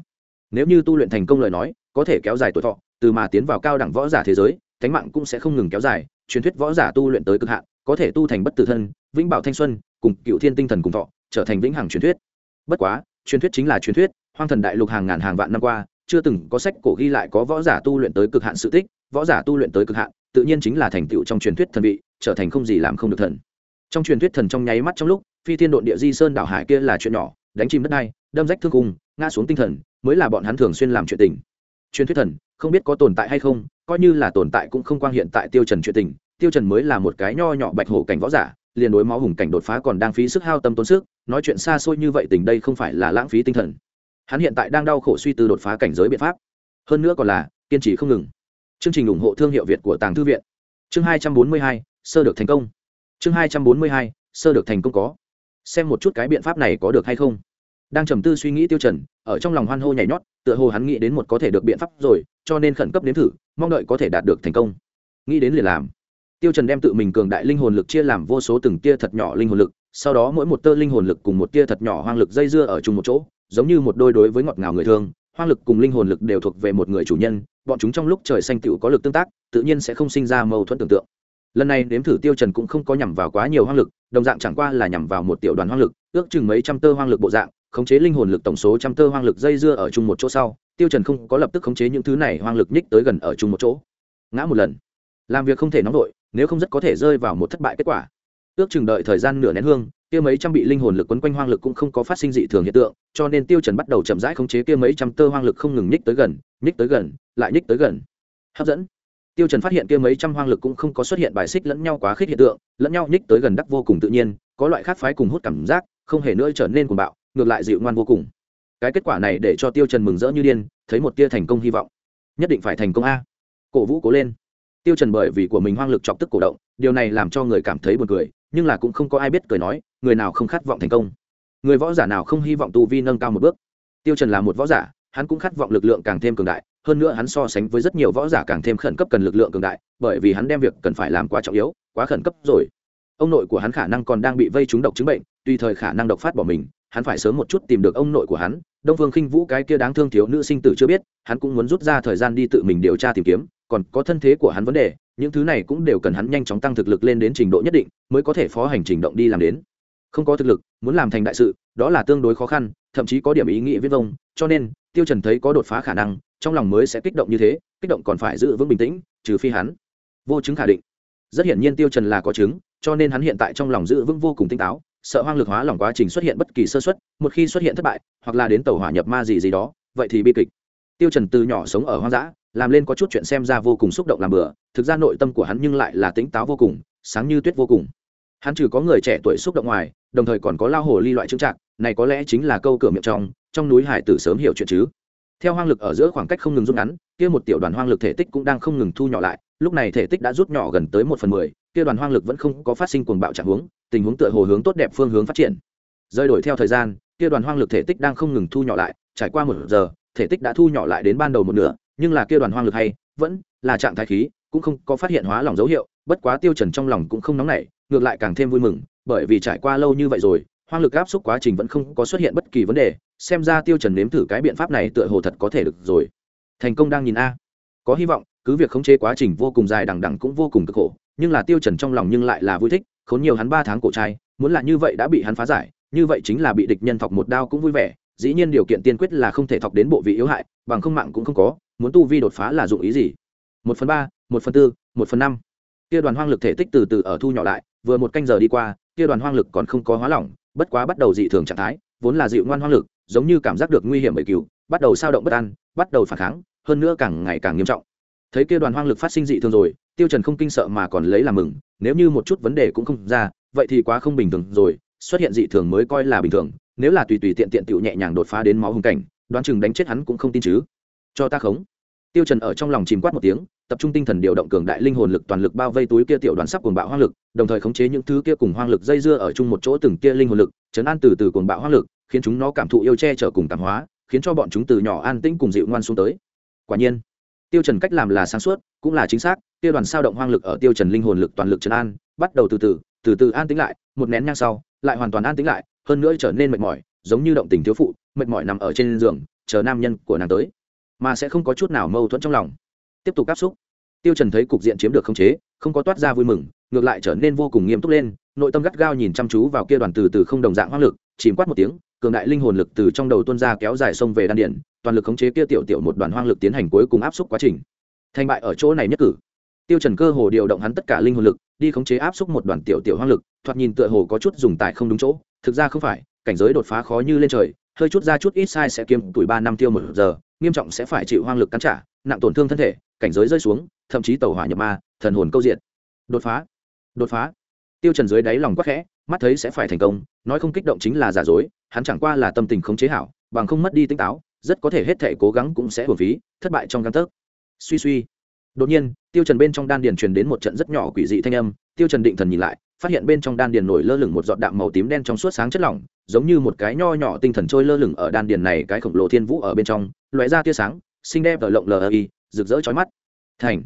Nếu như tu luyện thành công lời nói, có thể kéo dài tuổi thọ, từ mà tiến vào cao đẳng võ giả thế giới, tánh mạng cũng sẽ không ngừng kéo dài, truyền thuyết võ giả tu luyện tới cực hạn, có thể tu thành bất tử thân, vĩnh bảo thanh xuân, cùng cựu thiên tinh thần cùng thọ, trở thành vĩnh hằng truyền thuyết. Bất quá, truyền thuyết chính là truyền thuyết, hoang thần đại lục hàng ngàn hàng vạn năm qua, chưa từng có sách cổ ghi lại có võ giả tu luyện tới cực hạn sự tích, võ giả tu luyện tới cực hạn, tự nhiên chính là thành tựu trong truyền thuyết thần vị trở thành không gì làm không được thần. Trong truyền thuyết thần trong nháy mắt trong lúc, phi thiên độn địa di sơn đảo hải kia là chuyện nhỏ, đánh chim đất đai, đâm rách thương cung, ngã xuống tinh thần, mới là bọn hắn thường xuyên làm chuyện tình. Truyền thuyết thần, không biết có tồn tại hay không, coi như là tồn tại cũng không quan hiện tại tiêu trần chuyện tình, tiêu trần mới là một cái nho nhỏ bạch hổ cảnh võ giả, liền đối máu hùng cảnh đột phá còn đang phí sức hao tâm tốn sức, nói chuyện xa xôi như vậy tình đây không phải là lãng phí tinh thần. Hắn hiện tại đang đau khổ suy tư đột phá cảnh giới biện pháp. Hơn nữa còn là, kiên trì không ngừng. Chương trình ủng hộ thương hiệu việt của tàng thư viện. Chương hai trăm bốn mươi hai sơ được thành công. Chương hai trăm bốn mươi hai, sơ được thành công có. Xem một chút cái biện pháp này có được hay không. Đang trầm tư suy nghĩ tiêu trần, ở trong lòng hoan hô nhảy nhót, tựa hồ hắn nghĩ đến một có thể được biện pháp rồi, cho nên khẩn cấp nếm thử, mong đợi có thể đạt được thành công. Nghĩ đến liền làm. Tiêu trần đem tự mình cường đại linh hồn lực chia làm vô số từng tia thật nhỏ linh hồn lực, sau đó mỗi một tơ linh hồn lực cùng một tia thật nhỏ hoang lực dây dưa ở chung một chỗ, giống như một đôi đối với ngọt ngào người thương hoang lực cùng linh hồn lực đều thuộc về một người chủ nhân, bọn chúng trong lúc trời xanh tựu có lực tương tác, tự nhiên sẽ không sinh ra mâu thuẫn tưởng tượng lần này nếm thử tiêu trần cũng không có nhằm vào quá nhiều hoang lực, đồng dạng chẳng qua là nhằm vào một tiểu đoàn hoang lực, ước chừng mấy trăm tơ hoang lực bộ dạng, khống chế linh hồn lực tổng số trăm tơ hoang lực dây dưa ở chung một chỗ sau, tiêu trần không có lập tức khống chế những thứ này hoang lực nhích tới gần ở chung một chỗ. Ngã một lần. Làm việc không thể nóng vội, nếu không rất có thể rơi vào một thất bại kết quả. Ước chừng đợi thời gian nửa nén hương, kia mấy trăm bị linh hồn lực quấn quanh hoang lực cũng không có phát sinh dị thường hiện tượng, cho nên tiêu trần bắt đầu chậm rãi khống chế kia mấy trăm tơ hoang lực không ngừng nhích tới gần, nhích tới gần, lại nhích tới gần. Hấp dẫn tiêu trần phát hiện kia mấy trăm hoang lực cũng không có xuất hiện bài xích lẫn nhau quá khích hiện tượng, lẫn nhau nhích tới gần đắc vô cùng tự nhiên, có loại khác phái cùng hút cảm giác, không hề nữa trở nên cuồng bạo, ngược lại dịu ngoan vô cùng. Cái kết quả này để cho tiêu trần mừng rỡ như điên, thấy một tia thành công hy vọng. Nhất định phải thành công a. Cổ vũ cố lên. Tiêu trần bởi vì của mình hoang lực chọc tức cổ động, điều này làm cho người cảm thấy buồn cười, nhưng là cũng không có ai biết cười nói, người nào không khát vọng thành công. Người võ giả nào không hy vọng tu vi nâng cao một bước? Tiêu trần là một võ giả hắn cũng khát vọng lực lượng càng thêm cường đại, hơn nữa hắn so sánh với rất nhiều võ giả càng thêm khẩn cấp cần lực lượng cường đại, bởi vì hắn đem việc cần phải làm quá trọng yếu, quá khẩn cấp rồi. Ông nội của hắn khả năng còn đang bị vây trúng độc chứng bệnh, tùy thời khả năng độc phát bỏ mình, hắn phải sớm một chút tìm được ông nội của hắn. Đông phương khinh vũ cái kia đáng thương thiếu nữ sinh tử chưa biết, hắn cũng muốn rút ra thời gian đi tự mình điều tra tìm kiếm, còn có thân thế của hắn vấn đề, những thứ này cũng đều cần hắn nhanh chóng tăng thực lực lên đến trình độ nhất định, mới có thể phó hành trình động đi làm đến. Không có thực lực, muốn làm thành đại sự, đó là tương đối khó khăn, thậm chí có điểm ý nghĩa viết vông, cho nên tiêu trần thấy có đột phá khả năng, trong lòng mới sẽ kích động như thế, kích động còn phải giữ vững bình tĩnh, trừ phi hắn. Vô chứng khả định. Rất hiển nhiên tiêu trần là có chứng, cho nên hắn hiện tại trong lòng giữ vững vô cùng tinh táo, sợ hoang lực hóa lòng quá trình xuất hiện bất kỳ sơ suất, một khi xuất hiện thất bại, hoặc là đến tàu hỏa nhập ma gì gì đó, vậy thì bi kịch. Tiêu trần từ nhỏ sống ở hoang dã, làm lên có chút chuyện xem ra vô cùng xúc động làm bừa, thực ra nội tâm của hắn nhưng lại là tính táo vô cùng, sáng như tuyết vô cùng. Hắn trừ có người trẻ tuổi xúc động ngoài đồng thời còn có lao hồ ly loại trưng trạng này có lẽ chính là câu cửa miệng trong trong núi hải tử sớm hiểu chuyện chứ. Theo hoang lực ở giữa khoảng cách không ngừng rút ngắn, kia một tiểu đoàn hoang lực thể tích cũng đang không ngừng thu nhỏ lại, lúc này thể tích đã rút nhỏ gần tới một phần mười, kia đoàn hoang lực vẫn không có phát sinh cuồng bạo trạng hướng tình huống tựa hồ hướng tốt đẹp phương hướng phát triển. Rơi đổi theo thời gian, kia đoàn hoang lực thể tích đang không ngừng thu nhỏ lại, trải qua một giờ, thể tích đã thu nhỏ lại đến ban đầu một nửa, nhưng là kia đoàn hoang lực hay, vẫn là trạng thái khí, cũng không có phát hiện hóa lỏng dấu hiệu, bất quá tiêu trần trong lòng cũng không nóng nảy, ngược lại càng thêm vui mừng bởi vì trải qua lâu như vậy rồi, hoang lực áp xúc quá trình vẫn không có xuất hiện bất kỳ vấn đề, xem ra tiêu trần nếm thử cái biện pháp này tựa hồ thật có thể được rồi. Thành công đang nhìn a. Có hy vọng, cứ việc khống chế quá trình vô cùng dài đằng đằng cũng vô cùng cực khổ, nhưng là tiêu trần trong lòng nhưng lại là vui thích, khốn nhiều hắn ba tháng cổ trai, muốn là như vậy đã bị hắn phá giải, như vậy chính là bị địch nhân thọc một đao cũng vui vẻ, dĩ nhiên điều kiện tiên quyết là không thể thọc đến bộ vị yếu hại, bằng không mạng cũng không có, muốn tu vi đột phá là dụng ý gì? Một phần ba, một phần tư, một phần năm. Kia đoàn hoang lực thể tích từ từ ở thu nhỏ lại, vừa một canh giờ đi qua kia đoàn hoang lực còn không có hóa lỏng, bất quá bắt đầu dị thường trạng thái, vốn là dịu ngoan hoang lực, giống như cảm giác được nguy hiểm bởi cứu bắt đầu sao động bất an, bắt đầu phản kháng, hơn nữa càng ngày càng nghiêm trọng. Thấy kia đoàn hoang lực phát sinh dị thường rồi, tiêu trần không kinh sợ mà còn lấy làm mừng, nếu như một chút vấn đề cũng không ra, vậy thì quá không bình thường rồi, xuất hiện dị thường mới coi là bình thường, nếu là tùy tùy tiện tiện tiểu nhẹ nhàng đột phá đến máu hùng cảnh, đoán chừng đánh chết hắn cũng không tin chứ. Cho ta khống tiêu trần ở trong lòng chìm quát một tiếng, tập trung tinh thần điều động cường đại linh hồn lực toàn lực bao vây túi kia tiểu đoàn sắp cuồng bạo hoang lực, đồng thời khống chế những thứ kia cùng hoang lực dây dưa ở chung một chỗ từng kia linh hồn lực, chấn an từ từ cuồng bạo hoang lực, khiến chúng nó cảm thụ yêu che chở cùng cảm hóa, khiến cho bọn chúng từ nhỏ an tĩnh cùng dịu ngoan xuống tới. Quả nhiên, tiêu trần cách làm là sáng suốt, cũng là chính xác tiêu đoàn sao động hoang lực ở tiêu trần linh hồn lực toàn lực chấn an, bắt đầu từ từ từ từ an tĩnh lại, một nén nhang sau, lại hoàn toàn an tĩnh lại, hơn nữa trở nên mệt mỏi, giống như động tình thiếu phụ, mệt mỏi nằm ở trên giường, chờ nam nhân của nàng tới mà sẽ không có chút nào mâu thuẫn trong lòng. Tiếp tục áp xúc, tiêu trần thấy cục diện chiếm được khống chế, không có toát ra vui mừng, ngược lại trở nên vô cùng nghiêm túc lên, nội tâm gắt gao nhìn chăm chú vào kia đoàn từ từ không đồng dạng hoang lực, chìm quát một tiếng, cường đại linh hồn lực từ trong đầu tuôn ra kéo dài sông về đan điển toàn lực khống chế kia tiểu tiểu một đoàn hoang lực tiến hành cuối cùng áp xúc quá trình. Thành bại ở chỗ này nhất cử. Tiêu trần cơ hồ điều động hắn tất cả linh hồn lực, đi khống chế áp xúc một đoàn tiểu tiểu hoang lực, thoạt nhìn tựa hồ có chút dùng tại không đúng chỗ, thực ra không phải, cảnh giới đột phá khó như lên trời, hơi chút ra chút ít sai sẽ kiếm tuổi ba năm tiêu một giờ nghiêm trọng sẽ phải chịu hoang lực cắn trả, nặng tổn thương thân thể, cảnh giới rơi xuống, thậm chí tàu hỏa nhập ma, thần hồn câu diện đột phá. Đột phá. Tiêu trần dưới đáy lòng quắc khẽ, mắt thấy sẽ phải thành công, nói không kích động chính là giả dối, hắn chẳng qua là tâm tình không chế hảo, bằng không mất đi tinh táo, rất có thể hết thể cố gắng cũng sẽ hưởng phí, thất bại trong gan tấc. Suy suy. Đột nhiên, tiêu trần bên trong đan điền truyền đến một trận rất nhỏ quỷ dị thanh âm, tiêu trần định thần nhìn lại phát hiện bên trong đan điền nổi lơ lửng một giọt đạm màu tím đen trong suốt sáng chất lỏng giống như một cái nho nhỏ tinh thần trôi lơ lửng ở đan điền này cái khổng lồ thiên vũ ở bên trong lóe ra tia sáng xinh đẹp và lộng lờ y rực rỡ chói mắt. Thành.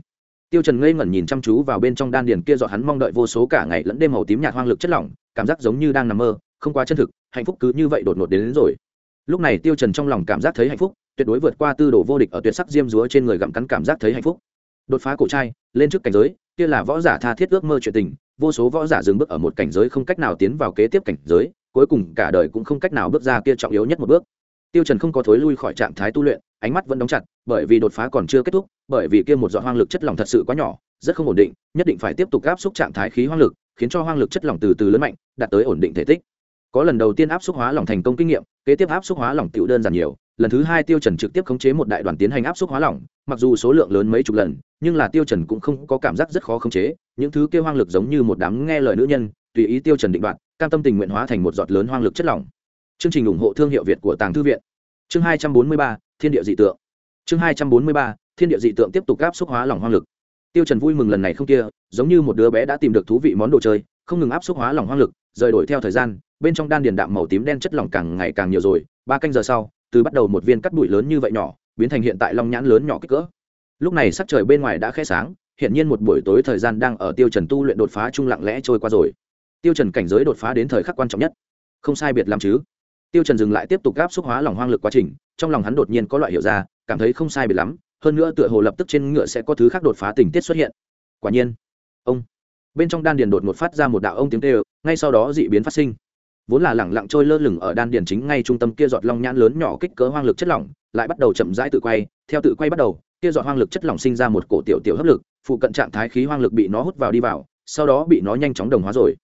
Tiêu trần ngây ngẩn nhìn chăm chú vào bên trong đan điền kia giọt hắn mong đợi vô số cả ngày lẫn đêm màu tím nhạt hoang lực chất lỏng cảm giác giống như đang nằm mơ không quá chân thực hạnh phúc cứ như vậy đột ngột đến, đến rồi. Lúc này tiêu trần trong lòng cảm giác thấy hạnh phúc tuyệt đối vượt qua tư đồ vô địch ở tuyệt sắc diêm dúa trên người gặm cắn cảm giác thấy hạnh phúc. Đột phá cổ trai lên trước cảnh giới kia là võ giả tha thiết ước mơ chuyện tình vô số võ giả dừng bước ở một cảnh giới không cách nào tiến vào kế tiếp cảnh giới, cuối cùng cả đời cũng không cách nào bước ra kia trọng yếu nhất một bước. Tiêu trần không có thối lui khỏi trạng thái tu luyện, ánh mắt vẫn đóng chặt, bởi vì đột phá còn chưa kết thúc, bởi vì kia một giọt hoang lực chất lỏng thật sự quá nhỏ, rất không ổn định, nhất định phải tiếp tục áp xúc trạng thái khí hoang lực, khiến cho hoang lực chất lỏng từ từ lớn mạnh, đạt tới ổn định thể tích. Có lần đầu tiên áp xúc hóa lỏng thành công kinh nghiệm, kế tiếp áp xúc hóa lỏng tiểu đơn giản nhiều, lần thứ hai tiêu trần trực tiếp khống chế một đại đoàn tiến hành áp xúc hóa lỏng, mặc dù số lượng lớn mấy chục lần nhưng là tiêu trần cũng không có cảm giác rất khó khống chế, những thứ kia hoang lực giống như một đám nghe lời nữ nhân, tùy ý tiêu trần định đoạt, cam tâm tình nguyện hóa thành một giọt lớn hoang lực chất lỏng. Chương trình ủng hộ thương hiệu việt của tàng thư viện. Chương hai trăm bốn mươi ba, thiên địa dị tượng. Chương hai trăm bốn mươi ba, thiên địa dị tượng tiếp tục áp xúc hóa lỏng hoang lực. Tiêu trần vui mừng lần này không kia, giống như một đứa bé đã tìm được thú vị món đồ chơi, không ngừng áp xúc hóa lỏng hoang lực, rời đổi theo thời gian, bên trong đan điền đạm màu tím đen chất lỏng càng ngày càng nhiều rồi, ba canh giờ sau, từ bắt đầu một viên cắt bụi lớn như vậy nhỏ, biến thành hiện tại long nhãn lớn nhỏ kích cỡ lúc này sắc trời bên ngoài đã khẽ sáng hiện nhiên một buổi tối thời gian đang ở tiêu trần tu luyện đột phá trung lặng lẽ trôi qua rồi. Tiêu trần cảnh giới đột phá đến thời khắc quan trọng nhất. Không sai biệt làm chứ. Tiêu trần dừng lại tiếp tục áp xúc hóa lòng hoang lực quá trình, trong lòng hắn đột nhiên có loại hiểu ra, cảm thấy không sai biệt lắm, hơn nữa tựa hồ lập tức trên ngựa sẽ có thứ khác đột phá tình tiết xuất hiện. Quả nhiên, ông, bên trong đan điền đột ngột phát ra một đạo ông tiếng kêu, ngay sau đó dị biến phát sinh. Vốn là lẳng lặng trôi lơ lửng ở đan điền chính ngay trung tâm kia giọt long nhãn lớn nhỏ kích cỡ hoang lực chất lỏng, lại bắt đầu chậm rãi tự quay, theo tự quay bắt đầu kia dọn hoang lực chất lỏng sinh ra một cổ tiểu tiểu hấp lực, phụ cận trạng thái khí hoang lực bị nó hút vào đi vào, sau đó bị nó nhanh chóng đồng hóa rồi.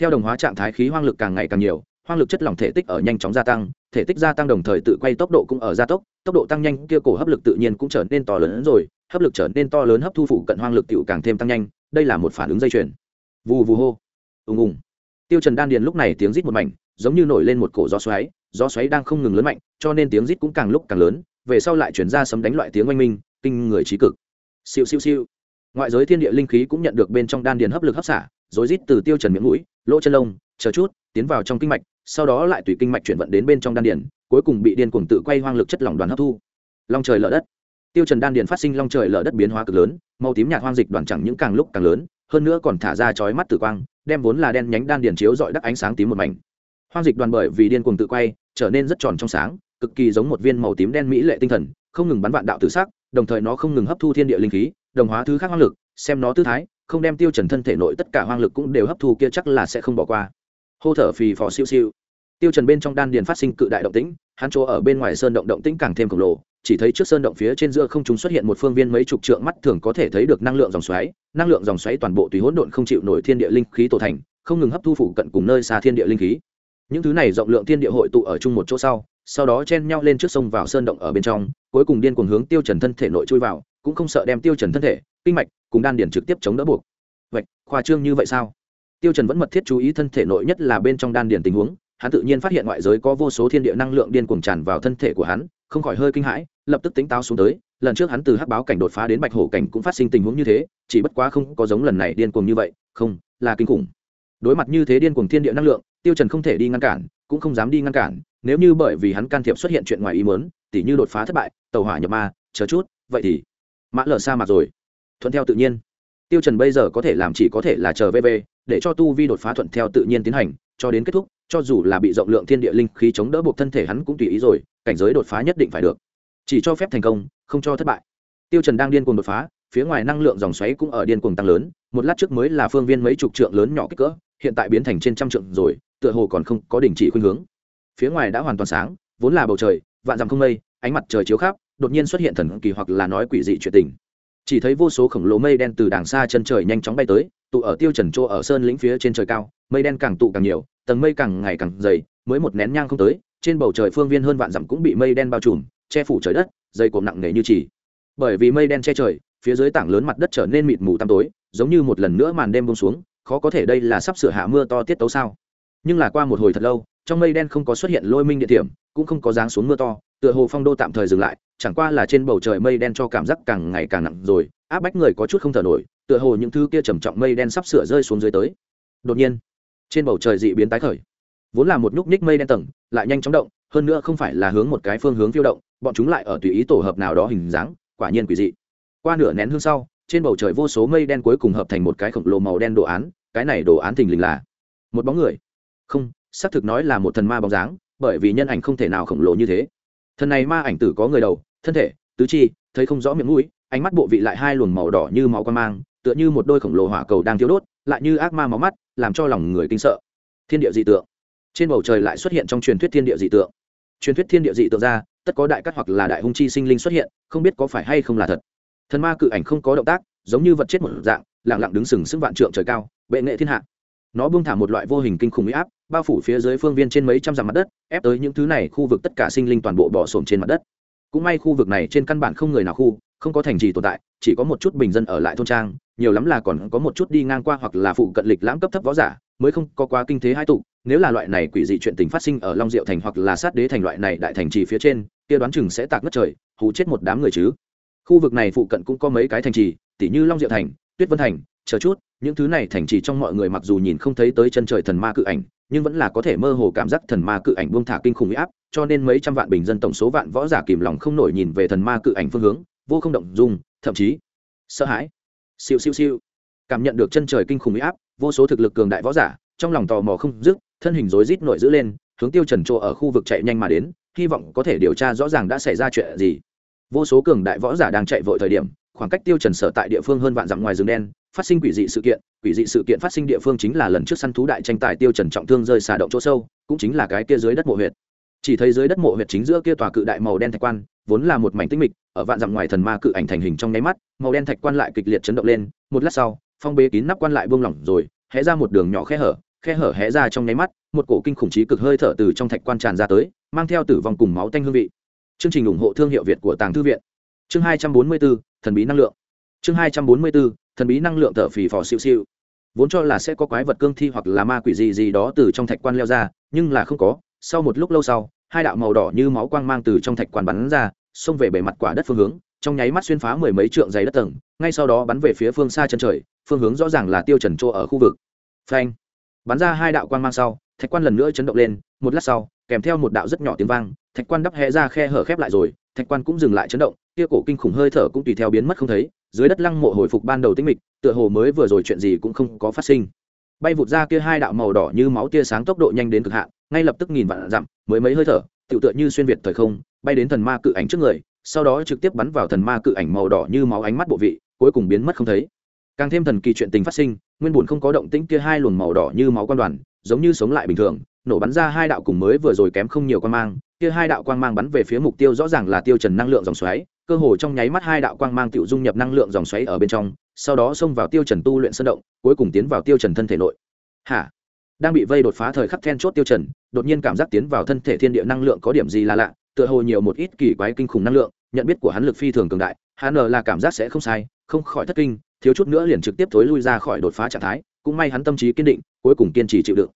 Theo đồng hóa trạng thái khí hoang lực càng ngày càng nhiều, hoang lực chất lỏng thể tích ở nhanh chóng gia tăng, thể tích gia tăng đồng thời tự quay tốc độ cũng ở gia tốc tốc độ tăng nhanh, kia cổ hấp lực tự nhiên cũng trở nên to lớn hơn rồi, hấp lực trở nên to lớn hấp thu phụ cận hoang lực tiểu càng thêm tăng nhanh, đây là một phản ứng dây chuyền. Vù vù hô. Ùng ùng. Tiêu trần đan điền lúc này tiếng rít một mảnh, giống như nổi lên một cổ gió xoáy gió xoáy đang không ngừng lớn mạnh, cho nên tiếng rít cũng càng lúc càng lớn, về sau lại chuyển ra sấm đánh loại tiếng oanh minh kinh người trí cực. Siêu siêu siêu. Ngoại giới thiên địa linh khí cũng nhận được bên trong đan điền hấp lực hấp xả, rối rít từ tiêu trần miệng mũi, lỗ chân lông, chờ chút, tiến vào trong kinh mạch, sau đó lại tùy kinh mạch chuyển vận đến bên trong đan điền, cuối cùng bị điên cuồng tự quay hoang lực chất lỏng đoàn hấp thu. Long trời lở đất. Tiêu trần đan điền phát sinh long trời lở đất biến hóa cực lớn, màu tím nhạt hoang dịch đoàn chẳng những càng lúc càng lớn, hơn nữa còn thả ra chói mắt tử quang, đem vốn là đen nhánh đan điền chiếu dọi đắc ánh sáng tím một mảnh. Hoang dịch đoàn bởi vì điên cuồng tự quay, trở nên rất tròn trong sáng, cực kỳ giống một viên màu tím đen mỹ lệ tinh thần, không ngừng bắn vạn đạo tử sắc đồng thời nó không ngừng hấp thu thiên địa linh khí, đồng hóa thứ khác hoang lực, xem nó tư thái, không đem tiêu trần thân thể nội tất cả hoang lực cũng đều hấp thu kia chắc là sẽ không bỏ qua. Hô thở phì phò siêu siêu. Tiêu trần bên trong đan điền phát sinh cự đại động tĩnh, hắn chỗ ở bên ngoài sơn động động tĩnh càng thêm khổng lồ, chỉ thấy trước sơn động phía trên giữa không trung xuất hiện một phương viên mấy chục trượng mắt thường có thể thấy được năng lượng dòng xoáy, năng lượng dòng xoáy toàn bộ tùy hỗn độn không chịu nổi thiên địa linh khí tổ thành, không ngừng hấp thu phụ cận cùng nơi xa thiên địa linh khí những thứ này rộng lượng thiên địa hội tụ ở chung một chỗ sau sau đó chen nhau lên trước sông vào sơn động ở bên trong, cuối cùng điên cuồng hướng tiêu trần thân thể nội chui vào, cũng không sợ đem tiêu trần thân thể, kinh mạch cùng đan điển trực tiếp chống đỡ buộc. Vậy, khoa trương như vậy sao? Tiêu trần vẫn mật thiết chú ý thân thể nội nhất là bên trong đan điển tình huống, hắn tự nhiên phát hiện ngoại giới có vô số thiên địa năng lượng điên cuồng tràn vào thân thể của hắn, không khỏi hơi kinh hãi, lập tức tính táo xuống tới. Lần trước hắn từ hắc báo cảnh đột phá đến bạch hổ cảnh cũng phát sinh tình huống như thế, chỉ bất quá không có giống lần này điên cuồng như vậy, không, là kinh khủng. Đối mặt như thế điên cuồng thiên địa năng lượng tiêu trần không thể đi ngăn cản, cũng không dám đi ngăn cản, nếu như bởi vì hắn can thiệp xuất hiện chuyện ngoài ý muốn, tỉ như đột phá thất bại, tàu hỏa nhập ma, chờ chút, vậy thì mã lở sa mặt rồi. Thuận theo tự nhiên. Tiêu trần bây giờ có thể làm chỉ có thể là chờ vv để cho tu vi đột phá thuận theo tự nhiên tiến hành, cho đến kết thúc, cho dù là bị rộng lượng thiên địa linh khí chống đỡ buộc thân thể hắn cũng tùy ý rồi, cảnh giới đột phá nhất định phải được. Chỉ cho phép thành công, không cho thất bại. Tiêu trần đang điên cuồng đột phá, phía ngoài năng lượng dòng xoáy cũng ở điên cuồng tăng lớn, một lát trước mới là phương viên mấy chục trượng lớn nhỏ kích cỡ, hiện tại biến thành trên trăm trượng rồi tựa hồ còn không có đình chỉ khuynh hướng. Phía ngoài đã hoàn toàn sáng, vốn là bầu trời, vạn dặm không mây, ánh mặt trời chiếu khắp, đột nhiên xuất hiện thần kỳ hoặc là nói quỷ dị chuyện tình. Chỉ thấy vô số khổng lồ mây đen từ đàng xa chân trời nhanh chóng bay tới, tụ ở tiêu trần chỗ ở sơn lĩnh phía trên trời cao, mây đen càng tụ càng nhiều, tầng mây càng ngày càng dày, mới một nén nhang không tới, trên bầu trời phương viên hơn vạn dặm cũng bị mây đen bao trùm, che phủ trời đất, dây cuộn nặng nề như chỉ. Bởi vì mây đen che trời, phía dưới tảng lớn mặt đất trở nên mịt mù tăm tối, giống như một lần nữa màn đêm buông xuống, khó có thể đây là sắp sửa hạ mưa to tiết tấu sao? Nhưng là qua một hồi thật lâu, trong mây đen không có xuất hiện lôi minh địa điểm, cũng không có dáng xuống mưa to, tựa hồ phong đô tạm thời dừng lại, chẳng qua là trên bầu trời mây đen cho cảm giác càng ngày càng nặng rồi, áp bách người có chút không thở nổi, tựa hồ những thứ kia trầm trọng mây đen sắp sửa rơi xuống dưới tới. Đột nhiên, trên bầu trời dị biến tái khởi. Vốn là một nhúc nhích mây đen tầng, lại nhanh chóng động, hơn nữa không phải là hướng một cái phương hướng phiêu động, bọn chúng lại ở tùy ý tổ hợp nào đó hình dáng, quả nhiên quỷ dị. Qua nửa nén hương sau, trên bầu trời vô số mây đen cuối cùng hợp thành một cái khổng lồ màu đen đồ án, cái này đồ án thình lình là một bóng người không, xác thực nói là một thần ma bóng dáng, bởi vì nhân ảnh không thể nào khổng lồ như thế. Thần này ma ảnh tử có người đầu, thân thể, tứ chi, thấy không rõ miệng mũi, ánh mắt bộ vị lại hai luồng màu đỏ như máu quan mang, tựa như một đôi khổng lồ hỏa cầu đang thiếu đốt, lại như ác ma máu mắt, làm cho lòng người kinh sợ. Thiên địa dị tượng. Trên bầu trời lại xuất hiện trong truyền thuyết thiên địa dị tượng. Truyền thuyết thiên địa dị tượng ra, tất có đại cắt hoặc là đại hung chi sinh linh xuất hiện, không biết có phải hay không là thật. Thần ma cự ảnh không có động tác, giống như vật chết một dạng lẳng lặng đứng sừng sững vạn trượng trời cao, bệ nghệ thiên hạ nó buông thả một loại vô hình kinh khủng huy áp, bao phủ phía dưới phương viên trên mấy trăm dặm mặt đất, ép tới những thứ này khu vực tất cả sinh linh toàn bộ bỏ sổm trên mặt đất. Cũng may khu vực này trên căn bản không người nào khu, không có thành trì tồn tại, chỉ có một chút bình dân ở lại thôn trang, nhiều lắm là còn có một chút đi ngang qua hoặc là phụ cận lịch lãm cấp thấp võ giả, mới không có quá kinh thế hai tụ. Nếu là loại này quỷ dị chuyện tình phát sinh ở long diệu thành hoặc là sát đế thành loại này đại thành trì phía trên, kia đoán chừng sẽ tạc ngất trời, hù chết một đám người chứ. Khu vực này phụ cận cũng có mấy cái thành trì tỷ như long diệu thành, tuyết vân thành, chờ chút những thứ này thành trì trong mọi người mặc dù nhìn không thấy tới chân trời thần ma cự ảnh, nhưng vẫn là có thể mơ hồ cảm giác thần ma cự ảnh buông thả kinh khủng huy áp, cho nên mấy trăm vạn bình dân tổng số vạn võ giả kìm lòng không nổi nhìn về thần ma cự ảnh phương hướng, vô không động dung, thậm chí sợ hãi. Siêu siêu siêu. Cảm nhận được chân trời kinh khủng huy áp, vô số thực lực cường đại võ giả, trong lòng tò mò không dứt, thân hình rối rít nổi giữ lên, hướng tiêu trần chỗ ở khu vực chạy nhanh mà đến, hy vọng có thể điều tra rõ ràng đã xảy ra chuyện gì. Vô số cường đại võ giả đang chạy vội thời điểm, khoảng cách tiêu trần sở tại địa phương hơn vạn dặm ngoài rừng đen phát sinh quỷ dị sự kiện, quỷ dị sự kiện phát sinh địa phương chính là lần trước săn thú đại tranh tài tiêu trần trọng thương rơi xà động chỗ sâu, cũng chính là cái kia dưới đất mộ huyệt. Chỉ thấy dưới đất mộ huyệt chính giữa kia tòa cự đại màu đen thạch quan, vốn là một mảnh tinh mịch, ở vạn dặm ngoài thần ma cự ảnh thành hình trong nháy mắt, màu đen thạch quan lại kịch liệt chấn động lên, một lát sau, phong bế kín nắp quan lại buông lỏng rồi, hé ra một đường nhỏ khe hở khe hở hé ra trong nháy mắt, một cổ kinh khủng trí cực hơi thở từ trong thạch quan tràn ra tới, mang theo tử vong cùng máu tanh hương vị. Chương trình ủng hộ thương hiệu việt của tàng thư viện. Chương hai trăm bốn mươi bốn thần bí năng lượng. Chương hai trăm bốn mươi bốn thần bí năng lượng thở phì phò siêu siêu vốn cho là sẽ có quái vật cương thi hoặc là ma quỷ gì gì đó từ trong thạch quan leo ra, nhưng là không có. Sau một lúc lâu sau, hai đạo màu đỏ như máu quang mang từ trong thạch quan bắn ra, xông về bề mặt quả đất phương hướng, trong nháy mắt xuyên phá mười mấy trượng dày đất tầng, ngay sau đó bắn về phía phương xa chân trời, phương hướng rõ ràng là tiêu trần chỗ ở khu vực. Phanh! Bắn ra hai đạo quang mang sau, thạch quan lần nữa chấn động lên, một lát sau, kèm theo một đạo rất nhỏ tiếng vang, thạch quan đắp hé ra khe hở khép lại rồi, thạch quan cũng dừng lại chấn động, kia cổ kinh khủng hơi thở cũng tùy theo biến mất không thấy dưới đất lăng mộ hồi phục ban đầu tinh mịch, tựa hồ mới vừa rồi chuyện gì cũng không có phát sinh. Bay vụt ra kia hai đạo màu đỏ như máu tia sáng tốc độ nhanh đến cực hạn, ngay lập tức nghìn vạn dặm, mới mấy hơi thở tự tựa như xuyên việt thời không, bay đến thần ma cự ảnh trước người, sau đó trực tiếp bắn vào thần ma cự ảnh màu đỏ như máu ánh mắt bộ vị, cuối cùng biến mất không thấy. Càng thêm thần kỳ chuyện tình phát sinh, nguyên bùn không có động tĩnh kia hai luồng màu đỏ như máu quan đoàn, giống như sống lại bình thường, nổ bắn ra hai đạo cùng mới vừa rồi kém không nhiều quan mang, kia hai đạo quang mang bắn về phía mục tiêu rõ ràng là tiêu trần năng lượng dòng xoáy cơ hồ trong nháy mắt hai đạo quang mang tiểu dung nhập năng lượng dòng xoáy ở bên trong, sau đó xông vào tiêu trần tu luyện sơn động, cuối cùng tiến vào tiêu trần thân thể nội. Hả? Đang bị vây đột phá thời khắc then chốt tiêu trần, đột nhiên cảm giác tiến vào thân thể thiên địa năng lượng có điểm gì là lạ, tựa hồ nhiều một ít kỳ quái kinh khủng năng lượng, nhận biết của hắn lực phi thường cường đại, hắn là cảm giác sẽ không sai, không khỏi thất kinh, thiếu chút nữa liền trực tiếp thối lui ra khỏi đột phá trạng thái, cũng may hắn tâm trí kiên định, cuối cùng kiên trì chịu đựng.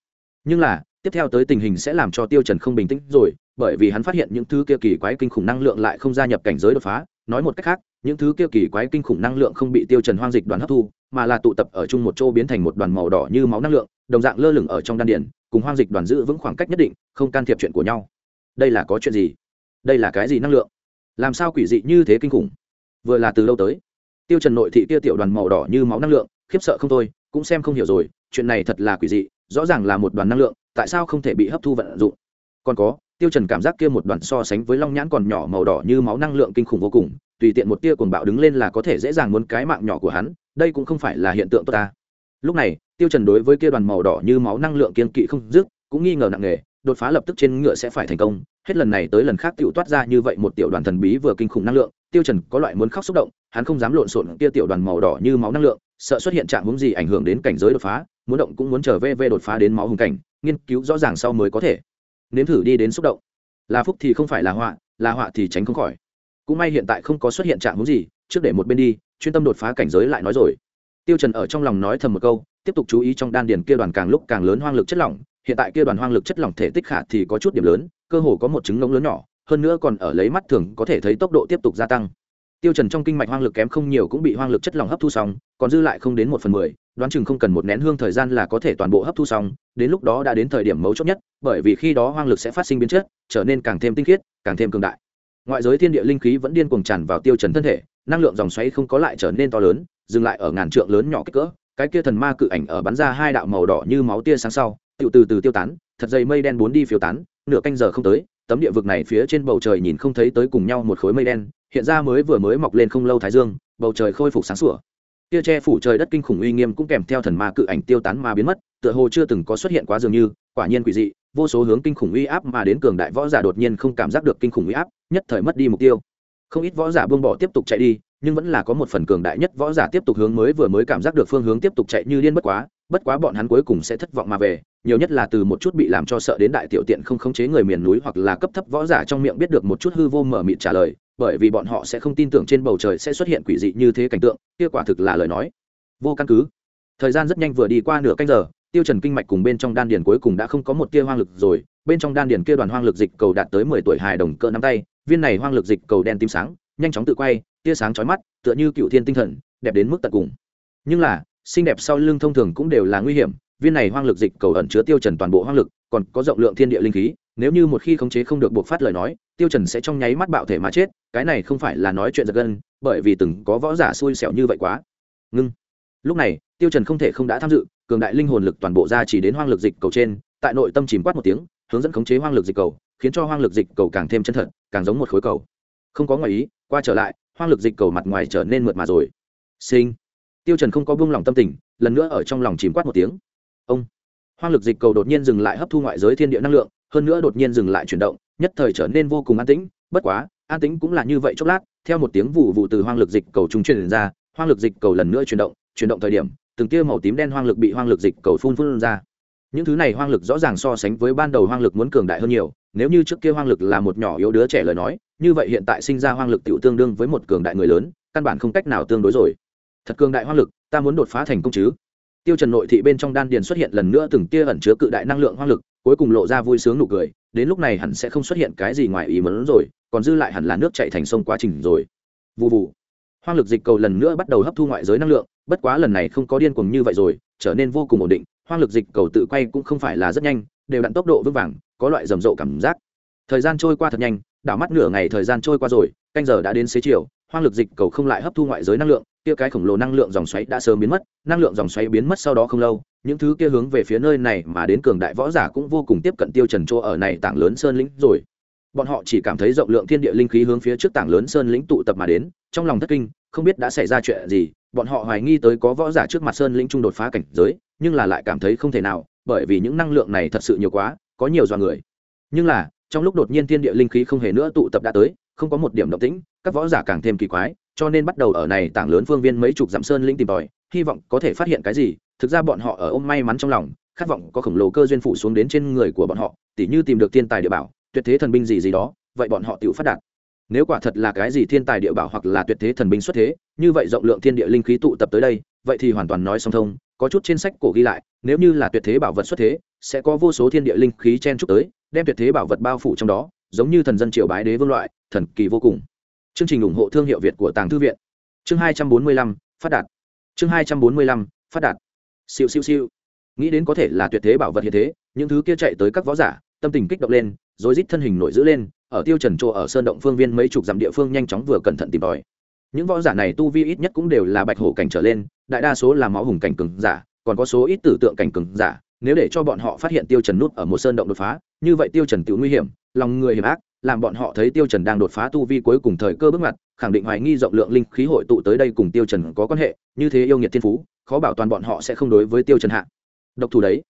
Nhưng là, tiếp theo tới tình hình sẽ làm cho tiêu trần không bình tĩnh rồi bởi vì hắn phát hiện những thứ kia kỳ quái kinh khủng năng lượng lại không gia nhập cảnh giới đột phá. Nói một cách khác, những thứ kia kỳ quái kinh khủng năng lượng không bị tiêu trần hoang dịch đoàn hấp thu, mà là tụ tập ở chung một chỗ biến thành một đoàn màu đỏ như máu năng lượng, đồng dạng lơ lửng ở trong đan điền, cùng hoang dịch đoàn giữ vững khoảng cách nhất định, không can thiệp chuyện của nhau. Đây là có chuyện gì? Đây là cái gì năng lượng? Làm sao quỷ dị như thế kinh khủng? Vừa là từ lâu tới, tiêu trần nội thị kia tiểu đoàn màu đỏ như máu năng lượng, khiếp sợ không thôi, cũng xem không hiểu rồi, chuyện này thật là quỷ dị, rõ ràng là một đoàn năng lượng, tại sao không thể bị hấp thu vận dụng? Còn có tiêu trần cảm giác kia một đoàn so sánh với long nhãn còn nhỏ màu đỏ như máu năng lượng kinh khủng vô cùng, tùy tiện một tia cuồng bạo đứng lên là có thể dễ dàng muốn cái mạng nhỏ của hắn, đây cũng không phải là hiện tượng tốt ta. Lúc này, tiêu trần đối với kia đoàn màu đỏ như máu năng lượng kiên kỵ không dứt, cũng nghi ngờ nặng nề, đột phá lập tức trên ngựa sẽ phải thành công. Hết lần này tới lần khác tiểu toát ra như vậy một tiểu đoàn thần bí vừa kinh khủng năng lượng, tiêu trần có loại muốn khóc xúc động, hắn không dám lộn xộn kia tiểu đoàn màu đỏ như máu năng lượng, sợ xuất hiện trạng huống gì ảnh hưởng đến cảnh giới đột phá, muốn động cũng muốn trở về về đột phá đến máu hùng cảnh, nghiên cứu rõ ràng sau mới có thể nếm thử đi đến xúc động. Là phúc thì không phải là họa là họa thì tránh không khỏi. Cũng may hiện tại không có xuất hiện trạng hướng gì, trước để một bên đi, chuyên tâm đột phá cảnh giới lại nói rồi. Tiêu trần ở trong lòng nói thầm một câu, tiếp tục chú ý trong đan điền kia đoàn càng lúc càng lớn hoang lực chất lỏng, hiện tại kia đoàn hoang lực chất lỏng thể tích khả thì có chút điểm lớn, cơ hồ có một trứng ngỗng lớn nhỏ, hơn nữa còn ở lấy mắt thường có thể thấy tốc độ tiếp tục gia tăng. Tiêu trần trong kinh mạch hoang lực kém không nhiều cũng bị hoang lực chất lỏng hấp thu xong, còn dư lại không đến một phần mười đoán chừng không cần một nén hương thời gian là có thể toàn bộ hấp thu xong, đến lúc đó đã đến thời điểm mấu chốt nhất, bởi vì khi đó hoang lực sẽ phát sinh biến chất, trở nên càng thêm tinh khiết, càng thêm cường đại. Ngoại giới thiên địa linh khí vẫn điên cuồng tràn vào tiêu trần thân thể, năng lượng dòng xoáy không có lại trở nên to lớn, dừng lại ở ngàn trượng lớn nhỏ kích cỡ, cái kia thần ma cự ảnh ở bắn ra hai đạo màu đỏ như máu tia sáng sau tự từ từ tiêu tán, thật dày mây đen bốn đi phiêu tán, nửa canh giờ không tới, tấm địa vực này phía trên bầu trời nhìn không thấy tới cùng nhau một khối mây đen, hiện ra mới vừa mới mọc lên không lâu thái dương, bầu trời khôi phục sáng sủa kia che phủ trời đất kinh khủng uy nghiêm cũng kèm theo thần ma cự ảnh tiêu tán mà biến mất, tựa hồ chưa từng có xuất hiện quá dường như, quả nhiên quỷ dị, vô số hướng kinh khủng uy áp mà đến cường đại võ giả đột nhiên không cảm giác được kinh khủng uy áp, nhất thời mất đi mục tiêu. Không ít võ giả buông bỏ tiếp tục chạy đi, nhưng vẫn là có một phần cường đại nhất võ giả tiếp tục hướng mới vừa mới cảm giác được phương hướng tiếp tục chạy như điên bất quá bất quá bọn hắn cuối cùng sẽ thất vọng mà về, nhiều nhất là từ một chút bị làm cho sợ đến đại tiểu tiện không khống chế người miền núi hoặc là cấp thấp võ giả trong miệng biết được một chút hư vô mở mịt trả lời bởi vì bọn họ sẽ không tin tưởng trên bầu trời sẽ xuất hiện quỷ dị như thế cảnh tượng, kia quả thực là lời nói. Vô căn cứ. Thời gian rất nhanh vừa đi qua nửa canh giờ, tiêu trần kinh mạch cùng bên trong đan điền cuối cùng đã không có một tia hoang lực rồi, bên trong đan điền kia đoàn hoang lực dịch cầu đạt tới mười tuổi hài đồng cỡ nắm tay, viên này hoang lực dịch cầu đen tím sáng, nhanh chóng tự quay, tia sáng chói mắt, tựa như cựu thiên tinh thần, đẹp đến mức tận cùng. Nhưng là, xinh đẹp sau lưng thông thường cũng đều là nguy hiểm, viên này hoang lực dịch cầu ẩn chứa tiêu trần toàn bộ hoang lực, còn có rộng lượng thiên địa linh khí, nếu như một khi khống chế không được buộc phát lời nói tiêu trần sẽ trong nháy mắt bạo thể mà chết, cái này không phải là nói chuyện giật gân, bởi vì từng có võ giả xui xẻo như vậy quá. Ngưng. Lúc này, tiêu trần không thể không đã tham dự, cường đại linh hồn lực toàn bộ ra chỉ đến hoang lực dịch cầu trên, tại nội tâm chìm quát một tiếng, hướng dẫn khống chế hoang lực dịch cầu, khiến cho hoang lực dịch cầu càng thêm chân thật, càng giống một khối cầu. Không có ngoại ý, qua trở lại, hoang lực dịch cầu mặt ngoài trở nên mượt mà rồi. Sinh. Tiêu trần không có buông lòng tâm tình, lần nữa ở trong lòng chìm quát một tiếng. Ông. Hoang lực dịch cầu đột nhiên dừng lại hấp thu ngoại giới thiên địa năng lượng, hơn nữa đột nhiên dừng lại chuyển động nhất thời trở nên vô cùng an tĩnh, bất quá, an tĩnh cũng là như vậy chốc lát, theo một tiếng vụ vụ từ hoang lực dịch cầu trung truyền ra, hoang lực dịch cầu lần nữa chuyển động chuyển động thời điểm, từng tia màu tím đen hoang lực bị hoang lực dịch cầu phun phun ra. Những thứ này hoang lực rõ ràng so sánh với ban đầu hoang lực muốn cường đại hơn nhiều, nếu như trước kia hoang lực là một nhỏ yếu đứa trẻ lời nói, như vậy hiện tại sinh ra hoang lực tiểu tương đương với một cường đại người lớn, căn bản không cách nào tương đối rồi. Thật cường đại hoang lực, ta muốn đột phá thành công chứ? Tiêu trần nội thị bên trong đan điền xuất hiện lần nữa từng tia ẩn chứa cự đại năng lượng hoang lực, cuối cùng lộ ra vui sướng nụ cười đến lúc này hẳn sẽ không xuất hiện cái gì ngoài ý muốn rồi, còn dư lại hẳn là nước chảy thành sông quá trình rồi. Vụ vụ hoang lực dịch cầu lần nữa bắt đầu hấp thu ngoại giới năng lượng, bất quá lần này không có điên cuồng như vậy rồi, trở nên vô cùng ổn định, hoang lực dịch cầu tự quay cũng không phải là rất nhanh, đều đặn tốc độ vững vàng, có loại rầm rộ cảm giác. Thời gian trôi qua thật nhanh, đảo mắt nửa ngày thời gian trôi qua rồi, canh giờ đã đến xế chiều, hoang lực dịch cầu không lại hấp thu ngoại giới năng lượng, kia cái khổng lồ năng lượng dòng xoáy đã sớm biến mất, năng lượng dòng xoáy biến mất sau đó không lâu những thứ kia hướng về phía nơi này mà đến cường đại võ giả cũng vô cùng tiếp cận tiêu trần chỗ ở này tảng lớn sơn lĩnh rồi. Bọn họ chỉ cảm thấy rộng lượng thiên địa linh khí hướng phía trước tảng lớn sơn lĩnh tụ tập mà đến, trong lòng thất kinh, không biết đã xảy ra chuyện gì, bọn họ hoài nghi tới có võ giả trước mặt sơn lĩnh trung đột phá cảnh giới, nhưng là lại cảm thấy không thể nào, bởi vì những năng lượng này thật sự nhiều quá, có nhiều dọa người. Nhưng là, trong lúc đột nhiên thiên địa linh khí không hề nữa tụ tập đã tới, không có một điểm động tĩnh, các võ giả càng thêm kỳ quái, cho nên bắt đầu ở này tảng lớn phương viên mấy chục dặm sơn lĩnh tìm tòi, hy vọng có thể phát hiện cái gì thực ra bọn họ ở ôm may mắn trong lòng, khát vọng có khổng lồ cơ duyên phủ xuống đến trên người của bọn họ, tỉ như tìm được thiên tài địa bảo, tuyệt thế thần binh gì gì đó, vậy bọn họ tự phát đạt. Nếu quả thật là cái gì thiên tài địa bảo hoặc là tuyệt thế thần binh xuất thế, như vậy rộng lượng thiên địa linh khí tụ tập tới đây, vậy thì hoàn toàn nói song thông, có chút trên sách cổ ghi lại, nếu như là tuyệt thế bảo vật xuất thế, sẽ có vô số thiên địa linh khí chen chúc tới, đem tuyệt thế bảo vật bao phủ trong đó, giống như thần dân triều bái đế vương loại, thần kỳ vô cùng. Chương trình ủng hộ thương hiệu việt của tàng thư viện. Chương hai trăm bốn mươi lăm, phát đạt. Chương hai trăm bốn mươi lăm, phát đạt siêu siêu siêu. Nghĩ đến có thể là tuyệt thế bảo vật hiện thế, những thứ kia chạy tới các võ giả, tâm tình kích động lên, rồi rít thân hình nổi giữ lên, ở tiêu trần chỗ ở sơn động phương viên mấy chục dặm địa phương nhanh chóng vừa cẩn thận tìm tòi. Những võ giả này tu vi ít nhất cũng đều là bạch hổ cảnh trở lên, đại đa số là máu hùng cảnh cường giả, còn có số ít tử tượng cảnh cường giả, nếu để cho bọn họ phát hiện tiêu trần nút ở một sơn động đột phá, như vậy tiêu trần tự nguy hiểm, lòng người hiểm ác, làm bọn họ thấy tiêu trần đang đột phá tu vi cuối cùng thời cơ bước ngoặt khẳng định hoài nghi rộng lượng linh khí hội tụ tới đây cùng tiêu trần có quan hệ, như thế yêu nghiệt thiên phú, khó bảo toàn bọn họ sẽ không đối với tiêu trần hạ. Độc thủ đấy.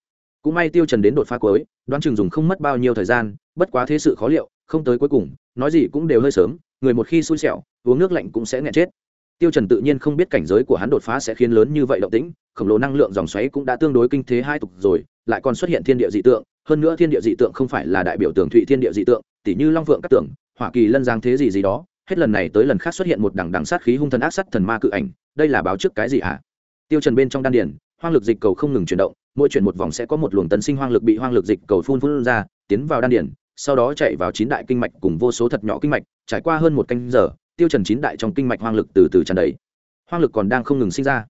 Cũng may tiêu trần đến đột phá cuối, đoán chừng dùng không mất bao nhiêu thời gian, bất quá thế sự khó liệu, không tới cuối cùng, nói gì cũng đều hơi sớm, người một khi xui xẻo, uống nước lạnh cũng sẽ nghẹn chết. Tiêu trần tự nhiên không biết cảnh giới của hắn đột phá sẽ khiến lớn như vậy động tĩnh, khổng lồ năng lượng dòng xoáy cũng đã tương đối kinh thế hai tục rồi, lại còn xuất hiện thiên địa dị tượng, hơn nữa thiên địa dị tượng không phải là đại biểu tường thụy thiên địa dị tượng, tỉ như long vượng các tượng hỏa kỳ lân giang thế gì gì đó hết lần này tới lần khác xuất hiện một đằng đằng sát khí hung thần ác sát thần ma cự ảnh, đây là báo trước cái gì hả? Tiêu trần bên trong đan điền, hoang lực dịch cầu không ngừng chuyển động, mỗi chuyển một vòng sẽ có một luồng tấn sinh hoang lực bị hoang lực dịch cầu phun phun ra, tiến vào đan điền, sau đó chạy vào chín đại kinh mạch cùng vô số thật nhỏ kinh mạch, trải qua hơn một canh giờ, tiêu trần chín đại trong kinh mạch hoang lực từ từ tràn đầy. Hoang lực còn đang không ngừng sinh ra.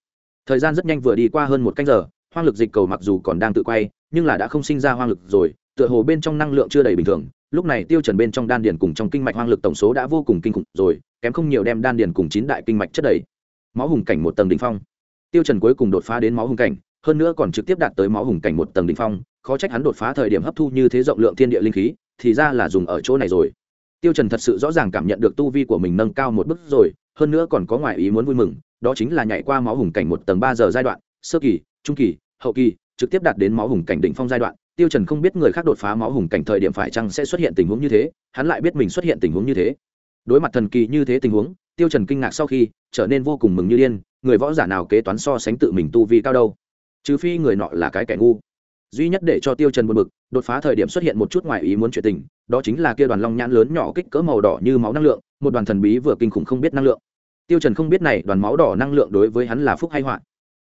Thời gian rất nhanh vừa đi qua hơn một canh giờ, hoang lực dịch cầu mặc dù còn đang tự quay, nhưng là đã không sinh ra hoang lực rồi, tựa hồ bên trong năng lượng chưa đầy bình thường lúc này tiêu trần bên trong đan điền cùng trong kinh mạch hoang lực tổng số đã vô cùng kinh khủng rồi, kém không nhiều đem đan điền cùng chín đại kinh mạch chất đầy. Máu hùng cảnh một tầng đỉnh phong. Tiêu trần cuối cùng đột phá đến máu hùng cảnh, hơn nữa còn trực tiếp đạt tới máu hùng cảnh một tầng đỉnh phong, khó trách hắn đột phá thời điểm hấp thu như thế rộng lượng thiên địa linh khí, thì ra là dùng ở chỗ này rồi. Tiêu trần thật sự rõ ràng cảm nhận được tu vi của mình nâng cao một bước rồi, hơn nữa còn có ngoại ý muốn vui mừng, đó chính là nhảy qua máu hùng cảnh một tầng ba giờ giai đoạn, sơ kỳ, trung kỳ, hậu kỳ, trực tiếp đạt đến máu hùng cảnh đỉnh phong giai đoạn tiêu trần không biết người khác đột phá máu hùng cảnh thời điểm phải chăng sẽ xuất hiện tình huống như thế, hắn lại biết mình xuất hiện tình huống như thế. Đối mặt thần kỳ như thế tình huống, tiêu trần kinh ngạc sau khi trở nên vô cùng mừng như điên, người võ giả nào kế toán so sánh tự mình tu vi cao đâu? Trừ phi người nọ là cái kẻ ngu. Duy nhất để cho tiêu trần buồn bực, đột phá thời điểm xuất hiện một chút ngoài ý muốn chuyện tình, đó chính là kia đoàn long nhãn lớn nhỏ kích cỡ màu đỏ như máu năng lượng, một đoàn thần bí vừa kinh khủng không biết năng lượng. Tiêu trần không biết này, đoàn máu đỏ năng lượng đối với hắn là phúc hay họa.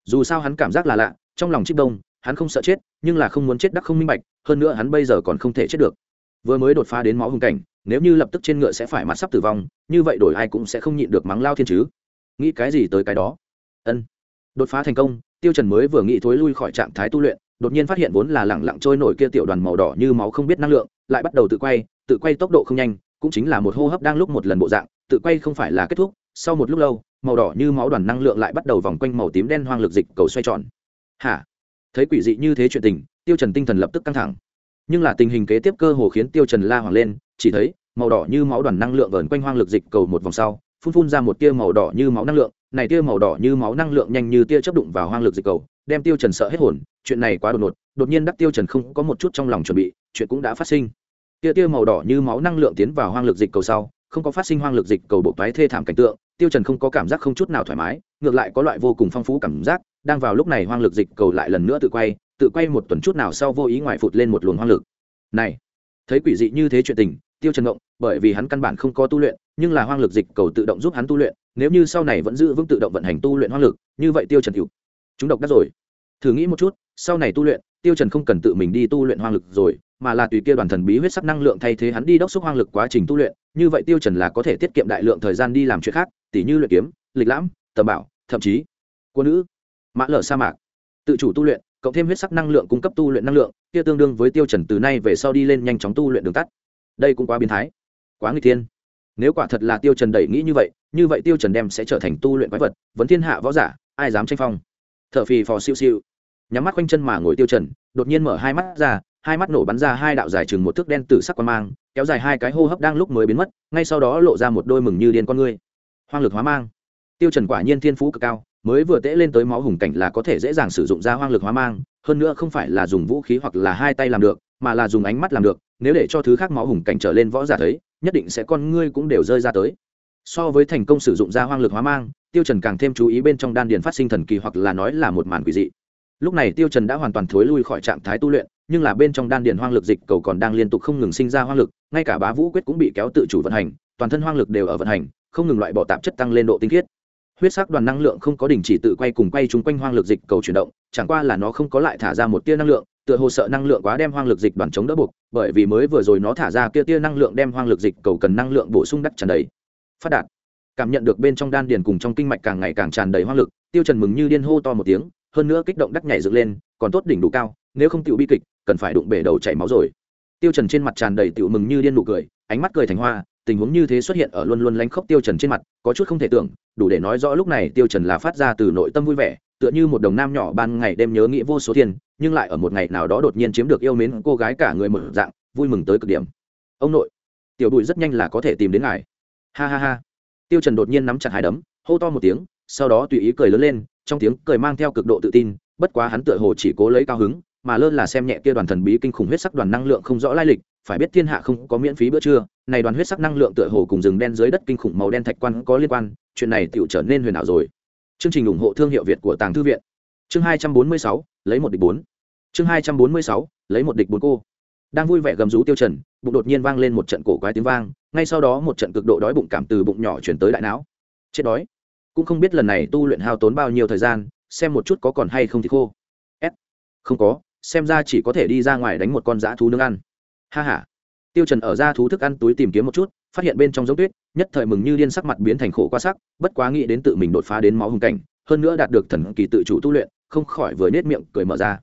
Dù sao hắn cảm giác là lạ, trong lòng trích đông hắn không sợ chết, nhưng là không muốn chết đắc không minh bạch, hơn nữa hắn bây giờ còn không thể chết được. Vừa mới đột phá đến máu hùng cảnh, nếu như lập tức trên ngựa sẽ phải mặt sắp tử vong, như vậy đổi ai cũng sẽ không nhịn được mắng lao thiên chứ. Nghĩ cái gì tới cái đó? Ân. Đột phá thành công, tiêu trần mới vừa nghĩ thối lui khỏi trạng thái tu luyện, đột nhiên phát hiện vốn là lẳng lặng trôi nổi kia tiểu đoàn màu đỏ như máu không biết năng lượng, lại bắt đầu tự quay tự quay tốc độ không nhanh, cũng chính là một hô hấp đang lúc một lần bộ dạng, tự quay không phải là kết thúc, sau một lúc lâu, màu đỏ như máu đoàn năng lượng lại bắt đầu vòng quanh màu tím đen hoang lực dịch cầu xoay tròn. Hả? Thấy quỷ dị như thế chuyện tình, tiêu trần tinh thần lập tức căng thẳng. Nhưng là tình hình kế tiếp cơ hồ khiến tiêu trần la hoàng lên, chỉ thấy, màu đỏ như máu đoàn năng lượng vờn quanh hoang lực dịch cầu một vòng sau, phun phun ra một tia màu đỏ như máu năng lượng, này tia màu đỏ như máu năng lượng nhanh như tia chớp đụng vào hoang lực dịch cầu, đem tiêu trần sợ hết hồn, chuyện này quá đột ngột, đột nhiên đắc tiêu trần không có một chút trong lòng chuẩn bị, chuyện cũng đã phát sinh. Tia tia màu đỏ như máu năng lượng tiến vào hoang lực dịch cầu sau, không có phát sinh hoang lực dịch cầu bộ toái thê thảm cảnh tượng tiêu trần không có cảm giác không chút nào thoải mái ngược lại có loại vô cùng phong phú cảm giác đang vào lúc này hoang lực dịch cầu lại lần nữa tự quay tự quay một tuần chút nào sau vô ý ngoại phụt lên một luồng hoang lực. Này thấy quỷ dị như thế chuyện tình tiêu trần ngộng bởi vì hắn căn bản không có tu luyện nhưng là hoang lực dịch cầu tự động giúp hắn tu luyện nếu như sau này vẫn giữ vững tự động vận hành tu luyện hoang lực như vậy tiêu trần hiểu, chúng độc đắc rồi. Thử nghĩ một chút sau này tu luyện tiêu trần không cần tự mình đi tu luyện hoang lực rồi mà là tùy kia đoàn thần bí huyết sắc năng lượng thay thế hắn đi đốc xúc hoang lực quá trình tu luyện như vậy tiêu trần là có thể tiết kiệm đại lượng thời gian đi làm chuyện khác, tỉ như luyện kiếm, lịch lãm, tầm bảo, thậm chí quân nữ mã lở sa mạc. Tự chủ tu luyện, cộng thêm huyết sắc năng lượng cung cấp tu luyện năng lượng, kia tương đương với tiêu trần từ nay về sau đi lên nhanh chóng tu luyện đường tắt. Đây cũng quá biến thái, quá nguy thiên. Nếu quả thật là tiêu trần đẩy nghĩ như vậy như vậy tiêu trần đem sẽ trở thành tu luyện quái vật, vấn thiên hạ võ giả, ai dám tranh phong? Thở phì phò siêu siêu. Nhắm mắt quanh chân mà ngồi tiêu trần, đột nhiên mở hai mắt ra hai mắt nổ bắn ra hai đạo dài chừng một thước đen tử sắc quan mang, kéo dài hai cái hô hấp đang lúc mới biến mất, ngay sau đó lộ ra một đôi mừng như điên con ngươi. Hoang lực hóa mang. Tiêu trần quả nhiên thiên phú cực cao, mới vừa tễ lên tới máu hùng cảnh là có thể dễ dàng sử dụng ra hoang lực hóa mang, hơn nữa không phải là dùng vũ khí hoặc là hai tay làm được, mà là dùng ánh mắt làm được, nếu để cho thứ khác máu hùng cảnh trở lên võ giả thấy, nhất định sẽ con ngươi cũng đều rơi ra tới. So với thành công sử dụng ra hoang lực hóa mang, tiêu trần càng thêm chú ý bên trong đan điền phát sinh thần kỳ hoặc là nói là một màn quỷ dị. Lúc này tiêu trần đã hoàn toàn thối lui khỏi trạng thái tu luyện nhưng là bên trong đan điền hoang lực dịch cầu còn đang liên tục không ngừng sinh ra hoang lực, ngay cả bá vũ quyết cũng bị kéo tự chủ vận hành, toàn thân hoang lực đều ở vận hành, không ngừng loại bỏ tạp chất tăng lên độ tinh khiết. Huyết sắc đoàn năng lượng không có đình chỉ tự quay cùng quay chung quanh hoang lực dịch cầu chuyển động, chẳng qua là nó không có lại thả ra một tia năng lượng, tựa hồ sợ năng lượng quá đem hoang lực dịch đoàn chống đỡ buộc, bởi vì mới vừa rồi nó thả ra kia tia năng lượng đem hoang lực dịch cầu cần năng lượng bổ sung đắc tràn đầy. Phát đạt. Cảm nhận được bên trong đan điền cùng trong kinh mạch càng ngày càng tràn đầy hoang lực, tiêu trần mừng như điên hô to một tiếng, hơn nữa kích động đắc nhảy dựng lên, còn tốt đỉnh đủ cao nếu không tiểu bi kịch, cần phải đụng bể đầu chảy máu rồi. Tiêu trần trên mặt tràn đầy tiểu mừng như điên nụ cười, ánh mắt cười thành hoa, tình huống như thế xuất hiện ở luôn luôn lánh khốc tiêu trần trên mặt, có chút không thể tưởng, đủ để nói rõ lúc này tiêu trần là phát ra từ nội tâm vui vẻ, tựa như một đồng nam nhỏ ban ngày đêm nhớ nghĩ vô số tiền, nhưng lại ở một ngày nào đó đột nhiên chiếm được yêu mến cô gái cả người mở dạng, vui mừng tới cực điểm. Ông nội, tiểu bụi rất nhanh là có thể tìm đến ngài. Ha ha ha. Tiêu trần đột nhiên nắm chặt hai đấm, hô to một tiếng, sau đó tùy ý cười lớn lên, trong tiếng cười mang theo cực độ tự tin, bất quá hắn tựa hồ chỉ cố lấy cao hứng mà lơ là xem nhẹ kia đoàn thần bí kinh khủng huyết sắc đoàn năng lượng không rõ lai lịch, phải biết thiên hạ không có miễn phí bữa trưa, này đoàn huyết sắc năng lượng tựa hồ cùng rừng đen dưới đất kinh khủng màu đen thạch quan có liên quan, chuyện này tựu trở nên huyền ảo rồi. Chương trình ủng hộ thương hiệu việt của tàng thư viện. Chương hai trăm bốn mươi sáu, lấy một địch bốn. Chương hai trăm bốn mươi sáu, lấy một địch bốn cô. Đang vui vẻ gầm rú tiêu trần, bụng đột nhiên vang lên một trận cổ quái tiếng vang, ngay sau đó một trận cực độ đói bụng cảm từ bụng nhỏ chuyển tới đại não. Chết đói. Cũng không biết lần này tu luyện hao tốn bao nhiêu thời gian, xem một chút có còn hay không thì khô. S. Không có xem ra chỉ có thể đi ra ngoài đánh một con dã thú nướng ăn. Ha ha. Tiêu trần ở ra thú thức ăn túi tìm kiếm một chút, phát hiện bên trong giống tuyết, nhất thời mừng như điên sắc mặt biến thành khổ qua sắc, bất quá nghĩ đến tự mình đột phá đến máu hùng cảnh, hơn nữa đạt được thần kỳ tự chủ tu luyện, không khỏi vừa nết miệng cười mở ra.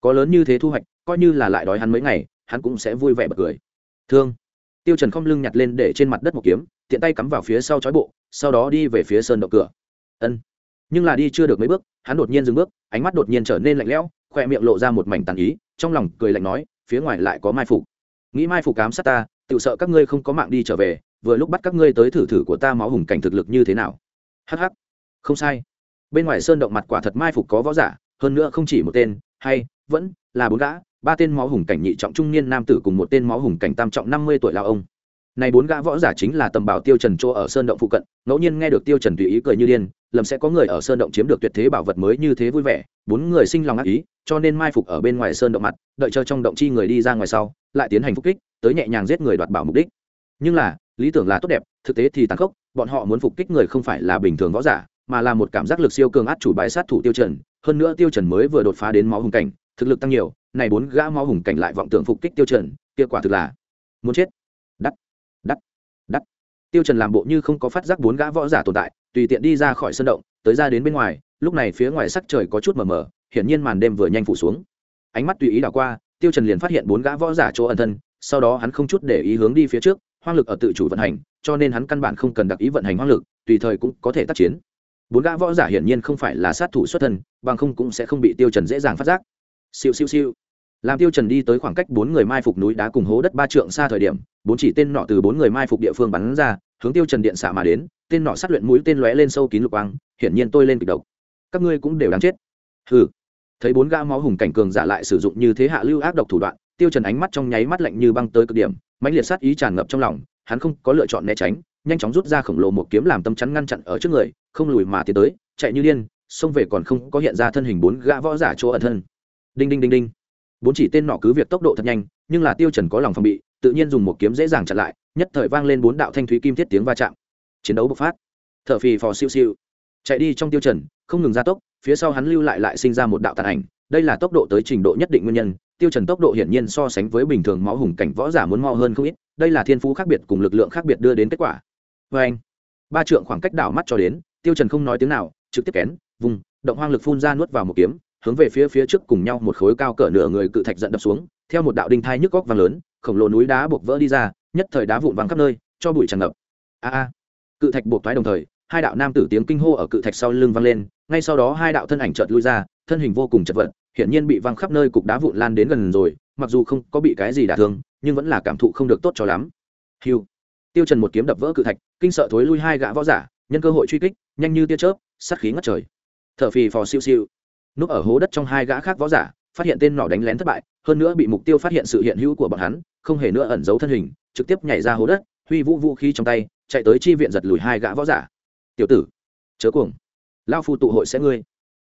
Có lớn như thế thu hoạch, coi như là lại đói hắn mấy ngày, hắn cũng sẽ vui vẻ bật cười. Thương. Tiêu trần không lưng nhặt lên để trên mặt đất một kiếm, tiện tay cắm vào phía sau chói bộ, sau đó đi về phía sơn động cửa. Ân. Nhưng là đi chưa được mấy bước, hắn đột nhiên dừng bước, ánh mắt đột nhiên trở nên lạnh lẽo khoe miệng lộ ra một mảnh tàn ý, trong lòng cười lạnh nói, phía ngoài lại có mai phục. Nghĩ mai phục cám sát ta tự sợ các ngươi không có mạng đi trở về, vừa lúc bắt các ngươi tới thử thử của ta máu hùng cảnh thực lực như thế nào. Hh không sai. Bên ngoài sơn động mặt quả thật mai phục có võ giả, hơn nữa không chỉ một tên, hay, vẫn là bốn gã, ba tên máu hùng cảnh nhị trọng trung niên nam tử cùng một tên máu hùng cảnh tam trọng năm mươi tuổi lao ông này bốn gã võ giả chính là tầm bảo tiêu trần chỗ ở sơn động phụ cận, ngẫu nhiên nghe được tiêu trần tùy ý cười như điên, lầm sẽ có người ở sơn động chiếm được tuyệt thế bảo vật mới như thế vui vẻ, bốn người sinh lòng ác ý, cho nên mai phục ở bên ngoài sơn động mặt, đợi chờ trong động chi người đi ra ngoài sau, lại tiến hành phục kích, tới nhẹ nhàng giết người đoạt bảo mục đích. Nhưng là, lý tưởng là tốt đẹp, thực tế thì tàn khốc, bọn họ muốn phục kích người không phải là bình thường võ giả, mà là một cảm giác lực siêu cường át chủ bài sát thủ tiêu trần, hơn nữa tiêu trần mới vừa đột phá đến máu hùng cảnh, thực lực tăng nhiều, này bốn gã máu hùng cảnh lại vọng tưởng phục kích tiêu trần, kết quả thực là muốn chết tiêu trần làm bộ như không có phát giác bốn gã võ giả tồn tại, tùy tiện đi ra khỏi sân động, tới ra đến bên ngoài, lúc này phía ngoài sắc trời có chút mờ mờ, hiển nhiên màn đêm vừa nhanh phủ xuống. Ánh mắt tùy ý đảo qua, tiêu trần liền phát hiện bốn gã võ giả chỗ ẩn thân, sau đó hắn không chút để ý hướng đi phía trước, hoang lực ở tự chủ vận hành, cho nên hắn căn bản không cần đặc ý vận hành hoang lực, tùy thời cũng có thể tác chiến. Bốn gã võ giả hiển nhiên không phải là sát thủ xuất thân, bằng không cũng sẽ không bị tiêu trần dễ dàng phát giác. Siêu siêu siêu làm tiêu trần đi tới khoảng cách bốn người mai phục núi đá cùng hố đất ba trượng xa thời điểm, bốn chỉ tên nọ từ bốn người mai phục địa phương bắn ra, hướng tiêu trần điện xạ mà đến, tên nọ sát luyện mũi tên lóe lên sâu kín lục quang, hiển nhiên tôi lên kịch độc. Các ngươi cũng đều đáng chết. Hừ. Thấy bốn gã máu hùng cảnh cường giả lại sử dụng như thế hạ lưu ác độc thủ đoạn, tiêu trần ánh mắt trong nháy mắt lạnh như băng tới cực điểm, mãnh liệt sát ý tràn ngập trong lòng, hắn không có lựa chọn né tránh, nhanh chóng rút ra khổng lồ một kiếm làm tâm chắn ngăn chặn ở trước người, không lùi mà tiến tới, chạy như điên, xông về còn không có hiện ra thân hình bốn gã võ giả chỗ ẩn thân. Đinh đinh đinh đinh bốn chỉ tên nọ cứ việc tốc độ thật nhanh, nhưng là tiêu trần có lòng phòng bị, tự nhiên dùng một kiếm dễ dàng chặn lại, nhất thời vang lên bốn đạo thanh thúy kim thiết tiếng va chạm. Chiến đấu bộc phát. Thở phì phò siêu siêu. Chạy đi trong tiêu trần, không ngừng gia tốc, phía sau hắn lưu lại lại sinh ra một đạo tàn ảnh, đây là tốc độ tới trình độ nhất định nguyên nhân, tiêu trần tốc độ hiển nhiên so sánh với bình thường máu hùng cảnh võ giả muốn mau hơn không ít, đây là thiên phú khác biệt cùng lực lượng khác biệt đưa đến kết quả. Với anh, ba trượng khoảng cách đảo mắt cho đến, tiêu trần không nói tiếng nào, trực tiếp kén, vùng, động hoang lực phun ra nuốt vào một kiếm hướng về phía phía trước cùng nhau một khối cao cỡ nửa người cự thạch giận đập xuống, theo một đạo đinh thai nhức góc vang lớn, khổng lồ núi đá buộc vỡ đi ra, nhất thời đá vụn văng khắp nơi, cho bụi tràn ngập. A a. Cự thạch buộc thoái đồng thời, hai đạo nam tử tiếng kinh hô ở cự thạch sau lưng vang lên, ngay sau đó hai đạo thân ảnh chợt lui ra, thân hình vô cùng chật vật, hiển nhiên bị văng khắp nơi cục đá vụn lan đến gần rồi, mặc dù không có bị cái gì đả thương, nhưng vẫn là cảm thụ không được tốt cho lắm. Hiu tiêu trần một kiếm đập vỡ cự thạch, kinh sợ thối lui hai gã võ giả, nhân cơ hội truy kích, nhanh như tia chớp, sát khí ngất trời. Thở phì phò siêu siêu núp ở hố đất trong hai gã khác võ giả, phát hiện tên nỏ đánh lén thất bại, hơn nữa bị mục tiêu phát hiện sự hiện hữu của bọn hắn, không hề nữa ẩn giấu thân hình, trực tiếp nhảy ra hố đất, huy vũ vũ khí trong tay, chạy tới chi viện giật lùi hai gã võ giả. Tiểu tử, chớ cuồng. Lao phu tụ hội sẽ ngươi.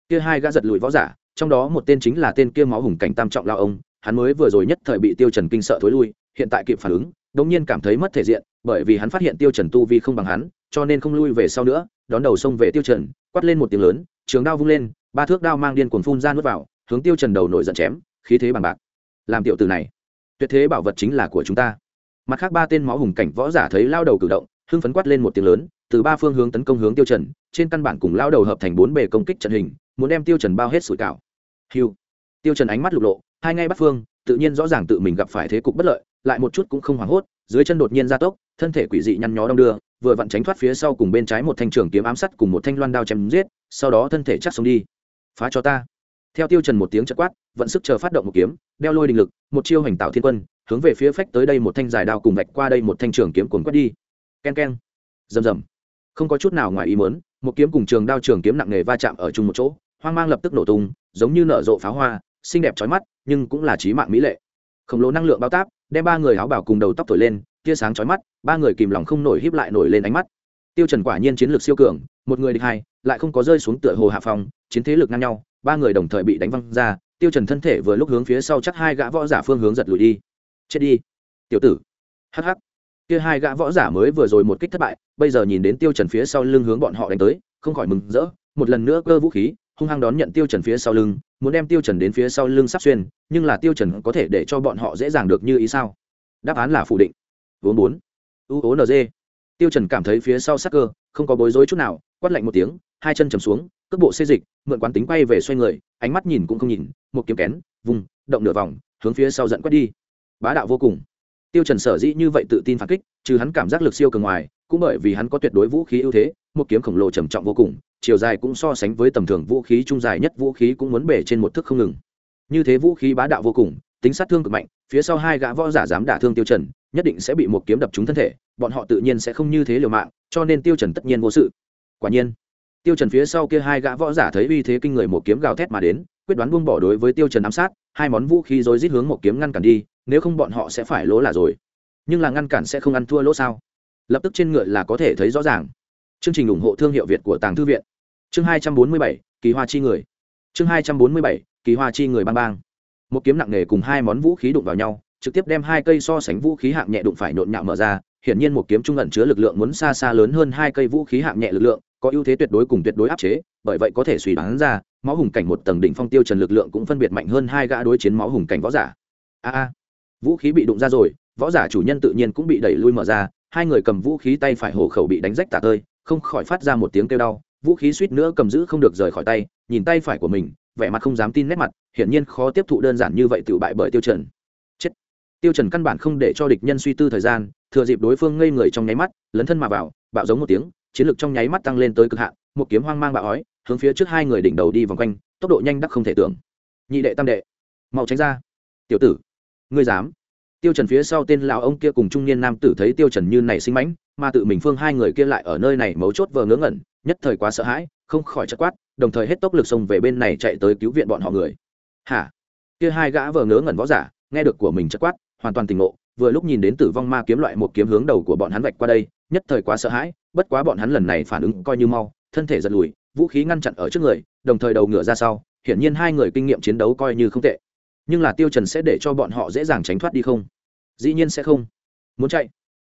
Kia hai gã giật lùi võ giả, trong đó một tên chính là tên kia máu hùng cảnh tam trọng lao ông, hắn mới vừa rồi nhất thời bị tiêu trần kinh sợ thối lui, hiện tại kịp phản ứng, đống nhiên cảm thấy mất thể diện, bởi vì hắn phát hiện tiêu trần tu vi không bằng hắn, cho nên không lui về sau nữa, đón đầu xông về tiêu trần, quát lên một tiếng lớn, trường đao vung lên ba thước đao mang điên cuồng phun ra nuốt vào, hướng tiêu trần đầu nổi giận chém, khí thế bằng bạc. Làm tiểu tử này, tuyệt thế bảo vật chính là của chúng ta. Mặt khác ba tên máu hùng cảnh võ giả thấy lao đầu cử động, hưng phấn quát lên một tiếng lớn, từ ba phương hướng tấn công hướng tiêu trần, trên căn bản cùng lao đầu hợp thành bốn bề công kích trận hình, muốn đem tiêu trần bao hết sủi cảo. Hiu tiêu trần ánh mắt lục lộ, hai ngay bắt phương, tự nhiên rõ ràng tự mình gặp phải thế cục bất lợi, lại một chút cũng không hoảng hốt, dưới chân đột nhiên gia tốc, thân thể quỷ dị nhăn nhó đong đưa, vừa vặn tránh thoát phía sau cùng bên trái một thanh trường kiếm ám sát cùng một thanh loan đao chém giết, sau đó thân thể chắc xuống đi phá cho ta. Theo tiêu trần một tiếng chợt quát, vận sức chờ phát động một kiếm, đeo lôi đình lực, một chiêu hành tạo thiên quân, hướng về phía phách tới đây một thanh dài đao cùng vạch qua đây một thanh trường kiếm cuốn quét đi. Ken ken. Rầm rầm. Không có chút nào ngoài ý muốn, một kiếm cùng trường đao trường kiếm nặng nề va chạm ở chung một chỗ, hoang mang lập tức nổ tung, giống như nở rộ pháo hoa, xinh đẹp chói mắt, nhưng cũng là chí mạng mỹ lệ. Khổng lồ năng lượng bao táp, đem ba người áo bào cùng đầu tóc thổi lên, tia sáng chói mắt, ba người kìm lòng không nổi híp lại nổi lên ánh mắt. Tiêu trần quả nhiên chiến lược siêu cường một người địch hai, lại không có rơi xuống tựa hồ hạ phòng chiến thế lực ngang nhau, ba người đồng thời bị đánh văng ra, tiêu trần thân thể vừa lúc hướng phía sau chắc hai gã võ giả phương hướng giật lùi đi. Chết đi. Tiểu tử. Hắc hắc. Kia hai gã võ giả mới vừa rồi một kích thất bại, bây giờ nhìn đến tiêu trần phía sau lưng hướng bọn họ đánh tới, không khỏi mừng rỡ, một lần nữa cơ vũ khí, hung hăng đón nhận tiêu trần phía sau lưng, muốn đem tiêu trần đến phía sau lưng sắp xuyên, nhưng là tiêu trần có thể để cho bọn họ dễ dàng được như ý sao? Đáp án là phủ định. Vốn bốn. U ố nd tiêu trần cảm thấy phía sau sắc cơ, không có bối rối chút nào quát lạnh một tiếng, hai chân trầm xuống, cước bộ xê dịch, mượn quán tính quay về xoay người, ánh mắt nhìn cũng không nhìn, một kiếm kén, vùng, động nửa vòng, hướng phía sau dẫn quét đi. Bá đạo vô cùng. Tiêu trần sở dĩ như vậy tự tin phản kích, trừ hắn cảm giác lực siêu cường ngoài, cũng bởi vì hắn có tuyệt đối vũ khí ưu thế, một kiếm khổng lồ trầm trọng vô cùng, chiều dài cũng so sánh với tầm thường vũ khí trung dài nhất vũ khí cũng muốn bể trên một thước không ngừng. Như thế vũ khí bá đạo vô cùng, tính sát thương cực mạnh, phía sau hai gã võ giả dám đả thương tiêu trần, nhất định sẽ bị một kiếm đập trúng thân thể, bọn họ tự nhiên sẽ không như thế liều mạng, cho nên tiêu trần tất nhiên vô sự quả nhiên. Tiêu trần phía sau kia hai gã võ giả thấy uy thế kinh người một kiếm gào thét mà đến, quyết đoán buông bỏ đối với tiêu trần ám sát, hai món vũ khí rồi rít hướng một kiếm ngăn cản đi, nếu không bọn họ sẽ phải lỗ là rồi. Nhưng là ngăn cản sẽ không ăn thua lỗ sao? Lập tức trên ngựa là có thể thấy rõ ràng. Chương trình ủng hộ thương hiệu việt của tàng thư viện. Chương hai trăm bốn mươi bảy, kỳ hoa chi người. Chương hai trăm bốn mươi bảy, kỳ hoa chi người bang bang. Một kiếm nặng nề cùng hai món vũ khí đụng vào nhau, trực tiếp đem hai cây so sánh vũ khí hạng nhẹ đụng phải nhộn nhạo mở ra, hiển nhiên một kiếm trung ẩn chứa lực lượng muốn xa xa lớn hơn hai cây vũ khí hạng nhẹ lực lượng có ưu thế tuyệt đối cùng tuyệt đối áp chế, bởi vậy có thể suy đoán ra, máu hùng cảnh một tầng đỉnh phong tiêu trần lực lượng cũng phân biệt mạnh hơn hai gã đối chiến máu hùng cảnh võ giả. A a, vũ khí bị đụng ra rồi, võ giả chủ nhân tự nhiên cũng bị đẩy lui mở ra, hai người cầm vũ khí tay phải hổ khẩu bị đánh rách tả tơi, không khỏi phát ra một tiếng kêu đau, vũ khí suýt nữa cầm giữ không được rời khỏi tay, nhìn tay phải của mình, vẻ mặt không dám tin nét mặt, hiển nhiên khó tiếp thụ đơn giản như vậy tự bại bởi tiêu trần. Chết. Tiêu trần căn bản không để cho địch nhân suy tư thời gian, thừa dịp đối phương ngây người trong nháy mắt, lấn thân mà vào, bạo giống một tiếng chiến lược trong nháy mắt tăng lên tới cực hạn, một kiếm hoang mang bạo ói hướng phía trước hai người đỉnh đầu đi vòng quanh, tốc độ nhanh đắc không thể tưởng. Nhị đệ tam đệ, mau tránh ra. Tiểu tử, ngươi dám. Tiêu trần phía sau tên lão ông kia cùng trung niên nam tử thấy tiêu trần như này sinh mãnh, mà tự mình phương hai người kia lại ở nơi này mấu chốt vờ ngớ ngẩn, nhất thời quá sợ hãi, không khỏi chật quát, đồng thời hết tốc lực xông về bên này chạy tới cứu viện bọn họ người. Hả? Kia hai gã vờ ngớ ngẩn võ giả, nghe được của mình chật quát, hoàn toàn tỉnh ngộ, vừa lúc nhìn đến tử vong ma kiếm loại một kiếm hướng đầu của bọn hắn vạch qua đây nhất thời quá sợ hãi, bất quá bọn hắn lần này phản ứng coi như mau, thân thể giật lùi, vũ khí ngăn chặn ở trước người, đồng thời đầu ngựa ra sau, hiển nhiên hai người kinh nghiệm chiến đấu coi như không tệ. Nhưng là tiêu trần sẽ để cho bọn họ dễ dàng tránh thoát đi không? Dĩ nhiên sẽ không. Muốn chạy?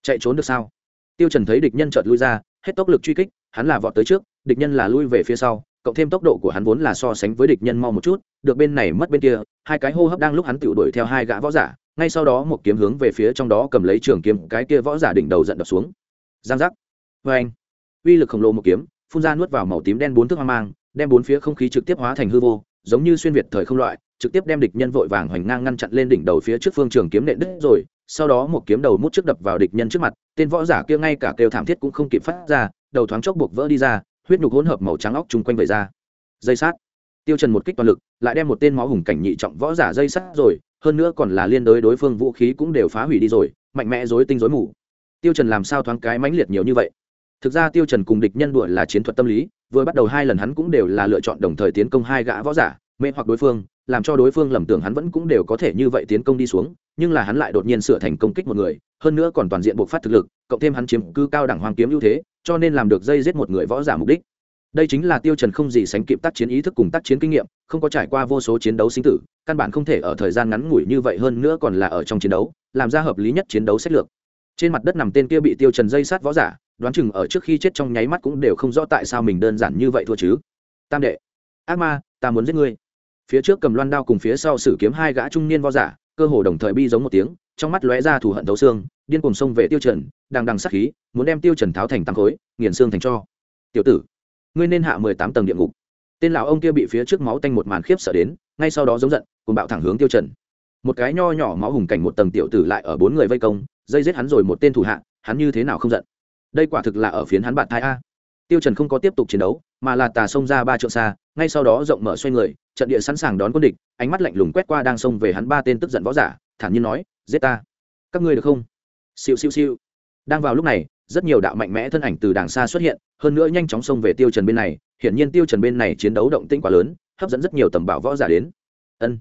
Chạy trốn được sao? Tiêu trần thấy địch nhân chợt lui ra, hết tốc lực truy kích, hắn là vọt tới trước, địch nhân là lui về phía sau, cộng thêm tốc độ của hắn vốn là so sánh với địch nhân mau một chút, được bên này mất bên kia, hai cái hô hấp đang lúc hắn tự đuổi theo hai gã võ giả, ngay sau đó một kiếm hướng về phía trong đó cầm lấy trường kiếm, cái kia võ giả đỉnh đầu giận đập xuống giang giác. Vê anh. Uy lực khổng lồ một kiếm, phun ra nuốt vào màu tím đen bốn thước hoang mang, đem bốn phía không khí trực tiếp hóa thành hư vô, giống như xuyên việt thời không loại, trực tiếp đem địch nhân vội vàng hoành ngang ngăn chặn lên đỉnh đầu phía trước phương trường kiếm nện đứt rồi, sau đó một kiếm đầu mút trước đập vào địch nhân trước mặt, tên võ giả kia ngay cả kêu thảm thiết cũng không kịp phát ra, đầu thoáng chốc buộc vỡ đi ra, huyết nhục hỗn hợp màu trắng óc chung quanh vẩy ra. Dây sát. Tiêu trần một kích toàn lực, lại đem một tên máu hùng cảnh nhị trọng võ giả dây sát rồi, hơn nữa còn là liên đối đối phương vũ khí cũng đều phá hủy đi rồi, mạnh mẽ rối tinh rối mù tiêu trần làm sao thoáng cái mãnh liệt nhiều như vậy? Thực ra tiêu trần cùng địch nhân đuổi là chiến thuật tâm lý, vừa bắt đầu hai lần hắn cũng đều là lựa chọn đồng thời tiến công hai gã võ giả, mê hoặc đối phương, làm cho đối phương lầm tưởng hắn vẫn cũng đều có thể như vậy tiến công đi xuống, nhưng là hắn lại đột nhiên sửa thành công kích một người, hơn nữa còn toàn diện buộc phát thực lực, cộng thêm hắn chiếm cư cao đẳng hoàng kiếm ưu thế, cho nên làm được dây giết một người võ giả mục đích. Đây chính là tiêu trần không gì sánh kịp tác chiến ý thức cùng tác chiến kinh nghiệm, không có trải qua vô số chiến đấu sinh tử, căn bản không thể ở thời gian ngắn ngủi như vậy hơn nữa còn là ở trong chiến đấu, làm ra hợp lý nhất chiến đấu sách lược trên mặt đất nằm tên kia bị tiêu trần dây sát võ giả, đoán chừng ở trước khi chết trong nháy mắt cũng đều không rõ tại sao mình đơn giản như vậy thua chứ. Tam đệ, ác ma, ta muốn giết ngươi. Phía trước cầm loan đao cùng phía sau sử kiếm hai gã trung niên võ giả, cơ hồ đồng thời bi giống một tiếng, trong mắt lóe ra thù hận thấu xương, điên cuồng xông về tiêu trần, đang đằng sát khí, muốn đem tiêu trần tháo thành tăng khối, nghiền xương thành cho. Tiểu tử, ngươi nên hạ mười tám tầng địa ngục. Tên lão ông kia bị phía trước máu tanh một màn khiếp sợ đến, ngay sau đó giống giận cùng bạo thẳng hướng tiêu trần. Một cái nho nhỏ máu hùng cảnh một tầng tiểu tử lại ở bốn người vây công dây giết hắn rồi một tên thủ hạ, hắn như thế nào không giận? Đây quả thực là ở phiến hắn bạn thai a. Tiêu trần không có tiếp tục chiến đấu, mà là tà xông ra ba trượng xa, ngay sau đó rộng mở xoay người, trận địa sẵn sàng đón quân địch, ánh mắt lạnh lùng quét qua đang xông về hắn ba tên tức giận võ giả, thản nhiên nói, giết ta. Các ngươi được không? Siêu siêu siêu. Đang vào lúc này, rất nhiều đạo mạnh mẽ thân ảnh từ đàng xa xuất hiện, hơn nữa nhanh chóng xông về tiêu trần bên này, hiển nhiên tiêu trần bên này chiến đấu động tĩnh quá lớn, hấp dẫn rất nhiều tầm bảo võ giả đến. Ân.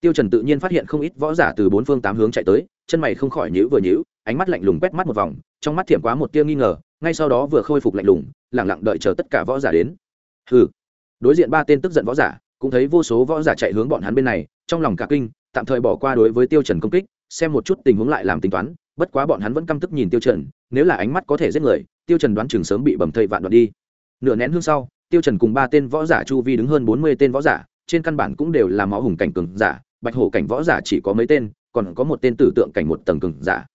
Tiêu trần tự nhiên phát hiện không ít võ giả từ bốn phương tám hướng chạy tới, chân mày không khỏi nhíu vừa nhíu ánh mắt lạnh lùng quét mắt một vòng, trong mắt thiểm quá một tia nghi ngờ, ngay sau đó vừa khôi phục lạnh lùng lặng lặng đợi chờ tất cả võ giả đến. Hừ. Đối diện ba tên tức giận võ giả, cũng thấy vô số võ giả chạy hướng bọn hắn bên này, trong lòng cả kinh, tạm thời bỏ qua đối với tiêu trần công kích, xem một chút tình huống lại làm tính toán, bất quá bọn hắn vẫn căm tức nhìn tiêu trần, nếu là ánh mắt có thể giết người, tiêu trần đoán chừng sớm bị bầm thây vạn đoạn đi. Nửa nén hương sau, tiêu trần cùng ba tên võ giả chu vi đứng hơn bốn mươi tên võ giả, trên căn bản cũng đều là máu hùng cảnh cường giả, bạch hổ cảnh võ giả chỉ có mấy tên, còn có một tên tử tượng cảnh một tầng cường giả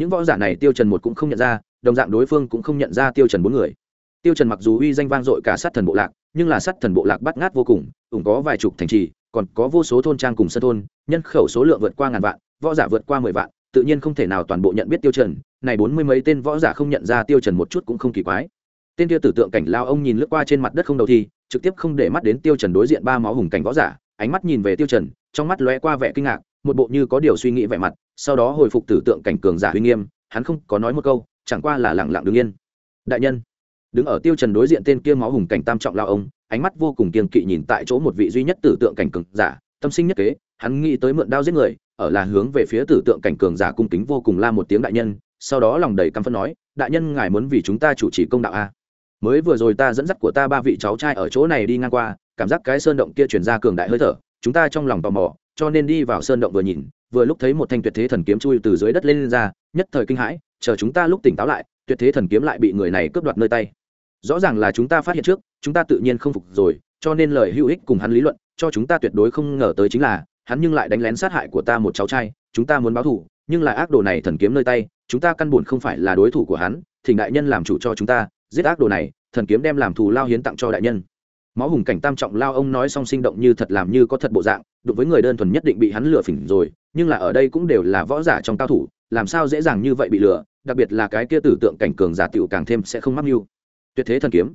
những võ giả này tiêu trần một cũng không nhận ra, đồng dạng đối phương cũng không nhận ra tiêu trần bốn người. Tiêu trần mặc dù uy danh vang dội cả sát thần bộ lạc, nhưng là sát thần bộ lạc bắt ngát vô cùng, ủng có vài chục thành trì, còn có vô số thôn trang cùng sân thôn, nhân khẩu số lượng vượt qua ngàn vạn, võ giả vượt qua mười vạn, tự nhiên không thể nào toàn bộ nhận biết tiêu trần, này bốn mươi mấy tên võ giả không nhận ra tiêu trần một chút cũng không kỳ quái. Tên tiêu tử tượng cảnh lao ông nhìn lướt qua trên mặt đất không đầu thi, trực tiếp không để mắt đến tiêu trần đối diện ba máu hùng cảnh võ giả, ánh mắt nhìn về tiêu trần, trong mắt lóe qua vẻ kinh ngạc một bộ như có điều suy nghĩ vẻ mặt, sau đó hồi phục tử tượng cảnh cường giả uy nghiêm, hắn không có nói một câu, chẳng qua là lặng lặng đứng yên. Đại nhân, đứng ở tiêu trần đối diện tên kia máu hùng cảnh tam trọng lao ông, ánh mắt vô cùng kiên kỵ nhìn tại chỗ một vị duy nhất tử tượng cảnh cường giả, tâm sinh nhất kế, hắn nghĩ tới mượn đao giết người, ở là hướng về phía tử tượng cảnh cường giả cung kính vô cùng la một tiếng đại nhân, sau đó lòng đầy căm phẫn nói, đại nhân, ngài muốn vì chúng ta chủ trì công đạo a mới vừa rồi ta dẫn dắt của ta ba vị cháu trai ở chỗ này đi ngang qua, cảm giác cái sơn động kia truyền ra cường đại hơi thở, chúng ta trong lòng tò mò cho nên đi vào sơn động vừa nhìn vừa lúc thấy một thanh tuyệt thế thần kiếm chui từ dưới đất lên, lên ra nhất thời kinh hãi chờ chúng ta lúc tỉnh táo lại tuyệt thế thần kiếm lại bị người này cướp đoạt nơi tay. Rõ ràng là chúng ta phát hiện trước chúng ta tự nhiên không phục rồi cho nên lời hữu ích cùng hắn lý luận cho chúng ta tuyệt đối không ngờ tới chính là hắn nhưng lại đánh lén sát hại của ta một cháu trai chúng ta muốn báo thù nhưng lại ác đồ này thần kiếm nơi tay chúng ta căn buồn không phải là đối thủ của hắn thỉnh đại nhân làm chủ cho chúng ta giết ác đồ này thần kiếm đem làm thù lao hiến tặng cho đại nhân. Máu hùng cảnh tam trọng lao ông nói xong sinh động như thật làm như có thật bộ dạng đụng với người đơn thuần nhất định bị hắn lừa phỉnh rồi, nhưng là ở đây cũng đều là võ giả trong cao thủ, làm sao dễ dàng như vậy bị lừa, đặc biệt là cái kia tử tượng cảnh cường giả tiểu càng thêm sẽ không mắc mưu. Tuyệt thế thần kiếm.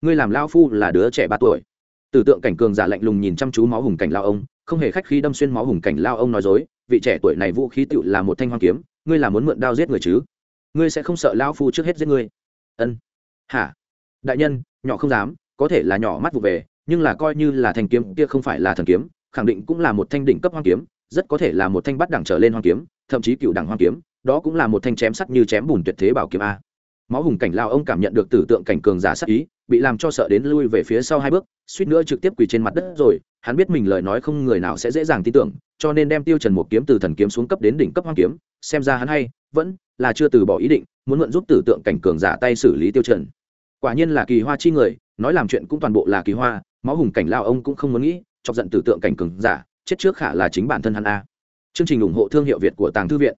Ngươi làm lao phu là đứa trẻ ba tuổi. Tử tượng cảnh cường giả lạnh lùng nhìn chăm chú máu hùng cảnh lao ông, không hề khách khí đâm xuyên máu hùng cảnh lao ông nói dối, vị trẻ tuổi này vũ khí tựu là một thanh hoang kiếm, ngươi là muốn mượn đao giết người chứ? Ngươi sẽ không sợ lao phu trước hết giết ngươi. Ân. Hả? Đại nhân, nhỏ không dám, có thể là nhỏ mắt vụ về, nhưng là coi như là thanh kiếm kia không phải là thần kiếm khẳng định cũng là một thanh đỉnh cấp hoang kiếm, rất có thể là một thanh bắt đẳng trở lên hoang kiếm, thậm chí cựu đẳng hoang kiếm, đó cũng là một thanh chém sắt như chém bùn tuyệt thế bảo kiếm a. Máu hùng cảnh lao ông cảm nhận được tử tượng cảnh cường giả sắc ý, bị làm cho sợ đến lui về phía sau hai bước, suýt nữa trực tiếp quỳ trên mặt đất rồi, hắn biết mình lời nói không người nào sẽ dễ dàng tin tưởng, cho nên đem tiêu trần một kiếm từ thần kiếm xuống cấp đến đỉnh cấp hoang kiếm, xem ra hắn hay, vẫn là chưa từ bỏ ý định, muốn mượn giúp tử tượng cảnh cường giả tay xử lý tiêu trần. Quả nhiên là kỳ hoa chi người, nói làm chuyện cũng toàn bộ là kỳ hoa, máu hùng cảnh lao ông cũng không muốn nghĩ chọc giận tử tượng cảnh cường giả, chết trước khả là chính bản thân hắn a. Chương trình ủng hộ thương hiệu việt của tàng thư viện.